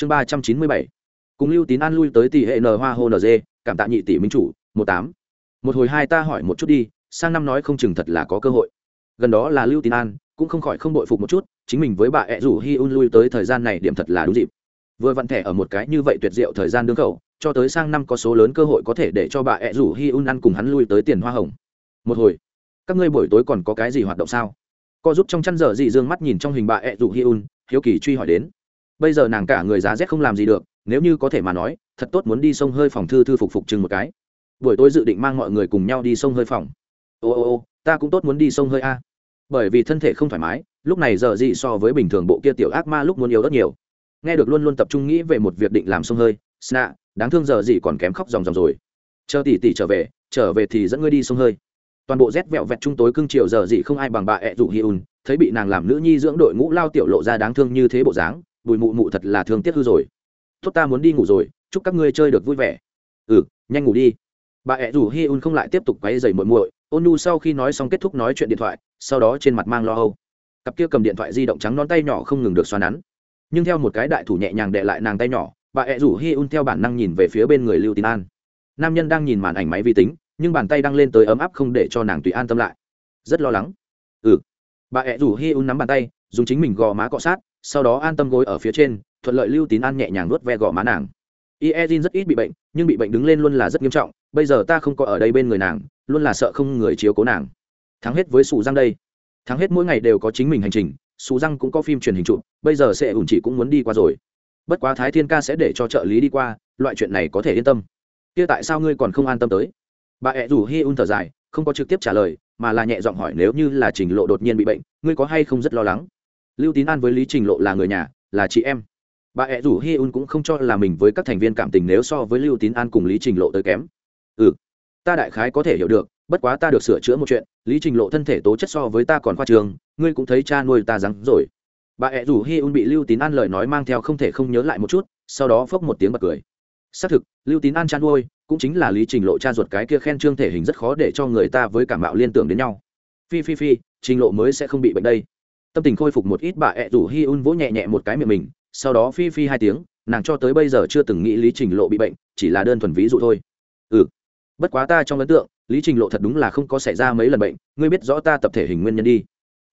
chương ba trăm chín mươi bảy. Cùng lưu tín an lui tới tỷ hệ n hoa hô nd cảm tạ nhị tỷ minh chủ, một tám. Một hồi hai ta hỏi một chút đi, sang năm nói không chừng thật là có cơ hội. Gần đó là lưu tín an, cũng không khỏi không đội phục một chút, chính mình với bà ẹ rủ hi un lui tới thời gian này điểm thật là đúng dịp. Vừa vặn thẻ ở một cái như vậy tuyệt diệu thời gian đương khẩu, cho tới sang năm có số lớn cơ hội có thể để cho bà ẹ rủ hi un ăn cùng hắn lui tới tiền hoa hồng. Một hồi, các ngươi buổi tối còn có cái gì hoạt động sao? Co giúp trong chăn dở dị dương mắt nhìn trong hình bà ẹ rủ hi un, hiếu kỳ truy hỏi đến bây giờ nàng cả người giá rét không làm gì được, nếu như có thể mà nói, thật tốt muốn đi sông hơi phòng thư thư phục phục chừng một cái. Buổi tối dự định mang mọi người cùng nhau đi sông hơi phòng. Ô ô ô, ta cũng tốt muốn đi sông hơi a. Bởi vì thân thể không thoải mái, lúc này giờ dị so với bình thường bộ kia tiểu ác ma lúc muốn yếu rất nhiều. Nghe được luôn luôn tập trung nghĩ về một việc định làm sông hơi, sna, đáng thương giờ dị còn kém khóc ròng ròng rồi. Chờ tỷ tỷ trở về trở về thì dẫn ngươi đi sông hơi. Toàn bộ rét vẹo vẹt trung tối cưng chiều giờ dị không ai bằng bà ẹ rủ hi un, thấy bị nàng làm nữ nhi dưỡng đội ngũ lao tiểu lộ ra đáng thương như thế bộ dáng bùi mụ mụ thật là thương tiếc hư rồi. Tốt ta muốn đi ngủ rồi, chúc các ngươi chơi được vui vẻ. Ừ nhanh ngủ đi. Bà ẹ rủ hi un không lại tiếp tục quay dày muội muội. Ôn nu sau khi nói xong kết thúc nói chuyện điện thoại, sau đó trên mặt mang lo âu. Cặp kia cầm điện thoại di động trắng nón tay nhỏ không ngừng được xoa nắn. Nhưng theo một cái đại thủ nhẹ nhàng đệ lại nàng tay nhỏ, bà ẹ rủ hi un theo bản năng nhìn về phía bên người lưu tín an. Nam nhân đang nhìn màn ảnh máy vi tính, nhưng bàn tay đang lên tới ấm áp không để cho nàng tùy an tâm lại. Rất lo lắng. Ừ. Bà ẹ rủ hi un nắm bàn tay, dùng chính mình gò má cọ sát sau đó an tâm gối ở phía trên, thuận lợi lưu tín an nhẹ nhàng nuốt ve gò má nàng. Iezin rất ít bị bệnh, nhưng bị bệnh đứng lên luôn là rất nghiêm trọng, bây giờ ta không có ở đây bên người nàng, luôn là sợ không người chiếu cố nàng. Thắng hết với sủ răng đây. Thắng hết mỗi ngày đều có chính mình hành trình sủ răng cũng có phim truyền hình chụp, bây giờ sẽ ủn chỉ cũng muốn đi qua rồi. Bất quá thái thiên ca sẽ để cho trợ lý đi qua, loại chuyện này có thể yên tâm. Kia tại sao ngươi còn không an tâm tới? Bà ẹ rủ hi un thở dài, không có trực tiếp trả lời, mà là nhẹ giọng hỏi nếu như là trình lộ đột nhiên bị bệnh, ngươi có hay không rất lo lắng? Lưu tín an với lý trình lộ là người nhà, là chị em. Bà ẹ rủ hi un cũng không cho là mình với các thành viên cảm tình nếu so với lưu tín an cùng lý trình lộ tới kém. Ừ ta đại khái có thể hiểu được, bất quá ta được sửa chữa một chuyện, lý trình lộ thân thể tố chất so với ta còn khoa trường, ngươi cũng thấy cha nuôi ta rắn rồi. Bà ẹ rủ hi un bị lưu tín an lời nói mang theo không thể không nhớ lại một chút, sau đó phốc một tiếng bật cười. Xác thực, lưu tín an cha nuôi, cũng chính là lý trình lộ cha ruột cái kia khen trương thể hình rất khó để cho người ta với cảm mạo liên tưởng đến nhau. Phi phi phi, trình lộ mới sẽ không bị bệnh đây tâm tình khôi phục một ít bà ẹ rủ hi un vỗ nhẹ nhẹ một cái miệng mình, sau đó phi phi hai tiếng, nàng cho tới bây giờ chưa từng nghĩ lý trình lộ bị bệnh, chỉ là đơn thuần ví dụ thôi. Ừ. Bất quá ta trong ấn tượng, lý trình lộ thật đúng là không có xảy ra mấy lần bệnh, ngươi biết rõ ta tập thể hình nguyên nhân đi.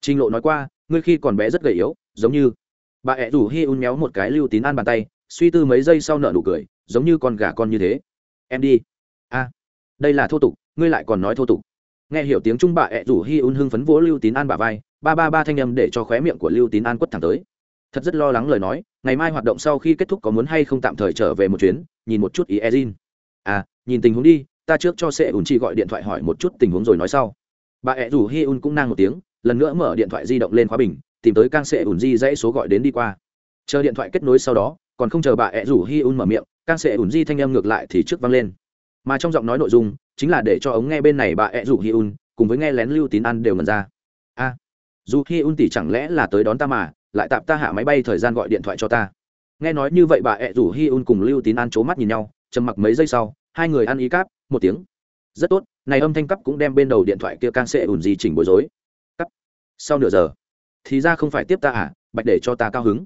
Trình lộ nói qua, ngươi khi còn bé rất gầy yếu, giống như bà ẹ rủ hi un méo một cái lưu tín an bàn tay, suy tư mấy giây sau nợ nụ cười, giống như con gà con như thế. Em đi. A. Đây là thô tục, ngươi lại còn nói thô tục. Nghe hiểu tiếng trung bà ẹ rủ hi un hưng phấn vỗ lưu tín an bà vai ba ba ba thanh âm để cho khóe miệng của lưu tín an quất thẳng tới. Thật rất lo lắng lời nói, ngày mai hoạt động sau khi kết thúc có muốn hay không tạm thời trở về một chuyến, nhìn một chút ý ezin à nhìn tình huống đi, ta trước cho sẽ ùn chi gọi điện thoại hỏi một chút tình huống rồi nói sau. Bà ẹ rủ hi un cũng nang một tiếng, lần nữa mở điện thoại di động lên khóa bình, tìm tới càng sẽ ùn di dãy số gọi đến đi qua. Chờ điện thoại kết nối sau đó, còn không chờ bà ẹ rủ hi un mở miệng càng sẽ ùn di thanh âm ngược lại thì trước vang lên. Mà trong giọng nói nội dung, chính là để cho ống nghe bên này bà ẹ rủ hi un, cùng với nghe lén lưu tín ăn đều ngần ra dù khi un tỷ chẳng lẽ là tới đón ta mà, lại tạm ta hạ máy bay thời gian gọi điện thoại cho ta. Nghe nói như vậy bà ẹ rủ hi un cùng lưu tín an c h ố mắt nhìn nhau, trầm mặc mấy giây sau, hai người ăn ý cáp, một tiếng. Rất tốt, này âm thanh cấp cũng đem bên đầu điện thoại kia can sẽ ùn gì chỉnh bối rối. Cắp. Sau nửa giờ, thì ra không phải tiếp ta à bạch để cho ta cao hứng.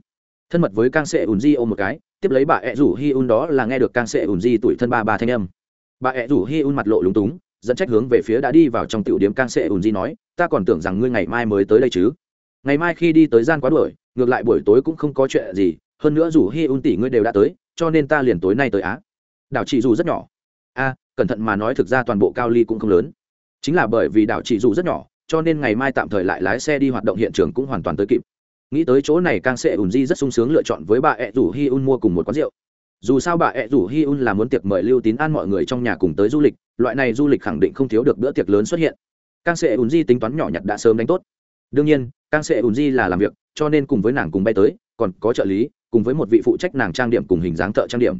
Thân mật với can sẽ ùn di ôm một cái, tiếp lấy bà ẹ rủ hi un đó là nghe được can sẽ ùn di tuổi thân ba ba thanh âm. Bà ẹ rủ hi un mặt lộ lúng túng dẫn trách hướng về phía đã đi vào trong tiểu điểm Kang sẽ ủn di nói, ta còn tưởng rằng ngươi ngày mai mới tới đây chứ. Ngày mai khi đi tới gian quá đuổi, ngược lại buổi tối cũng không có chuyện gì, hơn nữa dù hi un tỷ ngươi đều đã tới, cho nên ta liền tối nay tới á. Đảo chỉ dù rất nhỏ. A, cẩn thận mà nói thực ra toàn bộ cao ly cũng không lớn. Chính là bởi vì đảo chỉ dù rất nhỏ, cho nên ngày mai tạm thời lại lái xe đi hoạt động hiện trường cũng hoàn toàn tới kịp. Nghĩ tới chỗ này, Kang sẽ ùn di rất sung sướng lựa chọn với bà ẹ rủ hi un mua cùng một quán rượu dù sao bà ẹ rủ hi un là muốn tiệc mời lưu tín an mọi người trong nhà cùng tới du lịch, loại này du lịch khẳng định không thiếu được bữa tiệc lớn xuất hiện. Càng sẽ ùn di tính toán nhỏ nhặt đã sớm đánh tốt. Đương nhiên càng sẽ ùn di là làm việc, cho nên cùng với nàng cùng bay tới, còn có trợ lý, cùng với một vị phụ trách nàng trang điểm cùng hình dáng thợ trang điểm.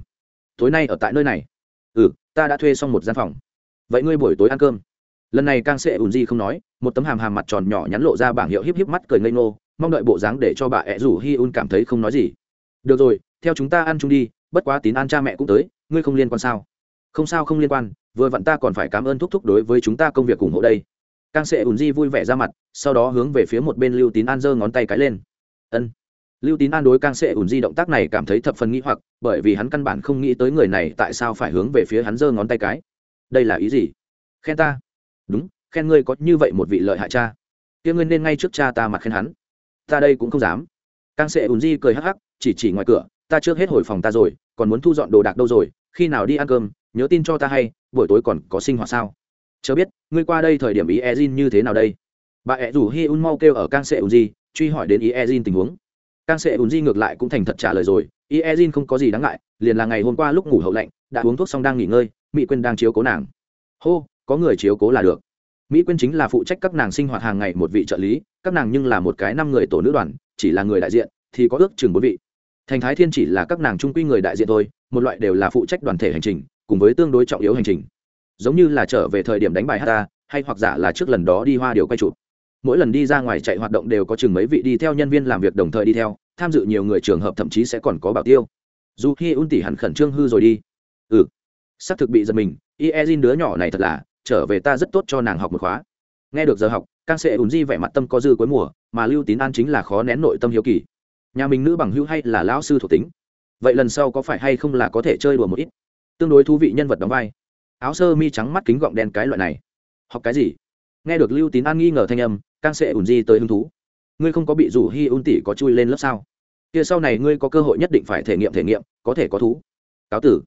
Tối nay ở tại nơi này. Ừ ta đã thuê xong một gian phòng. Vậy ngươi buổi tối ăn cơm. Lần này càng sẽ ùn di không nói, một tấm hàm hàm mặt tròn nhỏ nhắn lộ ra bảng hiệu híp híp mắt cười ngây ngô, mong đợi bộ dáng để cho bà ẹ rủ hi un cảm thấy không nói gì. Được rồi, theo chúng ta ăn chung đi bất quá tín an cha mẹ cũng tới, ngươi không liên quan sao? Không sao không liên quan, vừa vặn ta còn phải cảm ơn thúc thúc đối với chúng ta công việc ủng hộ đây. Càng sẽ ùn di vui vẻ ra mặt, sau đó hướng về phía một bên lưu tín an giơ ngón tay cái lên. Ân. Lưu tín an đối càng sẽ ùn di động tác này cảm thấy thập phần nghĩ hoặc, bởi vì hắn căn bản không nghĩ tới người này tại sao phải hướng về phía hắn giơ ngón tay cái. Đây là ý gì? Khen ta. Đúng, khen ngươi có như vậy một vị lợi hại cha. Kia ngươi nên ngay trước cha ta mặt khen hắn. Ta đây cũng không dám. Càng sẽ ùn di cười hắc hắc, chỉ chỉ ngoài cửa ta trước hết hồi phòng ta rồi, còn muốn thu dọn đồ đạc đâu rồi, khi nào đi ăn cơm, nhớ tin cho ta hay, buổi tối còn có sinh hoạt sao? Chớ biết, ngươi qua đây thời điểm ý e như thế nào đây? Bà ẹ rủ hi un mau kêu ở càng sệ ùn di, truy hỏi đến ý e tình huống. Càng sệ ùn di ngược lại cũng thành thật trả lời rồi ý e không có gì đáng ngại, liền là ngày hôm qua lúc ngủ hậu lạnh, đã uống thuốc xong đang nghỉ ngơi, mỹ quyên đang chiếu cố nàng. Hô, có người chiếu cố là được. Mỹ quyên chính là phụ trách các nàng sinh hoạt hàng ngày một vị trợ lý, các nàng nhưng là một cái năm người tổ nữ đoàn, chỉ là người đại diện, thì có ước chừng bốn vị thành thái thiên chỉ là các nàng trung quy người đại diện thôi, một loại đều là phụ trách đoàn thể hành trình, cùng với tương đối trọng yếu hành trình. Giống như là trở về thời điểm đánh bài hát ta, hay hoặc giả là trước lần đó đi hoa điều quay chụp. Mỗi lần đi ra ngoài chạy hoạt động đều có chừng mấy vị đi theo nhân viên làm việc đồng thời đi theo, tham dự nhiều người trường hợp thậm chí sẽ còn có bảo tiêu. Dù khi un tỉ hẳn khẩn trương hư rồi đi. Ừ. Xác thực bị giật mình iezin đứa nhỏ này thật là, trở về ta rất tốt cho nàng học một khóa. Nghe được giờ học càng sẽ ùn di vẻ mặt tâm có dư cuối mùa, mà lưu tín an chính là khó nén nội tâm hiếu kỳ nhà mình nữ bằng hữu hay là lão sư thuộc tính. Vậy lần sau có phải hay không là có thể chơi đùa một ít? Tương đối thú vị nhân vật đóng vai. Áo sơ mi trắng mắt kính gọng đen cái loại này. Học cái gì? Nghe được lưu tín an nghi ngờ thanh âm càng sẽ ủn di tới hứng thú. Ngươi không có bị rủ hi un tỷ có chui lên lớp sao? Kia sau này ngươi có cơ hội nhất định phải thể nghiệm thể nghiệm, có thể có thú. Cáo tử.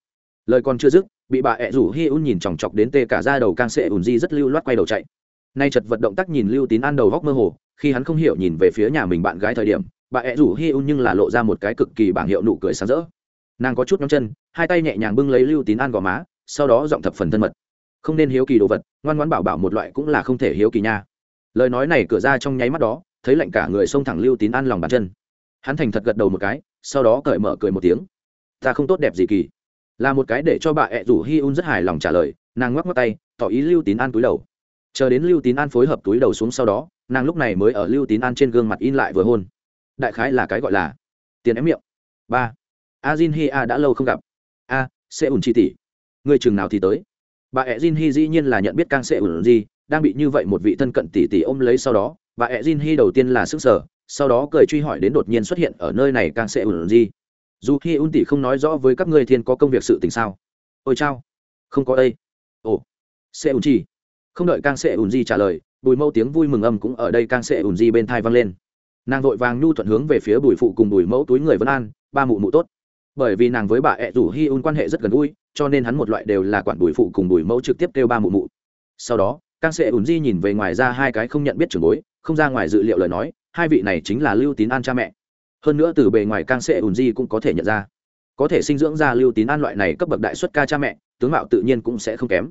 Lời còn chưa dứt, bị bà ẹ rủ hi un nhìn chòng chọc đến tê cả ra đầu càng sẽ ủn di rất lưu loát quay đầu chạy. Nay chật vật động tác nhìn lưu tín an đầu góc mơ hồ, khi hắn không hiểu nhìn về phía nhà mình bạn gái thời điểm bà ẹ rủ hi un nhưng là lộ ra một cái cực kỳ bảng hiệu nụ cười sáng rỡ. Nàng có chút nhóm chân, hai tay nhẹ nhàng bưng lấy lưu tín an gò má, sau đó giọng thập phần thân mật. Không nên hiếu kỳ đồ vật, ngoan ngoãn bảo bảo một loại cũng là không thể hiếu kỳ nha. Lời nói này cửa ra trong nháy mắt đó, thấy lạnh cả người xông thẳng lưu tín an lòng bàn chân. Hắn thành thật gật đầu một cái, sau đó cởi mở cười một tiếng. Ta không tốt đẹp gì kỳ. Là một cái để cho bà ẹ rủ hi un rất hài lòng trả lời, nàng ngoắc ngoắc tay, tỏ ý lưu tín an túi đầu. Chờ đến lưu tín an phối hợp túi đầu xuống sau đó, nàng lúc này mới ở lưu tín an trên gương mặt in lại vừa hôn đại khái là cái gọi là tiền ém miệng. Ba a jin hi a đã lâu không gặp. A sẽ ủn chi tỷ. Người chừng nào thì tới. Bà ẹ jin hi dĩ nhiên là nhận biết càng sẽ ủn gì đang bị như vậy một vị thân cận tỷ tỷ ôm lấy sau đó, bà ẹ jin hi đầu tiên là sức sở sau đó cười truy hỏi đến đột nhiên xuất hiện ở nơi này càng sẽ ủn gì dù khi un tỷ không nói rõ với các ngươi thiên có công việc sự tình sao? Ôi chao, không có đây. Ồ sẽ ủn chi. Không đợi càng sẽ ủn gì trả lời, bùi mâu tiếng vui mừng âm cũng ở đây càng sẽ ủn gì bên thai vang lên nàng vội vàng nhu thuận hướng về phía bùi phụ cùng bùi mẫu túi người vân an, ba mụ mụ tốt. Bởi vì nàng với bà ẹ rủ hi un quan hệ rất gần gũi, cho nên hắn một loại đều là quản bùi phụ cùng bùi mẫu trực tiếp kêu ba mụ mụ. Sau đó càng sẽ ùn di nhìn về ngoài ra hai cái không nhận biết trường bối, không ra ngoài dự liệu lời nói, hai vị này chính là lưu tín an cha mẹ. Hơn nữa từ bề ngoài càng sẽ ùn di cũng có thể nhận ra. Có thể sinh dưỡng ra lưu tín an loại này cấp bậc đại xuất ca cha mẹ, tướng mạo tự nhiên cũng sẽ không kém.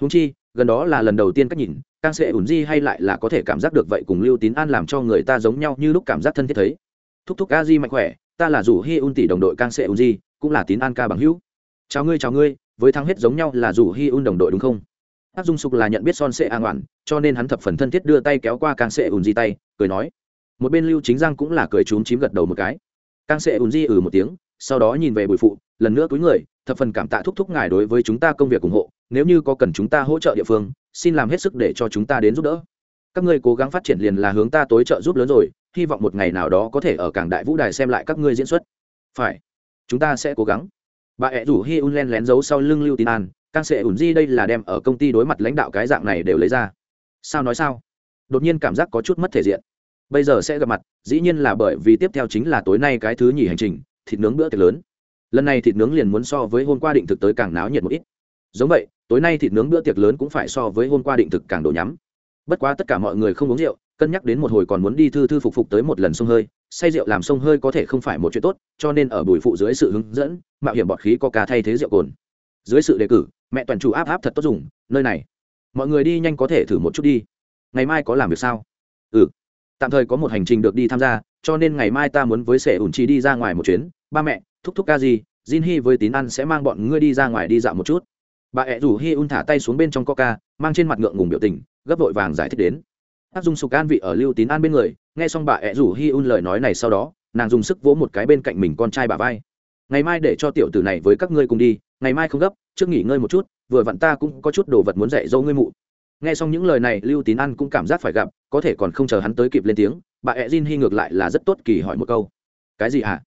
Húng chi gần đó là lần đầu tiên cách nhìn càng sẽ ủn di hay lại là có thể cảm giác được vậy cùng lưu tín an làm cho người ta giống nhau như lúc cảm giác thân thiết thấy. Thúc thúc a di mạnh khỏe, ta là rủ hi un tỷ đồng đội càng sẽ ủn di, cũng là tín an ca bằng hữu. Chào ngươi chào ngươi, với thắng hết giống nhau là rủ hi un đồng đội đúng không? Áp dung sục là nhận biết son sệ an oản cho nên hắn thập phần thân thiết đưa tay kéo qua càng sẽ ùn di tay, cười nói. Một bên lưu chính giang cũng là cười trúng chím gật đầu một cái. Càng sẽ ùn di ừ một tiếng, sau đó nhìn về bùi phụ, lần nữa túi người, thập phần cảm tạ thúc thúc ngài đối với chúng ta công việc ủng hộ nếu như có cần chúng ta hỗ trợ địa phương, xin làm hết sức để cho chúng ta đến giúp đỡ. Các ngươi cố gắng phát triển liền là hướng ta tối trợ giúp lớn rồi, hy vọng một ngày nào đó có thể ở cảng đại vũ đài xem lại các ngươi diễn xuất. Phải, chúng ta sẽ cố gắng. Bà ẹ rủ hi un len lén giấu sau lưng lưu tín an càng sẽ ủn di đây là đem ở công ty đối mặt lãnh đạo cái dạng này đều lấy ra. Sao nói sao? Đột nhiên cảm giác có chút mất thể diện. Bây giờ sẽ gặp mặt, dĩ nhiên là bởi vì tiếp theo chính là tối nay cái thứ nhì hành trình, thịt nướng bữa tiệc lớn. Lần này thịt nướng liền muốn so với hôm qua định thực tới càng náo nhiệt một ít. Giống vậy tối nay thịt nướng bữa tiệc lớn cũng phải so với hôm qua định thực càng đổ nhắm. Bất quá tất cả mọi người không uống rượu, cân nhắc đến một hồi còn muốn đi thư thư phục phục tới một lần sông hơi. Say rượu làm sông hơi có thể không phải một chuyện tốt, cho nên ở bùi phụ dưới sự hướng dẫn, mạo hiểm bọt khí có cá thay thế rượu cồn. Dưới sự đề cử, mẹ toàn chủ áp áp thật tốt dùng, nơi này. Mọi người đi nhanh có thể thử một chút đi. Ngày mai có làm việc sao? Ừ. Tạm thời có một hành trình được đi tham gia, cho nên ngày mai ta muốn với sẻ ủn chi đi ra ngoài một chuyến. Ba mẹ, thúc thúc ca gì jin hi với tín ăn sẽ mang bọn ngươi đi ra ngoài đi dạo một chút bà ẹ rủ hi un thả tay xuống bên trong coca, mang trên mặt ngượng ngùng biểu tình, gấp vội vàng giải thích đến. Áp dung sục an vị ở lưu tín an bên người, nghe xong bà ẹ rủ hi un lời nói này sau đó, nàng dùng sức vỗ một cái bên cạnh mình con trai bà vai. Ngày mai để cho tiểu tử này với các ngươi cùng đi, ngày mai không gấp, trước nghỉ ngơi một chút, vừa vặn ta cũng có chút đồ vật muốn dạy dỗ ngươi mụ. Nghe xong những lời này, lưu tín an cũng cảm giác phải gặp, có thể còn không chờ hắn tới kịp lên tiếng, bà ẹ jin hy ngược lại là rất tốt kỳ hỏi một câu. Cái gì hả?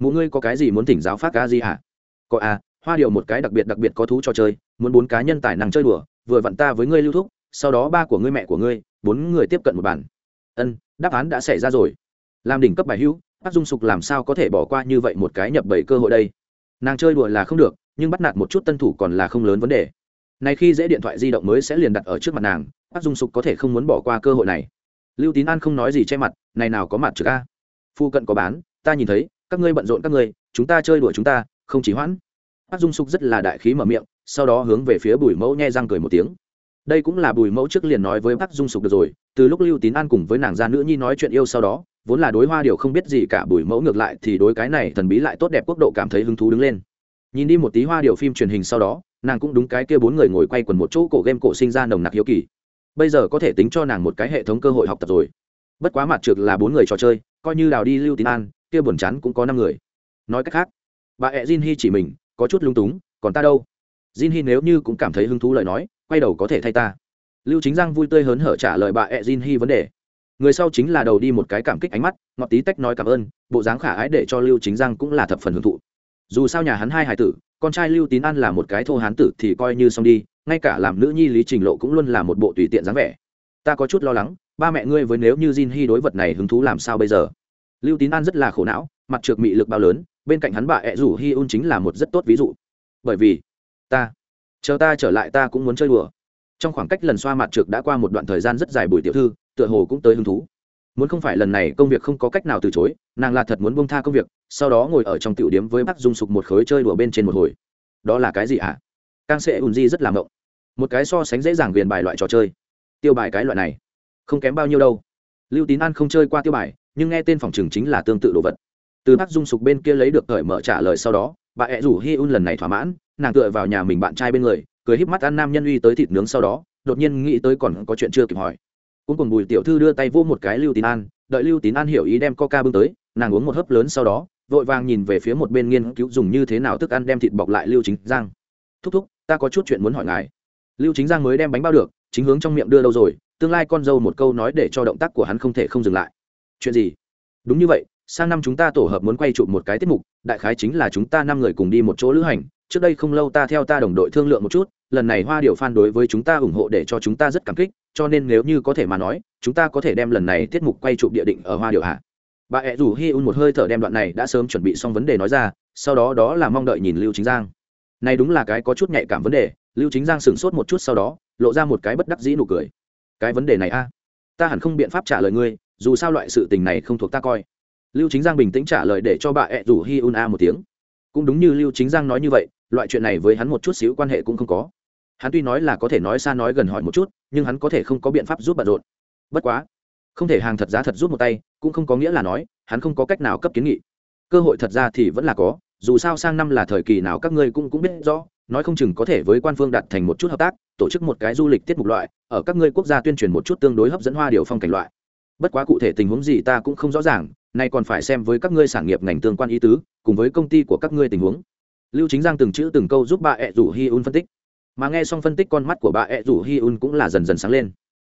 Mụ ngươi có cái gì muốn thỉnh giáo phát ca gì hả? Có à hoa điệu một cái đặc biệt đặc biệt có thú cho chơi, muốn bốn cá nhân tài năng chơi đùa, vừa vặn ta với ngươi lưu thúc, sau đó ba của ngươi mẹ của ngươi, bốn người tiếp cận một bản ân, đáp án đã xảy ra rồi. Làm đỉnh cấp bài hữu bác dung sục làm sao có thể bỏ qua như vậy một cái nhập bảy cơ hội đây? Nàng chơi đùa là không được, nhưng bắt nạt một chút tân thủ còn là không lớn vấn đề. Này khi dễ điện thoại di động mới sẽ liền đặt ở trước mặt nàng bác dung sục có thể không muốn bỏ qua cơ hội này. Lưu tín an không nói gì che mặt, này nào có mặt trực a? Phu cận có bán, ta nhìn thấy, các ngươi bận rộn các ngươi, chúng ta chơi đùa chúng ta, không chỉ hoãn bác dung sục rất là đại khí mở miệng, sau đó hướng về phía bùi mẫu nhe răng cười một tiếng. Đây cũng là bùi mẫu trước liền nói với bác dung sục được rồi, từ lúc lưu tín an cùng với nàng gia nữ nhi nói chuyện yêu sau đó, vốn là đối hoa điều không biết gì cả, bùi mẫu ngược lại thì đối cái này thần bí lại tốt đẹp quốc độ cảm thấy hứng thú đứng lên. Nhìn đi một tí hoa điều phim truyền hình sau đó, nàng cũng đúng cái kia bốn người ngồi quay quần một chỗ cổ game cổ sinh ra nồng nặc hiếu kỳ. Bây giờ có thể tính cho nàng một cái hệ thống cơ hội học tập rồi. Bất quá mặt trượt là bốn người trò chơi, coi như đào đi lưu tín an, kia buồn chán cũng có năm người. Nói cách khác, bà ẹ jin hi chỉ mình có chút lung túng, còn ta đâu? Jin hi nếu như cũng cảm thấy hứng thú lời nói, quay đầu có thể thay ta. Lưu chính giang vui tươi hớn hở trả lời bà ẹ jin hi vấn đề. Người sau chính là đầu đi một cái cảm kích ánh mắt, ngọt tí tách nói cảm ơn, bộ dáng khả ái để cho lưu chính giang cũng là thập phần hưởng thụ. Dù sao nhà hắn hai hải tử, con trai lưu tín an là một cái thô hán tử thì coi như xong đi, ngay cả làm nữ nhi lý trình lộ cũng luôn là một bộ tùy tiện dáng vẻ. Ta có chút lo lắng, ba mẹ ngươi với nếu như Jin Hi đối vật này hứng thú làm sao bây giờ? Lưu tín an rất là khổ não, mặt trượt mị lực bao lớn bên cạnh hắn bà ẹ rủ Hi un chính là một rất tốt ví dụ. Bởi vì, ta, chờ ta trở lại ta cũng muốn chơi đùa. Trong khoảng cách lần xoa mặt trượt đã qua một đoạn thời gian rất dài buổi tiểu thư, tựa hồ cũng tới hứng thú. Muốn không phải lần này công việc không có cách nào từ chối, nàng là thật muốn bông tha công việc, sau đó ngồi ở trong tiểu điếm với bác dung sục một khối chơi đùa bên trên một hồi. Đó là cái gì ạ? À? càng sẽ ùn di rất là mộng. Một cái so sánh dễ dàng viền bài loại trò chơi. Tiêu bài cái loại này, không kém bao nhiêu đâu. Lưu tín an không chơi qua tiêu bài, nhưng nghe tên phòng trường chính là tương tự đồ vật từ bác dung sục bên kia lấy được cởi mở trả lời sau đó, bà ẹ rủ hi un lần này thỏa mãn, nàng tựa vào nhà mình bạn trai bên người, cười híp mắt ăn nam nhân uy tới thịt nướng sau đó, đột nhiên nghĩ tới còn có chuyện chưa kịp hỏi. Cũng cùng bùi tiểu thư đưa tay vô một cái lưu tín an, đợi lưu tín an hiểu ý đem coca bưng tới, nàng uống một hớp lớn sau đó, vội vàng nhìn về phía một bên nghiên cứu dùng như thế nào thức ăn đem thịt bọc lại lưu chính giang. Thúc thúc, ta có chút chuyện muốn hỏi ngài. Lưu chính giang mới đem bánh bao được, chính hướng trong miệng đưa đâu rồi, tương lai con dâu một câu nói để cho động tác của hắn không thể không dừng lại. Chuyện gì? Đúng như vậy sang năm chúng ta tổ hợp muốn quay chụp một cái tiết mục, đại khái chính là chúng ta năm người cùng đi một chỗ lữ hành. Trước đây không lâu ta theo ta đồng đội thương lượng một chút, lần này hoa điệu phan đối với chúng ta ủng hộ để cho chúng ta rất cảm kích, cho nên nếu như có thể mà nói, chúng ta có thể đem lần này tiết mục quay chụp địa định ở hoa điệu hạ bà ẹ rủ hi un một hơi thở đem đoạn này đã sớm chuẩn bị xong vấn đề nói ra, sau đó đó là mong đợi nhìn lưu chính giang. Này đúng là cái có chút nhạy cảm vấn đề, lưu chính giang sửng sốt một chút sau đó, lộ ra một cái bất đắc dĩ nụ cười. Cái vấn đề này a, ta hẳn không biện pháp trả lời ngươi, dù sao loại sự tình này không thuộc ta coi lưu chính giang bình tĩnh trả lời để cho bà ẹ rủ hi un a một tiếng. Cũng đúng như lưu chính giang nói như vậy, loại chuyện này với hắn một chút xíu quan hệ cũng không có. Hắn tuy nói là có thể nói xa nói gần hỏi một chút, nhưng hắn có thể không có biện pháp giúp bận rộn. Bất quá, không thể hàng thật giá thật giúp một tay, cũng không có nghĩa là nói, hắn không có cách nào cấp kiến nghị. Cơ hội thật ra thì vẫn là có, dù sao sang năm là thời kỳ nào các ngươi cũng cũng biết rõ, nói không chừng có thể với quan phương đặt thành một chút hợp tác, tổ chức một cái du lịch tiết mục loại, ở các ngươi quốc gia tuyên truyền một chút tương đối hấp dẫn hoa điều phong cảnh loại. Bất quá cụ thể tình huống gì ta cũng không rõ ràng nay còn phải xem với các ngươi sản nghiệp ngành tương quan ý tứ, cùng với công ty của các ngươi tình huống. Lưu chính giang từng chữ từng câu giúp bà ẹ e rủ hi un phân tích. Mà nghe xong phân tích con mắt của bà ẹ e rủ hi un cũng là dần dần sáng lên.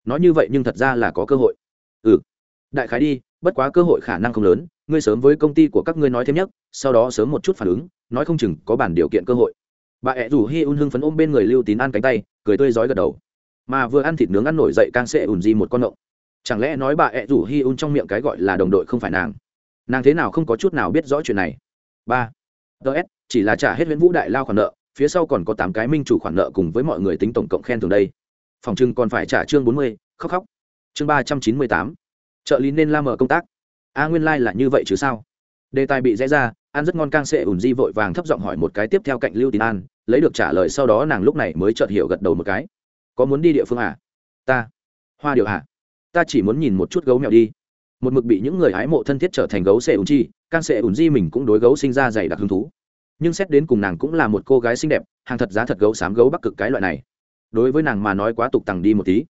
Nói như vậy nhưng thật ra là có cơ hội. Ừ. Đại khái đi, bất quá cơ hội khả năng không lớn, ngươi sớm với công ty của các ngươi nói thêm nhất sau đó sớm một chút phản ứng, nói không chừng có bản điều kiện cơ hội. Bà ẹ e rủ hi un hưng phấn ôm bên người lưu tín ăn cánh tay, cười tươi rói gật đầu. Mà vừa ăn thịt nướng ăn nổi dậy càng sẽ ủn di một con nộng chẳng lẽ nói bà ẹ rủ hi un trong miệng cái gọi là đồng đội không phải nàng? Nàng thế nào không có chút nào biết rõ chuyện này? Ba. Ts chỉ là trả hết huyễn vũ đại lao khoản nợ, phía sau còn có tám cái minh chủ khoản nợ cùng với mọi người tính tổng cộng khen thường đây. Phòng trưng còn phải trả chương bốn mươi, khóc khóc. Chương ba trăm chín mươi tám. Trợ lý nên la mở công tác. A nguyên lai、like、là như vậy chứ sao? Đề tài bị rẽ ra an rất ngon cang sẽ ủn di vội vàng thấp giọng hỏi một cái tiếp theo cạnh lưu tín an, lấy được trả lời sau đó nàng lúc này mới chợt hiểu gật đầu một cái. Có muốn đi địa phương à? Ta. Hoa điều à ta chỉ muốn nhìn một chút gấu mèo đi. Một mực bị những người hái mộ thân thiết trở thành gấu sẽ ủn chi, can sẽ ủn di mình cũng đối gấu sinh ra dày đặc hứng thú. Nhưng xét đến cùng nàng cũng là một cô gái xinh đẹp, hàng thật giá thật gấu xám gấu bắc cực cái loại này. Đối với nàng mà nói quá tục tằng đi một tí.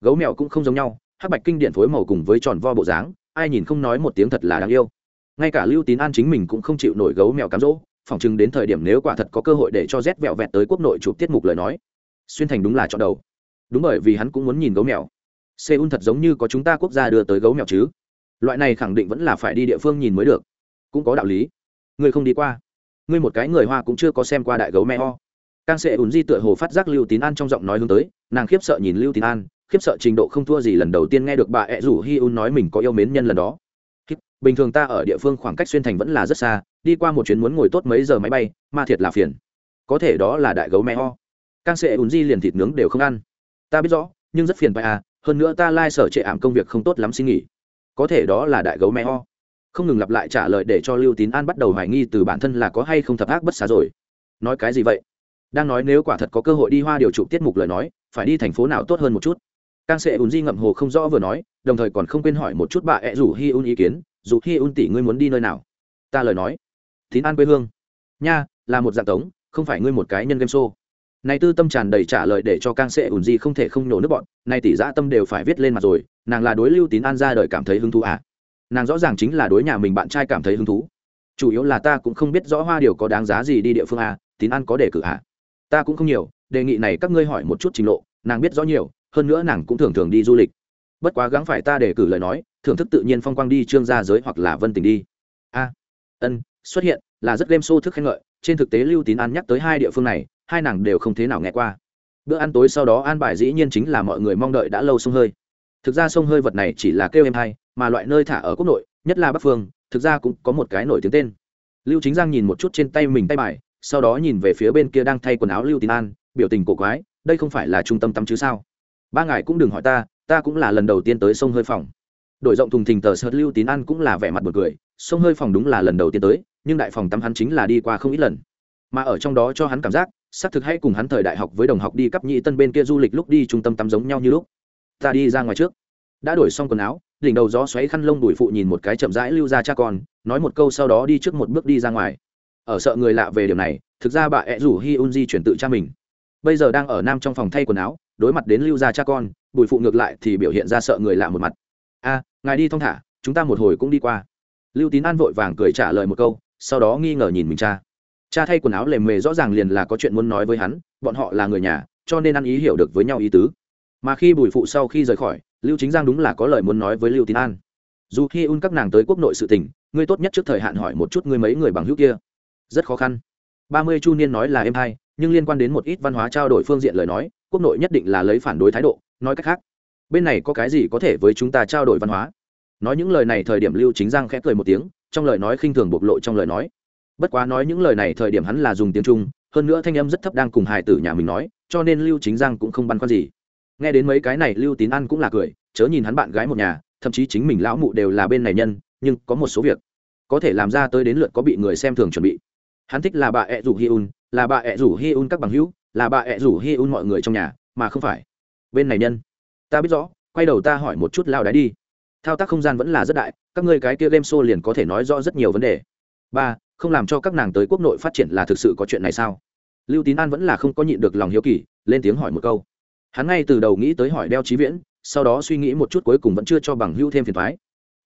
Gấu mèo cũng không giống nhau, hắc bạch kinh điện phối màu cùng với tròn vo bộ dáng, ai nhìn không nói một tiếng thật là đáng yêu. Ngay cả lưu tín an chính mình cũng không chịu nổi gấu mèo cám dỗ, phỏng chừng đến thời điểm nếu quả thật có cơ hội để cho rét vẹo vẹt tới quốc nội chụp tiết mục lời nói. Xuyên thành đúng là chọn đầu. Đúng bởi vì hắn cũng muốn nhìn gấu mèo seoul thật giống như có chúng ta quốc gia đưa tới gấu mèo chứ. Loại này khẳng định vẫn là phải đi địa phương nhìn mới được. Cũng có đạo lý. Ngươi không đi qua. Ngươi một cái người hoa cũng chưa có xem qua đại gấu me ho càng sẽ ùn di tựa hồ phát giác lưu tín an trong giọng nói hướng tới, nàng khiếp sợ nhìn lưu tín an, khiếp sợ trình độ không thua gì lần đầu tiên nghe được bà ẹ rủ hi un nói mình có yêu mến nhân lần đó. Bình thường ta ở địa phương khoảng cách xuyên thành vẫn là rất xa, đi qua một chuyến muốn ngồi tốt mấy giờ máy bay, mà thiệt là phiền. Có thể đó là đại gấu me ho càng sẽ ùn di liền thịt nướng đều không ăn. Ta biết rõ, nhưng rất phiền phải à hơn nữa ta lai sở trệ ảm công việc không tốt lắm xin nghỉ. Có thể đó là đại gấu mẹ ho. Không ngừng lặp lại trả lời để cho lưu tín an bắt đầu hoài nghi từ bản thân là có hay không thập ác bất xá rồi. Nói cái gì vậy? Đang nói nếu quả thật có cơ hội đi hoa điều trụ tiết mục lời nói, phải đi thành phố nào tốt hơn một chút? Càng sẽ ùn di ngậm hồ không rõ vừa nói, đồng thời còn không quên hỏi một chút bà ẹ rủ hi un ý kiến dù hi un tỷ ngươi muốn đi nơi nào? Ta lời nói, tín an quê hương. Nha, là một dạng tống, không phải ngươi một cái nhân game show này tư tâm tràn đầy trả lời để cho Kang sẽ ùn di không thể không nổ nước bọn này tỷ dã tâm đều phải viết lên mặt rồi, nàng là đối lưu tín an ra đời cảm thấy hứng thú à? Nàng rõ ràng chính là đối nhà mình bạn trai cảm thấy hứng thú. Chủ yếu là ta cũng không biết rõ hoa điều có đáng giá gì đi địa phương à tín an có đề cử à? Ta cũng không nhiều, đề nghị này các ngươi hỏi một chút trình lộ, nàng biết rõ nhiều, hơn nữa nàng cũng thường thường đi du lịch. Bất quá gắng phải ta đề cử lời nói, thưởng thức tự nhiên phong quang đi trương gia giới hoặc là vân tình đi. A ân, xuất hiện, là rất game show thức khen ngợi. Trên thực tế lưu tín an nhắc tới hai địa phương này hai nàng đều không thế nào nghe qua. Bữa ăn tối sau đó an bài dĩ nhiên chính là mọi người mong đợi đã lâu sông hơi. Thực ra sông hơi vật này chỉ là kêu em hai mà loại nơi thả ở quốc nội, nhất là bắc phương, thực ra cũng có một cái nổi tiếng tên. Lưu chính giang nhìn một chút trên tay mình tay bài, sau đó nhìn về phía bên kia đang thay quần áo lưu tín an, biểu tình cổ quái, đây không phải là trung tâm tắm chứ sao? Ba ngài cũng đừng hỏi ta ta cũng là lần đầu tiên tới sông hơi phòng. Đội rộng thùng thình tờ sợt lưu tín an cũng là vẻ mặt một cười, sông hơi phòng đúng là lần đầu tiên tới, nhưng đại phòng tắm hắn chính là đi qua không ít lần. Mà ở trong đó cho hắn cảm giác xác thực hãy cùng hắn thời đại học với đồng học đi cấp nhị tân bên kia du lịch lúc đi trung tâm tắm giống nhau như lúc. Ta đi ra ngoài trước. Đã đổi xong quần áo, đỉnh đầu gió xoáy khăn lông đùi phụ nhìn một cái chậm rãi lưu ra cha con, nói một câu sau đó đi trước một bước đi ra ngoài. Ở sợ người lạ về điều này, thực ra bà ẹ rủ hi un di chuyển tự cha mình. Bây giờ đang ở nam trong phòng thay quần áo, đối mặt đến lưu gia cha con bùi phụ ngược lại thì biểu hiện ra sợ người lạ một mặt. A, ngài đi thong thả, chúng ta một hồi cũng đi qua. Lưu tín an vội vàng cười trả lời một câu, sau đó nghi ngờ nhìn mình cha cha thay quần áo lề mề rõ ràng liền là có chuyện muốn nói với hắn, bọn họ là người nhà, cho nên ăn ý hiểu được với nhau ý tứ. Mà khi bùi phụ sau khi rời khỏi, lưu chính giang đúng là có lời muốn nói với lưu tín an. Dù khi un các nàng tới quốc nội sự tình, ngươi tốt nhất trước thời hạn hỏi một chút ngươi mấy người bằng hữu kia. Rất khó khăn. Ba mươi chu niên nói là em hai nhưng liên quan đến một ít văn hóa trao đổi phương diện lời nói, quốc nội nhất định là lấy phản đối thái độ, nói cách khác, bên này có cái gì có thể với chúng ta trao đổi văn hóa? Nói những lời này thời điểm lưu chính giang khẽ cười một tiếng, trong lời nói khinh thường bộc lộ trong lời nói bất quá nói những lời này thời điểm hắn là dùng tiếng trung, hơn nữa thanh âm rất thấp đang cùng Hải tử nhà mình nói, cho nên lưu chính giang cũng không băn khoăn gì. Nghe đến mấy cái này, lưu tín ăn cũng là cười, chớ nhìn hắn bạn gái một nhà, thậm chí chính mình lão mụ đều là bên này nhân, nhưng có một số việc có thể làm ra tới đến lượt có bị người xem thường chuẩn bị. Hắn thích là bà ẹ rủ hi un là bà ẹ rủ hi un các bằng hữu, là bà ẹ rủ hi un mọi người trong nhà, mà không phải bên này nhân. Ta biết rõ, quay đầu ta hỏi một chút lao đái đi. Thao tác không gian vẫn là rất đại, các ngươi cái kia game show liền có thể nói rõ rất nhiều vấn đề. Ba không làm cho các nàng tới quốc nội phát triển là thực sự có chuyện này sao? Lưu tín an vẫn là không có nhịn được lòng hiếu kỳ, lên tiếng hỏi một câu. Hắn ngay từ đầu nghĩ tới hỏi đeo trí viễn, sau đó suy nghĩ một chút cuối cùng vẫn chưa cho bằng hữu thêm phiền thoái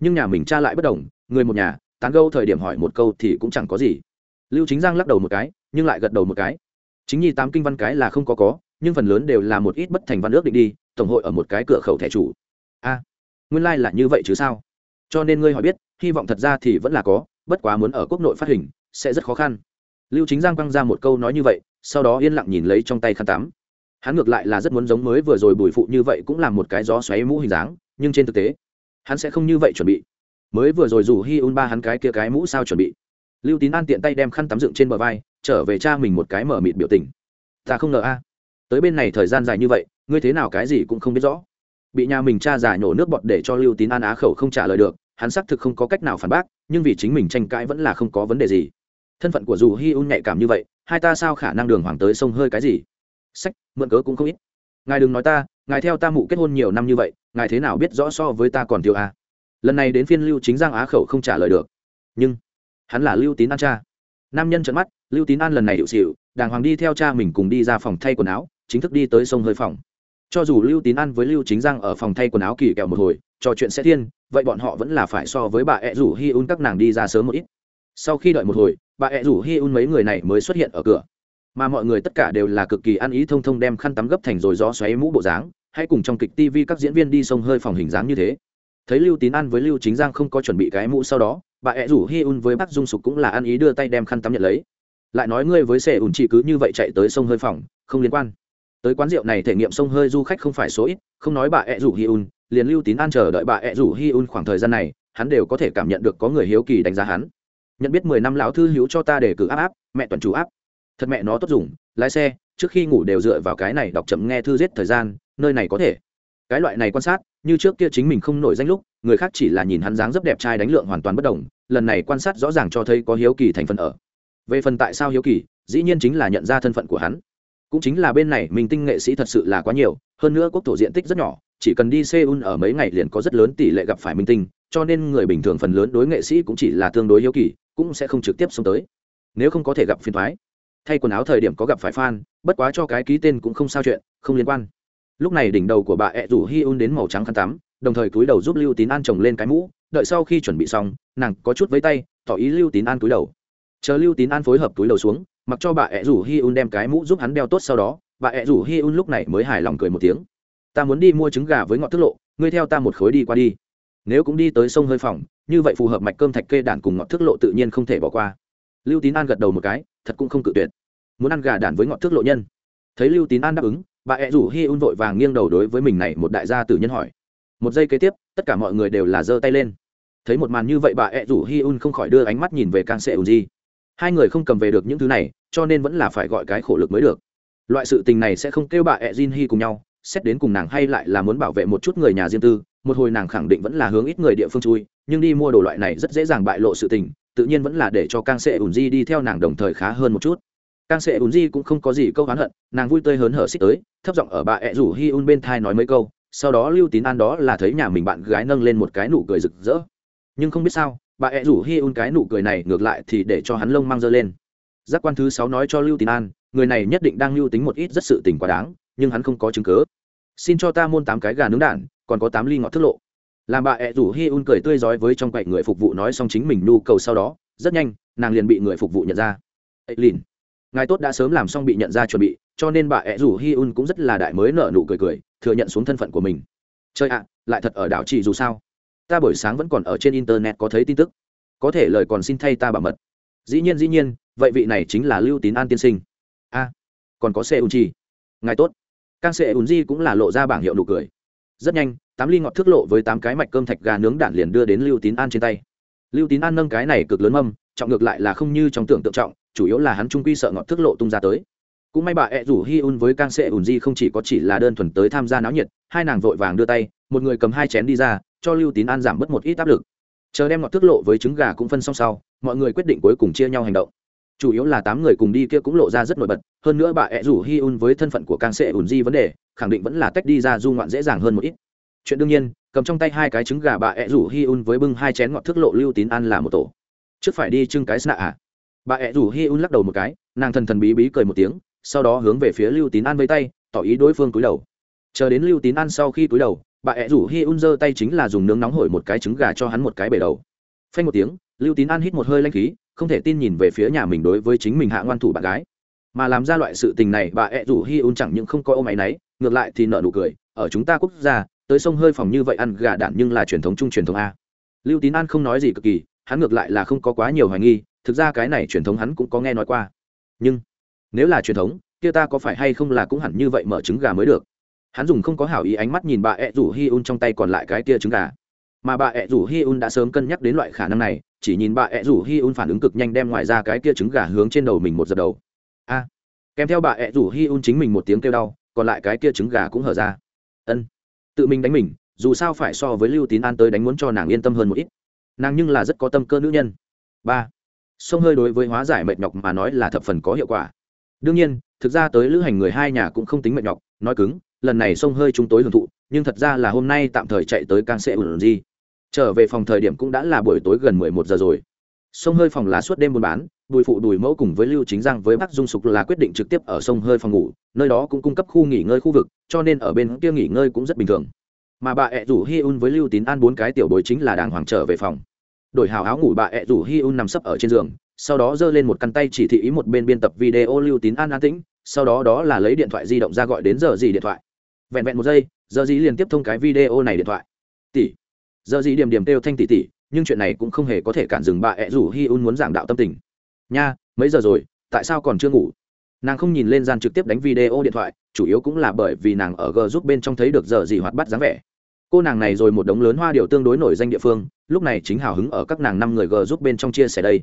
nhưng nhà mình cha lại bất đồng, người một nhà, tán gâu thời điểm hỏi một câu thì cũng chẳng có gì. Lưu chính giang lắc đầu một cái, nhưng lại gật đầu một cái. Chính nhi tám kinh văn cái là không có có, nhưng phần lớn đều là một ít bất thành văn ước định đi, tổng hội ở một cái cửa khẩu thẻ chủ. A, nguyên lai、like、là như vậy chứ sao? Cho nên ngươi hỏi biết, hy vọng thật ra thì vẫn là có bất quá muốn ở quốc nội phát hình, sẽ rất khó khăn. Lưu chính giang quăng ra một câu nói như vậy, sau đó yên lặng nhìn lấy trong tay khăn tắm. Hắn ngược lại là rất muốn giống mới vừa rồi bùi phụ như vậy cũng là một cái gió xoáy mũ hình dáng, nhưng trên thực tế, hắn sẽ không như vậy chuẩn bị. Mới vừa rồi dù hi un ba hắn cái kia cái mũ sao chuẩn bị. Lưu tín an tiện tay đem khăn tắm dựng trên bờ vai, trở về cha mình một cái mở mịt biểu tình. Ta không ngờ a. Tới bên này thời gian dài như vậy, ngươi thế nào cái gì cũng không biết rõ. Bị nhà mình cha già nhổ nước bọt để cho lưu tín an á khẩu không trả lời được hắn xác thực không có cách nào phản bác, nhưng vì chính mình tranh cãi vẫn là không có vấn đề gì. Thân phận của dù hi un nhạy cảm như vậy, hai ta sao khả năng đường hoàng tới sông hơi cái gì? Sách, mượn cớ cũng không ít. Ngài đừng nói ta, ngài theo ta mụ kết hôn nhiều năm như vậy, ngài thế nào biết rõ so với ta còn thiếu a? Lần này đến phiên lưu chính giang á khẩu không trả lời được. Nhưng, hắn là lưu tín an cha. Nam nhân trợn mắt, lưu tín an lần này hiệu xịu đàng hoàng đi theo cha mình cùng đi ra phòng thay quần áo, chính thức đi tới sông hơi phòng cho dù lưu tín an với lưu chính giang ở phòng thay quần áo kỳ kẹo một hồi, trò chuyện sẽ thiên, vậy bọn họ vẫn là phải so với bà ẹ rủ hi un các nàng đi ra sớm một ít. Sau khi đợi một hồi, bà ẹ rủ hi un mấy người này mới xuất hiện ở cửa. Mà mọi người tất cả đều là cực kỳ ăn ý thông thông đem khăn tắm gấp thành rồi gió xoáy mũ bộ dáng, hay cùng trong kịch tv các diễn viên đi sông hơi phòng hình dáng như thế. Thấy lưu tín an với lưu chính giang không có chuẩn bị cái mũ sau đó, bà ẹ rủ hi un với bác dung sục cũng là ăn ý đưa tay đem khăn tắm nhận lấy. Lại nói ngươi với xe ùn chỉ cứ như vậy chạy tới sông hơi phòng, không liên quan tới quán rượu này thể nghiệm sông hơi du khách không phải số ít, không nói bà ẹ rủ hi un, liền lưu tín an chờ đợi bà ẹ rủ hi un khoảng thời gian này, hắn đều có thể cảm nhận được có người hiếu kỳ đánh giá hắn. Nhận biết mười năm lão thư hữu cho ta để cử áp áp, mẹ toàn chủ áp. Thật mẹ nó tốt dùng, lái xe, trước khi ngủ đều dựa vào cái này đọc chậm nghe thư giết thời gian, nơi này có thể. Cái loại này quan sát, như trước kia chính mình không nổi danh lúc, người khác chỉ là nhìn hắn dáng rất đẹp trai đánh lượng hoàn toàn bất đồng, lần này quan sát rõ ràng cho thấy có hiếu kỳ thành phần ở. Về phần tại sao hiếu kỳ, dĩ nhiên chính là nhận ra thân phận của hắn cũng chính là bên này mình tinh nghệ sĩ thật sự là quá nhiều, hơn nữa quốc thổ diện tích rất nhỏ, chỉ cần đi seoul ở mấy ngày liền có rất lớn tỷ lệ gặp phải minh tinh, cho nên người bình thường phần lớn đối nghệ sĩ cũng chỉ là tương đối hiếu kỳ, cũng sẽ không trực tiếp xông tới. Nếu không có thể gặp phiền thoái thay quần áo thời điểm có gặp phải fan, bất quá cho cái ký tên cũng không sao chuyện, không liên quan. Lúc này đỉnh đầu của bà ẹ rủ hi un đến màu trắng khăn tắm, đồng thời túi đầu giúp lưu tín an trồng lên cái mũ, đợi sau khi chuẩn bị xong, nàng có chút với tay, tỏ ý lưu tín an túi đầu. Chờ lưu tín an phối hợp túi đầu xuống mặc cho bà ẹ rủ hi un đem cái mũ giúp hắn đeo tốt sau đó, bà ẹ rủ hi un lúc này mới hài lòng cười một tiếng. Ta muốn đi mua trứng gà với ngọt thức lộ, ngươi theo ta một khối đi qua đi. Nếu cũng đi tới sông hơi phòng, như vậy phù hợp mạch cơm thạch kê đản cùng ngọt thức lộ tự nhiên không thể bỏ qua. Lưu tín an gật đầu một cái, thật cũng không cự tuyệt. Muốn ăn gà đản với ngọt thức lộ nhân. Thấy lưu tín an đáp ứng, bà ẹ rủ hi un vội vàng nghiêng đầu đối với mình này một đại gia tử nhân hỏi. Một giây kế tiếp, tất cả mọi người đều là giơ tay lên. Thấy một màn như vậy bà ẹ rủ hi un không khỏi đưa ánh mắt nhìn về càng sệ ùn di hai người không cầm về được những thứ này, cho nên vẫn là phải gọi cái khổ lực mới được. Loại sự tình này sẽ không kêu bà ẹ jin Hy cùng nhau, xét đến cùng nàng hay lại là muốn bảo vệ một chút người nhà riêng tư, một hồi nàng khẳng định vẫn là hướng ít người địa phương chui, nhưng đi mua đồ loại này rất dễ dàng bại lộ sự tình, tự nhiên vẫn là để cho càng sệ ùn di đi theo nàng đồng thời khá hơn một chút. Càng sệ ùn di cũng không có gì câu hán hận, nàng vui tươi hớn hở xích tới, thấp giọng ở bà ẹ rủ hi un bên thai nói mấy câu, sau đó lưu tín an đó là thấy nhà mình bạn gái nâng lên một cái nụ cười rực rỡ. Nhưng không biết sao bà ẹ rủ hi un cái nụ cười này ngược lại thì để cho hắn lông mang dơ lên. Giác quan thứ sáu nói cho lưu tín an, người này nhất định đang lưu tính một ít rất sự tình quá đáng, nhưng hắn không có chứng cớ xin cho ta môn tám cái gà nướng đạn, còn có tám ly ngọt thức lộ. Làm bà ẹ rủ hi un cười tươi rói với trong quậy người phục vụ nói xong chính mình nhu cầu sau đó, rất nhanh, nàng liền bị người phục vụ nhận ra. Ấy lìn, ngài tốt đã sớm làm xong bị nhận ra chuẩn bị, cho nên bà ẹ rủ hi un cũng rất là đại mới nở nụ cười cười, thừa nhận xuống thân phận của mình. Chơi ạ, lại thật ở đảo chỉ dù sao ta buổi sáng vẫn còn ở trên internet có thấy tin tức. Có thể lời còn xin thay ta bảo mật. Dĩ nhiên dĩ nhiên, vậy vị này chính là lưu tín an tiên sinh. A, còn có xe ùn chi. Ngài tốt. Càng xe ùn di cũng là lộ ra bảng hiệu nụ cười. Rất nhanh, tám ly ngọt thước lộ với tám cái mạch cơm thạch gà nướng đạn liền đưa đến lưu tín an trên tay. Lưu tín an nâng cái này cực lớn mâm, trọng ngược lại là không như trong tưởng tượng trọng, chủ yếu là hắn trung quy sợ ngọt thước lộ tung ra tới. Cũng may bà ẹ rủ hi un với càng xe ùn di không chỉ có chỉ là đơn thuần tới tham gia náo nhiệt, hai nàng vội vàng đưa tay, một người cầm hai chén đi ra cho lưu tín an giảm bớt một ít áp lực. Chờ đem ngọt thước lộ với trứng gà cũng phân xong sau, mọi người quyết định cuối cùng chia nhau hành động. Chủ yếu là tám người cùng đi kia cũng lộ ra rất nổi bật, hơn nữa bà ẹ rủ hi un với thân phận của càng sệ ùn di vấn đề, khẳng định vẫn là tách đi ra du ngoạn dễ dàng hơn một ít. Chuyện đương nhiên, cầm trong tay hai cái trứng gà bà ẹ rủ hi un với bưng hai chén ngọt thước lộ lưu tín ăn là một tổ. Trước phải đi trưng cái sna à? Bà ẹ rủ hi un lắc đầu một cái, nàng thần thần bí bí cười một tiếng, sau đó hướng về phía lưu tín an với tay, tỏ ý đối phương cúi đầu. Chờ đến lưu tín an sau khi cúi đầu bà ẹ rủ hi un giơ tay chính là dùng nướng nóng hổi một cái trứng gà cho hắn một cái bể đầu. Phanh một tiếng, lưu tín an hít một hơi lanh khí, không thể tin nhìn về phía nhà mình đối với chính mình hạ ngoan thủ bạn gái. Mà làm ra loại sự tình này, bà ẹ rủ hi un chẳng những không coi ôm áy náy ngược lại thì nợ nụ cười, ở chúng ta quốc gia, tới sông hơi phòng như vậy ăn gà đạn nhưng là truyền thống chung truyền thống a. Lưu tín an không nói gì cực kỳ, hắn ngược lại là không có quá nhiều hoài nghi, thực ra cái này truyền thống hắn cũng có nghe nói qua. Nhưng, nếu là truyền thống, kia ta có phải hay không là cũng hẳn như vậy mở trứng gà mới được? Hắn dùng không có hảo ý ánh mắt nhìn bà ẹ rủ hi un trong tay còn lại cái kia trứng gà. Mà bà ẹ rủ hi un đã sớm cân nhắc đến loại khả năng này, chỉ nhìn bà ẹ rủ hi un phản ứng cực nhanh đem ngoài ra cái kia trứng gà hướng trên đầu mình một giật đầu. A! Kèm theo bà ẹ rủ hi un chính mình một tiếng kêu đau, còn lại cái kia trứng gà cũng hở ra. Ân. Tự mình đánh mình, dù sao phải so với lưu tín an tới đánh muốn cho nàng yên tâm hơn một ít. Nàng nhưng là rất có tâm cơ nữ nhân. Ba. Sông hơi đối với hóa giải mệt nhọc mà nói là thập phần có hiệu quả. Đương nhiên, thực ra tới lữ hành người hai nhà cũng không tính mệt nhọc, nói cứng lần này sông hơi chúng tối hưởng thụ, nhưng thật ra là hôm nay tạm thời chạy tới càng sẽ ủn di. Trở về phòng thời điểm cũng đã là buổi tối gần mười một giờ rồi. Sông hơi phòng là suốt đêm buôn bán, bùi phụ đùi mẫu cùng với lưu chính giang với bác dung sục là quyết định trực tiếp ở sông hơi phòng ngủ, nơi đó cũng cung cấp khu nghỉ ngơi khu vực, cho nên ở bên kia nghỉ ngơi cũng rất bình thường. Mà bà ẹ rủ hi un với lưu tín an bốn cái tiểu bối chính là đàng hoàng trở về phòng. Đổi hào áo ngủ, bà ẹ rủ hi un nằm sấp ở trên giường, sau đó giơ lên một căn tay chỉ thị ý một bên biên tập video lưu tín an an tĩnh, sau đó đó là lấy điện thoại di động ra gọi đến giờ gì điện thoại vẹn vẹn một giây giờ gì liền tiếp thông cái video này điện thoại. Tỷ. Giờ gì điểm điểm kêu thanh tỷ tỷ, nhưng chuyện này cũng không hề có thể cản dừng bà ẹ rủ hi un muốn giảng đạo tâm tình. Nha, mấy giờ rồi, tại sao còn chưa ngủ? Nàng không nhìn lên gian trực tiếp đánh video điện thoại, chủ yếu cũng là bởi vì nàng ở g giúp bên trong thấy được giờ gì hoạt bắt dáng vẻ. Cô nàng này rồi một đống lớn hoa điệu tương đối nổi danh địa phương, lúc này chính hào hứng ở các nàng năm người g giúp bên trong chia sẻ đây.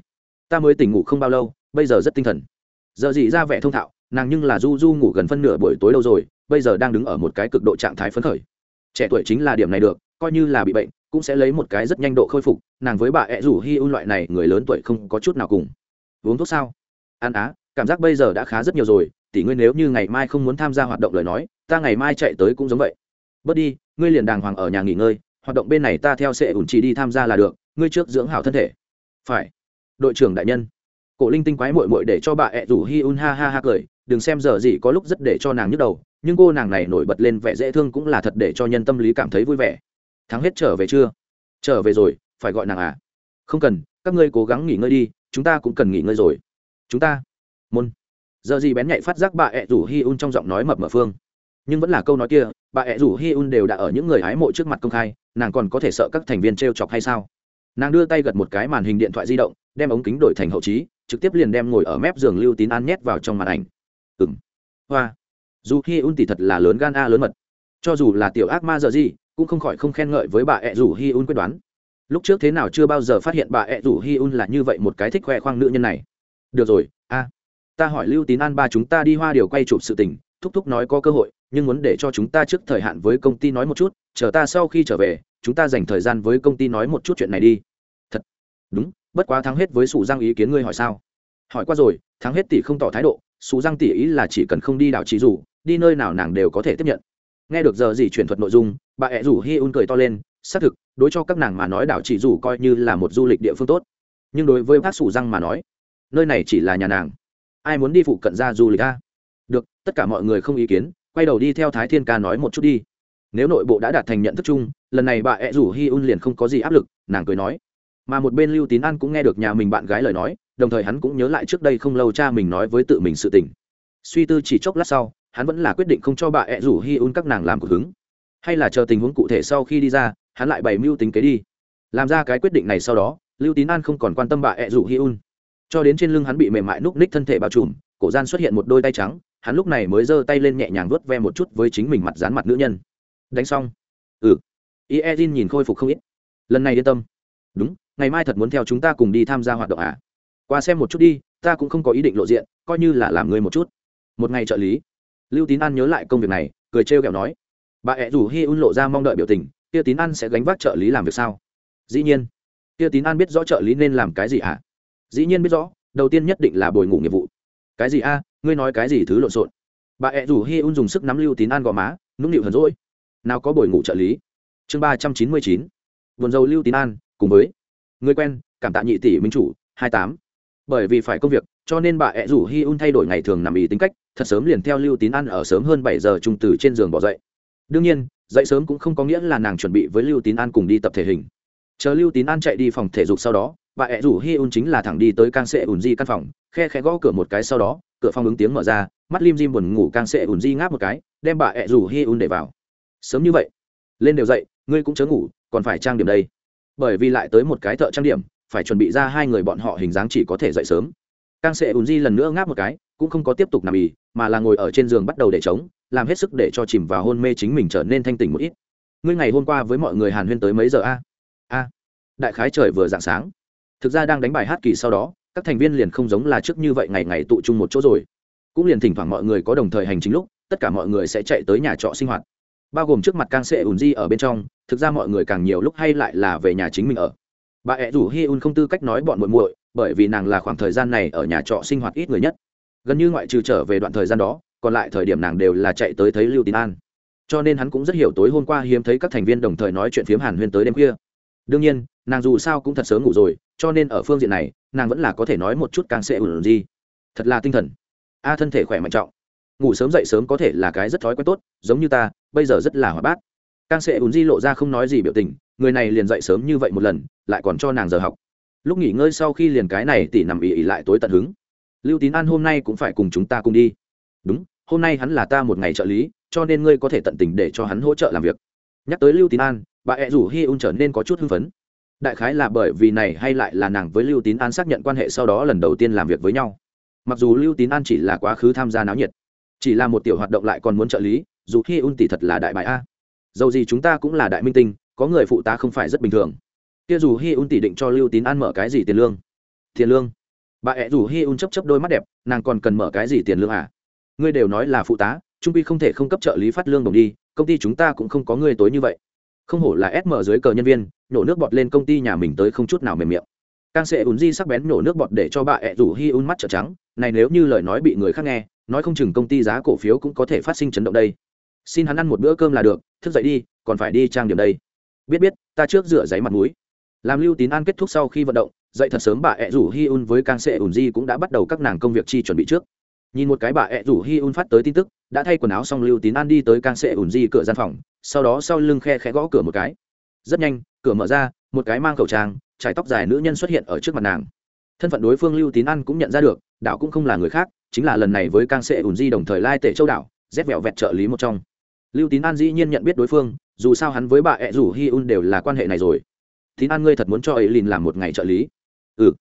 Ta mới tỉnh ngủ không bao lâu, bây giờ rất tinh thần. Giờ gì ra vẻ thông thạo, nàng nhưng là du du ngủ gần phân nửa buổi tối lâu rồi bây giờ đang đứng ở một cái cực độ trạng thái phấn khởi. Trẻ tuổi chính là điểm này được, coi như là bị bệnh, cũng sẽ lấy một cái rất nhanh độ khôi phục, nàng với bà ẹ rủ hi un loại này người lớn tuổi không có chút nào cùng. Uống thuốc sao? Ăn á, cảm giác bây giờ đã khá rất nhiều rồi, tỷ ngươi nếu như ngày mai không muốn tham gia hoạt động lời nói, ta ngày mai chạy tới cũng giống vậy. Bớt đi, ngươi liền đàng hoàng ở nhà nghỉ ngơi, hoạt động bên này ta theo sẽ ủn chỉ đi tham gia là được, ngươi trước dưỡng hảo thân thể. Phải. Đội trưởng đại nhân. Cổ linh tinh quái mội mội để cho bà ẹ rủ hi un ha ha ha cười, đừng xem giờ gì có lúc rất để cho nàng nhức đầu nhưng cô nàng này nổi bật lên vẻ dễ thương cũng là thật để cho nhân tâm lý cảm thấy vui vẻ. Thắng hết trở về chưa? Trở về rồi, phải gọi nàng à? Không cần, các ngươi cố gắng nghỉ ngơi đi, chúng ta cũng cần nghỉ ngơi rồi. Chúng ta, môn. Giờ gì bén nhạy phát giác bà ẹ rủ hi un trong giọng nói mập mở phương. Nhưng vẫn là câu nói kia, bà ẹ rủ hi un đều đã ở những người hái mộ trước mặt công khai, nàng còn có thể sợ các thành viên t r e o chọc hay sao? Nàng đưa tay gật một cái màn hình điện thoại di động, đem ống kính đổi thành hậu trí, trực tiếp liền đem ngồi ở mép giường lưu tín an nhét vào trong màn ảnh. Ừng hoa dù hi un tỷ thật là lớn gan a lớn mật. Cho dù là tiểu ác ma giờ gì, cũng không khỏi không khen ngợi với bà ẹ rủ hi un quyết đoán. Lúc trước thế nào chưa bao giờ phát hiện bà ẹ rủ hi un là như vậy một cái thích khoe khoang nữ nhân này. Được rồi, a. Ta hỏi lưu tín an ba chúng ta đi hoa điều quay chụp sự tình, thúc thúc nói có cơ hội, nhưng muốn để cho chúng ta trước thời hạn với công ty nói một chút, chờ ta sau khi trở về, chúng ta dành thời gian với công ty nói một chút chuyện này đi. Thật. Đúng, bất quá thắng hết với sủ giang ý kiến ngươi hỏi sao? Hỏi qua rồi, thắng hết tỷ không tỏ thái độ sủ giang tỷ ý là chỉ cần không đi đảo trí rủ đi nơi nào nàng đều có thể tiếp nhận. Nghe được giờ gì chuyển thuật nội dung, bà ẹ rủ hi un cười to lên, xác thực, đối cho các nàng mà nói đảo chỉ rủ coi như là một du lịch địa phương tốt. Nhưng đối với bác sủ răng mà nói, nơi này chỉ là nhà nàng. Ai muốn đi phụ cận ra du lịch a? Được, tất cả mọi người không ý kiến, quay đầu đi theo thái thiên ca nói một chút đi. Nếu nội bộ đã đạt thành nhận thức chung, lần này bà ẹ rủ hi un liền không có gì áp lực, nàng cười nói. Mà một bên lưu tín an cũng nghe được nhà mình bạn gái lời nói, đồng thời hắn cũng nhớ lại trước đây không lâu cha mình nói với tự mình sự tình. Suy tư chỉ chốc lát sau hắn vẫn là quyết định không cho bà ẹ rủ hi un các nàng làm cuộc hứng. Hay là chờ tình huống cụ thể sau khi đi ra, hắn lại bày mưu tính kế đi. Làm ra cái quyết định này sau đó, lưu tín an không còn quan tâm bà ẹ rủ hi un. Cho đến trên lưng hắn bị mềm mại núc ních thân thể bao trùm, cổ gian xuất hiện một đôi tay trắng, hắn lúc này mới giơ tay lên nhẹ nhàng vuốt ve một chút với chính mình mặt dán mặt nữ nhân. Đánh xong. Ừ. Y e nhìn khôi phục không ít. Lần này yên tâm. Đúng, ngày mai thật muốn theo chúng ta cùng đi tham gia hoạt động à? Qua xem một chút đi, ta cũng không có ý định lộ diện, coi như là làm người một chút. Một ngày trợ lý lưu tín an nhớ lại công việc này, cười trêu ghẹo nói, bà ẹ rủ hi un lộ ra mong đợi biểu tình, kia tín an sẽ gánh vác trợ lý làm việc sao? Dĩ nhiên. Kia tín an biết rõ trợ lý nên làm cái gì ạ à? dĩ nhiên biết rõ, đầu tiên nhất định là bồi ngủ nghiệp vụ. Cái gì a? Ngươi nói cái gì thứ lộn xộn? Bà ẹ rủ hi un dùng sức nắm lưu tín an gò má, nũng nịu hờn rỗi nào có bồi ngủ trợ lý. Chương ba trăm chín mươi chín. Buồn dầu lưu tín an, cùng với người quen, cảm tạ nhị tỷ minh chủ, hai tám. Bởi vì phải công việc, cho nên bà ẹ rủ hi un thay đổi ngày thường nằm ý tính cách thật sớm liền theo lưu tín ăn ở sớm hơn bảy giờ trung từ trên giường bỏ dậy. Đương nhiên, dậy sớm cũng không có nghĩa là nàng chuẩn bị với lưu tín an cùng đi tập thể hình. Chờ lưu tín an chạy đi phòng thể dục sau đó, bà ẹ rủ hi un chính là thẳng đi tới càng sệ ùn di căn phòng, khe khẽ gõ cửa một cái sau đó, cửa phòng ứng tiếng mở ra, mắt lim dim buồn ngủ càng sệ ùn di ngáp một cái, đem bà ẹ rủ hi un để vào. Sớm như vậy, lên đều dậy, ngươi cũng chớ ngủ, còn phải trang điểm đây. Bởi vì lại tới một cái thợ trang điểm, phải chuẩn bị ra hai người bọn họ hình dáng chỉ có thể dậy sớm. Càng sệ ùn di lần nữa ngáp một cái, cũng không có tiếp tục nằm ì mà là ngồi ở trên giường bắt đầu để chống làm hết sức để cho chìm vào hôn mê chính mình trở nên thanh tỉnh một ít. Ngươi ngày hôm qua với mọi người hàn huyên tới mấy giờ a? A. Đại khái trời vừa dạng sáng. Thực ra đang đánh bài hát kỳ sau đó, các thành viên liền không giống là trước như vậy ngày ngày tụ chung một chỗ rồi. Cũng liền thỉnh thoảng mọi người có đồng thời hành chính lúc, tất cả mọi người sẽ chạy tới nhà trọ sinh hoạt. Bao gồm trước mặt càng sẽ ùn di ở bên trong, thực ra mọi người càng nhiều lúc hay lại là về nhà chính mình ở. Bà ẹ rủ hi un không tư cách nói bọn muội muội, bởi vì nàng là khoảng thời gian này ở nhà trọ sinh hoạt ít người nhất gần như ngoại trừ trở về đoạn thời gian đó, còn lại thời điểm nàng đều là chạy tới thấy lưu tín an. Cho nên hắn cũng rất hiểu tối hôm qua hiếm thấy các thành viên đồng thời nói chuyện phiếm hàn huyên tới đêm khuya. Đương nhiên, nàng dù sao cũng thật sớm ngủ rồi, cho nên ở phương diện này, nàng vẫn là có thể nói một chút càng sẽ ủn gì. Thật là tinh thần. A thân thể khỏe mạnh trọng. Ngủ sớm dậy sớm có thể là cái rất thói quen tốt, giống như ta, bây giờ rất là hòa bát. Càng sẽ ủn di lộ ra không nói gì biểu tình, người này liền dậy sớm như vậy một lần, lại còn cho nàng giờ học. Lúc nghỉ ngơi sau khi liền cái này tỉ nằm ỉ ỉ lại tối tận hứng lưu tín an hôm nay cũng phải cùng chúng ta cùng đi. Đúng, hôm nay hắn là ta một ngày trợ lý, cho nên ngươi có thể tận tình để cho hắn hỗ trợ làm việc. Nhắc tới lưu tín an, bà ẹ rủ hi un trở nên có chút hưng phấn. Đại khái là bởi vì này hay lại là nàng với lưu tín an xác nhận quan hệ sau đó lần đầu tiên làm việc với nhau. Mặc dù lưu tín an chỉ là quá khứ tham gia náo nhiệt, chỉ là một tiểu hoạt động lại còn muốn trợ lý, dù Hi un tỷ thật là đại bài a. Dầu gì chúng ta cũng là đại minh tinh, có người phụ tá không phải rất bình thường. Kia dù hi un tỷ định cho lưu tín an mở cái gì tiền lương? Tiền lương? Bà ẹ rủ hi un chấp chấp đôi mắt đẹp, nàng còn cần mở cái gì tiền lương à? Ngươi đều nói là phụ tá, trung quy không thể không cấp trợ lý phát lương đồng đi, công ty chúng ta cũng không có ngươi tối như vậy. Không hổ là sm dưới cờ nhân viên, nhổ nước bọt lên công ty nhà mình tới không chút nào mềm miệng. Càng sẽ ùn di sắc bén nhổ nước bọt để cho bà ẹ rủ hi un mắt trợ trắng, này nếu như lời nói bị người khác nghe, nói không chừng công ty giá cổ phiếu cũng có thể phát sinh chấn động đây. Xin hắn ăn một bữa cơm là được, thức dậy đi, còn phải đi trang điểm đây. Biết biết, ta trước rửa giấy mặt mũi. Làm lưu tín an kết thúc sau khi vận động dậy thật sớm bà ẹ rủ hi un với càng sệ ùn di cũng đã bắt đầu các nàng công việc chi chuẩn bị trước. Nhìn một cái bà ẹ rủ hi un phát tới tin tức, đã thay quần áo xong lưu tín an đi tới càng sệ ùn di cửa gian phòng, sau đó sau lưng khe khẽ gõ cửa một cái. Rất nhanh, cửa mở ra, một cái mang khẩu trang, trải tóc dài nữ nhân xuất hiện ở trước mặt nàng. Thân phận đối phương lưu tín an cũng nhận ra được, đảo cũng không là người khác, chính là lần này với càng sệ ùn di đồng thời lai tể châu đảo rét vẹo vẹt trợ lý một trong. Lưu tín an dĩ nhiên nhận biết đối phương, dù sao hắn với bà ẹ rủ hi un đều là quan hệ này rồi. Tín an ngươi thật muốn cho ấy lìn làm một ngày trợ lý ừ.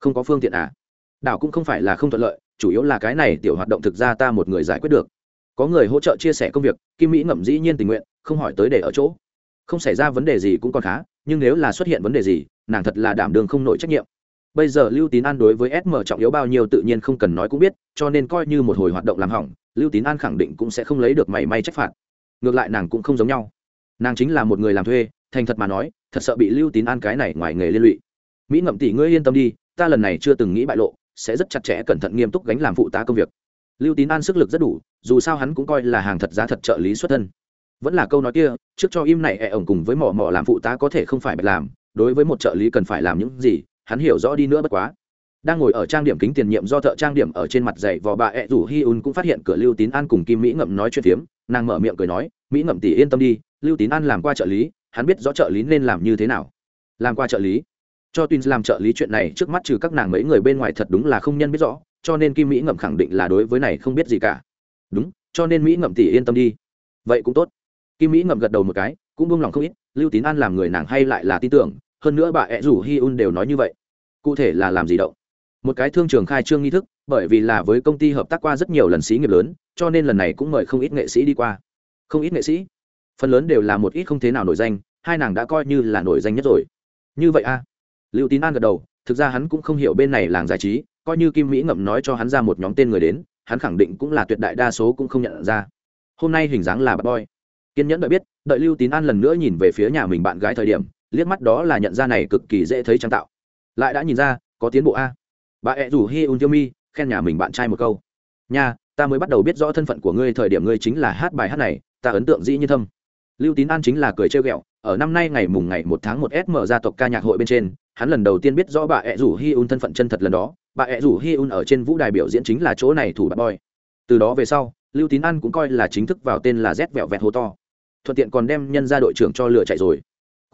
Không có phương tiện à? Đảo cũng không phải là không thuận lợi, chủ yếu là cái này tiểu hoạt động thực ra ta một người giải quyết được. Có người hỗ trợ chia sẻ công việc, kim mỹ ngậm dĩ nhiên tình nguyện, không hỏi tới để ở chỗ. Không xảy ra vấn đề gì cũng còn khá, nhưng nếu là xuất hiện vấn đề gì, nàng thật là đảm đường không nổi trách nhiệm. Bây giờ lưu tín an đối với sm trọng yếu bao nhiêu tự nhiên không cần nói cũng biết, cho nên coi như một hồi hoạt động làm hỏng, lưu tín an khẳng định cũng sẽ không lấy được mảy may trách phạt. Ngược lại nàng cũng không giống nhau. Nàng chính là một người làm thuê, thành thật mà nói, thật sợ bị lưu tín an cái này ngoài nghề liên lụy mỹ ngậm tỷ ngươi yên tâm đi, ta lần này chưa từng nghĩ bại lộ, sẽ rất chặt chẽ, cẩn thận nghiêm túc gánh làm phụ tá công việc. Lưu tín an sức lực rất đủ, dù sao hắn cũng coi là hàng thật giá thật trợ lý xuất thân. Vẫn là câu nói kia, trước cho im này ẹ ổng cùng với mỏ mỏ làm phụ tá có thể không phải bạch làm, đối với một trợ lý cần phải làm những gì, hắn hiểu rõ đi nữa bất quá. Đang ngồi ở trang điểm kính tiền nhiệm do thợ trang điểm ở trên mặt dày vò bà ẹ e rủ hi un cũng phát hiện cửa lưu tín an cùng kim mỹ ngậm nói chuyện phiếm, nàng mở miệng cười nói, mỹ ngậm tỷ yên tâm đi, lưu tín an làm qua trợ lý, hắn biết rõ trợ lý nên làm như thế nào. Làm qua trợ lý? Cho Twins làm trợ lý chuyện này trước mắt trừ các nàng mấy người bên ngoài thật đúng là không nhân biết rõ, cho nên Kim Mỹ Ngậm khẳng định là đối với này không biết gì cả. Đúng, cho nên Mỹ Ngậm tỷ yên tâm đi. Vậy cũng tốt. Kim Mỹ Ngậm gật đầu một cái, cũng buông lòng không ít, Lưu Tín An làm người nàng hay lại là tin tưởng, hơn nữa bà ẹ rủ Hi Un đều nói như vậy. Cụ thể là làm gì đâu? Một cái thương trường khai trương nghi thức, bởi vì là với công ty hợp tác qua rất nhiều lần xí nghiệp lớn, cho nên lần này cũng mời không ít nghệ sĩ đi qua. Không ít nghệ sĩ, phần lớn đều là một ít không thế nào nổi danh, hai nàng đã coi như là nổi danh nhất rồi. Như vậy a? À? Lưu tín an gật đầu, thực ra hắn cũng không hiểu bên này làng giải trí, coi như kim mỹ ngậm nói cho hắn ra một nhóm tên người đến, hắn khẳng định cũng là tuyệt đại đa số cũng không nhận ra. Hôm nay hình dáng là bad boy. Kiên nhẫn đợi biết, đợi lưu tín an lần nữa nhìn về phía nhà mình bạn gái thời điểm, liếc mắt đó là nhận ra này cực kỳ dễ thấy trang tạo. Lại đã nhìn ra, có tiến bộ a. Bà ẹ rủ hi un tiêu mi, khen nhà mình bạn trai một câu. Nha, ta mới bắt đầu biết rõ thân phận của ngươi thời điểm ngươi chính là hát bài hát này, ta ấn tượng dĩ như thâm lưu tín an chính là cười trêu ghẹo, ở năm nay ngày mùng ngày một tháng một s mở ra tộc ca nhạc hội bên trên, hắn lần đầu tiên biết rõ bà ẹ rủ hi un thân phận chân thật lần đó. Bà ẹ rủ hi un ở trên vũ đài biểu diễn chính là chỗ này thủ bạc boy. Từ đó về sau, lưu tín an cũng coi là chính thức vào tên là z vẹo vẹt hô to. Thuận tiện còn đem nhân ra đội trưởng cho lựa chạy rồi.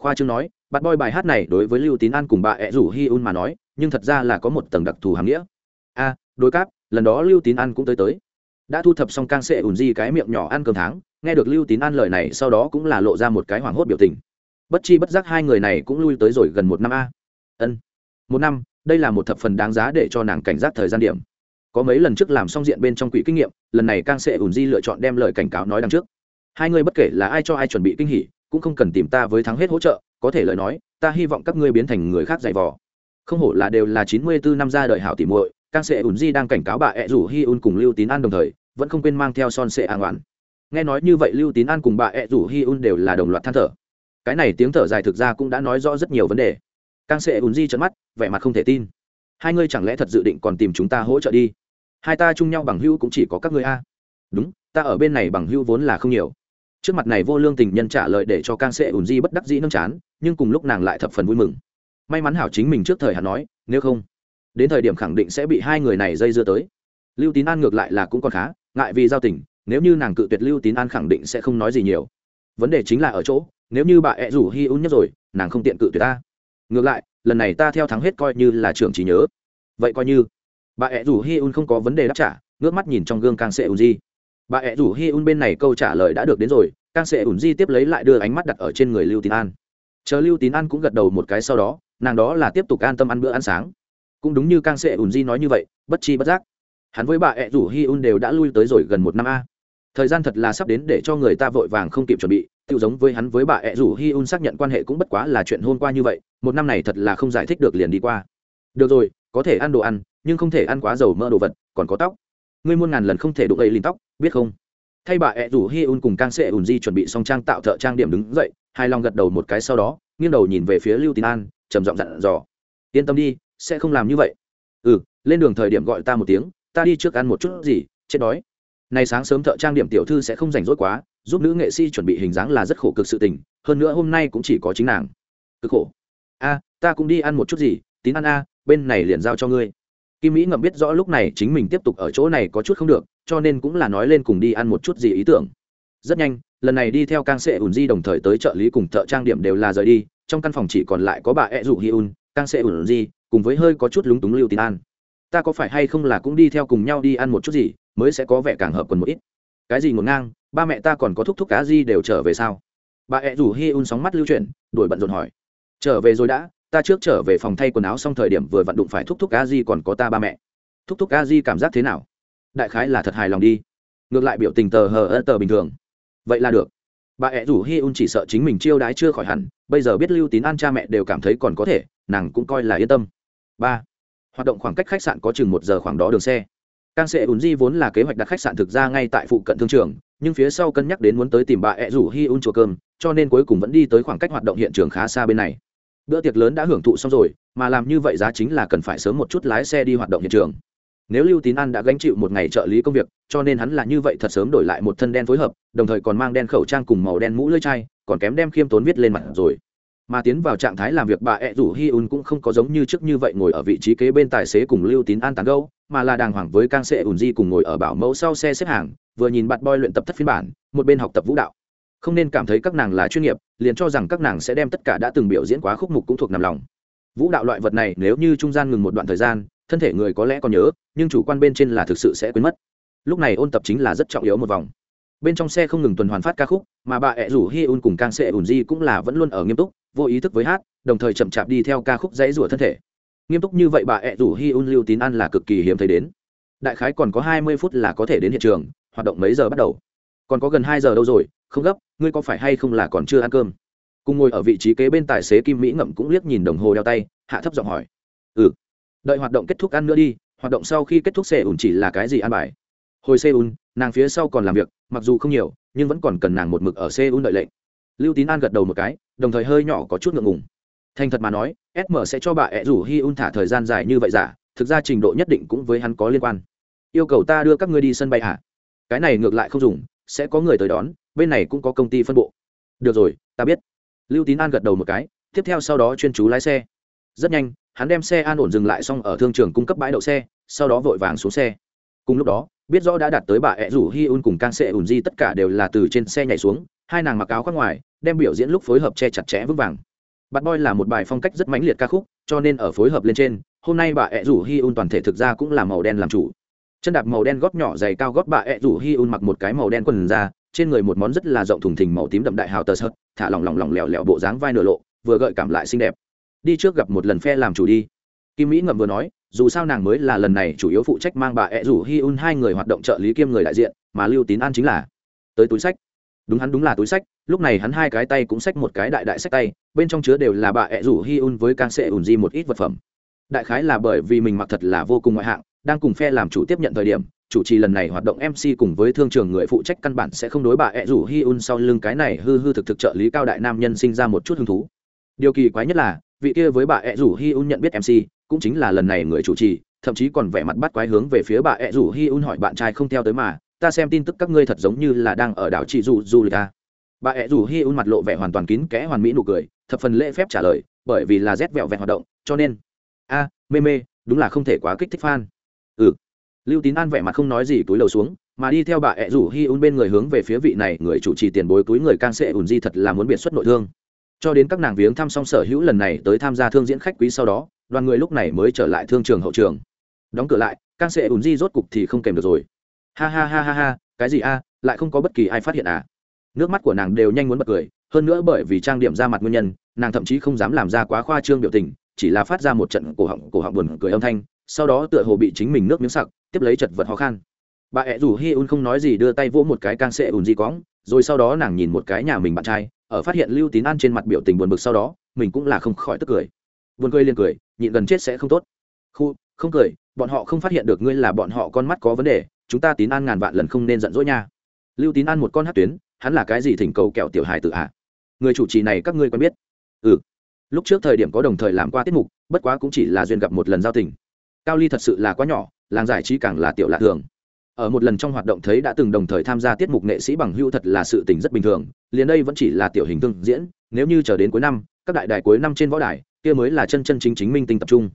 Khoa chương nói, bạt boy bài hát này đối với lưu tín an cùng bà ẹ rủ hi un mà nói, nhưng thật ra là có một tầng đặc thù hàm nghĩa. A, đối cáp, lần đó lưu tín an cũng tới tới. Đã thu thập xong cang sệ ùn di cái miệng nhỏ ăn cơm tháng nghe được lưu tín an lời này, sau đó cũng là lộ ra một cái hoảng hốt biểu tình. Bất chi bất giác hai người này cũng lui tới rồi gần một năm a. Ân, một năm, đây là một thập phần đáng giá để cho nàng cảnh giác thời gian điểm. Có mấy lần trước làm xong diện bên trong quỹ kinh nghiệm, lần này càng sẽ ủn di lựa chọn đem lời cảnh cáo nói đằng trước. Hai người bất kể là ai cho ai chuẩn bị kinh hỉ, cũng không cần tìm ta với thắng hết hỗ trợ, có thể lời nói, ta hy vọng các ngươi biến thành người khác dạy vò. Không hổ là đều là chín mươi bốn năm ra đời hảo tỉ muội càng sẽ ủn di đang cảnh cáo bà ẹ rủ hi un cùng lưu tín an đồng thời, vẫn không quên mang theo son sệ an oản nghe nói như vậy lưu tín an cùng bà ẹ rủ hi un đều là đồng loạt than thở. Cái này tiếng thở dài thực ra cũng đã nói rõ rất nhiều vấn đề. Càng sẽ ùn di trận mắt, vẻ mặt không thể tin. Hai ngươi chẳng lẽ thật dự định còn tìm chúng ta hỗ trợ đi? Hai ta chung nhau bằng hưu cũng chỉ có các ngươi a. Đúng, ta ở bên này bằng hưu vốn là không nhiều. Trước mặt này vô lương tình nhân trả lời để cho càng sẽ ùn di bất đắc dĩ nâng chán, nhưng cùng lúc nàng lại thập phần vui mừng. May mắn hảo chính mình trước thời hắn nói, nếu không, đến thời điểm khẳng định sẽ bị hai người này dây dưa tới. Lưu tín an ngược lại là cũng còn khá, ngại vì giao tình nếu như nàng cự tuyệt lưu tín an khẳng định sẽ không nói gì nhiều. Vấn đề chính là ở chỗ, nếu như bà ẹ rủ hi un nhất rồi, nàng không tiện cự tuyệt ta. Ngược lại, lần này ta theo thắng hết coi như là trưởng trí nhớ. Vậy coi như, bà ẹ rủ hi un không có vấn đề đáp trả, ngước mắt nhìn trong gương càng sệ ùn di. Bà ẹ rủ hi un bên này câu trả lời đã được đến rồi càng sệ ùn di tiếp lấy lại đưa ánh mắt đặt ở trên người lưu tín an. Chờ lưu tín an cũng gật đầu một cái sau đó, nàng đó là tiếp tục an tâm ăn bữa ăn sáng. Cũng đúng như cang sệ ùn di nói như vậy, bất chi bất giác. Hắn với bà ẹ rủ hi un đều đã lui tới rồi gần một năm a thời gian thật là sắp đến để cho người ta vội vàng không kịp chuẩn bị tự giống với hắn với bà ẹ rủ hi un xác nhận quan hệ cũng bất quá là chuyện hôm qua như vậy, một năm này thật là không giải thích được liền đi qua. Được rồi, có thể ăn đồ ăn, nhưng không thể ăn quá dầu mỡ đồ vật, còn có tóc. Ngươi muôn ngàn lần không thể đụng ấy lìn tóc, biết không? Thay bà ẹ rủ hi un cùng cang sệ ùn di chuẩn bị xong trang tạo thợ trang điểm đứng dậy hai lòng gật đầu một cái sau đó, nghiêng đầu nhìn về phía lưu tín an, trầm giọng dặn dò. Yên tâm đi, sẽ không làm như vậy. Ừ lên đường thời điểm gọi ta một tiếng, ta đi trước ăn một chút gì, chết đói nay sáng sớm thợ trang điểm tiểu thư sẽ không rảnh rỗi quá, giúp nữ nghệ sĩ chuẩn bị hình dáng là rất khổ cực sự tình, hơn nữa hôm nay cũng chỉ có chính nàng. Cực khổ. A, ta cũng đi ăn một chút gì, tín ăn a, bên này liền giao cho ngươi. Kim mỹ ngậm biết rõ lúc này chính mình tiếp tục ở chỗ này có chút không được, cho nên cũng là nói lên cùng đi ăn một chút gì ý tưởng. Rất nhanh, lần này đi theo Kang sệ ùn di đồng thời tới trợ lý cùng thợ trang điểm đều là rời đi, trong căn phòng chỉ còn lại có bà ed rủ hi un cang sệ ùn di, cùng với hơi có chút lúng túng lưu tín an ta có phải hay không là cũng đi theo cùng nhau đi ăn một chút gì, mới sẽ có vẻ càng hợp quần một ít. Cái gì ngổn ngang, ba mẹ ta còn có thúc thúc cá gì đều trở về sao? Bà ẹ rủ hi un sóng mắt lưu chuyển, đuổi bận rộn hỏi. Trở về rồi đã, ta trước trở về phòng thay quần áo xong thời điểm vừa vặn đụng phải thúc thúc cá gì còn có ta ba mẹ. Thúc thúc cá gì cảm giác thế nào? Đại khái là thật hài lòng đi. Ngược lại biểu tình tờ hờ ơ tờ bình thường. Vậy là được. Bà ẹ rủ hi un chỉ sợ chính mình chiêu đái chưa khỏi hẳn, bây giờ biết lưu tín an cha mẹ đều cảm thấy còn có thể, nàng cũng coi là yên tâm. Ba hoạt động khoảng cách khách sạn có chừng một giờ khoảng đó đường xe. Càng sẽ ùn di vốn là kế hoạch đặt khách sạn thực ra ngay tại phụ cận thương trường, nhưng phía sau cân nhắc đến muốn tới tìm bà ẹ rủ hi un chùa cơm, cho nên cuối cùng vẫn đi tới khoảng cách hoạt động hiện trường khá xa bên này. Bữa tiệc lớn đã hưởng thụ xong rồi, mà làm như vậy giá chính là cần phải sớm một chút lái xe đi hoạt động hiện trường. Nếu lưu tín an đã gánh chịu một ngày trợ lý công việc, cho nên hắn là như vậy thật sớm đổi lại một thân đen phối hợp, đồng thời còn mang đen khẩu trang cùng màu đen mũ lưỡi chai, còn kém đem khiêm tốn viết lên mặt rồi mà tiến vào trạng thái làm việc, bà ẹ rủ hi un cũng không có giống như trước như vậy ngồi ở vị trí kế bên tài xế cùng lưu tín an tán gâu mà là đàng hoàng với cang sệ ùn di cùng ngồi ở bảo mẫu sau xe xếp hàng, vừa nhìn bạn boy luyện tập thất phiên bản, một bên học tập vũ đạo. Không nên cảm thấy các nàng là chuyên nghiệp, liền cho rằng các nàng sẽ đem tất cả đã từng biểu diễn quá khúc mục cũng thuộc nằm lòng. Vũ đạo loại vật này nếu như trung gian ngừng một đoạn thời gian, thân thể người có lẽ còn nhớ, nhưng chủ quan bên trên là thực sự sẽ quên mất. Lúc này ôn tập chính là rất trọng yếu một vòng bên trong xe không ngừng tuần hoàn phát ca khúc, mà bà ẹ rủ hi un cùng càng sệ ùn di cũng là vẫn luôn ở nghiêm túc, vô ý thức với hát, đồng thời chậm chạp đi theo ca khúc dãy rủa thân thể. Nghiêm túc như vậy bà ẹ rủ hi un, lưu tín ăn là cực kỳ hiếm thấy đến. Đại khái còn có hai mươi phút là có thể đến hiện trường, hoạt động mấy giờ bắt đầu? Còn có gần hai giờ đâu rồi, không gấp, ngươi có phải hay không là còn chưa ăn cơm? Cùng ngồi ở vị trí kế bên tài xế kim mỹ ngậm cũng liếc nhìn đồng hồ đeo tay, hạ thấp giọng hỏi. Ừ. Đợi hoạt động kết thúc ăn nữa đi, hoạt động sau khi kết thúc xe ùn chỉ là cái gì ăn bài? Hồi xe ùn nàng phía sau còn làm việc, mặc dù không nhiều, nhưng vẫn còn cần nàng một mực ở xe ủn đợi lệnh. Lưu tín an gật đầu một cái, đồng thời hơi nhỏ có chút ngượng ngùng. Thành thật mà nói sm sẽ cho bà ẹ rủ hi un thả thời gian dài như vậy giả, thực ra trình độ nhất định cũng với hắn có liên quan. Yêu cầu ta đưa các ngươi đi sân bay hả? Cái này ngược lại không dùng, sẽ có người tới đón, bên này cũng có công ty phân bộ. Được rồi, ta biết. Lưu tín an gật đầu một cái, tiếp theo sau đó chuyên chú lái xe. Rất nhanh, hắn đem xe an ổn dừng lại xong ở thương trường cung cấp bãi đậu xe, sau đó vội vàng xuống xe. Cùng lúc đó biết rõ đã đạt tới bà ẹ rủ hi un cùng can sệ ùn di tất cả đều là từ trên xe nhảy xuống, hai nàng mặc áo khoác ngoài, đem biểu diễn lúc phối hợp che chặt chẽ vững vàng. Bad boy là một bài phong cách rất mãnh liệt ca khúc, cho nên ở phối hợp lên trên, hôm nay bà ẹ rủ hi un toàn thể thực ra cũng là màu đen làm chủ. Chân đạp màu đen gót nhỏ dày cao gót bà ẹ rủ hi un mặc một cái màu đen quần ra trên người một món rất là rộng thùng thình màu tím đậm đại hào tờ sợt, thả lỏng lỏng lỏng lẻo lẻo bộ dáng vai nửa lộ, vừa gợi cảm lại xinh đẹp. Đi trước gặp một lần phe làm chủ đi. Kim mỹ ngậm vừa nói dù sao nàng mới là lần này chủ yếu phụ trách mang bà ẹ rủ hi un hai người hoạt động trợ lý kiêm người đại diện, mà lưu tín an chính là tới túi sách. Đúng hắn đúng là túi sách, lúc này hắn hai cái tay cũng xách một cái đại đại sách tay, bên trong chứa đều là bà ẹ rủ hi un với can sệ ùn di một ít vật phẩm. Đại khái là bởi vì mình mặc thật là vô cùng ngoại hạng, đang cùng phe làm chủ tiếp nhận thời điểm, chủ trì lần này hoạt động mc cùng với thương trường người phụ trách căn bản sẽ không đối bà ẹ rủ hi un sau lưng cái này hư hư thực thực trợ lý cao đại nam nhân sinh ra một chút hứng thú. Điều kỳ quái nhất là, vị kia với bà ẹ rủ hi un nhận biết mc cũng chính là lần này người chủ trì, thậm chí còn vẻ mặt bắt quái hướng về phía bà ẹ rủ hi un hỏi bạn trai không theo tới mà, ta xem tin tức các ngươi thật giống như là đang ở đảo chị dù du lịch ta bà ẹ rủ hi un mặt lộ vẻ hoàn toàn kín kẽ hoàn mỹ nụ cười, thập phần lễ phép trả lời, bởi vì là rét vẹo vẹn hoạt động, cho nên a, mê mê, đúng là không thể quá kích thích fan. Ừ. Lưu tín an vẻ mặt không nói gì túi lầu xuống, mà đi theo bà ẹ rủ hi un bên người hướng về phía vị này người chủ trì tiền bối túi người can sệ ùn di thật là muốn biệt xuất nội thương. Cho đến các nàng viếng thăm xong sở hữu lần này tới tham gia thương diễn khách quý sau đó đoàn người lúc này mới trở lại thương trường hậu trường. Đóng cửa lại can sệ ùn di rốt cục thì không kèm được rồi. Ha ha ha ha ha, cái gì a, lại không có bất kỳ ai phát hiện à? Nước mắt của nàng đều nhanh muốn bật cười, hơn nữa bởi vì trang điểm ra mặt nguyên nhân, nàng thậm chí không dám làm ra quá khoa trương biểu tình, chỉ là phát ra một trận cổ họng cổ họng buồn cười âm thanh, sau đó tựa hồ bị chính mình nước miếng sặc, tiếp lấy chật vật khó khăn bà ẹ rủ hi un không nói gì đưa tay vỗ một cái càng sệ ùn di cóng rồi sau đó nàng nhìn một cái nhà mình bạn trai, ở phát hiện lưu tín an trên mặt biểu tình buồn bực sau đó, mình cũng là không khỏi tức cười buồn cười liền cười, nhịn gần chết sẽ không tốt. Khu, không cười, bọn họ không phát hiện được ngươi là bọn họ con mắt có vấn đề, chúng ta tín an ngàn vạn lần không nên giận dỗi nha. Lưu tín an một con hát tuyến, hắn là cái gì thỉnh cầu kẹo tiểu hài tự hạ người chủ trì này các ngươi quen biết. Ừ. Lúc trước thời điểm có đồng thời làm qua tiết mục, bất quá cũng chỉ là duyên gặp một lần giao tình. Cao ly thật sự là quá nhỏ, làng giải trí càng là tiểu lạ thường. Ở một lần trong hoạt động thấy đã từng đồng thời tham gia tiết mục nghệ sĩ bằng hưu thật là sự tình rất bình thường, liền đây vẫn chỉ là tiểu hình tương diễn, nếu như chờ đến cuối năm, các đại đài cuối năm trên võ đài kia mới là chân chân chính chính minh tinh tập trung.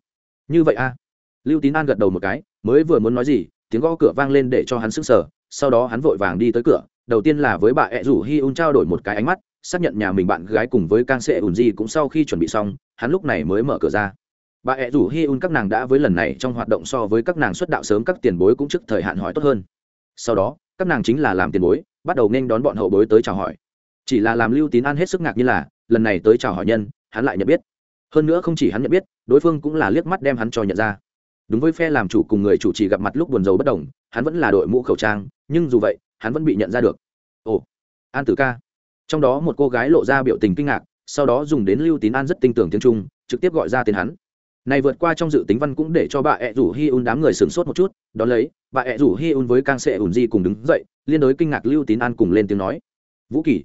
Như vậy a? Lưu tín an gật đầu một cái, mới vừa muốn nói gì, tiếng gõ cửa vang lên để cho hắn sức sở sau đó hắn vội vàng đi tới cửa, đầu tiên là với bà ẹ rủ hi un trao đổi một cái ánh mắt, xác nhận nhà mình bạn gái cùng với cang sệ ùn di cũng sau khi chuẩn bị xong, hắn lúc này mới mở cửa ra. Bà ẹ rủ hi un các nàng đã với lần này trong hoạt động so với các nàng xuất đạo sớm các tiền bối cũng trước thời hạn hỏi tốt hơn. Sau đó, các nàng chính là làm tiền bối, bắt đầu nên đón bọn hậu bối tới chào hỏi. Chỉ là làm lưu tín an hết sức ngạc như là, lần này tới chào hỏi nhân, hắn lại nhận biết hơn nữa không chỉ hắn nhận biết, đối phương cũng là liếc mắt đem hắn cho nhận ra. Đúng với phe làm chủ cùng người chủ trì gặp mặt lúc buồn rầu bất đồng, hắn vẫn là đội mũ khẩu trang, nhưng dù vậy, hắn vẫn bị nhận ra được. Ồ, an tử ca. Trong đó một cô gái lộ ra biểu tình kinh ngạc, sau đó dùng đến lưu tín an rất tin tưởng tiếng trung, trực tiếp gọi ra tên hắn. Này vượt qua trong dự tính văn cũng để cho bà ẹ rủ hi un đám người sửng sốt một chút đ ó lấy, bà ẹ rủ hi un với càng sệ ùn di cùng đứng dậy, liên đối kinh ngạc lưu tín an cùng lên tiếng nói. Vũ kỳ.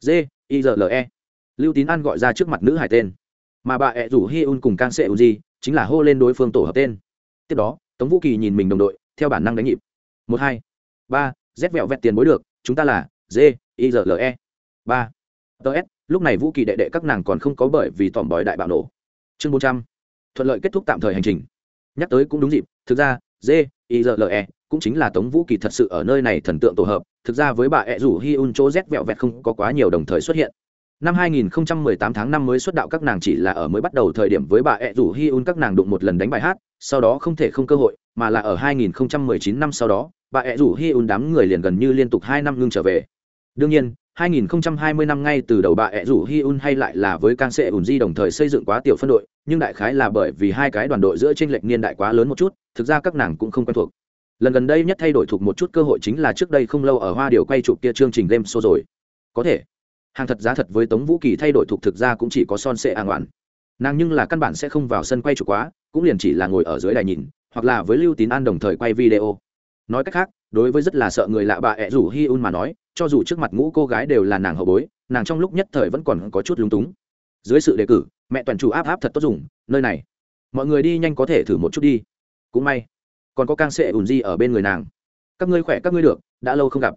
D i r l e. Lưu tín an gọi ra trước mặt nữ hải tên mà bà ẹ rủ hi un cùng Kang sệ ùn di chính là hô lên đối phương tổ hợp tên. Tiếp đó, tống vũ kỳ nhìn mình đồng đội, theo bản năng đánh nhịp. Một, hai, ba, z vẹo vẹt tiền bối được, chúng ta là G i r l e. Ba ts lúc này vũ kỳ đệ đệ các nàng còn không có bởi vì tòm bòi đại bạo nổ. Chương bốn trăm, thuận lợi kết thúc tạm thời hành trình. Nhắc tới cũng đúng dịp, thực ra G i r l e cũng chính là tống vũ kỳ thật sự ở nơi này thần tượng tổ hợp, thực ra với bà ẹ rủ hi un chỗ z vẹo vẹt không có quá nhiều đồng thời xuất hiện năm 2018 tháng năm mới xuất đạo các nàng chỉ là ở mới bắt đầu thời điểm với bà ẹ rủ hi un các nàng đụng một lần đánh bài hát sau đó không thể không cơ hội mà là ở 2019 năm sau đó bà ẹ rủ hi un đám người liền gần như liên tục hai năm ngưng trở về đương nhiên 2020 năm ngay từ đầu bà ẹ rủ Hi Un hay lại là với Kang Sệ ùn di đồng thời xây dựng quá tiểu phân đội, nhưng đại khái là bởi vì hai cái đoàn đội giữa trên lệch niên đại quá lớn một chút, thực ra các nàng cũng không quen thuộc. Lần gần đây nhất thay đổi thuộc một chút cơ hội chính là trước đây không lâu ở Hoa Điều quay chụp kia chương trình game show rồi. Có thể, hàng thật giá thật với Tống Vũ Kỳ thay đổi thuộc thực ra cũng chỉ có Son Sệ an ngoạn. Nàng nhưng là căn bản sẽ không vào sân quay chủ quá, cũng liền chỉ là ngồi ở dưới đài nhìn, hoặc là với Lưu Tín An đồng thời quay video. Nói cách khác, đối với rất là sợ người lạ bà ẹ rủ Hi Un mà nói, cho dù trước mặt ngũ cô gái đều là nàng hậu bối nàng trong lúc nhất thời vẫn còn có chút lúng túng. Dưới sự đề cử mẹ toàn chủ áp áp thật tốt dùng nơi này. Mọi người đi nhanh có thể thử một chút đi. Cũng may còn có càng sệ ùn di ở bên người nàng. Các ngươi khỏe các ngươi được đã lâu không gặp.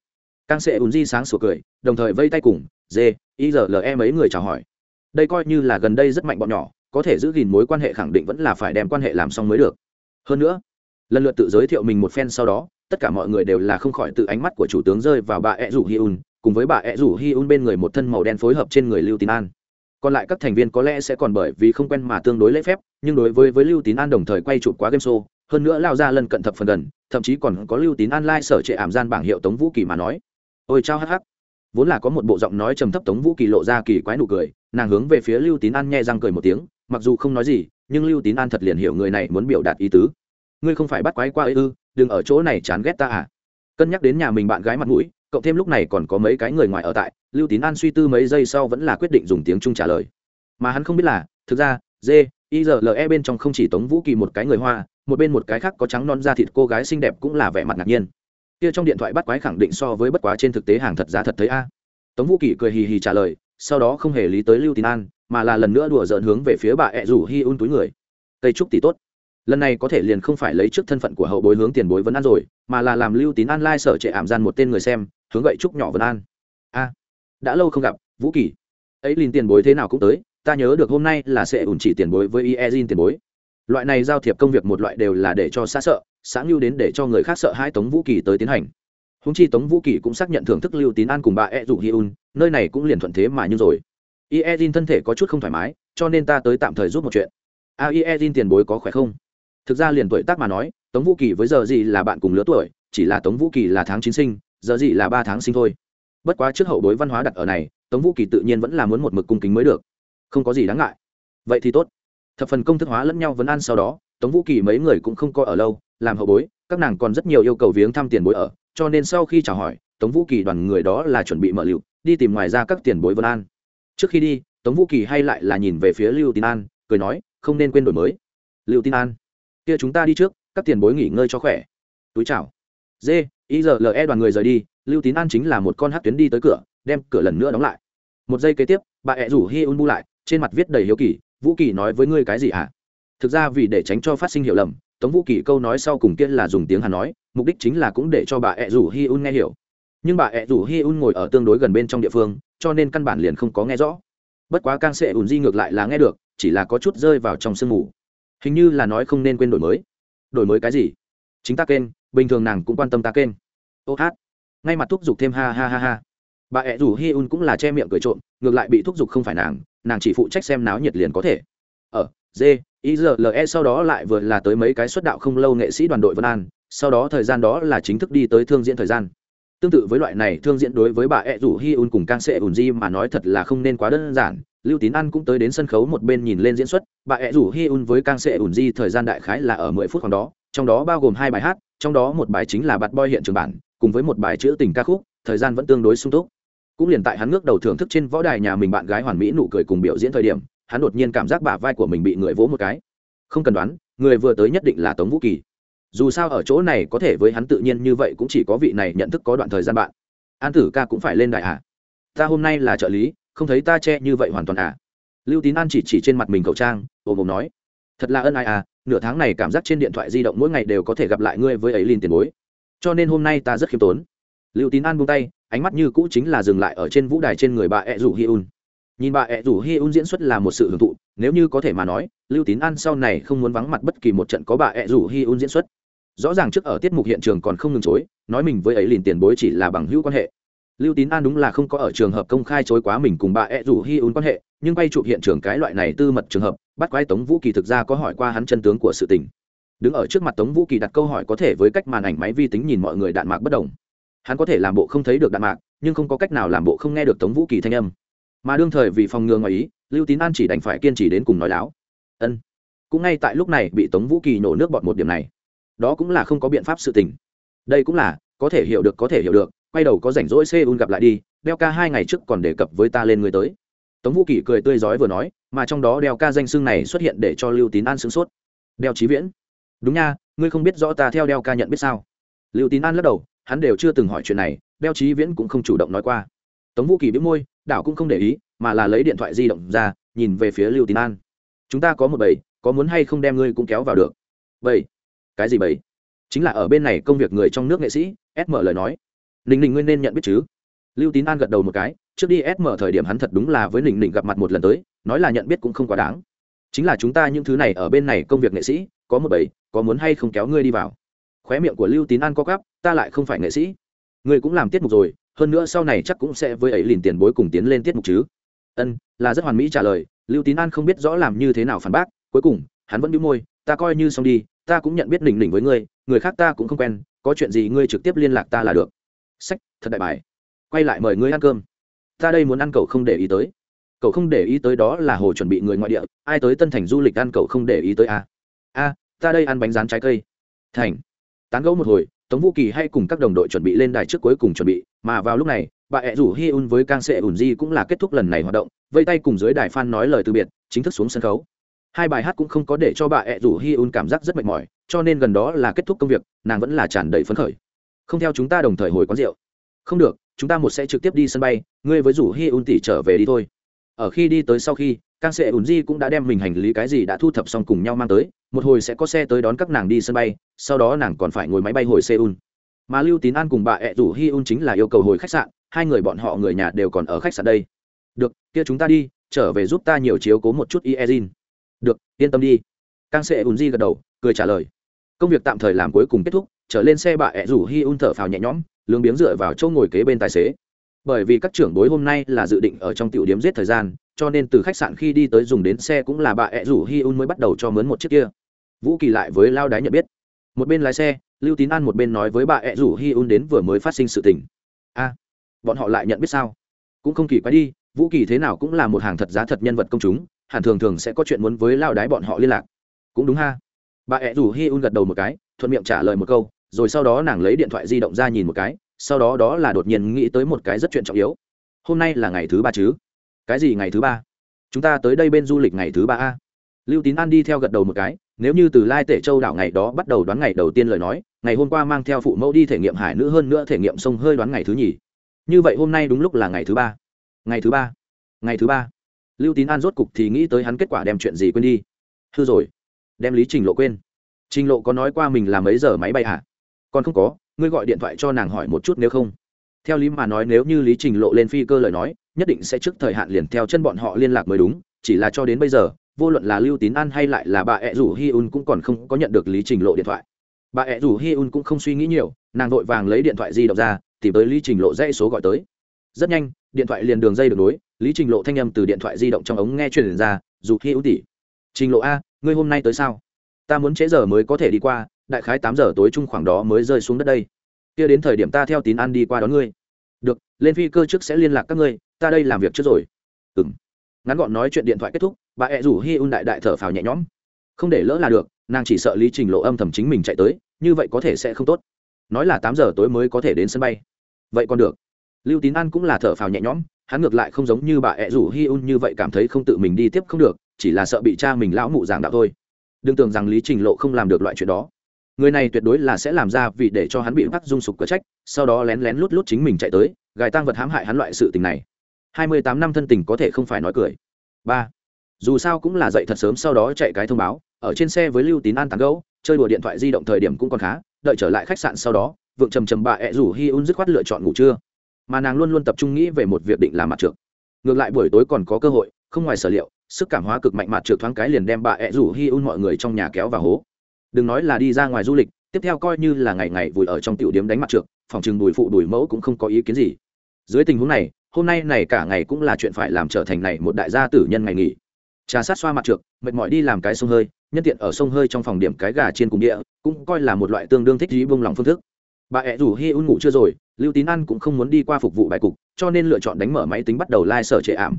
Càng sệ ùn di sáng sủa cười đồng thời vây tay cùng dê y giờ e mấy người chào hỏi. Đây coi như là gần đây rất mạnh bọn nhỏ, có thể giữ gìn mối quan hệ khẳng định vẫn là phải đem quan hệ làm xong mới được. Hơn nữa, lần lượt tự giới thiệu mình một phen sau đó, tất cả mọi người đều là không khỏi tự ánh mắt của chủ tướng rơi vào bà ed rủ hi un, cùng với bà ed rủ hi un bên người một thân màu đen phối hợp trên người lưu tín an. Còn lại các thành viên có lẽ sẽ còn bởi vì không quen mà tương đối lễ phép, nhưng đối với với lưu tín an đồng thời quay chụp quá game show, hơn nữa lao ra lần cận thập phần gần, thậm chí còn có lưu tín an lai、like、sở trệ ảm gian bảng hiệu tống vũ kỳ mà nói. Ôi chao hắc hắc vốn là có một bộ giọng nói trầm thấp tống vũ kỳ lộ ra kỳ quái nụ cười, nàng hướng về phía lưu tín an nhẹ răng cười một tiếng, mặc dù không nói gì, nhưng lưu tín an thật liền hiểu người này muốn biểu đạt ý tứ. Ngươi không phải bắt quái qua ấy ư, đừng ở chỗ này chán ghét ta à? Cân nhắc đến nhà mình bạn gái mặt mũi, cộng thêm lúc này còn có mấy cái người ngoài ở tại, lưu tín an suy tư mấy giây sau vẫn là quyết định dùng tiếng trung trả lời. Mà hắn không biết là, thực ra, d, i giờ l e bên trong không chỉ tống vũ kỳ một cái người hoa, một bên một cái khác có trắng non da thịt cô gái xinh đẹp cũng là vẻ mặt ngạc nhiên kia trong điện thoại bắt quái khẳng định so với bất quá trên thực tế hàng thật giá thật thấy a. Tống vũ kỷ cười hì hì trả lời, sau đó không hề lý tới lưu tín an, mà là lần nữa đùa dợn hướng về phía bà ẹ rủ hi un túi người. Tây trúc tỷ tốt. Lần này có thể liền không phải lấy trước thân phận của hậu bối hướng tiền bối vấn an rồi, mà là làm lưu tín an lai sở trệ ảm gian một tên người xem, hướng gậy trúc nhỏ vấn an. A, đã lâu không gặp, vũ kỳ. Ấy liền tiền bối thế nào cũng tới, ta nhớ được hôm nay là sẽ ủn chỉ tiền bối với iezin tiền bối. Loại này giao thiệp công việc một loại đều là để cho xa sợ sáng lưu đến để cho người khác sợ hai tống vũ kỳ tới tiến hành. Húng chi tống vũ kỳ cũng xác nhận thưởng thức lưu tín an cùng bà e dụ hi un, nơi này cũng liền thuận thế mà như rồi. Iezin thân thể có chút không thoải mái, cho nên ta tới tạm thời giúp một chuyện. À, A iezin tiền bối có khỏe không? Thực ra liền tuổi tác mà nói, tống vũ kỳ với giờ gì là bạn cùng lứa tuổi, chỉ là tống vũ kỳ là tháng chín sinh, giờ gì là ba tháng sinh thôi. Bất quá trước hậu bối văn hóa đặt ở này, tống vũ kỳ tự nhiên vẫn là muốn một mực cung kính mới được. Không có gì đáng ngại. Vậy thì tốt. Thập phần công thức hóa lẫn nhau vấn ăn sau đó, tống vũ kỳ mấy người cũng không coi ở lâu làm hậu bối, các nàng còn rất nhiều yêu cầu viếng thăm tiền bối ở, cho nên sau khi chào hỏi, tống vũ kỳ đoàn người đó là chuẩn bị mở liệu đi tìm ngoài ra các tiền bối vân an. Trước khi đi, tống vũ kỳ hay lại là nhìn về phía lưu tín an, cười nói, không nên quên đổi mới. Lưu tín an, kia chúng ta đi trước, các tiền bối nghỉ ngơi cho khỏe. Túi chào. D ý giờ le đoàn người rời đi, lưu tín an chính là một con hát tuyến đi tới cửa, đem cửa lần nữa đóng lại. Một giây kế tiếp, bà ẹ rủ hi un bu lại, trên mặt viết đầy hiếu kỳ, vũ kỳ nói với ngươi cái gì hả? À? thực ra vì để tránh cho phát sinh hiểu lầm tống vũ kỳ câu nói sau cùng kia là dùng tiếng hàn nói, mục đích chính là cũng để cho bà ẹ rủ hi un nghe hiểu. Nhưng bà ẹ rủ hi un ngồi ở tương đối gần bên trong địa phương, cho nên căn bản liền không có nghe rõ. Bất quá càng sẽ ùn di ngược lại là nghe được, chỉ là có chút rơi vào trong sương mù. Hình như là nói không nên quên đổi mới. Đổi mới cái gì? Chính ta kênh, bình thường nàng cũng quan tâm ta kênh. Ô hát. Ngay mặt thúc giục thêm ha ha ha ha. Bà ẹ rủ hi un cũng là che miệng cười trộm, ngược lại bị thúc giục không phải nàng nàng chỉ phụ trách xem náo nhiệt liền có thể. Ở dê i giờ sau đó lại vừa là tới mấy cái xuất đạo không lâu nghệ sĩ đoàn đội vân an, sau đó thời gian đó là chính thức đi tới thương diễn thời gian. Tương tự với loại này, thương diễn đối với bà ẹ rủ hi un cùng Kang Se ùn mà nói thật là không nên quá đơn giản. Lưu tín an cũng tới đến sân khấu một bên nhìn lên diễn xuất, bà ẹ rủ hi un với Kang Se ùn thời gian đại khái là ở mười phút khoảng đó, trong đó bao gồm hai bài hát, trong đó một bài chính là Bad boy hiện trường bản, cùng với một bài chữ tình ca khúc, thời gian vẫn tương đối sung túc. Cũng liền tại hắn ngước đầu thưởng thức trên võ đài nhà mình bạn gái hoàn mỹ nụ cười cùng biểu diễn thời điểm hắn đột nhiên cảm giác bả vai của mình bị người vỗ một cái. Không cần đoán, người vừa tới nhất định là tống vũ kỳ. Dù sao ở chỗ này có thể với hắn tự nhiên như vậy cũng chỉ có vị này nhận thức có đoạn thời gian bạn. An tử ca cũng phải lên đại à? Ta hôm nay là trợ lý, không thấy ta che như vậy hoàn toàn à? Lưu tín an chỉ chỉ trên mặt mình khẩu trang ồm ồm nói. Thật là ân ai à nửa tháng này cảm giác trên điện thoại di động mỗi ngày đều có thể gặp lại ngươi với ấy liền tiền bối. Cho nên hôm nay ta rất khiêm tốn. Lưu tín an buông tay, ánh mắt như cũ chính là dừng lại ở trên vũ đài trên người bà ẹ rủ hi un nhìn bà ẹ rủ hi un diễn xuất là một sự hưởng thụ, nếu như có thể mà nói, lưu tín an sau này không muốn vắng mặt bất kỳ một trận có bà ẹ rủ hi un diễn xuất. Rõ ràng trước ở tiết mục hiện trường còn không ngừng chối, nói mình với ấy liền tiền bối chỉ là bằng hữu quan hệ. Lưu tín an đúng là không có ở trường hợp công khai chối quá mình cùng bà ẹ rủ hi un quan hệ, nhưng bay chụp hiện trường cái loại này tư mật trường hợp, bắt quái tống vũ kỳ thực ra có hỏi qua hắn chân tướng của sự tình. Đứng ở trước mặt tống vũ kỳ đặt câu hỏi có thể với cách màn ảnh máy vi tính nhìn mọi người đạn mạc bất đồng. Hắn có thể làm bộ không thấy được đạn mạc, nhưng không có cách nào làm bộ không nghe được tống vũ kỳ thanh âm mà đương thời vì phòng ngừa ngoài ý, lưu tín an chỉ đành phải kiên trì đến cùng nói láo. Ân. Cũng ngay tại lúc này bị tống vũ kỳ nổ nước bọt một điểm này. Đó cũng là không có biện pháp sự tình. Đây cũng là, có thể hiểu được, có thể hiểu được, quay đầu có rảnh rỗi seoul gặp lại đi, đeo ca hai ngày trước còn đề cập với ta lên người tới. Tống vũ kỳ cười tươi rói vừa nói, mà trong đó đeo ca danh xưng này xuất hiện để cho lưu tín an sửng sốt. Đeo trí viễn. Đúng nha, ngươi không biết rõ ta theo đeo ca nhận biết sao? Lưu tín an lắc đầu, hắn đều chưa từng hỏi chuyện này, đeo trí viễn cũng không chủ động nói qua. Tống vũ kỳ biết môi đảo cũng không để ý, mà là lấy điện thoại di động ra, nhìn về phía lưu tín an. Chúng ta có một bầy, có muốn hay không đem ngươi cũng kéo vào được? Bầy? Cái gì bầy? Chính là ở bên này công việc người trong nước nghệ sĩ sm lời nói. Ninh ninh Nguyên nên nhận biết chứ. Lưu tín an gật đầu một cái, trước đi sm thời điểm hắn thật đúng là với ninh ninh gặp mặt một lần tới, nói là nhận biết cũng không quá đáng. Chính là chúng ta những thứ này ở bên này công việc nghệ sĩ, có một bầy, có muốn hay không kéo ngươi đi vào? Khóe miệng của lưu tín an co gắp ta lại không phải nghệ sĩ. Ngươi cũng làm tiết mục rồi hơn nữa sau này chắc cũng sẽ với ấy liền tiền bối cùng tiến lên tiết mục chứ. Ân, là rất hoàn mỹ trả lời, lưu tín an không biết rõ làm như thế nào phản bác, cuối cùng, hắn vẫn đĩu môi, ta coi như xong đi, ta cũng nhận biết đỉnh đỉnh với ngươi, người khác ta cũng không quen, có chuyện gì ngươi trực tiếp liên lạc ta là được. Sách, thật đại bài. Quay lại mời ngươi ăn cơm. Ta đây muốn ăn cậu không để ý tới. Cậu không để ý tới đó là hồ chuẩn bị người ngoại địa, ai tới tân thành du lịch ăn cậu không để ý tới a à? a, ta đây ăn bánh rán trái cây. Thành. Tán gẫu một hồi tống vũ kỳ hay cùng các đồng đội chuẩn bị lên đài trước cuối cùng chuẩn bị, mà vào lúc này, bà ẹ rủ hi un với Kang sệ ùn di cũng là kết thúc lần này hoạt động, vây tay cùng dưới đài f nói lời từ biệt, chính thức xuống sân khấu. Hai bài hát cũng không có để cho bà ẹ rủ hi un cảm giác rất mệt mỏi, cho nên gần đó là kết thúc công việc, nàng vẫn là tràn đầy phấn khởi. Không theo chúng ta đồng thời hồi quán rượu. Không được, chúng ta một sẽ trực tiếp đi sân bay, ngươi với rủ hi un tỷ trở về đi thôi. Ở khi đi tới sau khi càng sệ ùn di cũng đã đem mình hành lý cái gì đã thu thập xong cùng nhau mang tới, một hồi sẽ có xe tới đón các nàng đi sân bay, sau đó nàng còn phải ngồi máy bay hồi seoul. Mà lưu tín an cùng bà ẹ rủ hi un chính là yêu cầu hồi khách sạn, hai người bọn họ người nhà đều còn ở khách sạn đây. Được, kia chúng ta đi, trở về giúp ta nhiều chiếu cố một chút iezin được, yên tâm đi. Càng sệ ùn di gật đầu, cười trả lời. Công việc tạm thời làm cuối cùng kết thúc, trở lên xe bà ẹ rủ hi un thở phào nhẹ nhõm lương biếng dựa vào chỗ ngồi kế bên tài xế. Bởi vì các trưởng bối hôm nay là dự định ở trong tiểu điếm giết thời gian cho nên từ khách sạn khi đi tới dùng đến xe cũng là bà ẹ rủ hi un mới bắt đầu cho mướn một chiếc kia. Vũ kỳ lại với lao đái nhận biết. Một bên lái xe, lưu tín an một bên nói với bà ẹ rủ hi un đến vừa mới phát sinh sự tình. A, bọn họ lại nhận biết sao? Cũng không kỳ quái đi, vũ kỳ thế nào cũng là một hàng thật giá thật nhân vật công chúng, hẳn thường thường sẽ có chuyện muốn với lao đái bọn họ liên lạc. Cũng đúng ha. Bà ẹ rủ hi un gật đầu một cái, thuận miệng trả lời một câu, rồi sau đó nàng lấy điện thoại di động ra nhìn một cái, sau đó đó là đột nhiên nghĩ tới một cái rất chuyện trọng yếu. Hôm nay là ngày thứ ba chứ? Cái gì ngày thứ ba? Chúng ta tới đây bên du lịch ngày thứ ba a. Lưu tín an đi theo gật đầu một cái, nếu như từ lai tể châu đảo ngày đó bắt đầu đoán ngày đầu tiên lời nói, ngày hôm qua mang theo phụ mẫu đi thể nghiệm hải nữ hơn nữa thể nghiệm sông hơi đoán ngày thứ nhì. Như vậy hôm nay đúng lúc là ngày thứ ba. Ngày thứ ba. Ngày thứ ba. Lưu tín an rốt cục thì nghĩ tới hắn kết quả đem chuyện gì quên đi. Hư rồi. Đem lý trình lộ quên. Trình lộ có nói qua mình là mấy giờ máy bay hả? Còn không có, ngươi gọi điện thoại cho nàng hỏi một chút nếu không theo lý mà nói nếu như lý trình lộ lên phi cơ lời nói, nhất định sẽ trước thời hạn liền theo chân bọn họ liên lạc mới đúng, chỉ là cho đến bây giờ, vô luận là lưu tín an hay lại là bà ẹ rủ hi un cũng còn không có nhận được lý trình lộ điện thoại. Bà ẹ rủ hi un cũng không suy nghĩ nhiều, nàng vội vàng lấy điện thoại di động ra, tìm tới lý trình lộ dãy số gọi tới. Rất nhanh, điện thoại liền đường dây được nối, lý trình lộ thanh â m từ điện thoại di động trong ống nghe truyền ra, dù hi un tỷ, trình lộ a, ngươi hôm nay tới sao? Ta muốn trễ giờ mới có thể đi qua, đại khái tám giờ tối trung khoảng đó mới rơi xuống đất đây kia đến thời điểm ta theo tín ăn đi qua đón ngươi. Được, lên phi cơ trước sẽ liên lạc các ngươi, ta đây làm việc trước rồi. Ừ m ngắn gọn nói chuyện điện thoại kết thúc, bà ẹ rủ hi un đại đại thở phào nhẹ nhõm. Không để lỡ là được, nàng chỉ sợ lý trình lộ âm thầm chính mình chạy tới, như vậy có thể sẽ không tốt. Nói là tám giờ tối mới có thể đến sân bay. Vậy còn được. Lưu tín an cũng là thở phào nhẹ nhõm, hắn ngược lại không giống như bà ẹ rủ hi un như vậy cảm thấy không tự mình đi tiếp không được, chỉ là sợ bị cha mình lão mụ giảng đạo thôi. Đừng tưởng rằng lý trình lộ không làm được loại chuyện đó người này tuyệt đối là sẽ làm ra vì để cho hắn bị bắt dung sục cửa trách, sau đó lén lén lút lút chính mình chạy tới, gài tang vật hãm hại hắn loại sự tình này. Hai mươi tám năm thân tình có thể không phải nói cười. Ba. Dù sao cũng là dậy thật sớm sau đó chạy cái thông báo, ở trên xe với lưu tín an tàn gấu chơi đùa điện thoại di động thời điểm cũng còn khá, đợi trở lại khách sạn sau đó, vượng trầm trầm bà ẹ rủ hi un dứt khoát lựa chọn ngủ trưa. Mà nàng luôn luôn tập trung nghĩ về một việc định làm mặt trượt ngược lại buổi tối còn có cơ hội, không ngoài sở liệu, sức cảm hóa cực mạnh mặt trượt thoáng cái liền đem bà ẹ rủ hi un mọi người trong nhà kéo vào hố đừng nói là đi ra ngoài du lịch, tiếp theo coi như là ngày ngày vùi ở trong tiểu điếm đánh mặt trượt, phòng chừng đùi phụ đùi mẫu cũng không có ý kiến gì. Dưới tình huống này, hôm nay này cả ngày cũng là chuyện phải làm trở thành này một đại gia tử nhân ngày nghỉ. Trà sát xoa mặt trượt, mệt mỏi đi làm cái sông hơi, nhân tiện ở sông hơi trong phòng điểm cái gà trên cùng địa, cũng coi là một loại tương đương thích dí bông lòng phương thức. Bà ẹ rủ hi un ngủ chưa rồi, lưu tín ăn cũng không muốn đi qua phục vụ bài cục, cho nên lựa chọn đánh mở máy tính bắt đầu lai、like、sở trệ ảm.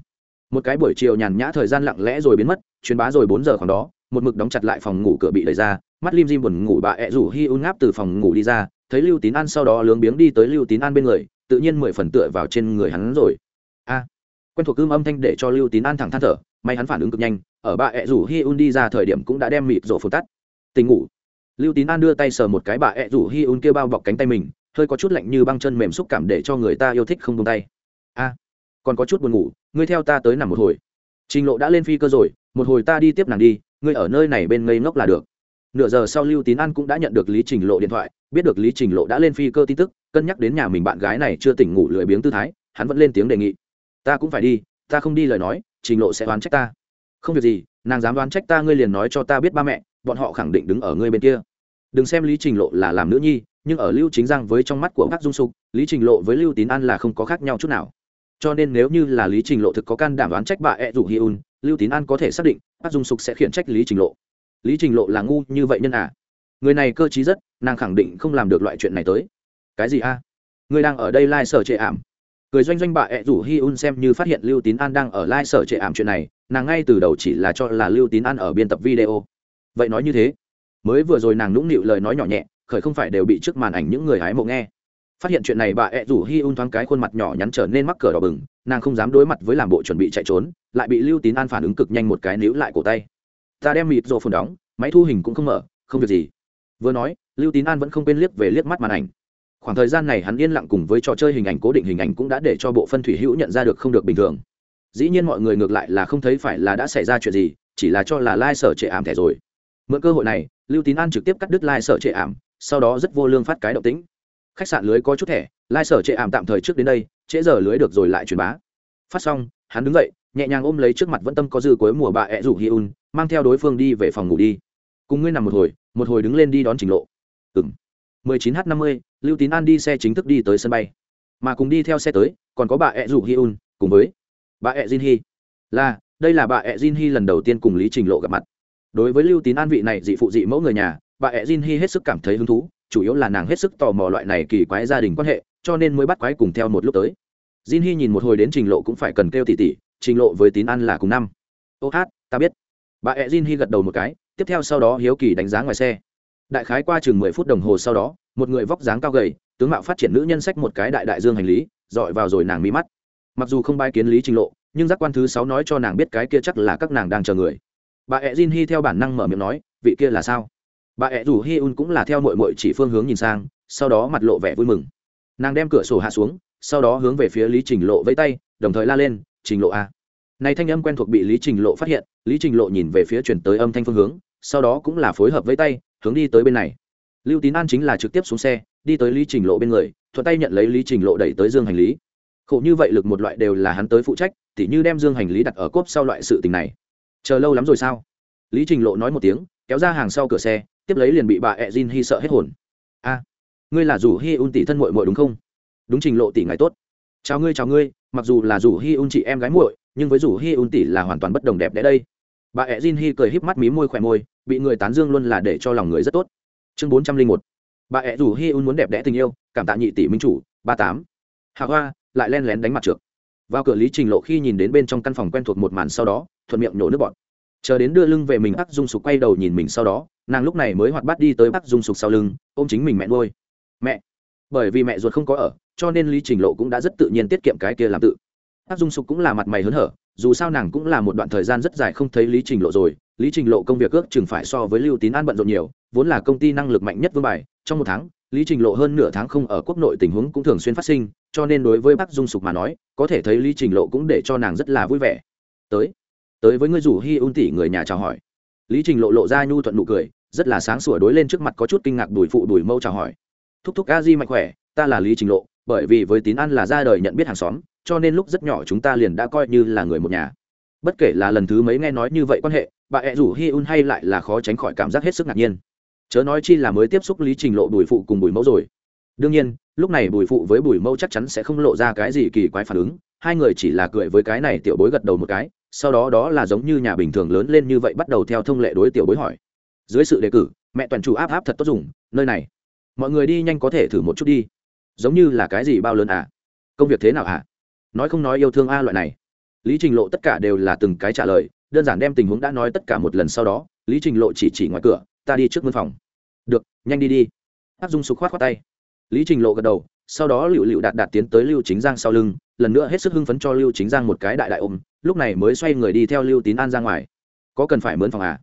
Một cái buổi chiều nhàn nhã thời gian lặng lẽ rồi biến mất, truyền bá rồi bốn giờ khoảng đó một mực đóng chặt lại phòng ngủ cửa bị đẩy ra, mắt lim dim buồn ngủ bà ẹ rủ hi un ngáp từ phòng ngủ đi ra, thấy lưu tín An sau đó lướng biếng đi tới lưu tín An bên người, tự nhiên mười phần tựa vào trên người hắn rồi. A, quen thuộc ưm âm thanh để cho lưu tín An thẳng than thở, may hắn phản ứng cực nhanh, ở bà ẹ rủ hi un đi ra thời điểm cũng đã đem mịt rổ phồn tắt. Tình ngủ. Lưu tín an đưa tay sờ một cái bà ẹ rủ hi un kêu bao bọc cánh tay mình, hơi có chút lạnh như băng chân mềm xúc cảm để cho người ta yêu thích không tung tay. A, còn có chút buồn ngủ, ngươi theo ta tới nằm một hồi. Trình lộ đã lên phi cơ rồi, một hồi ta đi tiếp nàng đi ngươi ở nơi này bên ngây ngốc là được. Nửa giờ sau lưu tín an cũng đã nhận được lý trình lộ điện thoại, biết được lý trình lộ đã lên phi cơ tin tức, cân nhắc đến nhà mình bạn gái này chưa tỉnh ngủ lười biếng tư thái, hắn vẫn lên tiếng đề nghị. Ta cũng phải đi, ta không đi lời nói, trình lộ sẽ oán trách ta. Không việc gì, nàng dám đoán trách ta ngươi liền nói cho ta biết ba mẹ, bọn họ khẳng định đứng ở ngươi bên kia. Đừng xem lý trình lộ là làm nữ nhi, nhưng ở lưu chính giang với trong mắt của các dung sục, lý trình lộ với lưu tín an là không có khác nhau chút nào cho nên nếu như là lý trình lộ thực có can đảm đoán trách bà ed rủ hi un, lưu tín an có thể xác định bác dung sục sẽ khiển trách lý trình lộ. Lý trình lộ là ngu như vậy nhân à? Người này cơ t rất, nàng khẳng định không làm được loại chuyện này tới. Cái gì a? À? người đang ở đây lai、like、sở trệ ảm. Cười doanh doanh bà ẹ rủ hi un xem như phát hiện lưu tín an đang ở lai、like、sở trệ ảm chuyện này, nàng ngay từ đầu chỉ là cho là lưu tín an ở biên tập video. Vậy nói như thế. Mới vừa rồi nàng nũng nịu lời nói nhỏ nhẹ, khởi không phải đều bị trước màn ảnh những người hái mộ nghe phát hiện chuyện này, bà ẹ rủ hi un thoáng cái khuôn mặt nhỏ nhắn trở nên mắc cờ đỏ bừng, nàng không dám đối mặt với làm bộ chuẩn bị chạy trốn, lại bị lưu tín an phản ứng cực nhanh một cái níu lại cổ tay. Ta đem mịt rổ phồn đóng, máy thu hình cũng không mở, không việc gì. Vừa nói, lưu tín an vẫn không quên liếc về liếc mắt màn ảnh. Khoảng thời gian này hắn yên lặng cùng với trò chơi hình ảnh cố định hình ảnh cũng đã để cho bộ phân thủy hữu nhận ra được không được bình thường. Dĩ nhiên mọi người ngược lại là không thấy phải là đã xảy ra chuyện gì, chỉ là cho là lai、like、sở trệ ảm thẻ rồi. Mượn cơ hội này, lưu tín an trực tiếp cắt đứt lai、like、sở trệ ảm, sau đó rất vô lương phát cái động tĩnh khách sạn lưới có chút thẻ, lai sở trệ ảm tạm thời trước đến đây, trễ giờ lưới được rồi lại truyền bá. Phát xong, hắn đứng dậy, nhẹ nhàng ôm lấy trước mặt vẫn tâm có dư cuối mùa bà ẹ rủ hi un, mang theo đối phương đi về phòng ngủ đi. Cùng ngươi nằm một hồi một hồi đứng lên đi đón trình lộ. Ừng 19 h 50 lưu tín an đi xe chính thức đi tới sân bay. Mà cùng đi theo xe tới, còn có bà ẹ rủ hi un, cùng với bà ẹ jin hi là, đây là bà ẹ jin hi lần đầu tiên cùng lý trình lộ gặp mặt. Đối với lưu tín an vị này dị phụ dị mẫu người nhà, bà ẹ jin hi hết sức cảm thấy hứng thú chủ yếu là nàng hết sức tò mò loại này kỳ quái gia đình quan hệ, cho nên mới bắt quái cùng theo một lúc tới. Jin hy nhìn một hồi đến trình lộ cũng phải cần kêu tỉ tỉ, trình lộ với tín ăn là cùng năm. Ô hát, ta biết. Bà ẹ jin hy gật đầu một cái, tiếp theo sau đó hiếu kỳ đánh giá ngoài xe. Đại khái qua chừng mười phút đồng hồ sau đó, một người vóc dáng cao gầy, tướng mạo phát triển nữ nhân sách một cái đại đại dương hành lý, dọi vào rồi nàng mi mắt. Mặc dù không bai kiến lý trình lộ, nhưng giác quan thứ sáu nói cho nàng biết cái kia chắc là các nàng đang chờ người. Bà ẹ jin hy theo bản năng mở miệng nói, vị kia là sao? Bà ẹ rủ hi un cũng là theo mội mội chỉ phương hướng nhìn sang, sau đó mặt lộ vẻ vui mừng. Nàng đem cửa sổ hạ xuống, sau đó hướng về phía lý trình lộ vẫy tay, đồng thời la lên, trình lộ a này thanh âm quen thuộc bị lý trình lộ phát hiện, lý trình lộ nhìn về phía chuyển tới âm thanh phương hướng, sau đó cũng là phối hợp với tay, hướng đi tới bên này. Lưu tín an chính là trực tiếp xuống xe, đi tới lý trình lộ bên người, thuận tay nhận lấy lý trình lộ đẩy tới dương hành lý. Khổ như vậy lực một loại đều là hắn tới phụ trách, tỉ như đem dương hành lý đặt ở cốp sau loại sự tình này. Chờ lâu lắm rồi sao? Lý trình lộ nói một tiếng, kéo ra hàng sau cửa xe tiếp lấy liền bị bà ẹ jin hy sợ hết hồn. A, ngươi là rủ hi un tỷ thân muội muội đúng không? Đúng trình lộ tỷ ngài tốt. Chào ngươi chào ngươi, mặc dù là rủ hi un chị em gái muội, nhưng với rủ hi un tỷ là hoàn toàn bất đồng đẹp đẽ đây. Bà ẹ jin hy cười híp mắt mí môi khỏe môi, bị người tán dương luôn là để cho lòng người rất tốt. Chương bốn trăm linh một. Bà ẹ rủ hi un muốn đẹp đẽ tình yêu, cảm tạ nhị tỷ minh chủ, ba tám. Hạ hoa lại len lén đánh mặt trượt vào cửa lý trình lộ khi nhìn đến bên trong căn phòng quen thuộc một màn sau đó, thuận miệng nhổ nước bọt. Chờ đến đưa lưng về mình ác dung sục quay đầu nhìn mình sau đó nàng lúc này mới hoạt bát đi tới bắc dung sục sau lưng, ôm chính mình mẹ nuôi. Mẹ. Bởi vì mẹ ruột không có ở, cho nên lý trình lộ cũng đã rất tự nhiên tiết kiệm cái kia làm tự. Bắc dung sục cũng là mặt mày hớn hở, dù sao nàng cũng là một đoạn thời gian rất dài không thấy lý trình lộ rồi, lý trình lộ công việc ước chừng phải so với lưu tín an bận rộn nhiều, vốn là công ty năng lực mạnh nhất vương bài, trong một tháng, lý trình lộ hơn nửa tháng không ở quốc nội tình huống cũng thường xuyên phát sinh, cho nên đối với bác dung sục mà nói, có thể thấy lý trình lộ cũng để cho nàng rất là vui vẻ. Tới tới với người rủ hi un tỷ người nhà chào hỏi lý trình lộ lộ ra nhu thuận nụ cười, rất là sáng sủa đối lên trước mặt có chút kinh ngạc đùi phụ đùi mâu chào hỏi. Thúc thúc a di mạnh khỏe, ta là lý trình lộ, bởi vì với tín ăn là ra đời nhận biết hàng xóm, cho nên lúc rất nhỏ chúng ta liền đã coi như là người một nhà. Bất kể là lần thứ mấy nghe nói như vậy quan hệ, bà ẹ rủ hi un hay lại là khó tránh khỏi cảm giác hết sức ngạc nhiên. Chớ nói chi là mới tiếp xúc lý trình lộ bùi phụ cùng bùi mẫu rồi. Đương nhiên, lúc này bùi phụ với bùi mẫu chắc chắn sẽ không lộ ra cái gì kỳ quái phản ứng, hai người chỉ là cười với cái này tiểu bối gật đầu một cái sau đó đó là giống như nhà bình thường lớn lên như vậy bắt đầu theo thông lệ đối tiểu bối hỏi. Dưới sự đề cử, mẹ toàn chủ áp áp thật tốt dùng, nơi này. Mọi người đi nhanh có thể thử một chút đi. Giống như là cái gì bao lớn à? Công việc thế nào à nói không nói yêu thương a loại này. Lý trình lộ tất cả đều là từng cái trả lời, đơn giản đem tình huống đã nói tất cả một lần sau đó, lý trình lộ chỉ chỉ ngoài cửa, ta đi trước văn phòng. Được, nhanh đi đi. Áp dung sục khoát khoát tay. Lý trình lộ gật đầu, sau đó liệu liệu đạt đạt tiến tới lưu chính giang sau lưng lần nữa hết sức hưng phấn cho lưu chính giang một cái đại đại ôm, lúc này mới xoay người đi theo lưu tín an ra ngoài. Có cần phải mướn phòng à?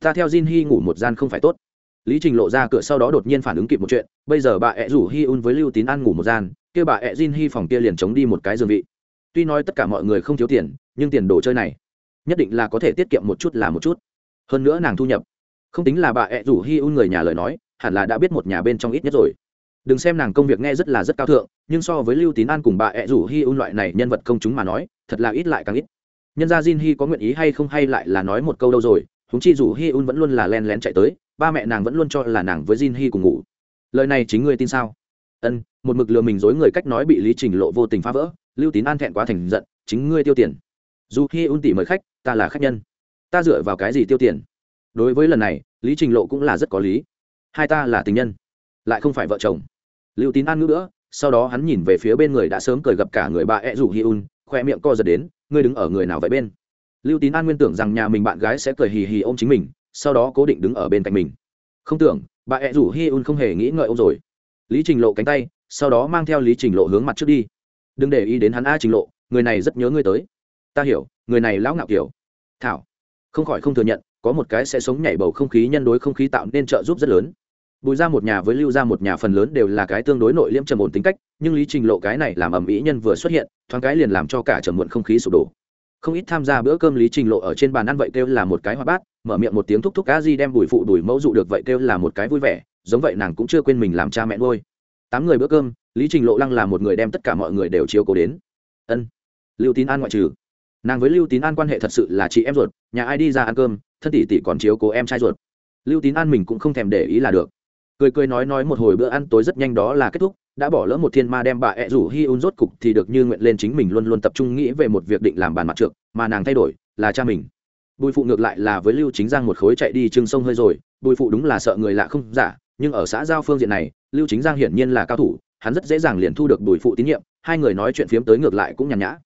Ta theo jin hy ngủ một gian không phải tốt. Lý trình lộ ra cửa sau đó đột nhiên phản ứng kịp một chuyện, bây giờ bà ẹ rủ hy un với lưu tín an ngủ một gian kia bà ẹ jin hy phòng kia liền chống đi một cái giường vị. Tuy nói tất cả mọi người không thiếu tiền, nhưng tiền đồ chơi này, nhất định là có thể tiết kiệm một chút là một chút. Hơn nữa nàng thu nhập. Không tính là bà ẹ rủ hy un người nhà lời nói, hẳn là đã biết một nhà bên trong ít nhất rồi đừng xem nàng công việc nghe rất là rất cao thượng, nhưng so với lưu tín an cùng bà ẹ rủ hi un loại này nhân vật công chúng mà nói, thật là ít lại càng ít. Nhân gia jin hi có nguyện ý hay không hay lại là nói một câu đâu rồi húng chi rủ hi un vẫn luôn là len lén chạy tới, ba mẹ nàng vẫn luôn cho là nàng với jin hi cùng ngủ. Lời này chính ngươi tin sao? Ân, một mực lừa mình dối người cách nói bị lý trình lộ vô tình phá vỡ, lưu tín an thẹn quá thành giận, chính ngươi tiêu tiền. Dù hi un tỷ mời khách, ta là khách nhân. Ta dựa vào cái gì tiêu tiền? Đối với lần này, lý trình lộ cũng là rất có lý. Hai ta là tình nhân, lại không phải vợ chồng lưu tín an ngữ nữa, sau đó hắn nhìn về phía bên người đã sớm cười gặp cả người bà ẹ rủ hi un, khoe miệng co giật đến, ngươi đứng ở người nào vậy bên? Lưu tín an nguyên tưởng rằng nhà mình bạn gái sẽ cười hì hì ôm chính mình, sau đó cố định đứng ở bên cạnh mình. Không tưởng, bà ẹ rủ hi un không hề nghĩ ngợi ô m rồi. Lý trình lộ cánh tay, sau đó mang theo lý trình lộ hướng mặt trước đi. Đừng để ý đến hắn a trình lộ, người này rất nhớ ngươi tới. Ta hiểu, người này lão ngạo kiểu. Thảo. Không khỏi không thừa nhận, có một cái sẽ sống nhảy bầu không khí nhân đối không khí tạo nên trợ giúp rất lớn bùi ra một nhà với lưu ra một nhà phần lớn đều là cái tương đối nội liêm trầm ổn tính cách, nhưng lý trình lộ cái này làm ầm ĩ nhân vừa xuất hiện, thoáng cái liền làm cho cả trầm muộn không khí sụp đổ. Không ít tham gia bữa cơm lý trình lộ ở trên bàn ăn vậy kêu là một cái hoa bát, mở miệng một tiếng thúc thúc cá di đem bùi phụ đùi mẫu dụ được vậy kêu là một cái vui vẻ, giống vậy nàng cũng chưa quên mình làm cha mẹ nuôi. Tám người bữa cơm, lý trình lộ lăng là một người đem tất cả mọi người đều chiếu cố đến. Ân, lưu tín an ngoại trừ. Nàng với lưu tín an quan hệ thật sự là chị em ruột, nhà ai đi ra ăn cơm, thân tỷ tỷ còn chiếu cố em trai ruột. Lưu tín an mình cũng không thèm để ý là được cười cười nói nói một hồi bữa ăn tối rất nhanh đó là kết thúc, đã bỏ lỡ một thiên ma đem bà ẹ rủ hi un rốt cục thì được như nguyện lên chính mình luôn luôn tập trung nghĩ về một việc định làm bàn mặt trượt mà nàng thay đổi, là cha mình. Bùi phụ ngược lại là với lưu chính giang một khối chạy đi trưng sông hơi rồi, bùi phụ đúng là sợ người lạ không giả, nhưng ở xã giao phương diện này, lưu chính giang hiển nhiên là cao thủ, hắn rất dễ dàng liền thu được bùi phụ tín nhiệm, hai người nói chuyện phiếm tới ngược lại cũng nhàn nhã.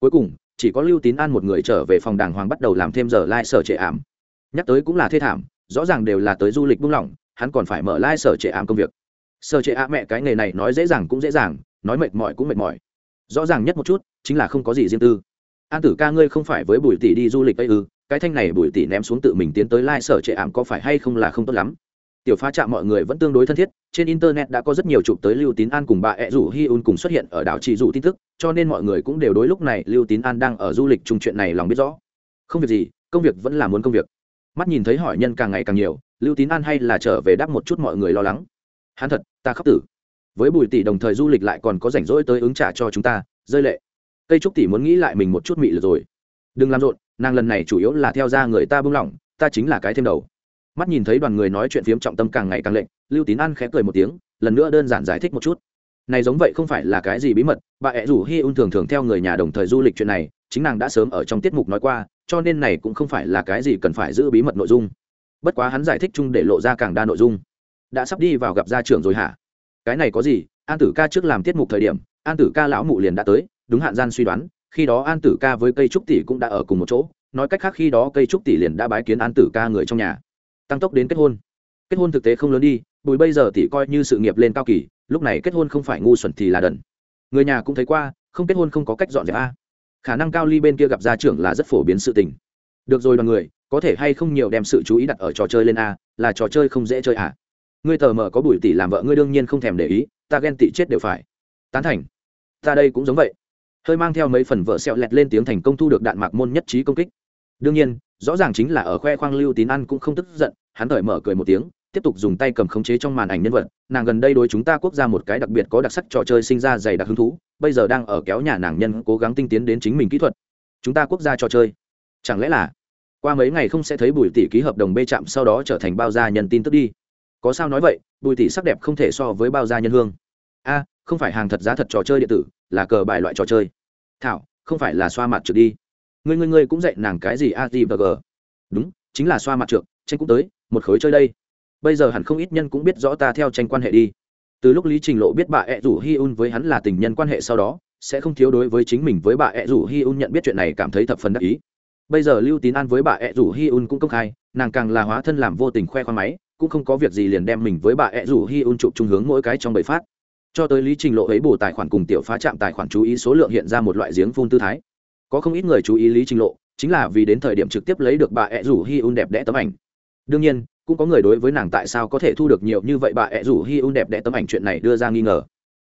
Cuối cùng, chỉ có lưu tín an một người trở về phòng đàng hoàng bắt đầu làm thêm giờ lai、like、sở trệ ảm. Nhắc tới cũng là thê thảm, rõ ràng đều là tới du lịch buông lỏng hắn còn phải mở lai、like、sở trệ ảm công việc. Sở trệ ám mẹ cái nghề này nói dễ dàng cũng dễ dàng, nói mệt mỏi cũng mệt mỏi. Rõ ràng nhất một chút, chính là không có gì riêng tư. An tử ca ngươi không phải với bùi tỷ đi du lịch ấy ư, cái thanh này bùi tỷ ném xuống tự mình tiến tới lai、like、sở trệ ảm có phải hay không là không tốt lắm. Tiểu phá trạm mọi người vẫn tương đối thân thiết, trên internet đã có rất nhiều chụp tới lưu tín an cùng bà ẹ rủ hi un cùng xuất hiện ở đảo chỉ rủ tin tức, cho nên mọi người cũng đều đối lúc này lưu tín an đang ở du lịch chung chuyện này lòng biết rõ. Không việc gì, công việc vẫn là muốn công việc. Mắt nhìn thấy hỏi nhân càng ngày càng nhiều lưu tín an hay là trở về đáp một chút mọi người lo lắng. Hắn thật, ta khóc tử. Với bùi tỷ đồng thời du lịch lại còn có rảnh rỗi tới ứng trả cho chúng ta, rơi lệ. Cây trúc tỷ muốn nghĩ lại mình một chút mị lực rồi. Đừng làm rộn, nàng lần này chủ yếu là theo ra người ta bưng lỏng, ta chính là cái thêm đầu. Mắt nhìn thấy đoàn người nói chuyện phiếm trọng tâm càng ngày càng lệnh lưu tín an khẽ cười một tiếng, lần nữa đơn giản giải thích một chút. Này giống vậy không phải là cái gì bí mật, bà ẹ rủ hi un thường thường theo người nhà đồng thời du lịch chuyện này, chính nàng đã sớm ở trong tiết mục nói qua, cho nên này cũng không phải là cái gì cần phải giữ bí mật nội dung bất quá hắn giải thích chung để lộ ra càng đa nội dung. Đã sắp đi vào gặp gia trưởng rồi hả? Cái này có gì? An tử ca trước làm tiết mục thời điểm, an tử ca lão mụ liền đã tới, đúng hạn gian suy đoán, khi đó an tử ca với cây trúc tỷ cũng đã ở cùng một chỗ, nói cách khác khi đó cây trúc tỷ liền đã bái kiến an tử ca người trong nhà. Tăng tốc đến kết hôn. Kết hôn thực tế không lớn đi, bùi bây giờ tỷ coi như sự nghiệp lên cao kỳ, lúc này kết hôn không phải ngu xuẩn thì là đần. Người nhà cũng thấy qua, không kết hôn không có cách dọn dẹp a. Khả năng cao ly bên kia gặp gia trưởng là rất phổ biến sự tình. Được rồi đoàn người có thể hay không nhiều đem sự chú ý đặt ở trò chơi lên a, là trò chơi không dễ chơi à? Ngươi tờ mờ có bùi tỷ làm vợ ngươi đương nhiên không thèm để ý, ta ghen tị chết đều phải. Tán thành. Ta đây cũng giống vậy. Hơi mang theo mấy phần vợ sẹo lẹt lên tiếng thành công thu được đạn mạc môn nhất trí công kích. Đương nhiên, rõ ràng chính là ở khoe khoang lưu tín ăn cũng không tức giận, hắn thời mở cười một tiếng, tiếp tục dùng tay cầm khống chế trong màn ảnh nhân vật. Nàng gần đây đối chúng ta quốc gia một cái đặc biệt có đặc sắc trò chơi sinh ra dày đặc hứng thú, bây giờ đang ở kéo nhà nàng nhân cố gắng tinh tiến đến chính mình kỹ thuật. Chúng ta quốc gia trò chơi. Chẳng lẽ là qua mấy ngày không sẽ thấy bùi tỷ ký hợp đồng bê chạm, sau đó trở thành bao gia nhân tin tức đi. Có sao nói vậy, bùi tỷ sắc đẹp không thể so với bao gia nhân hương. A, không phải hàng thật giá thật trò chơi điện tử, là cờ bài loại trò chơi. Thảo, không phải là xoa mặt trượt đi. Ngươi ngươi ngươi cũng dạy nàng cái gì a gì và g? Đúng, chính là xoa mặt trượt, tranh cũng tới, một khối chơi đây. Bây giờ hẳn không ít nhân cũng biết rõ ta theo tranh quan hệ đi. Từ lúc lý trình lộ biết bà ẹ rủ hi un với hắn là tình nhân quan hệ sau đó, sẽ không thiếu đối với chính mình với bà ẹ rủ hi un nhận biết chuyện này cảm thấy thập phần đắc ý bây giờ lưu tín an với bà ẹ rủ hi un cũng công khai, nàng càng là hóa thân làm vô tình khoe khoang máy, cũng không có việc gì liền đem mình với bà ẹ rủ hi un chụp trung hướng mỗi cái trong bầy phát. Cho tới lý trình lộ ấy bù tài khoản cùng tiểu phá trạm tài khoản chú ý số lượng hiện ra một loại giếng phun tư thái. Có không ít người chú ý lý trình lộ, chính là vì đến thời điểm trực tiếp lấy được bà ẹ rủ hi un đẹp đẽ tấm ảnh. Đương nhiên, cũng có người đối với nàng tại sao có thể thu được nhiều như vậy bà ẹ rủ hi un đẹp đẽ tấm ảnh chuyện này đưa ra nghi ngờ.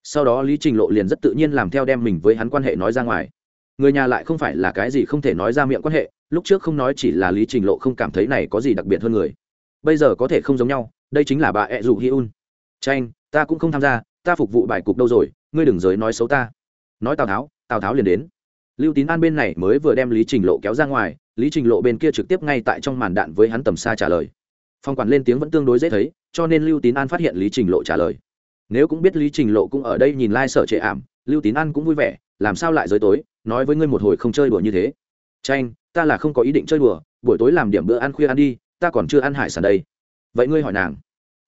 Sau đó lý trình lộ liền rất tự nhiên làm theo đem mình với hắn quan hệ nói ra ngoài người nhà lại không phải là cái gì không thể nói ra miệng quan hệ, lúc trước không nói chỉ là lý trình lộ không cảm thấy này có gì đặc biệt hơn người. Bây giờ có thể không giống nhau, đây chính là bà ẹ dù hi un. Tranh ta cũng không tham gia, ta phục vụ bài cục đâu rồi, ngươi đừng giới nói xấu ta. Nói tào tháo tào tháo liền đến. Lưu tín an bên này mới vừa đem lý trình lộ kéo ra ngoài, lý trình lộ bên kia trực tiếp ngay tại trong màn đạn với hắn tầm xa trả lời. Phong quản lên tiếng vẫn tương đối dễ thấy, cho nên lưu tín an phát hiện lý trình lộ trả lời. Nếu cũng biết lý trình lộ cũng ở đây nhìn lai、like、sở trệ ảm, lưu tín an cũng vui vẻ, làm sao lại giới tối? Nói với ngươi một hồi không chơi đùa như thế. Tranh ta là không có ý định chơi đùa, buổi tối làm điểm bữa ăn khuya ăn đi, ta còn chưa ăn hải sản đây. Vậy ngươi hỏi nàng.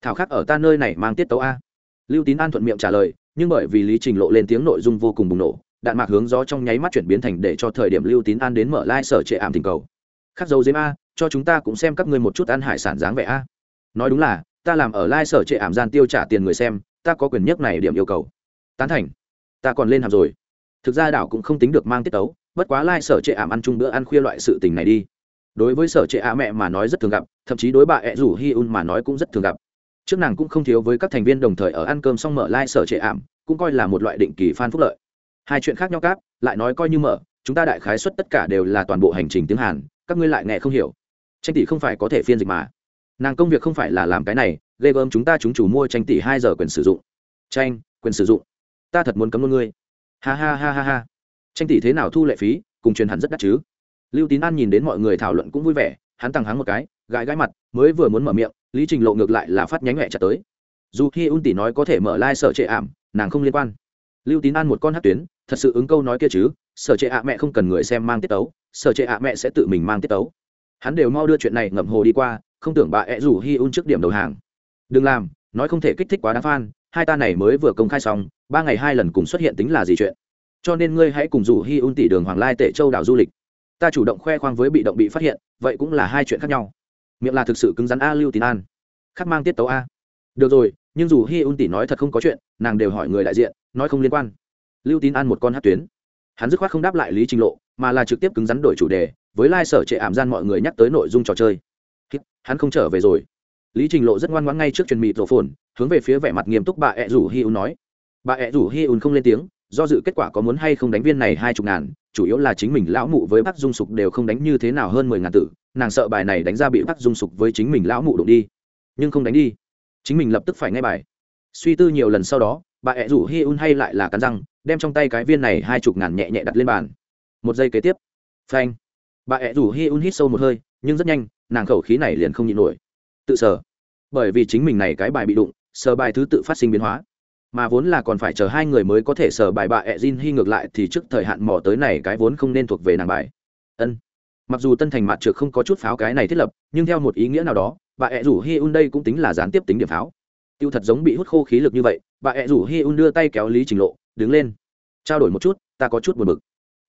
Thảo khắc ở ta nơi này mang tiết tấu a. Lưu tín an thuận miệng trả lời, nhưng bởi vì lý trình lộ lên tiếng nội dung vô cùng bùng nổ, đạn mạc hướng gió trong nháy mắt chuyển biến thành để cho thời điểm lưu tín an đến mở lai、like、sở trệ ảm tình cầu. Khắc dấu dếm a, cho chúng ta cũng xem các ngươi một chút ăn hải sản dáng vẻ a. Nói đúng là, ta làm ở lai、like、sở trệ ảm gian tiêu trả tiền người xem, ta có quyền nhất này điểm yêu cầu. Tán thành. Ta còn lên hàm rồi thực ra đảo cũng không tính được mang tiết tấu, bất quá lai、like、sở trệ ảm ăn chung bữa ăn khuya loại sự tình này đi. Đối với sở trệ ả mẹ mà nói rất thường gặp, thậm chí đối bà ẹ rủ hi un mà nói cũng rất thường gặp. Trước nàng cũng không thiếu với các thành viên đồng thời ở ăn cơm xong mở lai、like、sở trệ ảm, cũng coi là một loại định kỳ phan phúc lợi. Hai chuyện khác nhau cáp lại nói coi như mở, chúng ta đại khái xuất tất cả đều là toàn bộ hành trình tiếng hàn, các ngươi lại nghe không hiểu. Tranh tỷ không phải có thể phiên dịch mà. Nàng công việc không phải là làm cái này, ghê gớm chúng ta chúng chủ mua tranh tỷ hai giờ quyền sử dụng. Tranh, quyền sử dụng. Ta thật muốn cấm luôn ngươi ha ha ha ha ha. Tranh tỷ thế nào thu lệ phí, cùng truyền hẳn rất đắt chứ. Lưu tín an nhìn đến mọi người thảo luận cũng vui vẻ, hắn tăng hắng một cái, gãi gãi mặt, mới vừa muốn mở miệng, lý trình lộ ngược lại là phát nhánh mẹ chặt tới. Dù khi un tỷ nói có thể mở lai、like、sở trệ ảm, nàng không liên quan. Lưu tín an một con hát tuyến, thật sự ứng câu nói kia chứ, sở trệ ạ mẹ không cần người xem mang tiết tấu, sở trệ ạ mẹ sẽ tự mình mang tiết tấu. Hắn đều mau đưa chuyện này ngậm hồ đi qua, không tưởng bà ẹ rủ hi un trước điểm đầu hàng. Đừng làm, nói không thể kích thích quá đáng phan hai ta này mới vừa công khai xong, ba ngày hai lần cùng xuất hiện tính là gì chuyện? Cho nên ngươi hãy cùng rủ hi un tỷ đường hoàng lai tệ châu đảo du lịch. Ta chủ động khoe khoang với bị động bị phát hiện, vậy cũng là hai chuyện khác nhau. Miệng là thực sự cứng rắn a lưu tín an. Khắc mang tiết tấu a. Được rồi, nhưng dù hi un tỷ nói thật không có chuyện, nàng đều hỏi người đại diện, nói không liên quan. Lưu tín an một con hát tuyến. Hắn dứt khoát không đáp lại lý trình lộ, mà là trực tiếp cứng rắn đổi chủ đề, với Lai Sở trệ ảm gian mọi người nhắc tới nội dung trò chơi. Hắn không trở về rồi. Lý trình lộ rất ngoan ngoãn ngay trước truyền mịt rổ phồn hướng về phía vẻ mặt nghiêm túc bà ẹ rủ hi un nói. Bà ẹ rủ hi un không lên tiếng, do dự kết quả có muốn hay không đánh viên này hai chục ngàn, chủ yếu là chính mình lão mụ với bác dung sục đều không đánh như thế nào hơn mười ngàn tử, nàng sợ bài này đánh ra bị bác dung sục với chính mình lão mụ đụng đi. Nhưng không đánh đi. Chính mình lập tức phải ngay bài. Suy tư nhiều lần sau đó, bà ẹ rủ hi un hay lại là cắn răng, đem trong tay cái viên này hai chục ngàn nhẹ nhẹ đặt lên bàn. Một giây kế tiếp. Phanh. Bà ẹ rủ hi un hít sâu một hơi, nhưng rất nhanh, nàng khẩu khí này liền không nhịn nổi. Tự sở bởi vì chính mình này cái bài bị đụng sờ bài thứ tự phát sinh biến hóa. Mà vốn là còn phải chờ hai người mới có thể sờ bài bà ẹ Jin hy ngược lại thì trước thời hạn mò tới này cái vốn không nên thuộc về nàng bài. Ân. Mặc dù tân thành mặt trượt không có chút pháo cái này thiết lập, nhưng theo một ý nghĩa nào đó bà ẹ rủ hi un đây cũng tính là gián tiếp tính điểm pháo. Tiêu thật giống bị hút khô khí lực như vậy bà ẹ rủ hi un đưa tay kéo lý trình lộ, đứng lên. Trao đổi một chút, ta có chút buồn bực.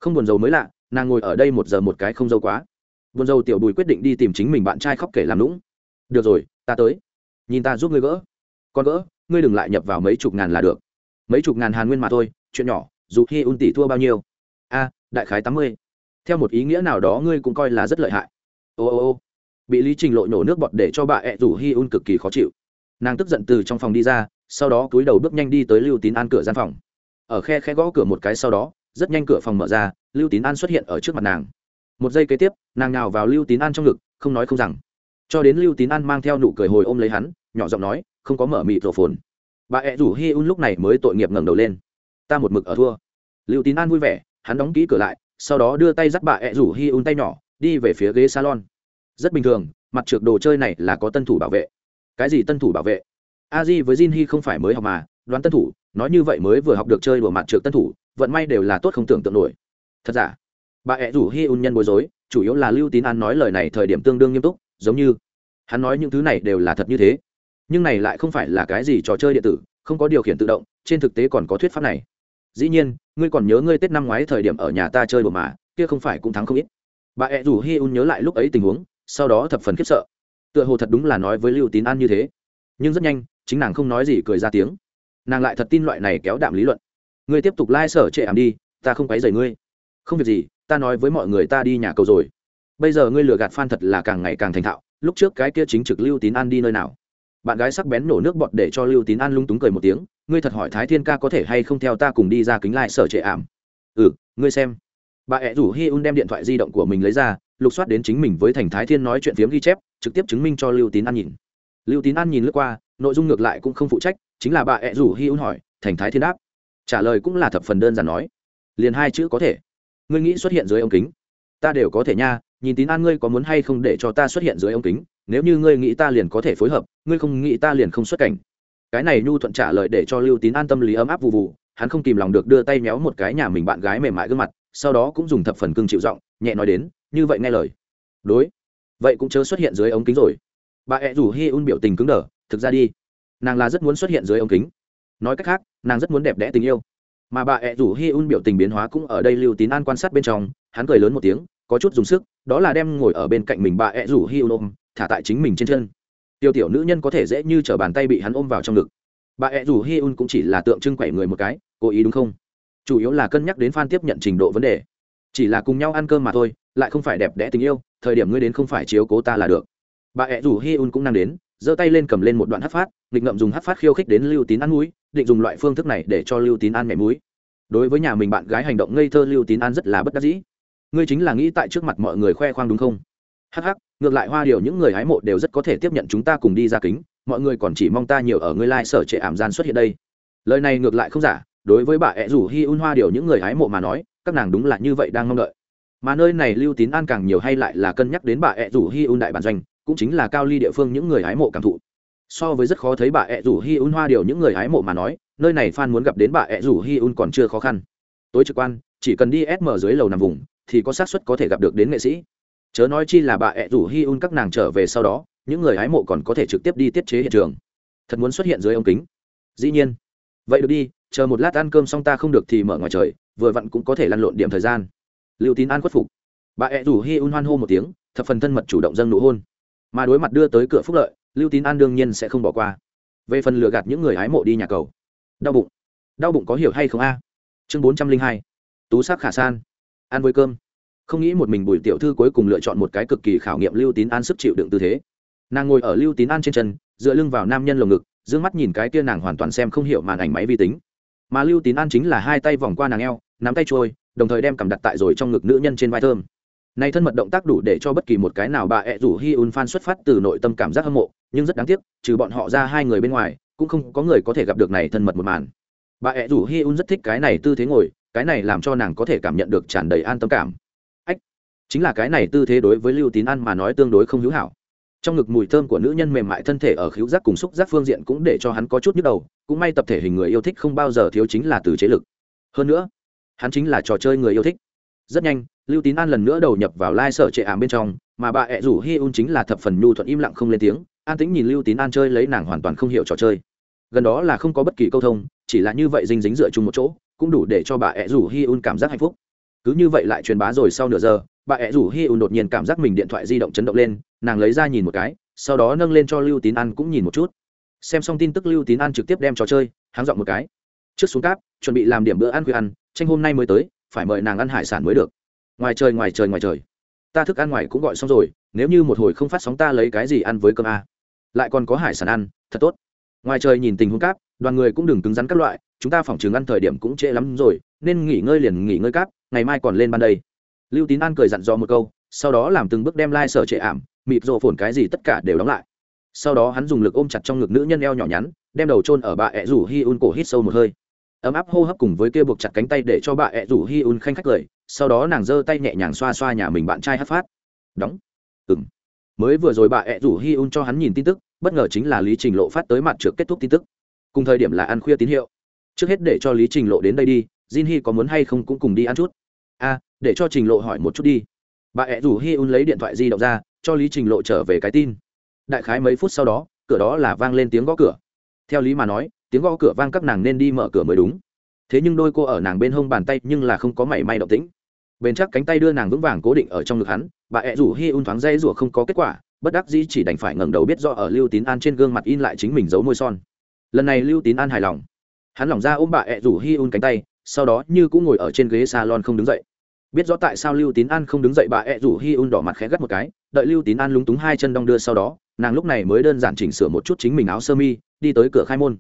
Không buồn dầu mới lạ, nàng ngồi ở đây một giờ một cái không dâu quá. Buồn dầu tiểu bùi quyết định đi tìm chính mình bạn trai khóc kể làm lũng được rồi, ta tới. Nhìn ta giúp ngươi gỡ con gỡ, ngươi đừng lại nhập vào mấy chục ngàn là được. Mấy chục ngàn hàn nguyên mà thôi, chuyện nhỏ, dù khi un tỷ thua bao nhiêu. A, đại khái tám mươi. Theo một ý nghĩa nào đó ngươi cũng coi là rất lợi hại. Ô ô ô. Bị lý trình lộ nhổ nước bọt để cho bà ẹ rủ hi un cực kỳ khó chịu. Nàng tức giận từ trong phòng đi ra, sau đó cúi đầu bước nhanh đi tới lưu tín an cửa gian phòng. Ở khe khe gõ cửa một cái sau đó, rất nhanh cửa phòng mở ra, lưu tín an xuất hiện ở trước mặt nàng. Một giây kế tiếp, nàng nào vào lưu tín an trong ngực, không nói không rằng. Cho đến lưu tín an mang theo nụ cười hồi ôm lấy hắn, nhỏ giọng nói không có mở mịt rổ phồn bà ẹ rủ hi un lúc này mới tội nghiệp ngẩng đầu lên. Ta một mực ở thua. Lưu tín an vui vẻ, hắn đóng kỹ cửa lại, sau đó đưa tay dắt bà ẹ rủ hi un tay nhỏ, đi về phía ghế salon. Rất bình thường, mặt trượt đồ chơi này là có tân thủ bảo vệ. Cái gì tân thủ bảo vệ? A di với jin hi không phải mới học mà, đoán tân thủ, nói như vậy mới vừa học được chơi đùa mặt trượt tân thủ, vận may đều là tốt không tưởng tượng nổi. Thật giả? Bà ẹ rủ hi un nhân bối rối, chủ yếu là lưu tín an nói lời này thời điểm tương đương nghiêm túc, giống như hắn nói những thứ này đều là thật như thế nhưng này lại không phải là cái gì trò chơi điện tử, không có điều khiển tự động, trên thực tế còn có thuyết pháp này. Dĩ nhiên, ngươi còn nhớ ngươi tết năm ngoái thời điểm ở nhà ta chơi bừa mà, kia không phải cũng thắng không ít. Bà ẹ rủ hi un nhớ lại lúc ấy tình huống, sau đó thập phần khiếp sợ. Tựa hồ thật đúng là nói với lưu tín an như thế. Nhưng rất nhanh, chính nàng không nói gì cười ra tiếng. Nàng lại thật tin loại này kéo đạm lý luận. Ngươi tiếp tục lai、like、sở trệ ảm đi, ta không quấy dày ngươi. Không việc gì, ta nói với mọi người ta đi nhà cầu rồi. Bây giờ ngươi lừa gạt f thật là càng ngày càng thành thạo, lúc trước cái kia chính trực lưu tín an đi nơi nào? Bạn gái sắc bén nổ nước bọt để cho lưu tín an lung túng cười một tiếng, ngươi thật hỏi thái thiên ca có thể hay không theo ta cùng đi ra kính lại sở trệ ảm? Ừ ngươi xem. Bà ẹ rủ hi un đem điện thoại di động của mình lấy ra, lục soát đến chính mình với thành thái thiên nói chuyện phiếm ghi chép, trực tiếp chứng minh cho lưu tín an nhìn. Lưu tín an nhìn lướt qua, nội dung ngược lại cũng không phụ trách, chính là bà ẹ rủ hi un hỏi, thành thái thiên đáp? Trả lời cũng là thập phần đơn giản nói, liền hai chữ có thể. Ngươi nghĩ xuất hiện dưới ống kính? Ta đều có thể nha, nhìn tín an ngươi có muốn hay không để cho ta xuất hiện dưới ống kính? Nếu như ngươi nghĩ ta liền có thể phối hợp, ngươi không nghĩ ta liền không xuất cảnh. Cái này nhu thuận trả lời để cho lưu tín an tâm lý ấm áp vụ vụ hắn không kìm lòng được đưa tay méo một cái nhà mình bạn gái mềm mại gương mặt, sau đó cũng dùng thập phần cưng chịu giọng, nhẹ nói đến, như vậy nghe lời. Đối. Vậy cũng chớ xuất hiện dưới ống kính rồi. Bà ẹ rủ hi un biểu tình cứng đờ, thực ra đi, nàng là rất muốn xuất hiện dưới ống kính. Nói cách khác, nàng rất muốn đẹp đẽ tình yêu. Mà bà ẹ rủ hi un biểu tình biến hóa cũng ở đây lưu tín an quan sát bên trong, hắn cười lớn một tiếng, có chút dùng sức, đó là đem ngồi ở bên cạnh mình bà ẹ rủ hi un ôm thả tại chính mình trên chân. Tiêu tiểu nữ nhân có thể dễ như t r ở bàn tay bị hắn ôm vào trong ngực. Bà ẹ rủ hi un cũng chỉ là tượng trưng quẩy người một cái, cố ý đúng không? Chủ yếu là cân nhắc đến f tiếp nhận trình độ vấn đề. Chỉ là cùng nhau ăn cơm mà thôi, lại không phải đẹp đẽ tình yêu, thời điểm ngươi đến không phải chiếu cố ta là được. Bà ẹ rủ hi un cũng năng đến, giơ tay lên cầm lên một đoạn hát phát định ngậm dùng hát phát khiêu khích đến lưu tín ăn mũi, định dùng loại phương thức này để cho lưu tín ăn mẹ mũi. Đối với nhà mình bạn gái hành động ngây thơ, lưu tín ăn rất là bất đắc dĩ. Ngươi chính là nghĩ tại trước mặt mọi người khoe khoang đúng không? Hắc hắc, ngược lại hoa điều những người hái mộ đều rất có thể tiếp nhận chúng ta cùng đi ra kính, mọi người còn chỉ mong ta nhiều ở ngươi lai、like、sở trệ ảm gian xuất hiện đây. Lời này ngược lại không giả, đối với bà ẹ rủ hi un hoa điều những người hái mộ mà nói, các nàng đúng là như vậy đang mong đợi. Mà nơi này lưu tín an càng nhiều hay lại là cân nhắc đến bà ẹ rủ hi un đại bản doanh, cũng chính là cao ly địa phương những người hái mộ cảm thụ. So với rất khó thấy bà ẹ rủ hi un hoa điều những người hái mộ mà nói, nơi này phan muốn gặp đến bà ẹ rủ hi un còn chưa khó khăn. Tối trực quan, chỉ cần đi sm dưới lầu nằm vùng, thì có xác suất có thể gặp được đến nghệ sĩ chớ nói chi là bà ẹ rủ hi un các nàng trở về sau đó, những người hái mộ còn có thể trực tiếp đi tiết chế hiện trường. Thật muốn xuất hiện dưới ống kính. Dĩ nhiên. Vậy được đi, chờ một lát ăn cơm xong ta không được thì mở ngoài trời, vừa vặn cũng có thể lăn lộn điểm thời gian. Liệu tín an khuất phục. Bà ẹ rủ hi un hoan hô một tiếng, thập phần thân mật chủ động dâng nụ hôn. Mà đối mặt đưa tới cửa phúc lợi, lưu tín an đương nhiên sẽ không bỏ qua. Về phần lừa gạt những người hái mộ đi nhà cầu. Đau bụng. Đau bụng có hiểu hay không a? Chương bốn trăm linh hai. Tú sắc khả san. Ăn với cơm không nghĩ một mình bùi tiểu thư cuối cùng lựa chọn một cái cực kỳ khảo nghiệm lưu tín an sức chịu đựng tư thế. Nàng ngồi ở lưu tín an trên chân, dựa lưng vào nam nhân lồng ngực d ư ơ n g mắt nhìn cái kia nàng hoàn toàn xem không hiểu màn ảnh máy vi tính. Mà lưu tín an chính là hai tay vòng qua nàng eo, nắm tay trôi, đồng thời đem cầm đặt tại rồi trong ngực nữ nhân trên vai thơm. Này thân mật động tác đủ để cho bất kỳ một cái nào bà ẹ rủ hi un phan xuất phát từ nội tâm cảm giác hâm mộ, nhưng rất đáng tiếc, trừ bọn họ ra hai người bên ngoài, cũng không có người có thể gặp được này thân mật một màn. Bà ẹ rủ hi un rất thích cái này tư thế ngồi, cái này làm cho nàng có thể cảm nhận được tràn đầy an tâm cảm chính là cái này tư thế đối với lưu tín ăn mà nói tương đối không hữu hảo. Trong ngực mùi thơm của nữ nhân mềm mại thân thể ở khíu giác cùng xúc giác phương diện cũng để cho hắn có chút nhức đầu, cũng may tập thể hình người yêu thích không bao giờ thiếu chính là từ chế lực. Hơn nữa, hắn chính là trò chơi người yêu thích. Rất nhanh, lưu tín an lần nữa đầu nhập vào lai、like、sở trệ ảm bên trong, mà bà ẹ rủ hi un chính là thập phần nhu thuận im lặng không lên tiếng, an tính nhìn lưu tín an chơi lấy nàng hoàn toàn không hiểu trò chơi. Gần đó là không có bất kỳ câu thông, chỉ là như vậy dinh dính dựa chung một chỗ, cũng đủ để cho bà ẹ rủ hi un cảm giác hạnh phúc. Cứ như vậy lại truyền bá rồi sau nửa giờ bà ẹ rủ hi ùn đột nhiên cảm giác mình điện thoại di động chấn động lên, nàng lấy ra nhìn một cái, sau đó nâng lên cho lưu tín an cũng nhìn một chút. Xem xong tin tức lưu tín an trực tiếp đem trò chơi, háng dọn một cái. Trước xuống cáp, chuẩn bị làm điểm bữa ăn khuya ăn, tranh hôm nay mới tới, phải mời nàng ăn hải sản mới được. Ngoài trời ngoài trời ngoài trời. Ta thức ăn ngoài cũng gọi xong rồi, nếu như một hồi không phát sóng ta lấy cái gì ăn với cơm a? Lại còn có hải sản ăn, thật tốt. Ngoài trời nhìn tình huống cáp, đoàn người cũng đừng cứng rắn các loại, chúng ta phòng trường ăn thời điểm cũng trễ lắm rồi, nên nghỉ ngơi liền nghỉ ngơi cáp, ngày mai còn lên ban đây lưu tín an cười dặn dò một câu, sau đó làm từng bước đem lai、like、sở trệ ảm, mịt rộ phồn cái gì tất cả đều đóng lại. Sau đó hắn dùng lực ôm chặt trong ngực nữ nhân eo nhỏ nhắn, đem đầu trôn ở bà ẹ rủ hi un cổ hít sâu một hơi. Ấm áp hô hấp cùng với kia buộc chặt cánh tay để cho bà ẹ rủ hi un khanh khách cười, sau đó nàng giơ tay nhẹ nhàng xoa xoa nhà mình bạn trai hát phát. Đóng. Ừng mới vừa rồi bà ẹ rủ hi un cho hắn nhìn tin tức, bất ngờ chính là lý trình lộ phát tới mặt trước kết thúc tin tức. Cùng thời điểm là ăn khuya tín hiệu. Trước hết để cho lý trình lộ đến đây đi, jin hi có muốn hay không cũng cùng đi ăn chút. A để cho trình lộ hỏi một chút đi. Bà ẹ rủ hi un lấy điện thoại di động ra, cho lý trình lộ trở về cái tin. Đại khái mấy phút sau đó, cửa đó là vang lên tiếng gõ cửa. Theo lý mà nói, tiếng gõ cửa vang các nàng nên đi mở cửa mới đúng. Thế nhưng đôi cô ở nàng bên hông bàn tay nhưng là không có mảy may động tĩnh. Bên chắc cánh tay đưa nàng vững vàng cố định ở trong ngực hắn, bà ẹ rủ hi un thoáng dây rủa không có kết quả, bất đắc dĩ chỉ đành phải ngẩng đầu biết do ở lưu tín an trên gương mặt in lại chính mình giấu môi son. Lần này lưu tín an hài lòng. Hắn lỏng ra ôm bà ẹ rủ hi un cánh tay, sau đó như cũng ngồi ở trên ghế salon không đứng dậy biết rõ tại sao lưu tín an không đứng dậy, bà ẹ rủ hi un đỏ mặt khẽ gắt một cái, đợi lưu tín an lúng túng hai chân đong đưa sau đó, nàng lúc này mới đơn giản chỉnh sửa một chút chính mình áo sơ mi, đi tới cửa khai môn.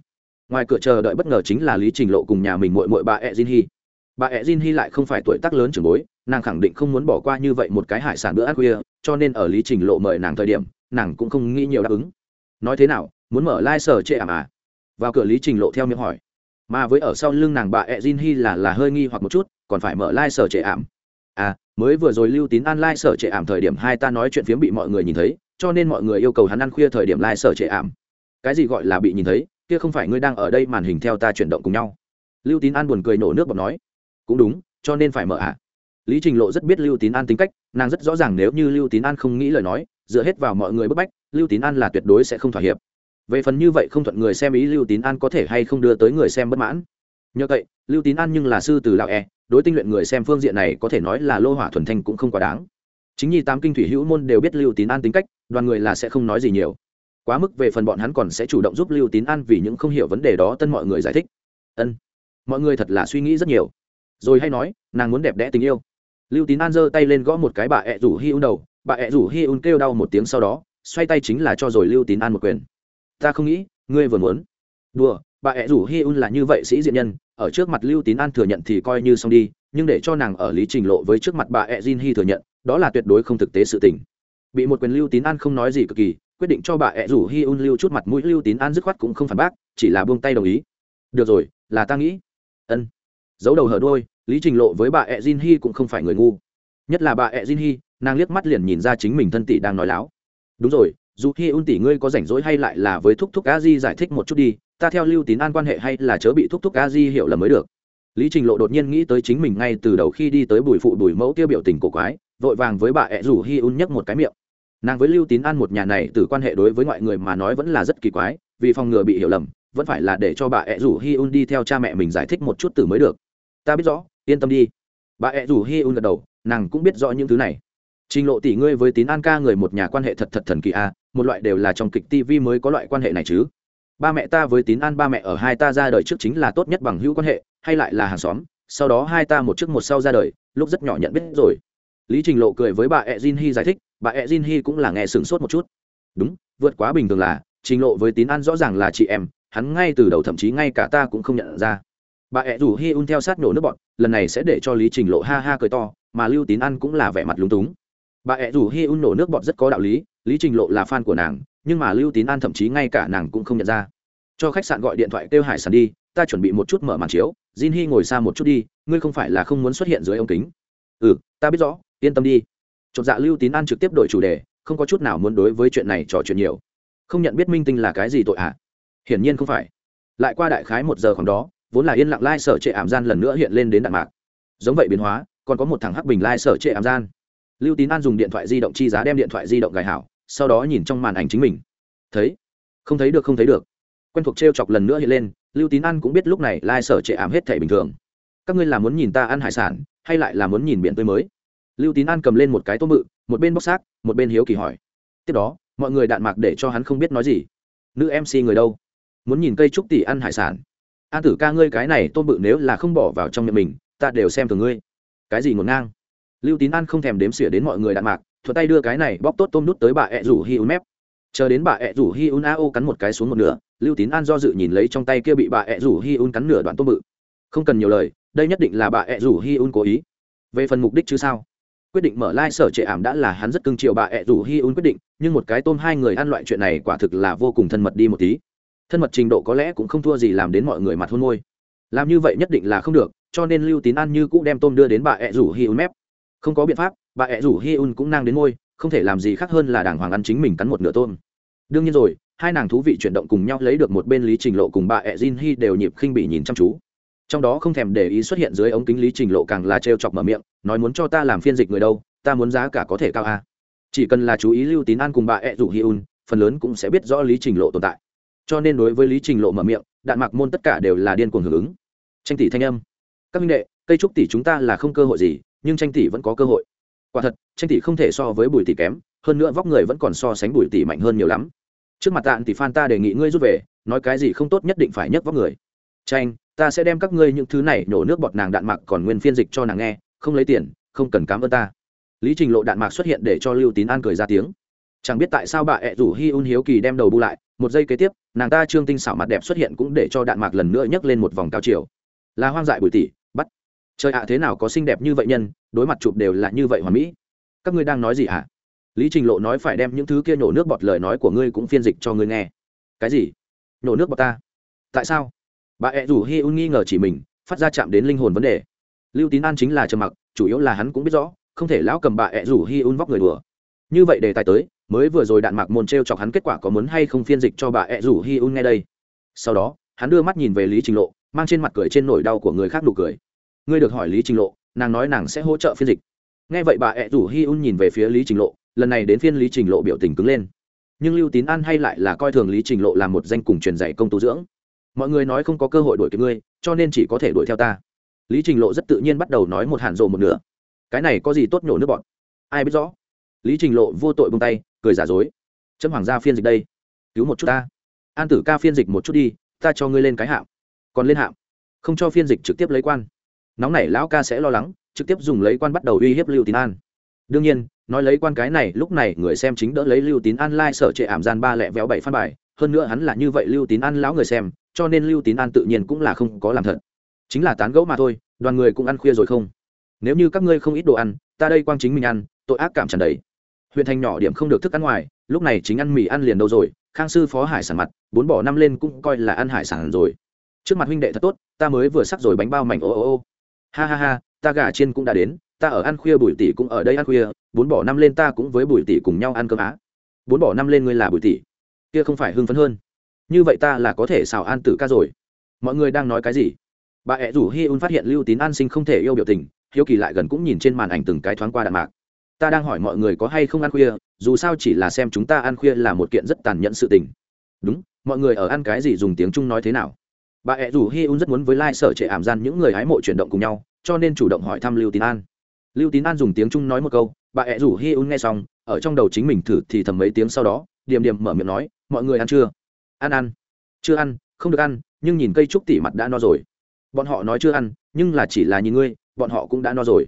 Ngoài cửa chờ đợi bất ngờ chính là lý trình lộ cùng nhà mình mội mội bà ẹ jin hy bà ẹ jin hy lại không phải tuổi tác lớn trưởng bối, nàng khẳng định không muốn bỏ qua như vậy một cái hải sản bữa ăn khuya, cho nên ở lý trình lộ mời nàng thời điểm, nàng cũng không nghĩ nhiều đáp ứng. Nói thế nào, muốn mở lai、like、sở chệ ảm à? Vào cửa lý trình lộ theo miệng hỏi. Mà với ở sau lưng nàng bà ẹ jin hy là là hơi nghi hoặc một chút, còn phải mở lai、like、sở trệ ảm à mới vừa rồi lưu tín ăn lai、like、sở trệ ảm thời điểm hai ta nói chuyện phiếm bị mọi người nhìn thấy, cho nên mọi người yêu cầu hắn ăn khuya thời điểm lai、like、sở trệ ảm. Cái gì gọi là bị nhìn thấy, kia không phải ngươi đang ở đây màn hình theo ta chuyển động cùng nhau. Lưu tín an buồn cười nổ nước bọc nói. Cũng đúng, cho nên phải mở ạ. À. lý trình lộ rất biết lưu tín an tính cách, nàng rất rõ ràng nếu như lưu tín an không nghĩ lời nói, dựa hết vào mọi người bức bách, lưu tín an là tuyệt đối sẽ không thỏa hiệp. Về phần như vậy không thuận người xem ý lưu tín an có thể hay không đưa tới người xem bất mãn. Nhờ vậy, lưu tín an nhưng là sư từ lạo e đối tinh luyện người xem phương diện này có thể nói là lô hỏa thuần thanh cũng không quá đáng. Chính nhi tám kinh thủy hữu môn đều biết lưu tín an tính cách, đoàn người là sẽ không nói gì nhiều. Quá mức về phần bọn hắn còn sẽ chủ động giúp lưu tín an vì những không hiểu vấn đề đó tân mọi người giải thích. Ân, mọi người thật là suy nghĩ rất nhiều. Rồi hay nói, nàng muốn đẹp đẽ tình yêu. Lưu tín an giơ tay lên gõ một cái bà ẹ rủ hi un đầu. Bà ẹ rủ hi un kêu đau một tiếng sau đó, xoay tay chính là cho rồi lưu tín an một quyền. Ta không nghĩ, ngươi vừa muốn. Đùa, bà ẹ rủ hi un là như vậy sĩ diện nhân ở trước mặt lưu tín an thừa nhận thì coi như xong đi, nhưng để cho nàng ở lý trình lộ với trước mặt bà E jin Hy thừa nhận, đó là tuyệt đối không thực tế sự tình. Bị một quyền lưu tín an không nói gì cực kỳ, quyết định cho bà ẹ rủ hi un lưu chút mặt mũi, lưu tín an dứt khoát cũng không phản bác, chỉ là buông tay đồng ý. Được rồi, là ta nghĩ. Ân. Giấu đầu hở đôi lý trình lộ với bà ẹ jin hi cũng không phải người ngu. Nhất là bà ẹ jin hi, nàng liếc mắt liền nhìn ra chính mình thân tỷ đang nói láo. Đúng rồi, dù hi un tỷ ngươi có rảnh rỗi hay lại là với thúc thúc a di giải thích một chút đi ta theo lưu tín an quan hệ hay là chớ bị thúc thúc a di hiểu lầm mới được. Lý trình lộ đột nhiên nghĩ tới chính mình ngay từ đầu khi đi tới bùi phụ bùi mẫu tiêu biểu tình cổ quái, vội vàng với bà ẹ rủ hi un nhấc một cái miệng. Nàng với lưu tín an một nhà này từ quan hệ đối với ngoại người mà nói vẫn là rất kỳ quái, vì phòng ngừa bị hiểu lầm, vẫn phải là để cho bà ẹ rủ hi un đi theo cha mẹ mình giải thích một chút từ mới được. Ta biết rõ, yên tâm đi. Bà ẹ rủ hi un gật đầu, nàng cũng biết rõ những thứ này. Trình lộ tỷ ngươi với tín an ca người một nhà quan hệ thật thật thần kỳ a, một loại đều là trong kịch tv mới có loại quan hệ này chứ ba mẹ ta với tín an ba mẹ ở hai ta ra đời trước chính là tốt nhất bằng hữu quan hệ, hay lại là hàng xóm, sau đó hai ta một trước một sau ra đời, lúc rất nhỏ nhận biết rồi. Lý trình lộ cười với bà ẹ jin hy giải thích, bà ẹ jin hy cũng là nghe sửng sốt một chút. Đúng, vượt quá bình thường là, trình lộ với tín an rõ ràng là chị em, hắn ngay từ đầu thậm chí ngay cả ta cũng không nhận ra. Bà ẹ rủ hi un theo sát nổ nước bọn, lần này sẽ để cho lý trình lộ ha ha cười to, mà lưu tín an cũng là vẻ mặt lúng túng. Bà ẹ rủ hi un nổ nước bọt rất có đạo lý lý trình lộ là fan của nàng nhưng mà lưu tín an thậm chí ngay cả nàng cũng không nhận ra. Cho khách sạn gọi điện thoại kêu hải sản đi, ta chuẩn bị một chút mở màn chiếu, jin hi ngồi xa một chút đi, ngươi không phải là không muốn xuất hiện dưới ống kính. Ừ ta biết rõ, yên tâm đi. Chột dạ lưu tín an trực tiếp đổi chủ đề, không có chút nào muốn đối với chuyện này trò chuyện nhiều. Không nhận biết minh tinh là cái gì tội ạ? À? hiển nhiên không phải. Lại qua đại khái một giờ khoảng đó, vốn là yên lặng lai sở trệ ảm gian lần nữa hiện lên đến đạn mạc. Giống vậy biến hóa, còn có một thằng hắc bình lai sở trệ ảm gian. Lưu tín an dùng điện thoại di động chi giá đem điện thoại di động gài hảo sau đó nhìn trong màn ảnh chính mình. Thấy? Không thấy được, không thấy được. Quen thuộc t r e o chọc lần nữa hiện lên, lưu tín an cũng biết lúc này lai sở trệ ảm hết thể bình thường. Các ngươi là muốn nhìn ta ăn hải sản, hay lại là muốn nhìn biển tươi mới? Lưu tín an cầm lên một cái tôm bự, một bên bóc xác, một bên hiếu kỳ hỏi. Tiếp đó, mọi người đạn mạc để cho hắn không biết nói gì. Nữ mc người đâu? Muốn nhìn cây trúc tỷ ăn hải sản. An tử ca ngươi cái này tôm bự nếu là không bỏ vào trong miệng mình, ta đều xem thường ngươi. Cái gì ngổn ngang? Lưu tín an không thèm đếm xỉa đến mọi người đạn mạc thuật tay đưa cái này bóc tốt tôm nút tới bà ẹ rủ hi un mép. Chờ đến bà ẹ rủ hi un a ô cắn một cái xuống một nửa, lưu tín an do dự nhìn lấy trong tay kia bị bà ẹ rủ hi un cắn nửa đoạn tôm bự. Không cần nhiều lời, đây nhất định là bà ẹ rủ hi un cố ý. Về phần mục đích chứ sao? Quyết định mở lai、like、sở trệ ảm đã là hắn rất cưng chiều bà ẹ rủ hi un quyết định, nhưng một cái tôm hai người ăn loại chuyện này quả thực là vô cùng thân mật đi một tí. Thân mật trình độ có lẽ cũng không thua gì làm đến mọi người mặt hôn môi. Làm như vậy nhất định là không được, cho nên lưu tín An như cũ đem tôm đưa đến bà ẹ rủ hi un mép. Không có biện pháp bà ẹ rủ hi un cũng nang đến môi không thể làm gì khác hơn là đàng hoàng ăn chính mình cắn một nửa tôm. Đương nhiên rồi, hai nàng thú vị chuyển động cùng nhau lấy được một bên lý trình lộ cùng bà ẹ jin hi đều nhịp khinh bị nhìn chăm chú. Trong đó không thèm để ý xuất hiện dưới ống kính lý trình lộ càng là trêu chọc mở miệng, nói muốn cho ta làm phiên dịch người đâu, ta muốn giá cả có thể cao a à. chỉ cần là chú ý lưu tín an cùng bà ẹ rủ hi un phần lớn cũng sẽ biết rõ lý trình lộ tồn tại. Cho nên đối với lý trình lộ mở miệng, đạn mạc môn tất cả đều là điên cuồng hưởng ứng. Tranh tỷ thanh âm. Các minh đệ, cây trúc tỷ chúng ta là không cơ hội gì, nhưng tranh tỷ vẫn có cơ hội quả thật, tranh tỷ không thể so với bùi tỷ kém, hơn nữa vóc người vẫn còn so sánh bùi tỷ mạnh hơn nhiều lắm. Trước mặt tạn tỷ phan ta đề nghị ngươi rút về, nói cái gì không tốt nhất định phải nhấc vóc người. Tranh, ta sẽ đem các ngươi những thứ này nhổ nước bọt nàng đạn mạc còn nguyên phiên dịch cho nàng nghe, không lấy tiền, không cần cám ơn ta. Lý trình lộ đạn mạc xuất hiện để cho lưu tín an cười ra tiếng. Chẳng biết tại sao bà ẹ rủ hi un hiếu kỳ đem đầu bu lại, một giây kế tiếp, nàng ta trương tinh xảo mặt đẹp xuất hiện cũng để cho đạn mạc lần nữa nhấc lên một vòng cao chiều. Là hoang dại bùi tỷ trời ạ, thế nào có xinh đẹp như vậy nhân, đối mặt chụp đều là như vậy hoàn mỹ. Các ngươi đang nói gì hả lý trình lộ nói phải đem những thứ kia nhổ nước bọt lời nói của ngươi cũng phiên dịch cho ngươi nghe. Cái gì? Nhổ nước bọt ta? Tại sao? Bà ẹ rủ hi un nghi ngờ chỉ mình, phát ra chạm đến linh hồn vấn đề. Lưu tín an chính là trầm mặc, chủ yếu là hắn cũng biết rõ, không thể lão cầm bà ẹ rủ hi un vóc người đùa. Như vậy đề tài tới, mới vừa rồi đạn mạc môn t r e o chọc hắn kết quả có muốn hay không phiên dịch cho bà ẹ rủ hi un nghe đây. Sau đó, hắn đưa mắt nhìn về lý trình lộ, mang trên mặt cười trên nỗi đau của người khác nụ cười ngươi được hỏi lý trình lộ, nàng nói nàng sẽ hỗ trợ phiên dịch. Nghe vậy bà ẹ rủ hi un nhìn về phía lý trình lộ, lần này đến phiên lý trình lộ biểu tình cứng lên. Nhưng lưu tín an hay lại là coi thường lý trình lộ là một danh cùng truyền dạy công tu dưỡng. Mọi người nói không có cơ hội đuổi kịp ngươi, cho nên chỉ có thể đuổi theo ta. Lý trình lộ rất tự nhiên bắt đầu nói một hàn rộ một nửa. Cái này có gì tốt nhổ nước bọn ai biết rõ? Lý trình lộ vô tội bông tay, cười giả dối. Chấm hoàng gia phiên dịch đây. Cứu một chút ta. An tử ca phiên dịch một chút đi, ta cho ngươi lên cái hạm. Còn lên hạm. Không cho phiên dịch trực tiếp lấy quan nóng này lão ca sẽ lo lắng, trực tiếp dùng lấy quan bắt đầu uy hiếp lưu tín an. Đương nhiên, nói lấy quan cái này, lúc này người xem chính đỡ lấy lưu tín an lai、like、sở trệ ảm gian ba lẹ véo bảy phan bài, hơn nữa hắn là như vậy lưu tín an lão người xem, cho nên lưu tín an tự nhiên cũng là không có làm thật. Chính là tán gẫu mà thôi, đoàn người cũng ăn khuya rồi không? Nếu như các ngươi không ít đồ ăn, ta đây quang chính mình ăn, tội ác cảm tràn đầy. Huyện thành nhỏ điểm không được thức ăn ngoài, lúc này chính ăn mì ăn liền đâu rồi, khang sư phó hải sản mặt, bốn bỏ năm lên cũng coi là ăn hải sản rồi. Trước mặt huynh đệ thật tốt, ta mới vừa sắc rồi bánh bao mảnh, ô ô ô ha ha ha, ta gà chiên cũng đã đến, ta ở ăn khuya bùi tỷ cũng ở đây ăn khuya, bốn bỏ năm lên ta cũng với bùi tỷ cùng nhau ăn cơm á. Bốn bỏ năm lên ngươi là bùi tỷ. Kia không phải hưng phấn hơn. Như vậy ta là có thể xào an tử ca rồi. Mọi người đang nói cái gì? Bà ẹ rủ hi un phát hiện lưu tín an sinh không thể yêu biểu tình, hiếu kỳ lại gần cũng nhìn trên màn ảnh từng cái thoáng qua đạn mạc. Ta đang hỏi mọi người có hay không ăn khuya, dù sao chỉ là xem chúng ta ăn khuya là một kiện rất tàn nhẫn sự tình. Đúng, mọi người ở ăn cái gì dùng tiếng trung nói thế nào? Bà ẹ rủ hi un rất muốn với lai、like、sở trệ ảm gian những người hái mộ chuyển động cùng nhau, cho nên chủ động hỏi thăm lưu tín an. Lưu tín an dùng tiếng trung nói một câu, bà ẹ rủ hi un nghe xong, ở trong đầu chính mình thử thì thầm mấy tiếng sau đó, điềm điềm mở miệng nói, mọi người ăn chưa? Ăn ăn. Chưa ăn, không được ăn, nhưng nhìn cây trúc tỉ mặt đã no rồi. Bọn họ nói chưa ăn, nhưng là chỉ là nhìn ngươi, bọn họ cũng đã no rồi.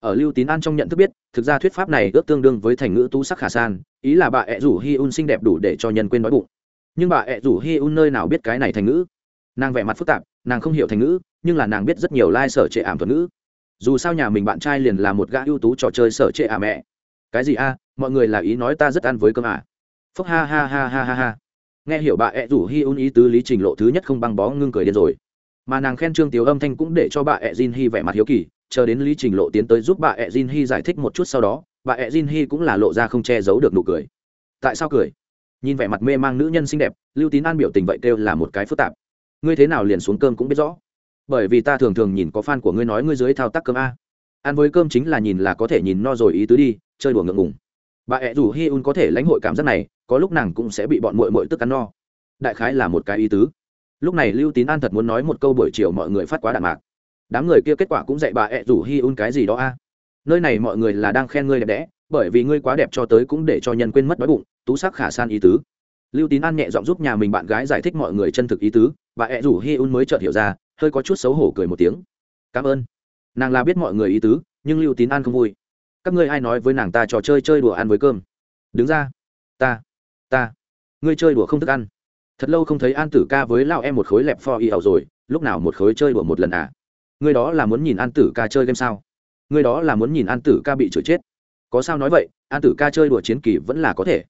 Ở lưu tín an trong nhận thức biết, thực ra thuyết pháp này ước tương đương với thành ngữ tu sắc khả san, ý là bà ẹ rủ hi un xinh đẹp đủ để cho nhân quên đói bụng. Nhưng bà ẹ rủ hi un nơi nào biết cái này thành ngữ? Nàng vẻ mặt phức tạp, nàng không hiểu thành ngữ, nhưng là nàng biết rất nhiều lai、like、sở trệ ảm thuật ngữ. Dù sao nhà mình bạn trai liền là một gã ưu tú trò chơi sở trệ ả mẹ. Cái gì a? À, mọi người là ý nói ta rất ăn với cơm à? Phúc ha ha ha ha ha ha. Nghe hiểu bà ẹ rủ hi un ý tứ lý trình lộ thứ nhất không băng bó ngưng cười điên rồi. Mà nàng khen trương tiếu âm thanh cũng để cho bà ẹ jin hi vẻ mặt hiếu kỳ, chờ đến lý trình lộ tiến tới giúp bà ẹ jin hi giải thích một chút sau đó, bà ẹ jin hi cũng là lộ ra không che giấu được nụ cười. Tại sao cười? Nhìn vẻ mặt mê mang nữ nhân xinh đẹp, lưu tín an biểu tình vậy kêu là một cái phức tạp ngươi thế nào liền xuống cơm cũng biết rõ. Bởi vì ta thường thường nhìn có fan của ngươi nói ngươi dưới thao tác cơm a. Ăn với cơm chính là nhìn là có thể nhìn no rồi ý tứ đi, chơi đùa ngượng ngùng. Bà ẹ rủ hi un có thể lãnh hội cảm giác này, có lúc nàng cũng sẽ bị bọn mội mội tức ăn no. Đại khái là một cái ý tứ. Lúc này lưu tín an thật muốn nói một câu buổi chiều mọi người phát quá đạn mạc. Đám người kia kết quả cũng dạy bà ẹ rủ hi un cái gì đó a. Nơi này mọi người là đang khen ngươi đẹp đẽ, bởi vì ngươi quá đẹp cho tới cũng để cho nhân quên mất đói bụng, tú sắc khả san ý tứ. Lưu tín an nhẹ giọng giúp nhà mình bạn gái giải thích mọi người chân thực ý tứ bà ẹ rủ hi un mới chợt hiểu ra, hơi có chút xấu hổ cười một tiếng. Cảm ơn. Nàng là biết mọi người ý tứ, nhưng lưu tín an không vui. Các ngươi ai nói với nàng ta trò chơi chơi đùa ăn với cơm? Đứng ra. Ta. Ta. Ngươi chơi đùa không thức ăn. Thật lâu không thấy an tử ca với lao em một khối lẹp pho y ảo rồi, lúc nào một khối chơi đùa một lần à? Ngươi đó là muốn nhìn an tử ca chơi game sao? Ngươi đó là muốn nhìn an tử ca bị chửi chết. Có sao nói vậy, an tử ca chơi đùa chiến kỳ vẫn là có thể.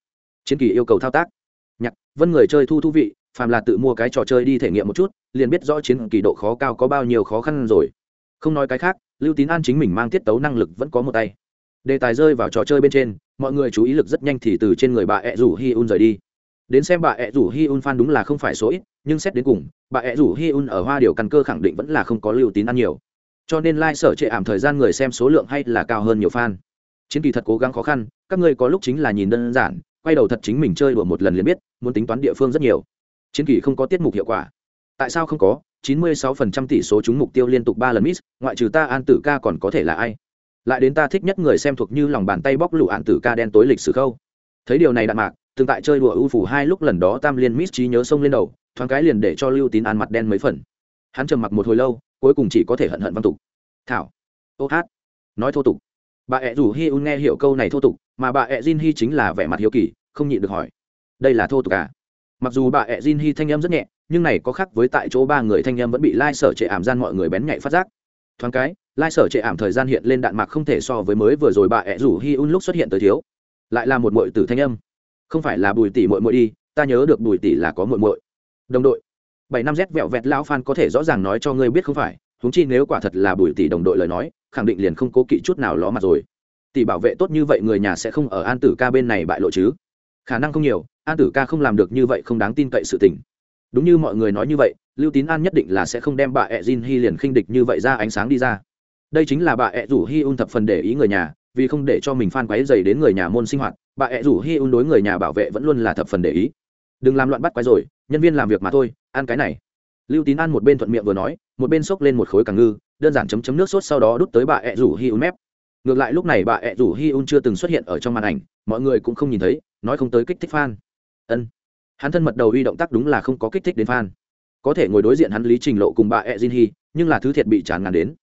Chiến kỳ yêu cầu thao tác. Nhạc, vân người chơi thu thú vị phàm là tự mua cái trò chơi đi thể nghiệm một chút, liền biết rõ chiến kỳ độ khó cao có bao nhiêu khó khăn rồi. Không nói cái khác, lưu tín an chính mình mang tiết tấu năng lực vẫn có một tay. Đề tài rơi vào trò chơi bên trên, mọi người chú ý lực rất nhanh thì từ trên người bà ẹ rủ hi un rời đi. Đến xem bà ẹ rủ hi un fan đúng là không phải số ít, nhưng xét đến cùng, bà ẹ rủ hi un ở hoa điều căn cơ khẳng định vẫn là không có lưu tín ăn nhiều. Cho nên lai、like、sở trệ ảm thời gian người xem số lượng hay là cao hơn nhiều fan. Chiến kỳ thật cố gắng khó khăn, các ngươi có lúc chính là nhìn đơn giản, quay đầu thật chính mình chơi đùa một lần liền biết, muốn tính toán địa phương rất nhiều chiến kỳ không có tiết mục hiệu quả. Tại sao không có? 96% tỷ số chúng mục tiêu liên tục ba lần miss, ngoại trừ ta an tử ca còn có thể là ai? Lại đến ta thích nhất người xem thuộc như lòng bàn tay bóc lụ an tử ca đen tối lịch sử khâu. Thấy điều này đạn mạc, tương tại chơi đùa ưu phủ hai lúc lần đó tam liên miss trí nhớ sông lên đầu, thoáng cái liền để cho lưu tín an mặt đen mấy phần. Hắn trầm mặc một hồi lâu, cuối cùng chỉ có thể hận hận văn tục. Thảo. Ô hát. Nói thô tục. Bà ẹ rủ hi un nghe hiểu câu này thô tục, mà bà ẹ jin hi chính là vẻ mặt hiếu kỳ, không nhịn được hỏi. Đây là thô tục à? Mặc dù bà ẹ jin Hy thanh âm rất nhẹ, nhưng này có khác với tại chỗ ba người thanh âm vẫn bị lai sở trệ ảm gian mọi người bén nhạy phát giác. Thoáng cái, lai sở trệ ảm thời gian hiện lên đạn mạc không thể so với mới vừa rồi bà ẹ rủ Hy un lúc xuất hiện tới thiếu. Lại là một mội tử thanh âm. Không phải là bùi tỷ mội mội đi, ta nhớ được bùi tỷ là có mội mội đồng đội, bảy năm z vẹo vẹt lão phan có thể rõ ràng nói cho ngươi biết không phải húng chi nếu quả thật là bùi tỷ đồng đội lời nói, khẳng định liền không cố kỵ chút nào ló mặt rồi. Tỷ bảo vệ tốt như vậy người nhà sẽ không ở an tử ca bên này bại lộ chứ. Khả năng không nhiều an tử ca không làm được như vậy không đáng tin cậy sự tình. Đúng như mọi người nói như vậy, lưu tín an nhất định là sẽ không đem bà ẹ jin hy liền khinh địch như vậy ra ánh sáng đi ra. Đây chính là bà ẹ rủ hy un thập phần để ý người nhà, vì không để cho mình phan quái dày đến người nhà môn sinh hoạt, bà ẹ rủ hy un đối người nhà bảo vệ vẫn luôn là thập phần để ý. Đừng làm loạn bắt quái rồi, nhân viên làm việc mà thôi, ăn cái này. Lưu tín ăn một bên thuận miệng vừa nói, một bên xốc lên một khối càng ngư, đơn giản chấm chấm nước sốt sau đó đút tới bà ẹ rủ hi un mép. Ngược lại lúc này bà ẹ rủ hi un chưa từng xuất hiện ở trong màn ảnh, mọi người cũng không nhìn thấy, nói không tới kích thích fan ân. Hắn thân mật đầu huy động tác đúng là không có kích thích đến fan. Có thể ngồi đối diện hắn lý trình lộ cùng bà e jin hi nhưng là thứ thiệt bị chán ngàn đến.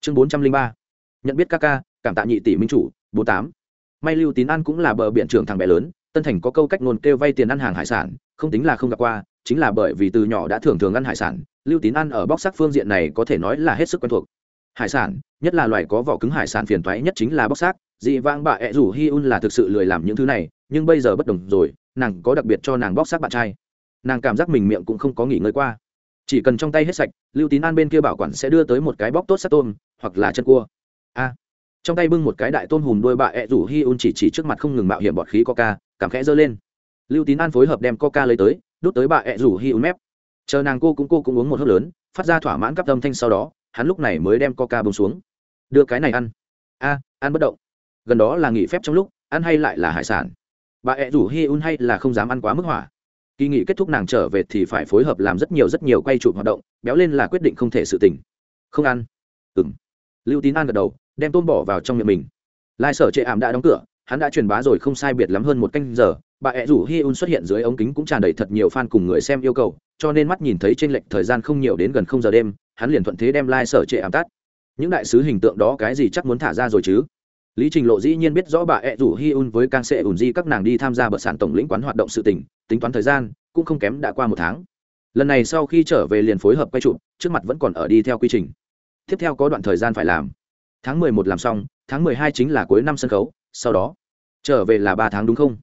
Chương bốn trăm linh ba. Nhận biết ca ca cảm tạ nhị tỷ minh chủ, bốn tám. May lưu tín an cũng là bờ biển trưởng thằng bé lớn, tân thành có câu cách ngôn kêu vay tiền ăn hàng hải sản, không tính là không gặp qua, chính là bởi vì từ nhỏ đã thường thường ăn hải sản, lưu tín ăn ở bóc sắc phương diện này có thể nói là hết sức quen thuộc. Hải sản, nhất là loài có vỏ cứng hải sản phiền toái nhất chính là bóc xác dị vãng bà ẹ rủ hi un là thực sự lười làm những thứ này, nhưng bây giờ bất đồng rồi nàng có đặc biệt cho nàng bóc xác bạn trai. Nàng cảm giác mình miệng cũng không có nghỉ ngơi qua. Chỉ cần trong tay hết sạch, lưu tín an bên kia bảo quản sẽ đưa tới một cái bóc tốt sắt tôm, hoặc là chân cua. A. Trong tay bưng một cái đại tôm hùm đuôi bà ẹ rủ hi un chỉ chỉ trước mặt không ngừng mạo hiểm bọt khí coca, cảm khẽ dơ lên. Lưu tín an phối hợp đem coca lấy tới, đút tới bà ẹ rủ hi un mép. Chờ nàng cô cũng cô cũng uống một hớp lớn, phát ra thỏa mãn cắp âm thanh sau đó, hắn lúc này mới đem coca bông xuống. Đưa cái này ăn. A, ăn bất động. Gần đó là nghỉ phép trong lúc, ăn hay lại là hải sản bà ẹ rủ hi un hay là không dám ăn quá mức hỏa. Kỳ nghỉ kết thúc nàng trở về thì phải phối hợp làm rất nhiều rất nhiều quay chụp hoạt động, béo lên là quyết định không thể sự tỉnh không ăn. Ừng lưu tín an gật đầu, đem tôm bỏ vào trong miệng mình. Lai sở chệ ảm đã đóng cửa, hắn đã truyền bá rồi không sai biệt lắm hơn một canh giờ. Bà ẹ rủ hi un xuất hiện dưới ống kính cũng tràn đầy thật nhiều fan cùng người xem yêu cầu, cho nên mắt nhìn thấy trên lệch thời gian không nhiều đến gần không giờ đêm, hắn liền thuận thế đem lai sở trệ ảm tắt những đại sứ hình tượng đó cái gì chắc muốn thả ra rồi chứ? Lý trình lộ dĩ nhiên biết rõ bà ẹ rủ hi un với can sệ ùn di, các nàng đi tham gia bờ sản tổng lĩnh quán hoạt động sự tỉnh tính toán thời gian, cũng không kém đã qua một tháng. Lần này sau khi trở về liền phối hợp quay trụ trước mặt vẫn còn ở đi theo quy trình. Tiếp theo có đoạn thời gian phải làm. Tháng mười một làm xong, tháng mười hai chính là cuối năm sân khấu, sau đó trở về là ba tháng đúng không?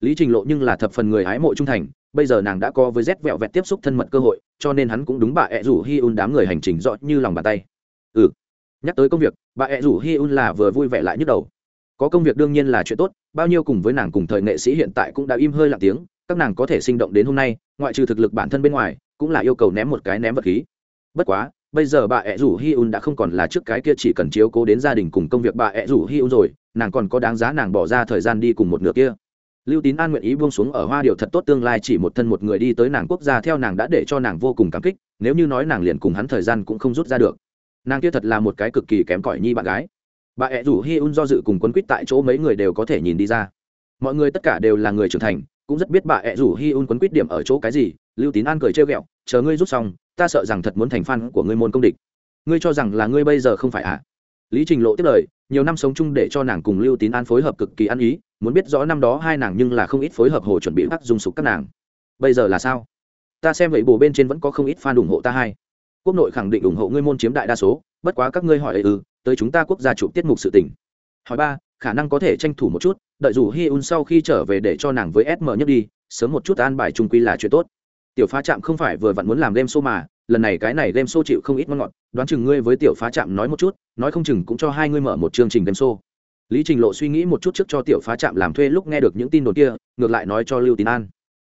Lý trình lộ nhưng là thập phần người hái mộ trung thành, bây giờ nàng đã có với rét vẹo vẹt tiếp xúc thân mật cơ hội, cho nên hắn cũng đúng bà ẹ rủ hi un đám người hành trình rõ như lòng bàn tay. Ừ nhắc tới công việc bà ẹ rủ hi un là vừa vui vẻ lại nhức đầu. Có công việc đương nhiên là chuyện tốt, bao nhiêu cùng với nàng cùng thời nghệ sĩ hiện tại cũng đã im hơi lặng tiếng, các nàng có thể sinh động đến hôm nay, ngoại trừ thực lực bản thân bên ngoài, cũng là yêu cầu ném một cái ném vật khí. Bất quá, bây giờ bà ẹ rủ hi un đã không còn là trước cái kia chỉ cần chiếu cố đến gia đình cùng công việc bà ẹ rủ hi un rồi, nàng còn có đáng giá nàng bỏ ra thời gian đi cùng một nửa kia. Lưu tín an nguyện ý buông xuống ở hoa điều thật tốt tương lai chỉ một thân một người đi tới nàng quốc gia theo nàng đã để cho nàng vô cùng cảm kích, nếu như nói nàng liền cùng hắn thời gian cũng không rút ra được nàng kia thật là một cái cực kỳ kém cỏi nhi bạn gái. Bà ẹ rủ hi un do dự cùng quấn quýt tại chỗ mấy người đều có thể nhìn đi ra. Mọi người tất cả đều là người trưởng thành, cũng rất biết bà ẹ rủ hi un quấn quýt điểm ở chỗ cái gì, lưu tín an cười trêu ghẹo, chờ ngươi rút xong, ta sợ rằng thật muốn thành fan của ngươi môn công địch. Ngươi cho rằng là ngươi bây giờ không phải ạ à? lý trình lộ tiếp lời, nhiều năm sống chung để cho nàng cùng lưu tín an phối hợp cực kỳ ăn ý, muốn biết rõ năm đó hai nàng nhưng là không ít phối hợp hồ chuẩn bị bắt dung sục các nàng. Bây giờ là sao? Ta xem vậy bồ bên trên vẫn có không ít fan ủng hộ ta hai quốc nội khẳng định ủng hộ ngươi môn chiếm đại đa số, bất quá các ngươi hỏi ấy ừ tới chúng ta quốc gia chụp tiết mục sự tình. Hỏi ba, khả năng có thể tranh thủ một chút, đợi dù hi un sau khi trở về để cho nàng với sm nhất đi, sớm một chút an bài trung quy là chuyện tốt. Tiểu phá trạm không phải vừa vặn muốn làm game show mà, lần này cái này game show chịu không ít ngon ngọt, đoán chừng ngươi với tiểu phá trạm nói một chút, nói không chừng cũng cho hai ngươi mở một chương trình game show. Lý trình lộ suy nghĩ một chút trước cho tiểu phá trạm làm thuê lúc nghe được những tin đồn kia, ngược lại nói cho lưu tín an.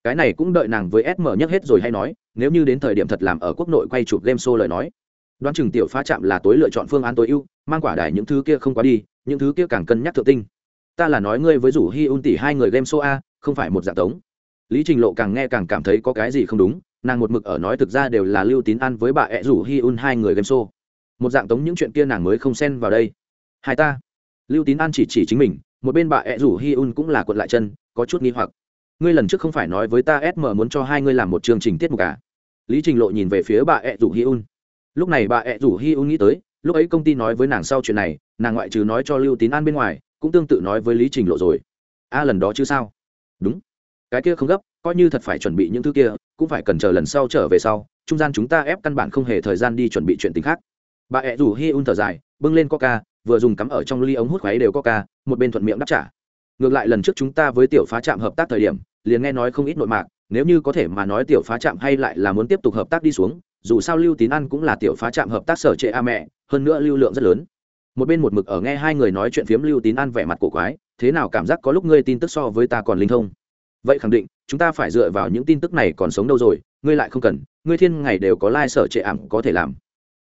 Cái này cũng đợi nàng với sm nhất hết rồi hay nói nếu như đến thời điểm thật làm ở quốc nội quay chụp game show lời nói, đoán chừng tiểu phá chạm là tối lựa chọn phương án tối ưu, mang quả đài những thứ kia không quá đi, những thứ kia càng cân nhắc thượng tinh. Ta là nói ngươi với rủ hi un tỷ hai người game show a, không phải một dạng tống. Lý trình lộ càng nghe càng cảm thấy có cái gì không đúng, nàng một mực ở nói thực ra đều là lưu tín ăn với bà ẹ rủ hi un hai người game show. Một dạng tống những chuyện kia nàng mới không xen vào đây. Hai ta. Lưu tín an chỉ chỉ chính mình, một bên bà ẹ rủ hi un cũng là quật lại chân, có chút nghi hoặc. Ngươi lần trước không phải nói với ta sm muốn cho hai ngươi làm một chương trình tiết mục à? Lý trình lộ nhìn về phía bà ẹ rủ hi un. Lúc này bà ẹ rủ hi un nghĩ tới, lúc ấy công ty nói với nàng sau chuyện này, nàng ngoại trừ nói cho lưu tín an bên ngoài, cũng tương tự nói với lý trình lộ rồi. A lần đó chứ sao? Đúng. Cái kia không gấp, coi như thật phải chuẩn bị những thứ kia, cũng phải cần chờ lần sau trở về sau, trung gian chúng ta ép căn bản không hề thời gian đi chuẩn bị chuyện tình khác. Bà ẹ rủ hi un thở dài, bưng lên coca, vừa dùng cắm ở trong ly ống hút khoáy đều coca, một bên thuận miệng đáp trả. Ngược lại lần trước chúng ta với tiểu phá trạm hợp tác thời điểm, liền nghe nói không ít nội mạc nếu như có thể mà nói tiểu phá trạm hay lại là muốn tiếp tục hợp tác đi xuống, dù sao lưu tín ăn cũng là tiểu phá trạm hợp tác sở trệ a mẹ, hơn nữa lưu lượng rất lớn. Một bên một mực ở nghe hai người nói chuyện phiếm lưu tín ăn vẻ mặt cổ quái, thế nào cảm giác có lúc ngươi tin tức so với ta còn linh thông? Vậy khẳng định, chúng ta phải dựa vào những tin tức này còn sống đâu rồi, ngươi lại không cần, ngươi thiên ngày đều có lai、like、sở trệ ảm có thể làm.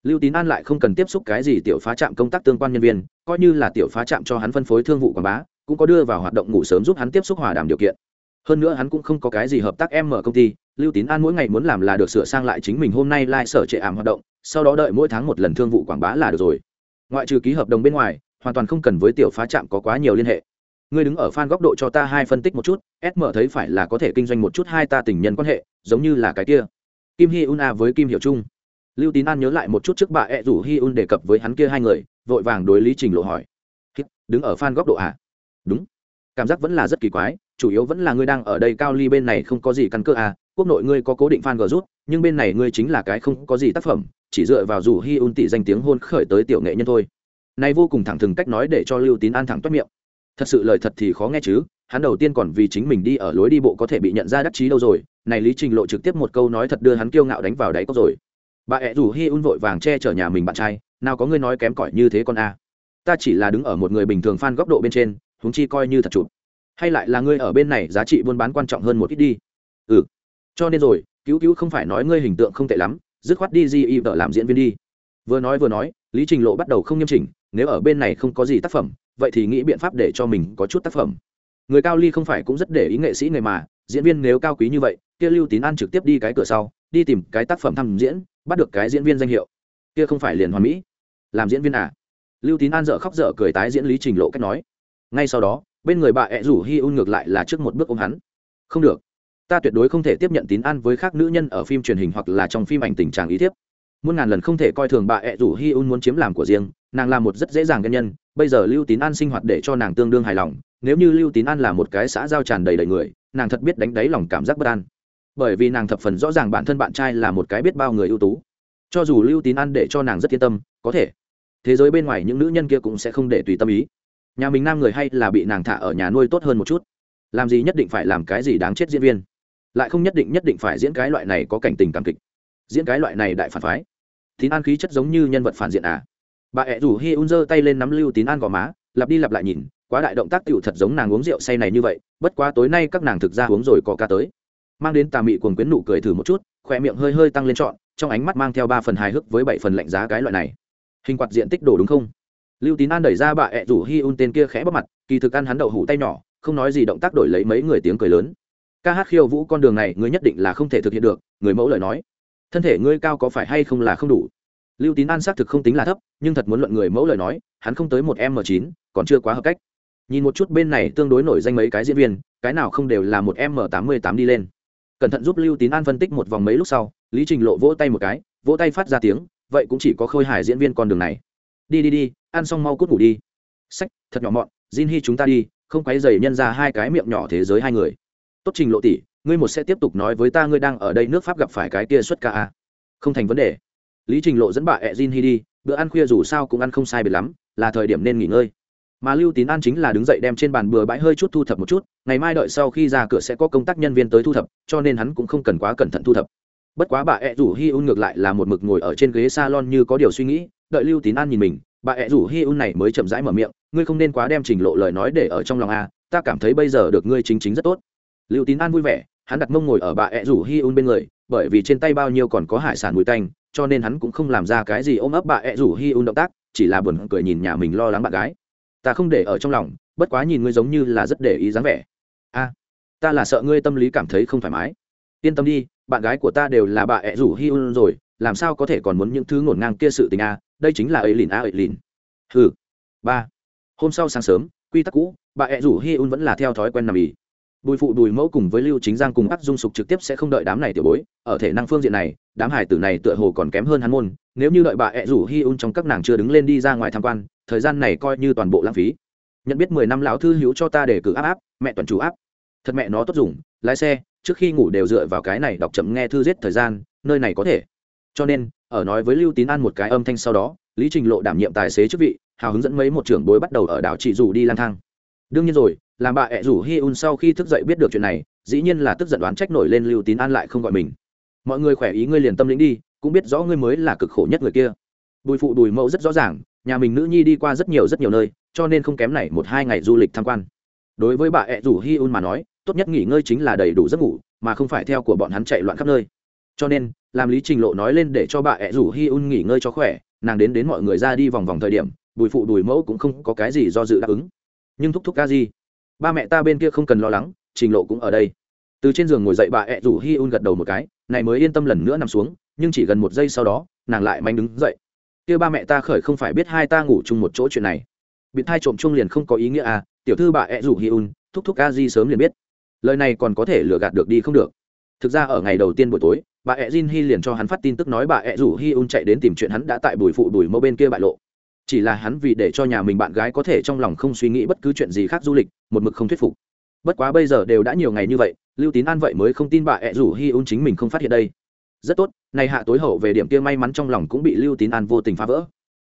Lưu tín an lại không cần tiếp xúc cái gì tiểu phá trạm công tác tương quan nhân viên, coi như là tiểu phá trạm cho hắn phân phối thương vụ quảng bá, cũng có đưa vào hoạt động ngủ sớm giúp hắn tiếp xúc hòa đàm điều kiện hơn nữa hắn cũng không có cái gì hợp tác em mở công ty, lưu tín an mỗi ngày muốn làm là được sửa sang lại chính mình hôm nay lai、like、sở trệ ảm hoạt động, sau đó đợi mỗi tháng một lần thương vụ quảng bá là được rồi. Ngoại trừ ký hợp đồng bên ngoài, hoàn toàn không cần với tiểu phá trạm có quá nhiều liên hệ. Ngươi đứng ở fan góc độ cho ta hai phân tích một chút sm thấy phải là có thể kinh doanh một chút hai ta tình nhân quan hệ, giống như là cái kia. Kim hi un a với kim hiểu trung. Lưu tín an nhớ lại một chút trước bà ẹ rủ hi un đề cập với hắn kia hai người, vội vàng đối lý trình lộ hỏi. Đứng ở fan góc độ à? Đúng. Cảm giác vẫn là rất kỳ quái chủ yếu vẫn là ngươi đang ở đây cao ly bên này không có gì căn cơ à quốc nội ngươi có cố định fan gờ rút nhưng bên này ngươi chính là cái không có gì tác phẩm, chỉ dựa vào rủ hi un tỷ danh tiếng hôn khởi tới tiểu nghệ nhân thôi. Này vô cùng thẳng thừng cách nói để cho lưu tín an thẳng toát miệng. Thật sự lời thật thì khó nghe chứ, hắn đầu tiên còn vì chính mình đi ở lối đi bộ có thể bị nhận ra đắc chí đâu rồi, này lý trình lộ trực tiếp một câu nói thật đưa hắn kiêu ngạo đánh vào đáy cốc rồi. Bà ẹ rủ hi un vội vàng che chở nhà mình bạn trai, nào có ngươi nói kém cỏi như thế con a ta chỉ là đứng ở một người bình thường f góc độ bên trên, huống chi coi như thật chụp hay lại là ngươi ở bên này giá trị buôn bán quan trọng hơn một ít đi. Ừ. Cho nên rồi, cứu cứu không phải nói ngươi hình tượng không tệ lắm, dứt khoát đi di y vợ làm diễn viên đi. Vừa nói vừa nói, lý trình lộ bắt đầu không nghiêm chỉnh, nếu ở bên này không có gì tác phẩm, vậy thì nghĩ biện pháp để cho mình có chút tác phẩm. Người cao ly không phải cũng rất để ý nghệ sĩ người mà, diễn viên nếu cao quý như vậy, kia lưu tín an trực tiếp đi cái cửa sau, đi tìm cái tác phẩm thăm diễn, bắt được cái diễn viên danh hiệu. Kia không phải liền hoàn mỹ. Làm diễn viên à? Lưu tín an dở khóc dở cười tái diễn lý trình lộ cách nói. Ngay sau đó bên người bà ẹ rủ hi un ngược lại là trước một bước ôm hắn. Không được. Ta tuyệt đối không thể tiếp nhận tín an với khác nữ nhân ở phim truyền hình hoặc là trong phim ảnh tình trạng ý thiếp. Muôn ngàn lần không thể coi thường bà ẹ rủ hi un muốn chiếm làm của riêng, nàng là một rất dễ dàng nhân nhân, bây giờ lưu tín an sinh hoạt để cho nàng tương đương hài lòng, nếu như lưu tín an là một cái xã giao tràn đầy đầy người, nàng thật biết đánh đáy lòng cảm giác bất an. Bởi vì nàng thập phần rõ ràng bản thân bạn trai là một cái biết bao người ưu tú. Cho dù lưu tín an để cho nàng rất yên tâm, có thể. Thế giới bên ngoài những nữ nhân kia cũng sẽ không để tùy tâm ý nhà mình nam người hay là bị nàng thả ở nhà nuôi tốt hơn một chút. Làm gì nhất định phải làm cái gì đáng chết diễn viên. Lại không nhất định nhất định phải diễn cái loại này có cảnh tình cảm kịch. Diễn cái loại này đại phản phái. Tín an khí chất giống như nhân vật phản diện à. Bà ẹ rủ hi un giơ tay lên nắm lưu tín an gò má, lặp đi lặp lại nhìn, quá đại động tác tựu thật giống nàng uống rượu say này như vậy, bất quá tối nay các nàng thực ra uống rồi có ca tới. Mang đến tà mị cuồng quyến nụ cười thử một chút khỏe miệng hơi hơi tăng lên trọn, trong ánh mắt mang theo ba phần hài hước với bảy phần lạnh giá cái loại này. Hình quạt diện tích đồ đúng không? Lưu tín an đẩy ra bà ẹ rủ hi un tên kia khẽ bóp mặt, kỳ thực ăn hắn đậu hủ tay nhỏ, không nói gì động tác đổi lấy mấy người tiếng cười lớn. Ca hát khiêu vũ con đường này, ngươi nhất định là không thể thực hiện được, người mẫu lời nói. Thân thể ngươi cao có phải hay không là không đủ? Lưu tín an xác thực không tính là thấp, nhưng thật muốn luận người mẫu lời nói, hắn không tới một m chín, còn chưa quá hợp cách. Nhìn một chút bên này tương đối nổi danh mấy cái diễn viên, cái nào không đều là một m tám mươi tám đi lên. Cẩn thận giúp lưu tín an phân tích một vòng mấy lúc sau, lý trình lộ vỗ tay một cái, vỗ tay phát ra tiếng, vậy cũng chỉ có khôi hài diễn viên con đường này đi đi đi, ăn xong mau cút ngủ đi. Sách, thật nhỏ mọn, jin hi chúng ta đi, không quấy dày nhân ra hai cái miệng nhỏ thế giới hai người. Tốt trình lộ tỷ, ngươi một sẽ tiếp tục nói với ta ngươi đang ở đây nước pháp gặp phải cái kia xuất ca a. Không thành vấn đề. Lý trình lộ dẫn bà ẹ jin hi đi, bữa ăn khuya dù sao cũng ăn không sai biệt lắm, là thời điểm nên nghỉ ngơi. Mà lưu tín an chính là đứng dậy đem trên bàn bừa bãi hơi chút thu thập một chút, ngày mai đợi sau khi ra cửa sẽ có công tác nhân viên tới thu thập, cho nên hắn cũng không cần quá cẩn thận thu thập. Bất quá bà ẹ rủ hi un ngược lại là một mực ngồi ở trên ghế s a lon như có điều suy nghĩ đợi lưu tín an nhìn mình, bà ẹ rủ hi un này mới chậm rãi mở miệng, ngươi không nên quá đem trình lộ lời nói để ở trong lòng a, ta cảm thấy bây giờ được ngươi chính chính rất tốt. Lưu tín an vui vẻ, hắn đặt mông ngồi ở bà ẹ rủ hi un bên người, bởi vì trên tay bao nhiêu còn có hải sản mùi tanh, cho nên hắn cũng không làm ra cái gì ôm ấp bà ẹ rủ hi un động tác, chỉ là buồn cười nhìn nhà mình lo lắng bạn gái. Ta không để ở trong lòng, bất quá nhìn ngươi giống như là rất để ý dáng vẻ. A, ta là sợ ngươi tâm lý cảm thấy không thoải mái. Yên tâm đi, bạn gái của ta đều là bà ẹ rủ hi un rồi làm sao có thể còn muốn những thứ ngổn ngang kia sự tình a, đây chính là ấy lìn a, ấy lìn. Ừ ba. Hôm sau sáng sớm, quy tắc cũ, bà ẹ rủ hi un vẫn là theo thói quen nằm ỉ bùi phụ bùi mẫu cùng với lưu chính giang cùng áp dung sục trực tiếp sẽ không đợi đám này tiểu bối, ở thể năng phương diện này, đám hải tử này tựa hồ còn kém hơn hắn môn, nếu như đợi bà ẹ rủ hi un trong các nàng chưa đứng lên đi ra ngoài tham quan, thời gian này coi như toàn bộ lãng phí. Nhận biết mười năm lão thư hữu cho ta để cử áp áp, mẹ toàn chủ áp. Thật mẹ nó tốt dùng, lái xe, trước khi ngủ đều dựa vào cái này đọc chậm nghe thư giết thời gian, nơi này có thể cho nên, ở nói với lưu tín an một cái âm thanh sau đó, lý trình lộ đảm nhiệm tài xế chức vị, hào hứng dẫn mấy một trưởng bối bắt đầu ở đảo chị rủ đi lang thang. Đương nhiên rồi, làm bà ẹ rủ hi un sau khi thức dậy biết được chuyện này, dĩ nhiên là tức giận đoán trách nổi lên lưu tín an lại không gọi mình. Mọi người khỏe ý ngươi liền tâm lĩnh đi, cũng biết rõ ngươi mới là cực khổ nhất người kia. Bùi phụ đùi mẫu rất rõ ràng, nhà mình nữ nhi đi qua rất nhiều rất nhiều nơi, cho nên không kém này một hai ngày du lịch tham quan. Đối với bà ẹ rủ hi un mà nói, tốt nhất nghỉ ngơi chính là đầy đủ giấc ngủ, mà không phải theo của bọn hắn chạy loạn khắp nơi cho nên, làm lý trình lộ nói lên để cho bà ẹ rủ hi un nghỉ ngơi cho khỏe, nàng đến đến mọi người ra đi vòng vòng thời điểm, bùi phụ đùi mẫu cũng không có cái gì do dự đáp ứng. Nhưng thúc thúc ca gì ba mẹ ta bên kia không cần lo lắng, trình lộ cũng ở đây. Từ trên giường ngồi dậy bà ẹ rủ hi un gật đầu một cái, này mới yên tâm lần nữa nằm xuống, nhưng chỉ gần một giây sau đó, nàng lại manh đứng dậy. Kia ba mẹ ta khởi không phải biết hai ta ngủ chung một chỗ chuyện này. Bị thai trộm chung liền không có ý nghĩa à tiểu thư bà ẹ rủ hi un, thúc thúc ca di sớm liền biết. Lời này còn có thể lừa gạt được đi không được. Thực ra ở ngày đầu tiên buổi tối bà ẹ jin Hy liền cho hắn phát tin tức nói bà ẹ rủ Hy un chạy đến tìm chuyện hắn đã tại bùi phụ bùi mẫu bên kia bại lộ. Chỉ là hắn vì để cho nhà mình bạn gái có thể trong lòng không suy nghĩ bất cứ chuyện gì khác du lịch, một mực không thuyết phục. Bất quá bây giờ đều đã nhiều ngày như vậy, lưu tín an vậy mới không tin bà ẹ rủ Hy un chính mình không phát hiện đây. Rất tốt nay hạ tối hậu về điểm kia may mắn trong lòng cũng bị lưu tín an vô tình phá vỡ.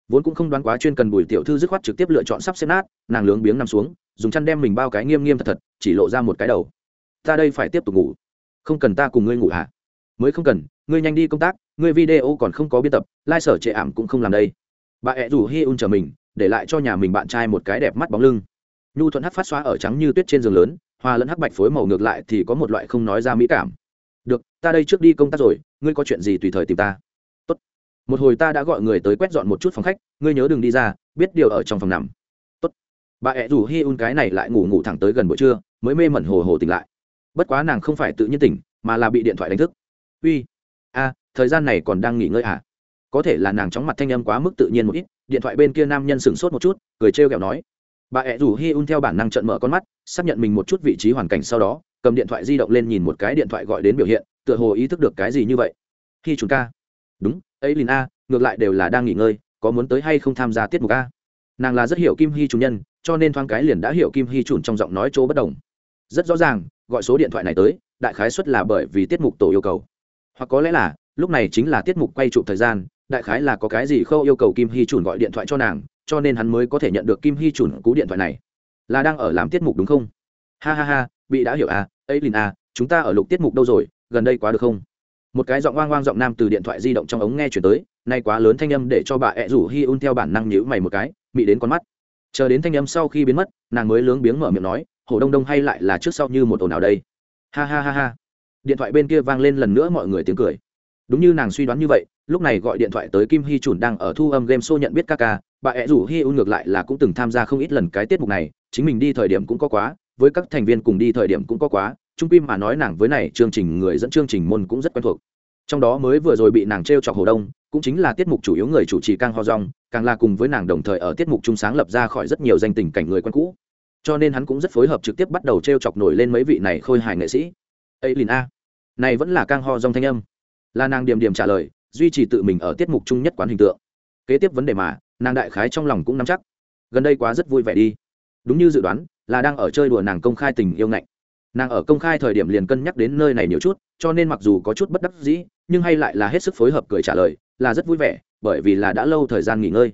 Vốn cũng không đoán quá chuyên cần bùi tiểu thư dứt khoát trực tiếp lựa chọn sắp xếp nát, nàng lướng biếng nằm xuống, dùng chăn đem mình bao cái nghiêm nghiêm thật thật, chỉ lộ ra một cái đầu. Ta đây phải tiếp tục ngủ. Không cần ta cùng ngươi ngủ hả? Mới không cần, ngươi nhanh đi công tác, ngươi video còn không có biên tập, lai、like、sở trệ ảm cũng không làm đây. Bà ẹ rủ hi un chờ mình, để lại cho nhà mình bạn trai một cái đẹp mắt bóng lưng. Nhu thuận hắt phát xóa ở trắng như tuyết trên giường lớn, hoa lẫn hắc bạch phối màu ngược lại thì có một loại không nói ra mỹ cảm. Được, ta đây trước đi công tác rồi, ngươi có chuyện gì tùy thời tìm ta. Tốt. một hồi ta đã gọi người tới quét dọn một chút phòng khách, ngươi nhớ đừng đi ra, biết điều ở trong phòng nằm. Tốt. bà ẹ rủ hi un cái này lại ngủ ngủ thẳng tới gần buổi trưa, mới mê mẩn hồ hồ tỉnh lại. Bất quá nàng không phải tự nhiên tỉnh, mà là bị điện thoại đánh thức uy, a, thời gian này còn đang nghỉ ngơi à? Có thể là nàng chóng mặt thanh âm quá mức tự nhiên một ít, điện thoại bên kia nam nhân sửng sốt một chút, cười trêu ghẹo nói. Bà ẹ rủ hi un theo bản năng trận mở con mắt, xác nhận mình một chút vị trí hoàn cảnh sau đó, cầm điện thoại di động lên nhìn một cái điện thoại gọi đến biểu hiện, tựa hồ ý thức được cái gì như vậy. Khi chúng ca. Đúng ấy lìn a, ngược lại đều là đang nghỉ ngơi, có muốn tới hay không tham gia tiết mục a? Nàng là rất hiểu kim hy chủ nhân, cho nên thoáng cái liền đã hiểu kim hy chùn trong giọng nói chỗ bất đồng. Rất rõ ràng, gọi số điện thoại này tới, đại khái xuất là bởi vì tiết mục tổ yêu cầu hoặc có lẽ là, lúc này chính là tiết mục quay chụp thời gian, đại khái là có cái gì khâu yêu cầu kim hy chủn gọi điện thoại cho nàng, cho nên hắn mới có thể nhận được kim hy chủn cú điện thoại này. Là đang ở làm tiết mục đúng không? Ha ha ha, bị đã hiểu à ấy lìn à chúng ta ở lục tiết mục đâu rồi, gần đây quá được không? Một cái giọng oang oang giọng nam từ điện thoại di động trong ống nghe chuyển tới, nay quá lớn thanh âm để cho bà ẹ rủ hi un theo bản năng nhữ mày một cái bị đến con mắt. Chờ đến thanh âm sau khi biến mất, nàng mới lướng biếng mở miệng nói, hồ đông đông hay lại là trước sau như một ồn nào đây? Ha ha ha ha điện thoại bên kia vang lên lần nữa mọi người tiếng cười. Đúng như nàng suy đoán như vậy, lúc này gọi điện thoại tới kim hy chuẩn đang ở thu âm game show nhận biết ca ca, bà ẹ rủ hy un ngược lại là cũng từng tham gia không ít lần cái tiết mục này, chính mình đi thời điểm cũng có quá, với các thành viên cùng đi thời điểm cũng có quá trung quy mà nói nàng với này chương trình người dẫn chương trình môn cũng rất quen thuộc. Trong đó mới vừa rồi bị nàng t r e o chọc hồ đông, cũng chính là tiết mục chủ yếu người chủ trì càng ho rong càng là cùng với nàng đồng thời ở tiết mục trung sáng lập ra khỏi rất nhiều danh tình cảnh người quen cũ. Cho nên hắn cũng rất phối hợp trực tiếp bắt đầu t r e o chọc nổi lên mấy vị này khôi hài nghệ sĩ. Ấy lìn a này vẫn là cang ho rong thanh âm. Là nàng điểm điểm trả lời, duy trì tự mình ở tiết mục chung nhất quán hình tượng. Kế tiếp vấn đề mà, nàng đại khái trong lòng cũng nắm chắc. Gần đây quá rất vui vẻ đi. Đúng như dự đoán, là đang ở chơi đùa nàng công khai tình yêu ngạnh. Nàng ở công khai thời điểm liền cân nhắc đến nơi này nhiều chút, cho nên mặc dù có chút bất đắc dĩ, nhưng hay lại là hết sức phối hợp cười trả lời, là rất vui vẻ, bởi vì là đã lâu thời gian nghỉ ngơi.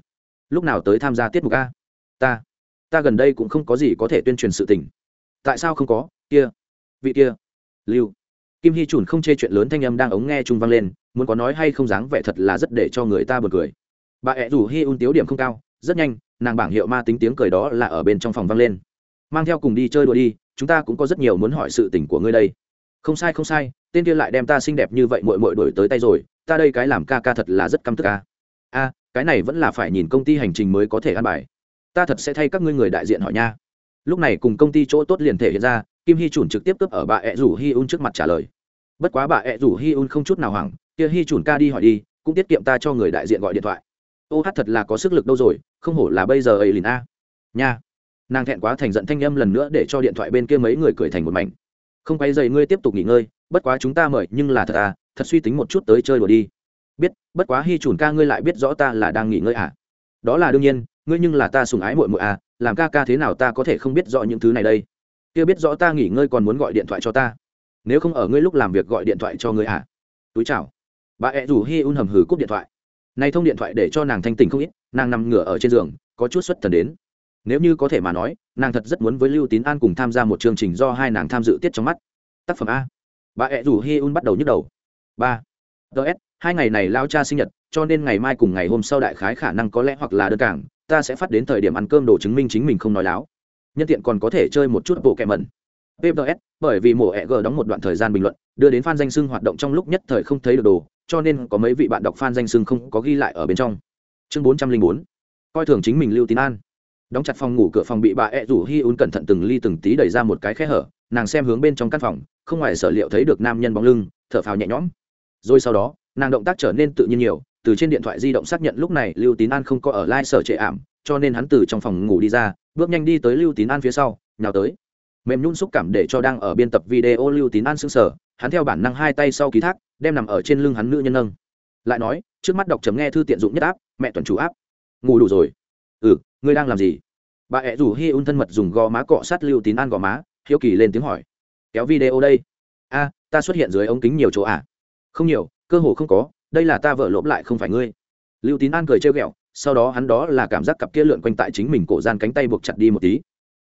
Lúc nào tới tham gia tiết mục a? Ta. Ta gần đây cũng không có gì có thể tuyên truyền sự tình. Tại sao không có? Kia. Vị kia. Lưu kim hy chùn không chê chuyện lớn thanh âm đang ống nghe trung vang lên, muốn có nói hay không dáng vẻ thật là rất để cho người ta bật cười. Bà ẹ rủ hi un tiếu điểm không cao, rất nhanh, nàng bảng hiệu ma tính tiếng cười đó là ở bên trong phòng vang lên. Mang theo cùng đi chơi đùa đi, chúng ta cũng có rất nhiều muốn hỏi sự tình của ngươi đây. Không sai không sai, tên kia lại đem ta xinh đẹp như vậy mội mội đổi tới tay rồi, ta đây cái làm ca ca thật là rất căm tức ca a, cái này vẫn là phải nhìn công ty hành trình mới có thể ăn bài. Ta thật sẽ thay các ngươi người đại diện hỏi nha. Lúc này cùng công ty chỗ tốt liền thể hiện ra kim hy chủn trực tiếp cướp ở bà ẹ rủ hi un trước mặt trả lời. Bất quá bà ẹ rủ hi un không chút nào hoảng, kia hi chủn ca đi hỏi đi, cũng tiết kiệm ta cho người đại diện gọi điện thoại. Ô hát thật là có sức lực đâu rồi, không hổ là bây giờ ấy lìn a. Nha. Nàng thẹn quá thành giận thanh âm lần nữa để cho điện thoại bên kia mấy người cười thành một mảnh. Không quay dày ngươi tiếp tục nghỉ ngơi, bất quá chúng ta mời, nhưng là thật à thật suy tính một chút tới chơi đùa đi. Biết, bất quá hy chùn ca ngươi lại biết rõ ta là đang nghỉ ngơi à? Đó là đương nhiên, ngươi nhưng là ta sùng ái muội muội à làm ca ca thế nào ta có thể không biết rõ những thứ này đây? Kia biết rõ ta nghỉ ngơi còn muốn gọi điện thoại cho ta. Nếu không ở ngươi lúc làm việc gọi điện thoại cho ngươi à? Túi chào. Bà ẹ rủ hi un hầm hừ cúp điện thoại. Nay thông điện thoại để cho nàng thanh tình không ít, nàng nằm ngửa ở trên giường, có chút xuất thần đến. Nếu như có thể mà nói, nàng thật rất muốn với lưu tín an cùng tham gia một chương trình do hai nàng tham dự tiết trong mắt. Tác phẩm a. Bà ẹ rủ hi un bắt đầu nhức đầu. Ba. Ts hai ngày này lao cha sinh nhật, cho nên ngày mai cùng ngày hôm sau đại khái khả năng có lẽ hoặc là đơn cảng, ta sẽ phát đến thời điểm ăn cơm đồ chứng minh chính mình không nói láo nhân tiện còn có thể chơi một chút bộ kẹ mẩn. Pps bởi vì mổ ẹ g đóng một đoạn thời gian bình luận, đưa đến f a n danh sưng hoạt động trong lúc nhất thời không thấy được đồ, cho nên có mấy vị bạn đọc f a n danh sưng không có ghi lại ở bên trong. Chương bốn trăm linh bốn, coi thường chính mình lưu tín an. Đóng chặt phòng ngủ cửa phòng bị bà ẹ rủ hi un cẩn thận từng ly từng tí đẩy ra một cái khe hở, nàng xem hướng bên trong căn phòng, không ngoài sở liệu thấy được nam nhân bóng lưng, thở phào nhẹ nhõm. Rồi sau đó, nàng động tác trở nên tự nhiên nhiều, từ trên điện thoại di động xác nhận lúc này lưu tín an không có ở lai sở trệ ảm, cho nên hắn từ trong phòng ngủ đi ra bước nhanh đi tới lưu tín an phía sau, nhào tới. Mềm nhún xúc cảm để cho đang ở biên tập video lưu tín an sững sờ, hắn theo bản năng hai tay sau ký thác, đem nằm ở trên lưng hắn nữ nhân nâng. Lại nói, trước mắt đọc chấm nghe thư tiện dụng nhất áp, mẹ tuần chủ áp. Ngủ đủ rồi. Ừ ngươi đang làm gì? Bà ẹ rủ hi un thân mật dùng gò má cọ sát lưu tín an gò má, hiếu kỳ lên tiếng hỏi. Kéo video đây. A, ta xuất hiện dưới ống kính nhiều chỗ à? Không nhiều, cơ hồ không có, đây là ta vợ lộp lại không phải ngươi. Lưu tín an cười trêu ghẹo sau đó hắn đó là cảm giác cặp kia lượn quanh tại chính mình cổ gian cánh tay buộc chặt đi một tí.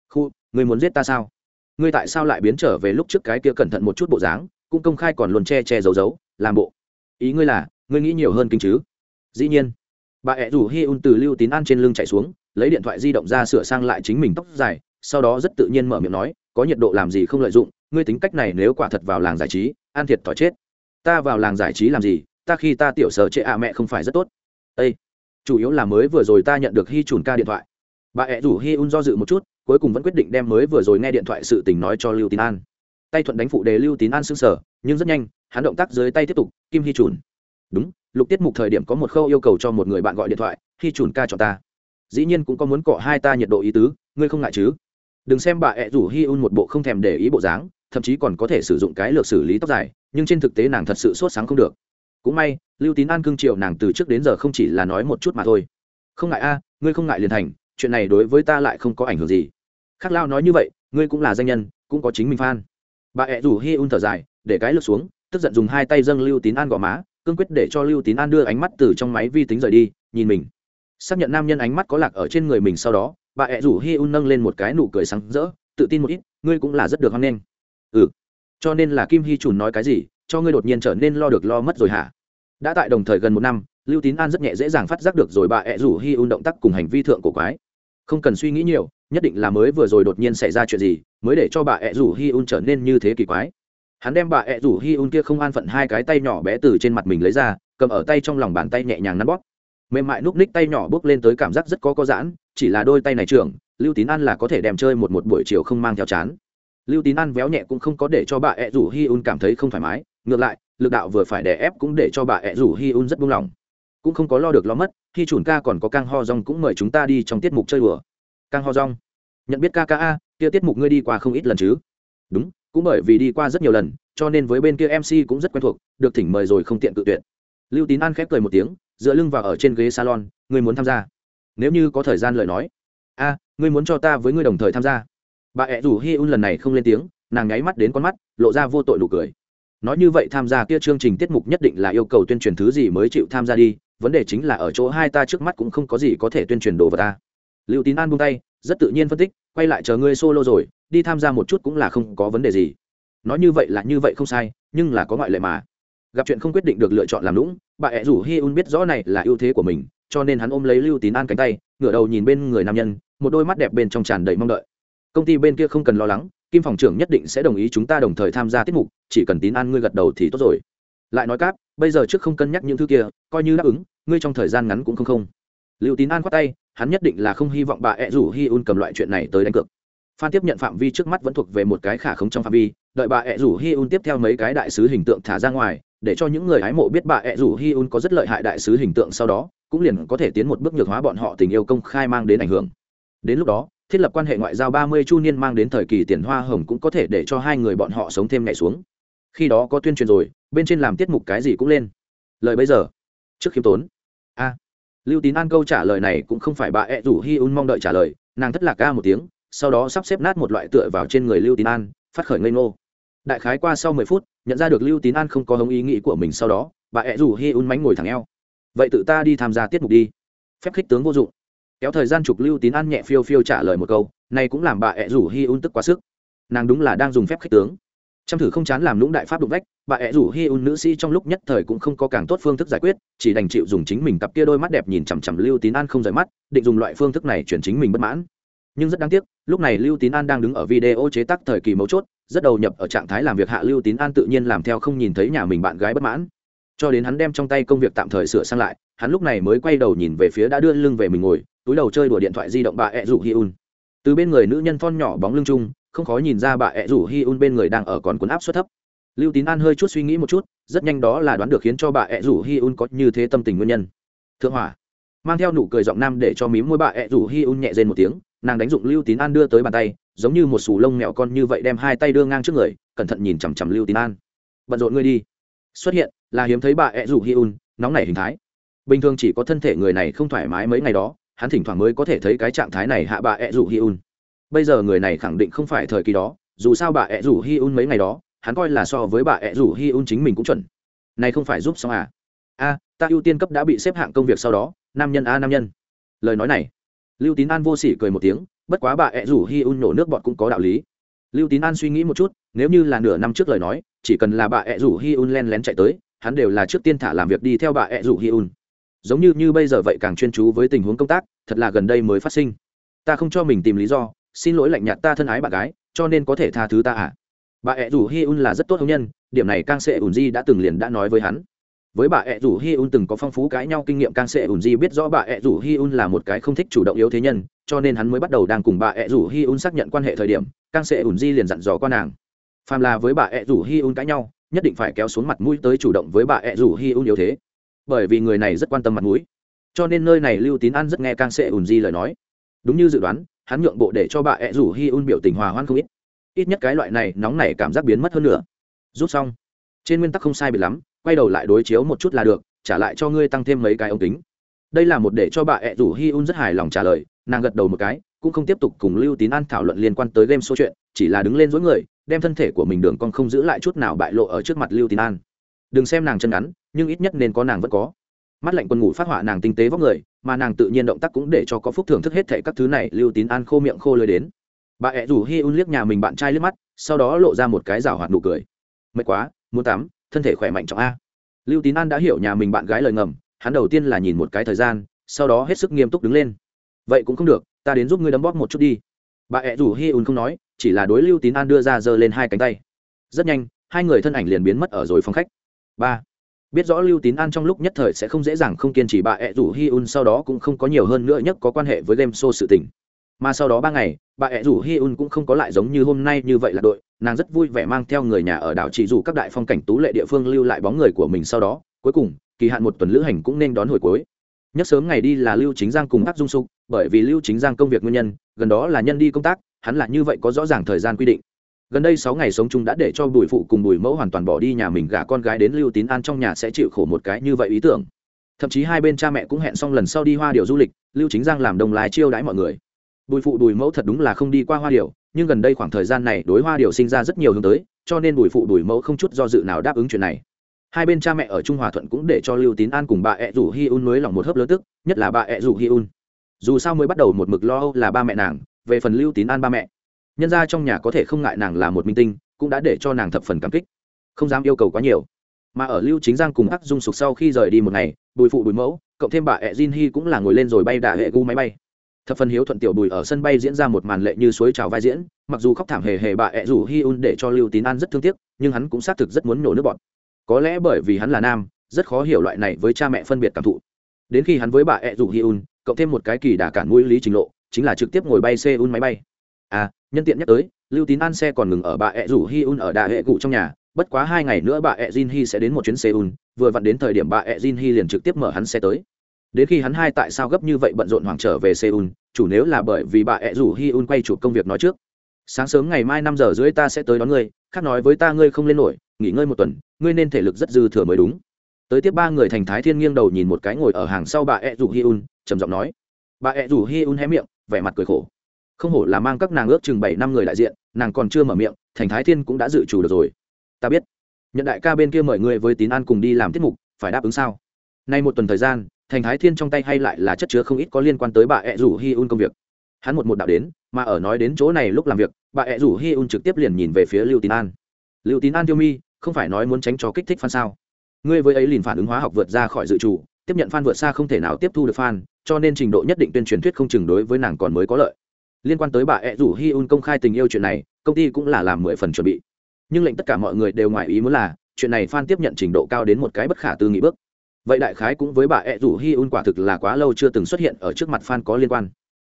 Khu, người muốn giết ta sao? Ngươi tại sao lại biến trở về lúc trước cái kia cẩn thận một chút bộ dáng, cũng công khai còn luôn che che giấu giấu, làm bộ. Ý ngươi là, ngươi nghĩ nhiều hơn kinh chứ? Dĩ nhiên. Bà ẹ rủ hi un từ lưu tín an trên lưng chạy xuống, lấy điện thoại di động ra sửa sang lại chính mình tóc dài, sau đó rất tự nhiên mở miệng nói, có nhiệt độ làm gì không lợi dụng, ngươi tính cách này nếu quả thật vào làng giải trí an thiệt thòi chết. Ta vào làng giải trí làm gì, ta khi ta tiểu sở trệ ạ mẹ không phải rất tốt. Ây chủ yếu là mới vừa rồi ta nhận được Hy chùn ca điện thoại. Bà ẹ rủ hy un do dự một chút, cuối cùng vẫn quyết định đem mới vừa rồi nghe điện thoại sự tình nói cho lưu tín an. Tay thuận đánh phụ đề lưu tín an xương sở nhưng rất nhanh, hắn động tác dưới tay tiếp tục, kim hy chùn. Đúng, lục tiết mục thời điểm có một khâu yêu cầu cho một người bạn gọi điện thoại hy chùn ca cho ta. Dĩ nhiên cũng có muốn cọ hai ta nhiệt độ ý tứ, ngươi không ngại chứ? Đừng xem bà ẹ rủ hy un một bộ không thèm để ý bộ dáng, thậm chí còn có thể sử dụng cái lược xử lý tóc dài, nhưng trên thực tế nàng thật sự sốt sáng không được cũng may, lưu tín an cưng triệu nàng từ trước đến giờ không chỉ là nói một chút mà thôi. Không ngại a, ngươi không ngại liền thành, chuyện này đối với ta lại không có ảnh hưởng gì. Khắc lao nói như vậy, ngươi cũng là danh nhân, cũng có chính mình phan. bà ẹ rủ hi un thở dài, để cái lượt xuống, tức giận dùng hai tay dâng lưu tín an gò má, cương quyết để cho lưu tín an đưa ánh mắt từ trong máy vi tính rời đi, nhìn mình. Xác nhận nam nhân ánh mắt có lạc ở trên người mình sau đó, bà ẹ rủ hi un nâng lên một cái nụ cười sáng rỡ, tự tin một ít, ngươi cũng là rất được hoan nghênh. Ừ. Cho nên là kim hi chùn nói cái gì, cho ngươi đột nhiên trở nên lo được lo mất rồi hả? Đã tại đồng thời gần một năm, lưu tín an rất nhẹ dễ dàng phát giác được rồi bà ẹ rủ hi un động tác cùng hành vi thượng cổ quái. Không cần suy nghĩ nhiều, nhất định là mới vừa rồi đột nhiên xảy ra chuyện gì, mới để cho bà ẹ rủ hi un trở nên như thế kỳ quái. Hắn đem bà ẹ rủ hi un kia không an phận hai cái tay nhỏ bé từ trên mặt mình lấy ra, cầm ở tay trong lòng bàn tay nhẹ nhàng nắn bóp. Mềm mại núp ních tay nhỏ bước lên tới cảm giác rất có có giãn, chỉ là đôi tay này trưởng, lưu tín an là có thể đem chơi một một buổi chiều không mang theo chán. Lưu tín an véo nhẹ cũng không có để cho bà ẹ rủ hi un cảm thấy không thoải mái, ngược lại lực đạo vừa phải đè ép cũng để cho bà ẹ rủ hi un rất buông lỏng. Cũng không có lo được lo mất, khi chủn ca còn có căng ho rong cũng mời chúng ta đi trong tiết mục chơi đùa. Căng ho rong nhận biết ca ca a, kia tiết mục ngươi đi qua không ít lần chứ? Đúng, cũng bởi vì đi qua rất nhiều lần, cho nên với bên kia mc cũng rất quen thuộc, được thỉnh mời rồi không tiện tự tuyệt. Lưu tín an khép cười một tiếng, dựa lưng vào ở trên ghế salon, ngươi muốn tham gia? Nếu như có thời gian lời nói. A, ngươi muốn cho ta với ngươi đồng thời tham gia. Bà ẹ rủ hi un lần này không lên tiếng, nàng nháy mắt đến con mắt, lộ ra vô tội nụ cười nói như vậy tham gia kia chương trình tiết mục nhất định là yêu cầu tuyên truyền thứ gì mới chịu tham gia đi, vấn đề chính là ở chỗ hai ta trước mắt cũng không có gì có thể tuyên truyền đồ vào ta. Lưu tín an buông tay, rất tự nhiên phân tích, quay lại chờ ngươi solo rồi, đi tham gia một chút cũng là không có vấn đề gì. Nói như vậy là như vậy không sai, nhưng là có ngoại lệ mà. Gặp chuyện không quyết định được lựa chọn làm lũng, bà ẹ rủ hi un biết rõ này là ưu thế của mình, cho nên hắn ôm lấy lưu tín an cánh tay, ngửa đầu nhìn bên người nam nhân, một đôi mắt đẹp bên trong tràn đầy mong đợi. Công ty bên kia không cần lo lắng kim phòng trưởng nhất định sẽ đồng ý chúng ta đồng thời tham gia tiết mục, chỉ cần tín an ngươi gật đầu thì tốt rồi. Lại nói cáp, bây giờ trước không cân nhắc những thứ kia, coi như đáp ứng, ngươi trong thời gian ngắn cũng không không. Lưu tín an khoát tay, hắn nhất định là không hy vọng bà ẹ rủ hi un cầm loại chuyện này tới đánh cược. Phan tiếp nhận phạm vi trước mắt vẫn thuộc về một cái khả không trong phạm vi, đợi bà ẹ rủ hi un tiếp theo mấy cái đại sứ hình tượng thả ra ngoài, để cho những người hái mộ biết bà ẹ rủ hi un có rất lợi hại đại sứ hình tượng sau đó, cũng liền có thể tiến một bước nhược hóa bọn họ tình yêu công khai mang đến ảnh hưởng. Đến lúc đó thiết lập quan hệ ngoại giao ba mươi chu niên mang đến thời kỳ tiền hoa hồng cũng có thể để cho hai người bọn họ sống thêm ngày xuống. Khi đó có tuyên truyền rồi, bên trên làm tiết mục cái gì cũng lên. Lời bây giờ. Trước khiêm tốn. A. Lưu tín an câu trả lời này cũng không phải bà ẹ rủ hi un mong đợi trả lời, nàng thất lạc ca một tiếng, sau đó sắp xếp nát một loại tựa vào trên người lưu tín an, phát khởi ngây ngô. Đại khái qua sau mười phút, nhận ra được lưu tín an không có hống ý nghĩ của mình sau đó, bà ẹ rủ hi un mánh ngồi thẳng eo. Vậy tự ta đi tham gia tiết mục đi. Phép khích tướng vô dụng kéo thời gian trục lưu tín an nhẹ phiêu phiêu trả lời một câu, này cũng làm bà ẹ rủ hi un tức quá sức. Nàng đúng là đang dùng phép khích tướng. Chăm thử không chán làm lũng đại pháp đụng vách, bà ẹ rủ hi un nữ sĩ trong lúc nhất thời cũng không có càng tốt phương thức giải quyết, chỉ đành chịu dùng chính mình cặp kia đôi mắt đẹp nhìn chằm chằm lưu tín an không rời mắt, định dùng loại phương thức này chuyển chính mình bất mãn. Nhưng rất đáng tiếc, lúc này lưu tín an đang đứng ở video chế tác thời kỳ mấu chốt, rất đầu nhập ở trạng thái làm việc hạ lưu tín an tự nhiên làm theo không nhìn thấy nhà mình bạn gái bất mãn. Cho đến hắn đem trong tay công việc tạm thời sửa sang lại, hắn lúc này mới quay đầu nhìn về phía đã đưa lưng về mình ngồi túi đầu chơi đùa điện thoại di động bà ẹ rủ hi un. Từ bên người nữ nhân thon nhỏ bóng lưng chung, không khó nhìn ra bà ẹ rủ hi un bên người đang ở còn cuốn áp suất thấp. Lưu tín an hơi chút suy nghĩ một chút, rất nhanh đó là đoán được khiến cho bà ẹ rủ hi un có như thế tâm tình nguyên nhân. Thượng hỏa mang theo nụ cười giọng nam để cho mím môi bà ẹ rủ hi un nhẹ dên một tiếng, nàng đánh dụng lưu tín an đưa tới bàn tay, giống như một sù lông mẹo con như vậy đem hai tay đưa ngang trước người, cẩn thận nhìn chằm chằm lưu tín an. Bận rộn ngươi đi. Xuất hiện là hiếm thấy bà ẹ rủ hi un, nóng nảy hình thái. Bình thường chỉ có thân thể người này không thoải mái mấy ngày đó hắn thỉnh thoảng mới có thể thấy cái trạng thái này hạ bà ẹ rủ hi un. Bây giờ người này khẳng định không phải thời kỳ đó, dù sao bà ẹ rủ hi un mấy ngày đó, hắn coi là so với bà ẹ rủ hi un chính mình cũng chuẩn. Này không phải giúp xong à? A, ta ưu tiên cấp đã bị xếp hạng công việc sau đó, nam nhân a, nam nhân. Lời nói này, lưu tín an vô sỉ cười một tiếng, bất quá bà ẹ rủ hi un nổ nước bọn cũng có đạo lý. Lưu tín an suy nghĩ một chút, nếu như là nửa năm trước lời nói, chỉ cần là bà ẹ rủ hi un len lén chạy tới, hắn đều là trước tiên thả làm việc đi theo bà ẹ rủ hi un giống như như bây giờ vậy càng chuyên chú với tình huống công tác, thật là gần đây mới phát sinh. Ta không cho mình tìm lý do, xin lỗi lạnh nhạt ta thân ái bạn gái, cho nên có thể tha thứ ta à? Bà ẹ rủ hi un là rất tốt hôn nhân, điểm này càng sệ ủn di đã từng liền đã nói với hắn. Với bà ẹ rủ hi un từng có phong phú cãi nhau kinh nghiệm càng sệ ủn di biết rõ bà ẹ rủ hi un là một cái không thích chủ động yếu thế nhân, cho nên hắn mới bắt đầu đang cùng bà ẹ rủ hi un xác nhận quan hệ thời điểm càng sệ ủn di liền dặn dò con nàng. Phàm là với bà ẹ rủ hi un cãi nhau, nhất định phải kéo xuống mặt mũi tới chủ động với bà ẹ rủ hi un yếu thế bởi vì người này rất quan tâm mặt mũi. Cho nên nơi này lưu tín an rất nghe càng sệ ùn di lời nói. Đúng như dự đoán, hắn nhượng bộ để cho bà ẹ rủ hi un biểu tình hòa hoan không ít. Ít nhất cái loại này, nóng nảy cảm giác biến mất hơn nữa. Rút xong. Trên nguyên tắc không sai biệt lắm, quay đầu lại đối chiếu một chút là được, trả lại cho ngươi tăng thêm mấy cái ống kính. Đây là một để cho bà ẹ rủ hi un rất hài lòng trả lời, nàng gật đầu một cái, cũng không tiếp tục cùng lưu tín an thảo luận liên quan tới game số chuyện, chỉ là đứng lên dối người, đem thân thể của mình đường con không giữ lại chút nào bại lộ ở trước mặt lưu tín an đừng xem nàng chân ngắn, nhưng ít nhất nên có nàng vẫn có. Mắt lạnh quân ngủ phát họa nàng tinh tế vóc người, mà nàng tự nhiên động tác cũng để cho có phúc thưởng thức hết thệ các thứ này, lưu tín an khô miệng khô lơi đến. Bà ẹ rủ hi un liếc nhà mình bạn trai liếc mắt, sau đó lộ ra một cái rào hoạt nụ cười. Mệt quá, muốn tắm, thân thể khỏe mạnh trọng a. Lưu tín an đã hiểu nhà mình bạn gái lời ngầm, hắn đầu tiên là nhìn một cái thời gian, sau đó hết sức nghiêm túc đứng lên. Vậy cũng không được, ta đến giúp ngươi đấm bóp một chút đi. Bà ẹ rủ hi un không nói, chỉ là đối lưu tín an đưa ra giơ lên hai cánh tay. Rất nhanh, hai người thân ảnh liền biến mất ở rồi phòng khách ba. Biết rõ lưu tín an trong lúc nhất thời sẽ không dễ dàng không kiên trì bà ẹ rủ hi un, sau đó cũng không có nhiều hơn nữa nhất có quan hệ với game show sự tình. Mà sau đó ba ngày, bà ẹ rủ hi un cũng không có lại giống như hôm nay như vậy là đội. Nàng rất vui vẻ mang theo người nhà ở đảo chỉ dù các đại phong cảnh tú lệ địa phương lưu lại bóng người của mình sau đó. Cuối cùng, kỳ hạn một tuần lữ hành cũng nên đón hồi cuối. Nhất sớm ngày đi là lưu chính giang cùng ác dung sục, bởi vì lưu chính giang công việc nguyên nhân, gần đó là nhân đi công tác, hắn là như vậy có rõ ràng thời gian quy định gần đây sáu ngày sống chung đã để cho bùi phụ cùng bùi mẫu hoàn toàn bỏ đi nhà mình, gả con gái đến lưu tín an trong nhà sẽ chịu khổ một cái như vậy ý tưởng. Thậm chí hai bên cha mẹ cũng hẹn xong lần sau đi hoa điệu du lịch, lưu chính giang làm đồng lái chiêu đãi mọi người. Bùi phụ, bùi mẫu thật đúng là không đi qua hoa điệu, nhưng gần đây khoảng thời gian này đối hoa điệu sinh ra rất nhiều hướng tới, cho nên bùi phụ, bùi mẫu không chút do dự nào đáp ứng chuyện này. Hai bên cha mẹ ở trung hòa thuận cũng để cho lưu tín an cùng bà ẹ rủ hi un mới lòng một hớp lớn tức, nhất là bà ẹ rủ hi un. Dù sao mới bắt đầu một mực lo âu là ba mẹ nàng, về phần lưu tín an ba mẹ nhân ra trong nhà có thể không ngại nàng là một minh tinh, cũng đã để cho nàng thập phần cảm kích. Không dám yêu cầu quá nhiều. Mà ở lưu chính giang cùng ác dung sục sau khi rời đi một ngày, bùi phụ bùi mẫu, cộng thêm bà ẹ jin Hy cũng là ngồi lên rồi bay đà hệ gu máy bay. Thập phần hiếu thuận tiểu bùi ở sân bay diễn ra một màn lệ như suối trào vai diễn, mặc dù khóc thảm hề hề bà ẹ rủ hy un để cho lưu tín an rất thương tiếc, nhưng hắn cũng xác thực rất muốn nổ nước bọt. Có lẽ bởi vì hắn là nam, rất khó hiểu loại này với cha mẹ phân biệt cảm thụ. Đến khi hắn với bà ẹ rủ hy un, cộng thêm một cái kỳ đà cản mũi lý trình lộ, chính là trực tiếp ngồi bay xe un máy bay. À nhân tiện nhắc tới, lưu tín an xe còn ngừng ở bà ẹ rủ hi un ở đà hệ cụ trong nhà, bất quá hai ngày nữa bà ẹ jin hi sẽ đến một chuyến seoul, vừa vặn đến thời điểm bà ẹ jin hi liền trực tiếp mở hắn xe tới. Đến khi hắn hai tại sao gấp như vậy bận rộn hoàng trở về seoul, chủ nếu là bởi vì bà ẹ rủ hi un quay chụp công việc nói trước. Sáng sớm ngày mai năm giờ rưỡi ta sẽ tới đón ngươi, khác nói với ta ngươi không lên nổi, nghỉ ngơi một tuần, ngươi nên thể lực rất dư thừa mới đúng. Tới tiếp ba người thành thái thiên nghiêng đầu nhìn một cái ngồi ở hàng sau bà ẹ rủ hi un, trầm giọng nói. Bà ẹ rủ hi un hé miệng, vẻ mặt cười khổ không hổ là mang các nàng ước chừng bảy năm người đại diện, nàng còn chưa mở miệng, thành thái thiên cũng đã dự chủ được rồi. Ta biết. Nhận đại ca bên kia mời người với tín an cùng đi làm tiết mục, phải đáp ứng sao? Nay một tuần thời gian, thành thái thiên trong tay hay lại là chất chứa không ít có liên quan tới bà ẹ rủ hi un công việc. Hắn một một đạo đến, mà ở nói đến chỗ này lúc làm việc, bà ẹ rủ hi un trực tiếp liền nhìn về phía lưu tín an. Lưu tín an tiêu mi, không phải nói muốn tránh cho kích thích fan sao? Ngươi với ấy liền phản ứng hóa học vượt ra khỏi dự chủ tiếp nhận fan vượt xa không thể nào tiếp thu được fan, cho nên trình độ nhất định tuyên truyền thuyết không chừng đối với nàng còn mới có lợi liên quan tới bà ẹ rủ hi un công khai tình yêu chuyện này, công ty cũng là làm mười phần chuẩn bị. Nhưng lệnh tất cả mọi người đều ngoài ý muốn là, chuyện này fan tiếp nhận trình độ cao đến một cái bất khả tư nghị bước. Vậy đại khái cũng với bà ẹ rủ hi un quả thực là quá lâu chưa từng xuất hiện ở trước mặt fan có liên quan.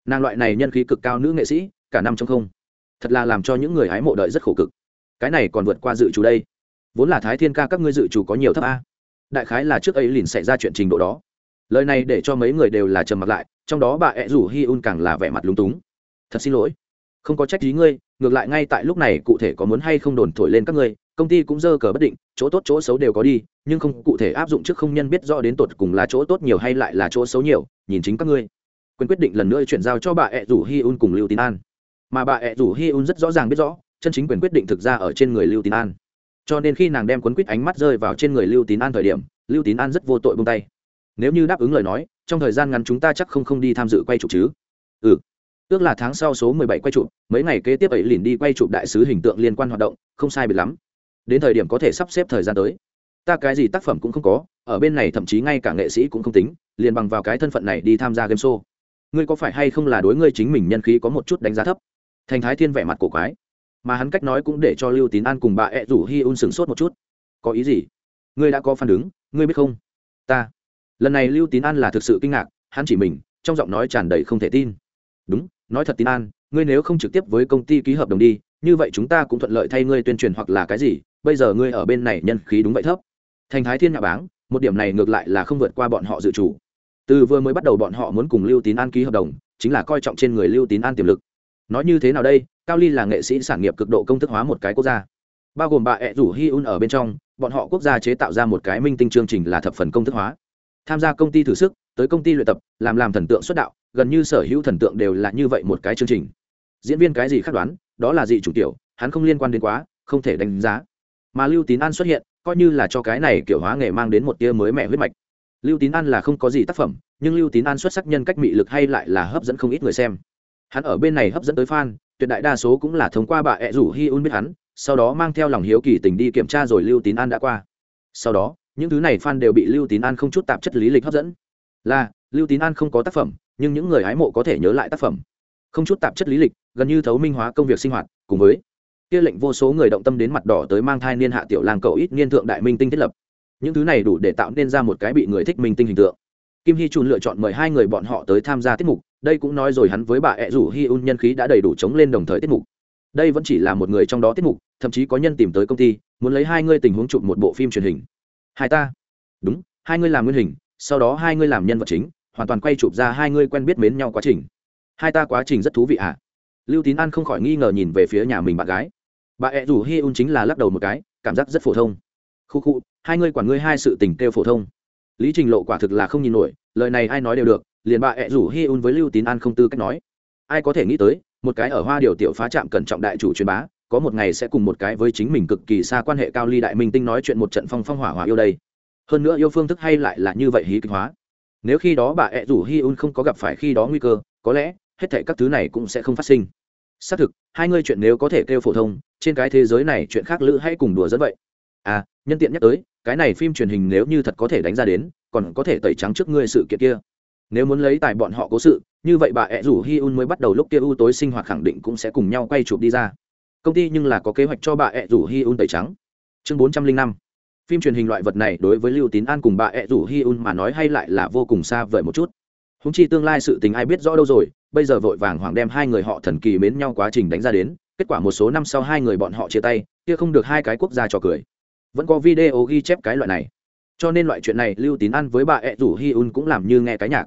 Nàng loại này nhân khí cực cao nữ nghệ sĩ, cả năm trong không. Thật là làm cho những người hái mộ đợi rất khổ cực. Cái này còn vượt qua dự chủ đây. Vốn là thái thiên ca các ngươi dự chủ có nhiều thấp a. Đại khái là trước ấy liền xảy ra chuyện trình độ đó. Lời này để cho mấy người đều là trầm mặt lại, trong đó bà ẹ rủ hi un càng là vẻ mặt lúng túng thật xin lỗi. Không có trách ý ngươi, ngược lại ngay tại lúc này cụ thể có muốn hay không đồn thổi lên các ngươi, công ty cũng dơ cờ bất định, chỗ tốt chỗ xấu đều có đi, nhưng không, cụ thể áp dụng trước không nhân biết rõ đến tột cùng là chỗ tốt nhiều hay lại là chỗ xấu nhiều, nhìn chính các ngươi. Quyền quyết định lần nữa chuyển giao cho bà ẹ rủ hi un cùng lưu tín an. Mà bà ẹ rủ hi un rất rõ ràng biết rõ, chân chính quyền quyết định thực ra ở trên người lưu tín an. Cho nên khi nàng đem cuốn quýt ánh mắt rơi vào trên người lưu tín an thời điểm, lưu tín an rất vô tội bông tay. Nếu như đáp ứng lời nói, trong thời gian ngắn chúng ta chắc không không đi tham dự quay chụp chứ? Ừ ước là tháng sau số mười bảy quay chụp, mấy ngày kế tiếp ấy liền đi quay chụp đại sứ hình tượng liên quan hoạt động, không sai biệt lắm. Đến thời điểm có thể sắp xếp thời gian tới. Ta cái gì tác phẩm cũng không có, ở bên này thậm chí ngay cả nghệ sĩ cũng không tính, liền bằng vào cái thân phận này đi tham gia game show. Ngươi có phải hay không là đối ngươi chính mình nhân khí có một chút đánh giá thấp? Thành thái thiên vẻ mặt cổ quái. Mà hắn cách nói cũng để cho lưu tín an cùng bà ẹ rủ hi un sửng sốt một chút. Có ý gì? Ngươi đã có phản ứng, ngươi biết không? Ta. Lần này lưu tín an là thực sự kinh ngạc, hắn chỉ mình, trong giọng nói tràn đầy không thể tin. Đúng nói thật tín an, ngươi nếu không trực tiếp với công ty ký hợp đồng đi, như vậy chúng ta cũng thuận lợi thay ngươi tuyên truyền hoặc là cái gì, bây giờ ngươi ở bên này nhân khí đúng vậy thấp. Thành thái thiên nhà báng, một điểm này ngược lại là không vượt qua bọn họ dự chủ. Từ vừa mới bắt đầu bọn họ muốn cùng lưu tín an ký hợp đồng, chính là coi trọng trên người lưu tín an tiềm lực. Nói như thế nào đây? Cao ly là nghệ sĩ sản nghiệp cực độ công thức hóa một cái quốc gia. Bao gồm bà ẹ rủ hi un ở bên trong, bọn họ quốc gia chế tạo ra một cái minh tinh chương trình là thập phần công thức hóa tham gia công ty thử sức, tới công ty luyện tập, làm làm thần tượng xuất đạo, gần như sở hữu thần tượng đều là như vậy một cái chương trình. Diễn viên cái gì khác đoán, đó là gì chủ tiểu, hắn không liên quan đến quá, không thể đánh giá. Mà lưu tín an xuất hiện, coi như là cho cái này kiểu hóa nghề mang đến một tia mới mẻ huyết mạch. Lưu tín an là không có gì tác phẩm, nhưng lưu tín an xuất sắc nhân cách mị lực hay lại là hấp dẫn không ít người xem. Hắn ở bên này hấp dẫn tới fan, tuyệt đại đa số cũng là thông qua bà ẹ rủ hi un biết hắn, sau đó mang theo lòng hiếu kỳ tình đi kiểm tra rồi lưu tín an đã qua. Sau đó những thứ này fan đều bị lưu tín an không chút tạp chất lý lịch hấp dẫn. Là, lưu tín an không có tác phẩm, nhưng những người hái mộ có thể nhớ lại tác phẩm. Không chút tạp chất lý lịch, gần như thấu minh hóa công việc sinh hoạt, cùng với kia lệnh vô số người động tâm đến mặt đỏ tới mang thai niên hạ tiểu lang cậu ít niên thượng đại minh tinh thiết lập. Những thứ này đủ để tạo nên ra một cái bị người thích minh tinh hình tượng. Kim hy trùn lựa chọn mời hai người bọn họ tới tham gia tiết mục, đây cũng nói rồi hắn với bà ẹ rủ hi un nhân khí đã đầy đủ chống lên đồng thời tiết mục. Đây vẫn chỉ là một người trong đó tiết mục, thậm chí có nhân tìm tới công ty, muốn lấy hai người tình huống chụp một bộ phim truyền hình hai ta. Đúng, hai người làm nguyên hình, sau đó hai người làm nhân vật chính, hoàn toàn quay chụp ra hai người quen biết mến nhau quá trình. Hai ta quá trình rất thú vị ạ à? lưu tín an không khỏi nghi ngờ nhìn về phía nhà mình bạn gái. Bà ẹ rủ hi un chính là lắc đầu một cái, cảm giác rất phổ thông. Khu khu, hai ngươi quản ngươi hai sự tình kêu phổ thông. Lý trình lộ quả thực là không nhìn nổi, lời này ai nói đều được, liền bà ẹ rủ hi un với lưu tín an không tư cách nói. Ai có thể nghĩ tới, một cái ở hoa điều tiểu phá trạm cẩn trọng đại chủ truyền bá có một ngày sẽ cùng một cái với chính mình cực kỳ xa quan hệ cao ly đại minh tinh nói chuyện một trận phong phong hỏa hỏa yêu đây. Hơn nữa yêu phương thức hay lại là như vậy hí kịch hóa. Nếu khi đó bà ẹ rủ hi un không có gặp phải khi đó nguy cơ, có lẽ hết thảy các thứ này cũng sẽ không phát sinh. Xác thực, hai ngươi chuyện nếu có thể kêu phổ thông, trên cái thế giới này chuyện khác lữ hay cùng đùa dẫn vậy. À nhân tiện nhắc tới, cái này phim truyền hình nếu như thật có thể đánh ra đến, còn có thể tẩy trắng trước ngươi sự kiện kia. Nếu muốn lấy tài bọn họ cố sự, như vậy bà ẹ rủ hi un mới bắt đầu lúc kia ưu tối sinh hoạt khẳng định cũng sẽ cùng nhau quay chụp đi ra công ty nhưng là có kế hoạch cho bà ẹ rủ hi un tẩy trắng. Chương bốn trăm linh năm. Phim truyền hình loại vật này đối với lưu tín an cùng bà ẹ rủ hi un mà nói hay lại là vô cùng xa vời một chút. Húng chi tương lai sự tình ai biết rõ đâu rồi, bây giờ vội vàng hoàng đem hai người họ thần kỳ mến nhau quá trình đánh ra đến, kết quả một số năm sau hai người bọn họ chia tay, kia không được hai cái quốc gia trò cười. Vẫn có video ghi chép cái loại này. Cho nên loại chuyện này lưu tín an với bà ẹ rủ hi un cũng làm như nghe cái nhạc.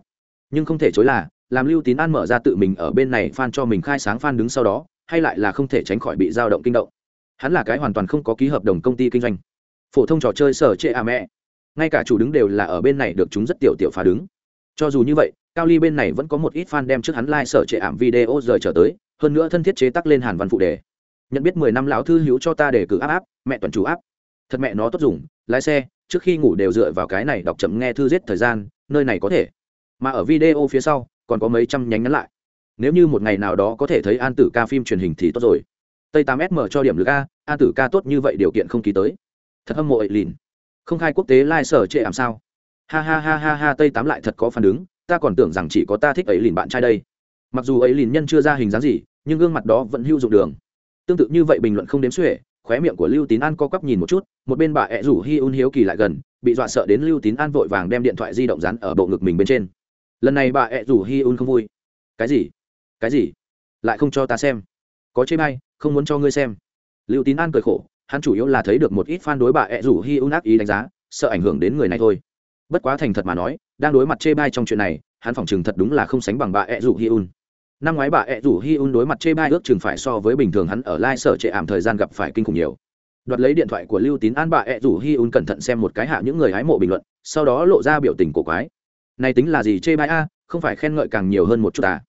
Nhưng không thể chối là, làm lưu tín an mở ra tự mình ở bên này f a n cho mình khai sáng f a n đứng sau đó hay lại là không thể tránh khỏi bị dao động kinh động. Hắn là cái hoàn toàn không có ký hợp đồng công ty kinh doanh. Phổ thông trò chơi sở trệ à mẹ. Ngay cả chủ đứng đều là ở bên này được chúng rất tiểu tiểu phá đứng. Cho dù như vậy, cao ly bên này vẫn có một ít fan đem trước hắn like sở trệ ảm video rời trở tới, hơn nữa thân thiết chế tắc lên hàn văn phụ đề. Nhận biết mười năm lão thư hữu cho ta để cử áp áp, mẹ toàn chủ áp. Thật mẹ nó tốt dùng, lái xe, trước khi ngủ đều dựa vào cái này đọc chậm nghe thư giết thời gian, nơi này có thể. Mà ở video phía sau, còn có mấy trăm nhánh ngắn lại nếu như một ngày nào đó có thể thấy an tử ca phim truyền hình thì tốt rồi. Tây tám sm cho điểm lực a, an tử ca tốt như vậy điều kiện không ký tới. Thật hâm mộ ấy lìn. Không khai quốc tế lai、like、sở trệ làm sao? Ha ha ha ha ha, tây tám lại thật có phản ứng, ta còn tưởng rằng chỉ có ta thích ấy lìn bạn trai đây. Mặc dù ấy lìn nhân chưa ra hình dáng gì, nhưng gương mặt đó vẫn hữu dụng đường. Tương tự như vậy bình luận không đếm xuể, khóe miệng của lưu tín an co quắp nhìn một chút, một bên bà ẹ rủ hi un hiếu kỳ lại gần, bị dọa sợ đến lưu tín an vội vàng đem điện thoại di động dán ở bộ ngực mình bên trên. Lần này bà ẹ rủ hi un không vui. Cái gì? Cái gì? Lại không cho ta xem. Có chê bay không muốn cho ngươi xem. Lưu tín an cười khổ, hắn chủ yếu là thấy được một ít fan đối bà ẹ rủ hi un ác ý đánh giá, sợ ảnh hưởng đến người này thôi. Bất quá thành thật mà nói, đang đối mặt chê bai trong chuyện này, hắn phỏng chừng thật đúng là không sánh bằng bà ẹ rủ hi un. Năm ngoái bà ẹ rủ hi un đối mặt chê bai ước chừng phải so với bình thường hắn ở lai sở trệ ảm thời gian gặp phải kinh khủng nhiều. Đoạt lấy điện thoại của lưu tín an, bà ẹ rủ hi un cẩn thận xem một cái hạ những người hái mộ bình luận, sau đó lộ ra biểu tình cổ quái. Này tính là gì chê bai a, không phải khen ngợi càng nhiều hơn một chút à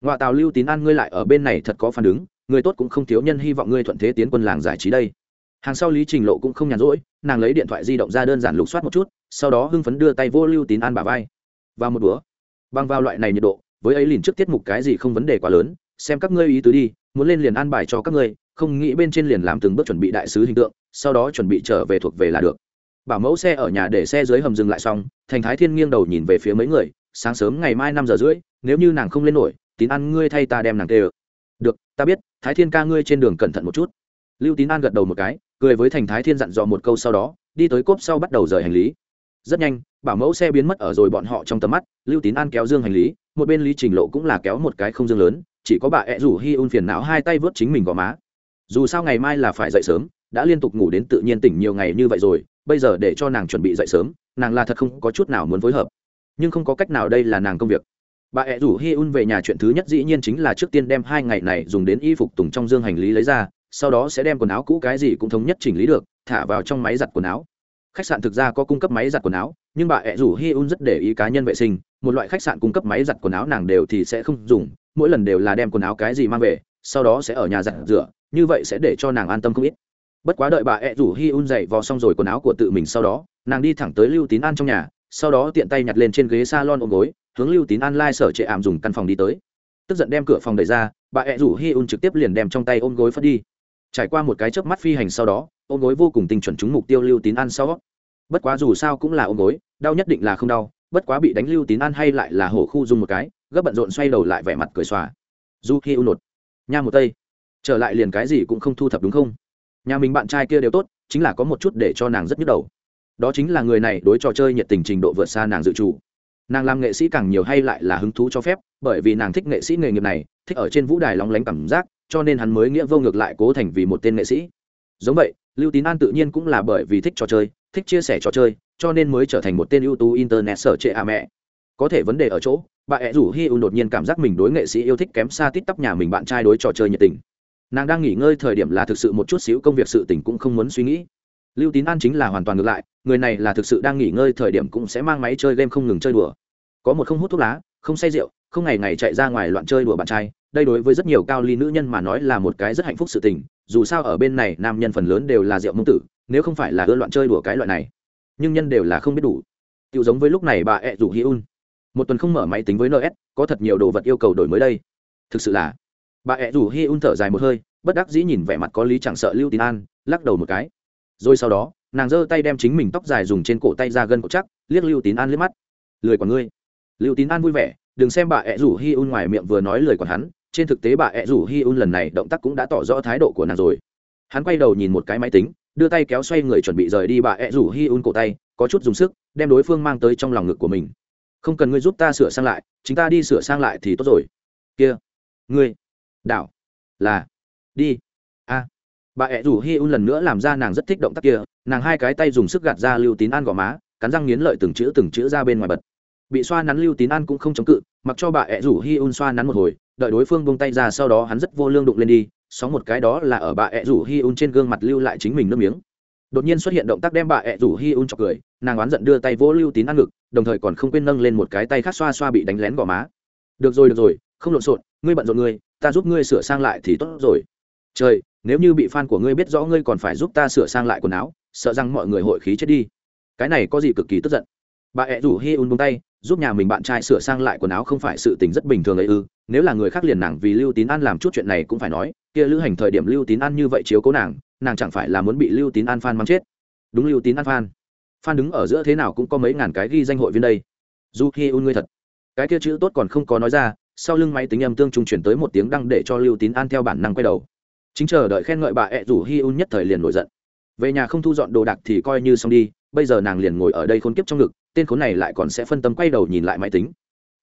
ngoại tào lưu tín an ngươi lại ở bên này thật có phản ứng, người tốt cũng không thiếu nhân hy vọng ngươi thuận thế tiến quân làng giải trí đây. Hàng sau lý trình lộ cũng không nhàn rỗi, nàng lấy điện thoại di động ra đơn giản lục soát một chút, sau đó hưng phấn đưa tay vô lưu tín an bà vai. Và một bữa băng vào loại này nhiệt độ, với ấy liền trước tiết mục cái gì không vấn đề quá lớn, xem các ngươi ý tứ đi, muốn lên liền an bài cho các ngươi, không nghĩ bên trên liền làm từng bước chuẩn bị đại sứ hình tượng, sau đó chuẩn bị trở về thuộc về là được. Bảo mẫu xe ở nhà để xe dưới hầm dừng lại xong, thành thái thiên nghiêng đầu nhìn về phía mấy người, sáng sớm ngày mai năm giờ rưỡi, nếu như nàng không lên nổi tín An, ngươi thay ta đem nàng tê ơ. Được ta biết thái thiên ca ngươi trên đường cẩn thận một chút. Lưu tín an gật đầu một cái cười với thành thái thiên dặn dò một câu sau đó đi tới cốp sau bắt đầu rời hành lý. Rất nhanh bảo mẫu xe biến mất ở rồi bọn họ trong tầm mắt lưu tín an kéo dương hành lý một bên lý trình lộ cũng là kéo một cái không dương lớn chỉ có bà ẹ rủ hi un phiền não hai tay vớt chính mình gò má. Dù sao ngày mai là phải dậy sớm đã liên tục ngủ đến tự nhiên tỉnh nhiều ngày như vậy rồi bây giờ để cho nàng chuẩn bị dậy sớm nàng là thật không có chút nào muốn phối hợp. Nhưng không có cách nào đây là nàng công việc bà ẹ rủ hi un về nhà chuyện thứ nhất dĩ nhiên chính là trước tiên đem hai ngày này dùng đến y phục tùng trong dương hành lý lấy ra, sau đó sẽ đem quần áo cũ cái gì cũng thống nhất chỉnh lý được, thả vào trong máy giặt quần áo. Khách sạn thực ra có cung cấp máy giặt quần áo, nhưng bà ẹ rủ hi un rất để ý cá nhân vệ sinh, một loại khách sạn cung cấp máy giặt quần áo nàng đều thì sẽ không dùng, mỗi lần đều là đem quần áo cái gì mang về, sau đó sẽ ở nhà giặt rửa, như vậy sẽ để cho nàng an tâm không ít. Bất quá đợi bà ẹ rủ hi un dậy vò xong rồi quần áo của tự mình sau đó, nàng đi thẳng tới lưu tín an trong nhà, sau đó tiện tay nhặt lên trên ghế s a lon ôm gối hướng lưu tín an lai、like、sở trệ ảm dùng căn phòng đi tới. Tức giận đem cửa phòng đẩy ra, bà ẹ rủ hi un trực tiếp liền đem trong tay ôm gối phất đi. Trải qua một cái chớp mắt phi hành sau đó, ôm gối vô cùng tinh chuẩn trúng mục tiêu lưu tín an sau. Bất quá dù sao cũng là ôm gối, đau nhất định là không đau, bất quá bị đánh lưu tín an hay lại là hổ khu dùng một cái, gấp bận rộn xoay đầu lại vẻ mặt cười xòa. Du hi u nột. Nha một tây. Trở lại liền cái gì cũng không thu thập đúng không? Nhà mình bạn trai kia đều tốt, chính là có một chút để cho nàng rất nhức đầu. Đó chính là người này đối trò chơi nhiệt tình trình độ vượt xa nàng dự trù nàng làm nghệ sĩ càng nhiều hay lại là hứng thú cho phép, bởi vì nàng thích nghệ sĩ nghề nghiệp này, thích ở trên vũ đài lóng lánh cảm giác, cho nên hắn mới nghĩa vô ngược lại cố thành vì một tên nghệ sĩ. Giống vậy, lưu tín an tự nhiên cũng là bởi vì thích trò chơi, thích chia sẻ trò chơi, cho nên mới trở thành một tên ưu tú internet sở trệ à mẹ. Có thể vấn đề ở chỗ, bà ẹ rủ hi un đột nhiên cảm giác mình đối nghệ sĩ yêu thích kém xa tít tắp nhà mình bạn trai đối trò chơi nhiệt tình. Nàng đang nghỉ ngơi thời điểm là thực sự một chút xíu, công việc sự tình cũng không muốn suy nghĩ lưu tín an chính là hoàn toàn ngược lại, người này là thực sự đang nghỉ ngơi, thời điểm cũng sẽ mang máy chơi game không ngừng chơi đùa. Có một không hút thuốc lá, không say rượu, không ngày ngày chạy ra ngoài loạn chơi đùa bạn trai, đây đối với rất nhiều cao ly nữ nhân mà nói là một cái rất hạnh phúc sự tình, dù sao ở bên này nam nhân phần lớn đều là rượu mông tử, nếu không phải là ưa loạn chơi đùa cái loại này, nhưng nhân đều là không biết đủ. Tự giống với lúc này bà ẹ rủ hi un một tuần không mở máy tính với ns có thật nhiều đồ vật yêu cầu đổi mới đây. Thực sự là, bà ẹ rủ hi un thở dài một hơi, bất đắc dĩ nhìn vẻ mặt có lý chẳng sợ lưu tín an, lắc đầu một cái rồi sau đó, nàng giơ tay đem chính mình tóc dài dùng trên cổ tay ra gân cổ chắc, liếc lưu tín an liếc mắt. Lười còn ngươi. Lưu tín an vui vẻ, đừng xem bà ẹ rủ hi un ngoài miệng vừa nói lời còn hắn, trên thực tế bà ẹ rủ hi un lần này động tác cũng đã tỏ rõ thái độ của nàng rồi. Hắn quay đầu nhìn một cái máy tính, đưa tay kéo xoay người chuẩn bị rời đi bà ẹ rủ hi un cổ tay, có chút dùng sức, đem đối phương mang tới trong lòng ngực của mình. Không cần ngươi giúp ta sửa sang lại chúng ta đi sửa sang lại thì tốt rồi. Kia, ngươi, đảo, là, đi bà ẹ rủ hi un lần nữa làm ra nàng rất thích động tác kia, nàng hai cái tay dùng sức gạt ra lưu tín an gò má, cắn răng nghiến lợi từng chữ từng chữ ra bên ngoài bật. Bị xoa nắn lưu tín an cũng không chống cự, mặc cho bà ẹ rủ hi un xoa nắn một hồi, đợi đối phương buông tay ra sau đó hắn rất vô lương đụng lên đi, sóng một cái đó là ở bà ẹ rủ hi un trên gương mặt lưu lại chính mình nước miếng. Đột nhiên xuất hiện động tác đem bà ẹ rủ hi un chọc cười, nàng oán giận đưa tay vỗ lưu tín ăn ngực, đồng thời còn không quên nâng lên một cái tay khác xoa xoa bị đánh lén gò má. Được rồi được rồi, không lộn xộn, ngươi bận rộn ngươi, ta giúp ngươi sửa sang lại thì tốt rồi. Trời nếu như bị fan của ngươi biết rõ ngươi còn phải giúp ta sửa sang lại quần áo, sợ rằng mọi người hội khí chết đi. Cái này có gì cực kỳ tức giận. Bà ẹ rủ hi un buông tay, giúp nhà mình bạn trai sửa sang lại quần áo không phải sự tình rất bình thường ấy ư. Nếu là người khác liền nàng vì lưu tín an làm chút chuyện này cũng phải nói, kia lữ hành thời điểm lưu tín an như vậy chiếu cố nàng nàng chẳng phải là muốn bị lưu tín an phan mắng chết. Đúng lưu tín an phan phan đứng ở giữa thế nào cũng có mấy ngàn cái ghi danh hội viên đây. Dù hi un ngươi thật. Cái kia chữ tốt còn không có nói ra, sau lưng máy tính âm tương trung chuyển tới một tiếng đăng để cho lưu tín an theo bản năng quay đầu chính chờ đợi khen ngợi bà ẹ rủ hi un nhất thời liền nổi giận. Về nhà không thu dọn đồ đạc thì coi như xong đi, bây giờ nàng liền ngồi ở đây khốn kiếp trong ngực, tên khốn này lại còn sẽ phân tâm quay đầu nhìn lại máy tính.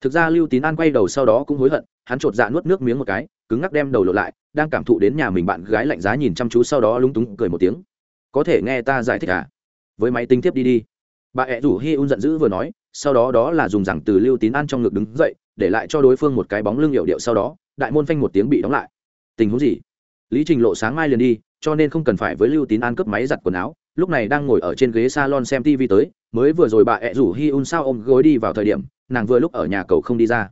Thực ra lưu tín an quay đầu sau đó cũng hối hận, hắn chột dạ nuốt nước miếng một cái, cứng ngắc đem đầu lộ lại, đang cảm thụ đến nhà mình bạn gái lạnh giá nhìn chăm chú sau đó lúng túng cười một tiếng. Có thể nghe ta giải thích à? Với máy tính tiếp đi đi. Bà ẹ rủ hi un giận dữ vừa nói, sau đó đó là dùng rằng từ lưu tín an trong ngực đứng dậy, để lại cho đối phương một cái bóng lưng hiệu điệu sau đó, đại môn phanh một tiếng bị đóng lại. Tình huống gì? Lý trình lộ sáng mai liền đi, cho nên không cần phải với lưu tín an cướp máy giặt quần áo, lúc này đang ngồi ở trên ghế salon xem tv tới, mới vừa rồi bà ẹ rủ hi un sao ôm gối đi vào thời điểm, nàng vừa lúc ở nhà cầu không đi ra.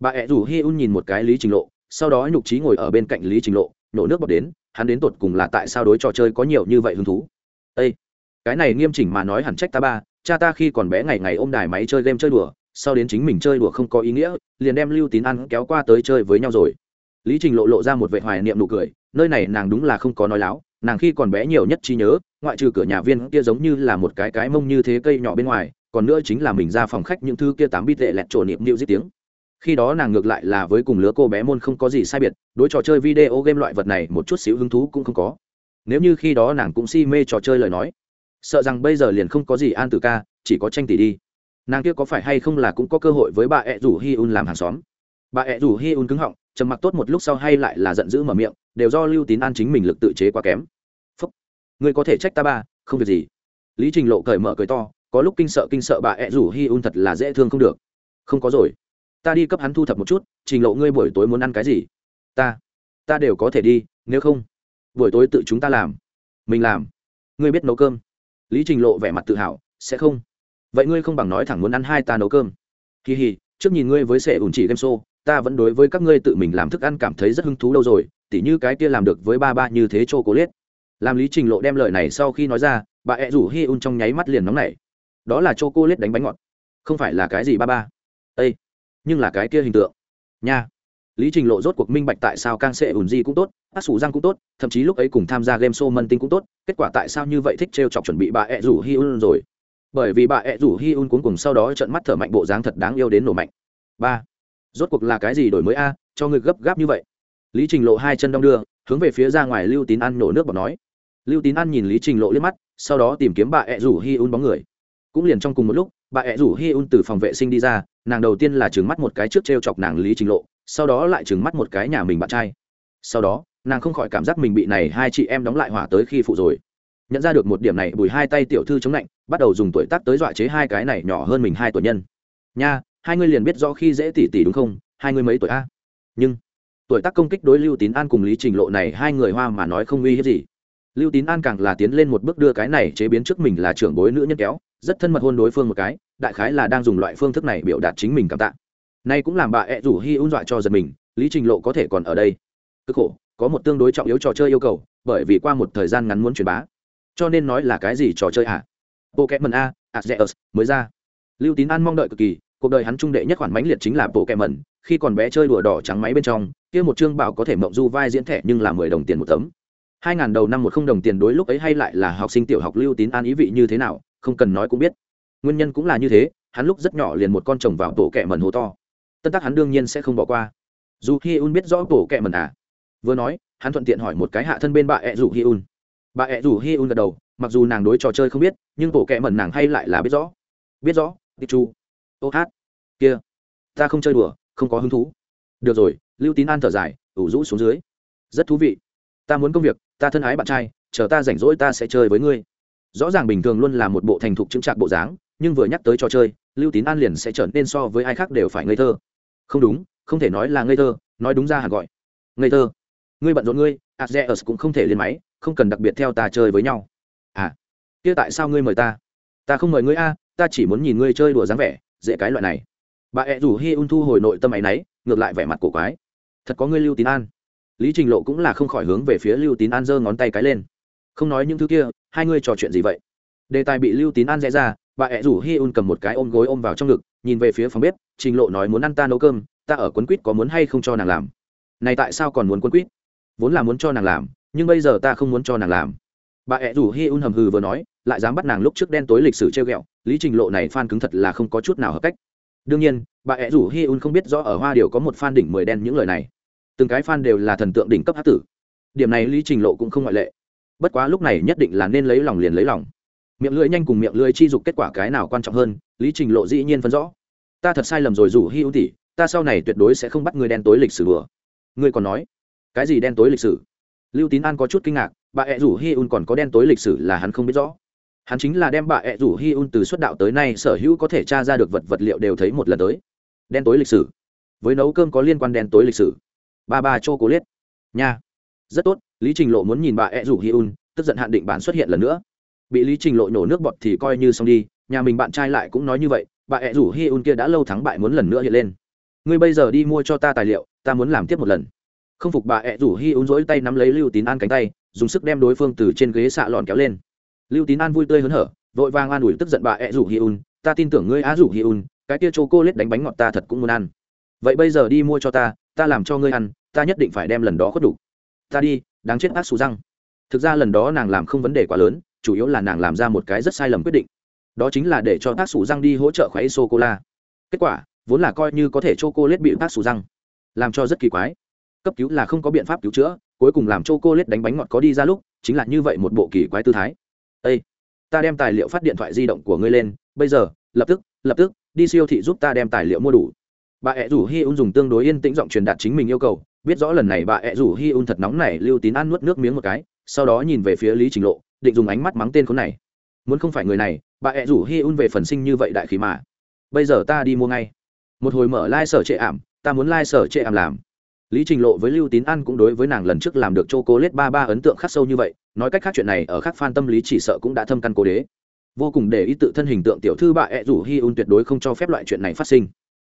Bà ẹ rủ hi un nhìn một cái lý trình lộ, sau đó nhục trí ngồi ở bên cạnh lý trình lộ, nổ nước bọt đến, hắn đến tột cùng là tại sao đối trò chơi có nhiều như vậy hứng thú. Â cái này nghiêm chỉnh mà nói hẳn trách ta ba, cha ta khi còn bé ngày ngày ôm đài máy chơi game chơi đùa, sau đến chính mình chơi đùa không có ý nghĩa, liền đem lưu tín ăn kéo qua tới chơi với nhau rồi. Lý trình lộ lộ ra một vệ hoài niệm nụ cười nơi này nàng đúng là không có nói láo, nàng khi còn bé nhiều nhất trí nhớ, ngoại trừ cửa nhà viên kia giống như là một cái cái mông như thế cây nhỏ bên ngoài, còn nữa chính là mình ra phòng khách những thứ kia tám bít tệ lẹt trổ niệm nịu dít tiếng. Khi đó nàng ngược lại là với cùng lứa cô bé môn không có gì sai biệt, đối trò chơi video game loại vật này một chút xíu hứng thú cũng không có. Nếu như khi đó nàng cũng si mê trò chơi lời nói, sợ rằng bây giờ liền không có gì an tử ca, chỉ có tranh tỷ đi. Nàng kia có phải hay không là cũng có cơ hội với bà ẹ rủ hi un làm hàng xóm. Bà ẹ rủ hi un cứng họng trầm mặc tốt một lúc sau hay lại là giận dữ mở miệng, đều do lưu tín an chính mình lực tự chế quá kém. Phúc, ngươi có thể trách ta ba, không việc gì. Lý trình lộ cởi mở cười to, có lúc kinh sợ kinh sợ bà ẹ rủ hi un thật là dễ thương không được. Không có rồi, ta đi cấp hắn thu thập một chút, trình lộ ngươi buổi tối muốn ăn cái gì? Ta ta đều có thể đi, nếu không, buổi tối tự chúng ta làm. Mình làm. Ngươi biết nấu cơm. Lý trình lộ vẻ mặt tự hào, sẽ không. Vậy ngươi không bằng nói thẳng muốn ăn hai ta nấu cơm. Kỳ hì trước nhìn ngươi với sẻ ủn chỉ game show ta vẫn đối với các ngươi tự mình làm thức ăn cảm thấy rất hứng thú đâu rồi, tỉ như cái kia làm được với ba ba như thế chô cố liết làm lý trình lộ đem lời này sau khi nói ra, bà ẹ rủ hi un trong nháy mắt liền nóng nảy. Đó là chô cô liết đánh bánh ngọt, không phải là cái gì ba ba. Ây nhưng là cái kia hình tượng. Nha. Lý trình lộ rốt cuộc minh bạch tại sao càng sệ ùn di cũng tốt ác sủ răng cũng tốt, thậm chí lúc ấy cùng tham gia game show mân tinh cũng tốt, kết quả tại sao như vậy thích t r e o chọc chuẩn bị bà ẹ rủ hi un rồi? Bởi vì bà ẹ rủ hi un cuốn cùng sau đó trận mắt thở mạnh, bộ dáng thật đáng yêu đến nổ mạnh. Ba rốt cuộc là cái gì đổi mới a, cho người gấp gáp như vậy. Lý trình lộ hai chân đong đưa, hướng về phía ra ngoài lưu tín ăn nổ nước bọt nói. Lưu tín ăn nhìn lý trình lộ liếc mắt, sau đó tìm kiếm bà ẹ rủ hi un bóng người. Cũng liền trong cùng một lúc, bà ẹ rủ hi un từ phòng vệ sinh đi ra, nàng đầu tiên là trừng mắt một cái trước t r e o chọc nàng lý trình lộ, sau đó lại trừng mắt một cái nhà mình bạn trai. Sau đó, nàng không khỏi cảm giác mình bị này hai chị em đóng lại hỏa tới khi phụ rồi. Nhận ra được một điểm này, bùi hai tay tiểu thư chống lạnh, bắt đầu dùng tuổi tác tới dọa chế hai cái này nhỏ hơn mình hai tuổi nhân. Nha hai người liền biết rõ khi dễ tỉ tỉ đúng không? Hai người mấy tuổi a? Nhưng, tuổi tác công kích đối lưu tín an cùng lý trình lộ này hai người hoa mà nói không uy hiếp gì. Lưu tín an càng là tiến lên một bước đưa cái này chế biến trước mình là trưởng bối nữ nhân kéo, rất thân mật hôn đối phương một cái, đại khái là đang dùng loại phương thức này biểu đạt chính mình cảm tạ. Nay cũng làm bà ẹ rủ hi ung dọa cho giật mình, lý trình lộ có thể còn ở đây. Cực khổ, có một tương đối trọng yếu trò chơi yêu cầu, bởi vì qua một thời gian ngắn muốn truyền bá. Cho nên nói là cái gì trò chơi hả? Pokemon a, azeus, mới ra. Lưu tín an mong đợi cực kỳ cuộc đời hắn trung đệ nhất khoản mãnh liệt chính là pokemon khi còn bé chơi đùa đỏ trắng máy bên trong, kia một chương bảo có thể mộng du vai diễn thẻ nhưng là mười đồng tiền một tấm. Hai ngàn đầu năm một không đồng tiền đối lúc ấy hay lại là học sinh tiểu học lưu tín an ý vị như thế nào, không cần nói cũng biết. Nguyên nhân cũng là như thế, hắn lúc rất nhỏ liền một con chồng vào tổ kẹ mẩn hồ to. Tân tắc hắn đương nhiên sẽ không bỏ qua. Dù hi un biết rõ tổ kẹ mẩn à? Vừa nói, hắn thuận tiện hỏi một cái hạ thân bên bà ẹ rủ hi un. Bà ẹ rủ hi un gật đầu, mặc dù nàng đối trò chơi không biết, nhưng tổ kẹ mẩn nàng hay lại là biết rõ. Biết rõ đi chu ô hát. Kia. Ta không chơi đùa, không có hứng thú. Được rồi, lưu tín an thở dài, ủ rũ xuống dưới. Rất thú vị. Ta muốn công việc, ta thân ái bạn trai, chờ ta rảnh rỗi ta sẽ chơi với ngươi. Rõ ràng bình thường luôn là một bộ thành thục chứng chạc bộ dáng, nhưng vừa nhắc tới trò chơi, lưu tín an liền sẽ trở nên so với ai khác đều phải ngây thơ. Không đúng, không thể nói là ngây thơ, nói đúng ra hẳn gọi. Ngây thơ. Ngươi bận rộn ngươi adzeus cũng không thể lên máy, không cần đặc biệt theo ta chơi với nhau. À kia tại sao ngươi mời ta? Ta không mời ngươi a, ta chỉ muốn nhìn ngươi chơi đùa dáng vẻ dễ cái loại này. Bà ẹ rủ hi un thu hồi nội tâm ấ y n ấ y ngược lại vẻ mặt cổ quái. Thật có ngươi lưu tín an. Lý trình lộ cũng là không khỏi hướng về phía lưu tín an giơ ngón tay cái lên. Không nói những thứ kia, hai ngươi trò chuyện gì vậy? Đề tài bị lưu tín an rẽ ra, bà ẹ rủ hi un cầm một cái ôm gối ôm vào trong ngực, nhìn về phía phòng bếp, trình lộ nói muốn ăn ta nấu cơm, ta ở quấn quýt có muốn hay không cho nàng làm? Này tại sao còn muốn quấn quýt? Vốn là muốn cho nàng làm, nhưng bây giờ ta không muốn cho nàng làm bà ẹ rủ hi un hầm hừ vừa nói, lại dám bắt nàng lúc trước đen tối lịch sử treo ghẹo, lý trình lộ này phan cứng thật là không có chút nào hợp cách. Đương nhiên, bà ẹ rủ hi un không biết rõ ở hoa điều có một phan đỉnh mười đen những lời này. Từng cái fan đều là thần tượng đỉnh cấp hát tử. Điểm này lý trình lộ cũng không ngoại lệ. Bất quá lúc này nhất định là nên lấy lòng liền lấy lòng. Miệng lưỡi nhanh cùng miệng lưỡi chi dục kết quả cái nào quan trọng hơn, lý trình lộ dĩ nhiên phân rõ. Ta thật sai lầm rồi rủ hi ưu tỷ, ta sau này tuyệt đối sẽ không bắt người đen tối lịch sử vừa ngươi còn nói, cái gì đen tối lịch sử? Lưu tín an có chút kinh ngạc bà ẹ rủ hi un còn có đen tối lịch sử là hắn không biết rõ. Hắn chính là đem bà ẹ rủ hi un từ xuất đạo tới nay sở hữu có thể tra ra được vật vật liệu đều thấy một lần tới. Đen tối lịch sử. Với nấu cơm có liên quan đen tối lịch sử. Ba ba chô cố liết nha. Rất tốt, lý trình lộ muốn nhìn bà ẹ rủ hi un, tức giận hạn định bản xuất hiện lần nữa. Bị lý trình lộ nhổ nước bọt thì coi như xong đi, nhà mình bạn trai lại cũng nói như vậy, bà ẹ rủ hi un kia đã lâu thắng bại muốn lần nữa hiện lên. Ngươi bây giờ đi mua cho ta tài liệu, ta muốn làm tiếp một lần. Không phục bà ẹ rủ hi un dỗi tay nắm lấy lưu tín an cánh tay dùng sức đem đối phương từ trên ghế xạ lòn kéo lên. Lưu tín an vui tươi hớn hở, vội vàng an ủi tức giận bà ẹ rủ hi un, ta tin tưởng ngươi á rủ hi un, cái kia chô cô lết đánh bánh ngọt ta thật cũng muốn ăn. Vậy bây giờ đi mua cho ta ta làm cho ngươi ăn, ta nhất định phải đem lần đó khuất đủ. Ta đi, đáng chết ác xù răng. Thực ra lần đó nàng làm không vấn đề quá lớn, chủ yếu là nàng làm ra một cái rất sai lầm quyết định. Đó chính là để cho tác sủ răng đi hỗ trợ khoáy sô cô la. Kết quả, vốn là coi như có thể chô cô lết bị tác sủ răng, làm cho rất kỳ quái cấp cứu là không có biện pháp cứu chữa, cuối cùng làm cho cô lết đánh bánh ngọt có đi ra lúc, chính là như vậy một bộ kỳ quái tư thái. Ê, ta đem tài liệu phát điện thoại di động của ngươi lên, bây giờ, lập tức lập tức, đi siêu thị giúp ta đem tài liệu mua đủ. Bà ẹ rủ hi un dùng tương đối yên tĩnh giọng truyền đạt chính mình yêu cầu, biết rõ lần này bà ẹ rủ hi un thật nóng này lưu tín ăn nuốt nước miếng một cái, sau đó nhìn về phía lý trình lộ, định dùng ánh mắt mắng tên khốn này. Muốn không phải người này, bà ẹ rủ hi un về phần sinh như vậy đại khí mà. Bây giờ ta đi mua ngay. Một hồi mở lai、like、sở trệ ảm, ta muốn lai、like、sở trệ ảm làm lý trình lộ với lưu tín an cũng đối với nàng lần trước làm được c h o c o l a t e ba ba ấn tượng khắc sâu như vậy, nói cách khác chuyện này ở khắc phan tâm lý chỉ sợ cũng đã thâm căn cố đế. Vô cùng để ý tự thân hình tượng tiểu thư bà ẹ rủ hi un tuyệt đối không cho phép loại chuyện này phát sinh.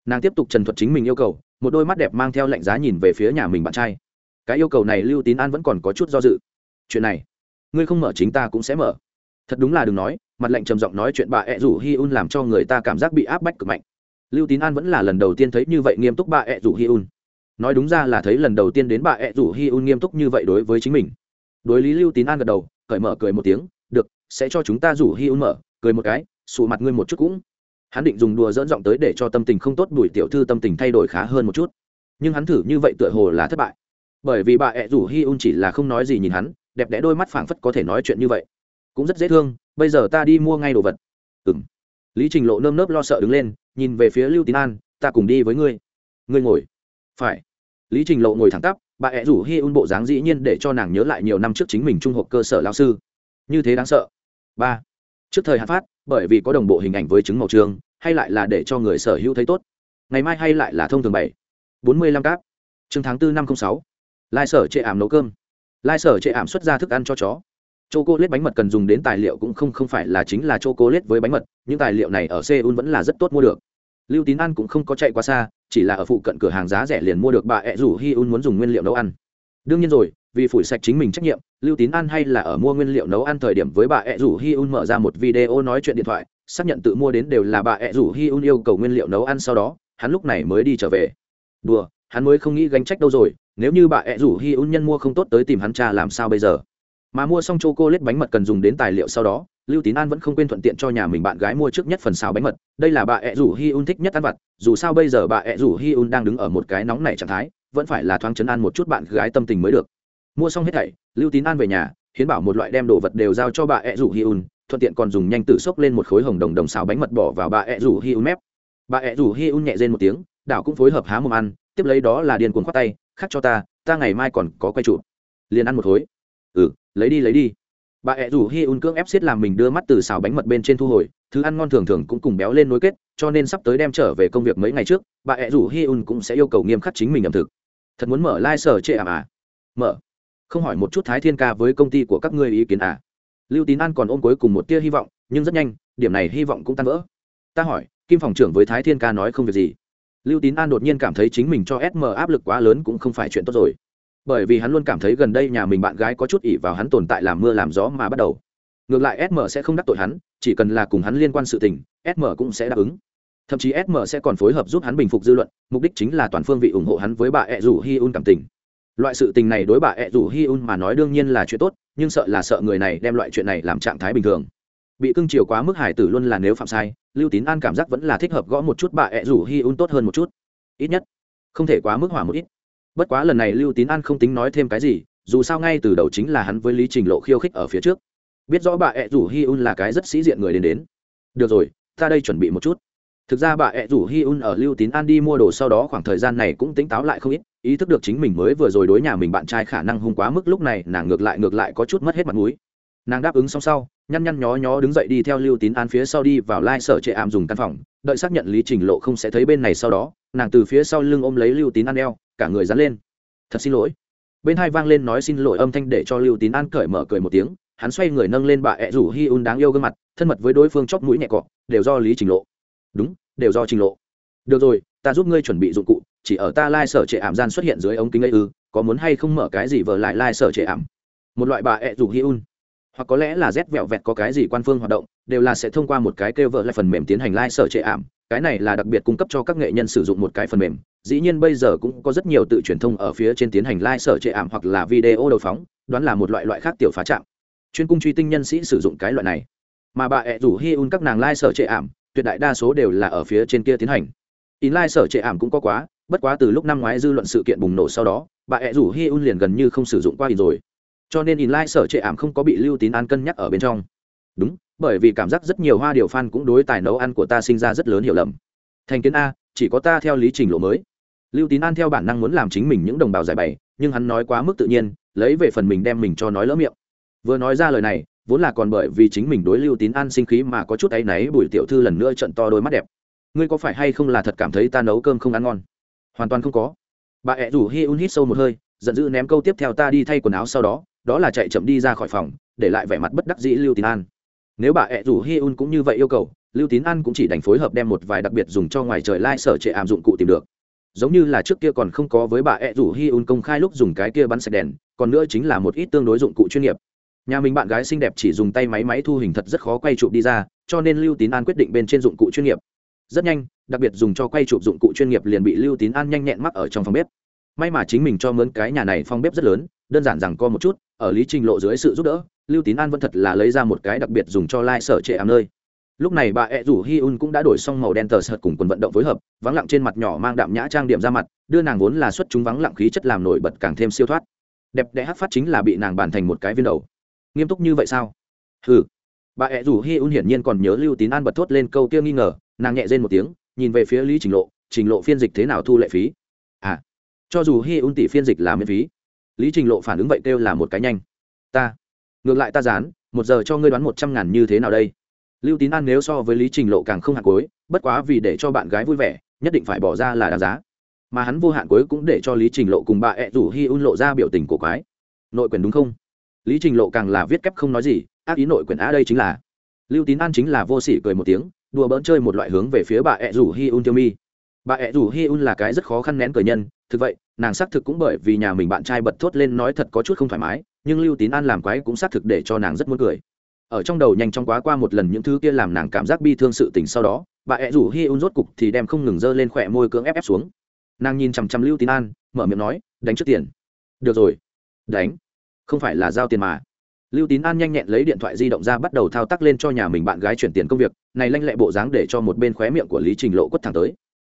Nàng tiếp tục trần thuật chính mình yêu cầu, một đôi mắt đẹp mang theo lạnh giá nhìn về phía nhà mình bạn trai. Cái yêu cầu này lưu tín an vẫn còn có chút do dự. Chuyện này, ngươi không mở chính ta cũng sẽ mở. Thật đúng là đừng nói, mặt lạnh trầm giọng nói chuyện bà ẹ rủ hi un làm cho người ta cảm giác bị áp bách cực mạnh. Lưu tín an vẫn là lần đầu tiên thấy như vậy nghiêm túc bà ẹ rủ hi un nói đúng ra là thấy lần đầu tiên đến bà ẹ rủ hi un nghiêm túc như vậy đối với chính mình. Đối lý lưu tín an gật đầu, cởi mở cười một tiếng, được, sẽ cho chúng ta rủ hi un mở, cười một cái, sụ mặt ngươi một chút cũng. Hắn định dùng đùa dỡn giọng tới để cho tâm tình không tốt đuổi tiểu thư tâm tình thay đổi khá hơn một chút. Nhưng hắn thử như vậy tựa hồ là thất bại. Bởi vì bà ẹ rủ hi un chỉ là không nói gì nhìn hắn, đẹp đẽ đôi mắt phảng phất có thể nói chuyện như vậy. Cũng rất dễ thương, bây giờ ta đi mua ngay đồ vật. Ừ m lý trình lộ nơm nớp lo sợ đứng lên, nhìn về phía lưu tín an, ta cùng đi với ngươi. Ngươi ngồi. Phải lý trình lộ ngồi thẳng tắp, bà ẹ rủ hi un bộ dáng dĩ nhiên để cho nàng nhớ lại nhiều năm trước chính mình trung học cơ sở lao sư. Như thế đáng sợ. Ba. Trước thời hạn phát, bởi vì có đồng bộ hình ảnh với chứng màu trường, hay lại là để cho người sở hữu thấy tốt. Ngày mai hay lại là thông thường bảy. Bốn mươi lăm cáp. Chương tháng bốn năm không sáu. Lai sở chệ ảm nấu cơm. Lai sở chệ ảm xuất ra thức ăn cho chó. Chô cô lết bánh mật cần dùng đến tài liệu cũng không không phải là chính là chô cô lết với bánh mật, những tài liệu này ở seoul vẫn là rất tốt mua được lưu tín An cũng không có chạy quá xa, chỉ là ở phụ cận cửa hàng giá rẻ liền mua được bà ẹ rủ hi un muốn dùng nguyên liệu nấu ăn. Đương nhiên rồi, vì phủi sạch chính mình trách nhiệm, lưu tín An hay là ở mua nguyên liệu nấu ăn thời điểm với bà ẹ rủ hi un mở ra một video nói chuyện điện thoại, xác nhận tự mua đến đều là bà ẹ rủ hi un yêu cầu nguyên liệu nấu ăn sau đó, hắn lúc này mới đi trở về. Đùa, hắn mới không nghĩ gánh trách đâu rồi, nếu như bà ẹ rủ hi un nhân mua không tốt tới tìm hắn cha làm sao bây giờ? Mà mua xong chô cô lết bánh mật cần dùng đến tài liệu sau đó, lưu tín an vẫn không quên thuận tiện cho nhà mình bạn gái mua trước nhất phần xào bánh mật. Đây là bà ẹ rủ hi un thích nhất ăn vặt, dù sao bây giờ bà ẹ rủ hi un đang đứng ở một cái nóng này trạng thái, vẫn phải là thoáng chấn an một chút bạn gái tâm tình mới được. Mua xong hết thảy, lưu tín an về nhà, hiến bảo một loại đem đồ vật đều giao cho bà ẹ rủ hi un, thuận tiện còn dùng nhanh tử xốc lên một khối hồng đồng đồng xào bánh mật bỏ vào bà ẹ rủ hi un mép. Bà ẹ rủ hi un nhẹ rên một tiếng, đảo cũng phối hợp há mồm ăn, tiếp lấy đó là điền cuồng khoát tay, khắc cho ta ta ngày mai còn có quay trụ liền ăn một khối. Ừ lấy đi lấy đi. Bà ẹ rủ hi un cưỡng ép xiết làm mình đưa mắt từ xào bánh mật bên trên thu hồi, thứ ăn ngon thường thường cũng cùng béo lên nối kết, cho nên sắp tới đem trở về công việc mấy ngày trước, bà ẹ rủ hi un cũng sẽ yêu cầu nghiêm khắc chính mình ẩm thực. Thật muốn mở lai、like、sở trệ ảm à? Mở. Không hỏi một chút thái thiên ca với công ty của các ngươi ý kiến à? Lưu tín an còn ôm cuối cùng một tia hy vọng, nhưng rất nhanh, điểm này hy vọng cũng tan vỡ. Ta hỏi, kim phòng trưởng với thái thiên ca nói không việc gì? Lưu tín an đột nhiên cảm thấy chính mình cho sm áp lực quá lớn cũng không phải chuyện tốt rồi bởi vì hắn luôn cảm thấy gần đây nhà mình bạn gái có chút ỉ vào hắn tồn tại làm mưa làm gió mà bắt đầu. Ngược lại sm sẽ không đắc tội hắn, chỉ cần là cùng hắn liên quan sự tình sm cũng sẽ đáp ứng. Thậm chí sm sẽ còn phối hợp giúp hắn bình phục dư luận, mục đích chính là toàn phương vị ủng hộ hắn với bà ed rủ hi un cảm tình. Loại sự tình này đối bà ed rủ hi un mà nói đương nhiên là chuyện tốt, nhưng sợ là sợ người này đem loại chuyện này làm trạng thái bình thường. Bị cưng chiều quá mức hải tử luôn là nếu phạm sai, lưu tín an cảm giác vẫn là thích hợp gõ một chút bà ed rủ hi un tốt hơn một chút. Ít nhất, không thể quá mức hỏa một ít bất quá lần này lưu tín an không tính nói thêm cái gì, dù sao ngay từ đầu chính là hắn với lý trình lộ khiêu khích ở phía trước. Biết rõ bà ẹ rủ hi un là cái rất sĩ diện người đến đến. Được rồi, ta đây chuẩn bị một chút. Thực ra bà ẹ rủ hi un ở lưu tín an đi mua đồ sau đó khoảng thời gian này cũng tính táo lại không ít, ý thức được chính mình mới vừa rồi đối nhà mình bạn trai khả năng hung quá mức lúc này, nàng ngược lại ngược lại có chút mất hết mặt mũi. Nàng đáp ứng xong sau, nhăn nhăn nhó nhó đứng dậy đi theo lưu tín an phía sau đi vào lai、like、sở sở trệ ảm dùng căn phòng, đợi xác nhận lý trình lộ không sẽ thấy bên này sau đó, nàng từ phía sau lưng ôm lấy lưu tín an đeo cả người dán lên. Thật xin lỗi. Bên hai vang lên nói xin lỗi âm thanh để cho lưu tín an cởi mở cười một tiếng, hắn xoay người nâng lên bà ẹ rủ hi un đáng yêu gương mặt, thân mật với đối phương chóp mũi nhẹ cọ, đều do lý trình lộ. Đúng, đều do trình lộ. Được rồi, ta giúp ngươi chuẩn bị dụng cụ, chỉ ở ta lai、like、sở trệ ảm gian xuất hiện dưới ống kính ấy ư, có muốn hay không mở cái gì vờ lại lai、like、sở trệ ảm? Một loại bà ẹ rủ hi un hoặc có lẽ là rét vẹo vẹt có cái gì quan phương hoạt động, đều là sẽ thông qua một cái kêu vợ lại phần mềm tiến hành lai、like、sở trệ ảm. Cái này là đặc biệt cung cấp cho các nghệ nhân sử dụng một cái phần mềm. Dĩ nhiên bây giờ cũng có rất nhiều tự truyền thông ở phía trên tiến hành lai、like、sở trệ ảm hoặc là video đầu phóng, đoán là một loại loại khác tiểu phá trạm. Chuyên cung truy tinh nhân sĩ sử dụng cái loại này. Mà bà ẹ rủ hi un các nàng lai、like、sở trệ ảm, tuyệt đại đa số đều là ở phía trên kia tiến hành. In lai、like、sở trệ ảm cũng có quá, bất quá từ lúc năm ngoái dư luận sự kiện bùng nổ sau đó, bà ẹ rủ hi un liền gần như không sử dụng qua in rồi cho nên in lai、like、sở trệ ảm không có bị lưu tín an cân nhắc ở bên trong. Đúng, bởi vì cảm giác rất nhiều hoa điều phan cũng đối tài nấu ăn của ta sinh ra rất lớn hiểu lầm. Thành kiến a, chỉ có ta theo lý trình lộ mới. Lưu tín an theo bản năng muốn làm chính mình những đồng bào giải bày, nhưng hắn nói quá mức tự nhiên, lấy về phần mình đem mình cho nói lỡ miệng. Vừa nói ra lời này, vốn là còn bởi vì chính mình đối lưu tín an sinh khí mà có chút áy náy, bùi tiểu thư lần nữa trận to đôi mắt đẹp. Ngươi có phải hay không là thật cảm thấy ta nấu cơm không ăn ngon? Hoàn toàn không có. Bà ẹ rủ hi un hít sâu một hơi, giận dữ ném câu tiếp theo ta đi thay quần áo sau đó đó là chạy chậm đi ra khỏi phòng, để lại vẻ mặt bất đắc dĩ lưu tín an. Nếu bà ẹ rủ hi un cũng như vậy yêu cầu, lưu tín an cũng chỉ đành phối hợp đem một vài đặc biệt dùng cho ngoài trời lai、like、sở trệ ảm dụng cụ tìm được. Giống như là trước kia còn không có với bà ẹ rủ hi un công khai lúc dùng cái kia bắn sạch đèn, còn nữa chính là một ít tương đối dụng cụ chuyên nghiệp. Nhà mình bạn gái xinh đẹp chỉ dùng tay máy máy thu hình thật rất khó quay chụp đi ra, cho nên lưu tín an quyết định bên trên dụng cụ chuyên nghiệp. Rất nhanh, đặc biệt dùng cho quay chụp dụng cụ chuyên nghiệp liền bị lưu tín an nhanh nhẹn mắc ở trong phòng bếp. May mà chính mình cho mướn cái nhà này phòng bếp rất lớn, đơn giản rằng co một chút ở lý trình lộ dưới sự giúp đỡ, lưu tín an vẫn thật là lấy ra một cái đặc biệt dùng cho lai、like、sở trệ ảm nơi. Lúc này bà ẹ rủ hi un cũng đã đổi xong màu đen tờ sợt cùng quần vận động phối hợp, vắng lặng trên mặt nhỏ mang đạm nhã trang điểm ra mặt, đưa nàng vốn là xuất chúng vắng lặng khí chất làm nổi bật càng thêm siêu thoát. Đẹp đẽ hát phát chính là bị nàng bàn thành một cái viên đầu. Nghiêm túc như vậy sao? Ừ bà ẹ rủ hi un hiển nhiên còn nhớ lưu tín an bật thốt lên câu kia nghi ngờ, nàng nhẹ rên một tiếng, nhìn về phía lý trình lộ trình lộ phiên dịch thế nào thu lệ phí? À cho dù hi un tỷ phiên dịch là miễn phí lý trình lộ phản ứng vậy kêu là một cái nhanh. Ta, ngược lại ta dán, một giờ cho ngươi đoán một trăm ngàn như thế nào đây? Lưu tín an nếu so với lý trình lộ càng không hạt cối bất quá vì để cho bạn gái vui vẻ, nhất định phải bỏ ra là đáng giá. Mà hắn vô hạn cuối cũng để cho lý trình lộ cùng bà ẹ rủ hi un lộ ra biểu tình của quái. Nội quyền đúng không? Lý trình lộ càng là viết kép không nói gì, ác ý nội quyền á đây chính là. Lưu tín an chính là vô sỉ cười một tiếng, đùa bỡn chơi một loại hướng về phía bà ẹ rủ hi un tiêu mi. Bà ẹ rủ hi un là cái rất khó khăn nén cười nhân, thực vậy nàng xác thực cũng bởi vì nhà mình bạn trai bật thốt lên nói thật có chút không thoải mái, nhưng lưu tín an làm quái cũng xác thực để cho nàng rất muốn cười. Ở trong đầu nhanh chóng quá qua một lần những thứ kia làm nàng cảm giác bi thương sự tình sau đó, bà ẹ rủ hi un rốt cục thì đem không ngừng dơ lên khỏe môi cưỡng ép ép xuống. Nàng nhìn chằm chằm lưu tín an, mở miệng nói, đánh trước tiền. Được rồi. Đánh? Không phải là giao tiền mà. Lưu tín an nhanh nhẹn lấy điện thoại di động ra bắt đầu thao tác lên cho nhà mình bạn gái chuyển tiền công việc, này lanh lẹ bộ dáng để cho một bên khóe miệng của lý trình lộ quất thẳng tới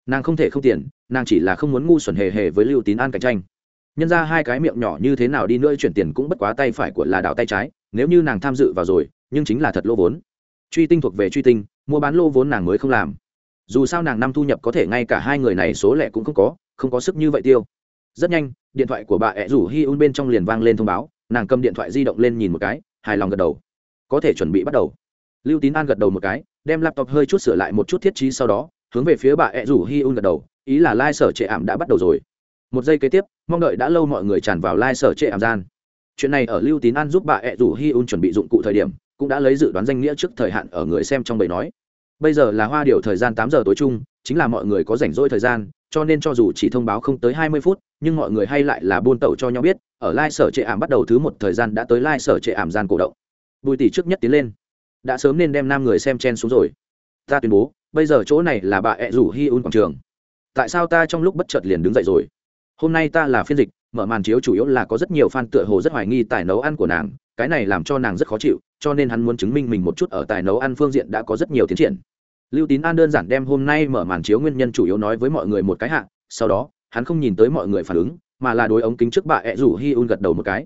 nàng không thể không tiền, nàng chỉ là không muốn ngu xuẩn hề hề với lưu tín an cạnh tranh. Nhân ra hai cái miệng nhỏ như thế nào đi nữa chuyển tiền cũng bất quá tay phải của là đạo tay trái, nếu như nàng tham dự vào rồi, nhưng chính là thật lô vốn. Truy tinh thuộc về truy tinh, mua bán lô vốn nàng mới không làm. Dù sao nàng năm thu nhập có thể ngay cả hai người này số lẻ cũng không có không có sức như vậy tiêu. Rất nhanh, điện thoại của bà ẹ rủ hi un bên trong liền vang lên thông báo, nàng cầm điện thoại di động lên nhìn một cái, hài lòng gật đầu. Có thể chuẩn bị bắt đầu. Lưu tín an gật đầu một cái, đem laptop hơi chút sửa lại một chút thiết trí sau đó hướng về phía bà ẹ rủ hi un gật đầu, ý là lai sở trệ ảm đã bắt đầu rồi. Một giây kế tiếp, mong đợi đã lâu mọi người tràn vào lai sở trệ ảm gian. Chuyện này ở lưu tín an giúp bà ẹ rủ hi un chuẩn bị dụng cụ thời điểm, cũng đã lấy dự đoán danh nghĩa trước thời hạn ở người xem trong bầy nói. Bây giờ là hoa điều thời gian tám giờ tối chung, chính là mọi người có rảnh rỗi thời gian, cho nên cho dù chỉ thông báo không tới hai mươi phút, nhưng mọi người hay lại là buôn tẩu cho nhau biết, ở lai sở trệ ảm bắt đầu thứ một thời gian đã tới lai sở trệ ảm gian cổ động. Bùi tỷ trước nhất tiến lên. Đã sớm nên đem nam người xem chen xuống rồi. Ta tuyên bố bây giờ chỗ này là bà ẹ rủ hi un quảng trường. Tại sao ta trong lúc bất chợt liền đứng dậy rồi? Hôm nay ta là phiên dịch, mở màn chiếu chủ yếu là có rất nhiều fan tựa hồ rất hoài nghi tài nấu ăn của nàng, cái này làm cho nàng rất khó chịu, cho nên hắn muốn chứng minh mình một chút ở tài nấu ăn phương diện đã có rất nhiều tiến triển. Lưu tín an đơn giản đem hôm nay mở màn chiếu nguyên nhân chủ yếu nói với mọi người một cái hạ, sau đó, hắn không nhìn tới mọi người phản ứng, mà là đối ống kính trước bà ẹ rủ hi un gật đầu một cái.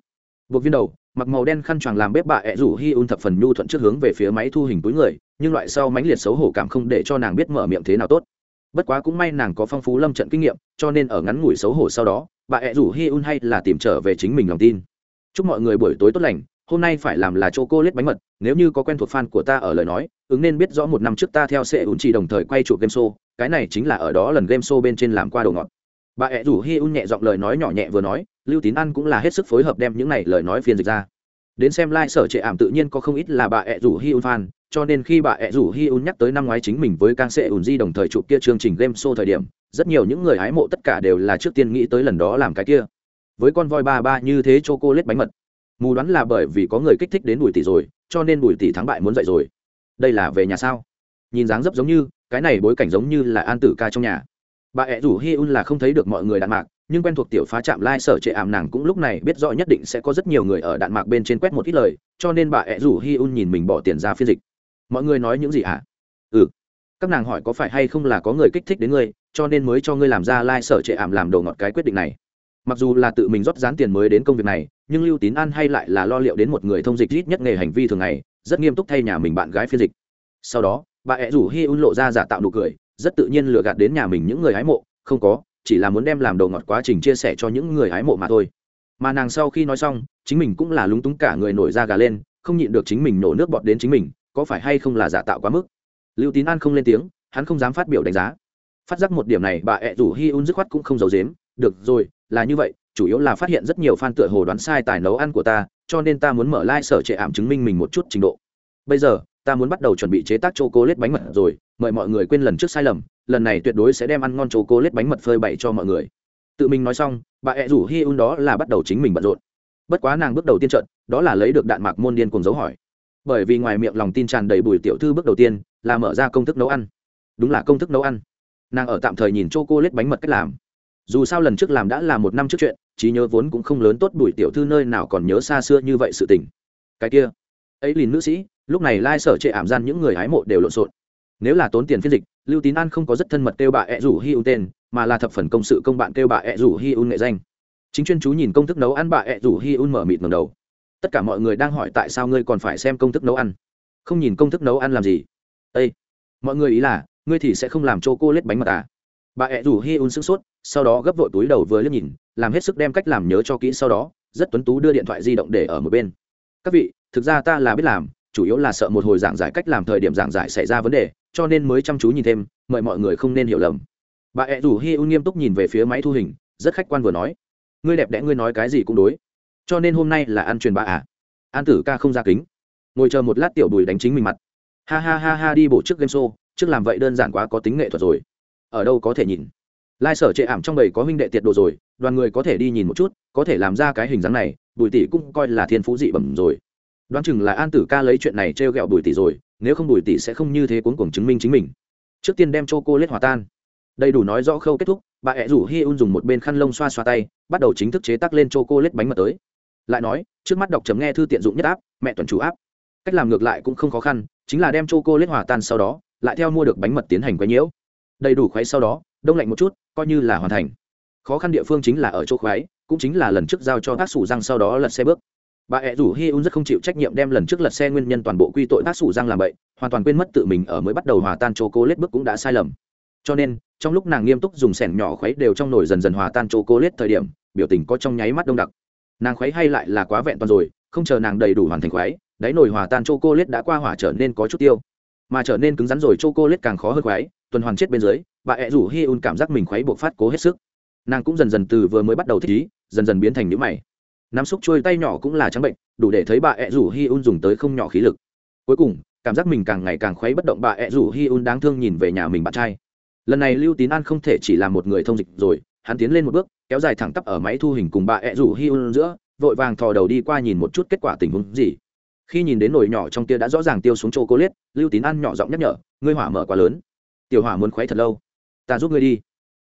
Buộc viên đầu, mặc màu đen khăn choàng làm bếp bà ẹ rủ hi un thập phần nhu thuận trước hướng về phía máy thu hình túi người nhưng loại sau mãnh liệt xấu hổ cảm không để cho nàng biết mở miệng thế nào tốt. Bất quá cũng may nàng có phong phú lâm trận kinh nghiệm, cho nên ở ngắn ngủi xấu hổ sau đó, bà ẹ rủ hi un hay là tìm trở về chính mình lòng tin. Chúc mọi người buổi tối tốt lành, hôm nay phải làm là chô cô lết bánh mật, nếu như có quen thuộc fan của ta ở lời nói, ứng nên biết rõ một năm trước ta theo sẽ ủn chỉ đồng thời quay chụp game show, cái này chính là ở đó lần game show bên trên làm qua đồ ngọt. Bà ẹ rủ hi un nhẹ giọng lời nói nhỏ nhẹ vừa nói, lưu tín ăn cũng là hết sức phối hợp đem những này lời nói phiên dịch ra. Đến xem lai、like、sở trệ ảm tự nhiên có không ít là bà ẹ rủ hi un fan cho nên khi bà ẹ rủ hi un nhắc tới năm ngoái chính mình với càng sệ ùn di đồng thời chụp kia chương trình game show thời điểm, rất nhiều những người hái mộ tất cả đều là trước tiên nghĩ tới lần đó làm cái kia. Với con voi ba ba như thế cho cô lết bánh mật. Mù đoán là bởi vì có người kích thích đến bùi tỷ rồi, cho nên bùi tỷ thắng bại muốn dậy rồi. Đây là về nhà sao? Nhìn dáng dấp giống như, cái này bối cảnh giống như là an tử ca trong nhà. Bà ẹ rủ hi un là không thấy được mọi người đạn mạc, nhưng quen thuộc tiểu phá trạm lai、like、sở trệ ảm nàng cũng lúc này biết rõ nhất định sẽ có rất nhiều người ở đạn mạc bên trên quét một ít lời, cho nên bà ẹ rủ hi un nhìn mình bỏ tiền ra phiên dịch mọi người nói những gì hả ừ. Các nàng hỏi có phải hay không là có người kích thích đến ngươi, cho nên mới cho ngươi làm ra lai、like、sở trệ ảm làm đồ ngọt cái quyết định này. Mặc dù là tự mình rót dán tiền mới đến công việc này, nhưng lưu tín an hay lại là lo liệu đến một người thông dịch ít nhất nghề hành vi thường ngày, rất nghiêm túc thay nhà mình bạn gái phiên dịch. Sau đó, bà ẹ rủ hi un lộ ra giả tạo nụ cười, rất tự nhiên lừa gạt đến nhà mình những người hái mộ. Không có, chỉ là muốn đem làm đầu ngọt quá trình chia sẻ cho những người hái mộ mà thôi. Mà nàng sau khi nói xong, chính mình cũng là lúng túng cả người nổi da gà lên, không nhịn được chính mình nổ nước bọt đến chính mình có phải hay không là giả tạo quá mức? Lưu tín an không lên tiếng, hắn không dám phát biểu đánh giá. Phát giác một điểm này, bà ẹ rủ hi un dứt khoát cũng không giấu dếm được rồi, là như vậy, chủ yếu là phát hiện rất nhiều fan tựa hồ đoán sai tài nấu ăn của ta, cho nên ta muốn mở lai、like、sở trệ ảm chứng minh mình một chút trình độ. Bây giờ, ta muốn bắt đầu chuẩn bị chế tác chô cô lết bánh mật rồi, mời mọi người quên lần trước sai lầm, lần này tuyệt đối sẽ đem ăn ngon chô cô lết bánh mật phơi bày cho mọi người. Tự mình nói xong, bà ẹ rủ hi un đó là bắt đầu chính mình bận rộn. Bất quá nàng bước đầu tiên trận, đó là lấy được đạn mạc môn điên cùng dấu hỏi bởi vì ngoài miệng lòng tin tràn đầy bùi tiểu thư bước đầu tiên là mở ra công thức nấu ăn. Đúng là công thức nấu ăn. Nàng ở tạm thời nhìn c h o cô lết bánh mật cách làm. Dù sao lần trước làm đã là một năm trước chuyện, trí nhớ vốn cũng không lớn tốt bùi tiểu thư nơi nào còn nhớ xa xưa như vậy sự tình. Cái kia, ấy lìn nữ sĩ, lúc này lai sở chệ ảm gian những người hái mộ đều lộn xộn. Nếu là tốn tiền phiên dịch, lưu tín an không có rất thân mật kêu bà ẹ rủ hi un tên, mà là thập phần công sự công bạn kêu bà ẹ rủ hi un nghệ danh. Chính chuyên chú nhìn công thức nấu ăn bà ẹ rủ hi un mở mịt ngầm đầu tất cả mọi người đang hỏi tại sao ngươi còn phải xem công thức nấu ăn. Không nhìn công thức nấu ăn làm gì? Ây mọi người ý là, ngươi thì sẽ không làm cho cô lết bánh mật à? Bà ẹ rủ hi un sửng sốt, sau đó gấp vội túi đầu vừa liếc nhìn, làm hết sức đem cách làm nhớ cho kỹ sau đó, rất tuấn tú đưa điện thoại di động để ở một bên. Các vị, thực ra ta là biết làm, chủ yếu là sợ một hồi giảng giải cách làm thời điểm giảng giải xảy ra vấn đề, cho nên mới chăm chú nhìn thêm, mời mọi người không nên hiểu lầm. Bà ẹ rủ hi un nghiêm túc nhìn về phía máy thu hình, rất khách quan vừa nói. Ngươi đẹp đẽ ngươi nói cái gì cũng đối cho nên hôm nay là ăn truyền bạ à? An tử ca không ra kính. Ngồi chờ một lát tiểu bùi đánh chính mình mặt. Ha ha ha ha, đi bộ trước game show. Trước làm vậy đơn giản quá, có tính nghệ thuật rồi. Ở đâu có thể nhìn? Lai sở trệ ảm trong bầy có huynh đệ tiệt đồ rồi, đoàn người có thể đi nhìn một chút, có thể làm ra cái hình dáng này, bùi tỷ cũng coi là thiên phú dị bẩm rồi. Đoán chừng là an tử ca lấy chuyện này t r e o g ẹ o bùi tỷ rồi, nếu không bùi tỷ sẽ không như thế cuốn cuồng chứng minh chính mình. Trước tiên đem chocolate cô lết hòa tan. Đầy đủ nói rõ khâu kết thúc, bà ẹ rủ hi un dùng một bên khăn lông xoa xoa tay, bắt đầu chính thức chế tác lên chocolate cô lết bánh mật tới lại nói, trước mắt đọc chấm nghe thư tiện dụng nhất áp, mẹ tuần chủ áp. Cách làm ngược lại cũng không khó khăn, chính là đem c h cô lết hòa tan sau đó, lại theo mua được bánh mật tiến hành quấy nhiễu. Đầy đủ khoáy sau đó, đông lạnh một chút, coi như là hoàn thành. Khó khăn địa phương chính là ở chỗ khoái cũng chính là lần trước giao cho tác sủ răng sau đó lật xe bước. Bà ẹ rủ hi un rất không chịu trách nhiệm đem lần trước lật xe nguyên nhân toàn bộ quy tội tác sủ răng làm vậy hoàn toàn quên mất tự mình ở mới bắt đầu hòa tan chô cô lết bước cũng đã sai lầm. Cho nên, trong lúc nàng nghiêm túc dùng sẻn nhỏ khuấy đều trong nồi dần dần hòa tan chô cô lết thời điểm, biểu tình có trong nháy mắt đông đặc nàng khuấy hay lại là quá vẹn toàn rồi, không chờ nàng đầy đủ hoàn thành khuấy, đáy nồi hòa tan chô cô lết đã qua hỏa trở nên có chút tiêu. Mà trở nên cứng rắn rồi chô cô lết càng khó hơn khuấy, tuần hoàn chết bên dưới, bà ẹ rủ hi un cảm giác mình khuấy buộc phát cố hết sức. Nàng cũng dần dần từ vừa mới bắt đầu thích ý, dần dần biến thành nhũ mày. Nắm xúc trôi tay nhỏ cũng là trắng bệnh, đủ để thấy bà ẹ rủ hi un dùng tới không nhỏ khí lực. Cuối cùng, cảm giác mình càng ngày càng khuấy bất động bà ẹ rủ hi un đáng thương nhìn về nhà mình bạn trai. Lần này lưu tín an không thể chỉ là một người thông dịch rồi hắn tiến lên một bước, kéo dài thẳng tắp ở máy thu hình cùng bà ẹ rủ hi un giữa, vội vàng thò đầu đi qua nhìn một chút kết quả tình huống gì. Khi nhìn đến nồi nhỏ trong tia đã rõ ràng tiêu xuống chỗ cô liết lưu tín an nhỏ giọng nhắc nhở, ngươi hỏa mở quá lớn. Tiểu hỏa muốn khuấy thật lâu. Ta giúp ngươi đi.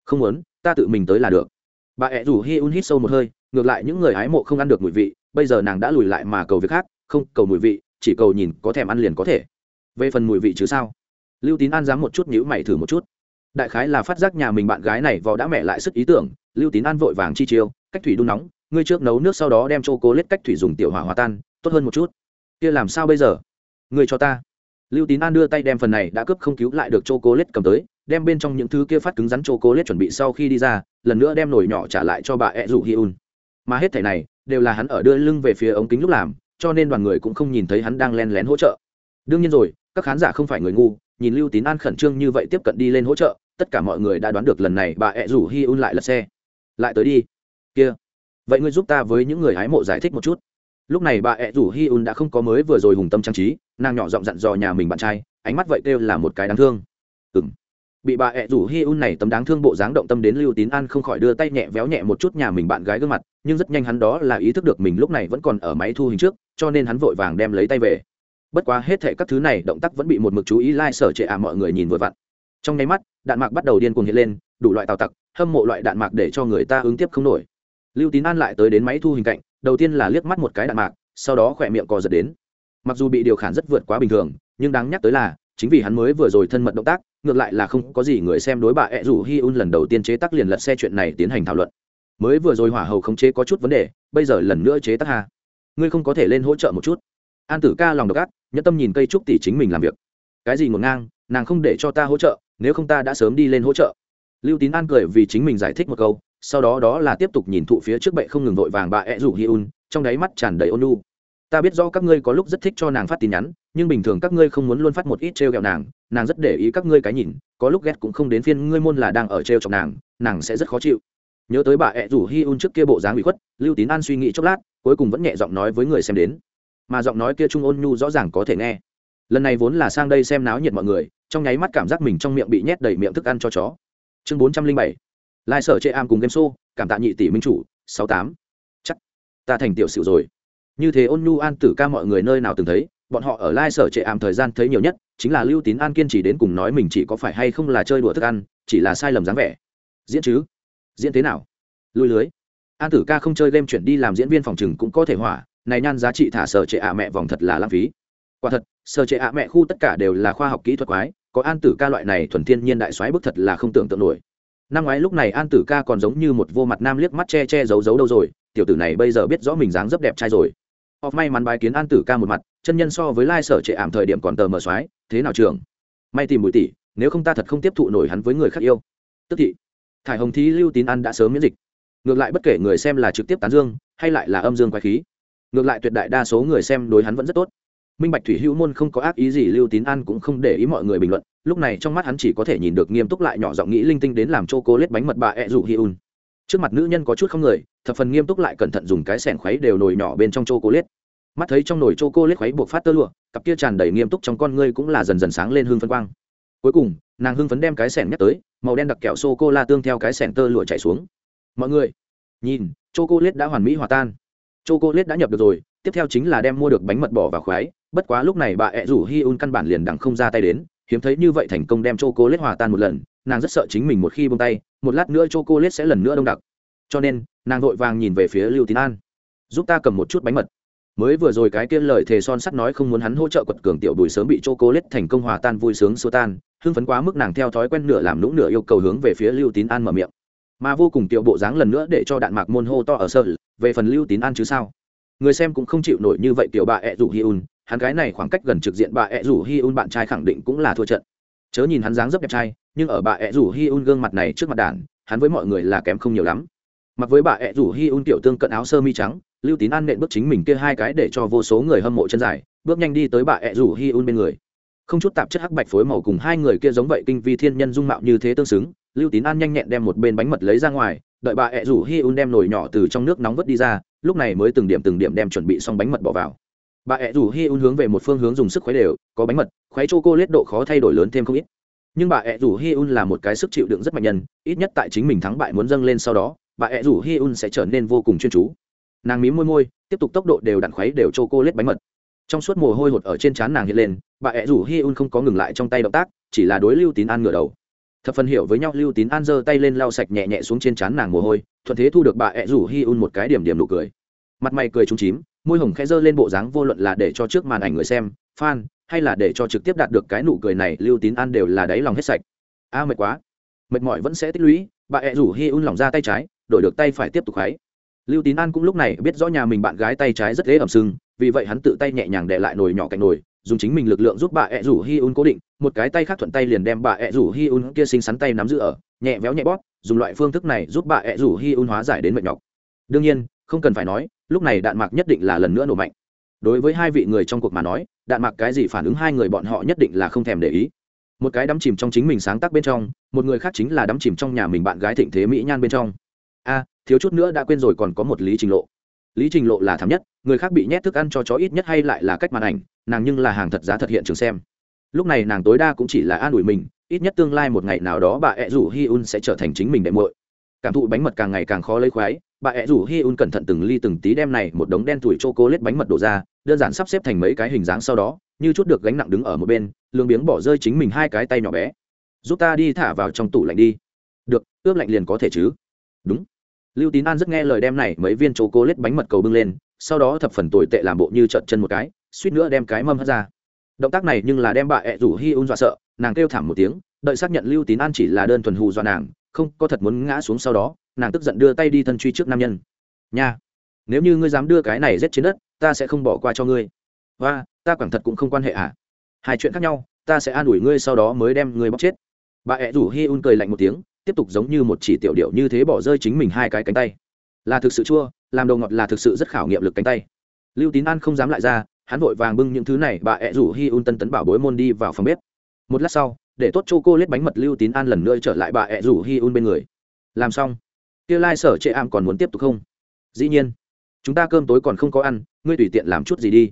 Không muốn, ta tự mình tới là được. Bà ẹ rủ hi un hít sâu một hơi, ngược lại những người hái mộ không ăn được mùi vị, bây giờ nàng đã lùi lại mà cầu việc khác, không cầu mùi vị, chỉ cầu nhìn có thèm ăn liền có thể. Về phần mùi vị chứ sao? Lưu tín an dám một chút nhữ mày thử một chút đại khái là phát giác nhà mình bạn gái này vò đã mẹ lại sức ý tưởng, lưu tín an vội vàng chi chiêu, cách thủy đun nóng, ngươi trước nấu nước sau đó đem chô cố lết cách thủy dùng tiểu hỏa hòa tan, tốt hơn một chút. Kia làm sao bây giờ? Ngươi cho ta. Lưu tín an đưa tay đem phần này đã cướp không cứu lại được chô cố lết cầm tới, đem bên trong những thứ kia phát cứng rắn chô cố lết chuẩn bị sau khi đi ra, lần nữa đem nồi nhỏ trả lại cho bà e ẹ rủ hi un. Mà hết thẻ này, đều là hắn ở đưa lưng về phía ống kính lúc làm, cho nên đoàn người cũng không nhìn thấy hắn đang len lén hỗ trợ. Đương nhiên rồi các khán giả không phải người ngu, nhìn lưu tín an khẩn trương như vậy tiếp cận đi lên hỗ trợ, tất cả mọi người đã đoán được lần này bà ẹ rủ hi un lại lật xe. Lại tới đi. Kia. Vậy ngươi giúp ta với những người hái mộ giải thích một chút. Lúc này bà ẹ rủ hi un đã không có mới vừa rồi hùng tâm trang trí, nàng nhỏ giọng dặn dò nhà mình bạn trai, ánh mắt vậy kêu là một cái đáng thương. Ừ m bị bà ẹ rủ hi un này tấm đáng thương bộ dáng động tâm đến lưu tín an không khỏi đưa tay nhẹ véo nhẹ một chút nhà mình bạn gái gương mặt, nhưng rất nhanh hắn đó là ý thức được mình lúc này vẫn còn ở máy thu hình trước, cho nên hắn vội vàng đem lấy tay về bất quá hết thệ các thứ này động tác vẫn bị một mực chú ý lai、like、sở trệ à mọi người nhìn vội vặn. Trong nháy mắt, đạn mạc bắt đầu điên cuồng hiện lên, đủ loại tào tặc, hâm mộ loại đạn mạc để cho người ta ứng tiếp không nổi. Lưu tín an lại tới đến máy thu hình cạnh, đầu tiên là liếc mắt một cái đạn mạc, sau đó khỏe miệng cò giật đến. Mặc dù bị điều khản rất vượt quá bình thường, nhưng đáng nhắc tới là, chính vì hắn mới vừa rồi thân mật động tác, ngược lại là không có gì người xem đối bà ẹ rủ hi un lần đầu tiên chế tác liền lật xe chuyện này tiến hành thảo luận. Mới vừa rồi hỏa hầu khống chế có chút vấn đề, bây giờ lần nữa chế tác hà ngươi không có thể lên hỗ trợ một chút. An tử ca lòng độc ác nhẫn tâm nhìn cây trúc tỷ chính mình làm việc. Cái gì ngổn ngang, nàng không để cho ta hỗ trợ, nếu không ta đã sớm đi lên hỗ trợ. Lưu tín an cười vì chính mình giải thích một câu, sau đó đó là tiếp tục nhìn thụ phía trước bệ không ngừng vội vàng bà ẹ rủ hi un trong đáy mắt tràn đầy ôn nu ta biết do các ngươi có lúc rất thích cho nàng phát tin nhắn, nhưng bình thường các ngươi không muốn luôn phát một ít t r e o g ẹ o nàng nàng rất để ý các ngươi cái nhìn, có lúc ghét cũng không đến phiên ngươi môn là đang ở t r e o chọc nàng nàng sẽ rất khó chịu. Nhớ tới bà ẹ rủ hi un trước kia bộ dáng bị khuất, lưu tín an suy nghĩ chốc lát, cuối cùng vẫn nhẹ giọng nói với người xem đến mà giọng nói kia trung ôn nhu rõ ràng có thể nghe. Lần này vốn là sang đây xem náo nhiệt mọi người, trong nháy mắt cảm giác mình trong miệng bị nhét đầy miệng thức ăn cho chó. Chương bốn trăm linh bảy, lai sở chệ am cùng game show, cảm tạ nhị tỷ minh chủ, sáu tám. Chắc, ta thành tiểu sử rồi. Như thế ôn nhu an tử ca mọi người nơi nào từng thấy, bọn họ ở lai sở trệ ảm thời gian thấy nhiều nhất, chính là lưu tín an kiên trì đến cùng nói mình chỉ có phải hay không là chơi đùa thức ăn, chỉ là sai lầm dáng vẻ. Diễn chứ? Diễn thế nào? Lùi lưới. An tử ca không chơi game chuyển đi làm diễn viên phòng chừng cũng có thể hỏa này nhan giá trị thả sở trệ ạ mẹ vòng thật là lãng phí. Quả thật, sở trệ ạ mẹ khu tất cả đều là khoa học kỹ thuật quái, có an tử ca loại này thuần thiên nhiên đại xoáy bức thật là không tưởng tượng nổi. Năm ngoái lúc này an tử ca còn giống như một vô mặt nam liếc mắt che che giấu giấu đâu rồi, tiểu tử này bây giờ biết rõ mình dáng rất đẹp trai rồi. Họ may mắn bài kiến an tử ca một mặt, chân nhân so với lai sở trệ ảm thời điểm còn tờ mờ soái, thế nào trường may tìm bụi tỷ, nếu không ta thật không tiếp thụ nổi hắn với người khác yêu. Tức thị, thải hồng thí lưu tín ăn đã sớm miễn dịch. Ngược lại bất kể người xem là trực tiếp tán dương, hay lại là âm dương quái khí ngược lại tuyệt đại đa số người xem đối hắn vẫn rất tốt. Minh bạch thủy hữu môn không có ác ý gì lưu tín an cũng không để ý mọi người bình luận, lúc này trong mắt hắn chỉ có thể nhìn được nghiêm túc lại nhỏ giọng nghĩ linh tinh đến làm chô cô lết bánh mật bà ẹ rủ hi un. Trước mặt nữ nhân có chút không người, thập phần nghiêm túc lại cẩn thận dùng cái sẻn khuấy đều nồi nhỏ bên trong chô cô lết mắt thấy trong nồi chô cô lết khuấy buộc phát tơ lụa, cặp kia tràn đầy nghiêm túc trong con ngươi cũng là dần dần sáng lên hương phân quang. Cuối cùng, nàng hưng phấn đem cái sẻn nhắc tới, màu đen đặc kẹo sô cô la tương theo cái sẻn tơ lụa chảy xuống. Mọi người, nhìn chô cô lết đã hoàn mỹ hòa tan chô cô lết đã nhập được rồi, tiếp theo chính là đem mua được bánh mật bỏ vào khoái. Bất quá lúc này bà ẹ rủ hi un căn bản liền đằng không ra tay đến, hiếm thấy như vậy thành công đem chô cô lết hòa tan một lần, nàng rất sợ chính mình một khi bông tay, một lát nữa chô cô lết sẽ lần nữa đông đặc. Cho nên, nàng vội vàng nhìn về phía lưu tín an. Giúp ta cầm một chút bánh mật. Mới vừa rồi cái kia lời thề son sắt nói không muốn hắn hỗ trợ quật cường tiểu bùi sớm bị chô cô lết thành công hòa tan vui sướng xô tan, hưng phấn quá mức nàng theo thói quen nửa làm lũng nửa yêu cầu hướng về phía lưu tín an mở miệng mà vô cùng tiểu bộ dáng lần nữa để cho đạn mạc môn hô to ở sơ, về phần lưu tín an chứ sao? Người xem cũng không chịu nổi như vậy tiểu bà ẹ rủ hi un, hắn gái này khoảng cách gần trực diện bà ẹ rủ hi un bạn trai khẳng định cũng là thua trận. Chớ nhìn hắn dáng rất đẹp trai, nhưng ở bà ẹ rủ hi un gương mặt này trước mặt đàn, hắn với mọi người là kém không nhiều lắm. Mặc với bà ẹ rủ hi un tiểu tương cận áo sơ mi trắng, lưu tín an nện bước chính mình kia hai cái để cho vô số người hâm mộ chân dài, bước nhanh đi tới bà ẹ rủ hi un bên người. Không chút tạp chất hắc bạch phối màu cùng hai người kia giống vậy kinh vi thiên nhân dung mạo như thế tương xứng lưu tín an nhanh nhẹn đem một bên bánh mật lấy ra ngoài, đợi bà ẹ rủ hi un đem nồi nhỏ từ trong nước nóng vớt đi ra, lúc này mới từng điểm từng điểm đem chuẩn bị xong bánh mật bỏ vào. Bà ẹ rủ hi un hướng về một phương hướng dùng sức khuấy đều, có bánh mật, khuấy chô cô lết độ khó thay đổi lớn thêm không ít. Nhưng bà ẹ rủ hi un là một cái sức chịu đựng rất mạnh nhân, ít nhất tại chính mình thắng bại muốn dâng lên sau đó, bà ẹ rủ hi un sẽ trở nên vô cùng chuyên chú. Nàng mí môi môi, tiếp tục tốc độ đều đặn khuấy đều chô cô lết bánh mật. Trong suốt mồ hôi hột ở trên trán nàng hiện lên, bà ẹ rủ hi un không có ngừng lại trong tay động tác, chỉ là đối lưu tín an ngửa đầu thập phần hiểu với nhau, lưu tín an giơ tay lên lau sạch nhẹ nhẹ xuống trên trán nàng mồ hôi, thuận thế thu được bà ẹ rủ hi un một cái điểm điểm nụ cười. Mặt mày cười trúng chím, môi hồng khẽ giơ lên bộ dáng vô luận là để cho trước màn ảnh người xem, fan, hay là để cho trực tiếp đạt được cái nụ cười này, lưu tín an đều là đáy lòng hết sạch. A, mệt quá. Mệt mỏi vẫn sẽ tích lũy, bà ẹ rủ hi un lỏng ra tay trái, đổi được tay phải tiếp tục kháy lưu tín an cũng lúc này biết rõ nhà mình bạn gái tay trái rất dễ ẩm sưng, vì vậy hắn tự tay nhẹ nhàng để lại nồi nhỏ cạnh nồi dùng chính mình lực lượng giúp bà ẹ rủ hi un cố định, một cái tay khác thuận tay liền đem bà ẹ rủ hi un kia xinh xắn tay nắm giữ ở, nhẹ véo nhẹ bóp, dùng loại phương thức này giúp bà ẹ rủ hi un hóa giải đến mệt nhọc. Đương nhiên, không cần phải nói, lúc này đạn mạc nhất định là lần nữa nổ mạnh. Đối với hai vị người trong cuộc mà nói, đạn mạc cái gì phản ứng hai người bọn họ nhất định là không thèm để ý. Một cái đắm chìm trong chính mình sáng tác bên trong, một người khác chính là đắm chìm trong nhà mình bạn gái thịnh thế mỹ nhan bên trong. A, thiếu chút nữa đã quên rồi còn có một lý trình lộ lý trình lộ là thảm nhất, người khác bị nhét thức ăn cho chó ít nhất hay lại là cách màn ảnh, nàng nhưng là hàng thật giá thật hiện trường xem. Lúc này nàng tối đa cũng chỉ là an ủi mình, ít nhất tương lai một ngày nào đó bà ẹ rủ hi un sẽ trở thành chính mình đệm muội. Cảm thụ bánh mật càng ngày càng khó lấy khoái, bà ẹ rủ hi un cẩn thận từng ly từng tí đem này một đống đen tuổi chô cô lết bánh mật đổ ra, đơn giản sắp xếp thành mấy cái hình dáng sau đó, như chút được gánh nặng đứng ở một bên, lương biếng bỏ rơi chính mình hai cái tay nhỏ bé. Giúp ta đi thả vào trong tủ lạnh đi. Được, ướp lạnh liền có thể chứ. Đúng lưu tín an rất nghe lời đem này mấy viên chô cô lết bánh mật cầu bưng lên, sau đó thập phần tồi tệ làm bộ như trợn chân một cái, suýt nữa đem cái mâm hất ra. Động tác này nhưng là đem bà ẹ rủ hi un dọa sợ, nàng kêu thảm một tiếng, đợi xác nhận lưu tín an chỉ là đơn thuần hù dọa nàng, không có thật muốn ngã xuống sau đó, nàng tức giận đưa tay đi thân truy trước nam nhân. Nha, nếu như ngươi dám đưa cái này rết trên đất, ta sẽ không bỏ qua cho ngươi. Và ta quảng thật cũng không quan hệ à? Hai chuyện khác nhau, ta sẽ an ủi ngươi sau đó mới đem ngươi bóc chết. Bà ẹ rủ hi un cười lạnh một tiếng tiếp tục giống như một chỉ tiểu điệu như thế bỏ rơi chính mình hai cái cánh tay. Là thực sự chua, làm đầu ngọt là thực sự rất khảo nghiệm lực cánh tay. Lưu tín an không dám lại ra, hắn vội vàng bưng những thứ này, bà ẹ rủ hi un tân tấn bảo bối môn đi vào phòng bếp. Một lát sau, để tốt chô cô lết bánh mật lưu tín an lần nữa trở lại bà ẹ rủ hi un bên người. Làm xong, kia lai sở chệ am còn muốn tiếp tục không? Dĩ nhiên, chúng ta cơm tối còn không có ăn, ngươi tùy tiện làm chút gì đi.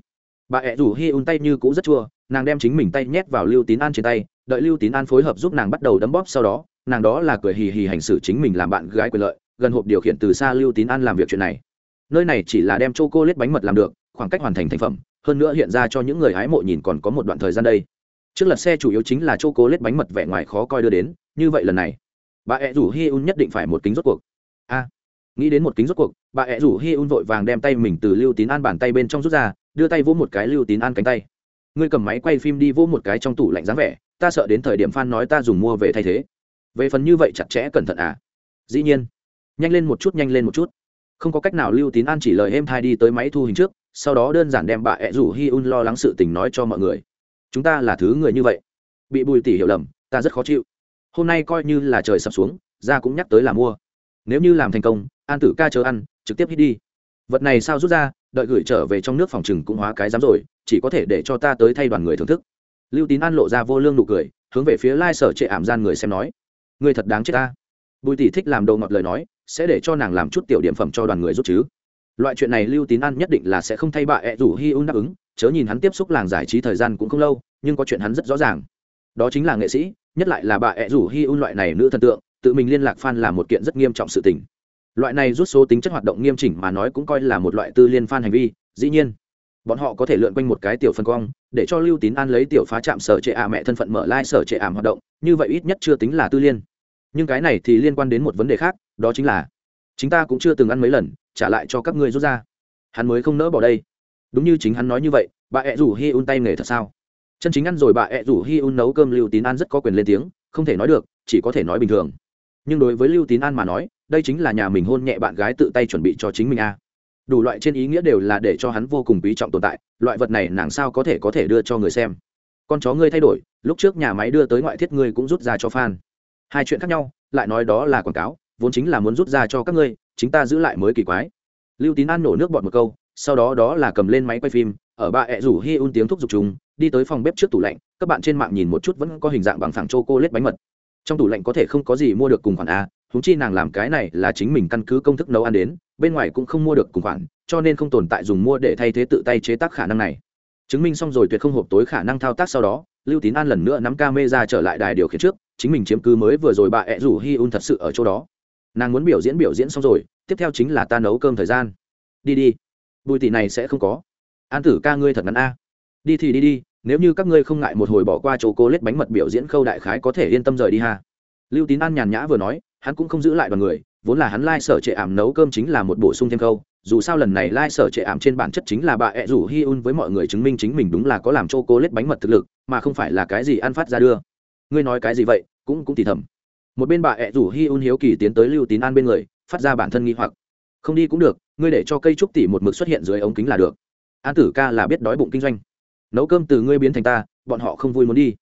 Bà ẹ rủ hi un tay như cũ rất chua, nàng đem chính mình tay nhét vào lưu tín an trên tay, đợi lưu tín an phối hợp giúp nàng bắt đầu đấm bóp sau đó nàng đó là cười hì hì hành xử chính mình làm bạn gái quyền lợi, gần hộp điều khiển từ xa lưu tín an làm việc chuyện này. Nơi này chỉ là đem c h cô lết bánh mật làm được, khoảng cách hoàn thành thành phẩm, hơn nữa hiện ra cho những người hái mộ nhìn còn có một đoạn thời gian đây. Trước lật xe chủ yếu chính là c h cô lết bánh mật vẻ ngoài khó coi đưa đến, như vậy lần này, bà ẹ rủ hi un nhất định phải một kính rốt cuộc. A, nghĩ đến một kính rốt cuộc, bà ẹ rủ hi un vội vàng đem tay mình từ lưu tín an bàn tay bên trong rút ra, đưa tay vỗ một cái lưu tín an cánh tay. Ngươi cầm máy quay phim đi vỗ một cái trong tủ lạnh dáng vẻ, ta sợ đến thời điểm f nói ta dùng mua về thay thế về phần như vậy chặt chẽ cẩn thận à? Dĩ nhiên. Nhanh lên một chút, nhanh lên một chút. Không có cách nào, lưu tín an chỉ lời êm thai đi tới máy thu hình trước, sau đó đơn giản đem bà ẹ rủ hi un lo lắng sự tình nói cho mọi người. Chúng ta là thứ người như vậy. Bị bùi tỉ hiểu lầm, ta rất khó chịu. Hôm nay coi như là trời sập xuống, ra cũng nhắc tới là mua. Nếu như làm thành công, an tử ca chờ ăn, trực tiếp hít đi. Vật này sao rút ra, đợi gửi trở về trong nước phòng trừng cũng hóa cái dám rồi, chỉ có thể để cho ta tới thay đoàn người thưởng thức. Lưu tín an lộ ra vô lương nụ cười, hướng về phía lai sở trệ ảm gian người xem nói người thật đáng chết ta. Bùi tỷ thích làm đồ ngọt lời nói, sẽ để cho nàng làm chút tiểu điểm phẩm cho đoàn người rút chứ. Loại chuyện này lưu tín an nhất định là sẽ không thay bà ẹ rủ hi un đáp ứng, chớ nhìn hắn tiếp xúc làng giải trí thời gian cũng không lâu, nhưng có chuyện hắn rất rõ ràng. Đó chính là nghệ sĩ, nhất lại là bà ẹ rủ hi un loại này nữ thần tượng, tự mình liên lạc f a n là một kiện rất nghiêm trọng sự tình. Loại này rút số tính chất hoạt động nghiêm chỉnh mà nói cũng coi là một loại tư liên f a n hành vi, dĩ nhiên bọn họ có thể lượn quanh một cái tiểu phân cong, để cho lưu tín an lấy tiểu phá chạm sở trệ ả mẹ thân phận mở lai、like、sở trệ ảm hoạt động, như vậy ít nhất chưa tính là tư liên. Nhưng cái này thì liên quan đến một vấn đề khác, đó chính là chúng ta cũng chưa từng ăn mấy lần, trả lại cho các ngươi rút ra. Hắn mới không nỡ bỏ đây. Đúng như chính hắn nói như vậy, bà ẹ rủ hi un tay nghề thật sao? Chân chính ăn rồi bà ẹ rủ hi un nấu cơm lưu tín an rất có quyền lên tiếng, không thể nói được, chỉ có thể nói bình thường. Nhưng đối với lưu tín an mà nói, đây chính là nhà mình hôn nhẹ bạn gái tự tay chuẩn bị cho chính mình a đủ loại trên ý nghĩa đều là để cho hắn vô cùng quý trọng tồn tại, loại vật này nàng sao có thể có thể đưa cho người xem. Con chó ngươi thay đổi, lúc trước nhà máy đưa tới ngoại thiết ngươi cũng rút ra cho fan. Hai chuyện khác nhau, lại nói đó là quảng cáo, vốn chính là muốn rút ra cho các ngươi, chính ta giữ lại mới kỳ quái. Lưu tín an nổ nước bọt một câu, sau đó đó là cầm lên máy quay phim, ở ba ẹ rủ hi un tiếng thúc giục chúng đi tới phòng bếp trước tủ lạnh, các bạn trên mạng nhìn một chút vẫn có hình dạng bằng phẳng chô cô lết bánh mật. Trong tủ lạnh có thể không có gì mua được cùng khoản a thúng chi nàng làm cái này là chính mình căn cứ công thức nấu ăn đến bên ngoài cũng không mua được cùng khoản, cho nên không tồn tại dùng mua để thay thế tự tay chế tác khả năng này. Chứng minh xong rồi tuyệt không hộp tối khả năng thao tác sau đó, lưu tín an lần nữa nắm ca mê ra trở lại đài điều khiển trước, chính mình chiếm cứ mới vừa rồi bà ẹ rủ hi un thật sự ở chỗ đó. Nàng muốn biểu diễn biểu diễn xong rồi, tiếp theo chính là ta nấu cơm thời gian. Đi đi, bùi tỷ này sẽ không có. An tử ca ngươi thật ngắn a. Đi thì đi đi, nếu như các ngươi không ngại một hồi bỏ qua chỗ cô lết bánh mật biểu diễn khâu đại khái có thể yên tâm rời đi ha. Lưu tín an nhàn nhã vừa nói, hắn cũng không giữ lại đoàn người vốn là hắn lai、like、sở trệ ảm nấu cơm chính là một bổ sung thêm khâu dù sao lần này lai、like、sở trệ ảm trên bản chất chính là bà ẹ rủ hi un với mọi người chứng minh chính mình đúng là có làm cho cố lết bánh mật thực lực, mà không phải là cái gì ăn phát ra đưa. Ngươi nói cái gì vậy, cũng cũng thì thầm. Một bên bà ẹ rủ hi un hiếu kỳ tiến tới lưu tín an bên người, phát ra bản thân nghi hoặc. Không đi cũng được, ngươi để cho cây trúc tỉ một mực xuất hiện dưới ống kính là được. An tử ca là biết đói bụng kinh doanh. Nấu cơm từ ngươi biến thành ta, bọn họ không vui muốn đi.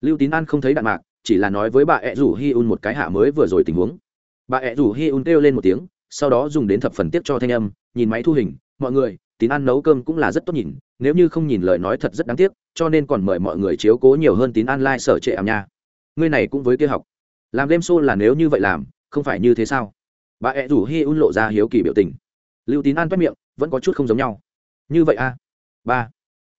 Lưu tín an không thấy đạn mạc, chỉ là nói với bà ẹ rủ hi un một cái hạ mới vừa rồi tình huống bà ẹ rủ hi un kêu lên một tiếng, sau đó dùng đến thập phần tiếp cho thanh âm, nhìn máy thu hình, mọi người, tín ăn nấu cơm cũng là rất tốt nhìn, nếu như không nhìn lời nói thật rất đáng tiếc, cho nên còn mời mọi người chiếu cố nhiều hơn tín ăn lai、like、sở trệ ảm nha. Ngươi này cũng với kia học. Làm game show là nếu như vậy làm, không phải như thế sao? Bà ẹ rủ hi un lộ ra hiếu kỳ biểu tình. Lưu tín ăn toét miệng, vẫn có chút không giống nhau. Như vậy a à? ba.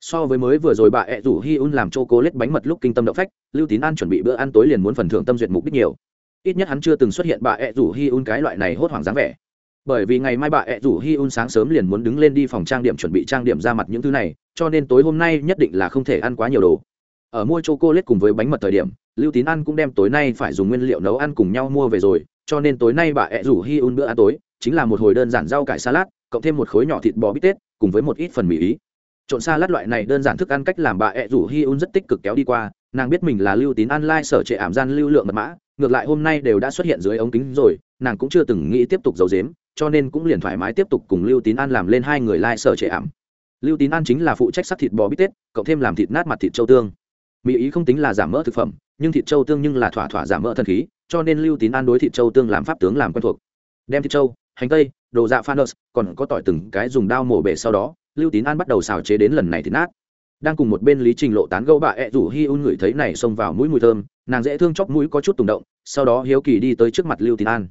So với mới vừa rồi bà ẹ rủ hi un làm c h o cố lết bánh mật lúc kinh tâm động phách, lưu tín an chuẩn bị bữa ăn tối liền muốn phần thưởng tâm duyệt mục đích nhiều ít nhất hắn chưa từng xuất hiện bà ẹ rủ hi un cái loại này hốt hoảng dáng vẻ. Bởi vì ngày mai bà ẹ rủ hi un sáng sớm liền muốn đứng lên đi phòng trang điểm chuẩn bị trang điểm ra mặt những thứ này cho nên tối hôm nay nhất định là không thể ăn quá nhiều đồ. Ở mua c h o cô lết cùng với bánh mật thời điểm lưu tín ăn cũng đem tối nay phải dùng nguyên liệu nấu ăn cùng nhau mua về rồi cho nên tối nay bà ẹ rủ hi un bữa ăn tối chính là một hồi đơn giản rau cải salad cộng thêm một khối nhỏ thịt bò bít tết cùng với một ít phần mì ý. Trộn xa lát loại này đơn giản thức ăn cách làm bà ẹ rủ hi un rất tích cực kéo đi qua nàng biết mình là lưu tín ăn lai、like, sở trệ ảm gian lưu lượng mật mã ngược lại hôm nay đều đã xuất hiện dưới ống kính rồi, nàng cũng chưa từng nghĩ tiếp tục giấu dếm cho nên cũng liền thoải mái tiếp tục cùng lưu tín an làm lên hai người lai、like、sở trệ ảm. Lưu tín an chính là phụ trách sắc thịt bò bít tết, cộng thêm làm thịt nát mặt thịt châu tương. Mỹ ý không tính là giảm mỡ thực phẩm, nhưng thịt trâu tương nhưng là thỏa thỏa giảm mỡ thần khí, cho nên lưu tín an đối thịt trâu tương làm pháp tướng làm quen thuộc. Đem thịt trâu, hành tây, đồ dạ phanos còn có tỏi từng cái dùng dao mổ bể sau đó, lưu tín an bắt đầu xào chế đến lần này thịt nát đang cùng một bên lý trình lộ tán gẫu bà ẹ rủ hi un ngửi thấy này xông vào mũi mùi thơm, nàng dễ thương chóc mũi có chút tùng động, sau đó hiếu kỳ đi tới trước mặt lưu tín an.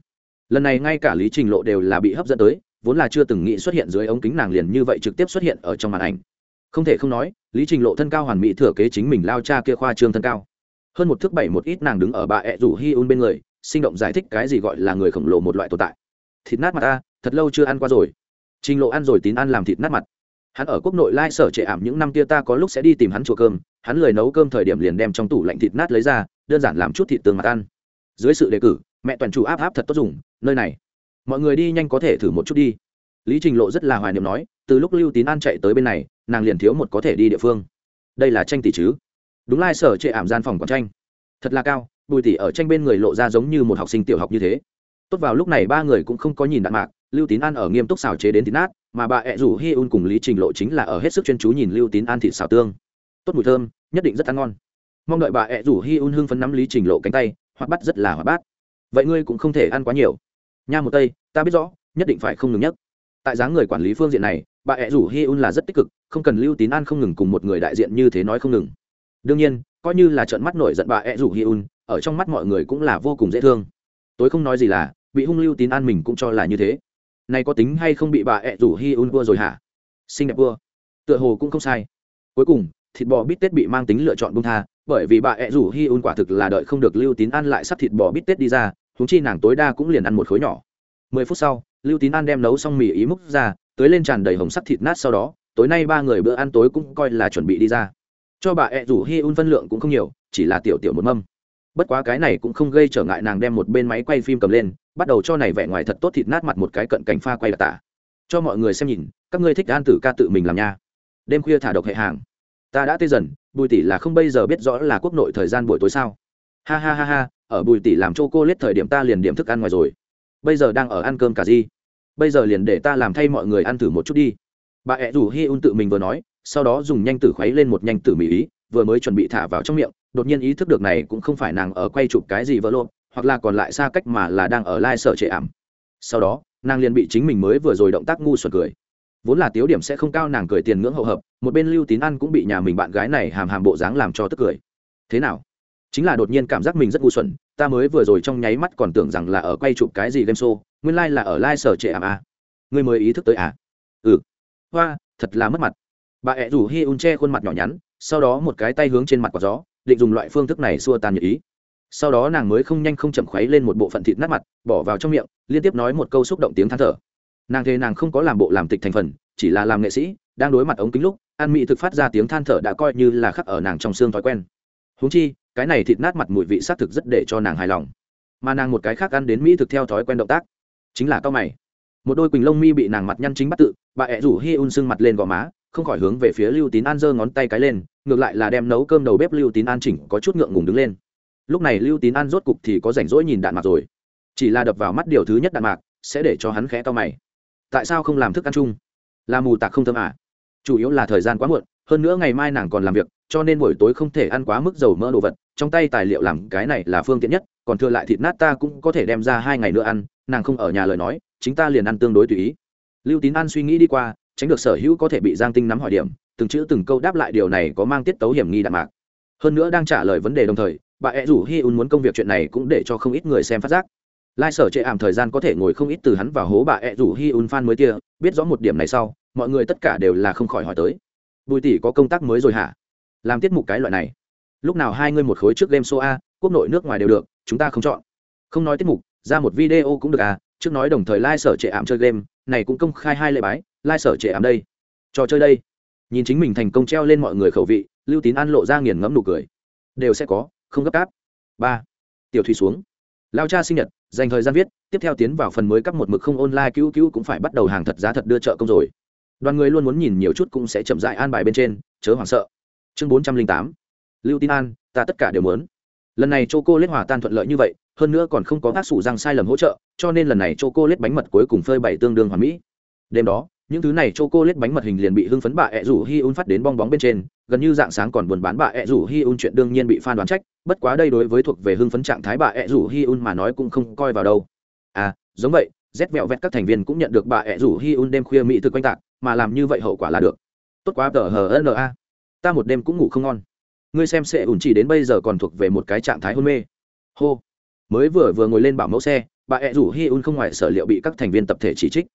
Lần này ngay cả lý trình lộ đều là bị hấp dẫn tới, vốn là chưa từng nghĩ xuất hiện dưới ống kính nàng liền như vậy trực tiếp xuất hiện ở trong màn ảnh. Không thể không nói, lý trình lộ thân cao hoàn mỹ thừa kế chính mình lao cha kia khoa trương thân cao. Hơn một thước bảy một ít nàng đứng ở bà ẹ rủ hi un bên người, sinh động giải thích cái gì gọi là người khổng lồ một loại tồn tại. Thịt nát mặt ta, thật lâu chưa ăn qua rồi. Trình lộ ăn rồi tín ăn làm thịt nát mặt hắn ở quốc nội lai sở trệ ảm những năm kia ta có lúc sẽ đi tìm hắn chùa cơm, hắn lười nấu cơm thời điểm liền đem trong tủ lạnh thịt nát lấy ra, đơn giản làm chút thịt tương mặt ăn. Dưới sự đề cử, mẹ toàn chủ áp áp thật tốt dùng, nơi này. Mọi người đi nhanh có thể thử một chút đi. Lý trình lộ rất là hoài niệm nói, từ lúc lưu tín an chạy tới bên này, nàng liền thiếu một có thể đi địa phương. Đây là tranh tỷ chứ? Đúng lai sở trệ ảm gian phòng còn tranh. Thật là cao, bùi tỷ ở tranh bên người lộ ra giống như một học sinh tiểu học như thế. Tốt vào lúc này ba người cũng không có nhìn đạn mạc, lưu tín an ở nghiêm túc xào chế đến thịt nát mà bà ẹ rủ hi un cùng lý trình lộ chính là ở hết sức chuyên chú nhìn lưu tín an thịt xào tương. Tốt mùi thơm, nhất định rất ăn ngon. Mong đợi bà ẹ rủ hi un hưng phấn nắm lý trình lộ cánh tay hoặc bắt rất là hoạt bát. Vậy ngươi cũng không thể ăn quá nhiều. Nha một tây, ta biết rõ, nhất định phải không ngừng nhất tại dáng người quản lý phương diện này, bà ẹ rủ hi un là rất tích cực, không cần lưu tín an không ngừng cùng một người đại diện như thế nói không ngừng. Đương nhiên, coi như là trợn mắt nổi giận bà ẹ rủ hi un, ở trong mắt mọi người cũng là vô cùng dễ thương. Tối không nói gì là, bị hung lưu tín an mình cũng cho là như thế này có tính hay không bị bà ẹ rủ hi un vua rồi hả? Xinh đẹp vua. Tựa hồ cũng không sai. Cuối cùng, thịt bò bít tết bị mang tính lựa chọn bung tha, bởi vì bà ẹ rủ hi un quả thực là đợi không được lưu tín ăn lại sắp thịt bò bít tết đi ra thúng chi nàng tối đa cũng liền ăn một khối nhỏ. Mười phút sau, lưu tín ăn đem nấu xong mì ý múc ra tới lên tràn đầy hồng sắc thịt nát sau đó, tối nay ba người bữa ăn tối cũng coi là chuẩn bị đi ra. Cho bà ẹ rủ hi un phân lượng cũng không nhiều, chỉ là tiểu tiểu một mâm. Bất quá cái này cũng không gây trở ngại nàng đem một bên máy quay phim cầm lên bắt đầu cho này vẻ ngoài thật tốt thịt nát mặt một cái cận cảnh pha quay đặc tả. Cho mọi người xem nhìn, các ngươi thích an tử ca tự mình làm nha. Đêm khuya thả độc hệ hàng. Ta đã tê dần, bùi tỷ là không bây giờ biết rõ là quốc nội thời gian buổi tối sao. Ha ha ha ha, ở bùi tỷ làm cho cô lết thời điểm ta liền điểm thức ăn ngoài rồi. Bây giờ đang ở ăn cơm cả gì? Bây giờ liền để ta làm thay mọi người ăn thử một chút đi. Bà ẹ rủ hi un tự mình vừa nói, sau đó dùng nhanh tử khuấy lên một nhanh tử mỹ ý, vừa mới chuẩn bị thả vào trong miệng, đột nhiên ý thức được này cũng không phải nàng ở quay chụp cái gì vỡ lộn hoặc là còn lại xa cách mà là đang ở lai sở trệ ảm. Sau đó, nàng liền bị chính mình mới vừa rồi động tác ngu xuẩn cười. Vốn là tiếu điểm sẽ không cao nàng cười tiền ngưỡng hậu hợp, một bên lưu tín ăn cũng bị nhà mình bạn gái này hàm hàm bộ dáng làm cho tức cười. Thế nào? Chính là đột nhiên cảm giác mình rất ngu xuẩn, ta mới vừa rồi trong nháy mắt còn tưởng rằng là ở quay chụp cái gì game show, nguyên lai、like、là ở lai、like、sở trệ ảm à. ngươi mới ý thức tới à? Ừ. Hoa, thật là mất mặt. Bà ẹ rủ hi un che khuôn mặt nhỏ nhắn, sau đó một cái tay hướng trên mặt quả gió, định dùng loại phương thức này xua tan nhật ý sau đó nàng mới không nhanh không chậm khuấy lên một bộ phận thịt nát mặt, bỏ vào trong miệng, liên tiếp nói một câu xúc động tiếng than thở. Nàng thề nàng không có làm bộ làm tịch thành phần, chỉ là làm nghệ sĩ, đang đối mặt ống kính lúc, an mỹ thực phát ra tiếng than thở đã coi như là khắc ở nàng trong xương thói quen. Húng chi, cái này thịt nát mặt mùi vị xác thực rất để cho nàng hài lòng. Mà nàng một cái khác ăn đến mỹ thực theo thói quen động tác. Chính là cao mày. Một đôi quỳnh lông mi bị nàng mặt nhăn chính bắt tự, bà ẹ rủ hi un sưng mặt lên gò má, không khỏi hướng về phía lưu tín an giơ ngón tay cái lên, ngược lại là đem nấu cơm đầu bếp lưu tín an chỉnh có chút ngượng ngùng đứng lên lúc này lưu tín an rốt cục thì có rảnh rỗi nhìn đạn mạc rồi. Chỉ là đập vào mắt điều thứ nhất đạn mạc, sẽ để cho hắn khẽ to mày. Tại sao không làm thức ăn chung? Là mù tạc không thơm à? Chủ yếu là thời gian quá muộn, hơn nữa ngày mai nàng còn làm việc, cho nên buổi tối không thể ăn quá mức dầu mỡ đồ vật. Trong tay tài liệu làm cái này là phương tiện nhất, còn thừa lại thịt nát ta cũng có thể đem ra hai ngày nữa ăn, nàng không ở nhà lời nói, chính ta liền ăn tương đối tùy ý. Lưu tín an suy nghĩ đi qua, tránh được sở hữu có thể bị giang tinh nắm hỏi điểm, từng chữ từng câu đáp lại điều này có mang tiết tấu hiểm nghi đạn mạc. Hơn nữa đang trả lời vấn đề đồng thời bà ẹ rủ hi un muốn công việc chuyện này cũng để cho không ít người xem phát giác. Lai sở chệ ảm thời gian có thể ngồi không ít từ hắn vào hố bà ẹ rủ hi un fan mới tia biết rõ một điểm này sau, mọi người tất cả đều là không khỏi hỏi tới. Bùi tỷ có công tác mới rồi hả? Làm tiết mục cái loại này. Lúc nào hai ngươi một khối trước game show a, quốc nội nước ngoài đều được, chúng ta không chọn. Không nói tiết mục, ra một video cũng được à trước nói đồng thời lai、like、sở trệ ảm chơi game, này cũng công khai hai lệ bái, lai、like、sở trệ ảm đây. Trò chơi đây. Nhìn chính mình thành công treo lên mọi người khẩu vị, lưu tín an lộ ra nghiền ngẫm nụ cười. Đều sẽ có không gấp cáp. Ba. Tiểu thủy xuống. Lao cha sinh nhật, dành thời gian viết, tiếp theo tiến vào phần mới cấp một mực không online cứu cứu cũng phải bắt đầu hàng thật giá thật đưa trợ công rồi. Đoàn người luôn muốn nhìn nhiều chút cũng sẽ chậm dại an bài bên trên, chớ hoảng sợ. Chương bốn trăm linh tám. Lưu tín an, ta tất cả đều muốn. Lần này chô cô lết hòa tan thuận lợi như vậy, hơn nữa còn không có các sủ răng sai lầm hỗ trợ, cho nên lần này chô cô lết bánh mật cuối cùng phơi bày tương đương hoàn mỹ. Đêm đó những thứ này cho cô lết bánh mật hình liền bị hưng phấn bà ẹ rủ hi un phát đến bong bóng bên trên, gần như dạng sáng còn buồn bán bà ẹ rủ hi un chuyện đương nhiên bị phan đoán trách, bất quá đây đối với thuộc về hưng phấn trạng thái bà ẹ rủ hi un mà nói cũng không coi vào đâu. À giống vậy rét vẹo vẹt các thành viên cũng nhận được bà ẹ rủ hi un đêm khuya mỹ thực quanh tạc, mà làm như vậy hậu quả là được. Tốt quá tờ hờ n a. Ta một đêm cũng ngủ không ngon. Ngươi xem sẽ ủn chỉ đến bây giờ còn thuộc về một cái trạng thái hôn mê. Hô. Mới vừa vừa ngồi lên bảo mẫu xe, bà ẹ rủ hi un không ngoài sở liệu bị các thành viên tập thể chỉ trích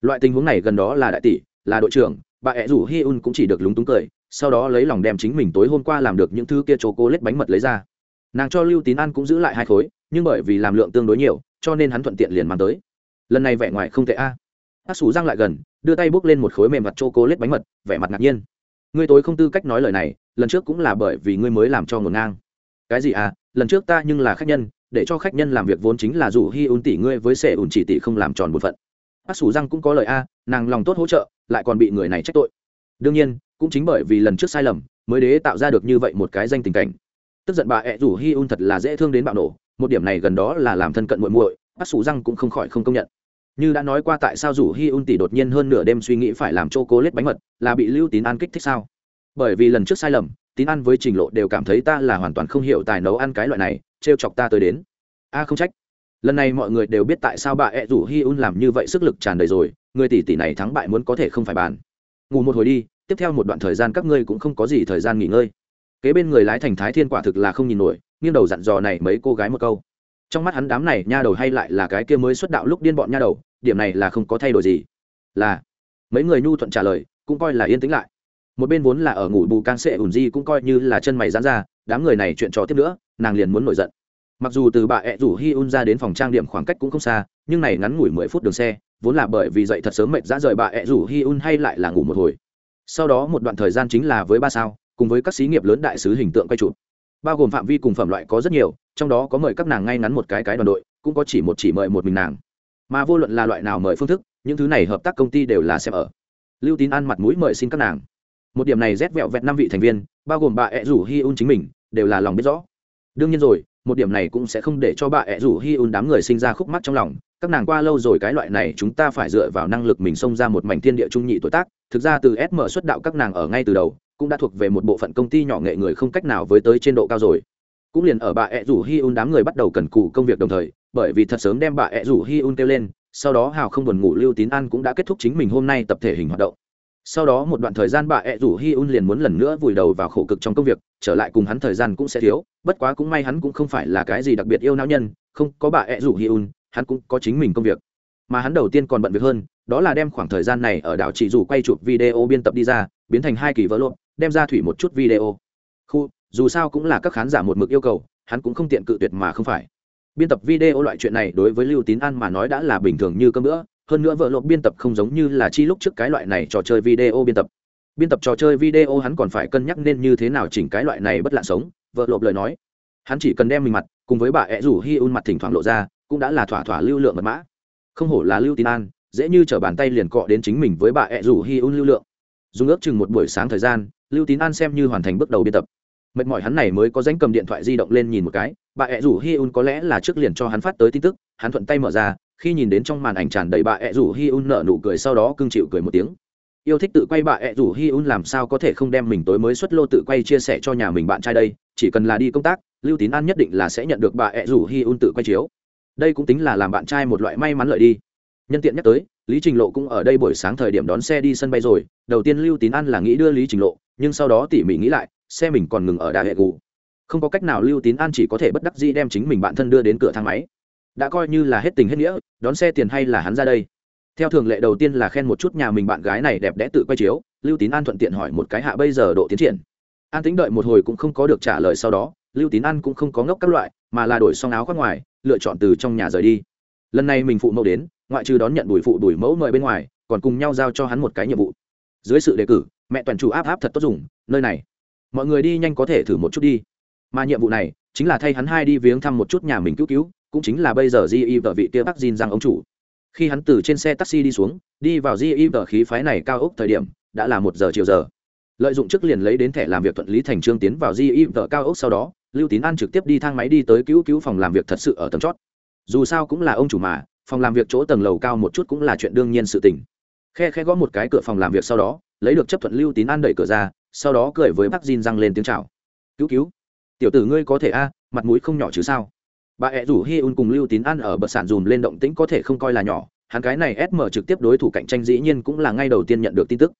loại tình huống này gần đó là đại tỷ, là đội trưởng, bà ẹ rủ hi un cũng chỉ được lúng túng cười, sau đó lấy lòng đem chính mình tối hôm qua làm được những thứ kia chô cô lết bánh mật lấy ra. Nàng cho lưu tín an cũng giữ lại hai khối, nhưng bởi vì làm lượng tương đối nhiều, cho nên hắn thuận tiện liền mang tới. Lần này vẻ ngoài không tệ a. À. hát xù răng lại gần, đưa tay bốc lên một khối mềm mặt chô cô lết bánh mật, vẻ mặt ngạc nhiên. Ngươi tối không tư cách nói lời này, lần trước cũng là bởi vì ngươi mới làm cho ngổn ngang. Cái gì à lần trước ta nhưng là khách nhân, để cho khách nhân làm việc vốn chính là dù hi un tỷ ngươi với sẻ ủn chỉ tỷ không làm tròn bổn phận bác sủ răng cũng có lời a, nàng lòng tốt hỗ trợ, lại còn bị người này trách tội. Đương nhiên, cũng chính bởi vì lần trước sai lầm, mới đế tạo ra được như vậy một cái danh tình cảnh. Tức giận bà ẹ rủ hi un thật là dễ thương đến bạo nổ, một điểm này gần đó là làm thân cận muội muội, bác sủ răng cũng không khỏi không công nhận. Như đã nói qua tại sao rủ hi un tỷ đột nhiên hơn nửa đêm suy nghĩ phải làm chô cố lết bánh mật, là bị lưu tín an kích thích sao? Bởi vì lần trước sai lầm, tín ăn với trình lộ đều cảm thấy ta là hoàn toàn không hiểu tài nấu ăn cái loại này t chọc ta tới đến. A, không trách lần này mọi người đều biết tại sao bà ẹ rủ hi un làm như vậy sức lực tràn đầy rồi, người tỷ tỷ này thắng bại muốn có thể không phải bàn. Ngủ một hồi đi, tiếp theo một đoạn thời gian các ngươi cũng không có gì thời gian nghỉ ngơi. Kế bên người lái thành thái thiên quả thực là không nhìn nổi, nghiêng đầu dặn dò này mấy cô gái một câu. Trong mắt hắn đám này nha đầu hay lại là cái kia mới xuất đạo lúc điên bọn nha đầu, điểm này là không có thay đổi gì. Là, mấy người nhu thuận trả lời, cũng coi là yên tĩnh lại. Một bên vốn là ở ngủ bù can sệ ủn di cũng coi như là chân mày dán ra, đám người này chuyện trò tiếp nữa, nàng liền muốn nổi giận mặc dù từ bà ẹ rủ hi un ra đến phòng trang điểm khoảng cách cũng không xa, nhưng này ngắn ngủi mười phút đường xe, vốn là bởi vì dậy thật sớm mệt ra rời bà ẹ rủ hi un hay lại là ngủ một hồi. Sau đó một đoạn thời gian chính là với ba sao, cùng với các xí nghiệp lớn đại sứ hình tượng quay chụp. Bao gồm phạm vi cùng phẩm loại có rất nhiều, trong đó có mời các nàng ngay ngắn một cái cái đoàn đội, cũng có chỉ một chỉ mời một mình nàng. Mà vô luận là loại nào mời phương thức, những thứ này hợp tác công ty đều là xem ở. Lưu tín ăn mặt mũi mời xin các nàng. Một điểm này rét vẹo vẹt năm vị thành viên, bao gồm bà ẹ rủ hi un chính mình, đều là lòng biết rõ. Đương nhiên rồi một điểm này cũng sẽ không để cho bà ẹ rủ hi un đám người sinh ra khúc mắc trong lòng. Các nàng qua lâu rồi, cái loại này chúng ta phải dựa vào năng lực mình xông ra một mảnh thiên địa trung nhị tuổi tác. Thực ra từ sm xuất đạo các nàng ở ngay từ đầu, cũng đã thuộc về một bộ phận công ty nhỏ nghệ người không cách nào với tới trên độ cao rồi. Cũng liền ở bà ẹ rủ hi un đám người bắt đầu cần cù công việc đồng thời, bởi vì thật sớm đem bà ẹ rủ hi un kêu lên, sau đó hào không buồn ngủ lưu tín an cũng đã kết thúc chính mình hôm nay tập thể hình hoạt động sau đó một đoạn thời gian bà ẹ rủ hi un liền muốn lần nữa vùi đầu vào khổ cực trong công việc, trở lại cùng hắn thời gian cũng sẽ thiếu, bất quá cũng may hắn cũng không phải là cái gì đặc biệt yêu não nhân, không có bà ẹ rủ hi un hắn cũng có chính mình công việc. Mà hắn đầu tiên còn bận việc hơn, đó là đem khoảng thời gian này ở đảo chỉ dù quay chụp video biên tập đi ra, biến thành hai kỳ vỡ lộn, đem ra thủy một chút video. Khu, dù sao cũng là các khán giả một mực yêu cầu, hắn cũng không tiện cự tuyệt mà không phải. Biên tập video loại chuyện này đối với lưu tín an mà nói đã là bình thường như cơm nữa hơn nữa vợ lộp biên tập không giống như là chi lúc trước cái loại này trò chơi video biên tập. Biên tập trò chơi video hắn còn phải cân nhắc nên như thế nào chỉnh cái loại này bất lạ sống, vợ lộp lời nói. Hắn chỉ cần đem mình mặt, cùng với bà ẹ rủ hi un mặt thỉnh thoảng lộ ra, cũng đã là thỏa thỏa lưu lượng mật mã. Không hổ là lưu tín an, dễ như t bàn tay liền cọ đến chính mình với bà ẹ rủ hi un lưu lượng. Dùng ước chừng một buổi sáng thời gian, lưu tín an xem như hoàn thành bước đầu biên tập. Mệt mỏi hắn này mới có dánh cầm điện thoại di động lên nhìn một cái, bà ẹ rủ hi un có lẽ là trước liền cho hắn phát tới tin tức, hắn thuận tay mở ra khi nhìn đến trong màn ảnh tràn đầy bà ẹ rủ hi un nở nụ cười sau đó cưng chịu cười một tiếng. Yêu thích tự quay bà ẹ rủ hi un làm sao có thể không đem mình tối mới xuất lô tự quay chia sẻ cho nhà mình bạn trai đây, chỉ cần là đi công tác, lưu tín an nhất định là sẽ nhận được bà ẹ rủ hi un tự quay chiếu. Đây cũng tính là làm bạn trai một loại may mắn lợi đi. Nhân tiện nhắc tới, lý trình lộ cũng ở đây buổi sáng thời điểm đón xe đi sân bay rồi, đầu tiên lưu tín an là nghĩ đưa lý trình lộ, nhưng sau đó tỉ mỉ nghĩ lại, xe mình còn ngừng ở đà hệ cụ không có cách nào lưu tín an chỉ có thể bất đắc dĩ đem chính mình bạn thân đưa đến cửa thang máy đã coi như là hết tình hết nghĩa, đón xe tiền hay là hắn ra đây. Theo thường lệ đầu tiên là khen một chút nhà mình bạn gái này đẹp đẽ tự quay chiếu, lưu tín an thuận tiện hỏi một cái hạ bây giờ độ tiến triển. An tính đợi một hồi cũng không có được trả lời sau đó, lưu tín an cũng không có ngốc các loại, mà là đổi xong áo khoác ngoài, lựa chọn từ trong nhà rời đi. Lần này mình phụ mẫu đến, ngoại trừ đón nhận đuổi phụ đuổi mẫu mời bên ngoài, còn cùng nhau giao cho hắn một cái nhiệm vụ. Dưới sự đề cử, mẹ toàn chủ áp áp thật tốt dùng, nơi này. Mọi người đi nhanh có thể thử một chút đi. Mà nhiệm vụ này, chính là thay hắn hai đi viếng thăm một chút nhà mình cứu cứu cũng chính là bây giờ di vợ vị kia bắc Jin rằng ông chủ. Khi hắn từ trên xe taxi đi xuống, đi vào di vợ khí phái này cao ốc thời điểm, đã là một giờ chiều giờ. Lợi dụng trước liền lấy đến thẻ làm việc thuận lý thành trương tiến vào di vợ cao ốc sau đó, lưu tín an trực tiếp đi thang máy đi tới cứu cứu phòng làm việc thật sự ở tầng chót. Dù sao cũng là ông chủ mà, phòng làm việc chỗ tầng lầu cao một chút cũng là chuyện đương nhiên sự tình. Khe khe gõ một cái cửa phòng làm việc sau đó, lấy được chấp thuận lưu tín an đẩy cửa ra, sau đó cười với bác Jin răng lên tiếng chào. Cứu cứu, tiểu tử ngươi có thể a, mặt mũi không nhỏ chứ sao? Bà ẹ rủ hi un cùng lưu tín an ở bậc sản dùm lên động tĩnh có thể không coi là nhỏ, hắn cái này sm trực tiếp đối thủ cạnh tranh dĩ nhiên cũng là ngay đầu tiên nhận được tin tức.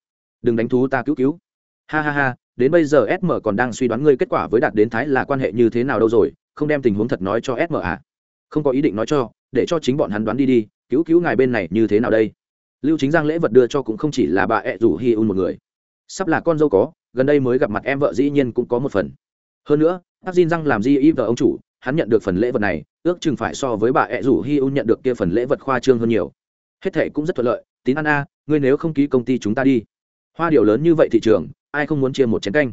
Đừng đánh thú ta cứu cứu. Ha ha ha, đến bây giờ sm còn đang suy đoán ngươi kết quả với đạt đến thái là quan hệ như thế nào đâu rồi, không đem tình huống thật nói cho sm à? Không có ý định nói cho, để cho chính bọn hắn đoán đi đi, cứu cứu ngài bên này như thế nào đây? Lưu chính giang lễ vật đưa cho cũng không chỉ là bà ẹ rủ hi un một người. Sắp là con dâu có, gần đây mới gặp mặt em vợ dĩ nhiên cũng có một phần. Hơn nữa áp Jin răng làm gì y vợ ông chủ hắn nhận được phần lễ vật này ước chừng phải so với bà ẹ rủ hi un nhận được kia phần lễ vật khoa trương hơn nhiều. Hết thệ cũng rất thuận lợi. Tín ăn a ngươi nếu không ký công ty chúng ta đi. Hoa điều lớn như vậy thị trường ai không muốn chia một chén canh?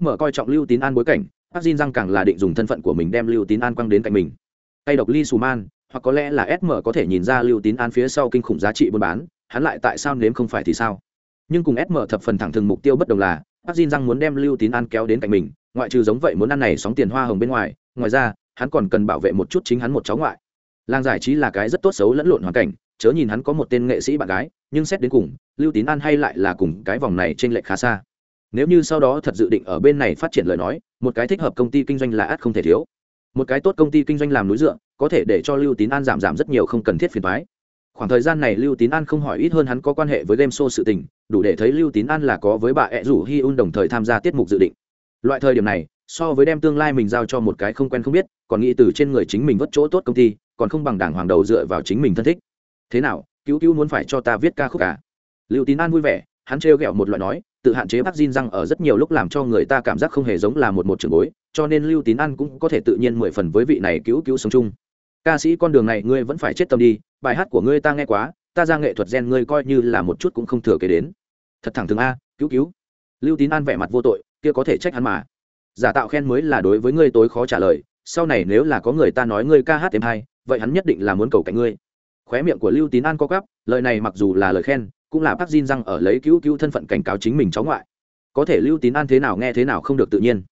Sm coi trọng lưu tín an bối cảnh bác Jin răng càng là định dùng thân phận của mình đem lưu tín an quăng đến cạnh mình. Tay độc ly Suman, man hoặc có lẽ là sm có thể nhìn ra lưu tín an phía sau kinh khủng giá trị buôn bán hắn lại tại sao nếm không phải thì sao? Nhưng cùng sm thập phần thẳng thừng mục tiêu bất đồng là bác Jin răng muốn đem lưu tín an kéo đến cạnh mình ngoại trừ giống vậy muốn ăn này sóng tiền hoa hồng bên ngoài ngoài ra, hắn còn cần bảo vệ một chút chính hắn một cháu ngoại. Làng giải trí là cái rất tốt xấu lẫn lộn hoàn cảnh, chớ nhìn hắn có một tên nghệ sĩ bạn gái, nhưng xét đến cùng, lưu tín an hay lại là cùng cái vòng này trên lệch khá xa. Nếu như sau đó thật dự định ở bên này phát triển lời nói, một cái thích hợp công ty kinh doanh là ắt không thể thiếu. Một cái tốt công ty kinh doanh làm núi dựa, có thể để cho lưu tín an giảm giảm rất nhiều không cần thiết phiền thoái khoảng thời gian này lưu tín an không hỏi ít hơn hắn có quan hệ với game show sự tình, đủ để thấy lưu tín an là có với bà ẹ rủ hi un đồng thời tham gia tiết mục dự định. Loại thời điểm này so với đem tương lai mình giao cho một cái không quen không biết, còn nghĩ từ trên người chính mình vất chỗ tốt công ty, còn không bằng đảng hoàng đầu dựa vào chính mình thân thích. Thế nào, cứu cứu muốn phải cho ta viết ca khúc à? cả liệu tín an vui vẻ, hắn trêu ghẹo một loại nói, tự hạn chế bác Jin răng ở rất nhiều lúc làm cho người ta cảm giác không hề giống là một một trường bối, cho nên lưu tín an cũng có thể tự nhiên mười phần với vị này cứu cứu sống chung. Ca sĩ con đường này ngươi vẫn phải chết tâm đi, bài hát của ngươi ta nghe quá, ta ra nghệ thuật gen ngươi coi như là một chút cũng không thừa kế đến. Thật thẳng thường a, cứu cứu. Lưu tín an vẻ mặt vô tội, kia có thể trách hắn mà giả tạo khen mới là đối với ngươi tối khó trả lời, sau này nếu là có người ta nói ngươi ca hát thêm hay, vậy hắn nhất định là muốn cầu cạnh ngươi. Khóe miệng của lưu tín an co cắp lời này mặc dù là lời khen, cũng là bác Jin răng ở lấy cứu cứu thân phận cảnh cáo chính mình cháu ngoại. Có thể lưu tín an thế nào nghe thế nào không được tự nhiên.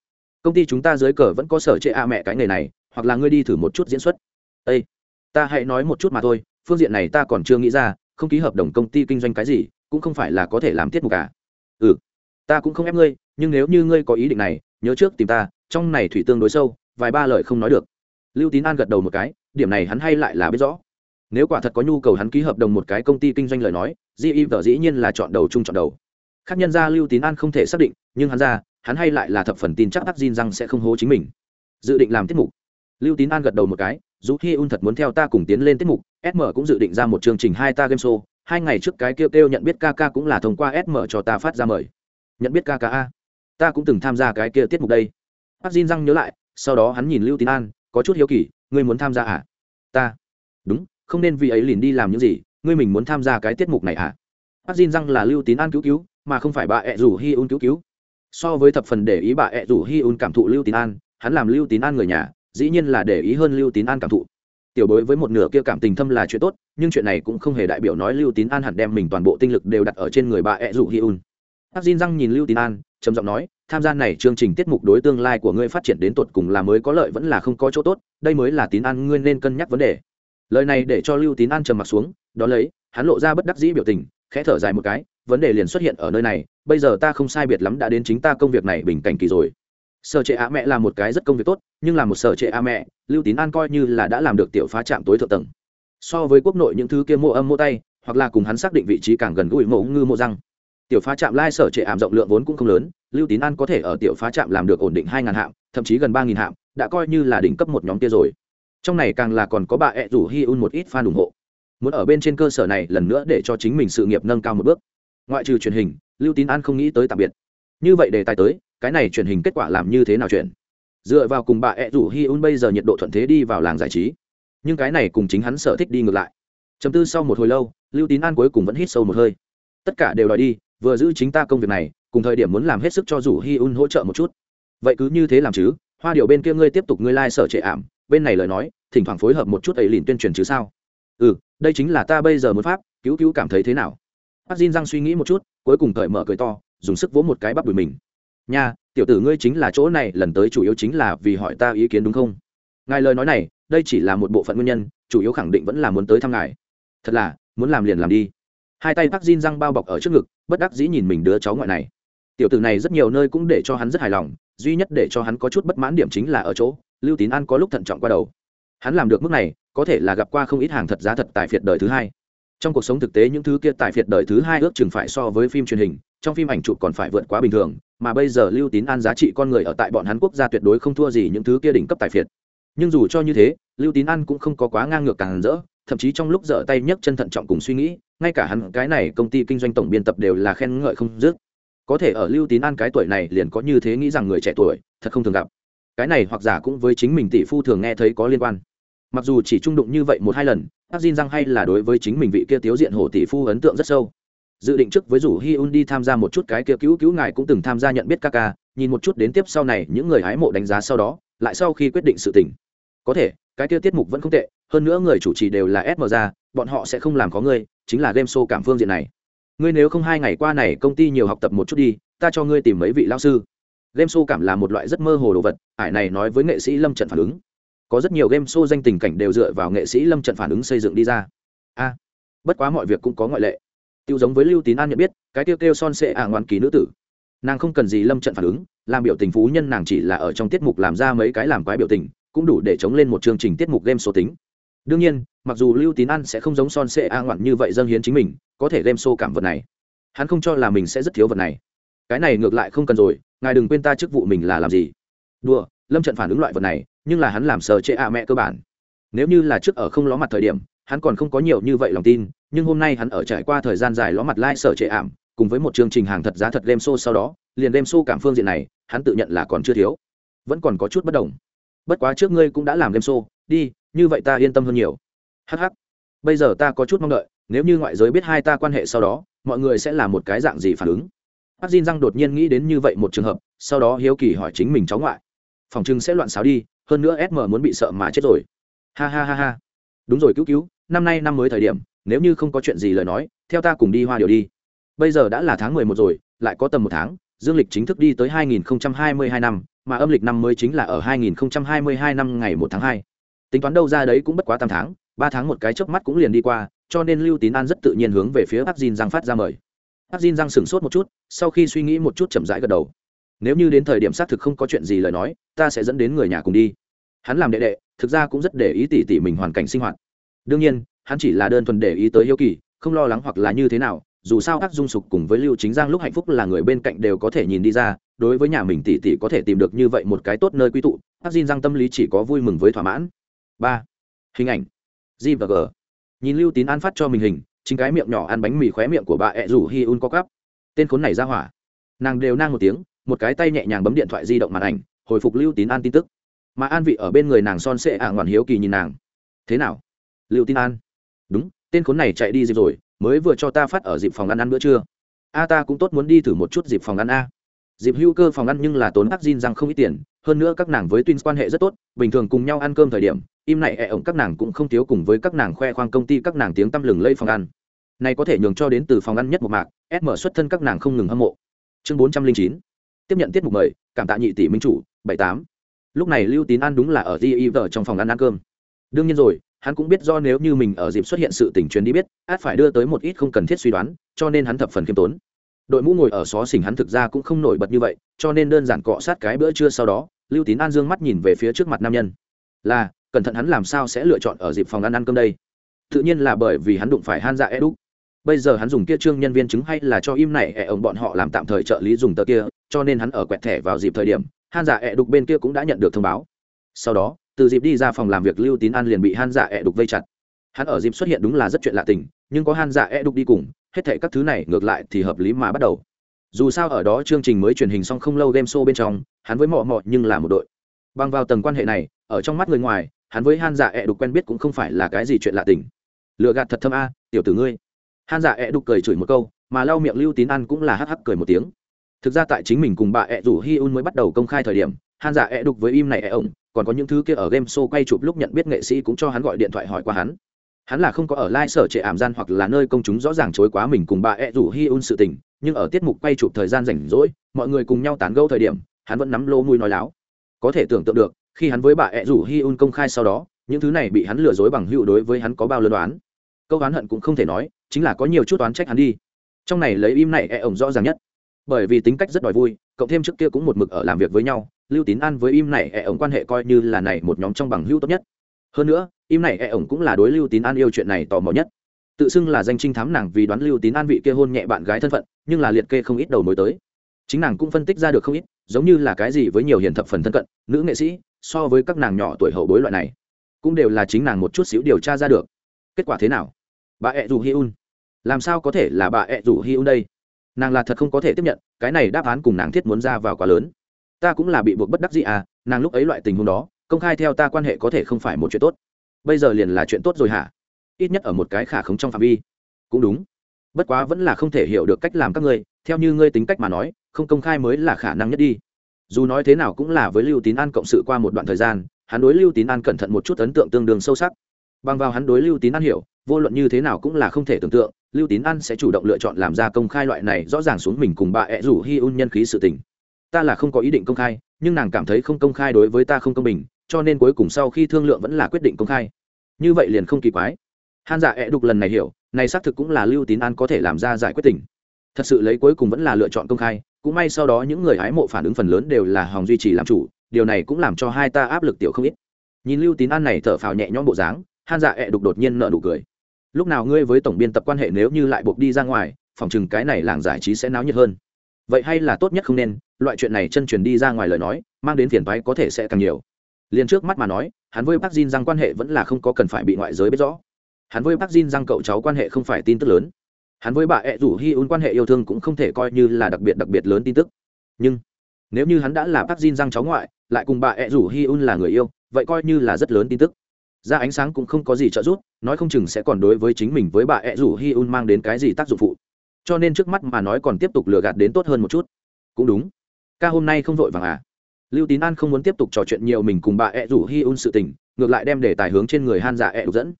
Công ty chúng ta dưới cờ vẫn có sở chệ a à mẹ cái nghề này, hoặc là ngươi đi thử một chút diễn xuất. Ây ta hãy nói một chút mà thôi, phương diện này ta còn chưa nghĩ ra, không ký hợp đồng công ty kinh doanh cái gì, cũng không phải là có thể làm tiết mục cả. Ừ ta cũng không ép ngươi, nhưng nếu như ngươi có ý định này nhớ trước tìm ta, trong này thủy tương đối sâu, vài ba lời không nói được. Lưu tín an gật đầu một cái, điểm này hắn hay lại là biết rõ. Nếu quả thật có nhu cầu hắn ký hợp đồng một cái công ty kinh doanh lời nói di vợ dĩ nhiên là chọn đầu chung chọn đầu. Khác nhân ra lưu tín an không thể xác định, nhưng hắn ra, hắn hay lại là thập phần tin chắc tắc Jin rằng sẽ không hố chính mình. Dự định làm tiết mục. Lưu tín an gật đầu một cái, dù khi un thật muốn theo ta cùng tiến lên tiết mục sm cũng dự định ra một chương trình hai ta game show, hai ngày trước cái kêu kêu nhận biết kk cũng là thông qua sm cho ta phát ra mời. Nhận biết kka a ta cũng từng tham gia cái kia tiết mục đây. Bác Jin răng nhớ lại, sau đó hắn nhìn lưu tín an, có chút hiếu kỳ, ngươi muốn tham gia à? Ta. Đúng, không nên vì ấy liền đi làm những gì, ngươi mình muốn tham gia cái tiết mục này à? Bác Jin răng là lưu tín an cứu cứu, mà không phải bà ẹ rủ hi un cứu cứu. So với thập phần để ý bà ẹ rủ hi un cảm thụ lưu tín an, hắn làm lưu tín an người nhà, dĩ nhiên là để ý hơn lưu tín an cảm thụ. Tiểu bối với một nửa kia cảm tình thâm là chuyện tốt, nhưng chuyện này cũng không hề đại biểu nói lưu tín an hẳn đem mình toàn bộ tinh lực đều đặt ở trên người bà ẹ rủ hi un. Hắc Jin răng nhìn lưu tín an, trầm giọng nói, tham gia này chương trình tiết mục đối tương lai của ngươi phát triển đến tột cùng là mới có lợi vẫn là không có chỗ tốt, đây mới là tín an ngươi nên cân nhắc vấn đề. Lời này để cho lưu tín an trầm mặt xuống, đó lấy, hắn lộ ra bất đắc dĩ biểu tình, khẽ thở dài một cái, vấn đề liền xuất hiện ở nơi này, bây giờ ta không sai biệt lắm đã đến chính ta công việc này bình cảnh kỳ rồi. Sở trệ á mẹ là một cái rất công việc tốt, nhưng là một sở trệ á mẹ, lưu tín an coi như là đã làm được tiểu phá trạm tối thượng tầng. So với quốc nội những thứ kia mô âm mô tay, hoặc là cùng hắn xác định vị trí càng gần gũi mẫu ngư mô răng tiểu phá trạm lai sở trệ ảm rộng lượng vốn cũng không lớn, lưu tín an có thể ở tiểu phá trạm làm được ổn định hai ngàn hạng thậm chí gần ba nghìn hạng đã coi như là đỉnh cấp một nhóm kia rồi. Trong này càng là còn có bà ẹ rủ hi un một ít fan ủng hộ. Muốn ở bên trên cơ sở này lần nữa để cho chính mình sự nghiệp nâng cao một bước. Ngoại trừ truyền hình, lưu tín an không nghĩ tới tạm biệt. Như vậy đề tài tới, cái này truyền hình kết quả làm như thế nào chuyện? Dựa vào cùng bà ẹ rủ hi un bây giờ nhiệt độ thuận thế đi vào làng giải trí. Nhưng cái này cùng chính hắn sở thích đi ngược lại. Chấm tư sau một hồi lâu, lưu tín an cuối cùng vẫn hít sâu một hơi. Tất cả đều đòi đi vừa giữ chính ta công việc này, cùng thời điểm muốn làm hết sức cho rủ hi un hỗ trợ một chút. Vậy cứ như thế làm chứ, hoa điệu bên kia ngươi tiếp tục ngươi lai、like、sở trệ ảm, bên này lời nói, thỉnh thoảng phối hợp một chút ấy liền tuyên truyền chứ sao? Ừ đây chính là ta bây giờ muốn pháp, cứu cứu cảm thấy thế nào? Bác Jin răng suy nghĩ một chút, cuối cùng cởi mở cười to, dùng sức vỗ một cái bắp đùi mình. Nha, tiểu tử ngươi chính là chỗ này, lần tới chủ yếu chính là vì hỏi ta ý kiến đúng không? Ngài lời nói này, đây chỉ là một bộ phận nguyên nhân, chủ yếu khẳng định vẫn là muốn tới thăm ngài. Thật là, muốn làm liền làm đi hai tay bác Jin răng bao bọc ở trước ngực, bất đắc dĩ nhìn mình đứa cháu ngoại này. Tiểu tử này rất nhiều nơi cũng để cho hắn rất hài lòng, duy nhất để cho hắn có chút bất mãn điểm chính là ở chỗ, lưu tín an có lúc thận trọng qua đầu. Hắn làm được mức này, có thể là gặp qua không ít hàng thật giá thật tại phiệt đời thứ hai. Trong cuộc sống thực tế những thứ kia tại phiệt đời thứ hai ước chừng phải so với phim truyền hình, trong phim ảnh chụp còn phải vượt quá bình thường, mà bây giờ lưu tín an giá trị con người ở tại bọn hắn quốc gia tuyệt đối không thua gì những thứ kia đỉnh cấp tài phiệt. Nhưng dù cho như thế, lưu tín an cũng không có quá ngang ngược càng rỡ thậm chí trong lúc dở tay nhấc chân thận trọng cùng suy nghĩ, ngay cả hắn, cái này công ty kinh doanh tổng biên tập đều là khen ngợi không dứt. Có thể ở lưu tín an cái tuổi này liền có như thế nghĩ rằng người trẻ tuổi, thật không thường gặp. Cái này hoặc giả cũng với chính mình tỷ phu thường nghe thấy có liên quan. Mặc dù chỉ trung đụng như vậy một hai lần ác Jin răng hay là đối với chính mình vị kia tiếu diện hổ tỷ phu ấn tượng rất sâu. Dự định trước với rủ hi un đi tham gia một chút cái kia cứu cứu ngài cũng từng tham gia nhận biết ca ca, nhìn một chút đến tiếp sau này những người hái mộ đánh giá sau đó, lại sau khi quyết định sự tình có thể, cái kia tiết mục vẫn không tệ, hơn nữa người chủ trì đều là sm ra bọn họ sẽ không làm có ngươi, chính là game show cảm phương diện này. Ngươi nếu không hai ngày qua này công ty nhiều học tập một chút đi, ta cho ngươi tìm mấy vị lao sư. Game show cảm là một loại rất mơ hồ đồ vật, ải này nói với nghệ sĩ lâm trận phản ứng. Có rất nhiều game show danh tình cảnh đều dựa vào nghệ sĩ lâm trận phản ứng xây dựng đi ra. A, bất quá mọi việc cũng có ngoại lệ. Tiêu giống với lưu tín an nhận biết, cái tiêu kêu son sệ ả à ngoan ký nữ tử. Nàng không cần gì lâm trận phản ứng, làm biểu tình phú nhân nàng chỉ là ở trong tiết mục làm ra mấy cái làm quái biểu tình cũng đủ để chống lên một chương trình tiết mục game số tính. Đương nhiên, mặc dù lưu tín an sẽ không giống son sệ a ngoạn như vậy dâng hiến chính mình, có thể game show cảm vật này. Hắn không cho là mình sẽ rất thiếu vật này. Cái này ngược lại không cần rồi, ngài đừng quên ta chức vụ mình là làm gì. Đùa, lâm trận phản ứng loại vật này, nhưng là hắn làm sờ chệ a mẹ cơ bản. Nếu như là trước ở không ló mặt thời điểm, hắn còn không có nhiều như vậy lòng tin, nhưng hôm nay hắn ở trải qua thời gian dài ló mặt lai、like、sở trệ ảm, cùng với một chương trình hàng thật giá thật game show sau đó, liền game show cảm phương diện này, hắn tự nhận là còn chưa thiếu. Vẫn còn có chút bất đồng bất quá trước ngươi cũng đã làm game show, đi, như vậy ta yên tâm hơn nhiều. Hh bây giờ ta có chút mong đợi, nếu như ngoại giới biết hai ta quan hệ sau đó, mọi người sẽ là một cái dạng gì phản ứng? Bác Diên răng đột nhiên nghĩ đến như vậy một trường hợp, sau đó hiếu kỳ hỏi chính mình cháu ngoại. Phòng trưng sẽ loạn xáo đi, hơn nữa sm muốn bị sợ mà chết rồi. Ha ha ha ha. Đúng rồi cứu cứu, năm nay năm mới thời điểm, nếu như không có chuyện gì lời nói, theo ta cùng đi hoa điều đi. Bây giờ đã là tháng mười một rồi, lại có tầm một tháng, dương lịch chính thức đi tới hai nghìn hai mươi hai năm mà âm lịch năm mới chính là ở hai nghìn hai mươi hai năm ngày một tháng hai. Tính toán đâu ra đấy cũng bất quá 8 tháng, ba tháng một cái chớp mắt cũng liền đi qua, cho nên lưu tín an rất tự nhiên hướng về phía bác Jin giang phát ra mời. Bác Jin giang sững sốt một chút, sau khi suy nghĩ một chút chậm rãi gật đầu. Nếu như đến thời điểm xác thực không có chuyện gì lời nói, ta sẽ dẫn đến người nhà cùng đi. Hắn làm đệ đệ, thực ra cũng rất để ý tỉ tỉ mình hoàn cảnh sinh hoạt. Đương nhiên, hắn chỉ là đơn thuần để ý tới hiếu kỳ, không lo lắng hoặc là như thế nào, dù sao ác dung sục cùng với lưu chính giang lúc hạnh phúc là người bên cạnh đều có thể nhìn đi ra đối với nhà mình tỷ tỷ có thể tìm được như vậy một cái tốt nơi quy tụ hắc diên răng tâm lý chỉ có vui mừng với thỏa mãn. Ba, hình ảnh. G và g. Nhìn lưu tín an phát cho mình hình, chính cái miệng nhỏ ăn bánh mì khóe miệng của bà ẹ rủ hi un có cắp. Tên khốn này ra hỏa. Nàng đều nang một tiếng, một cái tay nhẹ nhàng bấm điện thoại di động màn ảnh, hồi phục lưu tín an tin tức. Mà an vị ở bên người nàng son sệ ả ngoản hiếu kỳ nhìn nàng. Thế nào? Lưu tín an. Đúng, tên khốn này chạy đi dịp rồi, mới vừa cho ta phát ở dịp phòng ăn ăn bữa trưa. A ta cũng tốt muốn đi thử một chút dịp phòng ăn a dịp hưu cơ phòng ăn nhưng là tốn ác Jin rằng không ít tiền, hơn nữa các nàng với Twins quan hệ rất tốt, bình thường cùng nhau ăn cơm thời điểm, im này ẹ ổng các nàng cũng không thiếu cùng với các nàng khoe khoang công ty các nàng tiếng tăm lừng lây phòng ăn. Này có thể nhường cho đến từ phòng ăn nhất một mạc ép mở xuất thân các nàng không ngừng hâm mộ. Chương bốn trăm linh chín. Tiếp nhận tiết mục mời, cảm tạ nhị tỷ minh chủ, bảy tám. Lúc này lưu tín ăn đúng là ở di vợ trong phòng ăn ăn cơm. Đương nhiên rồi, hắn cũng biết do nếu như mình ở dịp xuất hiện sự tình truyền đi biết, át phải đưa tới một ít không cần thiết suy đoán, cho nên hắn thập phần khiêm tốn đội mũ ngồi ở xó xỉnh hắn thực ra cũng không nổi bật như vậy, cho nên đơn giản cọ sát cái bữa trưa sau đó, lưu tín an dương mắt nhìn về phía trước mặt nam nhân. Là, cẩn thận hắn làm sao sẽ lựa chọn ở dịp phòng ăn ăn cơm đây? Tự nhiên là bởi vì hắn đụng phải han dạ e đúc bây giờ hắn dùng kia trương nhân viên chứng hay là cho im này ẹ ông bọn họ làm tạm thời trợ lý dùng tờ kia, cho nên hắn ở quẹt thẻ vào dịp thời điểm, han dạ ẹ đục bên kia cũng đã nhận được thông báo. Sau đó, từ dịp đi ra phòng làm việc lưu tín an liền bị han dạ ẹ đục vây chặt. Hắn ở dịp xuất hiện đúng là rất chuyện lạ tình, nhưng có han dạ ẹ đục đi cùng hết thệ các thứ này ngược lại thì hợp lý mà bắt đầu. Dù sao ở đó chương trình mới truyền hình xong không lâu game show bên trong, hắn với mọ mọ nhưng là một đội. Bằng vào tầng quan hệ này, ở trong mắt người ngoài, hắn với han dạ ẹ đục quen biết cũng không phải là cái gì chuyện lạ tình. Lựa gạt thật thâm a, tiểu tử ngươi. Han dạ ẹ đục cười chửi một câu, mà lau miệng lưu tín ăn cũng là hắc hắc cười một tiếng. Thực ra tại chính mình cùng bà ẹ rủ hi un mới bắt đầu công khai thời điểm, han dạ ẹ đục với im này ẹ ổng, còn có những thứ kia ở game show quay chụp lúc nhận biết nghệ sĩ cũng cho hắn gọi điện thoại hỏi qua hắn hắn là không có ở lai、like、sở trệ ảm gian hoặc là nơi công chúng rõ ràng chối quá mình cùng bà ẹ rủ hi un sự tình, nhưng ở tiết mục quay chụp thời gian rảnh rỗi, mọi người cùng nhau tán gẫu thời điểm, hắn vẫn nắm lô mùi nói láo. Có thể tưởng tượng được, khi hắn với bà ẹ rủ hi un công khai sau đó, những thứ này bị hắn lừa dối bằng hữu đối với hắn có bao lân đoán câu oán hận cũng không thể nói, chính là có nhiều chút oán trách hắn đi. Trong này lấy im này e ổng rõ ràng nhất. Bởi vì tính cách rất đòi vui, cộng thêm trước kia cũng một mực ở làm việc với nhau, lưu tín an với im này e ổng quan hệ coi như là này một nhóm trong bằng hữu tốt nhất hơn nữa, im này e ổng cũng là đối lưu tín an yêu chuyện này tò mò nhất. Tự xưng là danh trinh thám nàng vì đoán lưu tín an vị kia hôn nhẹ bạn gái thân phận, nhưng là liệt kê không ít đầu mối tới. Chính nàng cũng phân tích ra được không ít, giống như là cái gì với nhiều hiền thập phần thân cận, nữ nghệ sĩ, so với các nàng nhỏ tuổi hậu bối loại này, cũng đều là chính nàng một chút xíu điều tra ra được. Kết quả thế nào? Bà ẹ dù hi un. Làm sao có thể là bà ẹ dù hi un đây? Nàng là thật không có thể tiếp nhận, cái này đáp án cùng nàng thiết muốn ra vào quá lớn. Ta cũng là bị buộc bất đắc gì à nàng lúc ấy loại tình huống đó công khai theo ta quan hệ có thể không phải một chuyện tốt. Bây giờ liền là chuyện tốt rồi hả? Ít nhất ở một cái khả khống trong phạm vi. Cũng đúng. Bất quá vẫn là không thể hiểu được cách làm các ngươi, theo như ngươi tính cách mà nói, không công khai mới là khả năng nhất đi. Dù nói thế nào cũng là với lưu tín an cộng sự qua một đoạn thời gian, hắn đối lưu tín an cẩn thận một chút ấn tượng tương đương sâu sắc. Bằng vào hắn đối lưu tín an hiểu, vô luận như thế nào cũng là không thể tưởng tượng, lưu tín an sẽ chủ động lựa chọn làm ra công khai loại này rõ ràng xuống mình cùng bà ẹ rủ hi un nhân khí sự tình. Ta là không có ý định công khai nhưng nàng cảm thấy không công khai đối với ta không công bình, cho nên cuối cùng sau khi thương lượng vẫn là quyết định công khai. Như vậy liền không kỳ quái. Han dạ ẹ đục lần này hiểu, này xác thực cũng là lưu tín an có thể làm ra giải quyết tình. Thật sự lấy cuối cùng vẫn là lựa chọn công khai, cũng may sau đó những người hái mộ phản ứng phần lớn đều là hòng duy trì làm chủ, điều này cũng làm cho hai ta áp lực tiểu không ít. Nhìn lưu tín an này thở phào nhẹ nhõm bộ dáng, han dạ ẹ đục đột nhiên nợ nụ cười. Lúc nào ngươi với tổng biên tập quan hệ nếu như lại buộc đi ra ngoài, phòng chừng cái này làng giải trí sẽ náo nhiệt hơn vậy hay là tốt nhất không nên, loại chuyện này chân truyền đi ra ngoài lời nói, mang đến phiền phái có thể sẽ càng nhiều. Liền trước mắt mà nói, hắn với bác Jin rằng quan hệ vẫn là không có cần phải bị ngoại giới biết rõ. Hắn với bác Jin rằng cậu cháu quan hệ không phải tin tức lớn. Hắn với bà ẹ rủ hi un quan hệ yêu thương cũng không thể coi như là đặc biệt đặc biệt lớn tin tức. Nhưng, nếu như hắn đã là bác Jin rằng cháu ngoại, lại cùng bà ẹ rủ hi un là người yêu, vậy coi như là rất lớn tin tức. Ra ánh sáng cũng không có gì trợ giúp, nói không chừng sẽ còn đối với chính mình với bà ẹ rủ hi un mang đến cái gì tác dụng phụ cho nên trước mắt mà nói còn tiếp tục lừa gạt đến tốt hơn một chút. Cũng đúng. Ca hôm nay không vội vàng à? Lưu tín an không muốn tiếp tục trò chuyện nhiều mình cùng bà ẹ rủ hi un sự tình, ngược lại đem đề tài hướng trên người han dạ ẹ đục dẫn.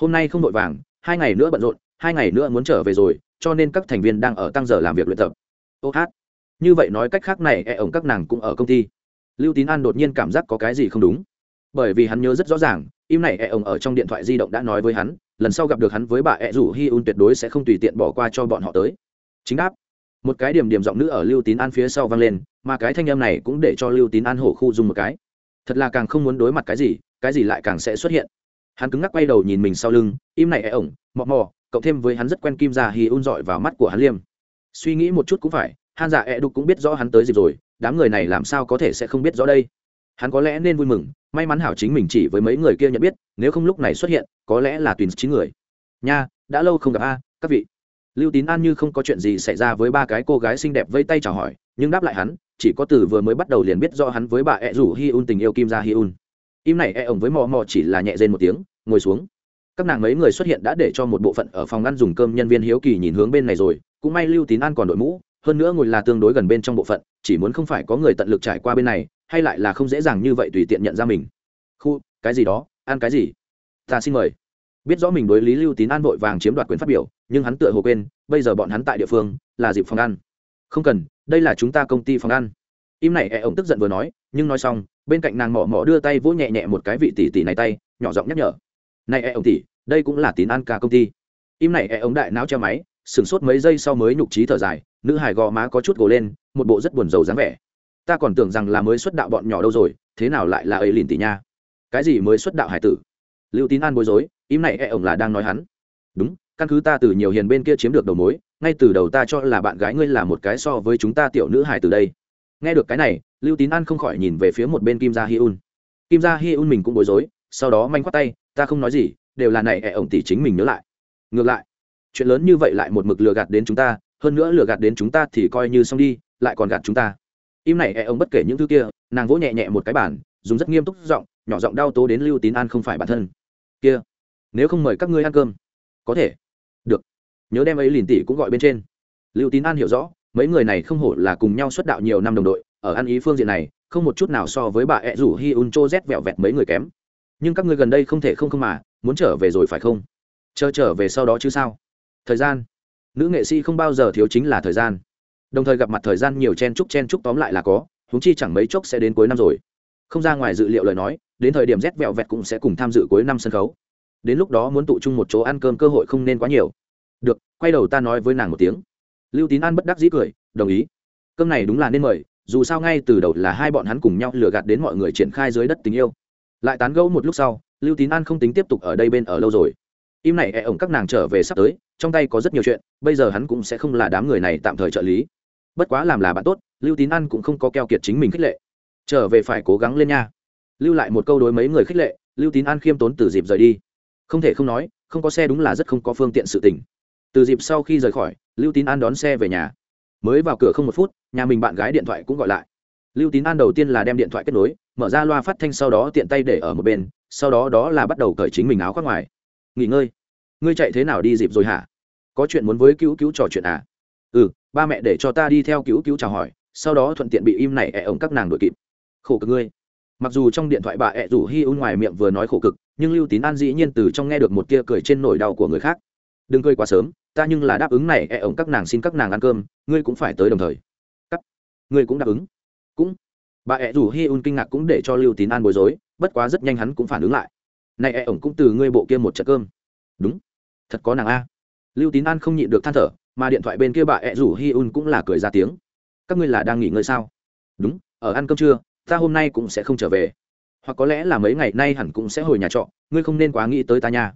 Hôm nay không vội vàng, hai ngày nữa bận rộn, hai ngày nữa muốn trở về rồi, cho nên các thành viên đang ở tăng giờ làm việc luyện tập. Ô hát. Như vậy nói cách khác này, ẹ ổng các nàng cũng ở công ty. Lưu tín an đột nhiên cảm giác có cái gì không đúng. Bởi vì hắn nhớ rất rõ ràng, im này ẹ ổng ở trong điện thoại di động đã nói với hắn lần sau gặp được hắn với bà ẹ rủ hi un tuyệt đối sẽ không tùy tiện bỏ qua cho bọn họ tới. Chính đáp. Một cái điểm điểm giọng nữ ở lưu tín an phía sau vang lên, mà cái thanh âm này cũng để cho lưu tín an hổ khu dùng một cái. Thật là càng không muốn đối mặt cái gì cái gì lại càng sẽ xuất hiện. Hắn cứng ngắc quay đầu nhìn mình sau lưng, im này e ổng, mọ mò cộng thêm với hắn rất quen kim ra hi un dọi vào mắt của hắn liêm. Suy nghĩ một chút cũng phải, han dạ ẹ đục cũng biết rõ hắn tới dịp rồi, đám người này làm sao có thể sẽ không biết rõ đây? Hắn có lẽ nên vui mừng, may mắn hảo chính mình chỉ với mấy người kia nhận biết, nếu không lúc này xuất hiện, có lẽ là tùy chín người. Nha, đã lâu không gặp a, các vị. Lưu tín an như không có chuyện gì xảy ra với ba cái cô gái xinh đẹp vây tay chào hỏi, nhưng đáp lại hắn, chỉ có từ vừa mới bắt đầu liền biết do hắn với bà ẹ rủ hi un tình yêu kim ra hi un. Im này e ổng với mò mò chỉ là nhẹ rên một tiếng, ngồi xuống. Các nàng mấy người xuất hiện đã để cho một bộ phận ở phòng ăn dùng cơm nhân viên hiếu kỳ nhìn hướng bên này rồi, cũng may lưu tín an còn đội mũ, hơn nữa ngồi là tương đối gần bên trong bộ phận, chỉ muốn không phải có người tận lực trải qua bên này hay lại là không dễ dàng như vậy tùy tiện nhận ra mình? Khu, cái gì đó, ăn cái gì? Ta xin mời. Biết rõ mình đối lý lưu tín an vội vàng chiếm đoạt quyền phát biểu, nhưng hắn tựa hồ quên, bây giờ bọn hắn tại địa phương, là dịp phòng ăn. Không cần, đây là chúng ta công ty phòng ăn. Im này e ông tức giận vừa nói, nhưng nói xong, bên cạnh nàng mỏ mỏ đưa tay vỗ nhẹ nhẹ một cái vị tỷ tỷ này tay, nhỏ giọng nhắc nhở. Này e ông tỷ, đây cũng là tín an ca công ty. Im này e ông đại não che máy, sửng sốt mấy giây sau mới nhục trí thở dài, nữ hải gò má có chút gồ lên, một bộ rất buồn rầu dáng vẻ ta còn tưởng rằng là mới xuất đạo bọn nhỏ đâu rồi, thế nào lại là ấy lìn tỷ nha? Cái gì mới xuất đạo hải tử? Lưu tín an bối rối, im này e ổng là đang nói hắn. Đúng, căn cứ ta từ nhiều hiền bên kia chiếm được đầu mối, ngay từ đầu ta cho là bạn gái ngươi là một cái so với chúng ta tiểu nữ hải từ đây. Nghe được cái này, lưu tín an không khỏi nhìn về phía một bên kim gia hi un kim gia hi un mình cũng bối rối, sau đó manh khoát tay, ta không nói gì, đều là này e ổng tỷ chính mình nhớ lại. Ngược lại, chuyện lớn như vậy lại một mực lừa gạt đến chúng ta, hơn nữa lừa gạt đến chúng ta thì coi như xong đi, lại còn gạt chúng ta im này e ông bất kể những thứ kia, nàng vỗ nhẹ nhẹ một cái bản dùng rất nghiêm túc giọng, nhỏ giọng đau tố đến lưu tín an không phải bản thân. Kia, nếu không mời các ngươi ăn cơm. Có thể. Được. Nhớ đem ấy lìn tỷ cũng gọi bên trên. Lưu tín an hiểu rõ, mấy người này không hổ là cùng nhau xuất đạo nhiều năm đồng đội, ở ăn ý phương diện này, không một chút nào so với bà ẹ rủ hi un chô z vẹo vẹt mấy người kém. Nhưng các ngươi gần đây không thể không không mà, muốn trở về rồi phải không? Chờ trở về sau đó chứ sao? Thời gian. Nữ nghệ sĩ không bao giờ thiếu chính là thời gian đồng thời gặp mặt thời gian nhiều chen chúc chen chúc tóm lại là có húng chi chẳng mấy chốc sẽ đến cuối năm rồi. Không ra ngoài dự liệu lời nói, đến thời điểm rét vẹo vẹt cũng sẽ cùng tham dự cuối năm sân khấu. Đến lúc đó muốn tụ chung một chỗ ăn cơm cơ hội không nên quá nhiều. Được, quay đầu ta nói với nàng một tiếng. Lưu tín an bất đắc dĩ cười, đồng ý. Cơm này đúng là nên mời, dù sao ngay từ đầu là hai bọn hắn cùng nhau lừa gạt đến mọi người triển khai dưới đất tình yêu. Lại tán gẫu một lúc sau, lưu tín an không tính tiếp tục ở đây bên ở lâu rồi. Im này e ổng các nàng trở về sắp tới, trong tay có rất nhiều chuyện, bây giờ hắn cũng sẽ không là đám người này tạm thời trợ lý bất quá làm là bạn tốt, lưu tín an cũng không có keo kiệt chính mình khích lệ. Trở về phải cố gắng lên nha. Lưu lại một câu đối mấy người khích lệ, lưu tín an khiêm tốn từ dịp rời đi. Không thể không nói, không có xe đúng là rất không có phương tiện sự tình. Từ dịp sau khi rời khỏi, lưu tín an đón xe về nhà. Mới vào cửa không một phút, nhà mình bạn gái điện thoại cũng gọi lại. Lưu tín an đầu tiên là đem điện thoại kết nối, mở ra loa phát thanh sau đó tiện tay để ở một bên, sau đó đó là bắt đầu cởi chính mình áo khoác ngoài. Nghỉ ngơi. Ngươi chạy thế nào đi dịp rồi hả? Có chuyện muốn với cứu cứu trò chuyện à? Ba mẹ để cho ta đi theo cứu cứu chào hỏi, sau đó thuận tiện bị im này ẹ ổng các nàng đuổi kịp. Khổ cực ngươi. Mặc dù trong điện thoại bà ẹ rủ hi un ngoài miệng vừa nói khổ cực, nhưng lưu tín an dĩ nhiên từ trong nghe được một kia cười trên nỗi đau của người khác. Đừng cười quá sớm, ta nhưng là đáp ứng này ẹ ổng các nàng xin các nàng ăn cơm, ngươi cũng phải tới đồng thời. Cắt ngươi cũng đáp ứng. Cũng. Bà ẹ rủ hi un kinh ngạc cũng để cho lưu tín an bối rối, bất quá rất nhanh hắn cũng phản ứng lại. Này ẹ ổng cũng từ ngươi bộ kia một trận cơm. Đúng. Thật có nàng a. Lưu tín an không nhịn được than thở mà điện thoại bên kia bà ẹ rủ hi un cũng là cười ra tiếng. Các ngươi là đang nghỉ ngơi sao? Đúng, ở ăn cơm trưa, ta hôm nay cũng sẽ không trở về. Hoặc có lẽ là mấy ngày nay hẳn cũng sẽ hồi nhà trọ, ngươi không nên quá nghĩ tới ta nha.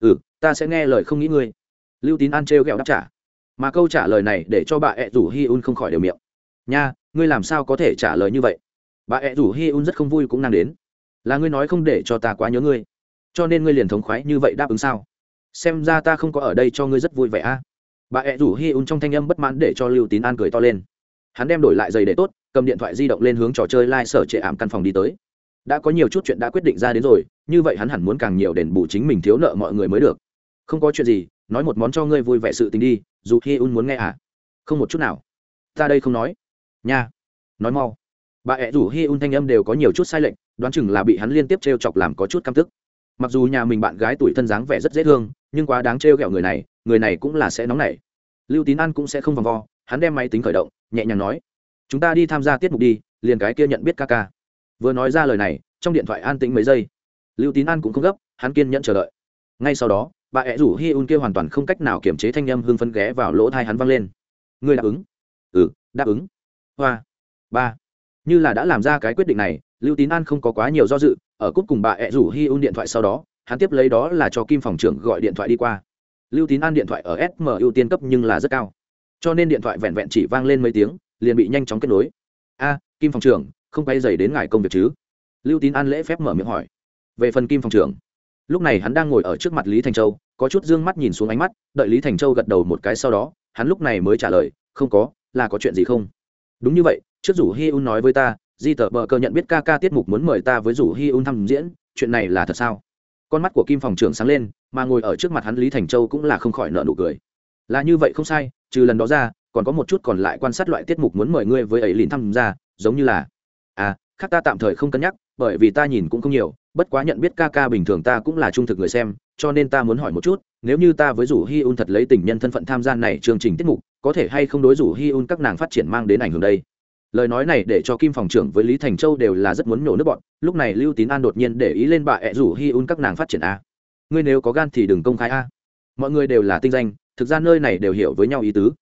Ừ ta sẽ nghe lời không nghĩ ngươi. Lưu tín an trêu ghẹo đáp trả. Mà câu trả lời này để cho bà ẹ rủ hi un không khỏi đều miệng. Nha, ngươi làm sao có thể trả lời như vậy? Bà ẹ rủ hi un rất không vui cũng năng đến. Là ngươi nói không để cho ta quá nhớ ngươi. Cho nên ngươi liền thống khoái như vậy đáp ứng sao? Xem ra ta không có ở đây cho ngươi rất vui vẻ a bà ẹ rủ hi un trong thanh âm bất mãn để cho lưu tín an cười to lên. Hắn đem đổi lại giày để tốt, cầm điện thoại di động lên hướng trò chơi lai、like、sở trệ ảm căn phòng đi tới. Đã có nhiều chút chuyện đã quyết định ra đến rồi, như vậy hắn hẳn muốn càng nhiều đền bù chính mình thiếu nợ mọi người mới được. Không có chuyện gì, nói một món cho ngươi vui vẻ sự tình đi, dù hi un muốn nghe à? Không một chút nào. Ta đây không nói. Nha. Nói mau. Bà ẹ rủ hi un thanh âm đều có nhiều chút sai lệch, đoán chừng là bị hắn liên tiếp t r e o chọc làm có chút căm tức. Mặc dù nhà mình bạn gái tuổi thân dáng vẻ rất dễ thương, nhưng quá đáng t r e o g ẹ o người này người này cũng là sẽ nóng nảy. Lưu tín an cũng sẽ không vòng vo, hắn đem máy tính khởi động, nhẹ nhàng nói, chúng ta đi tham gia tiết mục đi, liền cái kia nhận biết ca ca. Vừa nói ra lời này, trong điện thoại an tĩnh mấy giây. Lưu tín an cũng không gấp, hắn kiên nhẫn chờ đợi. Ngay sau đó, bà ẹ rủ hi un kia hoàn toàn không cách nào kiểm chế thanh â m hương phấn ghé vào lỗ thai hắn văng lên. Người đáp ứng? Ừ đáp ứng. Hoa, ba. Như là đã làm ra cái quyết định này, lưu tín an không có quá nhiều do dự, ở cúp cùng bà ẹ rủ hi un điện thoại sau đó, hắn tiếp lấy đó là cho kim phòng trưởng gọi điện thoại đi qua lưu tín an điện thoại ở sm ưu tiên cấp nhưng là rất cao. Cho nên điện thoại vẹn vẹn chỉ vang lên mấy tiếng, liền bị nhanh chóng kết nối. A, kim phòng trưởng, không quay dày đến ngài công việc chứ? Lưu tín an lễ phép mở miệng hỏi. Về phần kim phòng trưởng. Lúc này hắn đang ngồi ở trước mặt lý thành châu, có chút d ư ơ n g mắt nhìn xuống ánh mắt, đợi lý thành châu gật đầu một cái sau đó, hắn lúc này mới trả lời, không có, là có chuyện gì không? Đúng như vậy, trước rủ hi un nói với ta, di tờ bờ cơ nhận biết ca ca tiết mục muốn mời ta với rủ hi un thăm diễn, chuyện này là thật sao? Con mắt của kim phòng trưởng sáng lên, mà ngồi ở trước mặt hắn lý thành châu cũng là không khỏi nợ nụ cười. Là như vậy không sai, trừ lần đó ra, còn có một chút còn lại quan sát loại tiết mục muốn mời ngươi với ấy lìn thăm ra giống như là à khác ta tạm thời không cân nhắc, bởi vì ta nhìn cũng không nhiều, bất quá nhận biết ca ca bình thường ta cũng là trung thực người xem, cho nên ta muốn hỏi một chút, nếu như ta với rủ hi un thật lấy tình nhân thân phận tham gia này chương trình tiết mục, có thể hay không đối rủ hi un các nàng phát triển mang đến ảnh hưởng đây? Lời nói này để cho kim phòng trưởng với lý thành châu đều là rất muốn nhổ nước bọn. Lúc này lưu tín an đột nhiên để ý lên bà ẹ rủ hi un các nàng phát triển a. Ngươi nếu có gan thì đừng công khai a. Mọi người đều là tinh danh, thực ra nơi này đều hiểu với nhau ý tứ.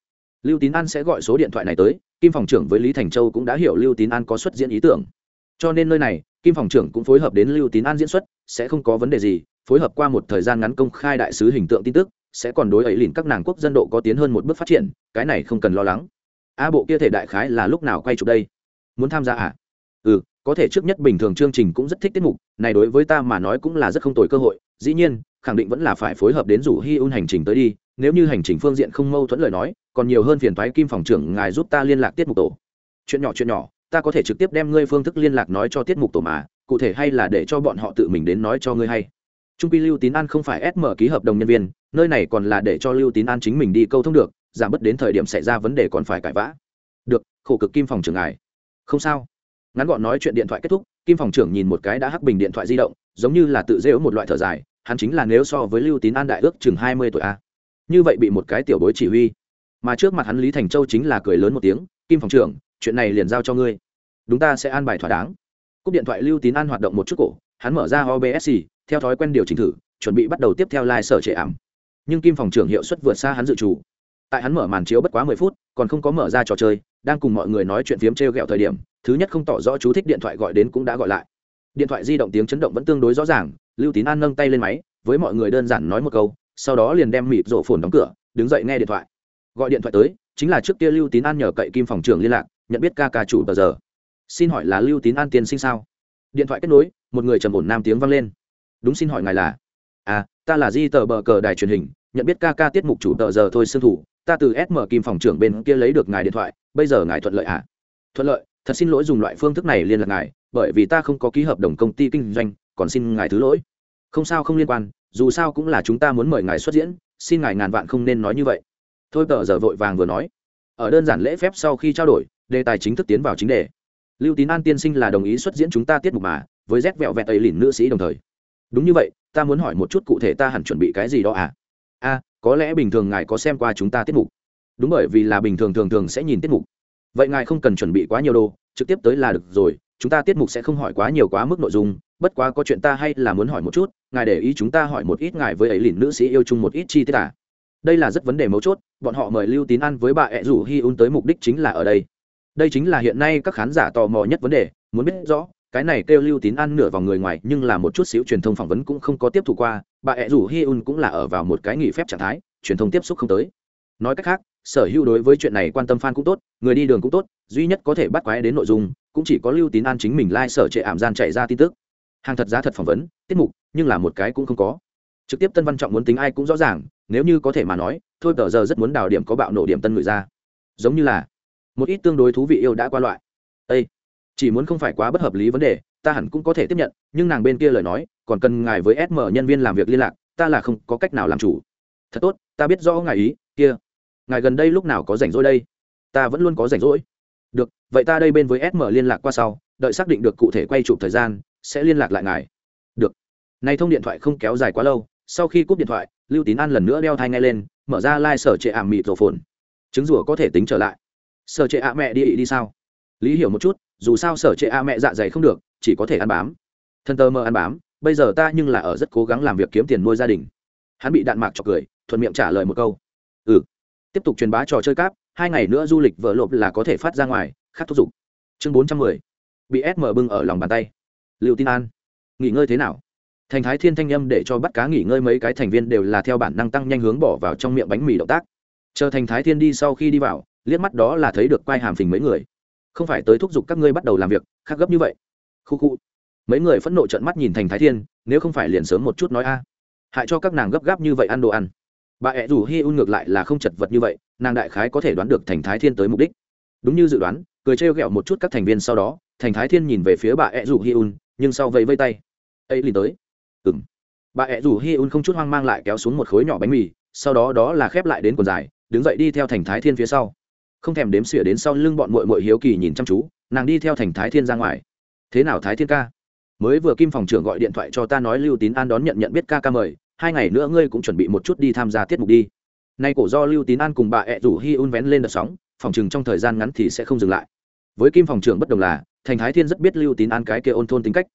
Lưu tín an sẽ gọi số điện thoại này tới, kim phòng trưởng với lý thành châu cũng đã hiểu lưu tín an có xuất diễn ý tưởng. Cho nên nơi này, kim phòng trưởng cũng phối hợp đến lưu tín an diễn xuất, sẽ không có vấn đề gì, phối hợp qua một thời gian ngắn công khai đại sứ hình tượng tin tức, sẽ còn đối ấy lìn các nàng quốc dân độ có tiến hơn một bước phát triển, cái này không cần lo lắng a bộ kia thể đại khái là lúc nào quay chụp đây? Muốn tham gia à? Ừ có thể trước nhất bình thường chương trình cũng rất thích tiết mục, này đối với ta mà nói cũng là rất không tồi cơ hội. Dĩ nhiên, khẳng định vẫn là phải phối hợp đến rủ hi un hành trình tới đi, nếu như hành trình phương diện không mâu thuẫn lời nói, còn nhiều hơn phiền thoái kim phòng trưởng ngài giúp ta liên lạc tiết mục tổ. Chuyện nhỏ chuyện nhỏ, ta có thể trực tiếp đem ngươi phương thức liên lạc nói cho tiết mục tổ mà, cụ thể hay là để cho bọn họ tự mình đến nói cho ngươi hay. Trung pi lưu tín an không phải sm ký hợp đồng nhân viên, nơi này còn là để cho lưu tín an chính mình đi câu thông được giảm bớt đến thời điểm xảy ra vấn đề còn phải cãi vã. Được, khổ cực kim phòng trưởng ngài. Không sao. Ngắn gọn nói chuyện điện thoại kết thúc, kim phòng trưởng nhìn một cái đã hắc bình điện thoại di động, giống như là tự dễu một loại thở dài, hắn chính là nếu so với lưu tín an đại ước chừng hai mươi tuổi a. Như vậy bị một cái tiểu bối chỉ huy. Mà trước mặt hắn lý thành châu chính là cười lớn một tiếng, kim phòng trưởng, chuyện này liền giao cho ngươi. Đúng ta sẽ an bài thỏa đáng. Cúp điện thoại lưu tín an hoạt động một chút cổ, hắn mở ra obsc theo thói quen điều chỉnh thử, chuẩn bị bắt đầu tiếp theo lai、like、sở trệ ảm. Nhưng kim phòng trưởng hiệu suất vượt xa hắn dự trù tại hắn mở màn chiếu bất quá mười phút, còn không có mở ra trò chơi, đang cùng mọi người nói chuyện phiếm t r e o g ẹ o thời điểm, thứ nhất không tỏ rõ chú thích điện thoại gọi đến cũng đã gọi lại. Điện thoại di động tiếng chấn động vẫn tương đối rõ ràng, lưu tín an nâng tay lên máy, với mọi người đơn giản nói một câu, sau đó liền đem mịt rổ phồn đóng cửa, đứng dậy nghe điện thoại. Gọi điện thoại tới, chính là trước kia lưu tín an nhờ cậy kim phòng trưởng liên lạc, nhận biết ca ca chủ tờ giờ. Xin hỏi là lưu tín an tiên sinh sao? Điện thoại kết nối, một người trầm ổn nam tiếng vang lên. Đúng xin hỏi ngài là? À ta là di tờ bờ cờ đài truyền hình, nhận biết ca ca tiết mục chủ tờ giờ thôi sương thủ ta từ sm kim phòng trưởng bên kia lấy được ngài điện thoại, bây giờ ngài thuận lợi à? Thuận lợi, thật xin lỗi dùng loại phương thức này liên lạc ngài, bởi vì ta không có ký hợp đồng công ty kinh doanh, còn xin ngài thứ lỗi. Không sao không liên quan, dù sao cũng là chúng ta muốn mời ngài xuất diễn, xin ngài ngàn vạn không nên nói như vậy. Thôi tờ giờ vội vàng vừa nói. Ở đơn giản lễ phép sau khi trao đổi, đề tài chính thức tiến vào chính đề. Lưu tín an tiên sinh là đồng ý xuất diễn chúng ta tiết mục mà, với rét vẹo vẹt ấy lìn nữ sĩ đồng thời. Đúng như vậy, ta muốn hỏi một chút cụ thể ta hẳn chuẩn bị cái gì đó à? Có lẽ bình thường ngài có xem qua chúng ta tiết mục. Đúng bởi vì là bình thường thường thường sẽ nhìn tiết mục. Vậy ngài không cần chuẩn bị quá nhiều đồ, trực tiếp tới là được rồi, chúng ta tiết mục sẽ không hỏi quá nhiều quá mức nội dung, bất quá có chuyện ta hay là muốn hỏi một chút, ngài để ý chúng ta hỏi một ít ngài với ấy lìn nữ sĩ yêu chung một ít chi tiết à. Đây là rất vấn đề mấu chốt, bọn họ mời lưu tín ăn với bà ẹ rủ hi un tới mục đích chính là ở đây. Đây chính là hiện nay các khán giả tò mò nhất vấn đề, muốn biết rõ, cái này kêu lưu tín ăn nửa vào người ngoài nhưng là một chút xíu truyền thông phỏng vấn cũng không có tiếp thu qua bà ẹ rủ hi un cũng là ở vào một cái nghỉ phép trạng thái, truyền thông tiếp xúc không tới. Nói cách khác, sở hữu đối với chuyện này quan tâm fan cũng tốt, người đi đường cũng tốt, duy nhất có thể bắt quái đến nội dung, cũng chỉ có lưu tín an chính mình lai、like、sở trệ ảm gian chạy ra tin tức. Hàng thật giá thật phỏng vấn, tiết mục, nhưng là một cái cũng không có. Trực tiếp tân văn trọng muốn tính ai cũng rõ ràng, nếu như có thể mà nói, thôi tờ giờ rất muốn đào điểm có bạo nổ điểm tân người ra. Giống như là, một ít tương đối thú vị yêu đã qua loại. Â chỉ muốn không phải quá bất hợp lý vấn đề ta hẳn cũng có thể tiếp nhận, nhưng nàng bên kia lời nói, còn cần ngài với sm nhân viên làm việc liên lạc, ta là không có cách nào làm chủ. Thật tốt, ta biết rõ ngài ý, kia. Ngài gần đây lúc nào có rảnh rỗi đây? Ta vẫn luôn có rảnh rỗi. Được, vậy ta đây bên với sm liên lạc qua sau, đợi xác định được cụ thể quay chụp thời gian, sẽ liên lạc lại ngài. Được. Nay thông điện thoại không kéo dài quá lâu, sau khi cúp điện thoại, lưu tín an lần nữa đeo thai ngay lên, mở ra lai、like、sở trệ ảm mịt rổ phồn. Chứng rủa có thể tính trở lại. Sở trệ ạ mẹ đi ị đi sao? Lý hiểu một chút, dù sao sở trệ a mẹ dạ dày không được, chỉ có thể ăn bám. Thân tơ mơ ăn bám, bây giờ ta nhưng là ở rất cố gắng làm việc kiếm tiền nuôi gia đình. Hắn bị đạn mạc chọc cười, thuận miệng trả lời một câu. Ừ. Tiếp tục truyền bá trò chơi cáp, hai ngày nữa du lịch vợ lộp là có thể phát ra ngoài, khắc thúc giục. Chương bốn trăm mười. Bị sm bưng ở lòng bàn tay. Liệu tin an. Nghỉ ngơi thế nào? Thành thái thiên thanh âm để cho bắt cá nghỉ ngơi mấy cái thành viên đều là theo bản năng tăng nhanh hướng bỏ vào trong miệng bánh mì động tác. Chờ thành thái thiên đi sau khi đi vào, liếc mắt đó là thấy được quai hàm phình mấy người không phải tới thúc giục các ngươi bắt đầu làm việc, khác gấp như vậy. Khu khu. Mấy người phẫn nộ trận mắt nhìn thành thái thiên, nếu không phải liền sớm một chút nói a. Hại cho các nàng gấp gáp như vậy ăn đồ ăn. Bà ẹ rủ hi un ngược lại là không chật vật như vậy, nàng đại khái có thể đoán được thành thái thiên tới mục đích. Đúng như dự đoán, cười trêu ghẹo một chút các thành viên sau đó, thành thái thiên nhìn về phía bà ẹ rủ hi un, nhưng sau vẫy vây tay. Ấy liền tới. Ừ m bà ẹ rủ hi un không chút hoang mang lại kéo xuống một khối nhỏ bánh mì, sau đó đó là khép lại đến quần dài, đứng dậy đi theo thành thái thiên phía sau không thèm đếm xỉa đến sau lưng bọn mội mội hiếu kỳ nhìn chăm chú, nàng đi theo thành thái thiên ra ngoài. Thế nào thái thiên ca? Mới vừa kim phòng trưởng gọi điện thoại cho ta nói lưu tín an đón nhận nhận biết ca ca mời, hai ngày nữa ngươi cũng chuẩn bị một chút đi tham gia tiết mục đi. Nay cổ do lưu tín an cùng bà ẹ rủ hi un vén lên đợt sóng, phòng chừng trong thời gian ngắn thì sẽ không dừng lại. Với kim phòng trưởng bất đồng là, thành thái thiên rất biết lưu tín an cái kia ôn thôn tính cách.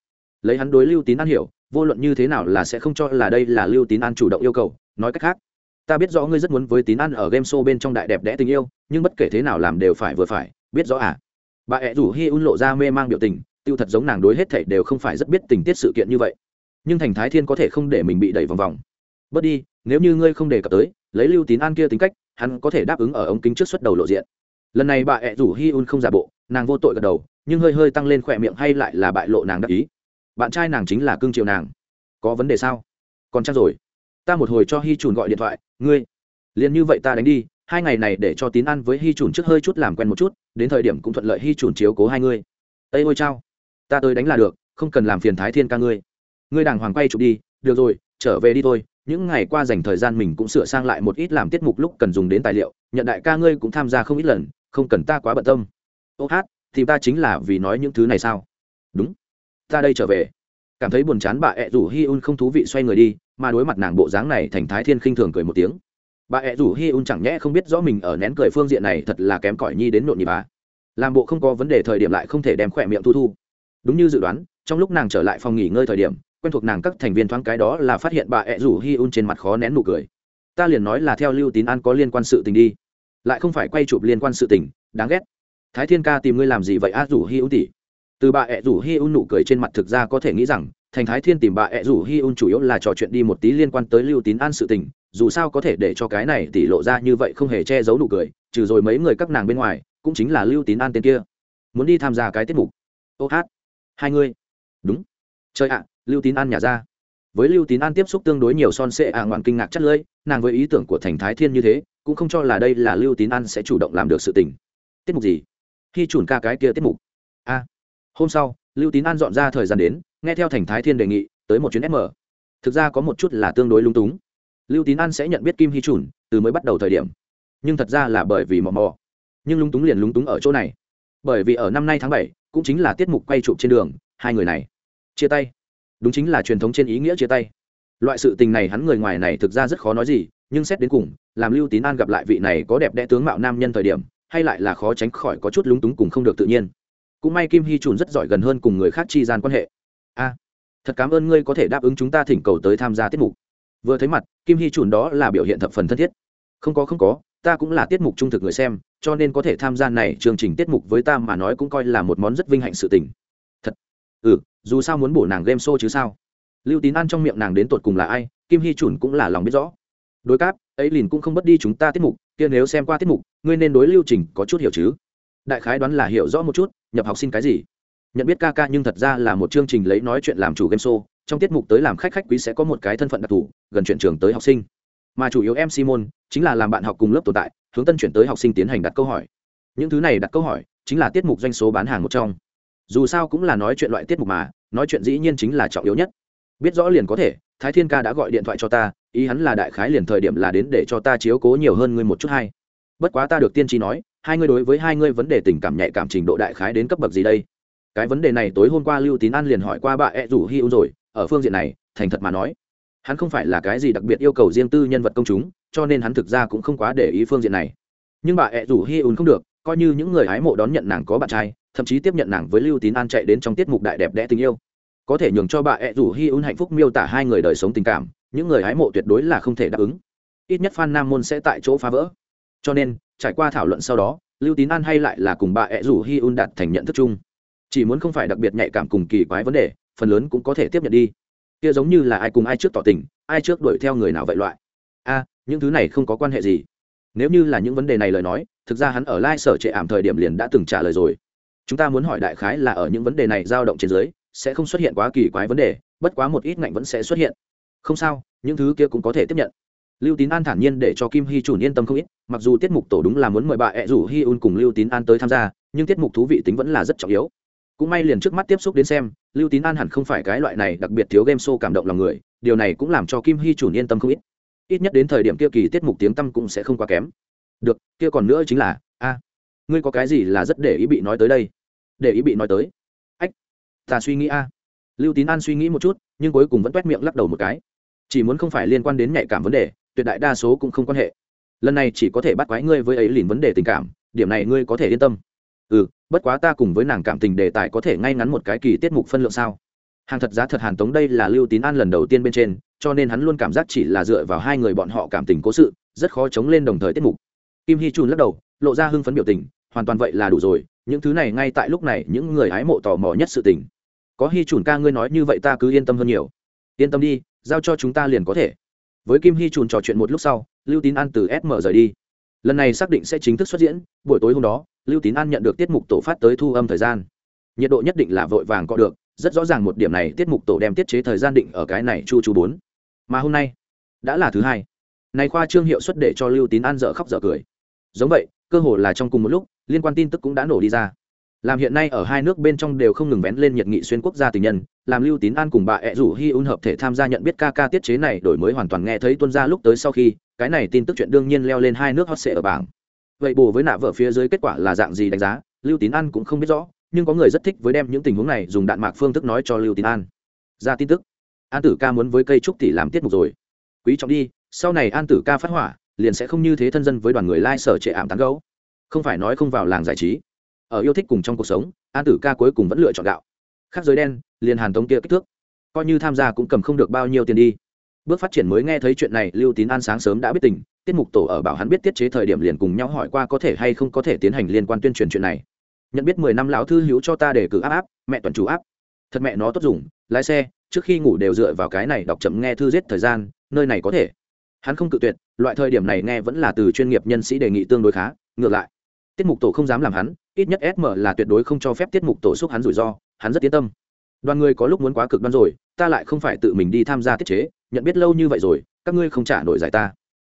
Lấy hắn đối lưu tín an hiểu, vô luận như thế nào là sẽ không cho là đây là lưu tín an chủ động yêu cầu, nói cách khác ta biết rõ ngươi rất muốn với tín an ở game show bên trong đại đẹp đẽ tình yêu, nhưng bất kể thế nào làm đều phải vừa phải, biết rõ à? Bà ẹ rủ hi un lộ ra mê mang biểu tình, tiêu thật giống nàng đối hết thảy đều không phải rất biết tình tiết sự kiện như vậy. Nhưng thành thái thiên có thể không để mình bị đẩy vòng vòng. Bớt đi, nếu như ngươi không đề cập tới, lấy lưu tín an kia tính cách, hắn có thể đáp ứng ở ống kính trước xuất đầu lộ diện. Lần này bà ẹ rủ hi un không giả bộ, nàng vô tội gật đầu, nhưng hơi hơi tăng lên khỏe miệng hay lại là bại lộ nàng đắc ý. Bạn trai nàng chính là cương triều nàng. Có vấn đề sao? Còn chắc rồi ta một hồi cho hi trùn gọi điện thoại, ngươi, liền như vậy ta đánh đi, hai ngày này để cho tín ăn với hi trùn trước hơi chút làm quen một chút, đến thời điểm cũng thuận lợi hi trùn chiếu cố hai ngươi. Ây ôi chao, ta tới đánh là được, không cần làm phiền thái thiên ca ngươi. Ngươi đàng hoàng quay chụp đi, được rồi, trở về đi thôi, những ngày qua dành thời gian mình cũng sửa sang lại một ít làm tiết mục lúc cần dùng đến tài liệu, nhận đại ca ngươi cũng tham gia không ít lần, không cần ta quá bận tâm. Ô hát, thì ta chính là vì nói những thứ này sao? Đúng, ta đây trở về cảm thấy buồn chán bà ẹ rủ hi un không thú vị xoay người đi, mà đối mặt nàng bộ dáng này thành thái thiên khinh thường cười một tiếng. Bà ẹ rủ hi un chẳng nhẽ không biết rõ mình ở nén cười phương diện này thật là kém cỏi nhi đến nhộn nhịp bà làm bộ không có vấn đề thời điểm lại không thể đem khỏe miệng thu thu. Đúng như dự đoán, trong lúc nàng trở lại phòng nghỉ ngơi thời điểm, quen thuộc nàng các thành viên thoáng cái đó là phát hiện bà ẹ rủ hi un trên mặt khó nén nụ cười. Ta liền nói là theo lưu tín an có liên quan sự tình đi. Lại không phải quay chụp liên quan sự tình, đáng ghét. Thái thiên ca tìm ngươi làm gì vậy a rủ hi un tỷ? Từ bà ẹ rủ hi un nụ cười trên mặt thực ra có thể nghĩ rằng, thành thái thiên tìm bà ẹ rủ hi un chủ yếu là trò chuyện đi một tí liên quan tới lưu tín an sự tình, dù sao có thể để cho cái này tỷ lộ ra như vậy không hề che giấu nụ cười, trừ rồi mấy người các nàng bên ngoài, cũng chính là lưu tín an tên kia. Muốn đi tham gia cái tiết mục. Ô hát. Hai ngươi đúng. Chơi ạ, lưu tín an nhà ra. Với lưu tín an tiếp xúc tương đối nhiều son sệ ạ ngoạn kinh ngạc chất lưỡi, nàng với ý tưởng của thành thái thiên như thế, cũng không cho là đây là lưu tín an sẽ chủ động làm được sự tình. Tiết mục gì? Khi chuẩn ca cái kia tiết mục. A hôm sau, lưu tín an dọn ra thời gian đến, nghe theo thành thái thiên đề nghị, tới một chuyến sm thực ra có một chút là tương đối lung túng. Lưu tín an sẽ nhận biết kim hy chuẩn từ mới bắt đầu thời điểm. Nhưng thật ra là bởi vì mò mò. Nhưng lung túng liền lung túng ở chỗ này. Bởi vì ở năm nay tháng bảy, cũng chính là tiết mục quay chụp trên đường, hai người này. Chia tay. Đúng chính là truyền thống trên ý nghĩa chia tay. Loại sự tình này hắn người ngoài này thực ra rất khó nói gì, nhưng xét đến cùng, làm lưu tín an gặp lại vị này có đẹp đẽ tướng mạo nam nhân thời điểm, hay lại là khó tránh khỏi có chút lúng túng cùng không được tự nhiên cũng may kim hy trùn rất giỏi gần hơn cùng người khác chi gian quan hệ. A, thật cảm ơn ngươi có thể đáp ứng chúng ta thỉnh cầu tới tham gia tiết mục. Vừa thấy mặt, kim hy trùn đó là biểu hiện thập phần thân thiết. Không có không có, ta cũng là tiết mục trung thực người xem, cho nên có thể tham gia này chương trình tiết mục với ta mà nói cũng coi là một món rất vinh hạnh sự tình. Thật. Ừ dù sao muốn bổ nàng game show chứ sao? Lưu tín ăn trong miệng nàng đến tột cùng là ai, kim hy chuẩn cũng là lòng biết rõ. Đối cáp, ấy liền cũng không mất đi chúng ta tiết mục, kia nếu xem qua tiết mục, ngươi nên đối lưu trình có chút hiểu chứ? Đại khái đoán là hiểu rõ một chút, nhập học sinh cái gì. Nhận biết ca ca nhưng thật ra là một chương trình lấy nói chuyện làm chủ game show, trong tiết mục tới làm khách khách quý sẽ có một cái thân phận đặc thù, gần chuyển trường tới học sinh. Mà chủ yếu mc môn chính là làm bạn học cùng lớp tồn tại, hướng tân chuyển tới học sinh tiến hành đặt câu hỏi. Những thứ này đặt câu hỏi chính là tiết mục doanh số bán hàng một trong. Dù sao cũng là nói chuyện loại tiết mục mà, nói chuyện dĩ nhiên chính là trọng yếu nhất. Biết rõ liền có thể, thái thiên ca đã gọi điện thoại cho ta, ý hắn là đại khái liền thời điểm là đến để cho ta chiếu cố nhiều hơn ngươi một chút hay. Bất quá ta được tiên tri nói hai ngươi đối với hai ngươi vấn đề tình cảm nhạy cảm trình độ đại khái đến cấp bậc gì đây? Cái vấn đề này tối hôm qua lưu tín an liền hỏi qua bà ed rủ hi u rồi, ở phương diện này, thành thật mà nói, hắn không phải là cái gì đặc biệt yêu cầu riêng tư nhân vật công chúng, cho nên hắn thực ra cũng không quá để ý phương diện này. Nhưng bà ed rủ hi un không được, coi như những người hái mộ đón nhận nàng có bạn trai, thậm chí tiếp nhận nàng với lưu tín an chạy đến trong tiết mục đại đẹp đẽ tình yêu. Có thể nhường cho bà ed rủ hi un hạnh phúc miêu tả hai người đời sống tình cảm, những người hái mộ tuyệt đối là không thể đáp ứng. Ít nhất f nam môn sẽ tại chỗ phá vỡ. Cho nên trải qua thảo luận sau đó, lưu tín an hay lại là cùng bà ẹ rủ hi un đạt thành nhận thức chung. Chỉ muốn không phải đặc biệt nhạy cảm cùng kỳ quái vấn đề, phần lớn cũng có thể tiếp nhận đi. Kia giống như là ai cùng ai trước tỏ tình, ai trước đuổi theo người nào vậy loại. A, những thứ này không có quan hệ gì. Nếu như là những vấn đề này lời nói, thực ra hắn ở lai sở trệ ảm thời điểm liền đã từng trả lời rồi. Chúng ta muốn hỏi đại khái là ở những vấn đề này dao động trên dưới, sẽ không xuất hiện quá kỳ quái vấn đề, bất quá một ít ngạnh vẫn sẽ xuất hiện. Không sao, những thứ kia cũng có thể tiếp nhận lưu tín an thản nhiên để cho kim hy chủ yên tâm không ít, mặc dù tiết mục tổ đúng là muốn mời bà ẹ rủ hy un cùng lưu tín an tới tham gia, nhưng tiết mục thú vị tính vẫn là rất trọng yếu. Cũng may liền trước mắt tiếp xúc đến xem, lưu tín an hẳn không phải cái loại này đặc biệt thiếu game show cảm động lòng người, điều này cũng làm cho kim hy chủ yên tâm không ít. Ít nhất đến thời điểm kia kỳ tiết mục tiếng tâm cũng sẽ không quá kém. Được, kia còn nữa chính là, a, ngươi có cái gì là rất để ý bị nói tới đây? Để ý bị nói tới. Ách, ta suy nghĩ a. Lưu tín an suy nghĩ một chút, nhưng cuối cùng vẫn quét miệng lắc đầu một cái. Chỉ muốn không phải liên quan đến nhạy cảm vấn đề tuyệt đại đa số cũng không quan hệ. Lần này chỉ có thể bắt quái ngươi với ấy liền vấn đề tình cảm, điểm này ngươi có thể yên tâm. Ừ bất quá ta cùng với nàng cảm tình đề tài có thể ngay ngắn một cái kỳ tiết mục phân lượng sao? Hàng thật giá thật hàn tống đây là lưu tín an lần đầu tiên bên trên, cho nên hắn luôn cảm giác chỉ là dựa vào hai người bọn họ cảm tình cố sự, rất khó chống lên đồng thời tiết mục. Kim hy trùn lắc đầu, lộ ra hưng phấn biểu tình, hoàn toàn vậy là đủ rồi, những thứ này ngay tại lúc này những người hái mộ tò mò nhất sự tình. Có hy trùn ca ngươi nói như vậy ta cứ yên tâm hơn nhiều. Yên tâm đi, giao cho chúng ta liền có thể với kim hy trùn trò chuyện một lúc sau, lưu tín an từ sm rời đi. Lần này xác định sẽ chính thức xuất diễn, buổi tối hôm đó, lưu tín an nhận được tiết mục tổ phát tới thu âm thời gian. Nhiệt độ nhất định là vội vàng có được, rất rõ ràng một điểm này, tiết mục tổ đem tiết chế thời gian định ở cái này chu chu bốn. Mà hôm nay, đã là thứ hai. Này khoa trương hiệu suất để cho lưu tín an dở khóc dở cười. Giống vậy, cơ hồ là trong cùng một lúc, liên quan tin tức cũng đã nổ đi ra làm hiện nay ở hai nước bên trong đều không ngừng vén lên nhiệt nghị xuyên quốc gia tình nhân, làm lưu tín an cùng bà ẹ rủ hi un hợp thể tham gia nhận biết ca ca tiết chế này đổi mới hoàn toàn nghe thấy tuân ra lúc tới sau khi, cái này tin tức chuyện đương nhiên leo lên hai nước hot sệ ở bảng. Vậy bù với nạ vợ phía dưới kết quả là dạng gì đánh giá, lưu tín an cũng không biết rõ, nhưng có người rất thích với đem những tình huống này dùng đạn mạc phương thức nói cho lưu tín an. Ra tin tức. An tử ca muốn với cây trúc tỷ làm tiết mục rồi. Quý trọng đi, sau này an tử ca phát hỏa, liền sẽ không như thế thân dân với đoàn người lai sở trệ ảm tán gấu. Không phải nói không vào làng giải trí ở yêu thích cùng trong cuộc sống, an tử ca cuối cùng vẫn lựa chọn gạo. Khác giới đen, liền hàn tống kia kích thước. Coi như tham gia cũng cầm không được bao nhiêu tiền đi. Bước phát triển mới nghe thấy chuyện này, lưu tín an sáng sớm đã biết tình, tiết mục tổ ở bảo hắn biết tiết chế thời điểm liền cùng nhau hỏi qua có thể hay không có thể tiến hành liên quan tuyên truyền chuyện này. Nhận biết mười năm lão thư hữu cho ta để cử áp áp, mẹ tuần chủ áp. Thật mẹ nó tốt dùng, lái xe, trước khi ngủ đều dựa vào cái này đọc chậm nghe thư giết thời gian, nơi này có thể. Hắn không cự tuyệt, loại thời điểm này nghe vẫn là từ chuyên nghiệp nhân sĩ đề nghị tương đối khá, ngược lại. Tiết mục tổ không dám làm hắn ít nhất sm là tuyệt đối không cho phép tiết mục tổ xúc hắn rủi ro, hắn rất yên tâm. Đoàn người có lúc muốn quá cực đoan rồi, ta lại không phải tự mình đi tham gia tiết chế, nhận biết lâu như vậy rồi, các ngươi không trả nổi giải ta.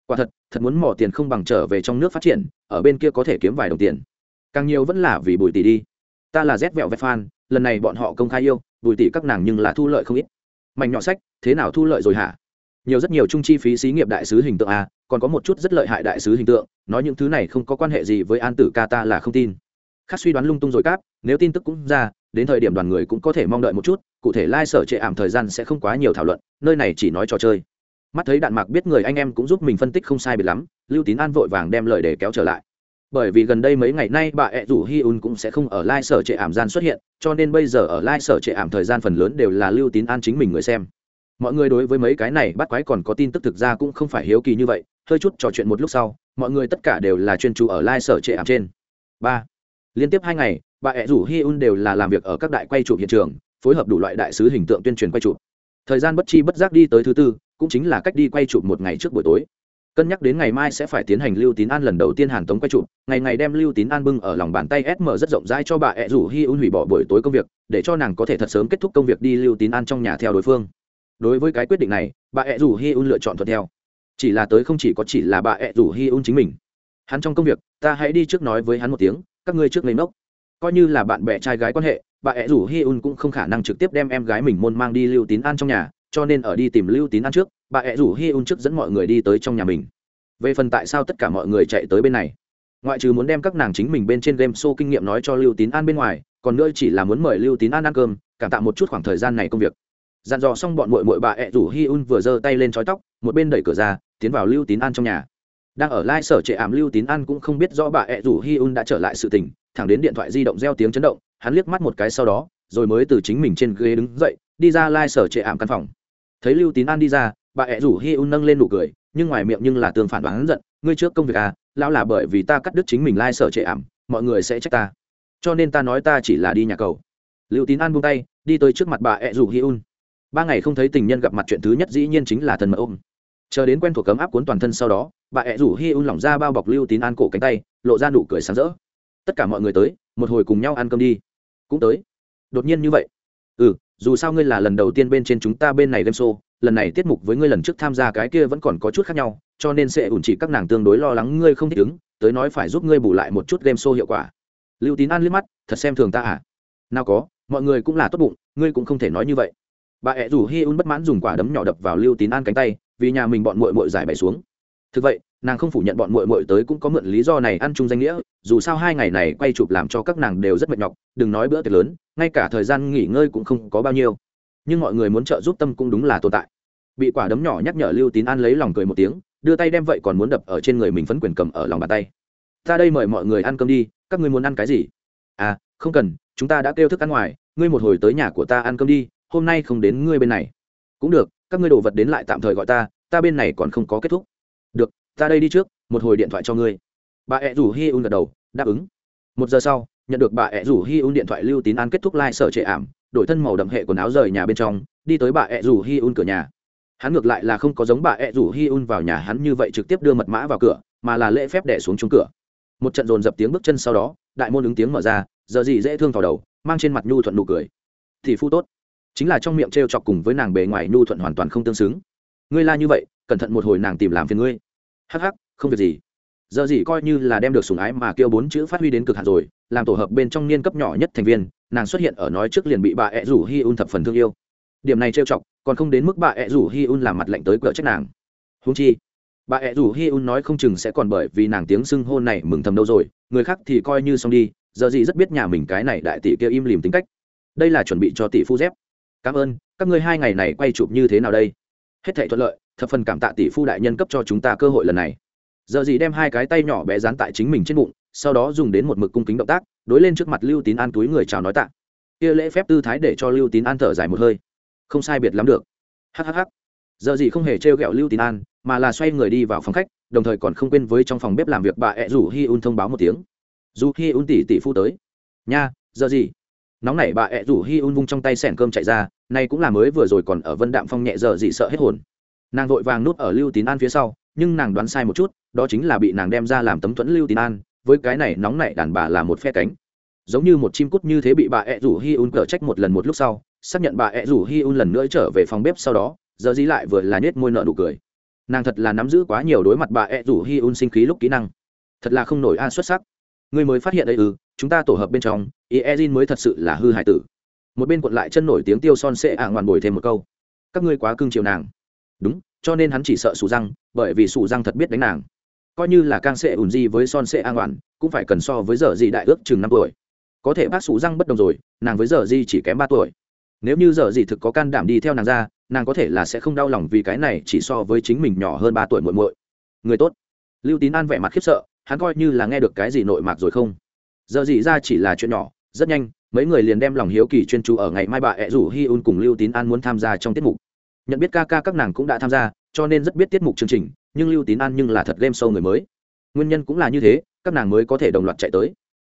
Quả thật thật muốn mỏ tiền không bằng trở về trong nước phát triển, ở bên kia có thể kiếm vài đồng tiền. Càng nhiều vẫn là vì bùi tỷ đi. Ta là rét vẹo vẹt fan, lần này bọn họ công khai yêu, bùi tỷ các nàng nhưng là thu lợi không ít. Mảnh nhỏ sách, thế nào thu lợi rồi hả? Nhiều rất nhiều trung chi phí xí nghiệp đại sứ hình tượng a còn có một chút rất lợi hại đại sứ hình tượng, nói những thứ này không có quan hệ gì với an tử ca ta là không tin khác suy đoán lung tung rồi cáp, nếu tin tức cũng ra, đến thời điểm đoàn người cũng có thể mong đợi một chút, cụ thể lai、like、sở trệ ảm thời gian sẽ không quá nhiều thảo luận, nơi này chỉ nói trò chơi. Mắt thấy đạn mạc biết người anh em cũng giúp mình phân tích không sai biệt lắm, lưu tín an vội vàng đem lời để kéo trở lại. Bởi vì gần đây mấy ngày nay bà ẹ rủ hi un cũng sẽ không ở lai、like、sở trệ ảm gian xuất hiện, cho nên bây giờ ở lai、like、sở trệ ảm thời gian phần lớn đều là lưu tín an chính mình người xem. Mọi người đối với mấy cái này bắt quái còn có tin tức thực ra cũng không phải hiếu kỳ như vậy, hơi chút trò chuyện một lúc sau, mọi người tất cả đều là chuyên chú ở lai、like、sở trệ ảm trên. Ba liên tiếp hai ngày, bà ẹ rủ hi un đều là làm việc ở các đại quay chụp hiện trường, phối hợp đủ loại đại sứ hình tượng tuyên truyền quay chụp. Thời gian bất chi bất giác đi tới thứ tư, cũng chính là cách đi quay chụp một ngày trước buổi tối. Cân nhắc đến ngày mai sẽ phải tiến hành lưu tín an lần đầu tiên hàn tống quay chụp, ngày ngày đem lưu tín an bưng ở lòng bàn tay sm rất rộng rãi cho bà ẹ rủ hi un hủy bỏ buổi tối công việc, để cho nàng có thể thật sớm kết thúc công việc đi lưu tín an trong nhà theo đối phương. Đối với cái quyết định này, bà ẹ rủ hi un lựa chọn thuận theo. Chỉ là tới không chỉ có chỉ là bà ẹ rủ hi un chính mình. Hắn trong công việc, ta hãy đi trước nói với hắn một tiếng các ngươi trước lấy nốc coi như là bạn bè trai gái quan hệ, bà ẹ rủ hi un cũng không khả năng trực tiếp đem em gái mình môn mang đi lưu tín an trong nhà, cho nên ở đi tìm lưu tín an trước, bà ẹ rủ hi un trước dẫn mọi người đi tới trong nhà mình. Về phần tại sao tất cả mọi người chạy tới bên này? Ngoại trừ muốn đem các nàng chính mình bên trên game show kinh nghiệm nói cho lưu tín an bên ngoài, còn nữa chỉ là muốn mời lưu tín an ăn cơm, cảm tạ một chút khoảng thời gian này công việc. Dặn dò xong bọn mội mội bà ẹ rủ hi un vừa giơ tay lên trói tóc, một bên đẩy cửa ra, tiến vào lưu tín an trong nhà đang ở lai sở trệ ảm lưu tín an cũng không biết rõ bà ẹ rủ hi un đã trở lại sự tình, thẳng đến điện thoại di động reo tiếng chấn động, hắn liếc mắt một cái sau đó, rồi mới từ chính mình trên ghế đứng dậy, đi ra lai sở trệ ảm căn phòng. Thấy lưu tín an đi ra, bà ẹ rủ hi un nâng lên nụ cười, nhưng ngoài miệng nhưng là tương phản đoán giận, ngươi trước công việc à lão là bởi vì ta cắt đứt chính mình lai sở trệ ảm, mọi người sẽ trách ta. Cho nên ta nói ta chỉ là đi nhà cầu. Lưu tín an buông tay, đi tới trước mặt bà ẹ rủ hi un. Ba ngày không thấy tình nhân gặp mặt chuyện thứ nhất dĩ nhiên chính là thân mật ôm. Chờ đến quen thuộc cấm áp cuốn toàn thân sau đó bà ẹ rủ hi un lỏng ra bao bọc lưu tín an cổ cánh tay, lộ ra nụ cười sáng rỡ. Tất cả mọi người tới, một hồi cùng nhau ăn cơm đi. Cũng tới. Đột nhiên như vậy. Ừ dù sao ngươi là lần đầu tiên bên trên chúng ta bên này game show, lần này tiết mục với ngươi lần trước tham gia cái kia vẫn còn có chút khác nhau, cho nên sẽ ủn chỉ các nàng tương đối lo lắng ngươi không thích ứng, tới nói phải giúp ngươi bù lại một chút game show hiệu quả. Lưu tín an liếc mắt, thật xem thường ta à? Nào có, mọi người cũng là tốt bụng, ngươi cũng không thể nói như vậy. Bà ẹ rủ hi un bất mãn dùng quả đấm nhỏ đập vào lưu tín an cánh tay, vì nhà mình bọn mội mội giải bày xuống thực vậy, nàng không phủ nhận bọn mội mội tới cũng có mượn lý do này ăn chung danh nghĩa, dù sao hai ngày này quay chụp làm cho các nàng đều rất mệt nhọc, đừng nói bữa tiệc lớn, ngay cả thời gian nghỉ ngơi cũng không có bao nhiêu. Nhưng mọi người muốn trợ giúp tâm cũng đúng là tồn tại. Bị quả đấm nhỏ nhắc nhở lưu tín an lấy lòng cười một tiếng, đưa tay đem vậy còn muốn đập ở trên người mình phấn quyền cầm ở lòng bàn tay. Ta đây mời mọi người ăn cơm đi, các ngươi muốn ăn cái gì? À không cần, chúng ta đã kêu thức ăn ngoài, ngươi một hồi tới nhà của ta ăn cơm đi, hôm nay không đến ngươi bên này. Cũng được, các ngươi đồ vật đến lại tạm thời gọi ta ta bên này còn không có kết thúc được, ta đây đi trước, một hồi điện thoại cho ngươi. Bà ẹ rủ hi un gật đầu, đáp ứng. Một giờ sau, nhận được bà ẹ rủ hi un điện thoại lưu tín an kết thúc lai、like、sở trệ ảm, đổi thân màu đậm hệ quần áo rời nhà bên trong, đi tới bà ẹ rủ hi un cửa nhà. Hắn ngược lại là không có giống bà ẹ rủ hi un vào nhà hắn như vậy trực tiếp đưa mật mã vào cửa, mà là lễ phép đẻ xuống chung cửa. Một trận dồn dập tiếng bước chân sau đó, đại môn ứng tiếng mở ra, giờ gì dễ thương vào đầu, mang trên mặt nhu thuận nụ cười. Thì phu tốt. Chính là trong miệng t r e o chọc cùng với nàng bề ngoài nhu thuận hoàn toàn không tương xứng. Ngươi la như vậy, cẩn thận một hồi nàng tìm làm phiền ngươi hắc hắc, không việc gì. Giờ gì coi như là đem được sùng ái mà kêu bốn chữ phát huy đến cực hạn rồi, làm tổ hợp bên trong niên cấp nhỏ nhất thành viên, nàng xuất hiện ở nói trước liền bị bà ẹ rủ hi un thập phần thương yêu. Điểm này trêu chọc, còn không đến mức bà ẹ rủ hi un làm mặt lạnh tới cửa trách nàng. Húng chi, bà ẹ rủ hi un nói không chừng sẽ còn bởi vì nàng tiếng xưng hôn này mừng thầm đâu rồi, người khác thì coi như xong đi, giờ gì rất biết nhà mình cái này đại tỷ kia im lìm tính cách. Đây là chuẩn bị cho tỷ phu dép. Cảm ơn, các ngươi hai ngày này quay chụp như thế nào đây? Hết thảy thuận lợi thập phần cảm tạ tỷ phu đại nhân cấp cho chúng ta cơ hội lần này. Giờ gì đem hai cái tay nhỏ bé dán tại chính mình trên bụng, sau đó dùng đến một mực cung kính động tác, đối lên trước mặt lưu tín an túi người chào nói tạ. Kia lễ phép tư thái để cho lưu tín an thở dài một hơi. Không sai biệt lắm được. Hhh giờ gì không hề trêu ghẹo lưu tín an, mà là xoay người đi vào phòng khách, đồng thời còn không quên với trong phòng bếp làm việc bà ẹ rủ hi un thông báo một tiếng. Dù hi un tỷ tỷ phu tới. Nha, giờ gì? Nóng nảy bà ẹ rủ hi un vung trong tay sẻn cơm chạy ra, nay cũng là mới vừa rồi còn ở vân đạm phong nhẹ giờ gì sợ hết hồn nàng vội vàng nút ở lưu tín an phía sau, nhưng nàng đoán sai một chút, đó chính là bị nàng đem ra làm tấm thuẫn lưu tín an, với cái này nóng nảy đàn bà là một phe cánh. Giống như một chim cút như thế bị bà ẹ rủ hi un cờ trách một lần một lúc sau, xác nhận bà ẹ rủ hi un lần nữa trở về phòng bếp sau đó, giờ dí lại vừa là nết môi nợ nụ cười. Nàng thật là nắm giữ quá nhiều đối mặt bà ẹ rủ hi un sinh khí lúc kỹ năng. Thật là không nổi a, xuất sắc. Ngươi mới phát hiện ấy ư ừ, chúng ta tổ hợp bên trong ý ezin mới thật sự là hư hại tử. Một bên quận lại chân nổi tiếng tiêu son sẽ ả ngoan bồi thêm một câu. Các ngươi quá cưng chiều nàng đúng, cho nên hắn chỉ sợ sủ răng, bởi vì sủ răng thật biết đánh nàng. Coi như là càng sẽ ủn di với son sẽ an ngoạn, cũng phải cần so với giờ gì đại ước chừng năm tuổi. Có thể bác sủ răng bất đồng rồi, nàng với giờ gì chỉ kém ba tuổi. Nếu như giờ gì thực có can đảm đi theo nàng ra, nàng có thể là sẽ không đau lòng vì cái này chỉ so với chính mình nhỏ hơn ba tuổi muội muội. Người tốt. Lưu tín an vẻ mặt khiếp sợ, hắn coi như là nghe được cái gì nội mạc rồi không? Giờ gì ra chỉ là chuyện nhỏ, rất nhanh, mấy người liền đem lòng hiếu kỳ chuyên chú ở ngày mai bà ẹ rủ hi un cùng lưu tín an muốn tham gia trong tiết mục nhận biết ca ca các nàng cũng đã tham gia, cho nên rất biết tiết mục chương trình, nhưng lưu tín an nhưng là thật game show người mới. Nguyên nhân cũng là như thế, các nàng mới có thể đồng loạt chạy tới.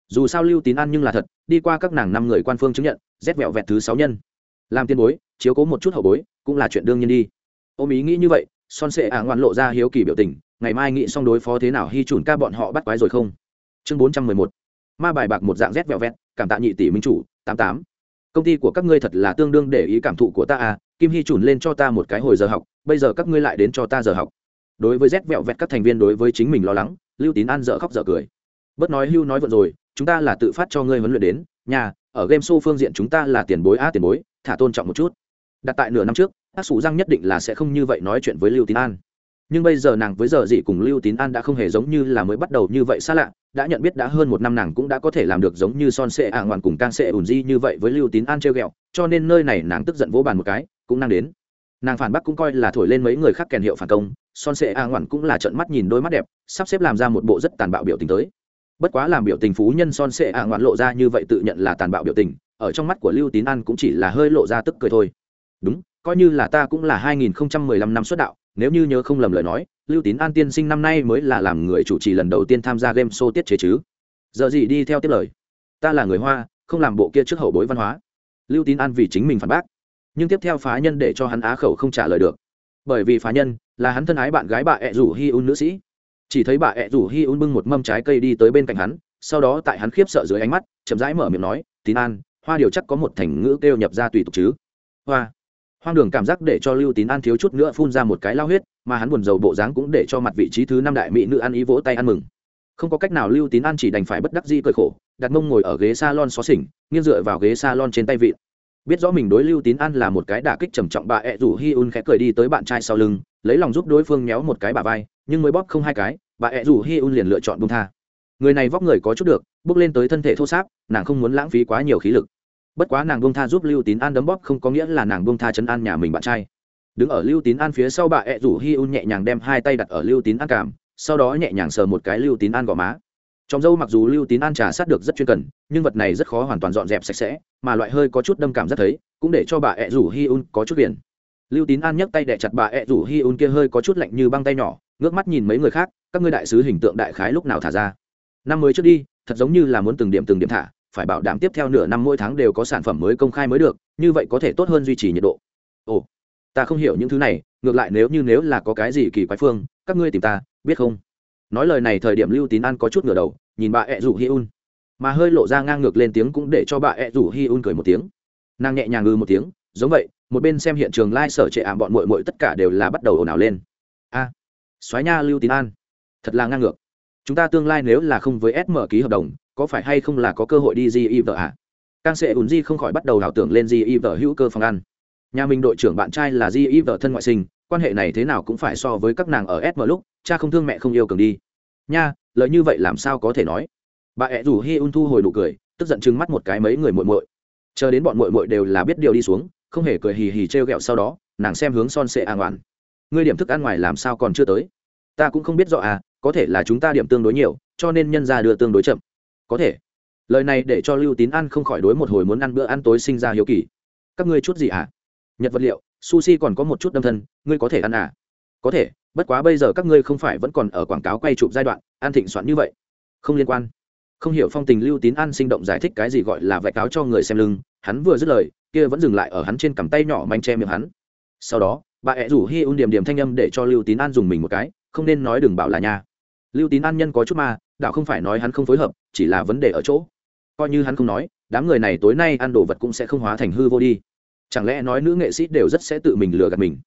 Dù sao lưu tín an nhưng là thật, đi qua các nàng năm người quan phương chứng nhận, rét vẹo vẹt thứ sáu nhân. Làm tiên bối, chiếu cố một chút hậu bối, cũng là chuyện đương nhiên đi. Ôm ý nghĩ như vậy, son sệ ả ngoan lộ ra hiếu kỳ biểu tình, ngày mai nghĩ xong đối phó thế nào hy chủn ca bọn họ bắt quái rồi không? Chương bốn trăm mười một. Ma bài bạc một dạng rét vẹo vẹt, cảm tạ nhị tỷ minh chủ, tám tám công ty của các ngươi thật là tương đương để ý cảm thụ của ta à kim hy chủn lên cho ta một cái hồi giờ học, bây giờ các ngươi lại đến cho ta giờ học. Đối với rét vẹo vẹt các thành viên đối với chính mình lo lắng, lưu tín an dở khóc dở cười. Bất nói hưu nói vận rồi, chúng ta là tự phát cho ngươi huấn luyện đến, nhà, ở game show phương diện chúng ta là tiền bối a tiền bối, thả tôn trọng một chút. Đặt tại nửa năm trước các sủ răng nhất định là sẽ không như vậy nói chuyện với lưu tín an. Nhưng bây giờ nàng với giờ dị cùng lưu tín an đã không hề giống như là mới bắt đầu như vậy xa lạ đã nhận biết đã hơn một năm nàng cũng đã có thể làm được giống như son sệ ạ ngoạn cùng càng sệ ùn di như vậy với lưu tín an treo g ẹ o cho nên nơi này nàng tức giận vỗ bàn một cái, cũng năng đến. Nàng phản bác cũng coi là thổi lên mấy người khác kèn hiệu phản công, son sệ ạ ngoạn cũng là trận mắt nhìn đôi mắt đẹp, sắp xếp làm ra một bộ rất tàn bạo biểu tình tới. Bất quá làm biểu tình phú nhân son sệ ạ ngoạn lộ ra như vậy tự nhận là tàn bạo biểu tình, ở trong mắt của lưu tín an cũng chỉ là hơi lộ ra tức cười thôi. Đúng, coi như là ta cũng là 2015 năm xuất đạo, nếu như nhớ không lầm lời nói lưu tín an tiên sinh năm nay mới là làm người chủ trì lần đầu tiên tham gia game show tiết chế chứ? Giờ gì đi theo tiếp lời. Ta là người hoa, không làm bộ kia trước hậu bối văn hóa. Lưu tín an vì chính mình phản bác. Nhưng tiếp theo phá nhân để cho hắn á khẩu không trả lời được. Bởi vì phá nhân là hắn thân ái bạn gái bà ẹ rủ hi un nữ sĩ. Chỉ thấy bà ẹ rủ hi un bưng một mâm trái cây đi tới bên cạnh hắn, sau đó tại hắn khiếp sợ dưới ánh mắt, chậm rãi mở miệng nói, tín an, hoa điều chắc có một thành ngữ kêu nhập ra tùy tục chứ? Hoa hoang đường cảm giác để cho lưu tín an thiếu chút nữa phun ra một cái lao huyết, mà hắn buồn rầu bộ dáng cũng để cho mặt vị trí thứ năm đại mỹ nữ ăn ý vỗ tay ăn mừng. Không có cách nào lưu tín an chỉ đành phải bất đắc di cơi khổ, đặt mông ngồi ở ghế s a lon xó xỉnh, nghiêng dựa vào ghế s a lon trên tay vịn. Biết rõ mình đối lưu tín an là một cái đả kích trầm trọng bà ẹ rủ hi un khẽ cười đi tới bạn trai sau lưng, lấy lòng giúp đối phương méo một cái bà vai, nhưng mới bóp không hai cái, bà ẹ rủ hi un liền lựa chọn bung tha. Người này vóc người có chút được, bước lên tới thân thể thô sáp, nàng không muốn lãng phí quá nhiều khí lực bất quá nàng bông tha giúp lưu tín an đấm bóp không có nghĩa là nàng bông tha chấn an nhà mình bạn trai. Đứng ở lưu tín an phía sau bà ẹ rủ hi un nhẹ nhàng đem hai tay đặt ở lưu tín an cảm, sau đó nhẹ nhàng sờ một cái lưu tín an gò má. Trong dâu mặc dù lưu tín an trà sát được rất chuyên cần, nhưng vật này rất khó hoàn toàn dọn dẹp sạch sẽ, mà loại hơi có chút đâm cảm rất thấy, cũng để cho bà ẹ rủ hi un có chút biển. lưu tín an nhấc tay đẻ chặt bà ẹ rủ hi un kia hơi có chút lạnh như băng tay nhỏ, ngước mắt nhìn mấy người khác, các ngươi đại sứ hình tượng đại khái lúc nào thả ra? Năm mới trước đi, thật giống như là muốn từng điểm từng điểm thả phải bảo đảm tiếp theo nửa năm mỗi tháng đều có sản phẩm mới công khai mới được như vậy có thể tốt hơn duy trì nhiệt độ. Ồ ta không hiểu những thứ này ngược lại nếu như nếu là có cái gì kỳ quái phương các ngươi tìm ta biết không? Nói lời này thời điểm lưu tín an có chút ngửa đầu nhìn bà ẹ rủ hi un. Mà hơi lộ ra ngang ngược lên tiếng cũng để cho bà ẹ rủ hi un cười một tiếng. Nàng nhẹ nhàng ngư một tiếng giống vậy một bên xem hiện trường lai、like、sở trệ ảm bọn mội mội tất cả đều là bắt đầu ồn ào lên. A à, xoáy nha lưu tín an thật là ngang ngược. Chúng ta tương lai nếu là không với sm ký hợp đồng có phải hay không là có cơ hội đi gi vợ ạ à? càng sẽ ùn di không khỏi bắt đầu ảo tưởng lên gi vợ hữu cơ phòng ăn. Nhà mình đội trưởng bạn trai là gi vợ thân ngoại sinh, quan hệ này thế nào cũng phải so với các nàng ở sm lúc, cha không thương mẹ không yêu cường đi. Nha, lời như vậy làm sao có thể nói? Bà ẹ rủ hi un thu hồi nụ cười, tức giận chừng mắt một cái mấy người muội muội. Chờ đến bọn muội muội đều là biết điều đi xuống, không hề cười hì hì trêu ghẹo sau đó, nàng xem hướng son sệ an oản ngươi điểm thức ăn ngoài làm sao còn chưa tới? Ta cũng không biết rõ à có thể là chúng ta điểm tương đối nhiều, cho nên nhân ra đưa tương đối chậm có thể. Lời này để cho lưu tín ăn không khỏi đối một hồi muốn ăn bữa ăn tối sinh ra hiếu kỳ. Các ngươi chút gì ạ? À? nhật vật liệu, sushi còn có một chút đâm thân, ngươi có thể ăn à? Có thể, bất quá bây giờ các ngươi không phải vẫn còn ở quảng cáo quay chụp giai đoạn an thịnh soạn như vậy. Không liên quan. Không hiểu phong tình lưu tín an sinh động giải thích cái gì gọi là vạch cáo cho người xem lưng, hắn vừa dứt lời, kia vẫn dừng lại ở hắn trên cằm tay nhỏ manh che miệng hắn. Sau đó, bà ẹ rủ hi un điểm điểm thanh âm để cho lưu tín an dùng mình một cái, không nên nói đừng bảo là nhà lưu tín an nhân có chút ma, đạo không phải nói hắn không phối hợp, chỉ là vấn đề ở chỗ. Coi như hắn không nói, đám người này tối nay ăn đồ vật cũng sẽ không hóa thành hư vô đi. Chẳng lẽ nói nữ nghệ sĩ đều rất sẽ tự mình lừa gạt mình?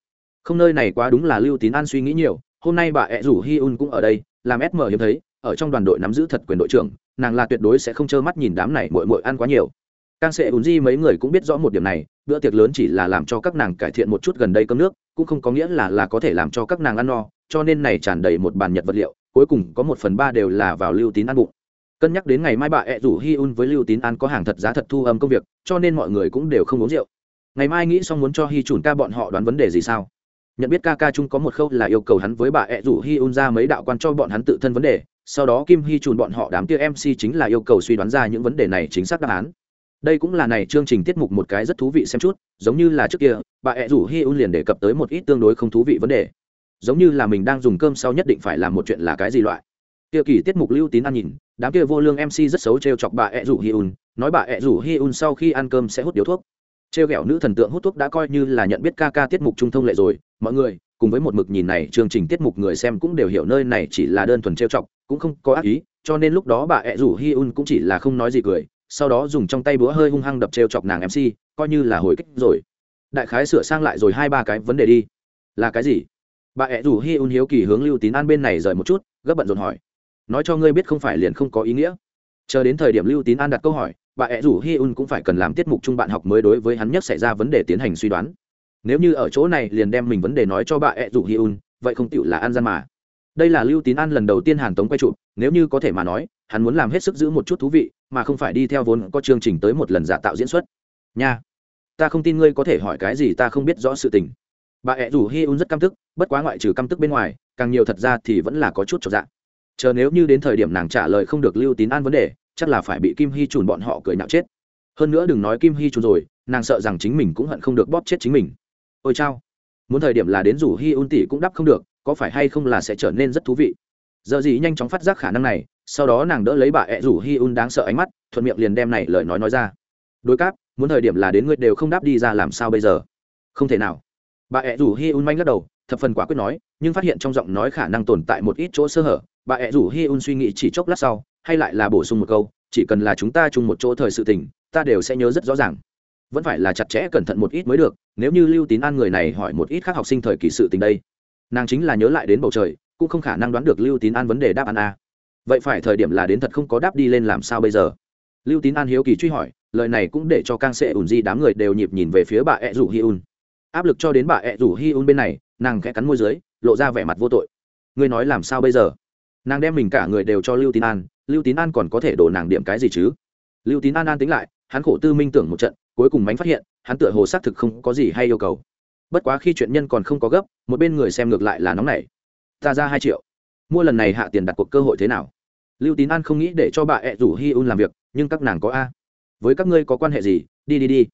Không, nơi này quá đúng là lưu tín an suy nghĩ nhiều. Hôm nay bà ẹ rủ hi un cũng ở đây, làm sm hiếm thấy, ở trong đoàn đội nắm giữ thật quyền đội trưởng, nàng là tuyệt đối sẽ không trơ mắt nhìn đám này mội mội ăn quá nhiều. Càng sẽ ùn di mấy người cũng biết rõ một điểm này, bữa tiệc lớn chỉ là làm cho các nàng cải thiện một chút gần đây cơm nước, cũng không có nghĩa là là có thể làm cho các nàng ăn no cho nên này tràn đầy một bàn nhật vật liệu, cuối cùng có một phần ba đều là vào lưu tín ăn bụng. Cân nhắc đến ngày mai bà ẹ rủ hi un với lưu tín ăn có hàng thật giá thật thu âm công việc, cho nên mọi người cũng đều không uống rượu. Ngày mai nghĩ xong muốn cho hi chùn ca bọn họ đoán vấn đề gì sao? Nhận biết ca ca chung có một khâu là yêu cầu hắn với bà ẹ rủ hi un ra mấy đạo quan cho bọn hắn tự thân vấn đề, sau đó kim hi chùn bọn họ đám kia mc chính là yêu cầu suy đoán ra những vấn đề này chính xác đáp án. Đây cũng là này chương trình tiết mục một cái rất thú vị xem chút, giống như là trước kia, bà ẹ rủ hi un liền đề cập tới một ít tương đối không thú vị vấn đề giống như là mình đang dùng cơm sau nhất định phải làm một chuyện là cái gì loại. Kia kỳ tiết mục lưu tín ăn nhìn, đám kia vô lương mc rất xấu t r e o chọc bà ẹ rủ hi un, nói bà ẹ rủ hi un sau khi ăn cơm sẽ hút điếu thuốc. T r e o g ẹ o nữ thần tượng hút thuốc đã coi như là nhận biết ca ca tiết mục trung thông lệ rồi, mọi người, cùng với một mực nhìn này chương trình tiết mục người xem cũng đều hiểu nơi này chỉ là đơn thuần t r e o chọc, cũng không có ác ý, cho nên lúc đó bà ẹ rủ hi un cũng chỉ là không nói gì cười, sau đó dùng trong tay búa hơi hung hăng đập t r e o chọc nàng mc coi như là hồi kích rồi. Đại khái sửa sang lại rồi hai ba cái vấn đề đi. Là cái gì? Bà ẹ rủ hi un hiếu kỳ hướng lưu tín an bên này rời một chút, gấp bận rộn hỏi. Nói cho ngươi biết không phải liền không có ý nghĩa. Chờ đến thời điểm lưu tín an đặt câu hỏi, bà ẹ rủ hi un cũng phải cần làm tiết mục chung bạn học mới đối với hắn nhất xảy ra vấn đề tiến hành suy đoán. Nếu như ở chỗ này liền đem mình vấn đề nói cho bà ẹ rủ hi un, vậy không tựu là an gian mà. Đây là lưu tín an lần đầu tiên hàn tống quay trụ nếu như có thể mà nói, hắn muốn làm hết sức giữ một chút thú vị, mà không phải đi theo vốn có chương trình tới một lần giả tạo diễn xuất. Nha, ta không tin ngươi có thể hỏi cái gì ta không biết rõ sự tình bà ẹ rủ hi un rất căm tức, bất quá ngoại trừ căm tức bên ngoài, càng nhiều thật ra thì vẫn là có chút trọn dạng chờ nếu như đến thời điểm nàng trả lời không được lưu tín an vấn đề, chắc là phải bị kim hy trùn bọn họ cười nhạo chết. Hơn nữa đừng nói kim hy trùn rồi, nàng sợ rằng chính mình cũng hận không được bóp chết chính mình. Ôi chao, muốn thời điểm là đến rủ hi un tỷ cũng đắp không được, có phải hay không là sẽ trở nên rất thú vị. Giờ gì nhanh chóng phát giác khả năng này, sau đó nàng đỡ lấy bà ẹ rủ hi un đáng sợ ánh mắt, thuận miệng liền đem này lời nói nói ra. Đối cáp, muốn thời điểm là đến ngươi đều không đáp đi ra làm sao bây giờ? Không thể nào bà ẹ rủ hi un manh lắc đầu, thập phần quả quyết nói, nhưng phát hiện trong giọng nói khả năng tồn tại một ít chỗ sơ hở. Bà ẹ rủ hi un suy nghĩ chỉ chốc lát sau, hay lại là bổ sung một câu, chỉ cần là chúng ta chung một chỗ thời sự tình, ta đều sẽ nhớ rất rõ ràng. Vẫn phải là chặt chẽ cẩn thận một ít mới được, nếu như lưu tín an người này hỏi một ít khác học sinh thời kỳ sự tình đây, nàng chính là nhớ lại đến bầu trời, cũng không khả năng đoán được lưu tín an vấn đề đáp án a. Vậy phải thời điểm là đến thật không có đáp đi lên làm sao bây giờ? Lưu tín an hiếu kỳ truy hỏi, lời này cũng để cho càng sệ ủn di đám người đều nhịp nhìn về phía bà ẹ rủ hi un áp lực cho đến bà ẹ rủ hi un bên này, nàng khẽ cắn môi dưới, lộ ra vẻ mặt vô tội. Ngươi nói làm sao bây giờ? Nàng đem mình cả người đều cho lưu tín an, lưu tín an còn có thể đổ nàng điểm cái gì chứ? Lưu tín an an tính lại, hắn khổ tư minh tưởng một trận, cuối cùng mánh phát hiện, hắn tựa hồ xác thực không có gì hay yêu cầu. Bất quá khi chuyện nhân còn không có gấp, một bên người xem ngược lại là nóng nảy. Ta ra hai triệu. Mua lần này hạ tiền đặt cuộc cơ hội thế nào? Lưu tín an không nghĩ để cho bà ẹ rủ hi un làm việc, nhưng các nàng có a. Với các ngươi có quan hệ gì? Đi đi đi.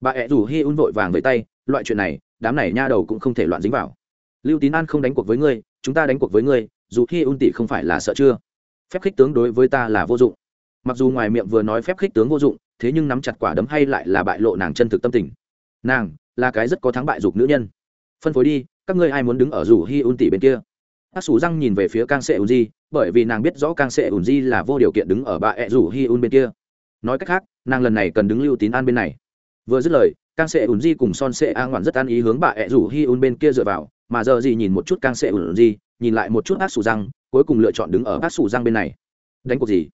Bà ẹ rủ hi un vội vàng với tay loại chuyện này, đám này nha đầu cũng không thể loạn dính vào. Lưu tín an không đánh cuộc với ngươi, chúng ta đánh cuộc với ngươi, dù hi un tỷ không phải là sợ chưa? Phép khích tướng đối với ta là vô dụng. Mặc dù ngoài miệng vừa nói phép khích tướng vô dụng, thế nhưng nắm chặt quả đấm hay lại là bại lộ nàng chân thực tâm tình. Nàng là cái rất có thắng bại dục nữ nhân. Phân phối đi, các ngươi ai muốn đứng ở rủ hi un tỷ bên kia? Ác xù răng nhìn về phía càng sệ ùn di, bởi vì nàng biết rõ càng sệ ùn di là vô điều kiện đứng ở bà ẹ rủ hi un bên kia. Nói cách khác, nàng lần này cần đứng lưu tín an bên này. Vừa dứt lời càng sệ ùn di cùng son sệ a ngoạn rất an ý hướng bà ẹ rủ hi un bên kia dựa vào, mà giờ gì nhìn một chút càng sệ ùn di, nhìn lại một chút ác Sủ răng, cuối cùng lựa chọn đứng ở ác Sủ răng bên này. Đánh cuộc gì?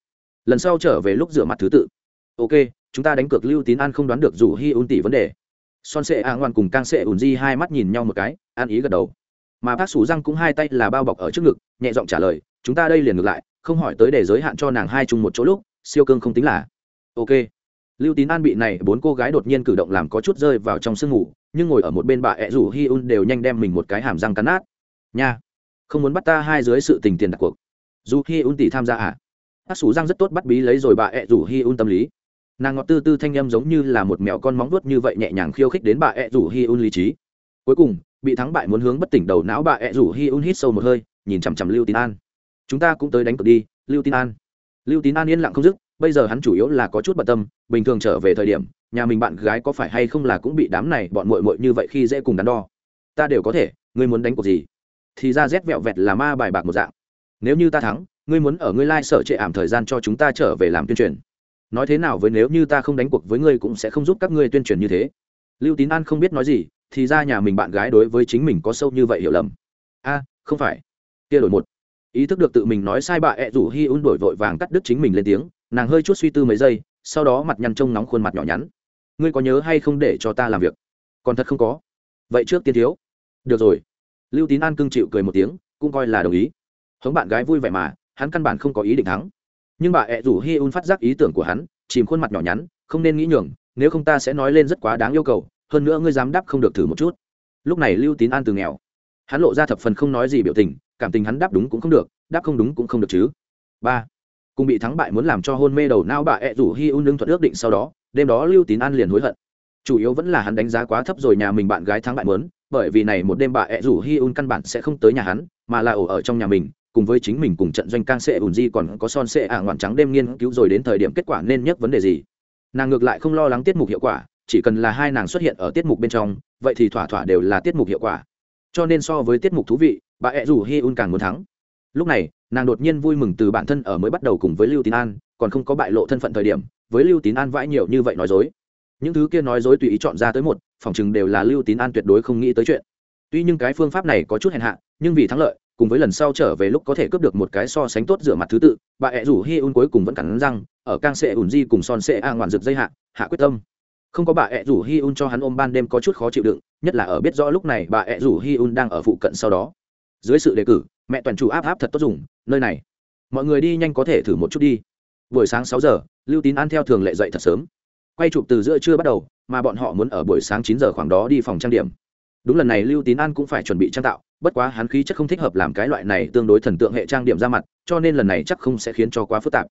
Lần sau trở về lúc rửa mặt thứ tự. Ok, chúng ta đánh cược lưu tín an không đoán được rủ hi un tỷ vấn đề. Son sệ a ngoạn cùng càng sệ ùn di hai mắt nhìn nhau một cái an ý gật đầu. Mà bác sủ răng cũng hai tay là bao bọc ở trước ngực, nhẹ giọng trả lời, chúng ta đây liền ngược lại, không hỏi tới để giới hạn cho nàng hai chung một chỗ lúc, siêu cương không tính là. Ok lưu tín an bị này bốn cô gái đột nhiên cử động làm có chút rơi vào trong sương ngủ nhưng ngồi ở một bên bà ẹ rủ hi un đều nhanh đem mình một cái hàm răng cắn nát. Nha, không muốn bắt ta hai dưới sự tình tiền đặt cuộc. Dù hi un tỷ tham gia à? Hát sủ răng rất tốt bắt bí lấy rồi bà ẹ rủ hi un tâm lý. Nàng ngọt tư tư thanh â m giống như là một mẹo con móng vuốt như vậy nhẹ nhàng khiêu khích đến bà ẹ rủ hi un lý trí. Cuối cùng, bị thắng bại muốn hướng bất tỉnh đầu não bà ẹ rủ hi un hít sâu một hơi, nhìn chằm chằm lưu tín an. Chúng ta cũng tới đánh cược đi, lưu tín an. Lưu tín an yên lặng không dứt bây giờ hắn chủ yếu là có chút bận tâm, bình thường trở về thời điểm, nhà mình bạn gái có phải hay không là cũng bị đám này bọn mội mội như vậy khi dễ cùng đắn đo? Ta đều có thể, ngươi muốn đánh cuộc gì? Thì ra rét vẹo vẹt là ma bài bạc một dạng. Nếu như ta thắng, ngươi muốn ở ngươi lai、like、sở trệ ảm thời gian cho chúng ta trở về làm tuyên truyền. Nói thế nào với nếu như ta không đánh cuộc với ngươi cũng sẽ không giúp các ngươi tuyên truyền như thế. Lưu tín an không biết nói gì, thì ra nhà mình bạn gái đối với chính mình có sâu như vậy hiểu lầm. A, không phải. Kia đổi một. Ý thức được tự mình nói sai bà ẹ rủ hi un đổi vội vàng cắt đứt chính mình lên tiếng nàng hơi chút suy tư mấy giây, sau đó mặt nhăn trông nóng khuôn mặt nhỏ nhắn. Ngươi có nhớ hay không để cho ta làm việc? Còn thật không có. Vậy trước tiên thiếu. Được rồi. Lưu tín an cưng chịu cười một tiếng, cũng coi là đồng ý. Hống bạn gái vui vẻ mà, hắn căn bản không có ý định thắng. Nhưng bà ẹ rủ hi un phát giác ý tưởng của hắn, chìm khuôn mặt nhỏ nhắn, không nên nghĩ nhường, nếu không ta sẽ nói lên rất quá đáng yêu cầu, hơn nữa ngươi dám đáp không được thử một chút. Lúc này lưu tín an từ nghèo. Hắn lộ ra thập phần không nói gì biểu tình, cảm tình hắn đáp đúng cũng không được, đáp không đúng cũng không được chứ. Ba cùng bị thắng bại muốn làm cho hôn mê đầu não bà ẹ rủ hi un nương thuận ước định sau đó, đêm đó lưu tín an liền hối hận. Chủ yếu vẫn là hắn đánh giá quá thấp rồi nhà mình bạn gái thắng bại mớn bởi vì này một đêm bà ẹ rủ hi un căn bản sẽ không tới nhà hắn, mà là ổ ở trong nhà mình, cùng với chính mình cùng trận doanh cang sệ ùn di còn có son sệ ả à ngoạn trắng đêm nghiên cứu rồi đến thời điểm kết quả nên nhất vấn đề gì. Nàng ngược lại không lo lắng tiết mục hiệu quả, chỉ cần là hai nàng xuất hiện ở tiết mục bên trong, vậy thì thỏa thỏa đều là tiết mục hiệu quả. Cho nên so với tiết mục thú vị, bà ẹ rủ hi un càng muốn thắng lúc này, nàng đột nhiên vui mừng từ bản thân ở mới bắt đầu cùng với lưu tín an, còn không có bại lộ thân phận thời điểm, với lưu tín an vãi nhiều như vậy nói dối. Những thứ kia nói dối tùy ý chọn ra tới một, phòng chừng đều là lưu tín an tuyệt đối không nghĩ tới chuyện. Tuy nhưng cái phương pháp này có chút hèn hạ, nhưng vì thắng lợi, cùng với lần sau trở về lúc có thể cướp được một cái so sánh tốt rửa mặt thứ tự, bà ẹ rủ hi un cuối cùng vẫn cắn răng, ở cang sệ ủn di cùng son sệ a ngoạn rực dây hạ hạ quyết tâm. Không có bà ẹ rủ hi un cho hắn ôm ban đêm có chút khó chịu đựng, nhất là ở biết rõ lúc này bà ẹ rủ hi un đang ở phụ cận sau đó. Dưới sự đề cử mẹ toàn chủ áp áp thật tốt dùng, nơi này. Mọi người đi nhanh có thể thử một chút đi. Buổi sáng sáu giờ, lưu tín ăn theo thường lệ dậy thật sớm. Quay chụp từ giữa trưa bắt đầu, mà bọn họ muốn ở buổi sáng chín giờ khoảng đó đi phòng trang điểm. Đúng lần này lưu tín an cũng phải chuẩn bị trang tạo, bất quá hắn khí chất không thích hợp làm cái loại này tương đối thần tượng hệ trang điểm ra mặt, cho nên lần này chắc không sẽ khiến cho quá phức tạp.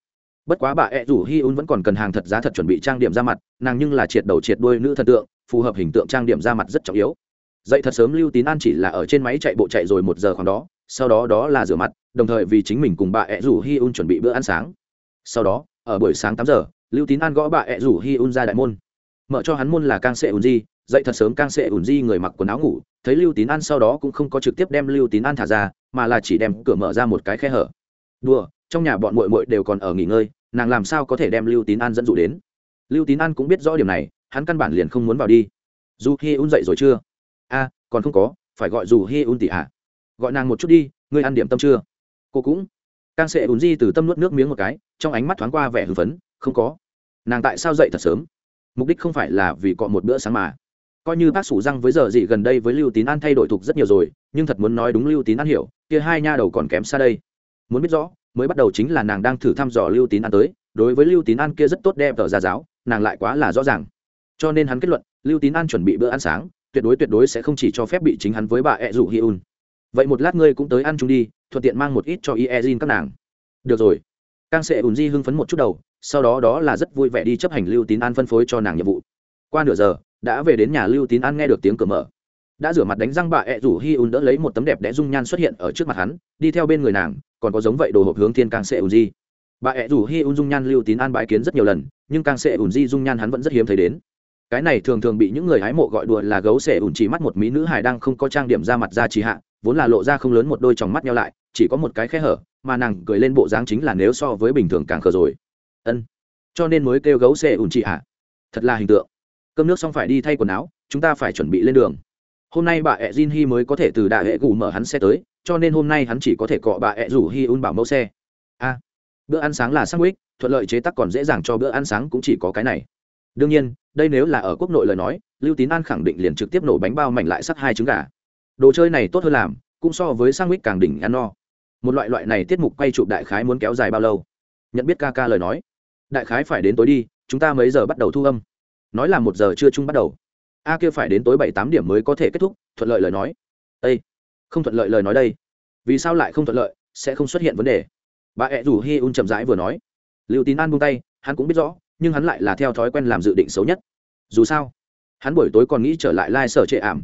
Bất quá bà ẹ rủ hi un vẫn còn cần hàng thật giá thật chuẩn bị trang điểm ra mặt, nàng nhưng là triệt đầu triệt đuôi nữ thần tượng, phù hợp hình tượng trang điểm ra mặt rất trọng yếu. Dậy thật sớm lưu tín an chỉ là ở trên máy chạy bộ chạy rồi một giờ khoảng đó sau đó đó là rửa mặt, đồng thời vì chính mình cùng bà ẹ rủ hi un chuẩn bị bữa ăn sáng. Sau đó, ở buổi sáng tám giờ, lưu tín an gõ bà ẹ rủ hi un ra đại môn. Mở cho hắn môn là càng sệ ùn di, dậy thật sớm càng sệ ùn di người mặc quần áo ngủ, thấy lưu tín an sau đó cũng không có trực tiếp đem lưu tín an thả ra, mà là chỉ đem cửa mở ra một cái khe hở. Đùa, trong nhà bọn mội mội đều còn ở nghỉ ngơi, nàng làm sao có thể đem lưu tín an dẫn dụ đến? Lưu tín an cũng biết rõ điểm này, hắn căn bản liền không muốn vào đi. Dù hi un dậy rồi chưa? A, còn không có, phải gọi dù hi un tỉ ạ. à gọi nàng một chút đi, ngươi ăn điểm tâm chưa? Cô cũng. Càng sẽ ùn di từ tâm nuốt nước miếng một cái, trong ánh mắt thoáng qua vẻ hưng phấn, không có. Nàng tại sao dậy thật sớm? Mục đích không phải là vì cọ một bữa sáng mà. Coi như bác sủ răng với giờ gì gần đây với lưu tín an thay đổi thục rất nhiều rồi, nhưng thật muốn nói đúng lưu tín an hiểu, kia hai nha đầu còn kém xa đây. Muốn biết rõ, mới bắt đầu chính là nàng đang thử thăm dò lưu tín an tới, đối với lưu tín an kia rất tốt đẹp ở gia giáo, nàng lại quá là rõ ràng. Cho nên hắn kết luận, lưu tín an chuẩn bị bữa ăn sáng, tuyệt đối tuyệt đối sẽ không chỉ cho phép bị chính hắn với bà ẹ rủ hi un vậy một lát ngươi cũng tới ăn chung đi, thuận tiện mang một ít cho iezin các nàng. Được rồi. Càng sẽ ùn di hưng phấn một chút đầu, sau đó đó là rất vui vẻ đi chấp hành lưu tín an phân phối cho nàng nhiệm vụ. Qua nửa giờ, đã về đến nhà lưu tín an nghe được tiếng cửa mở. Đã rửa mặt đánh răng bà ẹ rủ hi ùn đỡ lấy một tấm đẹp đẽ dung nhan xuất hiện ở trước mặt hắn, đi theo bên người nàng, còn có giống vậy đồ hộp hướng thiên càng sẽ ùn di. Bà ẹ rủ hi ùn dung nhan lưu tín an bãi kiến rất nhiều lần, nhưng càng sẽ ùn di dung nhan hắn vẫn rất hiếm thấy đến cái này thường thường bị những người hái mộ gọi đùa là gấu sẽ ủn chỉ mắt một mỹ nữ hài đang không có trang điểm ra mặt ra trì hạ, vốn là lộ ra không lớn một đôi tròng mắt nhau lại, chỉ có một cái khe hở, mà nàng cười lên bộ dáng chính là nếu so với bình thường càng khờ rồi. Ân, cho nên mới kêu gấu xe ủn chỉ hạ. Thật là hình tượng. Cơm nước xong phải đi thay quần áo, chúng ta phải chuẩn bị lên đường. Hôm nay bà ẹ jin hi mới có thể từ đại hệ gù mở hắn xe tới, cho nên hôm nay hắn chỉ có thể cọ bà ẹ rủ hi un bảo mẫu xe. A, bữa ăn sáng là sandwich, thuận lợi chế tác còn dễ dàng cho bữa ăn sáng cũng chỉ có cái này đương nhiên, đây nếu là ở quốc nội lời nói, lưu tín an khẳng định liền trực tiếp nổ bánh bao mảnh lại sắt hai trứng gà. Đồ chơi này tốt hơn làm, cũng so với sandwich càng đỉnh ăn no. Một loại loại này tiết mục quay chụp đại khái muốn kéo dài bao lâu? Nhận biết ca ca lời nói. Đại khái phải đến tối đi, chúng ta mấy giờ bắt đầu thu âm? Nói là một giờ chưa chung bắt đầu. A kia phải đến tối bảy tám điểm mới có thể kết thúc, thuận lợi lời nói. Â không thuận lợi lời nói đây. Vì sao lại không thuận lợi, sẽ không xuất hiện vấn đề. Bà ẹ rủ hi un chậm rãi vừa nói. Liệu tín an buông tay, hắn cũng biết rõ nhưng hắn lại là theo thói quen làm dự định xấu nhất. Dù sao, hắn buổi tối còn nghĩ trở lại lai、like、sở trệ ảm.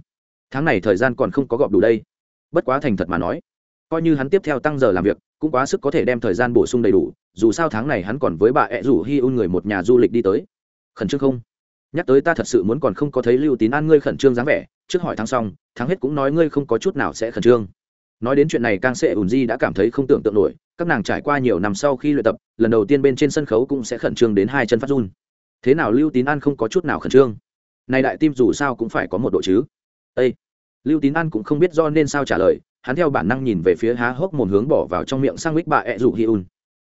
Tháng này thời gian còn không có gọp đủ đây. Bất quá thành thật mà nói, coi như hắn tiếp theo tăng giờ làm việc, cũng quá sức có thể đem thời gian bổ sung đầy đủ, dù sao tháng này hắn còn với bà ẹ rủ hi un người một nhà du lịch đi tới. Khẩn trương không? Nhắc tới ta thật sự muốn còn không có thấy lưu tín an ngươi khẩn trương dáng vẻ, trước hỏi tháng xong tháng hết cũng nói ngươi không có chút nào sẽ khẩn trương nói đến chuyện này càng sẽ ùn di đã cảm thấy không tưởng tượng nổi, các nàng trải qua nhiều năm sau khi luyện tập, lần đầu tiên bên trên sân khấu cũng sẽ khẩn trương đến hai chân phát run. Thế nào lưu tín an không có chút nào khẩn trương? Này đại tim dù sao cũng phải có một độ chứ. Â lưu tín an cũng không biết do nên sao trả lời, hắn theo bản năng nhìn về phía há hốc một hướng bỏ vào trong miệng sang mít bà ẹ rủ hi un.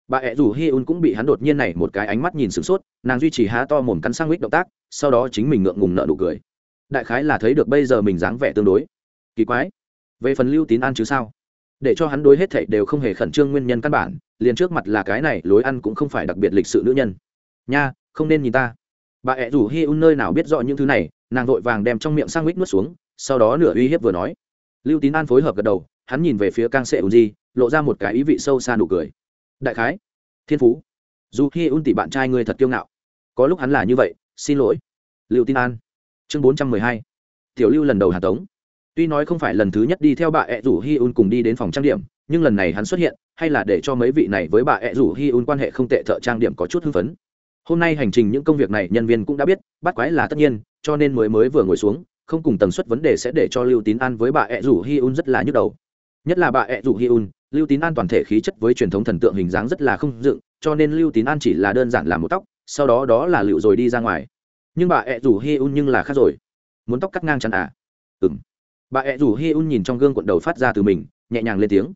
Bà ẹ rủ hi un cũng bị hắn đột nhiên này một cái ánh mắt nhìn sửng sốt, nàng duy trì há to mồm cắn sang mít động tác, sau đó chính mình ngượng ngùng nợ nụ cười. Đại khái là thấy được bây giờ mình dáng vẻ tương đối. Kỳ quái về phần lưu tín an chứ sao? Để cho hắn đối hết thảy đều không hề khẩn trương nguyên nhân căn bản, liền trước mặt là cái này, lối ăn cũng không phải đặc biệt lịch sự nữ nhân. Nha, không nên nhìn ta. Bà ẹ rủ hi un nơi nào biết rõ những thứ này, nàng vội vàng đem trong miệng sang mít nuốt xuống, sau đó nửa uy hiếp vừa nói. Lưu tín an phối hợp gật đầu, hắn nhìn về phía cang sệ ùn di lộ ra một cái ý vị sâu xa nụ cười. Đại khái, thiên phú. Dù hi un tỷ bạn trai ngươi thật kiêu ngạo. Có lúc hắn là như vậy, xin lỗi. Lưu tín an. Chương bốn trăm mười hai. Tiểu lưu lần đầu hà tống tuy nói không phải lần thứ nhất đi theo bà ẹ rủ hi un cùng đi đến phòng trang điểm, nhưng lần này hắn xuất hiện, hay là để cho mấy vị này với bà ẹ rủ hi un quan hệ không tệ thợ trang điểm có chút hưng phấn. Hôm nay hành trình những công việc này nhân viên cũng đã biết, bắt quái là tất nhiên, cho nên mới mới vừa ngồi xuống, không cùng tần suất vấn đề sẽ để cho lưu tín an với bà ẹ rủ hi un rất là nhức đầu. Nhất là bà ẹ rủ hi un, lưu tín an toàn thể khí chất với truyền thống thần tượng hình dáng rất là không dựng, cho nên lưu tín an chỉ là đơn giản làm một tóc, sau đó đó là liệu rồi đi ra ngoài. Nhưng bà ẹ rủ hi un nhưng là khác rồi. Muốn tóc cắt ngang chắn à? Ừng bà ẹ rủ hi un nhìn trong gương cuộn đầu phát ra từ mình, nhẹ nhàng lên tiếng.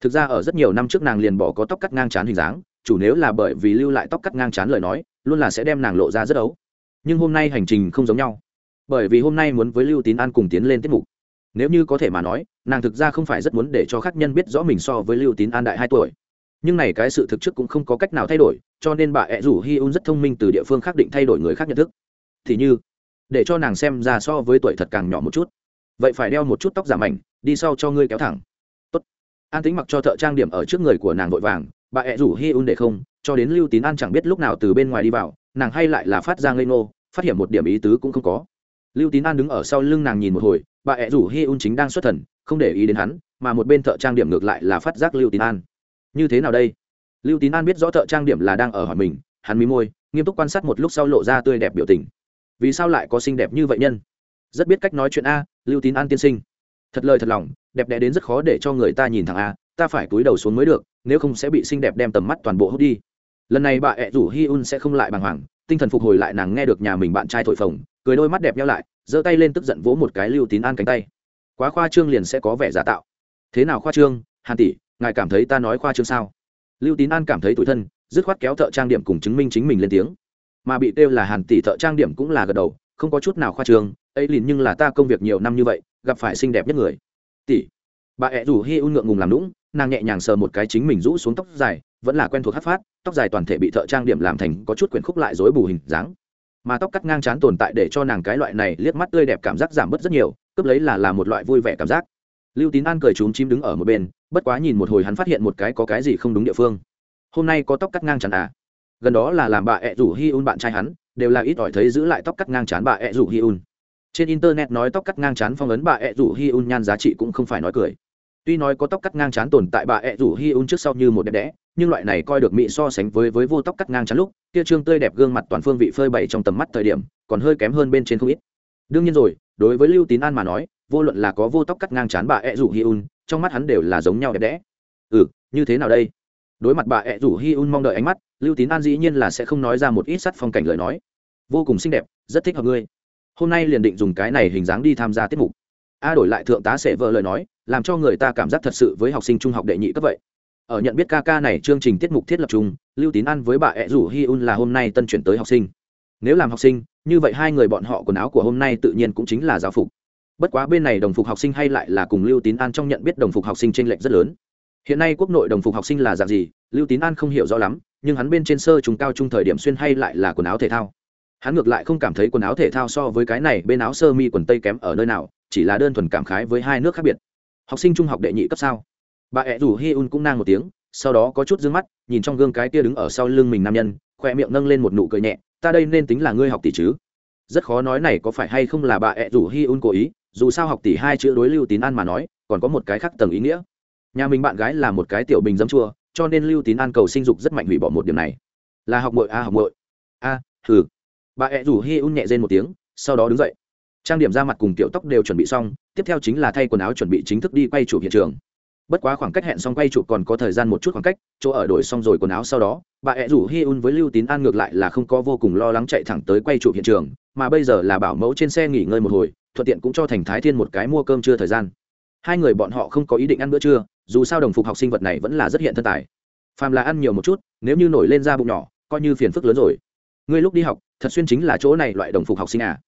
Thực ra ở rất nhiều năm trước nàng liền bỏ có tóc cắt ngang chán hình dáng, chủ nếu là bởi vì lưu lại tóc cắt ngang chán lời nói, luôn là sẽ đem nàng lộ ra rất ấu. Nhưng hôm nay hành trình không giống nhau. Bởi vì hôm nay muốn với lưu tín an cùng tiến lên tiết mục. Nếu như có thể mà nói, nàng thực ra không phải rất muốn để cho khác nhân biết rõ mình so với lưu tín an đại hai tuổi. Nhưng này cái sự thực trước cũng không có cách nào thay đổi, cho nên bà ẹ rủ hi un rất thông minh từ địa phương khác định thay đổi người khác nhận thức. Thì như, để cho nàng xem ra so với tuổi thật càng nhỏ một chút vậy phải đeo một chút tóc giảm mảnh đi sau cho ngươi kéo thẳng. Tốt. an tính mặc cho thợ trang điểm ở trước người của nàng vội vàng, bà ẹ rủ hi un để không, cho đến lưu tín an chẳng biết lúc nào từ bên ngoài đi vào, nàng hay lại là phát ra ngây ngô, phát hiện một điểm ý tứ cũng không có. Lưu tín an đứng ở sau lưng nàng nhìn một hồi, bà ẹ rủ hi un chính đang xuất thần, không để ý đến hắn, mà một bên thợ trang điểm ngược lại là phát giác lưu tín an. Như thế nào đây? Lưu tín an biết rõ thợ trang điểm là đang ở hỏi mình, hắn mí môi, nghiêm túc quan sát một lúc sau lộ ra tươi đẹp biểu tình. Vì sao lại có xinh đẹp như vậy nhân? Rất biết cách nói chuyện a, lưu tín an tiên sinh. Thật lời thật lòng, đẹp đẽ đến rất khó để cho người ta nhìn thẳng a, ta phải cúi đầu xuống mới được, nếu không sẽ bị xinh đẹp đem tầm mắt toàn bộ hút đi. Lần này bà ẹ rủ hi un sẽ không lại bàng hoàng, tinh thần phục hồi lại nàng nghe được nhà mình bạn trai thổi phồng, cười đôi mắt đẹp nhau lại, giơ tay lên tức giận vỗ một cái lưu tín an cánh tay. Quá khoa trương liền sẽ có vẻ giả tạo. Thế nào khoa trương, hàn tỷ, ngài cảm thấy ta nói khoa trương sao? Lưu tín an cảm thấy tủi thân, dứt khoát kéo thợ trang điểm cùng chứng minh chính mình lên tiếng. Mà bị kêu là hàn tỷ thợ trang điểm cũng là gật đầu, không có chút nào khoa trương ấy liền nhưng là ta công việc nhiều năm như vậy, gặp phải xinh đẹp nhất người. Tỷ. Bà ẹ rủ hi un ngượng ngùng làm lũng nàng nhẹ nhàng sờ một cái chính mình rũ xuống tóc dài, vẫn là quen thuộc hát phát, tóc dài toàn thể bị thợ trang điểm làm thành có chút quyển khúc lại dối bù hình dáng. Mà tóc cắt ngang chán tồn tại để cho nàng cái loại này liếc mắt tươi đẹp cảm giác giảm bớt rất nhiều, cướp lấy là là một loại vui vẻ cảm giác. Lưu tín an cười trúng chim đứng ở một bên, bất quá nhìn một hồi hắn phát hiện một cái có cái gì không đúng địa phương. Hôm nay có tóc cắt ngang chán à? Gần đó là làm bà ẹ rủ hi un bạn trai hắn, đều là ít ỏi thấy giữ lại tóc cắt ngang chán bà ẹ rủ hi un trên internet nói tóc cắt ngang chán phong ấn bà ẹ rủ hi un nhan giá trị cũng không phải nói cười. Tuy nói có tóc cắt ngang chán tồn tại bà ẹ rủ hi un trước sau như một đẹp đẽ, nhưng loại này coi được mỹ so sánh với với vô tóc cắt ngang chán lúc, kia trương tươi đẹp gương mặt toàn phương vị phơi bày trong tầm mắt thời điểm, còn hơi kém hơn bên trên không ít. Đương nhiên rồi, đối với lưu tín an mà nói, vô luận là có vô tóc cắt ngang chán bà ẹ rủ hi un, trong mắt hắn đều là giống nhau đẹp đẽ. Ừ như thế nào đây? Đối mặt bà ẹ rủ hi un mong đợi ánh mắt, lưu tín an dĩ nhiên là sẽ không nói ra một ít sắt phong cảnh lời nói. Vô cùng xinh đẹp, rất thích hợp ngươi hôm nay liền định dùng cái này hình dáng đi tham gia tiết mục. A đổi lại thượng tá sẽ vợ lời nói, làm cho người ta cảm giác thật sự với học sinh trung học đệ nhị cấp vậy. Ở nhận biết ca ca này, chương trình tiết mục thiết lập chung, lưu tín an với bà ẹ rủ hi un là hôm nay tân chuyển tới học sinh. Nếu làm học sinh, như vậy hai người bọn họ quần áo của hôm nay tự nhiên cũng chính là giáo phục. Bất quá bên này đồng phục học sinh hay lại là cùng lưu tín an trong nhận biết đồng phục học sinh t r ê n lệch rất lớn. Hiện nay quốc nội đồng phục học sinh là dạng gì, lưu tín an không hiểu rõ lắm, nhưng hắn bên trên sơ trùng cao trung thời điểm xuyên hay lại là quần áo thể thao hắn ngược lại không cảm thấy quần áo thể thao so với cái này bên áo sơ mi quần tây kém ở nơi nào chỉ là đơn thuần cảm khái với hai nước khác biệt. Học sinh trung học đệ nhị cấp sao? Bà ẹ rủ hi un cũng nang một tiếng sau đó có chút d ư ơ n g mắt nhìn trong gương cái kia đứng ở sau lưng mình nam nhân khoe miệng nâng lên một nụ cười nhẹ ta đây nên tính là ngươi học tỷ chứ? Rất khó nói này có phải hay không là bà ẹ rủ hi un cố ý dù sao học tỷ hai chữ đối lưu tín an mà nói còn có một cái khác tầng ý nghĩa. Nhà mình bạn gái là một cái tiểu bình dấm chua cho nên lưu tín an cầu sinh dục rất mạnh hủy bỏ một điểm này. Là học mội à, a học mội a à, bà ẹ rủ hi un nhẹ rên một tiếng, sau đó đứng dậy. Trang điểm ra mặt cùng tiểu tóc đều chuẩn bị xong, tiếp theo chính là thay quần áo chuẩn bị chính thức đi quay chụp hiện trường. Bất quá khoảng cách hẹn xong quay chụp còn có thời gian một chút khoảng cách, chỗ ở đổi xong rồi quần áo sau đó, bà ẹ rủ hi un với lưu tín an ngược lại là không có vô cùng lo lắng chạy thẳng tới quay chụp hiện trường, mà bây giờ là bảo mẫu trên xe nghỉ ngơi một hồi, thuận tiện cũng cho thành thái thiên một cái mua cơm trưa thời gian. Hai người bọn họ không có ý định ăn bữa trưa, dù sao đồng phục học sinh vật này vẫn là rất hiện thân tài. Phàm là ăn nhiều một chút, nếu như nổi lên da bụng nhỏ, coi như phiền phức lớn rồi. Ngươi lúc đi học thật xuyên chính là chỗ này loại đồng phục học sinh à.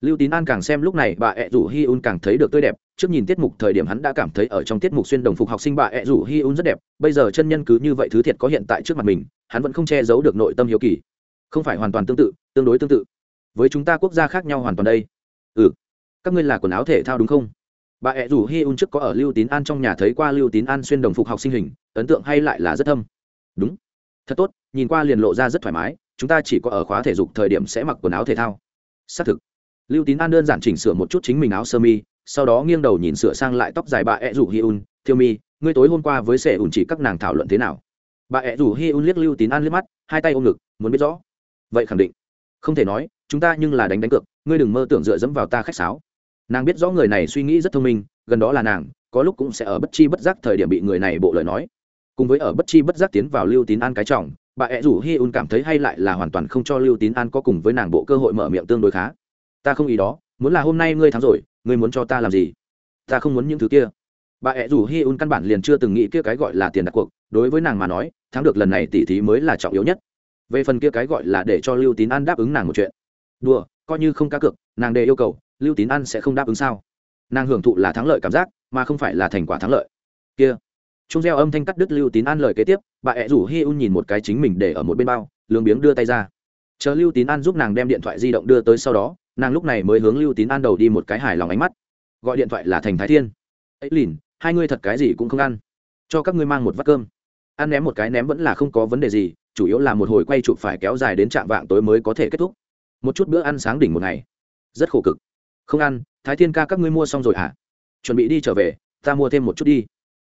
Lưu tín an càng xem lúc này bà ẹ rủ hi un càng thấy được tươi đẹp, trước nhìn tiết mục thời điểm hắn đã cảm thấy ở trong tiết mục xuyên đồng phục học sinh bà ẹ rủ hi un rất đẹp, bây giờ chân nhân cứ như vậy thứ thiệt có hiện tại trước mặt mình, hắn vẫn không che giấu được nội tâm hiếu kỳ. Không phải hoàn toàn tương tự, tương đối tương tự. Với chúng ta quốc gia khác nhau hoàn toàn đây. Ừ. Các ngươi là quần áo thể thao đúng không? Bà ẹ rủ hi un trước có ở lưu tín an trong nhà thấy qua lưu tín an xuyên đồng phục học sinh hình, ấn tượng hay lại là rất thâm. Đúng. Thật tốt, nhìn qua liền lộ ra rất thoải mái chúng ta chỉ có ở khóa thể dục thời điểm sẽ mặc quần áo thể thao. Xác thực. Lưu tín an đơn giản chỉnh sửa một chút chính mình áo sơ mi, sau đó nghiêng đầu nhìn sửa sang lại tóc dài bà ẹ rủ hi un, thiêu mi, ngươi tối hôm qua với sẻ ùn chỉ các nàng thảo luận thế nào? Bà ẹ rủ hi un liếc lưu tín an liếc mắt, hai tay ôm ngực, muốn biết rõ. Vậy khẳng định. Không thể nói, chúng ta nhưng là đánh đánh cược, ngươi đừng mơ tưởng dựa dẫm vào ta khách sáo. Nàng biết rõ người này suy nghĩ rất thông minh, gần đó là nàng, có lúc cũng sẽ ở bất chi bất giác thời điểm bị người này bộ lời nói. Cùng với ở bất chi bất giác tiến vào lưu tín an cái trọng bà ẹ rủ hi un cảm thấy hay lại là hoàn toàn không cho lưu tín an có cùng với nàng bộ cơ hội mở miệng tương đối khá. Ta không ý đó, muốn là hôm nay ngươi thắng rồi, ngươi muốn cho ta làm gì? Ta không muốn những thứ kia. Bà ẹ rủ hi un căn bản liền chưa từng nghĩ kia cái gọi là tiền đặt cuộc, đối với nàng mà nói, thắng được lần này tỉ thí mới là trọng yếu nhất. Về phần kia cái gọi là để cho lưu tín an đáp ứng nàng một chuyện. Đùa, coi như không cá cược, nàng đề yêu cầu, lưu tín an sẽ không đáp ứng sao? Nàng hưởng thụ là thắng lợi cảm giác, mà không phải là thành quả thắng lợi. Kia trung gieo âm thanh cắt đứt lưu tín an lời kế tiếp, bà ẹ rủ hi un nhìn một cái chính mình để ở một bên bao lương biếng đưa tay ra. Chờ lưu tín an giúp nàng đem điện thoại di động đưa tới sau đó, nàng lúc này mới hướng lưu tín an đầu đi một cái hài lòng ánh mắt. Gọi điện thoại là thành thái thiên. Ấy lìn, hai ngươi thật cái gì cũng không ăn. Cho các ngươi mang một vắt cơm. Ăn ném một cái ném vẫn là không có vấn đề gì, chủ yếu là một hồi quay chụp phải kéo dài đến trạm vạng tối mới có thể kết thúc. Một chút bữa ăn sáng đỉnh một ngày. Rất khổ cực. Không ăn, thái thiên ca các ngươi mua xong rồi hả? Chuẩn bị đi trở về, ta mua thêm một chút đi.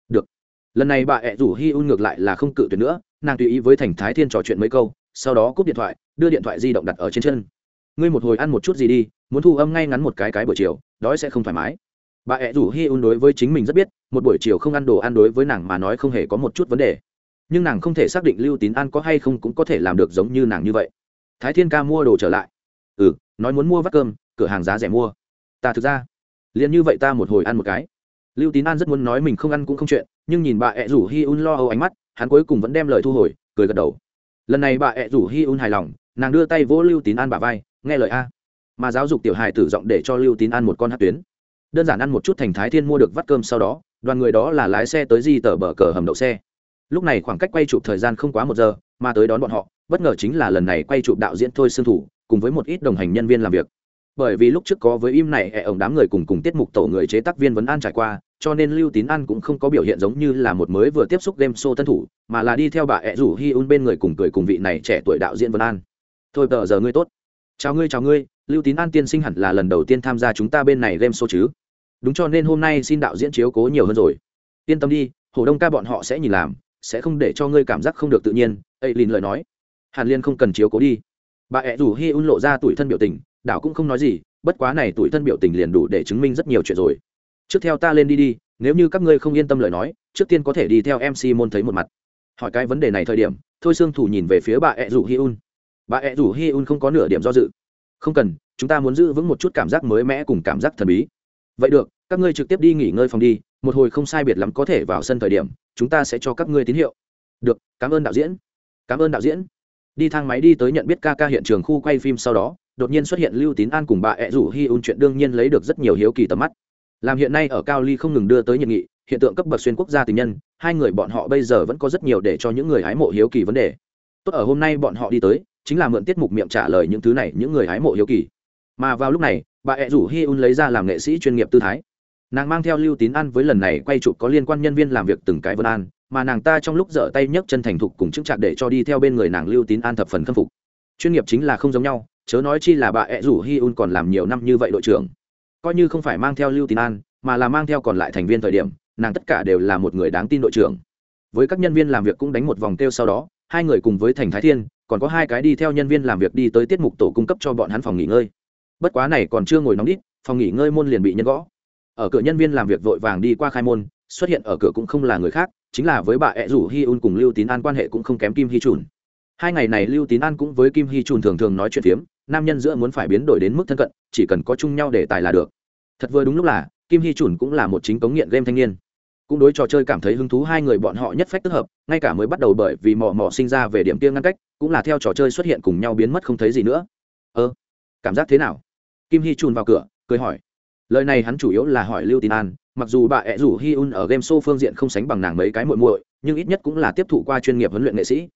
Được lần này bà ẹ rủ hi un ngược lại là không cự tuyệt nữa, nàng tùy ý với thành thái thiên trò chuyện mấy câu, sau đó cúp điện thoại, đưa điện thoại di động đặt ở trên chân. Ngươi một hồi ăn một chút gì đi, muốn thu âm ngay ngắn một cái cái buổi chiều, đói sẽ không thoải mái. Bà ẹ rủ hi un đối với chính mình rất biết, một buổi chiều không ăn đồ ăn đối với nàng mà nói không hề có một chút vấn đề. Nhưng nàng không thể xác định lưu tín ăn có hay không cũng có thể làm được giống như nàng như vậy. Thái thiên ca mua đồ trở lại. Ừ nói muốn mua vắt cơm, cửa hàng giá rẻ mua. Ta thực ra, liền như vậy ta một hồi ăn một cái. Lưu tín an rất muốn nói mình không ăn cũng không chuyện nhưng nhìn bà ẹ rủ hi un lo âu ánh mắt, hắn cuối cùng vẫn đem lời thu hồi, cười gật đầu. Lần này bà ẹ rủ hi un hài lòng, nàng đưa tay vỗ lưu tín an bà vai, nghe lời a. Mà giáo dục tiểu hài tử giọng để cho lưu tín ăn một con hát tuyến. Đơn giản ăn một chút thành thái thiên mua được vắt cơm sau đó, đoàn người đó là lái xe tới di tờ bờ cờ hầm đậu xe. Lúc này khoảng cách quay chụp thời gian không quá một giờ, mà tới đón bọn họ, bất ngờ chính là lần này quay chụp đạo diễn thôi sương thủ, cùng với một ít đồng hành nhân viên làm việc bởi vì lúc trước có với im này ẹ ổng đám người cùng cùng tiết mục tổ người chế tác viên vấn an trải qua, cho nên lưu tín an cũng không có biểu hiện giống như là một mới vừa tiếp xúc game show tân thủ, mà là đi theo bà ẹ rủ hi un bên người cùng cười cùng vị này trẻ tuổi đạo diễn vấn an. Thôi tờ giờ ngươi tốt. Chào ngươi chào ngươi, lưu tín an tiên sinh hẳn là lần đầu tiên tham gia chúng ta bên này game show chứ? Đúng cho nên hôm nay xin đạo diễn chiếu cố nhiều hơn rồi. Yên tâm đi, hồ đông ca bọn họ sẽ nhìn làm, sẽ không để cho ngươi cảm giác không được tự nhiên ấy lìn lời nói. Hàn liên không cần chiếu cố đi. Bà ẹ rủ hi un lộ ra tuổi thân biểu tình đạo cũng không nói gì, bất quá này tuổi thân biểu tình liền đủ để chứng minh rất nhiều chuyện rồi. Trước theo ta lên đi đi, nếu như các ngươi không yên tâm lời nói, trước tiên có thể đi theo mc môn thấy một mặt. Hỏi cái vấn đề này thời điểm, thôi sương thủ nhìn về phía bà ẹ rủ hi un. Bà ẹ rủ hi un không có nửa điểm do dự. Không cần, chúng ta muốn giữ vững một chút cảm giác mới mẻ cùng cảm giác thần bí. Vậy được, các ngươi trực tiếp đi nghỉ ngơi phòng đi, một hồi không sai biệt lắm có thể vào sân thời điểm, chúng ta sẽ cho các ngươi tín hiệu. Được, cảm ơn đạo diễn. Cảm ơn đạo diễn. Đi thang máy đi tới nhận biết ca ca hiện trường khu quay phim sau đó đột nhiên xuất hiện lưu tín an cùng bà ẹ rủ hi un chuyện đương nhiên lấy được rất nhiều hiếu kỳ tầm mắt. Làm hiện nay ở cao ly không ngừng đưa tới nhiệt nghị, hiện tượng cấp bậc xuyên quốc gia tình nhân, hai người bọn họ bây giờ vẫn có rất nhiều để cho những người hái mộ hiếu kỳ vấn đề. Tốt ở hôm nay bọn họ đi tới, chính là mượn tiết mục miệng trả lời những thứ này, những người hái mộ hiếu kỳ. Mà vào lúc này, bà ẹ rủ hi un lấy ra làm nghệ sĩ chuyên nghiệp tư thái. Nàng mang theo lưu tín an với lần này quay chụp có liên quan nhân viên làm việc từng cái vân an, mà nàng ta trong lúc dở tay nhấc chân thành thục cùng chững chạc để cho đi theo bên người nàng lưu tín an thập phần khâm phục. Chuyên nghiệp chính là không giống nhau chớ nói chi là bà ẹ rủ hi un còn làm nhiều năm như vậy đội trưởng. Coi như không phải mang theo lưu tín an, mà là mang theo còn lại thành viên thời điểm, nàng tất cả đều là một người đáng tin đội trưởng. Với các nhân viên làm việc cũng đánh một vòng kêu sau đó, hai người cùng với thành thái thiên, còn có hai cái đi theo nhân viên làm việc đi tới tiết mục tổ cung cấp cho bọn hắn phòng nghỉ ngơi. Bất quá này còn chưa ngồi nóng đít, phòng nghỉ ngơi môn liền bị nhân gõ. Ở cửa nhân viên làm việc vội vàng đi qua khai môn, xuất hiện ở cửa cũng không là người khác, chính là với bà ẹ rủ hi un cùng lưu tín an quan hệ cũng không kém kim hi trùn hai ngày này lưu tín an cũng với kim hi trùn thường thường nói chuyện phiếm nam nhân giữa muốn phải biến đổi đến mức thân cận, chỉ cần có chung nhau để tài là được. Thật vừa đúng lúc là, kim hi trùn cũng là một chính cống nghiện game thanh niên. Cũng đối trò chơi cảm thấy hứng thú hai người bọn họ nhất phách tức hợp, ngay cả mới bắt đầu bởi vì mò mò sinh ra về điểm kia ngăn cách, cũng là theo trò chơi xuất hiện cùng nhau biến mất không thấy gì nữa. Ơ, cảm giác thế nào? Kim hi trùn vào cửa, cười hỏi. Lời này hắn chủ yếu là hỏi lưu tín an, mặc dù bà ẹ rủ hi un ở game show phương diện không sánh bằng nàng mấy cái muội muội, nhưng ít nhất cũng là tiếp thụ qua chuyên nghiệp huấn luyện nghệ sĩ.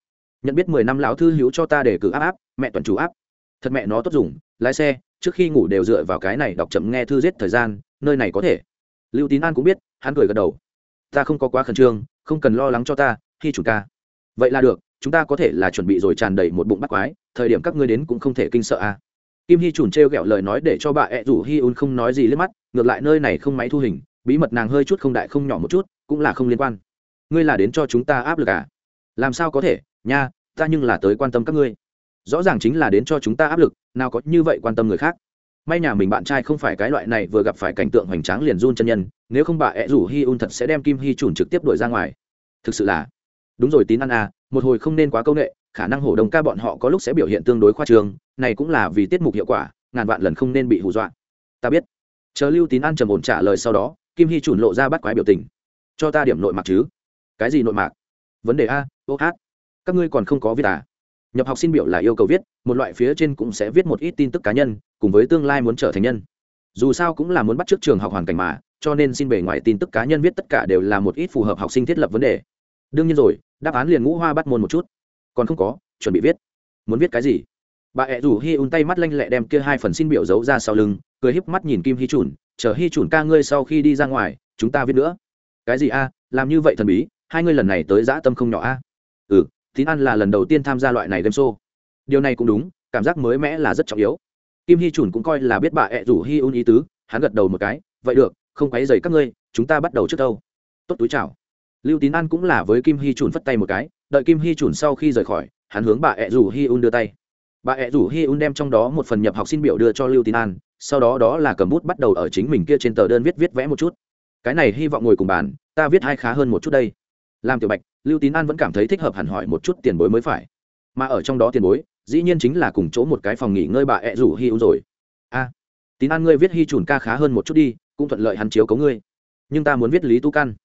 Nhận biết mười năm lão thư hữu cho ta để cử áp áp, mẹ tuần chủ áp thật mẹ nó tốt dùng, lái xe, trước khi ngủ đều dựa vào cái này đọc chậm nghe thư giết thời gian, nơi này có thể. Lưu tín an cũng biết, hắn cười gật đầu. Ta không có quá khẩn trương, không cần lo lắng cho ta, khi chúng ta vậy là được, chúng ta có thể là chuẩn bị rồi tràn đầy một bụng bắt quái, thời điểm các ngươi đến cũng không thể kinh sợ à. Kim hy chùn t r g ẹ o lời nói để cho bà ẹ rủ hi un không nói gì lên mắt, ngược lại nơi này không máy thu hình, bí mật nàng hơi chút không đại không nhỏ một chút, cũng là không liên quan. Ngươi là đến cho chúng ta áp lực à? Làm sao có thể, nha, ta nhưng là tới quan tâm các ngươi rõ ràng chính là đến cho chúng ta áp lực, nào có như vậy quan tâm người khác. May nhà mình bạn trai không phải cái loại này vừa gặp phải cảnh tượng hoành tráng liền run chân nhân, nếu không bà ẹ rủ hi un thật sẽ đem kim Hi chùn trực tiếp đuổi ra ngoài. Thực sự là, đúng rồi tín ăn à một hồi không nên quá c â u n ệ khả năng hổ đồng ca bọn họ có lúc sẽ biểu hiện tương đối khoa trường này cũng là vì tiết mục hiệu quả, ngàn vạn lần không nên bị hù dọa. Ta biết. Chờ lưu tín an trầm ổn trả lời sau đó, kim Hi chùn lộ ra bắt quái biểu tình. Cho ta điểm nội mạc chứ? Cái gì nội mạc? Vấn đề a, ô hát. Các ngươi còn không có viết à? Nhập học xin biểu là yêu cầu viết, một loại phía trên cũng sẽ viết một ít tin tức cá nhân, cùng với tương lai muốn trở thành nhân. Dù sao cũng là muốn bắt trước trường học hoàn cảnh mà, cho nên xin bề ngoài tin tức cá nhân viết tất cả đều là một ít phù hợp học sinh thiết lập vấn đề. Đương nhiên rồi, đáp án liền ngũ hoa bắt môn một chút. Còn không có, chuẩn bị viết. Muốn viết cái gì? Bà ẹ rủ hi un tay mắt lanh lẹ đem kia hai phần xin biểu giấu ra sau lưng, cười híp mắt nhìn kim hi chùn chờ hi chùn ca ngươi sau khi đi ra ngoài, chúng ta viết nữa. Cái gì a? Làm như vậy thần bí, hai ngươi lần này tới dã tâm không nhỏ a? Ừ tín ăn là lần đầu tiên tham gia loại này game show. Điều này cũng đúng, cảm giác mới mẽ là rất trọng yếu. Kim hi chủn cũng coi là biết bà ẹ rủ hi un ý tứ, hắn gật đầu một cái, vậy được, không quấy dày các ngươi, chúng ta bắt đầu trước đâu. Tốt túi chào. Lưu tín an cũng là với kim hi chủn phất tay một cái, đợi kim hi chủn sau khi rời khỏi, hắn hướng bà ẹ rủ hi un đưa tay. Bà ẹ rủ hi un đem trong đó một phần nhập học xin biểu đưa cho lưu tín an, sau đó đó là cầm bút bắt đầu ở chính mình kia trên tờ đơn viết viết vẽ một chút. Cái này hy vọng ngồi cùng bàn, ta viết hai khá hơn một chút đây. Làm tiểu bạch lưu tín an vẫn cảm thấy thích hợp hẳn hỏi một chút tiền bối mới phải. Mà ở trong đó tiền bối, dĩ nhiên chính là cùng chỗ một cái phòng nghỉ ngơi bà ẹ rủ hi U rồi. A, tín an ngươi viết hi trùn ca khá hơn một chút đi, cũng thuận lợi hắn chiếu cấu ngươi. Nhưng ta muốn viết lý tu căn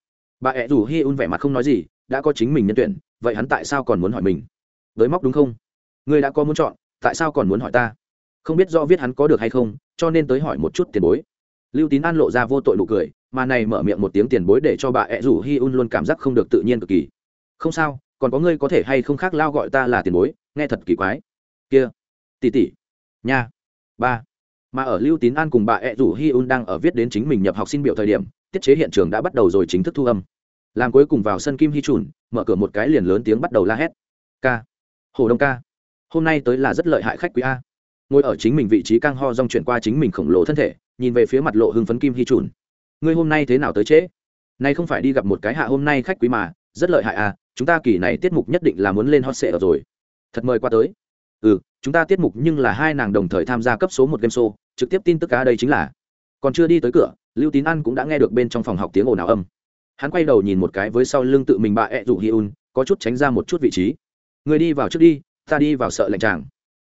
bà ẹ rủ hi un vẻ mặt không nói gì, đã có chính mình nhân tuyển, vậy hắn tại sao còn muốn hỏi mình? Với móc đúng không? Ngươi đã có muốn chọn, tại sao còn muốn hỏi ta? Không biết do viết hắn có được hay không, cho nên tới hỏi một chút tiền bối. Lưu tín an lộ ra vô tội nụ cười, mà này mở miệng một tiếng tiền bối để cho bà ẹ rủ hi un luôn cảm giác không được tự nhiên cực kỳ không sao, còn có ngươi có thể hay không khác lao gọi ta là tiền bối, nghe thật kỳ quái. Kia tỉ tỉ nha, ba. Mà ở lưu tín an cùng bà ẹ rủ hi un đang ở viết đến chính mình nhập học xin biểu thời điểm, tiết chế hiện trường đã bắt đầu rồi chính thức thu âm. Làm cuối cùng vào sân kim hi trùn mở cửa một cái liền lớn tiếng bắt đầu la hét. Ca, hồ đông ca, hôm nay tới là rất lợi hại khách quý a. Ngồi ở chính mình vị trí căng ho rong chuyển qua chính mình khổng lồ thân thể, nhìn về phía mặt lộ hưng phấn kim hi trùn ngươi hôm nay thế nào tới trễ? Nay không phải đi gặp một cái hạ hôm nay khách quý mà, rất lợi hại à chúng ta kỳ này tiết mục nhất định là muốn lên hot sệ rồi. Thật mời qua tới. Ừ chúng ta tiết mục nhưng là hai nàng đồng thời tham gia cấp số một game show, trực tiếp tin tức cá đây chính là. Còn chưa đi tới cửa, lưu tín ăn cũng đã nghe được bên trong phòng học tiếng ồn ào âm. Hắn quay đầu nhìn một cái với sau lưng tự mình bà ẹ rủ hi un có chút tránh ra một chút vị trí. Người đi vào trước đi, ta đi vào sợ lạnh tràng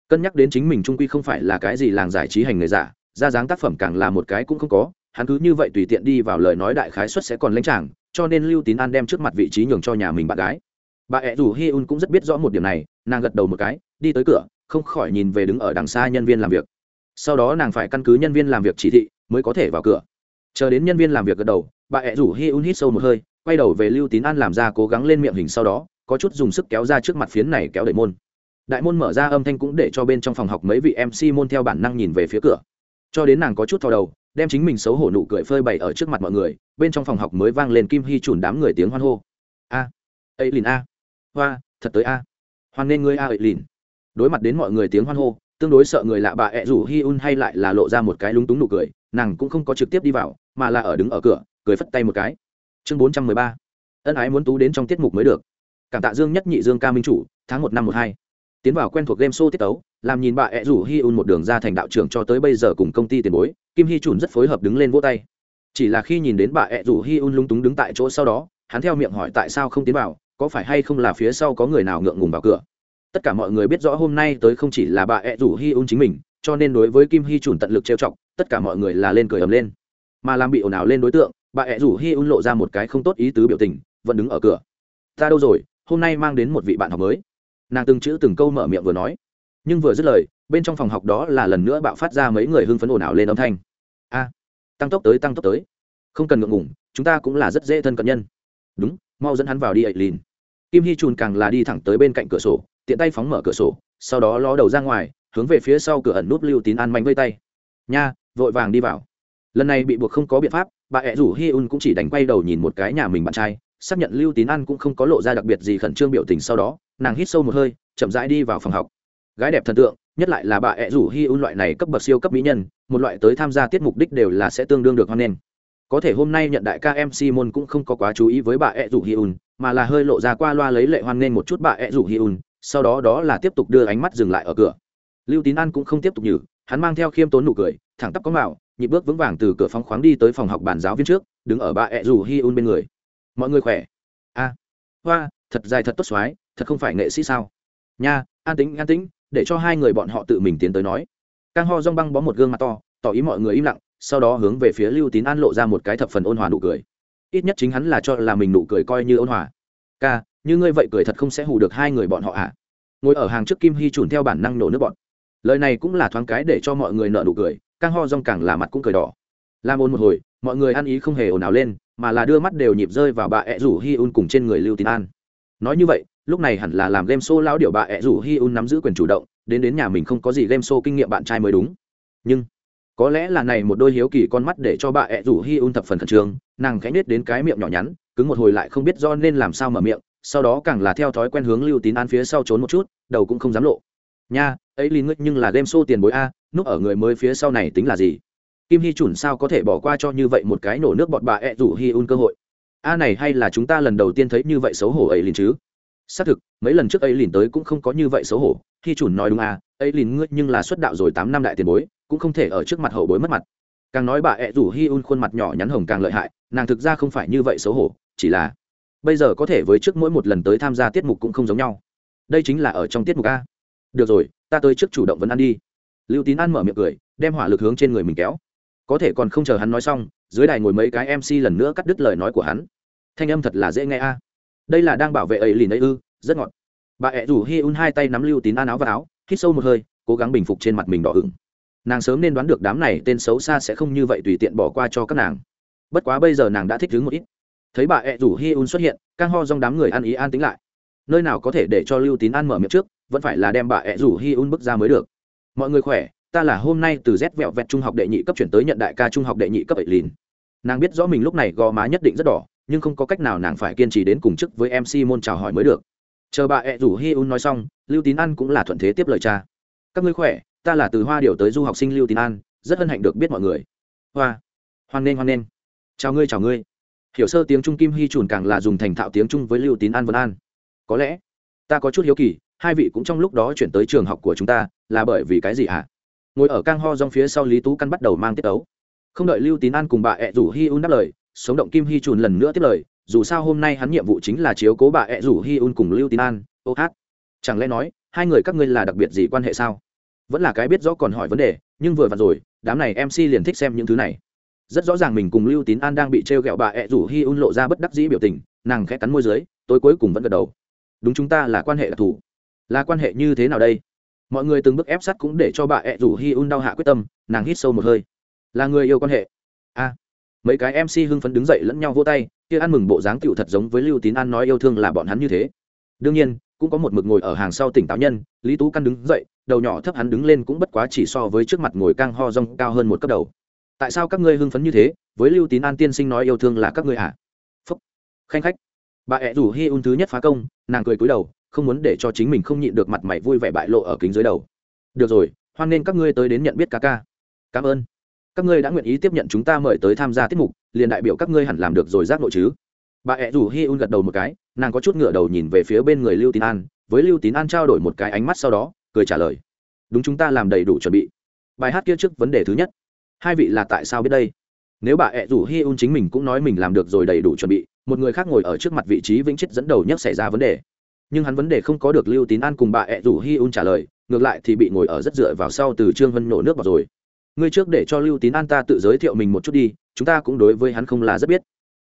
cân nhắc đến chính mình trung quy không phải là cái gì làng giải trí hành người giả, ra dáng tác phẩm càng là một cái cũng không có hắn cứ như vậy tùy tiện đi vào lời nói đại khái xuất sẽ còn lãnh tràng, cho nên lưu tín an đem trước mặt vị trí nhường cho nhà mình bạn gái. Bà ẹ rủ hi un cũng rất biết rõ một điểm này, nàng gật đầu một cái, đi tới cửa, không khỏi nhìn về đứng ở đằng xa nhân viên làm việc. Sau đó nàng phải căn cứ nhân viên làm việc chỉ thị, mới có thể vào cửa. Chờ đến nhân viên làm việc gật đầu, bà ẹ rủ hi un hít sâu một hơi, quay đầu về lưu tín an làm ra cố gắng lên miệng hình sau đó, có chút dùng sức kéo ra trước mặt phiến này kéo đẩy môn. Đại môn mở ra âm thanh cũng để cho bên trong phòng học mấy vị mc môn theo bản năng nhìn về phía cửa. Cho đến nàng có chút thò đầu đem chính mình xấu hổ nụ cười phơi bày ở trước mặt mọi người, bên trong phòng học mới vang lên kim hy chùn đám người tiếng hoan hô. A ấy lìn a. Hoa, thật tới a. Hoan nên ngươi a ấy lìn đối mặt đến mọi người tiếng hoan hô, tương đối sợ người lạ bà ẹ rủ hi un hay lại là lộ ra một cái lúng túng nụ cười, nàng cũng không có trực tiếp đi vào, mà là ở đứng ở cửa, cười phất tay một cái. Chương bốn trăm mười ba. Ân ái muốn tú đến trong tiết mục mới được. Cảm tạ dương nhất nhị dương ca minh chủ, tháng một năm một hai tiến vào quen thuộc game show tiết tấu, làm nhìn bà ẹ rủ hi un một đường ra thành đạo trưởng cho tới bây giờ cùng công ty tiền bối, kim hi chùn rất phối hợp đứng lên vỗ tay. Chỉ là khi nhìn đến bà ẹ rủ hi un lung túng đứng tại chỗ sau đó, hắn theo miệng hỏi tại sao không tiến vào, có phải hay không là phía sau có người nào ngượng ngùng vào cửa. Tất cả mọi người biết rõ hôm nay tới không chỉ là bà ẹ rủ hi un chính mình, cho nên đối với kim hi chùn tận lực trêu chọc, tất cả mọi người là lên cười ầm lên. Mà làm bị ồn ào lên đối tượng, bà ẹ rủ hi un lộ ra một cái không tốt ý tứ biểu tình, vẫn đứng ở cửa. Ta đâu rồi, hôm nay mang đến một vị bạn học mới nàng từng chữ từng câu mở miệng vừa nói. Nhưng vừa dứt lời, bên trong phòng học đó là lần nữa bạo phát ra mấy người hưng phấn ồn ào lên âm thanh. A, tăng tốc tới, tăng tốc tới. Không cần ngượng ngủng chúng ta cũng là rất dễ thân cận nhân. Đúng, mau dẫn hắn vào đi ậy lìn kim hy trùn càng là đi thẳng tới bên cạnh cửa sổ, tiện tay phóng mở cửa sổ, sau đó ló đầu ra ngoài, hướng về phía sau cửa ẩn núp lưu tín an mạnh vây tay. Nha, vội vàng đi vào. Lần này bị buộc không có biện pháp, bà ẹ rủ hi un cũng chỉ đánh quay đầu nhìn một cái nhà mình bạn trai, xác nhận lưu tín an cũng không có lộ ra đặc biệt gì khẩn trương biểu tình sau đó nàng hít sâu một hơi, chậm rãi đi vào phòng học. Gái đẹp thần tượng, nhất lại là bà ẹ rủ hi un loại này cấp bậc siêu cấp mỹ nhân, một loại tới tham gia tiết mục đích đều là sẽ tương đương được hoan nghênh. Có thể hôm nay nhận đại ca mc môn cũng không có quá chú ý với bà ẹ rủ hi un, mà là hơi lộ ra qua loa lấy lệ hoan nghênh một chút bà ẹ rủ hi un, sau đó đó là tiếp tục đưa ánh mắt dừng lại ở cửa. Lưu tín an cũng không tiếp tục nhử, hắn mang theo khiêm tốn nụ cười, thẳng tắp có mạo, nhịp bước vững vàng từ cửa phóng khoáng đi tới phòng học bàn giáo viên trước, đứng ở bà ẹ rủ hi un bên người. Mọi người khỏe? A, hoa, thật dài thật tốt xoái thật không phải nghệ sĩ sao? Nha, an tĩnh an tĩnh, để cho hai người bọn họ tự mình tiến tới nói. Càng ho rong băng bó một gương mặt to, tỏ ý mọi người im lặng, sau đó hướng về phía lưu tín an lộ ra một cái thập phần ôn hòa nụ cười. Ít nhất chính hắn là cho là mình nụ cười coi như ôn hòa. Ca, như ngươi vậy cười thật không sẽ hù được hai người bọn họ à ngồi ở hàng trước kim hy trùn theo bản năng nổ nước bọn. Lời này cũng là thoáng cái để cho mọi người nợ nụ cười càng ho rong càng là mặt cũng cười đỏ. Làm ôn một hồi, mọi người ăn ý không hề ồn ào lên, mà là đưa mắt đều nhịp rơi vào bà ẹ rủ hi un cùng trên người lưu tín an. Nói như vậy lúc này hẳn là làm game show lão điệu bà ẹ rủ hi un nắm giữ quyền chủ động, đến đến nhà mình không có gì game show kinh nghiệm bạn trai mới đúng. Nhưng, có lẽ là này một đôi hiếu kỳ con mắt để cho bà ẹ rủ hi un thập phần khẩn trương, nàng khẽ nết đến cái miệng nhỏ nhắn, cứng một hồi lại không biết do nên làm sao mở miệng, sau đó càng là theo thói quen hướng lưu tín an phía sau trốn một chút, đầu cũng không dám lộ. Nha, ấy linh ngươi nhưng là game show tiền bối a, núp ở người mới phía sau này tính là gì? Kim hy chuẩn sao có thể bỏ qua cho như vậy một cái nổ nước bọt bà ẹ rủ hi un cơ hội? A này hay là chúng ta lần đầu tiên thấy như vậy xấu hổ ấy liền chứ? Xác thực, mấy lần trước ấy lìn tới cũng không có như vậy xấu hổ, khi chủ nói đúng à ấy lìn ngươi nhưng là xuất đạo rồi tám năm đại tiền bối, cũng không thể ở trước mặt hậu bối mất mặt. Càng nói bà ẹ rủ hi un khuôn mặt nhỏ nhắn hồng càng lợi hại, nàng thực ra không phải như vậy xấu hổ, chỉ là bây giờ có thể với trước mỗi một lần tới tham gia tiết mục cũng không giống nhau. Đây chính là ở trong tiết mục a. Được rồi, ta tới trước chủ động vấn ăn đi. Lưu tín ăn mở miệng cười, đem hỏa lực hướng trên người mình kéo. Có thể còn không chờ hắn nói xong, dưới đài ngồi mấy cái mc lần nữa cắt đứt lời nói của hắn. Thanh âm thật là dễ nghe a đây là đang bảo vệ ấy lìn ấy ư, rất ngọt. Bà ẹ rủ hi un hai tay nắm lưu tín an áo và áo, hít sâu một hơi, cố gắng bình phục trên mặt mình đỏ ửng. Nàng sớm nên đoán được đám này tên xấu xa sẽ không như vậy tùy tiện bỏ qua cho các nàng. Bất quá bây giờ nàng đã thích đứng một ít. Thấy bà ẹ rủ hi un xuất hiện càng ho dong đám người ăn ý an tính lại. Nơi nào có thể để cho lưu tín an mở miệng trước, vẫn phải là đem bà ẹ rủ hi un bước ra mới được. Mọi người khỏe, ta là hôm nay từ rét vẹo vẹt trung học đệ nhị cấp chuyển tới nhận đại ca trung học đệ nhị cấp ấy lìn. Nàng biết rõ mình lúc này gò má nhất định rất đỏ nhưng không có cách nào nàng phải kiên trì đến cùng chức với mc môn chào hỏi mới được. Chờ bà ẹ rủ hi un nói xong, lưu tín an cũng là thuận thế tiếp lời cha. Các ngươi khỏe, ta là từ hoa điều tới du học sinh lưu tín an, rất hân hạnh được biết mọi người. Hoa, hoan nghênh hoan nghênh. Chào ngươi chào ngươi. Hiểu sơ tiếng trung kim hy trùn càng là dùng thành thạo tiếng trung với lưu tín an vân an. Có lẽ, ta có chút hiếu kỳ, hai vị cũng trong lúc đó chuyển tới trường học của chúng ta, là bởi vì cái gì ạ à? ngồi ở cang ho rong phía sau lý tú căn bắt đầu mang tiết ấu. Không đợi lưu tín an cùng bà ẹ rủ hi un đáp lời sống động kim hy trùn lần nữa tiếp lời, dù sao hôm nay hắn nhiệm vụ chính là chiếu cố bà ẹ rủ hi un cùng lưu tín an. Ô hát. Chẳng lẽ nói, hai người các ngươi là đặc biệt gì quan hệ sao? Vẫn là cái biết rõ còn hỏi vấn đề, nhưng vừa vặn rồi, đám này mc liền thích xem những thứ này. Rất rõ ràng mình cùng lưu tín an đang bị t r e o g ẹ o bà ẹ rủ hi un lộ ra bất đắc dĩ biểu tình, nàng khẽ cắn môi d ư ớ i tôi cuối cùng vẫn gật đầu. Đúng chúng ta là quan hệ đặc thù. Là quan hệ như thế nào đây? Mọi người từng bước ép sát cũng để cho bà ẹ rủ hi un đau hạ quyết tâm, nàng hít sâu một hơi. Là người yêu quan hệ. A mấy cái mc hưng phấn đứng dậy lẫn nhau vô tay, kia ăn mừng bộ dáng tựu thật giống với lưu tín an nói yêu thương là bọn hắn như thế. Đương nhiên, cũng có một mực ngồi ở hàng sau tỉnh táo nhân, lý tú căn đứng dậy, đầu nhỏ thấp hắn đứng lên cũng bất quá chỉ so với trước mặt ngồi cang ho rong cao hơn một cấp đầu. Tại sao các ngươi hưng phấn như thế? Với lưu tín an tiên sinh nói yêu thương là các ngươi hả phúc. Khanh khách. Bà ẹ rủ hi un thứ nhất phá công, nàng cười cúi đầu, không muốn để cho chính mình không nhịn được mặt mày vui vẻ bại lộ ở kính dưới đầu. Được rồi, hoan nên các ngươi tới đến nhận biết ca ca. Cảm ơn các ngươi đã nguyện ý tiếp nhận chúng ta mời tới tham gia tiết mục, liền đại biểu các ngươi hẳn làm được rồi giác nội chứ? Bà ẹ rủ hi un gật đầu một cái, nàng có chút ngựa đầu nhìn về phía bên người lưu tín an, với lưu tín an trao đổi một cái ánh mắt sau đó, cười trả lời. Đúng chúng ta làm đầy đủ chuẩn bị. Bài hát kia trước vấn đề thứ nhất. Hai vị là tại sao biết đây? Nếu bà ẹ rủ hi un chính mình cũng nói mình làm được rồi đầy đủ chuẩn bị, một người khác ngồi ở trước mặt vị trí vĩnh chết dẫn đầu nhất xảy ra vấn đề. Nhưng hắn vấn đề không có được lưu tín an cùng bà ẹ rủ hi un trả lời, ngược lại thì bị ngồi ở rất dựa vào sau từ trương vân nổ nước vào rồi ngươi trước để cho lưu tín an ta tự giới thiệu mình một chút đi, chúng ta cũng đối với hắn không là rất biết.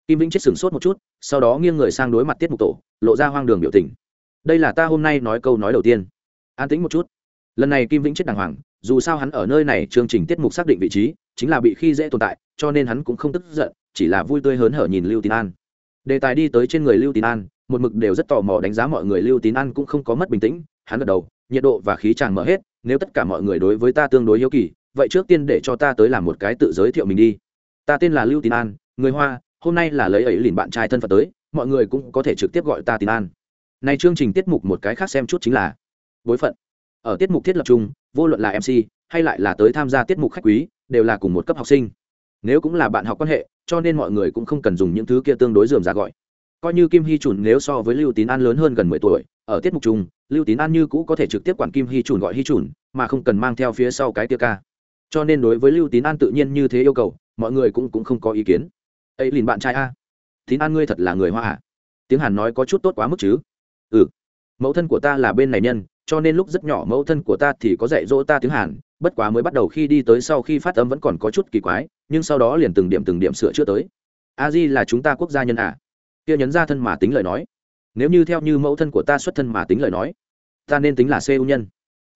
Kim vĩnh chết sửng sốt một chút, sau đó nghiêng người sang đối mặt tiết mục tổ, lộ ra hoang đường biểu tình. Đây là ta hôm nay nói câu nói đầu tiên. An tĩnh một chút. Lần này kim vĩnh chết đàng hoàng, dù sao hắn ở nơi này chương trình tiết mục xác định vị trí, chính là bị khi dễ tồn tại, cho nên hắn cũng không tức giận, chỉ là vui tươi hớn hở nhìn lưu tín an. Đề tài đi tới trên người lưu tín an, một mực đều rất tò mò đánh giá mọi người lưu tín an cũng không có mất bình tĩnh, hắn gật đầu, nhiệt độ và khí tràng mở hết, nếu tất cả mọi người đối với ta tương đối hiếu kỳ vậy trước tiên để cho ta tới làm một cái tự giới thiệu mình đi. Ta tên là lưu tín an, người hoa, hôm nay là lấy ấy liền bạn trai thân phận tới, mọi người cũng có thể trực tiếp gọi ta tín an. Này chương trình tiết mục một cái khác xem chút chính là bối phận. Ở tiết mục thiết lập chung, vô luận là mc hay lại là tới tham gia tiết mục khách quý, đều là cùng một cấp học sinh. Nếu cũng là bạn học quan hệ, cho nên mọi người cũng không cần dùng những thứ kia tương đối dườm ra gọi. Coi như kim hy chùn nếu so với lưu tín an lớn hơn gần mười tuổi, ở tiết mục chung, lưu tín an như cũ có thể trực tiếp quản kim hy chùn gọi hy chùn, mà không cần mang theo phía sau cái tia ca cho nên đối với lưu tín an tự nhiên như thế yêu cầu mọi người cũng, cũng không có ý kiến. Ấy liền bạn trai a. Tín an ngươi thật là người hoa à? tiếng hàn nói có chút tốt quá mức chứ? Ừ. Mẫu thân của ta là bên này nhân cho nên lúc rất nhỏ mẫu thân của ta thì có dạy dỗ ta tiếng hàn bất quá mới bắt đầu khi đi tới sau khi phát âm vẫn còn có chút kỳ quái nhưng sau đó liền từng điểm từng điểm sửa chữa tới. A di là chúng ta quốc gia nhân à? Kia nhấn ra thân mà tính lời nói. Nếu như theo như mẫu thân của ta xuất thân mà tính lời nói ta nên tính là seoul nhân.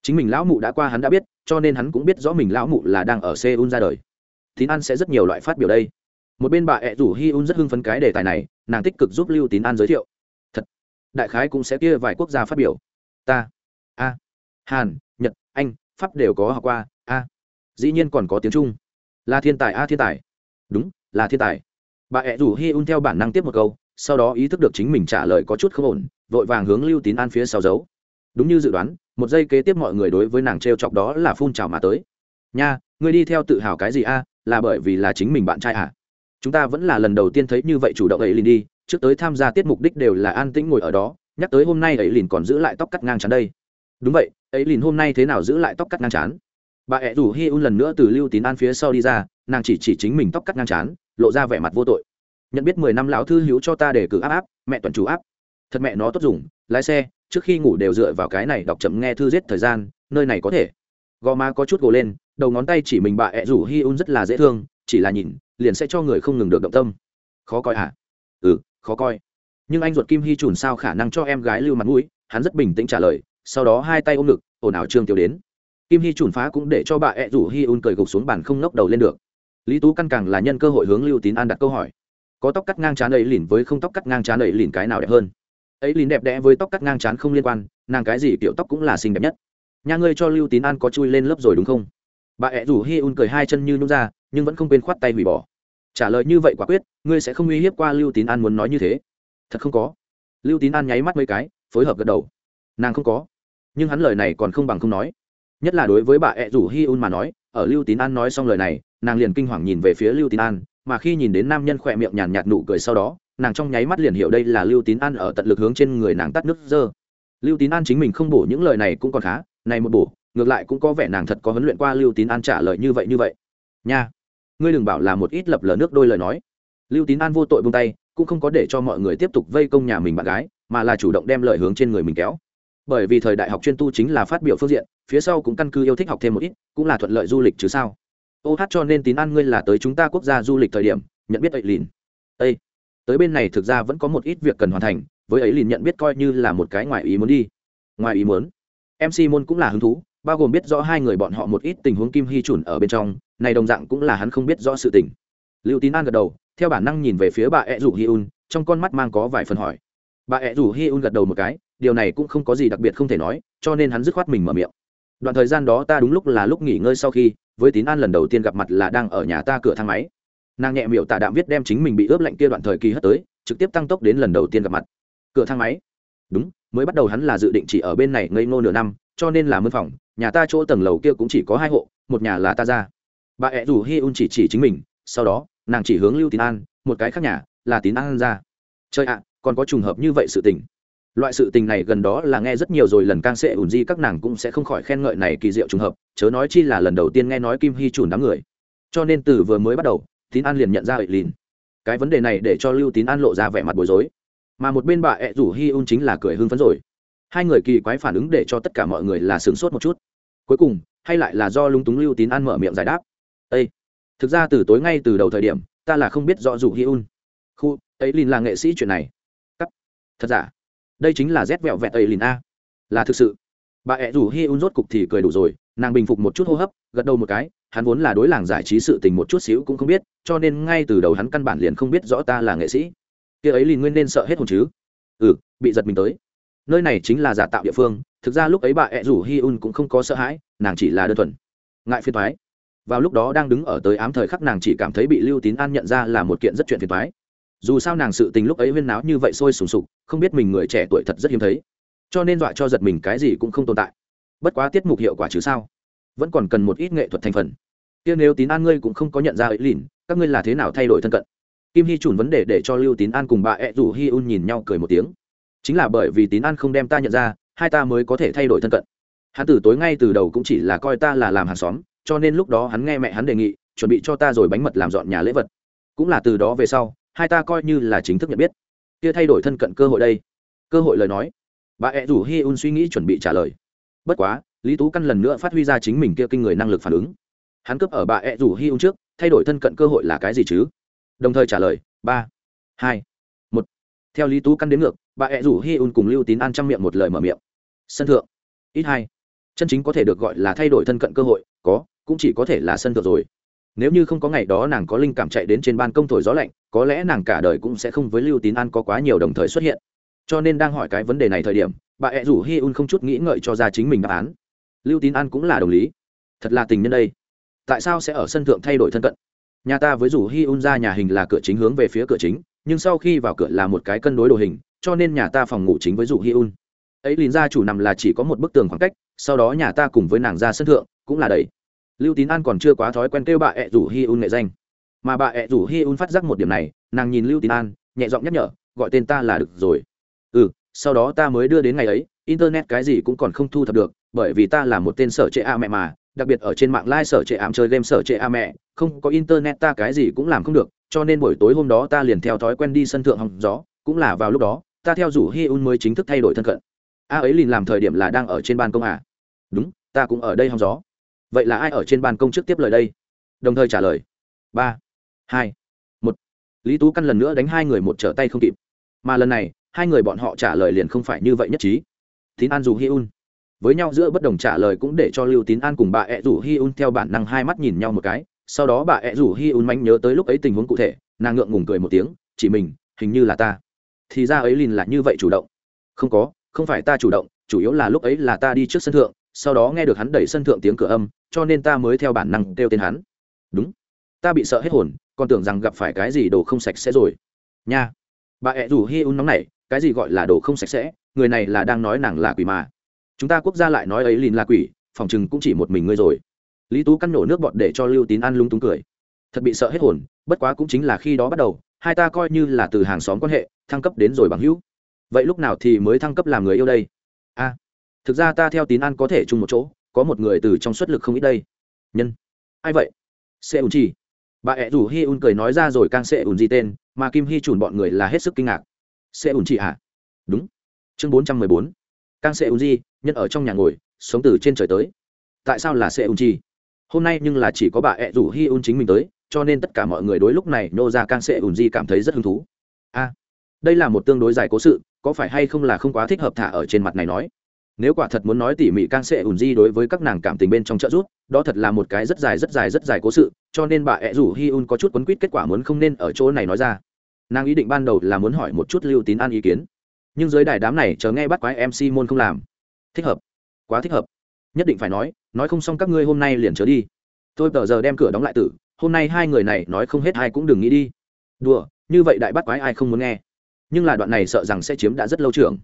Chính mình lão mụ đã qua hắn đã biết cho nên hắn cũng biết rõ mình lão mụ là đang ở seoul ra đời. Tín an sẽ rất nhiều loại phát biểu đây. Một bên bà ẹ rủ hi un rất hưng phấn cái đề tài này, nàng tích cực giúp lưu tín an giới thiệu. Thật, đại khái cũng sẽ kia vài quốc gia phát biểu. Ta, a, hàn, nhật, anh, pháp đều có học qua, a. Dĩ nhiên còn có tiếng trung. Là thiên tài, a thiên tài. Đúng, là thiên tài. Bà ẹ rủ hi un theo bản năng tiếp một câu, sau đó ý thức được chính mình trả lời có chút không ổn, vội vàng hướng lưu tín an phía sau giấu. Đúng như dự đoán một giây kế tiếp mọi người đối với nàng t r e o chọc đó là phun trào mà tới. Nha, ngươi đi theo tự hào cái gì a? Là bởi vì là chính mình bạn trai à? Chúng ta vẫn là lần đầu tiên thấy như vậy chủ động ấy liền đi. Trước tới tham gia tiết mục đích đều là an tĩnh ngồi ở đó. Nhắc tới hôm nay ấy liền còn giữ lại tóc cắt ngang chắn đây. Đúng vậy, ấy liền hôm nay thế nào giữ lại tóc cắt ngang chán? Bà ẹ rủ hi un lần nữa từ lưu tín an phía sau đi ra, nàng chỉ chỉ chính mình tóc cắt ngang chán, lộ ra vẻ mặt vô tội. Nhận biết mười năm lão thư hữu cho ta để cử áp áp, mẹ tuần chủ áp. Thật mẹ nó tốt dùng, lái xe trước khi ngủ đều dựa vào cái này đọc chậm nghe thư giết thời gian, nơi này có thể. Gò má có chút gồ lên, đầu ngón tay chỉ mình bà ẹ rủ hi un rất là dễ thương, chỉ là nhìn, liền sẽ cho người không ngừng được động tâm. Khó coi à ừ khó coi. Nhưng anh ruột kim hy trùn sao khả năng cho em gái lưu mặt mũi? Hắn rất bình tĩnh trả lời, sau đó hai tay ôm ngực, ồn ào trương tiêu đến. Kim hy trùn phá cũng để cho bà ẹ rủ hi un cười gục xuống bàn không ngóc đầu lên được. Lý tú căn càng là nhân cơ hội hướng lưu tín an đặt câu hỏi. Có tóc cắt ngang chán ấy lìn với không tóc cắt ngang chán ấy lìn cái nào đẹp hơn? Ấy lìn đẹp đẽ với tóc cắt ngang chán không liên quan, nàng cái gì kiểu tóc cũng là xinh đẹp nhất. Nhà ngươi cho lưu tín an có chui lên lớp rồi đúng không? Bà ẹ rủ hi un cười hai chân như nhún ra, nhưng vẫn không quên khoát tay hủy bỏ. Trả lời như vậy quả quyết, ngươi sẽ không uy hiếp qua lưu tín an muốn nói như thế. Thật không có. Lưu tín an nháy mắt mấy cái, phối hợp gật đầu. Nàng không có. Nhưng hắn lời này còn không bằng không nói. Nhất là đối với bà ẹ rủ hi un mà nói, ở lưu tín an nói xong lời này, nàng liền kinh hoàng nhìn về phía lưu tín an, mà khi nhìn đến nam nhân khỏe miệng nhàn nhạt nụ cười sau đó nàng trong nháy mắt liền hiểu đây là lưu tín an ở tận lực hướng trên người nàng tắt nước dơ. Lưu tín an chính mình không bổ những lời này cũng còn khá, này một bổ, ngược lại cũng có vẻ nàng thật có huấn luyện qua lưu tín an trả lời như vậy như vậy. Nha, ngươi đừng bảo là một ít lập lờ nước đôi lời nói. Lưu tín an vô tội buông tay, cũng không có để cho mọi người tiếp tục vây công nhà mình bạn gái, mà là chủ động đem lời hướng trên người mình kéo. Bởi vì thời đại học chuyên tu chính là phát biểu phương diện, phía sau cũng căn cứ yêu thích học thêm một ít, cũng là thuận lợi du lịch chứ sao. Ô hát cho nên tín An ngươi là tới chúng ta quốc gia du lịch thời điểm, nhận biết ấy lìn ây tới bên này thực ra vẫn có một ít việc cần hoàn thành, với ấy liền nhận biết coi như là một cái ngoài ý muốn đi. Ngoài ý muốn? Mc môn cũng là hứng thú, bao gồm biết rõ hai người bọn họ một ít tình huống kim hy chuẩn ở bên trong, này đồng dạng cũng là hắn không biết rõ sự tình. Lưu tín an gật đầu, theo bản năng nhìn về phía bà ed rủ hi un, trong con mắt mang có vài phần hỏi. Bà ed rủ hi un gật đầu một cái, điều này cũng không có gì đặc biệt không thể nói, cho nên hắn dứt khoát mình mở miệng. Đoạn thời gian đó ta đúng lúc là lúc nghỉ ngơi sau khi, với tín an lần đầu tiên gặp mặt là đang ở nhà ta cửa thang máy nàng nhẹ miệng tạ đạm viết đem chính mình bị ướp lạnh kia đoạn thời kỳ hất tới, trực tiếp tăng tốc đến lần đầu tiên gặp mặt. Cửa thang máy. Đúng, mới bắt đầu hắn là dự định chỉ ở bên này ngây ngô nửa năm, cho nên là mân phòng, nhà ta chỗ tầng lầu kia cũng chỉ có hai hộ, một nhà là ta ra. Bà ẹ rủ hi un chỉ chỉ chính mình, sau đó, nàng chỉ hướng lưu tín an, một cái khác nhà, là tín an ra. Chơi ạ, còn có trùng hợp như vậy sự tình. Loại sự tình này gần đó là nghe rất nhiều rồi, lần càng sẽ ủn di các nàng cũng sẽ không khỏi khen ngợi này kỳ diệu trùng hợp, chớ nói chi là lần đầu tiên nghe nói kim hy chùn đám người. Cho nên từ vừa mới bắt đầu tín an liền nhận ra ệ lìn. Cái vấn đề này để cho lưu tín an lộ ra vẻ mặt bối rối. Mà một bên bà ẹ rủ hi un chính là cười hưng phấn rồi. Hai người kỳ quái phản ứng để cho tất cả mọi người là sửng sốt một chút. Cuối cùng, hay lại là do lúng túng lưu tín an mở miệng giải đáp. Â thực ra từ tối ngay từ đầu thời điểm, ta là không biết rõ rủ hi un. Khu, ấy lìn là nghệ sĩ chuyện này. Cắt, thật giả? Đây chính là rét vẹo vẹt ấy lìn a. Là thực sự bà ẹ rủ hi un rốt cục thì cười đủ rồi, nàng bình phục một chút hô hấp, gật đầu một cái, hắn vốn là đối làng giải trí sự tình một chút xíu cũng không biết, cho nên ngay từ đầu hắn căn bản liền không biết rõ ta là nghệ sĩ. Kia ấy liền nguyên nên sợ hết hồn chứ. Ừ bị giật mình tới. Nơi này chính là giả tạo địa phương, thực ra lúc ấy bà ẹ rủ hi un cũng không có sợ hãi, nàng chỉ là đơn thuần. Ngại phiền thoái vào lúc đó đang đứng ở tới ám thời khắc nàng chỉ cảm thấy bị lưu tín an nhận ra là một kiện rất chuyện phiền thoái dù sao nàng sự tình lúc ấy huyên náo như vậy sôi sùng sục, không biết mình người trẻ tuổi thật rất hiếm thấy cho nên dọa cho giật mình cái gì cũng không tồn tại. Bất quá tiết mục hiệu quả chứ sao? Vẫn còn cần một ít nghệ thuật thành phần. Kia nếu tín an ngươi cũng không có nhận ra ấy lìn, các ngươi là thế nào thay đổi thân cận? Kim hy chùn vấn đề để cho lưu tín an cùng bà ẹ rủ hi un nhìn nhau cười một tiếng. Chính là bởi vì tín an không đem ta nhận ra, hai ta mới có thể thay đổi thân cận. Hắn từ tối ngay từ đầu cũng chỉ là coi ta là làm hàng xóm, cho nên lúc đó hắn nghe mẹ hắn đề nghị, chuẩn bị cho ta rồi bánh mật làm dọn nhà lễ vật. Cũng là từ đó về sau, hai ta coi như là chính thức nhận biết. Kia thay đổi thân cận cơ hội đây. Cơ hội lời nói bà ẹ rủ hi un suy nghĩ chuẩn bị trả lời. Bất quá, lý tú căn lần nữa phát huy ra chính mình kia kinh người năng lực phản ứng. Hắn cướp ở bà ẹ rủ hi un trước, thay đổi thân cận cơ hội là cái gì chứ? Đồng thời trả lời, ba, hai, một. Theo lý tú căn đến ngược, bà ẹ rủ hi un cùng lưu tín an trong miệng một lời mở miệng. Sân thượng. Ít hai. Chân chính có thể được gọi là thay đổi thân cận cơ hội, có, cũng chỉ có thể là sân thượng rồi. Nếu như không có ngày đó nàng có linh cảm chạy đến trên ban công thổi gió lạnh, có lẽ nàng cả đời cũng sẽ không với lưu tín an có quá nhiều đồng thời xuất hiện cho nên đang hỏi cái vấn đề này thời điểm, bà ẹ rủ hi un không chút nghĩ ngợi cho ra chính mình đáp án. Lưu tín an cũng là đồng lý. Thật là tình nhân đây. Tại sao sẽ ở sân thượng thay đổi thân cận? Nhà ta với rủ hi un ra nhà hình là cửa chính hướng về phía cửa chính, nhưng sau khi vào cửa là một cái cân đối đồ hình, cho nên nhà ta phòng ngủ chính với rủ hi un. Ấy lìn ra chủ nằm là chỉ có một bức tường khoảng cách, sau đó nhà ta cùng với nàng ra sân thượng, cũng là đầy. Lưu tín an còn chưa quá thói quen kêu bà ẹ rủ hi un nghệ danh. Mà bà ẹ rủ hi un phát giác một điểm này, nàng nhìn lưu tín an, nhẹ giọng nhắc nhở, gọi tên ta là được rồi sau đó ta mới đưa đến ngày ấy, internet cái gì cũng còn không thu thập được, bởi vì ta là một tên sở trệ a mẹ mà, đặc biệt ở trên mạng live sở trệ ảm chơi game sở trệ a mẹ, không có internet ta cái gì cũng làm không được, cho nên buổi tối hôm đó ta liền theo thói quen đi sân thượng hòng gió, cũng là vào lúc đó, ta theo rủ hi un mới chính thức thay đổi thân cận. A ấy liền làm thời điểm là đang ở trên ban công à? Đúng, ta cũng ở đây hòng gió. Vậy là ai ở trên ban công trước tiếp lời đây? Đồng thời trả lời. Ba, hai, một. Lý tú căn lần nữa đánh hai người một trở tay không kịp. Mà lần này hai người bọn họ trả lời liền không phải như vậy nhất trí. Tín an dù hi un với nhau giữa bất đồng trả lời cũng để cho lưu tín an cùng bà ẹ rủ hi un theo bản năng hai mắt nhìn nhau một cái. Sau đó bà ẹ rủ hi un manh nhớ tới lúc ấy tình huống cụ thể, nàng ngượng ngùng cười một tiếng, chỉ mình, hình như là ta. Thì ra ấy liền là như vậy chủ động. Không có, không phải ta chủ động, chủ yếu là lúc ấy là ta đi trước sân thượng, sau đó nghe được hắn đẩy sân thượng tiếng cửa âm, cho nên ta mới theo bản năng kêu tên hắn. Đúng, ta bị sợ hết hồn, còn tưởng rằng gặp phải cái gì đồ không sạch sẽ rồi. Nha. Bà ẹ rủ hi un nóng này cái gì gọi là đồ không sạch sẽ, người này là đang nói nàng là quỷ mà. Chúng ta quốc gia lại nói ấy lìn là quỷ, phòng chừng cũng chỉ một mình ngươi rồi. Lý tú căn nổ nước bọt để cho lưu tín ăn lung tung cười. Thật bị sợ hết hồn, bất quá cũng chính là khi đó bắt đầu, hai ta coi như là từ hàng xóm quan hệ, thăng cấp đến rồi bằng hữu. Vậy lúc nào thì mới thăng cấp làm người yêu đây? A, thực ra ta theo tín ăn có thể chung một chỗ, có một người từ trong xuất lực không ít đây. Nhân, ai vậy? Sẽ ùn chi. Bà ẹ rủ hi un cười nói ra rồi càng sẽ ùn gì tên, mà kim hi chùn bọn người là hết sức kinh ngạc sẽ ủn chỉ à đúng. Chương bốn trăm mười bốn. Càng sẽ ủn gì nhân ở trong nhà ngồi, sống từ trên trời tới. Tại sao là sẽ ủn chi? Hôm nay nhưng là chỉ có bà ẹ rủ hi un chính mình tới, cho nên tất cả mọi người đối lúc này nô ra càng sẽ ủn gì cảm thấy rất hứng thú. A đây là một tương đối dài cố sự, có phải hay không là không quá thích hợp thả ở trên mặt này nói? Nếu quả thật muốn nói tỉ mỉ càng sẽ ủn di đối với các nàng cảm tình bên trong trợ giúp, đó thật là một cái rất dài rất dài rất dài cố sự, cho nên bà ẹ rủ hi un có chút quấn quýt kết quả muốn không nên ở chỗ này nói ra nàng ý định ban đầu là muốn hỏi một chút lưu tín an ý kiến. Nhưng dưới đài đám này chờ nghe bắt quái mc môn không làm. Thích hợp. Quá thích hợp. Nhất định phải nói nói không xong các ngươi hôm nay liền trở đi. Tôi tờ giờ đem cửa đóng lại tử. Hôm nay hai người này nói không hết ai cũng đừng nghĩ đi. Đùa, như vậy đại bắt quái ai không muốn nghe. Nhưng là đoạn này sợ rằng sẽ chiếm đã rất lâu trưởng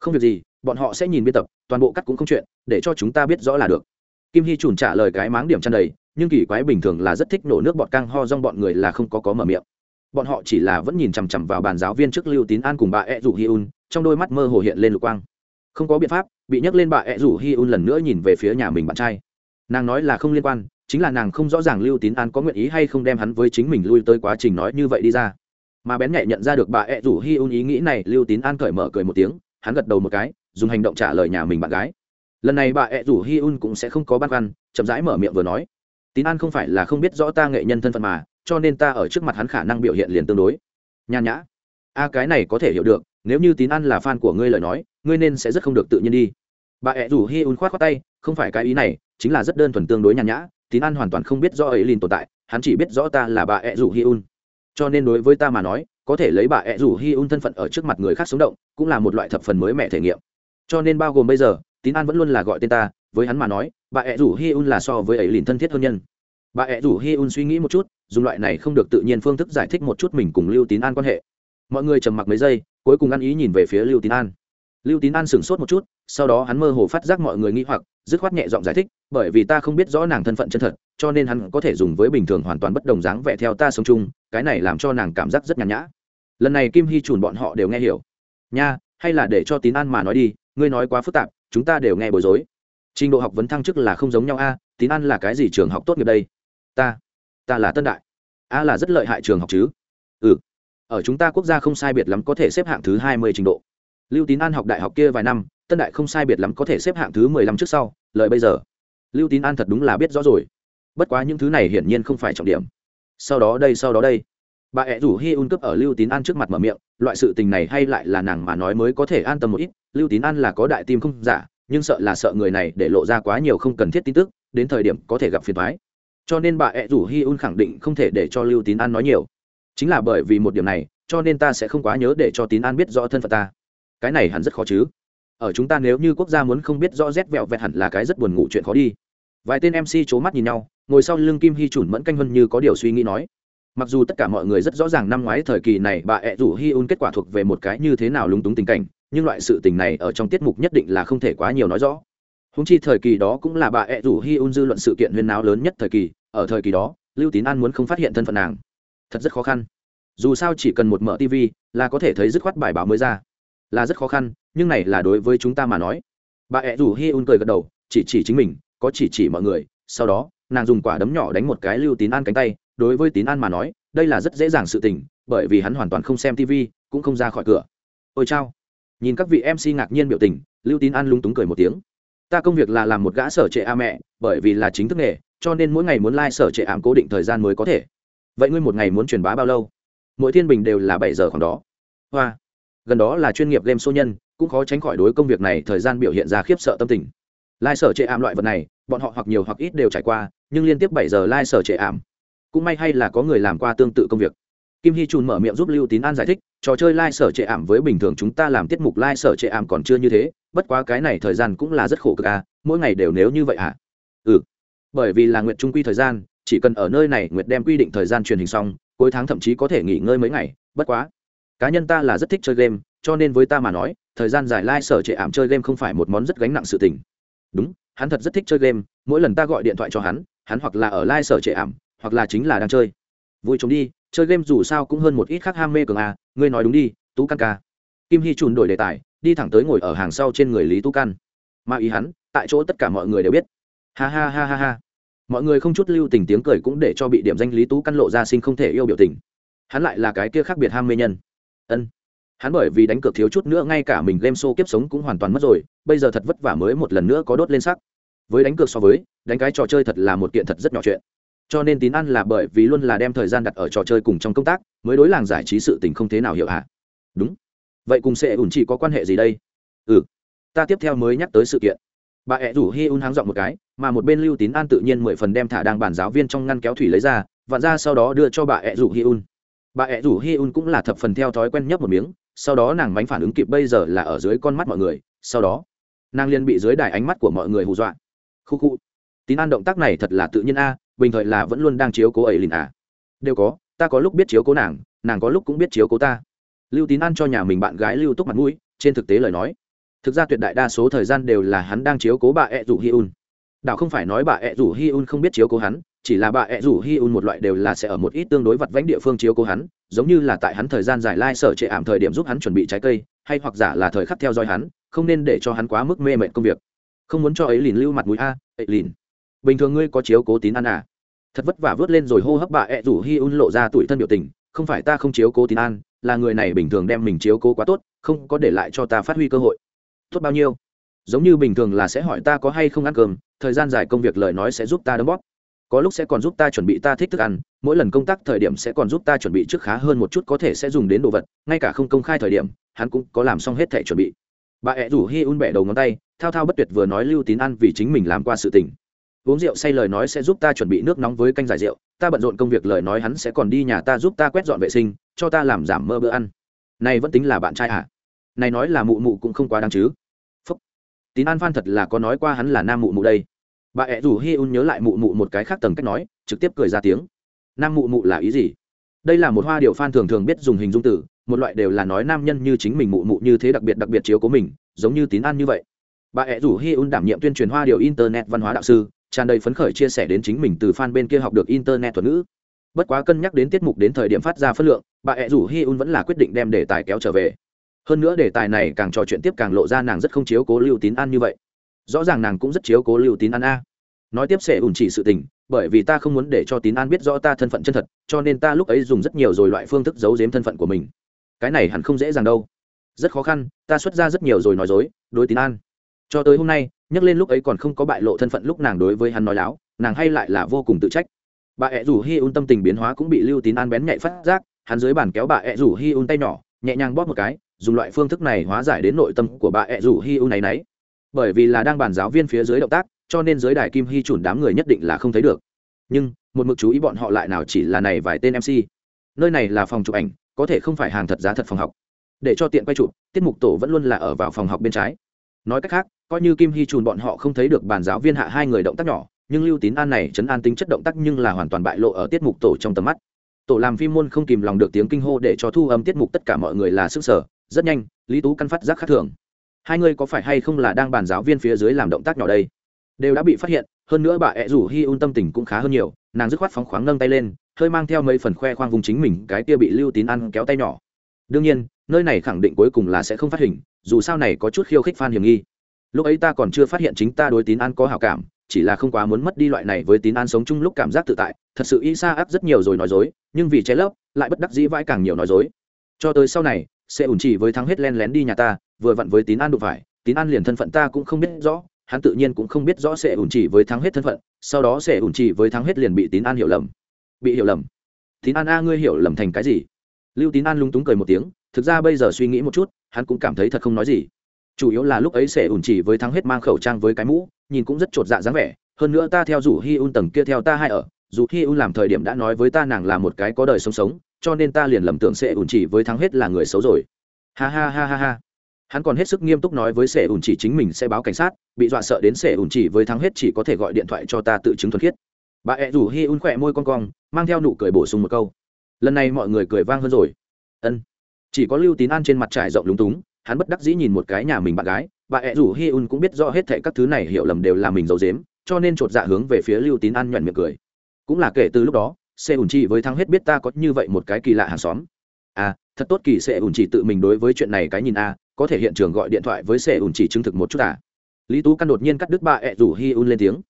không việc gì, bọn họ sẽ nhìn biên tập, toàn bộ cắt cũng không chuyện, để cho chúng ta biết rõ là được. Kim hy chùn trả lời cái máng điểm chăn đầy, nhưng kỳ quái bình thường là rất thích nổ nước bọt căng ho rong bọn người là không có có mở miệng bọn họ chỉ là vẫn nhìn chằm chằm vào bàn giáo viên trước lưu tín an cùng bà ed rủ hi un, trong đôi mắt mơ hồ hiện lên lục quang. Không có biện pháp, bị nhắc lên bà ed rủ hi un lần nữa nhìn về phía nhà mình bạn trai. Nàng nói là không liên quan, chính là nàng không rõ ràng lưu tín an có nguyện ý hay không đem hắn với chính mình lui tới quá trình nói như vậy đi ra. Mà bén nhạy nhận ra được bà ed rủ hi un ý nghĩ này, lưu tín an cởi mở cười một tiếng, hắn gật đầu một cái, dùng hành động trả lời nhà mình bạn gái. Lần này bà ed rủ hi un cũng sẽ không có băn khoăn, chậm rãi mở miệng vừa nói. Tín an không phải là không biết rõ ta nghệ nhân thân phận mà cho nên ta ở trước mặt hắn khả năng biểu hiện liền tương đối. Nhàn nhã. A, cái này có thể hiểu được, nếu như tín an là fan của ngươi lời nói, ngươi nên sẽ rất không được tự nhiên đi. Bà ẹ rủ hi un khoát khoát tay, không phải cái ý này, chính là rất đơn thuần tương đối nhàn nhã, tín an hoàn toàn không biết rõ ấy lìn tồn tại, hắn chỉ biết rõ ta là bà ẹ rủ hi un. Cho nên đối với ta mà nói, có thể lấy bà ẹ rủ hi un thân phận ở trước mặt người khác sống động, cũng là một loại thập phần mới mẻ thể nghiệm. Cho nên bao gồm bây giờ, tín an vẫn luôn là gọi tên ta, với hắn mà nói, bà ẹ rủ hi un là so với ấy lìn thân thiết hơn nhân. Bà ẹ rủ hi un suy nghĩ một chút dùng loại này không được tự nhiên phương thức giải thích một chút mình cùng lưu tín an quan hệ. Mọi người trầm mặc mấy giây, cuối cùng ăn ý nhìn về phía lưu tín an. Lưu tín an sửng sốt một chút, sau đó hắn mơ hồ phát giác mọi người nghĩ hoặc, dứt khoát nhẹ giọng giải thích, bởi vì ta không biết rõ nàng thân phận chân thật, cho nên hắn có thể dùng với bình thường hoàn toàn bất đồng dáng vẻ theo ta sống chung, cái này làm cho nàng cảm giác rất nhàn nhã. Lần này kim hy chùn bọn họ đều nghe hiểu. Nha, hay là để cho tín an mà nói đi, ngươi nói quá phức tạp, chúng ta đều nghe bối rối. Trình độ học vấn thăng chức là không giống nhau a, tín an là cái gì trường học tốt nghiệp đây? Ta ta là tân đại. A là rất lợi hại trường học chứ? Ừ. Ở chúng ta quốc gia không sai biệt lắm có thể xếp hạng thứ hai mươi trình độ. Lưu tín an học đại học kia vài năm, tân đại không sai biệt lắm có thể xếp hạng thứ mười lăm trước sau lợi bây giờ. Lưu tín an thật đúng là biết rõ rồi. Bất quá những thứ này hiển nhiên không phải trọng điểm. Sau đó đây, sau đó đây. Bà ẹ rủ hi un cướp ở lưu tín an trước mặt mở miệng, loại sự tình này hay lại là nàng mà nói mới có thể an tâm một ít. Lưu tín an là có đại tim không giả, nhưng sợ là sợ người này để lộ ra quá nhiều không cần thiết tin tức, đến thời điểm có thể gặp phiền thoái cho nên bà ẹ rủ hi un khẳng định không thể để cho lưu tín an nói nhiều. Chính là bởi vì một điểm này, cho nên ta sẽ không quá nhớ để cho tín an biết rõ thân phận ta. Cái này hẳn rất khó chứ. Ở chúng ta nếu như quốc gia muốn không biết rõ rét vẹo vẹt hẳn là cái rất buồn ngủ chuyện khó đi. Vài tên mc c h ố mắt nhìn nhau, ngồi sau lưng kim hy chủn mẫn canh hơn như có điều suy nghĩ nói. Mặc dù tất cả mọi người rất rõ ràng năm ngoái thời kỳ này bà ẹ rủ hi un kết quả thuộc về một cái như thế nào lúng túng tình cảnh, nhưng loại sự tình này ở trong tiết mục nhất định là không thể quá nhiều nói rõ húng chi thời kỳ đó cũng là bà ẹ rủ hi un dư luận sự kiện huyên náo lớn nhất thời kỳ, ở thời kỳ đó, lưu tín an muốn không phát hiện thân phận nàng. Thật rất khó khăn. Dù sao chỉ cần một mở tv là có thể thấy dứt khoát bài báo mới ra. Là rất khó khăn, nhưng này là đối với chúng ta mà nói. Bà ẹ rủ hi un cười gật đầu, chỉ chỉ chính mình, có chỉ chỉ mọi người. Sau đó, nàng dùng quả đấm nhỏ đánh một cái lưu tín an cánh tay. Đối với tín an mà nói, đây là rất dễ dàng sự tình, bởi vì hắn hoàn toàn không xem tv cũng không ra khỏi cửa. Ôi chao. Nhìn các vị mc ngạc nhiên biểu tình, lưu tín an lung túng cười một tiếng ta công việc là làm một gã sở trệ a mẹ, bởi vì là chính thức nghề, cho nên mỗi ngày muốn lai、like、sở trệ ảm cố định thời gian mới có thể. Vậy ngươi một ngày muốn truyền bá bao lâu? Mỗi thiên bình đều là bảy giờ khoảng đó. Hoa. Gần đó là chuyên nghiệp game số nhân, cũng khó tránh khỏi đối công việc này thời gian biểu hiện ra khiếp sợ tâm tình. Lai sở trệ ảm loại vật này, bọn họ hoặc nhiều hoặc ít đều trải qua, nhưng liên tiếp bảy giờ lai sở trệ ảm. Cũng may hay là có người làm qua tương tự công việc. Kim hy trùn mở miệng giúp lưu tín an giải thích, trò chơi lai sở trệ ảm với bình thường chúng ta làm tiết mục lai sở trệ ảm còn chưa như thế bất quá cái này thời gian cũng là rất khổ cực à mỗi ngày đều nếu như vậy à? Ừ. Bởi vì là nguyện trung quy thời gian, chỉ cần ở nơi này nguyệt đem quy định thời gian truyền hình xong, cuối tháng thậm chí có thể nghỉ ngơi mấy ngày, bất quá. Cá nhân ta là rất thích chơi game, cho nên với ta mà nói, thời gian dài lai、like、sở trệ ảm chơi game không phải một món rất gánh nặng sự tình. Đúng, hắn thật rất thích chơi game, mỗi lần ta gọi điện thoại cho hắn hắn hoặc là ở lai、like、sở trệ ảm, hoặc là chính là đang chơi. Vui chống đi, chơi game dù sao cũng hơn một ít khác ham mê cường à ngươi nói đúng đi, tú căn ca. Kim hy trùn đổi đề tài đi thẳng tới ngồi ở hàng sau trên người lý Tu căn mà ý hắn, tại chỗ tất cả mọi người đều biết. Ha ha ha ha ha. Mọi người không chút lưu tình tiếng cười cũng để cho bị điểm danh lý tú căn lộ ra sinh không thể yêu biểu tình. Hắn lại là cái kia khác biệt ham mê nhân. Ân. Hắn bởi vì đánh cược thiếu chút nữa ngay cả mình game show kiếp sống cũng hoàn toàn mất rồi, bây giờ thật vất vả mới một lần nữa có đốt lên sắc. Với đánh cược so với, đánh cái trò chơi thật là một kiện thật rất nhỏ chuyện. Cho nên tín ăn là bởi vì luôn là đem thời gian đặt ở trò chơi cùng trong công tác, mới đối làng giải trí sự tình không thế nào hiểu hả đúng vậy cùng sẽ ủn chỉ có quan hệ gì đây? Ừ. Ta tiếp theo mới nhắc tới sự kiện. Bà ẹ rủ hi un háng dọn một cái, mà một bên lưu tín an tự nhiên mười phần đem thả đang bàn giáo viên trong ngăn kéo thủy lấy ra, vặn ra sau đó đưa cho bà ẹ rủ hi un. Bà ẹ rủ hi un cũng là thập phần theo thói quen nhấp một miếng, sau đó nàng bánh phản ứng kịp bây giờ là ở dưới con mắt mọi người, sau đó, nàng liền bị dưới đài ánh mắt của mọi người hù dọa. Khu khu. Tín an động tác này thật là tự nhiên a, bình thời là vẫn luôn đang chiếu cố ấy lìn à. Đều có, ta có lúc biết chiếu cố nàng nàng có lúc cũng biết chiếu cố ta lưu tín an cho nhà mình bạn gái lưu túc mặt mũi, trên thực tế lời nói. Thực ra tuyệt đại đa số thời gian đều là hắn đang chiếu cố bà ẹ rủ hi un đảo không phải nói bà ẹ rủ hi un không biết chiếu cố hắn, chỉ là bà ẹ rủ hi un một loại đều là sẽ ở một ít tương đối vặt vãnh địa phương chiếu cố hắn, giống như là tại hắn thời gian giải lai sở trệ ảm thời điểm giúp hắn chuẩn bị trái cây, hay hoặc giả là thời khắc theo dõi hắn, không nên để cho hắn quá mức mê mệt công việc. Không muốn cho ấy lìn lưu mặt mũi a, ấy lìn. Bình thường ngươi có chiếu cố tín ăn à? Thật vất vả vớt lên rồi hô hấp bà ẹ rủ hi un lộ ra tuổi thân biểu tình, không phải ta không chiếu cố tín an là người này bình thường đem mình chiếu cố quá tốt, không có để lại cho ta phát huy cơ hội. Tốt bao nhiêu? Giống như bình thường là sẽ hỏi ta có hay không ăn cơm, thời gian dài công việc lời nói sẽ giúp ta đấm bóp. Có lúc sẽ còn giúp ta chuẩn bị ta thích thức ăn, mỗi lần công tác thời điểm sẽ còn giúp ta chuẩn bị trước khá hơn một chút có thể sẽ dùng đến đồ vật, ngay cả không công khai thời điểm, hắn cũng có làm xong hết thể chuẩn bị. Bà ẹ rủ hi un bẻ đầu ngón tay, thao thao bất tuyệt vừa nói lưu tín ăn vì chính mình làm qua sự tình uống rượu say lời nói sẽ giúp ta chuẩn bị nước nóng với canh giải rượu, ta bận rộn công việc lời nói hắn sẽ còn đi nhà ta giúp ta quét dọn vệ sinh, cho ta làm giảm mơ bữa ăn. Này vẫn tính là bạn trai à này nói là mụ mụ cũng không quá đáng chứ. Phúc. Tín an phan thật là có nói qua hắn là nam mụ mụ đây. Bà ẹ rủ hi un nhớ lại mụ mụ một cái khác tầng cách nói, trực tiếp cười ra tiếng. Nam mụ mụ là ý gì? Đây là một hoa điệu phan thường thường biết dùng hình dung từ, một loại đều là nói nam nhân như chính mình mụ mụ như thế đặc biệt đặc biệt chiếu của mình, giống như tín an như vậy. Bà ẹ rủ hi un đảm nhiệm tuyên truyền hoa điệu internet văn hóa đạo sư tràn đầy phấn khởi chia sẻ đến chính mình từ fan bên kia học được internet thuật ngữ. Bất quá cân nhắc đến tiết mục đến thời điểm phát ra phất lượng, bà ẹ rủ hi un vẫn là quyết định đem đề tài kéo trở về. Hơn nữa đề tài này càng trò chuyện tiếp càng lộ ra nàng rất không chiếu cố lưu tín ăn như vậy. Rõ ràng nàng cũng rất chiếu cố lưu tín ăn a. Nói tiếp sẽ ủn chỉ sự tình, bởi vì ta không muốn để cho tín an biết rõ ta thân phận chân thật, cho nên ta lúc ấy dùng rất nhiều rồi loại phương thức giấu giếm thân phận của mình. Cái này hẳn không dễ dàng đâu. Rất khó khăn, ta xuất ra rất nhiều rồi nói dối, đối tín an. Cho tới hôm nay nhắc lên lúc ấy còn không có bại lộ thân phận lúc nàng đối với hắn nói láo, nàng hay lại là vô cùng tự trách. Bà ẹ rủ hi un tâm tình biến hóa cũng bị lưu tín an bén nhạy phát giác, hắn dưới bàn kéo bà ẹ rủ hi un tay nhỏ, nhẹ nhàng bóp một cái, dùng loại phương thức này hóa giải đến nội tâm của bà ẹ rủ hi un này nấy. Bởi vì là đang bàn giáo viên phía dưới động tác, cho nên dưới đài kim hy chuẩn đám người nhất định là không thấy được. Nhưng, một mực chú ý bọn họ lại nào chỉ là này vài tên mc nơi này là phòng chụp ảnh, có thể không phải hàng thật giá thật phòng học. Để cho tiện quay chụp, tiết mục tổ vẫn luôn là ở vào phòng học bên trái. Nói cách khác coi như kim hy trùn bọn họ không thấy được bàn giáo viên hạ hai người động tác nhỏ, nhưng lưu tín an này chấn an tính chất động tác nhưng là hoàn toàn bại lộ ở tiết mục tổ trong tầm mắt. Tổ làm phim môn không kìm lòng được tiếng kinh hô để cho thu âm tiết mục tất cả mọi người là sức sở, rất nhanh, lý tú căn phát giác khác thường. Hai người có phải hay không là đang bàn giáo viên phía dưới làm động tác nhỏ đây? Đều đã bị phát hiện, hơn nữa bà ẹ rủ hi un tâm tình cũng khá hơn nhiều, nàng dứt khoát phóng khoáng nâng tay lên, hơi mang theo mấy phần khoe khoang vùng chính mình, cái kia bị lưu tín ăn kéo tay nhỏ. Đương nhiên, nơi này khẳng định cuối cùng là sẽ không phát hình, dù sao này có chút khiêu khích f hiểm nghi lúc ấy ta còn chưa phát hiện chính ta đối tín an có hào cảm, chỉ là không quá muốn mất đi loại này với tín an sống chung lúc cảm giác tự tại. Thật sự y sa áp rất nhiều rồi nói dối, nhưng vì che lấp, lại bất đắc dĩ vãi càng nhiều nói dối. Cho tới sau này, sẽ ủn chỉ với thắng hết len lén đi nhà ta, vừa vặn với tín an đụng phải, tín an liền thân phận ta cũng không biết rõ, hắn tự nhiên cũng không biết rõ sẽ ủn chỉ với thắng hết thân phận, sau đó sẽ ủn chỉ với thắng hết liền bị tín an hiểu lầm. Bị hiểu lầm. Tín an a, ngươi hiểu lầm thành cái gì? Lưu tín an lung túng cười một tiếng, thực ra bây giờ suy nghĩ một chút, hắn cũng cảm thấy thật không nói gì chủ yếu là lúc ấy sẽ ủn chỉ với thắng hết mang khẩu trang với cái mũ, nhìn cũng rất chột dạ dáng vẻ, hơn nữa ta theo rủ hi un tầng kia theo ta hai ở, dù hi un làm thời điểm đã nói với ta nàng là một cái có đời sống sống, cho nên ta liền lầm tưởng sẽ ủn chỉ với thắng hết là người xấu rồi. Ha ha ha ha ha. Hắn còn hết sức nghiêm túc nói với sẻ ủn chỉ chính mình sẽ báo cảnh sát, bị dọa sợ đến sẻ ủn chỉ với thắng hết chỉ có thể gọi điện thoại cho ta tự chứng thuần khiết. Bà ẹ rủ hi un khỏe môi con cong, mang theo nụ cười bổ sung một câu. Lần này mọi người cười vang hơn rồi. Ân. Chỉ có lưu tín an trên mặt trải rộng lúng túng hắn bất đắc dĩ nhìn một cái nhà mình bạn gái, bà ẹ rủ hi un cũng biết rõ hết thệ các thứ này hiểu lầm đều là mình giấu dếm cho nên chột dạ hướng về phía lưu tín an nhuận miệng cười. Cũng là kể từ lúc đó xe ủn chi với thắng hết biết ta có như vậy một cái kỳ lạ hàng xóm. À thật tốt kỳ xe ủn chỉ tự mình đối với chuyện này cái nhìn a, có thể hiện trường gọi điện thoại với xe ủn chỉ chứng thực một chút à. Lý tú căn đột nhiên cắt đứt bà ẹ rủ hi un lên tiếng.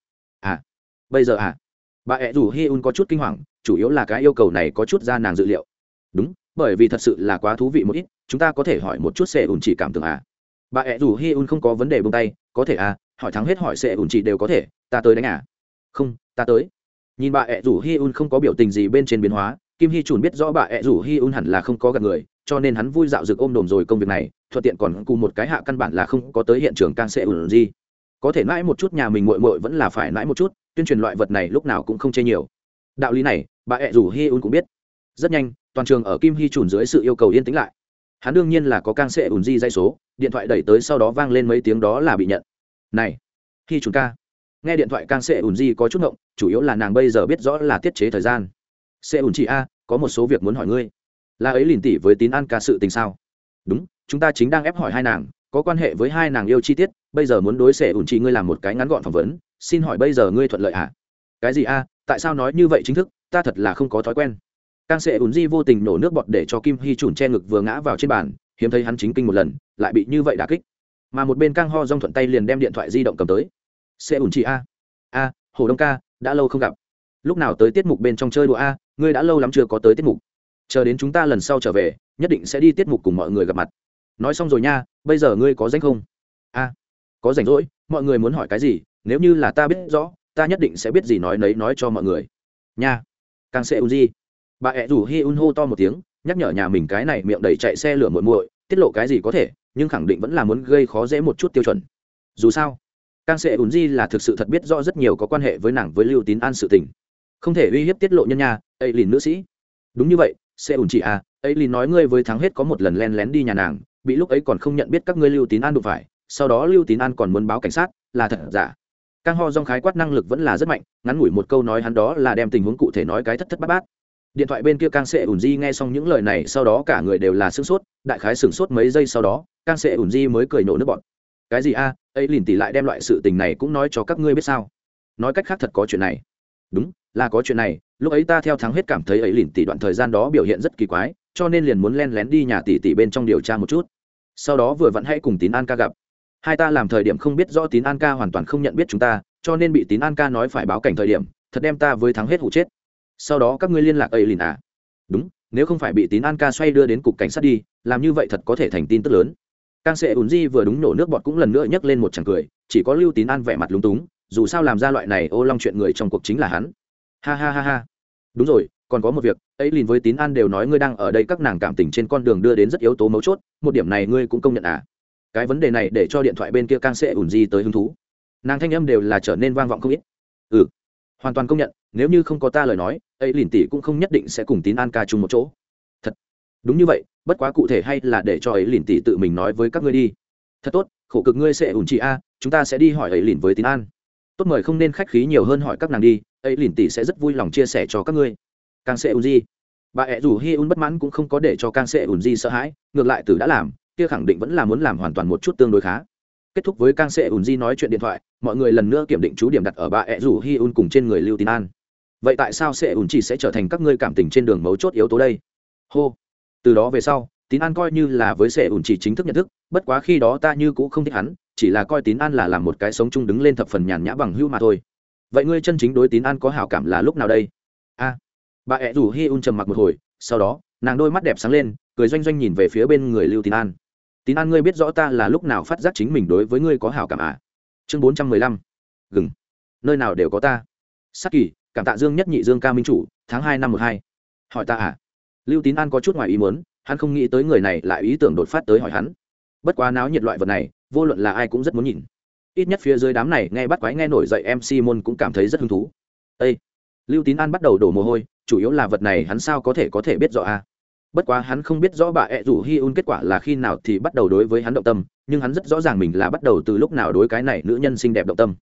À bây giờ à? Bà ẹ rủ hi un có chút kinh hoàng, chủ yếu là cái yêu cầu này có chút ra nàng dự liệu. Đúng, bởi vì thật sự là quá thú vị một ít chúng ta có thể hỏi một chút xe ủn chỉ cảm tưởng à? Bà ẹ rủ hi un không có vấn đề bông tay, có thể à hỏi thắng hết hỏi xe ủn chỉ đều có thể, ta tới đánh à? Không, ta tới. Nhìn bà ẹ rủ hi un không có biểu tình gì bên trên biến hóa, kim hi chùn biết rõ bà ẹ rủ hi un hẳn là không có gặp người, cho nên hắn vui dạo rực ôm đồm rồi công việc này, thuận tiện còn cùng một cái hạ căn bản là không có tới hiện trường càng sẽ ủn gì. Có thể mãi một chút nhà mình muội muội vẫn là phải mãi một chút, tuyên truyền loại vật này lúc nào cũng không chê nhiều. Đạo lý này, bà ẹ rủ hi un cũng biết. Rất nhanh, toàn trường ở kim hi chùn dưới sự yêu cầu yên tĩnh lại hắn đương nhiên là có càng sẽ ủn di dây số, điện thoại đẩy tới sau đó vang lên mấy tiếng đó là bị nhận. Này khi chúng ca. Nghe điện thoại càng sẽ ủn di có chút ngộng, chủ yếu là nàng bây giờ biết rõ là tiết chế thời gian. Sẽ ủn chị a, có một số việc muốn hỏi ngươi. Là ấy liền tỷ với tín an ca sự tình sao? Đúng, chúng ta chính đang ép hỏi hai nàng, có quan hệ với hai nàng yêu chi tiết, bây giờ muốn đối sẽ ủn chị ngươi làm một cái ngắn gọn phỏng vấn, xin hỏi bây giờ ngươi thuận lợi à? cái gì a, tại sao nói như vậy chính thức, ta thật là không có thói quen càng sẽ ùn di vô tình nổ nước bọt để cho kim hy chùn che ngực vừa ngã vào trên bàn, hiếm thấy hắn chính kinh một lần, lại bị như vậy đà kích. Mà một bên căng ho rong thuận tay liền đem điện thoại di động cầm tới. Sẽ ùn chị a a, hồ đông ca, đã lâu không gặp. Lúc nào tới tiết mục bên trong chơi đùa a, ngươi đã lâu lắm chưa có tới tiết mục. Chờ đến chúng ta lần sau trở về, nhất định sẽ đi tiết mục cùng mọi người gặp mặt. Nói xong rồi nha, bây giờ ngươi có danh không? A, có rảnh rỗi, mọi người muốn hỏi cái gì? Nếu như là ta biết rõ, ta nhất định sẽ biết gì nói nấy nói cho mọi người. Nha càng sẽ ùn gì bà ẹ rủ hi un hô to một tiếng, nhắc nhở nhà mình cái này miệng đầy chạy xe lửa muội muội, tiết lộ cái gì có thể, nhưng khẳng định vẫn là muốn gây khó dễ một chút tiêu chuẩn. Dù sao càng sẽ ùn di là thực sự thật biết rõ rất nhiều có quan hệ với nàng với lưu tín an sự tình. Không thể uy hiếp tiết lộ nhân nhà ấy lìn nữ sĩ. Đúng như vậy sẽ ùn chị à ấy lìn nói ngươi với thắng hết có một lần len lén đi nhà nàng, bị lúc ấy còn không nhận biết các ngươi lưu tín an đụng phải, sau đó lưu tín an còn muốn báo cảnh sát, là thật giả. Càng ho dong khái quát năng lực vẫn là rất mạnh, ngắn ngủi một câu nói hắn đó là đem tình huống cụ thể nói cái thất thất bát bát điện thoại bên kia càng sẽ ủn di nghe xong những lời này, sau đó cả người đều là sửng sốt, đại khái sửng sốt mấy giây sau đó càng sẽ ủn di mới cười nổ nước bọn cái gì a? Ấy lìn tỷ lại đem loại sự tình này cũng nói cho các ngươi biết sao? Nói cách khác thật có chuyện này. Đúng, là có chuyện này, lúc ấy ta theo thắng hết cảm thấy ấy lìn tỷ đoạn thời gian đó biểu hiện rất kỳ quái, cho nên liền muốn len lén đi nhà tỷ tỷ bên trong điều tra một chút. Sau đó vừa vặn hãy cùng tín an ca gặp. Hai ta làm thời điểm không biết rõ tín an ca hoàn toàn không nhận biết chúng ta, cho nên bị tín an ca nói phải báo cảnh thời điểm, thật đem ta với thắng hết hụ chết sau đó các ngươi liên lạc ấy lìn à. Đúng, nếu không phải bị tín an ca xoay đưa đến cục cảnh sát đi, làm như vậy thật có thể thành tin tức lớn. Càng sẽ ùn di vừa đúng nổ nước bọt cũng lần nữa nhấc lên một chàng cười, chỉ có lưu tín an vẻ mặt lúng túng, dù sao làm ra loại này ô long chuyện người trong cuộc chính là hắn. Ha ha ha ha. Đúng rồi, còn có một việc, ấy liền với tín an đều nói ngươi đang ở đây các nàng cảm tình trên con đường đưa đến rất yếu tố mấu chốt, một điểm này ngươi cũng công nhận à. Cái vấn đề này để cho điện thoại bên kia càng sẽ ùn di tới hứng thú. Nàng thanh âm đều là trở nên vang vọng không ít. Ừ hoàn toàn công nhận, nếu như không có ta lời nói, ấy lìn tỷ cũng không nhất định sẽ cùng tín an ca chung một chỗ. Thật. Đúng như vậy, bất quá cụ thể hay là để cho ấy lìn tỷ tự mình nói với các ngươi đi. Thật tốt, khổ cực ngươi sẽ ủn chị a, chúng ta sẽ đi hỏi ấy lìn với tín an. Tốt mời không nên khách khí nhiều hơn hỏi các nàng đi, ấy lìn tỷ sẽ rất vui lòng chia sẻ cho các ngươi. Càng sẽ ủn gì? Bà ẹ dù hi un bất mãn cũng không có để cho càng sẽ ủn gì sợ hãi, ngược lại từ đã làm, kia khẳng định vẫn là muốn làm hoàn toàn một chút tương đối khá kết thúc với Kang sẽ ủn di nói chuyện điện thoại, mọi người lần nữa kiểm định chú điểm đặt ở bà ẹ rủ hi un cùng trên người lưu tín an vậy tại sao sẽ ủn chỉ sẽ trở thành các ngươi cảm tình trên đường mấu chốt yếu tố đây? Hô. Từ đó về sau, tín an coi như là với sẽ ủn chỉ chính thức nhận thức, bất quá khi đó ta như cũng không thích hắn, chỉ là coi tín an là làm một cái sống chung đứng lên thập phần nhàn nhã bằng hưu mà thôi. Vậy ngươi chân chính đối tín an có hảo cảm là lúc nào đây? A. Bà ẹ rủ hi un trầm mặc một hồi, sau đó, nàng đôi mắt đẹp sáng lên, cười doanh doanh nhìn về phía bên người lưu tín an tín an, ngươi biết rõ ta là lúc nào phát giác chính mình đối với ngươi có hảo cảm à? Chương bốn trăm mười lăm. Gừng. Nơi nào đều có ta. Sắc kỳ, cảm tạ dương nhất nhị dương ca minh chủ, tháng hai năm một hai. Hỏi ta à? Lưu tín an có chút ngoài ý muốn, hắn không nghĩ tới người này lại ý tưởng đột phát tới hỏi hắn. Bất quá náo nhiệt loại vật này, vô luận là ai cũng rất muốn nhìn. Ít nhất phía dưới đám này nghe bắt quái nghe nổi dậy mc môn cũng cảm thấy rất hứng thú. Â lưu tín an bắt đầu đổ mồ hôi, chủ yếu là vật này hắn sao có thể có thể biết rõ à? Bất quá hắn không biết rõ bà ẹ rủ hi un kết quả là khi nào thì bắt đầu đối với hắn động tâm, nhưng hắn rất rõ ràng mình là bắt đầu từ lúc nào đối cái này nữ nhân xinh đẹp động tâm.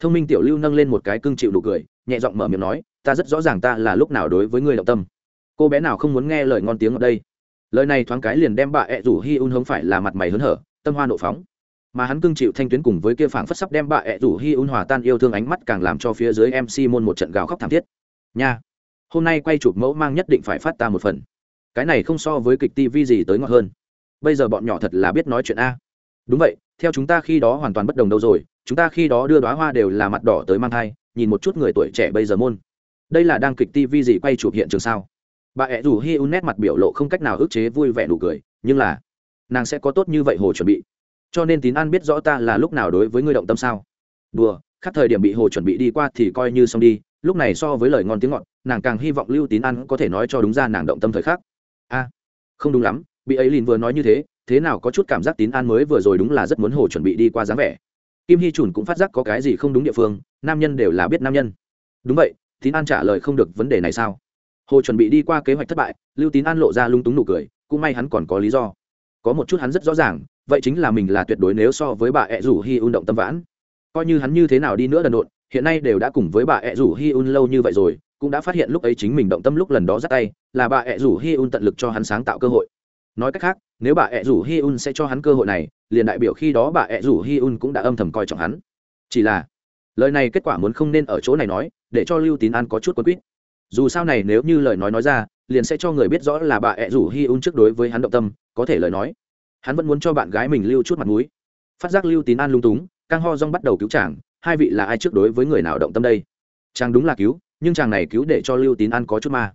Thông minh tiểu lưu nâng lên một cái cưng chịu nụ cười, nhẹ giọng mở miệng nói, ta rất rõ ràng ta là lúc nào đối với người động tâm. Cô bé nào không muốn nghe lời ngon tiếng ở đây? Lời này thoáng cái liền đem bà ẹ rủ hi un hống phải là mặt mày hớn hở, tâm hoa nộ phóng. Mà hắn cưng chịu thanh tuyến cùng với kia phảng phất sắp đem bà ẹ rủ hi un hòa tan yêu thương ánh mắt càng làm cho phía dưới mc môn một trận gào khóc thảm thiết. Nha, hôm nay quay chụp mẫu mang nhất định phải phát ta một phần cái này không so với kịch tv gì tới ngọt hơn. Bây giờ bọn nhỏ thật là biết nói chuyện a. Đúng vậy, theo chúng ta khi đó hoàn toàn bất đồng đâu rồi, chúng ta khi đó đưa đoá hoa đều là mặt đỏ tới mang thai, nhìn một chút người tuổi trẻ bây giờ môn. Đây là đang kịch tv gì quay chụp hiện trường sao? Bà ẹ rủ hi un nét mặt biểu lộ không cách nào ức chế vui vẻ đủ cười, nhưng là, nàng sẽ có tốt như vậy hồ chuẩn bị. Cho nên tín an biết rõ ta là lúc nào đối với người động tâm sao? Đùa khắc thời điểm bị hồ chuẩn bị đi qua thì coi như xong đi, lúc này so với lời ngon tiếng ngọt, nàng càng hy vọng lưu tín an có thể nói cho đúng ra nàng động tâm thời khắc a không đúng lắm, bị ấy lìn vừa nói như thế thế nào có chút cảm giác tín an mới vừa rồi đúng là rất muốn hồ chuẩn bị đi qua dáng vẻ. Kim hy trùn cũng phát giác có cái gì không đúng địa phương, nam nhân đều là biết nam nhân. Đúng vậy, tín an trả lời không được vấn đề này sao? Hồ chuẩn bị đi qua kế hoạch thất bại, lưu tín an lộ ra lung túng nụ cười, cũng may hắn còn có lý do. Có một chút hắn rất rõ ràng, vậy chính là mình là tuyệt đối nếu so với bà ẹ rủ hi un động tâm vãn. Coi như hắn như thế nào đi nữa đần độn, hiện nay đều đã cùng với bà ẹ rủ hi un lâu như vậy rồi cũng đã phát hiện lúc ấy chính mình động tâm lúc lần đó dắt tay, là bà ẹ rủ hi un tận lực cho hắn sáng tạo cơ hội. Nói cách khác, nếu bà ẹ rủ hi un sẽ cho hắn cơ hội này, liền đại biểu khi đó bà ẹ rủ hi un cũng đã âm thầm coi trọng hắn. Chỉ là, lời này kết quả muốn không nên ở chỗ này nói, để cho lưu tín an có chút quân quýt. Dù sao này nếu như lời nói nói ra, liền sẽ cho người biết rõ là bà ẹ rủ hi un trước đối với hắn động tâm, có thể lời nói. Hắn vẫn muốn cho bạn gái mình lưu chút mặt mũi. Phát giác lưu tín an lung túng căng ho rong bắt đầu cứu chàng, hai vị là ai trước đối với người nào động tâm đây? Chàng đúng là cứu nhưng chàng này cứu để cho lưu tín an có chút ma.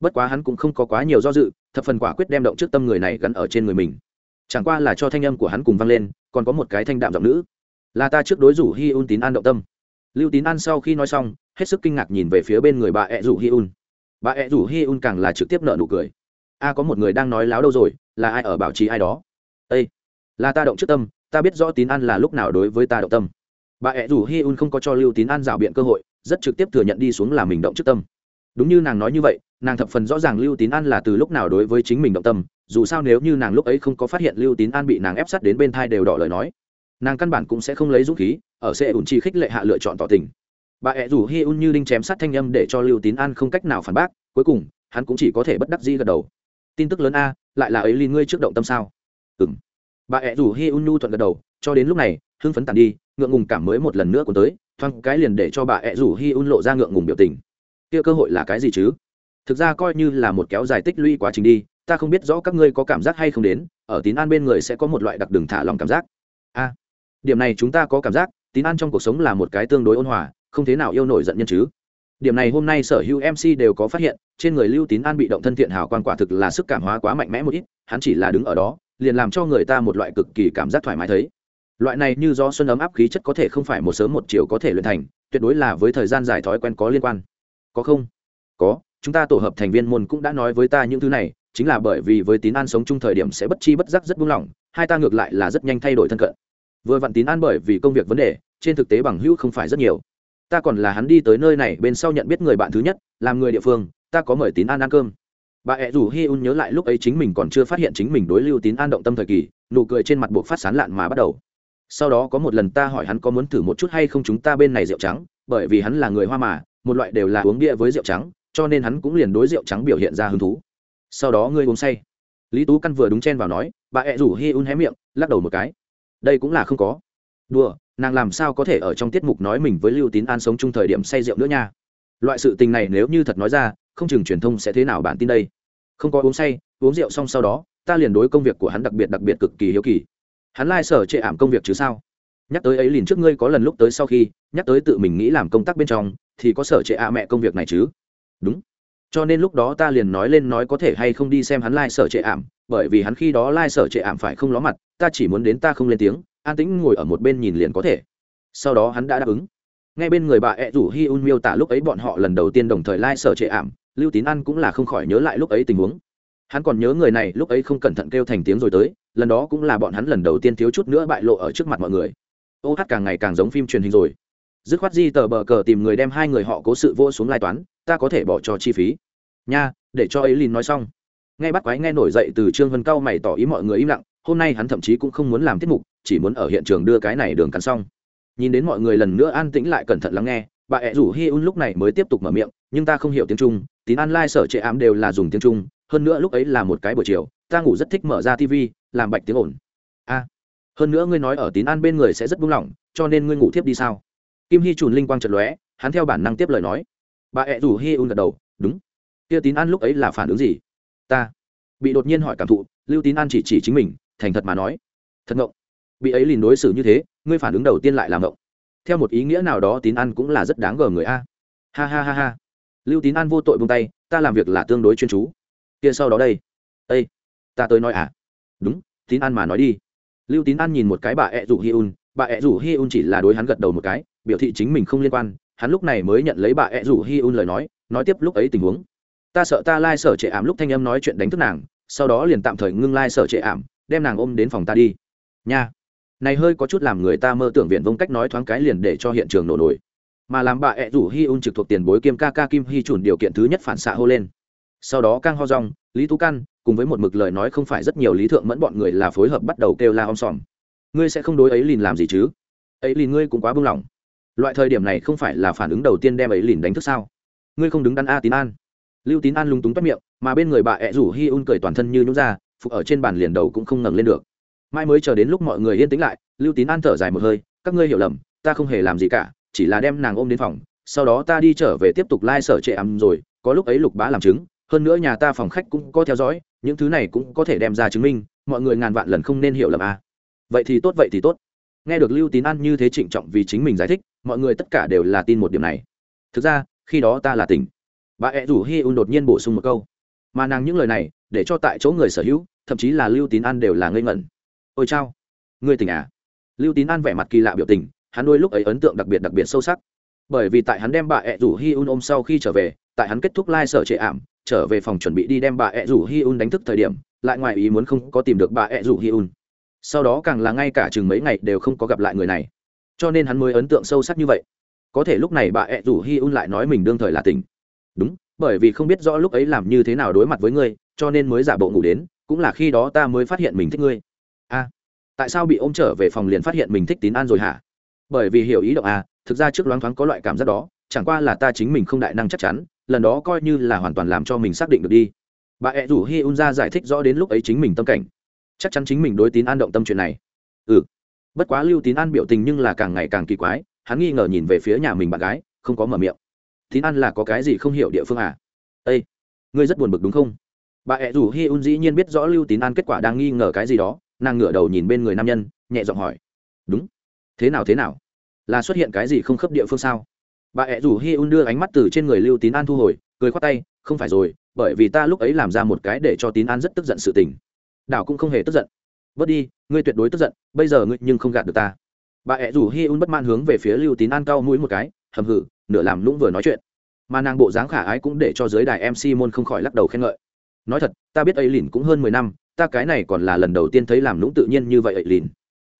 Bất quá hắn cũng không có quá nhiều do dự, thập phần quả quyết đem động trước tâm người này gắn ở trên người mình. Chẳng qua là cho thanh âm của hắn cùng vang lên, còn có một cái thanh đạm giọng nữ. Là ta trước đối rủ hi un tín an động tâm. Lưu tín an sau khi nói xong, hết sức kinh ngạc nhìn về phía bên người bà ẹ rủ hi un bà ẹ rủ hi un càng là trực tiếp nợ nụ cười. A, có một người đang nói láo đâu rồi, là ai ở bảo trì ai đó? Â là ta động trước tâm, ta biết rõ tín an là lúc nào đối với ta động tâm. Bà ẹ rủ hi un không có cho lưu tín an rảo biện cơ hội rất trực tiếp thừa nhận đi xuống là mình động trước tâm. Đúng như nàng nói như vậy, nàng thập phần rõ ràng lưu tín an là từ lúc nào đối với chính mình động tâm, dù sao nếu như nàng lúc ấy không có phát hiện lưu tín an bị nàng ép sát đến bên thai đều đỏ lời nói, nàng căn bản cũng sẽ không lấy dũng khí, ở xe ủn chi khích lệ hạ lựa chọn tỏ tình. Bà ẹ rủ hi un như đinh chém sát thanh âm để cho lưu tín an không cách nào phản bác, cuối cùng, hắn cũng chỉ có thể bất đắc dĩ gật đầu. Tin tức lớn a, lại là ấy liên ngươi trước động tâm sao? Ừng bà ẹ rủ hi un nhu thuận gật đầu, cho đến lúc này, hưng phấn tàn đi, ngượng ngùng cảm mới một lần nữa còn tới thoáng cái liền để cho bà ẹ rủ hi un lộ ra ngượng ngùng biểu tình. Kia cơ hội là cái gì chứ? Thực ra coi như là một kéo dài tích lũy quá trình đi, ta không biết rõ các ngươi có cảm giác hay không đến, ở tín an bên người sẽ có một loại đặc đường thả lòng cảm giác. A, điểm này chúng ta có cảm giác, tín an trong cuộc sống là một cái tương đối ôn hòa, không thế nào yêu nổi giận nhân chứ. Điểm này hôm nay sở hữu mc đều có phát hiện, trên người lưu tín an bị động thân thiện hào quan quả thực là sức cảm hóa quá mạnh mẽ một ít, hắn chỉ là đứng ở đó, liền làm cho người ta một loại cực kỳ cảm giác thoải mái thấy loại này như do xuân ấm áp khí chất có thể không phải một sớm một chiều có thể luyện thành, tuyệt đối là với thời gian dài thói quen có liên quan. Có không? Có, chúng ta tổ hợp thành viên môn cũng đã nói với ta những thứ này, chính là bởi vì với tín an sống chung thời điểm sẽ bất chi bất giác rất buông lỏng, hai ta ngược lại là rất nhanh thay đổi thân cận. Vừa vặn tín an bởi vì công việc vấn đề, trên thực tế bằng hữu không phải rất nhiều. Ta còn là hắn đi tới nơi này bên sau nhận biết người bạn thứ nhất, làm người địa phương, ta có mời tín an ăn cơm. Bà ẹ rủ hi un nhớ lại lúc ấy chính mình còn chưa phát hiện chính mình đối lưu tín an động tâm thời kỳ, nụ cười trên mặt buộc phát sán lạn mà bắt đầu sau đó có một lần ta hỏi hắn có muốn thử một chút hay không chúng ta bên này rượu trắng, bởi vì hắn là người hoa mà, một loại đều là uống bia với rượu trắng, cho nên hắn cũng liền đối rượu trắng biểu hiện ra hứng thú. Sau đó ngươi uống say. Lý tú căn vừa đúng chen vào nói, bà ẹ rủ hi un hé miệng, lắc đầu một cái. Đây cũng là không có. Đùa, nàng làm sao có thể ở trong tiết mục nói mình với lưu tín an sống chung thời điểm say rượu nữa nha? Loại sự tình này nếu như thật nói ra, không chừng truyền thông sẽ thế nào bản tin đây? Không có uống say, uống rượu xong sau đó, ta liền đối công việc của hắn đặc biệt đặc biệt cực kỳ hiếu kỳ hắn lai、like、sở chệ ảm công việc chứ sao? Nhắc tới ấy liền trước ngươi có lần lúc tới sau khi, nhắc tới tự mình nghĩ làm công tác bên trong, thì có sở trệ ạ mẹ công việc này chứ? Đúng. Cho nên lúc đó ta liền nói lên nói có thể hay không đi xem hắn lai、like、sở trệ ảm, bởi vì hắn khi đó lai、like、sở trệ ảm phải không ló mặt, ta chỉ muốn đến ta không lên tiếng, an tĩnh ngồi ở một bên nhìn liền có thể. Sau đó hắn đã đáp ứng. Ngay bên người bà ẹ rủ hi un miêu tả lúc ấy bọn họ lần đầu tiên đồng thời lai、like、sở trệ ảm, lưu tín ăn cũng là không khỏi nhớ lại lúc ấy tình huống. Hắn còn nhớ người này lúc ấy không cẩn thận kêu thành tiếng rồi tới lần đó cũng là bọn hắn lần đầu tiên thiếu chút nữa bại lộ ở trước mặt mọi người. Ô hát càng ngày càng giống phim truyền hình rồi. Dứt khoát di tờ bờ cờ tìm người đem hai người họ cố sự vô xuống lai toán, ta có thể bỏ cho chi phí. Nha, để cho ấy lìn nói xong. Ngay bắt quái nghe nổi dậy từ trương vân cao mày tỏ ý mọi người im lặng, hôm nay hắn thậm chí cũng không muốn làm tiết mục, chỉ muốn ở hiện trường đưa cái này đường cắn xong. Nhìn đến mọi người lần nữa an tĩnh lại cẩn thận lắng nghe, bà ẹ rủ hi un lúc này mới tiếp tục mở miệng, nhưng ta không hiểu tiếng trung, tín an lai sở trệ ám đều là dùng tiếng trung, hơn nữa lúc ấy là một cái buổi chiều, ta ngủ rất thích mở ra tv làm bạch tiếng ồn. A, hơn nữa ngươi nói ở tín an bên người sẽ rất buông lỏng, cho nên ngươi ngủ thiếp đi sao? Kim hy trùn linh quang trật lóe, hắn theo bản năng tiếp lời nói. Bà ẹ rủ hi un gật đầu, đúng. Kia tín an lúc ấy là phản ứng gì? Ta bị đột nhiên hỏi cảm thụ, lưu tín an chỉ chỉ chính mình, thành thật mà nói. Thật ngộng. Bị ấy liền đối xử như thế, ngươi phản ứng đầu tiên lại là ngộng. Theo một ý nghĩa nào đó tín an cũng là rất đáng gờ người a. Ha ha ha ha. Lưu tín an vô tội buông tay, ta làm việc là tương đối chuyên chú. Kia sau đó đây. Ây ta tới nói à đúng, tín an mà nói đi. Lưu tín an nhìn một cái bà ẹ rủ hi un, bà ẹ rủ hi un chỉ là đối hắn gật đầu một cái, biểu thị chính mình không liên quan, hắn lúc này mới nhận lấy bà ẹ rủ hi un lời nói nói tiếp lúc ấy tình huống. Ta sợ ta lai sở trệ ảm lúc thanh âm nói chuyện đánh thức nàng, sau đó liền tạm thời ngưng lai sở trệ ảm, đem nàng ôm đến phòng ta đi. Nha. Này hơi có chút làm người ta mơ tưởng viện vông cách nói thoáng cái liền để cho hiện trường nổ nổi. Mà làm bà ẹ rủ hi un trực thuộc tiền bối kiêm ca ca kim hi chuẩn điều kiện thứ nhất phản xạ hô lên. Sau đó cang ho rong lý tú căn cùng với một mực lời nói không phải rất nhiều lý thượng mẫn bọn người là phối hợp bắt đầu kêu la om sòm. Ngươi sẽ không đối ấy lìn làm gì chứ? Ấy lìn ngươi cũng quá buông lỏng. Loại thời điểm này không phải là phản ứng đầu tiên đem ấy lìn đánh thức sao? Ngươi không đứng đắn a tín an. Lưu tín an lung túng toát miệng, mà bên người bà ẹ rủ hi un cười toàn thân như nhũ ra, phục ở trên bàn liền đầu cũng không ngẩng lên được. Mai mới chờ đến lúc mọi người yên tĩnh lại, lưu tín an thở dài một hơi, các ngươi hiểu lầm, ta không hề làm gì cả, chỉ là đem nàng ôm đến phòng, sau đó ta đi trở về tiếp tục lai、like、sở trệ ẩm rồi, có lúc ấy lục bá làm chứng, hơn nữa nhà ta phòng khách cũng có theo dõi những thứ này cũng có thể đem ra chứng minh, mọi người ngàn vạn lần không nên hiểu lầm à. vậy thì tốt, vậy thì tốt. Nghe được lưu tín an như thế trịnh trọng vì chính mình giải thích, mọi người tất cả đều là tin một điểm này. Thực ra, khi đó ta là tỉnh. Bà ẹ rủ hi un đột nhiên bổ sung một câu. Mà nàng những lời này, để cho tại chỗ người sở hữu, thậm chí là lưu tín an đều là ngây ngẩn. Ôi chao. Người tỉnh à? Lưu tín an vẻ mặt kỳ lạ biểu tình, hắn đôi lúc ấy ấn tượng đặc biệt đặc biệt sâu sắc. Bởi vì tại hắn đem bà ẹ rủ hi un ôm sau khi trở về, tại hắn kết thúc lai、like、sở trệ ảm trở về phòng chuẩn bị đi đem bà ẹ rủ hi un đánh thức thời điểm, lại ngoài ý muốn không có tìm được bà ẹ rủ hi un. Sau đó càng là ngay cả chừng mấy ngày đều không có gặp lại người này. Cho nên hắn mới ấn tượng sâu sắc như vậy. Có thể lúc này bà ẹ rủ hi un lại nói mình đương thời là tỉnh. Đúng, bởi vì không biết rõ lúc ấy làm như thế nào đối mặt với ngươi, cho nên mới giả bộ ngủ đến, cũng là khi đó ta mới phát hiện mình thích ngươi. A, tại sao bị ôm trở về phòng liền phát hiện mình thích tín an rồi hả? Bởi vì hiểu ý động a, thực ra trước loáng thoáng có loại cảm giác đó, chẳng qua là ta chính mình không đại năng chắc chắn lần đó coi như là hoàn toàn làm cho mình xác định được đi. Bà ẹ rủ hi un ra giải thích rõ đến lúc ấy chính mình tâm cảnh. Chắc chắn chính mình đối tín an động tâm chuyện này. Ừ. Bất quá lưu tín an biểu tình nhưng là càng ngày càng kỳ quái, hắn nghi ngờ nhìn về phía nhà mình bạn gái, không có mở miệng. Tín an là có cái gì không hiểu địa phương à? Ây ngươi rất buồn bực đúng không? Bà ẹ rủ hi un dĩ nhiên biết rõ lưu tín an kết quả đang nghi ngờ cái gì đó, nàng ngửa đầu nhìn bên người nam nhân, nhẹ giọng hỏi. Đúng. Thế nào thế nào? Là xuất hiện cái gì không khớp địa phương sao? Bà ẹ rủ hi un đưa ánh mắt từ trên người lưu tín an thu hồi, cười khoát tay, không phải rồi, bởi vì ta lúc ấy làm ra một cái để cho tín an rất tức giận sự tình. Đảo cũng không hề tức giận. Bớt đi, ngươi tuyệt đối tức giận, bây giờ ngươi nhưng không gạt được ta. Bà ẹ rủ hi un bất man hướng về phía lưu tín an cau mũi một cái, hầm hử, nửa làm lũng vừa nói chuyện. Mà nàng bộ dáng khả ái cũng để cho giới đài mc môn không khỏi lắc đầu khen ngợi. Nói thật, ta biết ấy lìn cũng hơn mười năm, ta cái này còn là lần đầu tiên thấy làm lũng tự nhiên như vậy ấy lìn.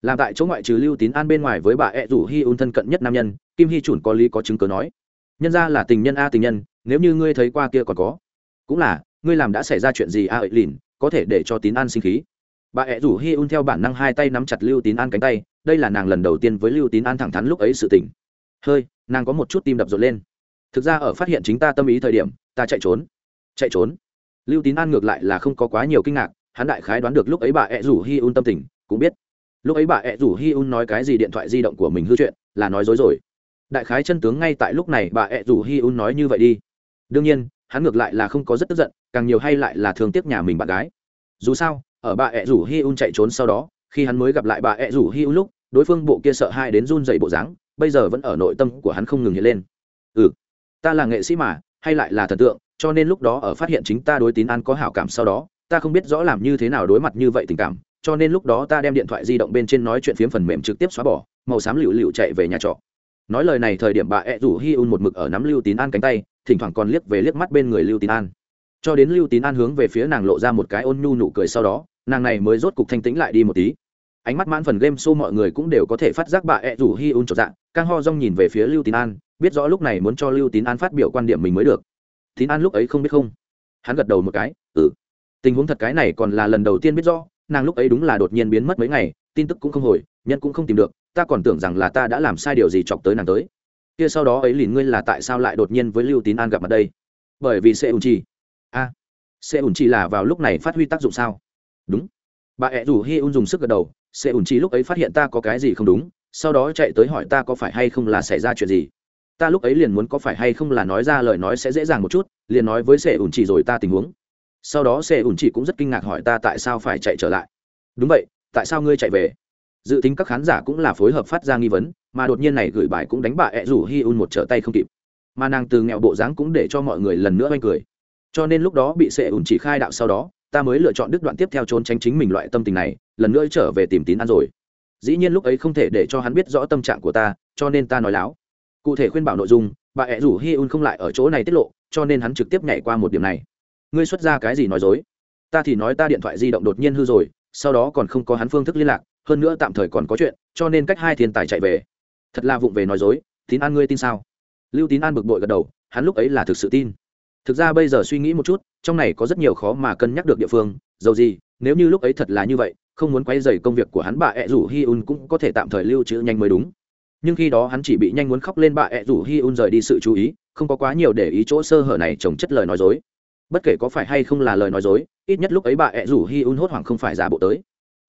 Làm tại chỗ ngoại trừ lưu tín an bên ngoài với bà ẹ rủ hi un thân cận nhất nam nhân kim hy chuẩn có lý có chứng cớ nói. Nhân ra là tình nhân a tình nhân, nếu như ngươi thấy qua kia còn có. Cũng là, ngươi làm đã xảy ra chuyện gì a ấy lìn, có thể để cho tín an sinh khí. Bà ẹ rủ hi un theo bản năng hai tay nắm chặt lưu tín an cánh tay, đây là nàng lần đầu tiên với lưu tín an thẳng thắn lúc ấy sự tỉnh hơi, nàng có một chút tim đập rộn lên. Thực ra ở phát hiện chính ta tâm ý thời điểm, ta chạy trốn. Chạy trốn. Lưu tín an ngược lại là không có quá nhiều kinh ngạc, hắn đại khái đoán được lúc ấy bà ẹ rủ hi un tâm tình, cũng biết. Lúc ấy bà ẹ rủ hi un nói cái gì điện thoại di động của mình hư chuyện, là nói dối rồi đại khái chân tướng ngay tại lúc này bà ẹ rủ hi un nói như vậy đi. Đương nhiên, hắn ngược lại là không có rất tức giận, càng nhiều hay lại là thương tiếc nhà mình bạn gái. Dù sao, ở bà ẹ rủ hi un chạy trốn sau đó, khi hắn mới gặp lại bà ẹ rủ hi un lúc, đối phương bộ kia sợ hai đến run dậy bộ dáng, bây giờ vẫn ở nội tâm của hắn không ngừng hiện lên. Ừ ta là nghệ sĩ mà, hay lại là thần tượng, cho nên lúc đó ở phát hiện chính ta đối tín an có hảo cảm sau đó, ta không biết rõ làm như thế nào đối mặt như vậy tình cảm, cho nên lúc đó ta đem điện thoại di động bên trên nói chuyện phiếm phần mềm trực tiếp xóa bỏ, màu xám lựu lựu chạy về nhà trọ nói lời này thời điểm bà ẹ rủ hi un một mực ở nắm lưu tín an cánh tay, thỉnh thoảng còn liếc về liếc mắt bên người lưu tín an. Cho đến lưu tín an hướng về phía nàng lộ ra một cái ôn nhu nụ cười sau đó, nàng này mới rốt cục thanh tĩnh lại đi một tí. Ánh mắt mãn phần game show mọi người cũng đều có thể phát giác bà ẹ rủ hi un trọn dạng càng ho rong nhìn về phía lưu tín an, biết rõ lúc này muốn cho lưu tín an phát biểu quan điểm mình mới được. Tín an lúc ấy không biết không? Hắn gật đầu một cái ừ. Tình huống thật cái này còn là lần đầu tiên biết rõ, nàng lúc ấy đúng là đột nhiên biến mất mấy ngày, tin tức cũng không hồi, nhân cũng không tìm được ta còn tưởng rằng là ta đã làm sai điều gì chọc tới nàng tới. Kia sau đó ấy lìn ngươi là tại sao lại đột nhiên với lưu tín an gặp mặt đây? Bởi vì sẽ ủn chi a sẽ ủn chi là vào lúc này phát huy tác dụng sao? Đúng. Bà ẹ rủ hi un dùng sức gật đầu sẽ ủn chi lúc ấy phát hiện ta có cái gì không đúng, sau đó chạy tới hỏi ta có phải hay không là xảy ra chuyện gì. Ta lúc ấy liền muốn có phải hay không là nói ra lời nói sẽ dễ dàng một chút, liền nói với sẽ ủn chỉ rồi ta tình huống. Sau đó sẽ ủn chỉ cũng rất kinh ngạc hỏi ta tại sao phải chạy trở lại. Đúng vậy, tại sao ngươi chạy về? Dự tính các khán giả cũng là phối hợp phát ra nghi vấn, mà đột nhiên này gửi bài cũng đánh bà ẹ rủ hi un một trở tay không kịp. Mà nàng từ nghèo bộ dáng cũng để cho mọi người lần nữa oanh cười. Cho nên lúc đó bị sệ ủn chỉ khai đạo sau đó, ta mới lựa chọn đứt đoạn tiếp theo trốn tránh chính mình loại tâm tình này, lần nữa trở về tìm tín ăn rồi. Dĩ nhiên lúc ấy không thể để cho hắn biết rõ tâm trạng của ta, cho nên ta nói láo. Cụ thể khuyên bảo nội dung, bà ẹ rủ hi un không lại ở chỗ này tiết lộ, cho nên hắn trực tiếp nhảy qua một điểm này. Ngươi xuất ra cái gì nói dối? Ta thì nói ta điện thoại di động đột nhiên hư rồi, sau đó còn không có hắn phương thức liên lạc hơn nữa tạm thời còn có chuyện, cho nên cách hai thiên tài chạy về. Thật là vụng về nói dối, tín an ngươi tin sao? Lưu tín an bực bội gật đầu, hắn lúc ấy là thực sự tin. Thực ra bây giờ suy nghĩ một chút, trong này có rất nhiều khó mà cân nhắc được địa phương, dầu gì, nếu như lúc ấy thật là như vậy, không muốn quay dày công việc của hắn bà ẹ rủ hi un cũng có thể tạm thời lưu trữ nhanh mới đúng. Nhưng khi đó hắn chỉ bị nhanh muốn khóc lên bà ẹ rủ hi un rời đi sự chú ý, không có quá nhiều để ý chỗ sơ hở này trồng chất lời nói dối. Bất kể có phải hay không là lời nói dối, ít nhất lúc ấy bà ẹ rủ hi un hốt hoảng không phải giả bộ tới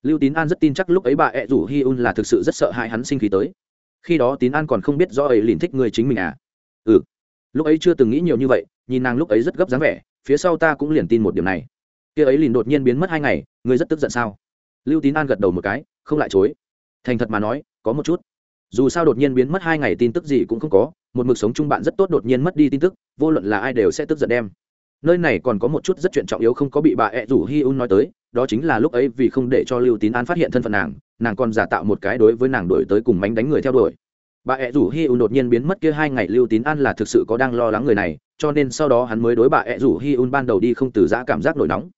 lưu tín an rất tin chắc lúc ấy bà ẹ rủ hi un là thực sự rất sợ hãi hắn sinh khí tới. Khi đó tín an còn không biết do ấy liền thích người chính mình à? Ừ. Lúc ấy chưa từng nghĩ nhiều như vậy, nhìn nàng lúc ấy rất gấp dáng vẻ, phía sau ta cũng liền tin một điểm này. Kia ấy liền đột nhiên biến mất hai ngày, ngươi rất tức giận sao? Lưu tín an gật đầu một cái, không lại chối. Thành thật mà nói, có một chút. Dù sao đột nhiên biến mất hai ngày tin tức gì cũng không có, một mực sống chung bạn rất tốt đột nhiên mất đi tin tức, vô luận là ai đều sẽ tức giận đem nơi này còn có một chút rất chuyện trọng yếu không có bị bà ẹ rủ hi un nói tới, đó chính là lúc ấy vì không để cho lưu tín an phát hiện thân phận nàng nàng còn giả tạo một cái đối với nàng đổi tới cùng mánh đánh người theo đuổi. Bà ẹ rủ hi un đột nhiên biến mất kia hai ngày lưu tín an là thực sự có đang lo lắng người này, cho nên sau đó hắn mới đối bà ẹ rủ hi un ban đầu đi không từ giã cảm giác nổi nóng.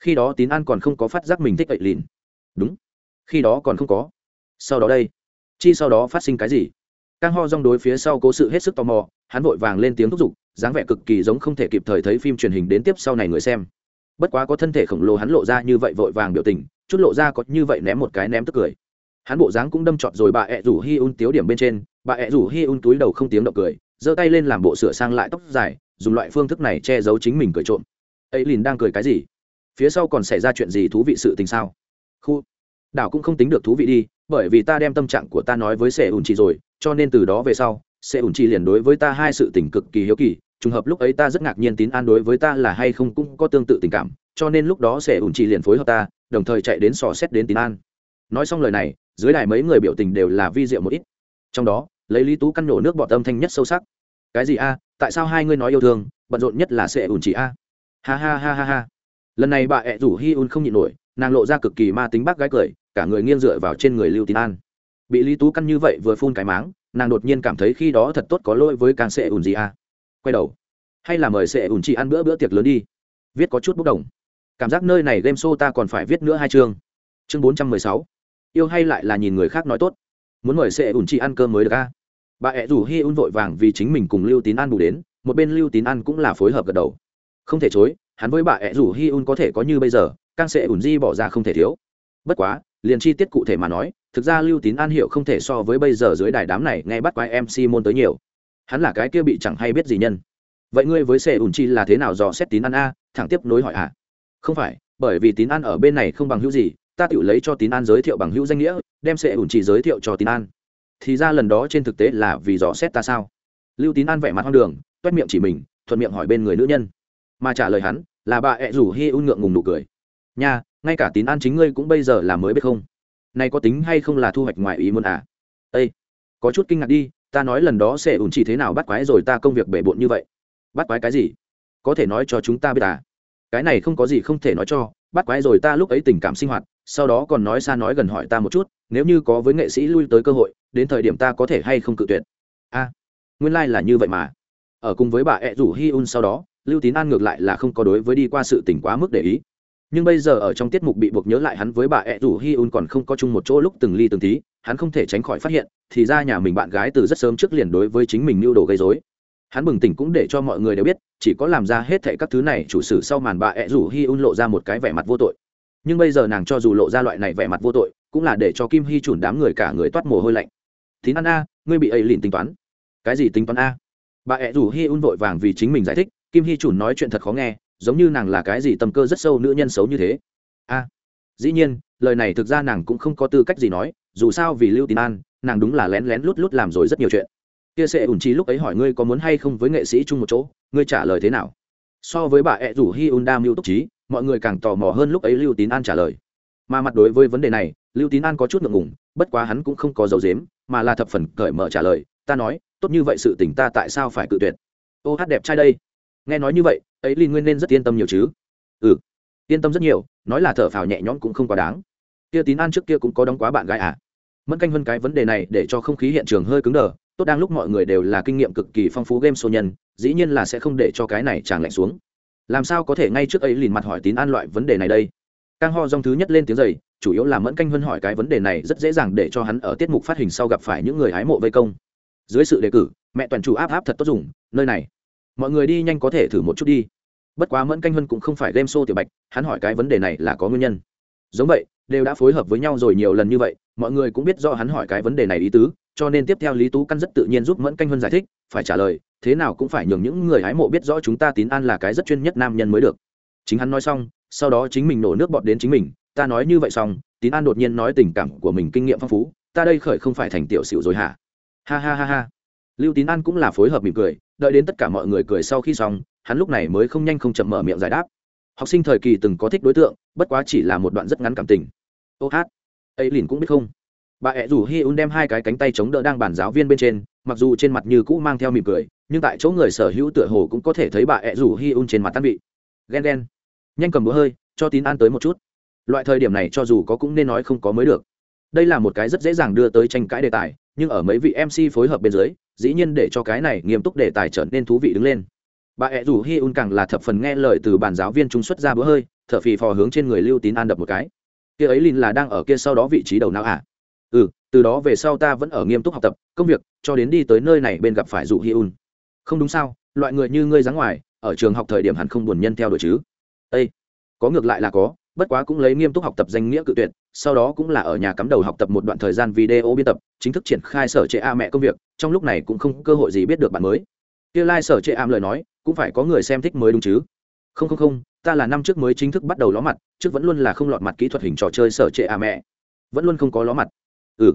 Khi đó tín an còn không có phát giác mình thích ậy lìn. Đúng. Khi đó còn không có. Sau đó đây. Chi sau đó phát sinh cái gì? Cang Ho Dong đối phía sau cố sự hết sức tò mò, hắn vội vàng lên tiếng thúc giục, dáng vẻ cực kỳ giống không thể kịp thời thấy phim truyền hình đến tiếp sau này người xem. Bất quá có thân thể khổng lồ hắn lộ ra như vậy vội vàng biểu tình, chút lộ ra có như vậy ném một cái ném tức cười. Hắn bộ dáng cũng đâm chọt rồi bà ẹ rủ Hi Un tiếu điểm bên trên, bà ẹ rủ Hi Un túi đầu không tiếng động cười, giơ tay lên làm bộ sửa sang lại tóc dài, dùng loại phương thức này che giấu chính mình cười trộm. Ấy Lìn đang cười cái gì? Phía sau còn xảy ra chuyện gì thú vị sự tình sao? Khu đảo cũng không tính được thú vị đi bởi vì ta đem tâm trạng của ta nói với sệ Un chỉ rồi cho nên từ đó về sau, sẽ ủn chi liền đối với ta hai sự tình cực kỳ hiếu kỳ, trùng hợp lúc ấy ta rất ngạc nhiên tín an đối với ta là hay không cũng có tương tự tình cảm, cho nên lúc đó sẽ ủn chi liền phối hợp ta, đồng thời chạy đến sò xét đến tín an. Nói xong lời này, dưới đài mấy người biểu tình đều là vi diệu một ít. Trong đó, lấy lý tú căn nổ nước bọt âm thanh nhất sâu sắc. Cái gì a? Tại sao hai ngươi nói yêu thương, bận rộn nhất là sẽ ủn chỉ a? Ha ha ha ha ha. Lần này bà ẹ rủ hi un không nhịn nổi, nàng lộ ra cực kỳ ma tính bác gái cười, cả người nghiêng dựa vào trên người lưu tín an bị lý tú căn như vậy vừa phun cái máng, nàng đột nhiên cảm thấy khi đó thật tốt có lỗi với càng sệ ùn gì à. Quay đầu. Hay là mời sệ ùn chị ăn bữa bữa tiệc lớn đi. Viết có chút bốc đồng. Cảm giác nơi này game show ta còn phải viết nữa hai chương. Chương bốn trăm mười sáu. Yêu hay lại là nhìn người khác nói tốt. Muốn mời sệ ùn chị ăn cơm mới được a à? bà ẹ rủ hi un vội vàng vì chính mình cùng lưu tín ăn bù đến, một bên lưu tín ăn cũng là phối hợp gật đầu. Không thể chối, hắn với bà ẹ rủ hi un có thể có như bây giờ, càng sệ ùn di bỏ ra không thể thiếu. Bất quá, liền chi tiết cụ thể mà nói thực ra lưu tín an hiệu không thể so với bây giờ dưới đài đám này nghe bắt quái mc môn tới nhiều. Hắn là cái kia bị chẳng hay biết gì nhân. Vậy ngươi với xe ủn chi là thế nào dò xét tín an a, thẳng tiếp nối hỏi ạ à? không phải, bởi vì tín an ở bên này không bằng hữu gì, ta tự lấy cho tín an giới thiệu bằng hữu danh nghĩa, đem xe ủn chi giới thiệu cho tín an. Thì ra lần đó trên thực tế là vì dò xét ta sao? Lưu tín an vẻ mặt hoang đường, toét miệng chỉ mình, thuận miệng hỏi bên người nữ nhân. Mà trả lời hắn, là bà ẹ rủ hi un ngượng ngùng nụ cười. Nha, ngay cả tín an chính ngươi cũng bây giờ là mới biết không? Này có tính hay không là thu hoạch ngoài ý muốn à? Ây có chút kinh ngạc đi ta nói lần đó sẽ ủn chỉ thế nào bắt quái rồi ta công việc bể bộn như vậy. Bắt quái cái gì? Có thể nói cho chúng ta biết à? Cái này không có gì không thể nói cho bắt quái rồi ta lúc ấy tình cảm sinh hoạt sau đó còn nói xa nói gần hỏi ta một chút nếu như có với nghệ sĩ lui tới cơ hội đến thời điểm ta có thể hay không cự tuyệt? A à, nguyên lai、like、là như vậy mà. Ở cùng với bà ẹ rủ hi un sau đó lưu tín an ngược lại là không có đối với đi qua sự tỉnh quá mức để ý nhưng bây giờ ở trong tiết mục bị buộc nhớ lại hắn với bà ẹ rủ hi un còn không có chung một chỗ lúc từng ly từng tí, hắn không thể tránh khỏi phát hiện, thì ra nhà mình bạn gái từ rất sớm trước liền đối với chính mình mưu đồ gây dối hắn bừng tỉnh cũng để cho mọi người đều biết, chỉ có làm ra hết thệ các thứ này chủ sử sau màn bà ẹ rủ hi un lộ ra một cái vẻ mặt vô tội. Nhưng bây giờ nàng cho dù lộ ra loại này vẻ mặt vô tội, cũng là để cho kim hy chủn đám người cả người toát mồ hôi lạnh. Tín ăn a, ngươi bị ấy lìn tính toán. Cái gì tính toán a? Bà ẹ rủ hi un vội vàng vì chính mình giải thích, kim hy chủn nói chuyện thật khó nghe giống như nàng là cái gì tâm cơ rất sâu nữ nhân xấu như thế. A, dĩ nhiên, lời này thực ra nàng cũng không có tư cách gì nói, dù sao vì lưu tín an, nàng đúng là lén lén lút lút làm rồi rất nhiều chuyện. Kia sẽ ủn chi lúc ấy hỏi ngươi có muốn hay không với nghệ sĩ chung một chỗ, ngươi trả lời thế nào? So với bà ẹ rủ hi un đa mưu túc trí, mọi người càng tò mò hơn lúc ấy lưu tín an trả lời. Mà mặt đối với vấn đề này, lưu tín an có chút ngượng ngùng, bất quá hắn cũng không có dấu dếm mà là thập phần cởi mở trả lời, ta nói, tốt như vậy sự tình ta tại sao phải cự tuyệt? Ô hát đẹp trai đây. Nghe nói như vậy ấy linh nguyên nên rất yên tâm nhiều chứ? Ừ. Yên tâm rất nhiều, nói là thở phào nhẹ nhõm cũng không quá đáng. Kia tín an trước kia cũng có đóng quá bạn gái à? Mẫn canh hơn cái vấn đề này để cho không khí hiện trường hơi cứng đờ, tốt đang lúc mọi người đều là kinh nghiệm cực kỳ phong phú game số nhân, dĩ nhiên là sẽ không để cho cái này tràn lạnh xuống. Làm sao có thể ngay trước ấy liền mặt hỏi tín an loại vấn đề này đây? Càng ho dòng thứ nhất lên tiếng giày chủ yếu là mẫn canh hơn hỏi cái vấn đề này rất dễ dàng để cho hắn ở tiết mục phát hình sau gặp phải những người hái mộ vây công. Dưới sự đề cử, mẹ toàn chủ áp áp thật tốt dùng, nơi này mọi người đi nhanh có thể thử một chút đi. Bất quá mẫn canh hân cũng không phải game show tiểu bạch, hắn hỏi cái vấn đề này là có nguyên nhân. Giống vậy, đều đã phối hợp với nhau rồi nhiều lần như vậy, mọi người cũng biết do hắn hỏi cái vấn đề này ý tứ, cho nên tiếp theo lý tú căn rất tự nhiên giúp mẫn canh hân giải thích, phải trả lời, thế nào cũng phải nhường những người hái mộ biết rõ chúng ta tín an là cái rất chuyên nhất nam nhân mới được. Chính hắn nói xong, sau đó chính mình nổ nước bọt đến chính mình, ta nói như vậy xong, tín an đột nhiên nói tình cảm của mình kinh nghiệm phong phú, ta đây khởi không phải thành tiểu xỉu rồi hả? Ha ha ha ha. Lưu tín an cũng là phối hợp mỉm cười đợi đến tất cả mọi người cười sau khi xong, hắn lúc này mới không nhanh không chậm mở miệng giải đáp. Học sinh thời kỳ từng có thích đối tượng, bất quá chỉ là một đoạn rất ngắn cảm tình. Ô hát. Ấy lìn cũng biết không? Bà ẹ rủ hi un đem hai cái cánh tay chống đỡ đang bàn giáo viên bên trên, mặc dù trên mặt như cũ mang theo mỉm cười, nhưng tại chỗ người sở hữu tựa hồ cũng có thể thấy bà ẹ rủ hi un trên mặt tan vị. Ghen ghen. Nhanh cầm búa hơi, cho tín an tới một chút. Loại thời điểm này cho dù có cũng nên nói không có mới được. Đây là một cái rất dễ dàng đưa tới tranh cãi đề tài nhưng ở mấy vị mc phối hợp bên dưới, dĩ nhiên để cho cái này nghiêm túc đề tài trở nên thú vị đứng lên. Bà ẹ rủ hi un càng là thập phần nghe lời từ bàn giáo viên trung xuất ra bữa hơi, thở phì phò hướng trên người lưu tín an đập một cái. Kia ấy lìn là đang ở kia sau đó vị trí đầu não à? Ừ từ đó về sau ta vẫn ở nghiêm túc học tập, công việc, cho đến đi tới nơi này bên gặp phải rủ hi un. Không đúng sao, loại người như ngươi dáng ngoài, ở trường học thời điểm hẳn không buồn nhân theo đuổi chứ. Ây có ngược lại là có bất quá cũng lấy nghiêm túc học tập danh nghĩa cự tuyệt, sau đó cũng là ở nhà cắm đầu học tập một đoạn thời gian video biên tập, chính thức triển khai sở trệ a mẹ công việc, trong lúc này cũng không cơ hội gì biết được bạn mới. Kia lai、like、sở trệ am lời nói, cũng phải có người xem thích mới đúng chứ. Không không không, ta là năm trước mới chính thức bắt đầu ló mặt, trước vẫn luôn là không lọt mặt kỹ thuật hình trò chơi sở trệ a mẹ. Vẫn luôn không có ló mặt. Ừ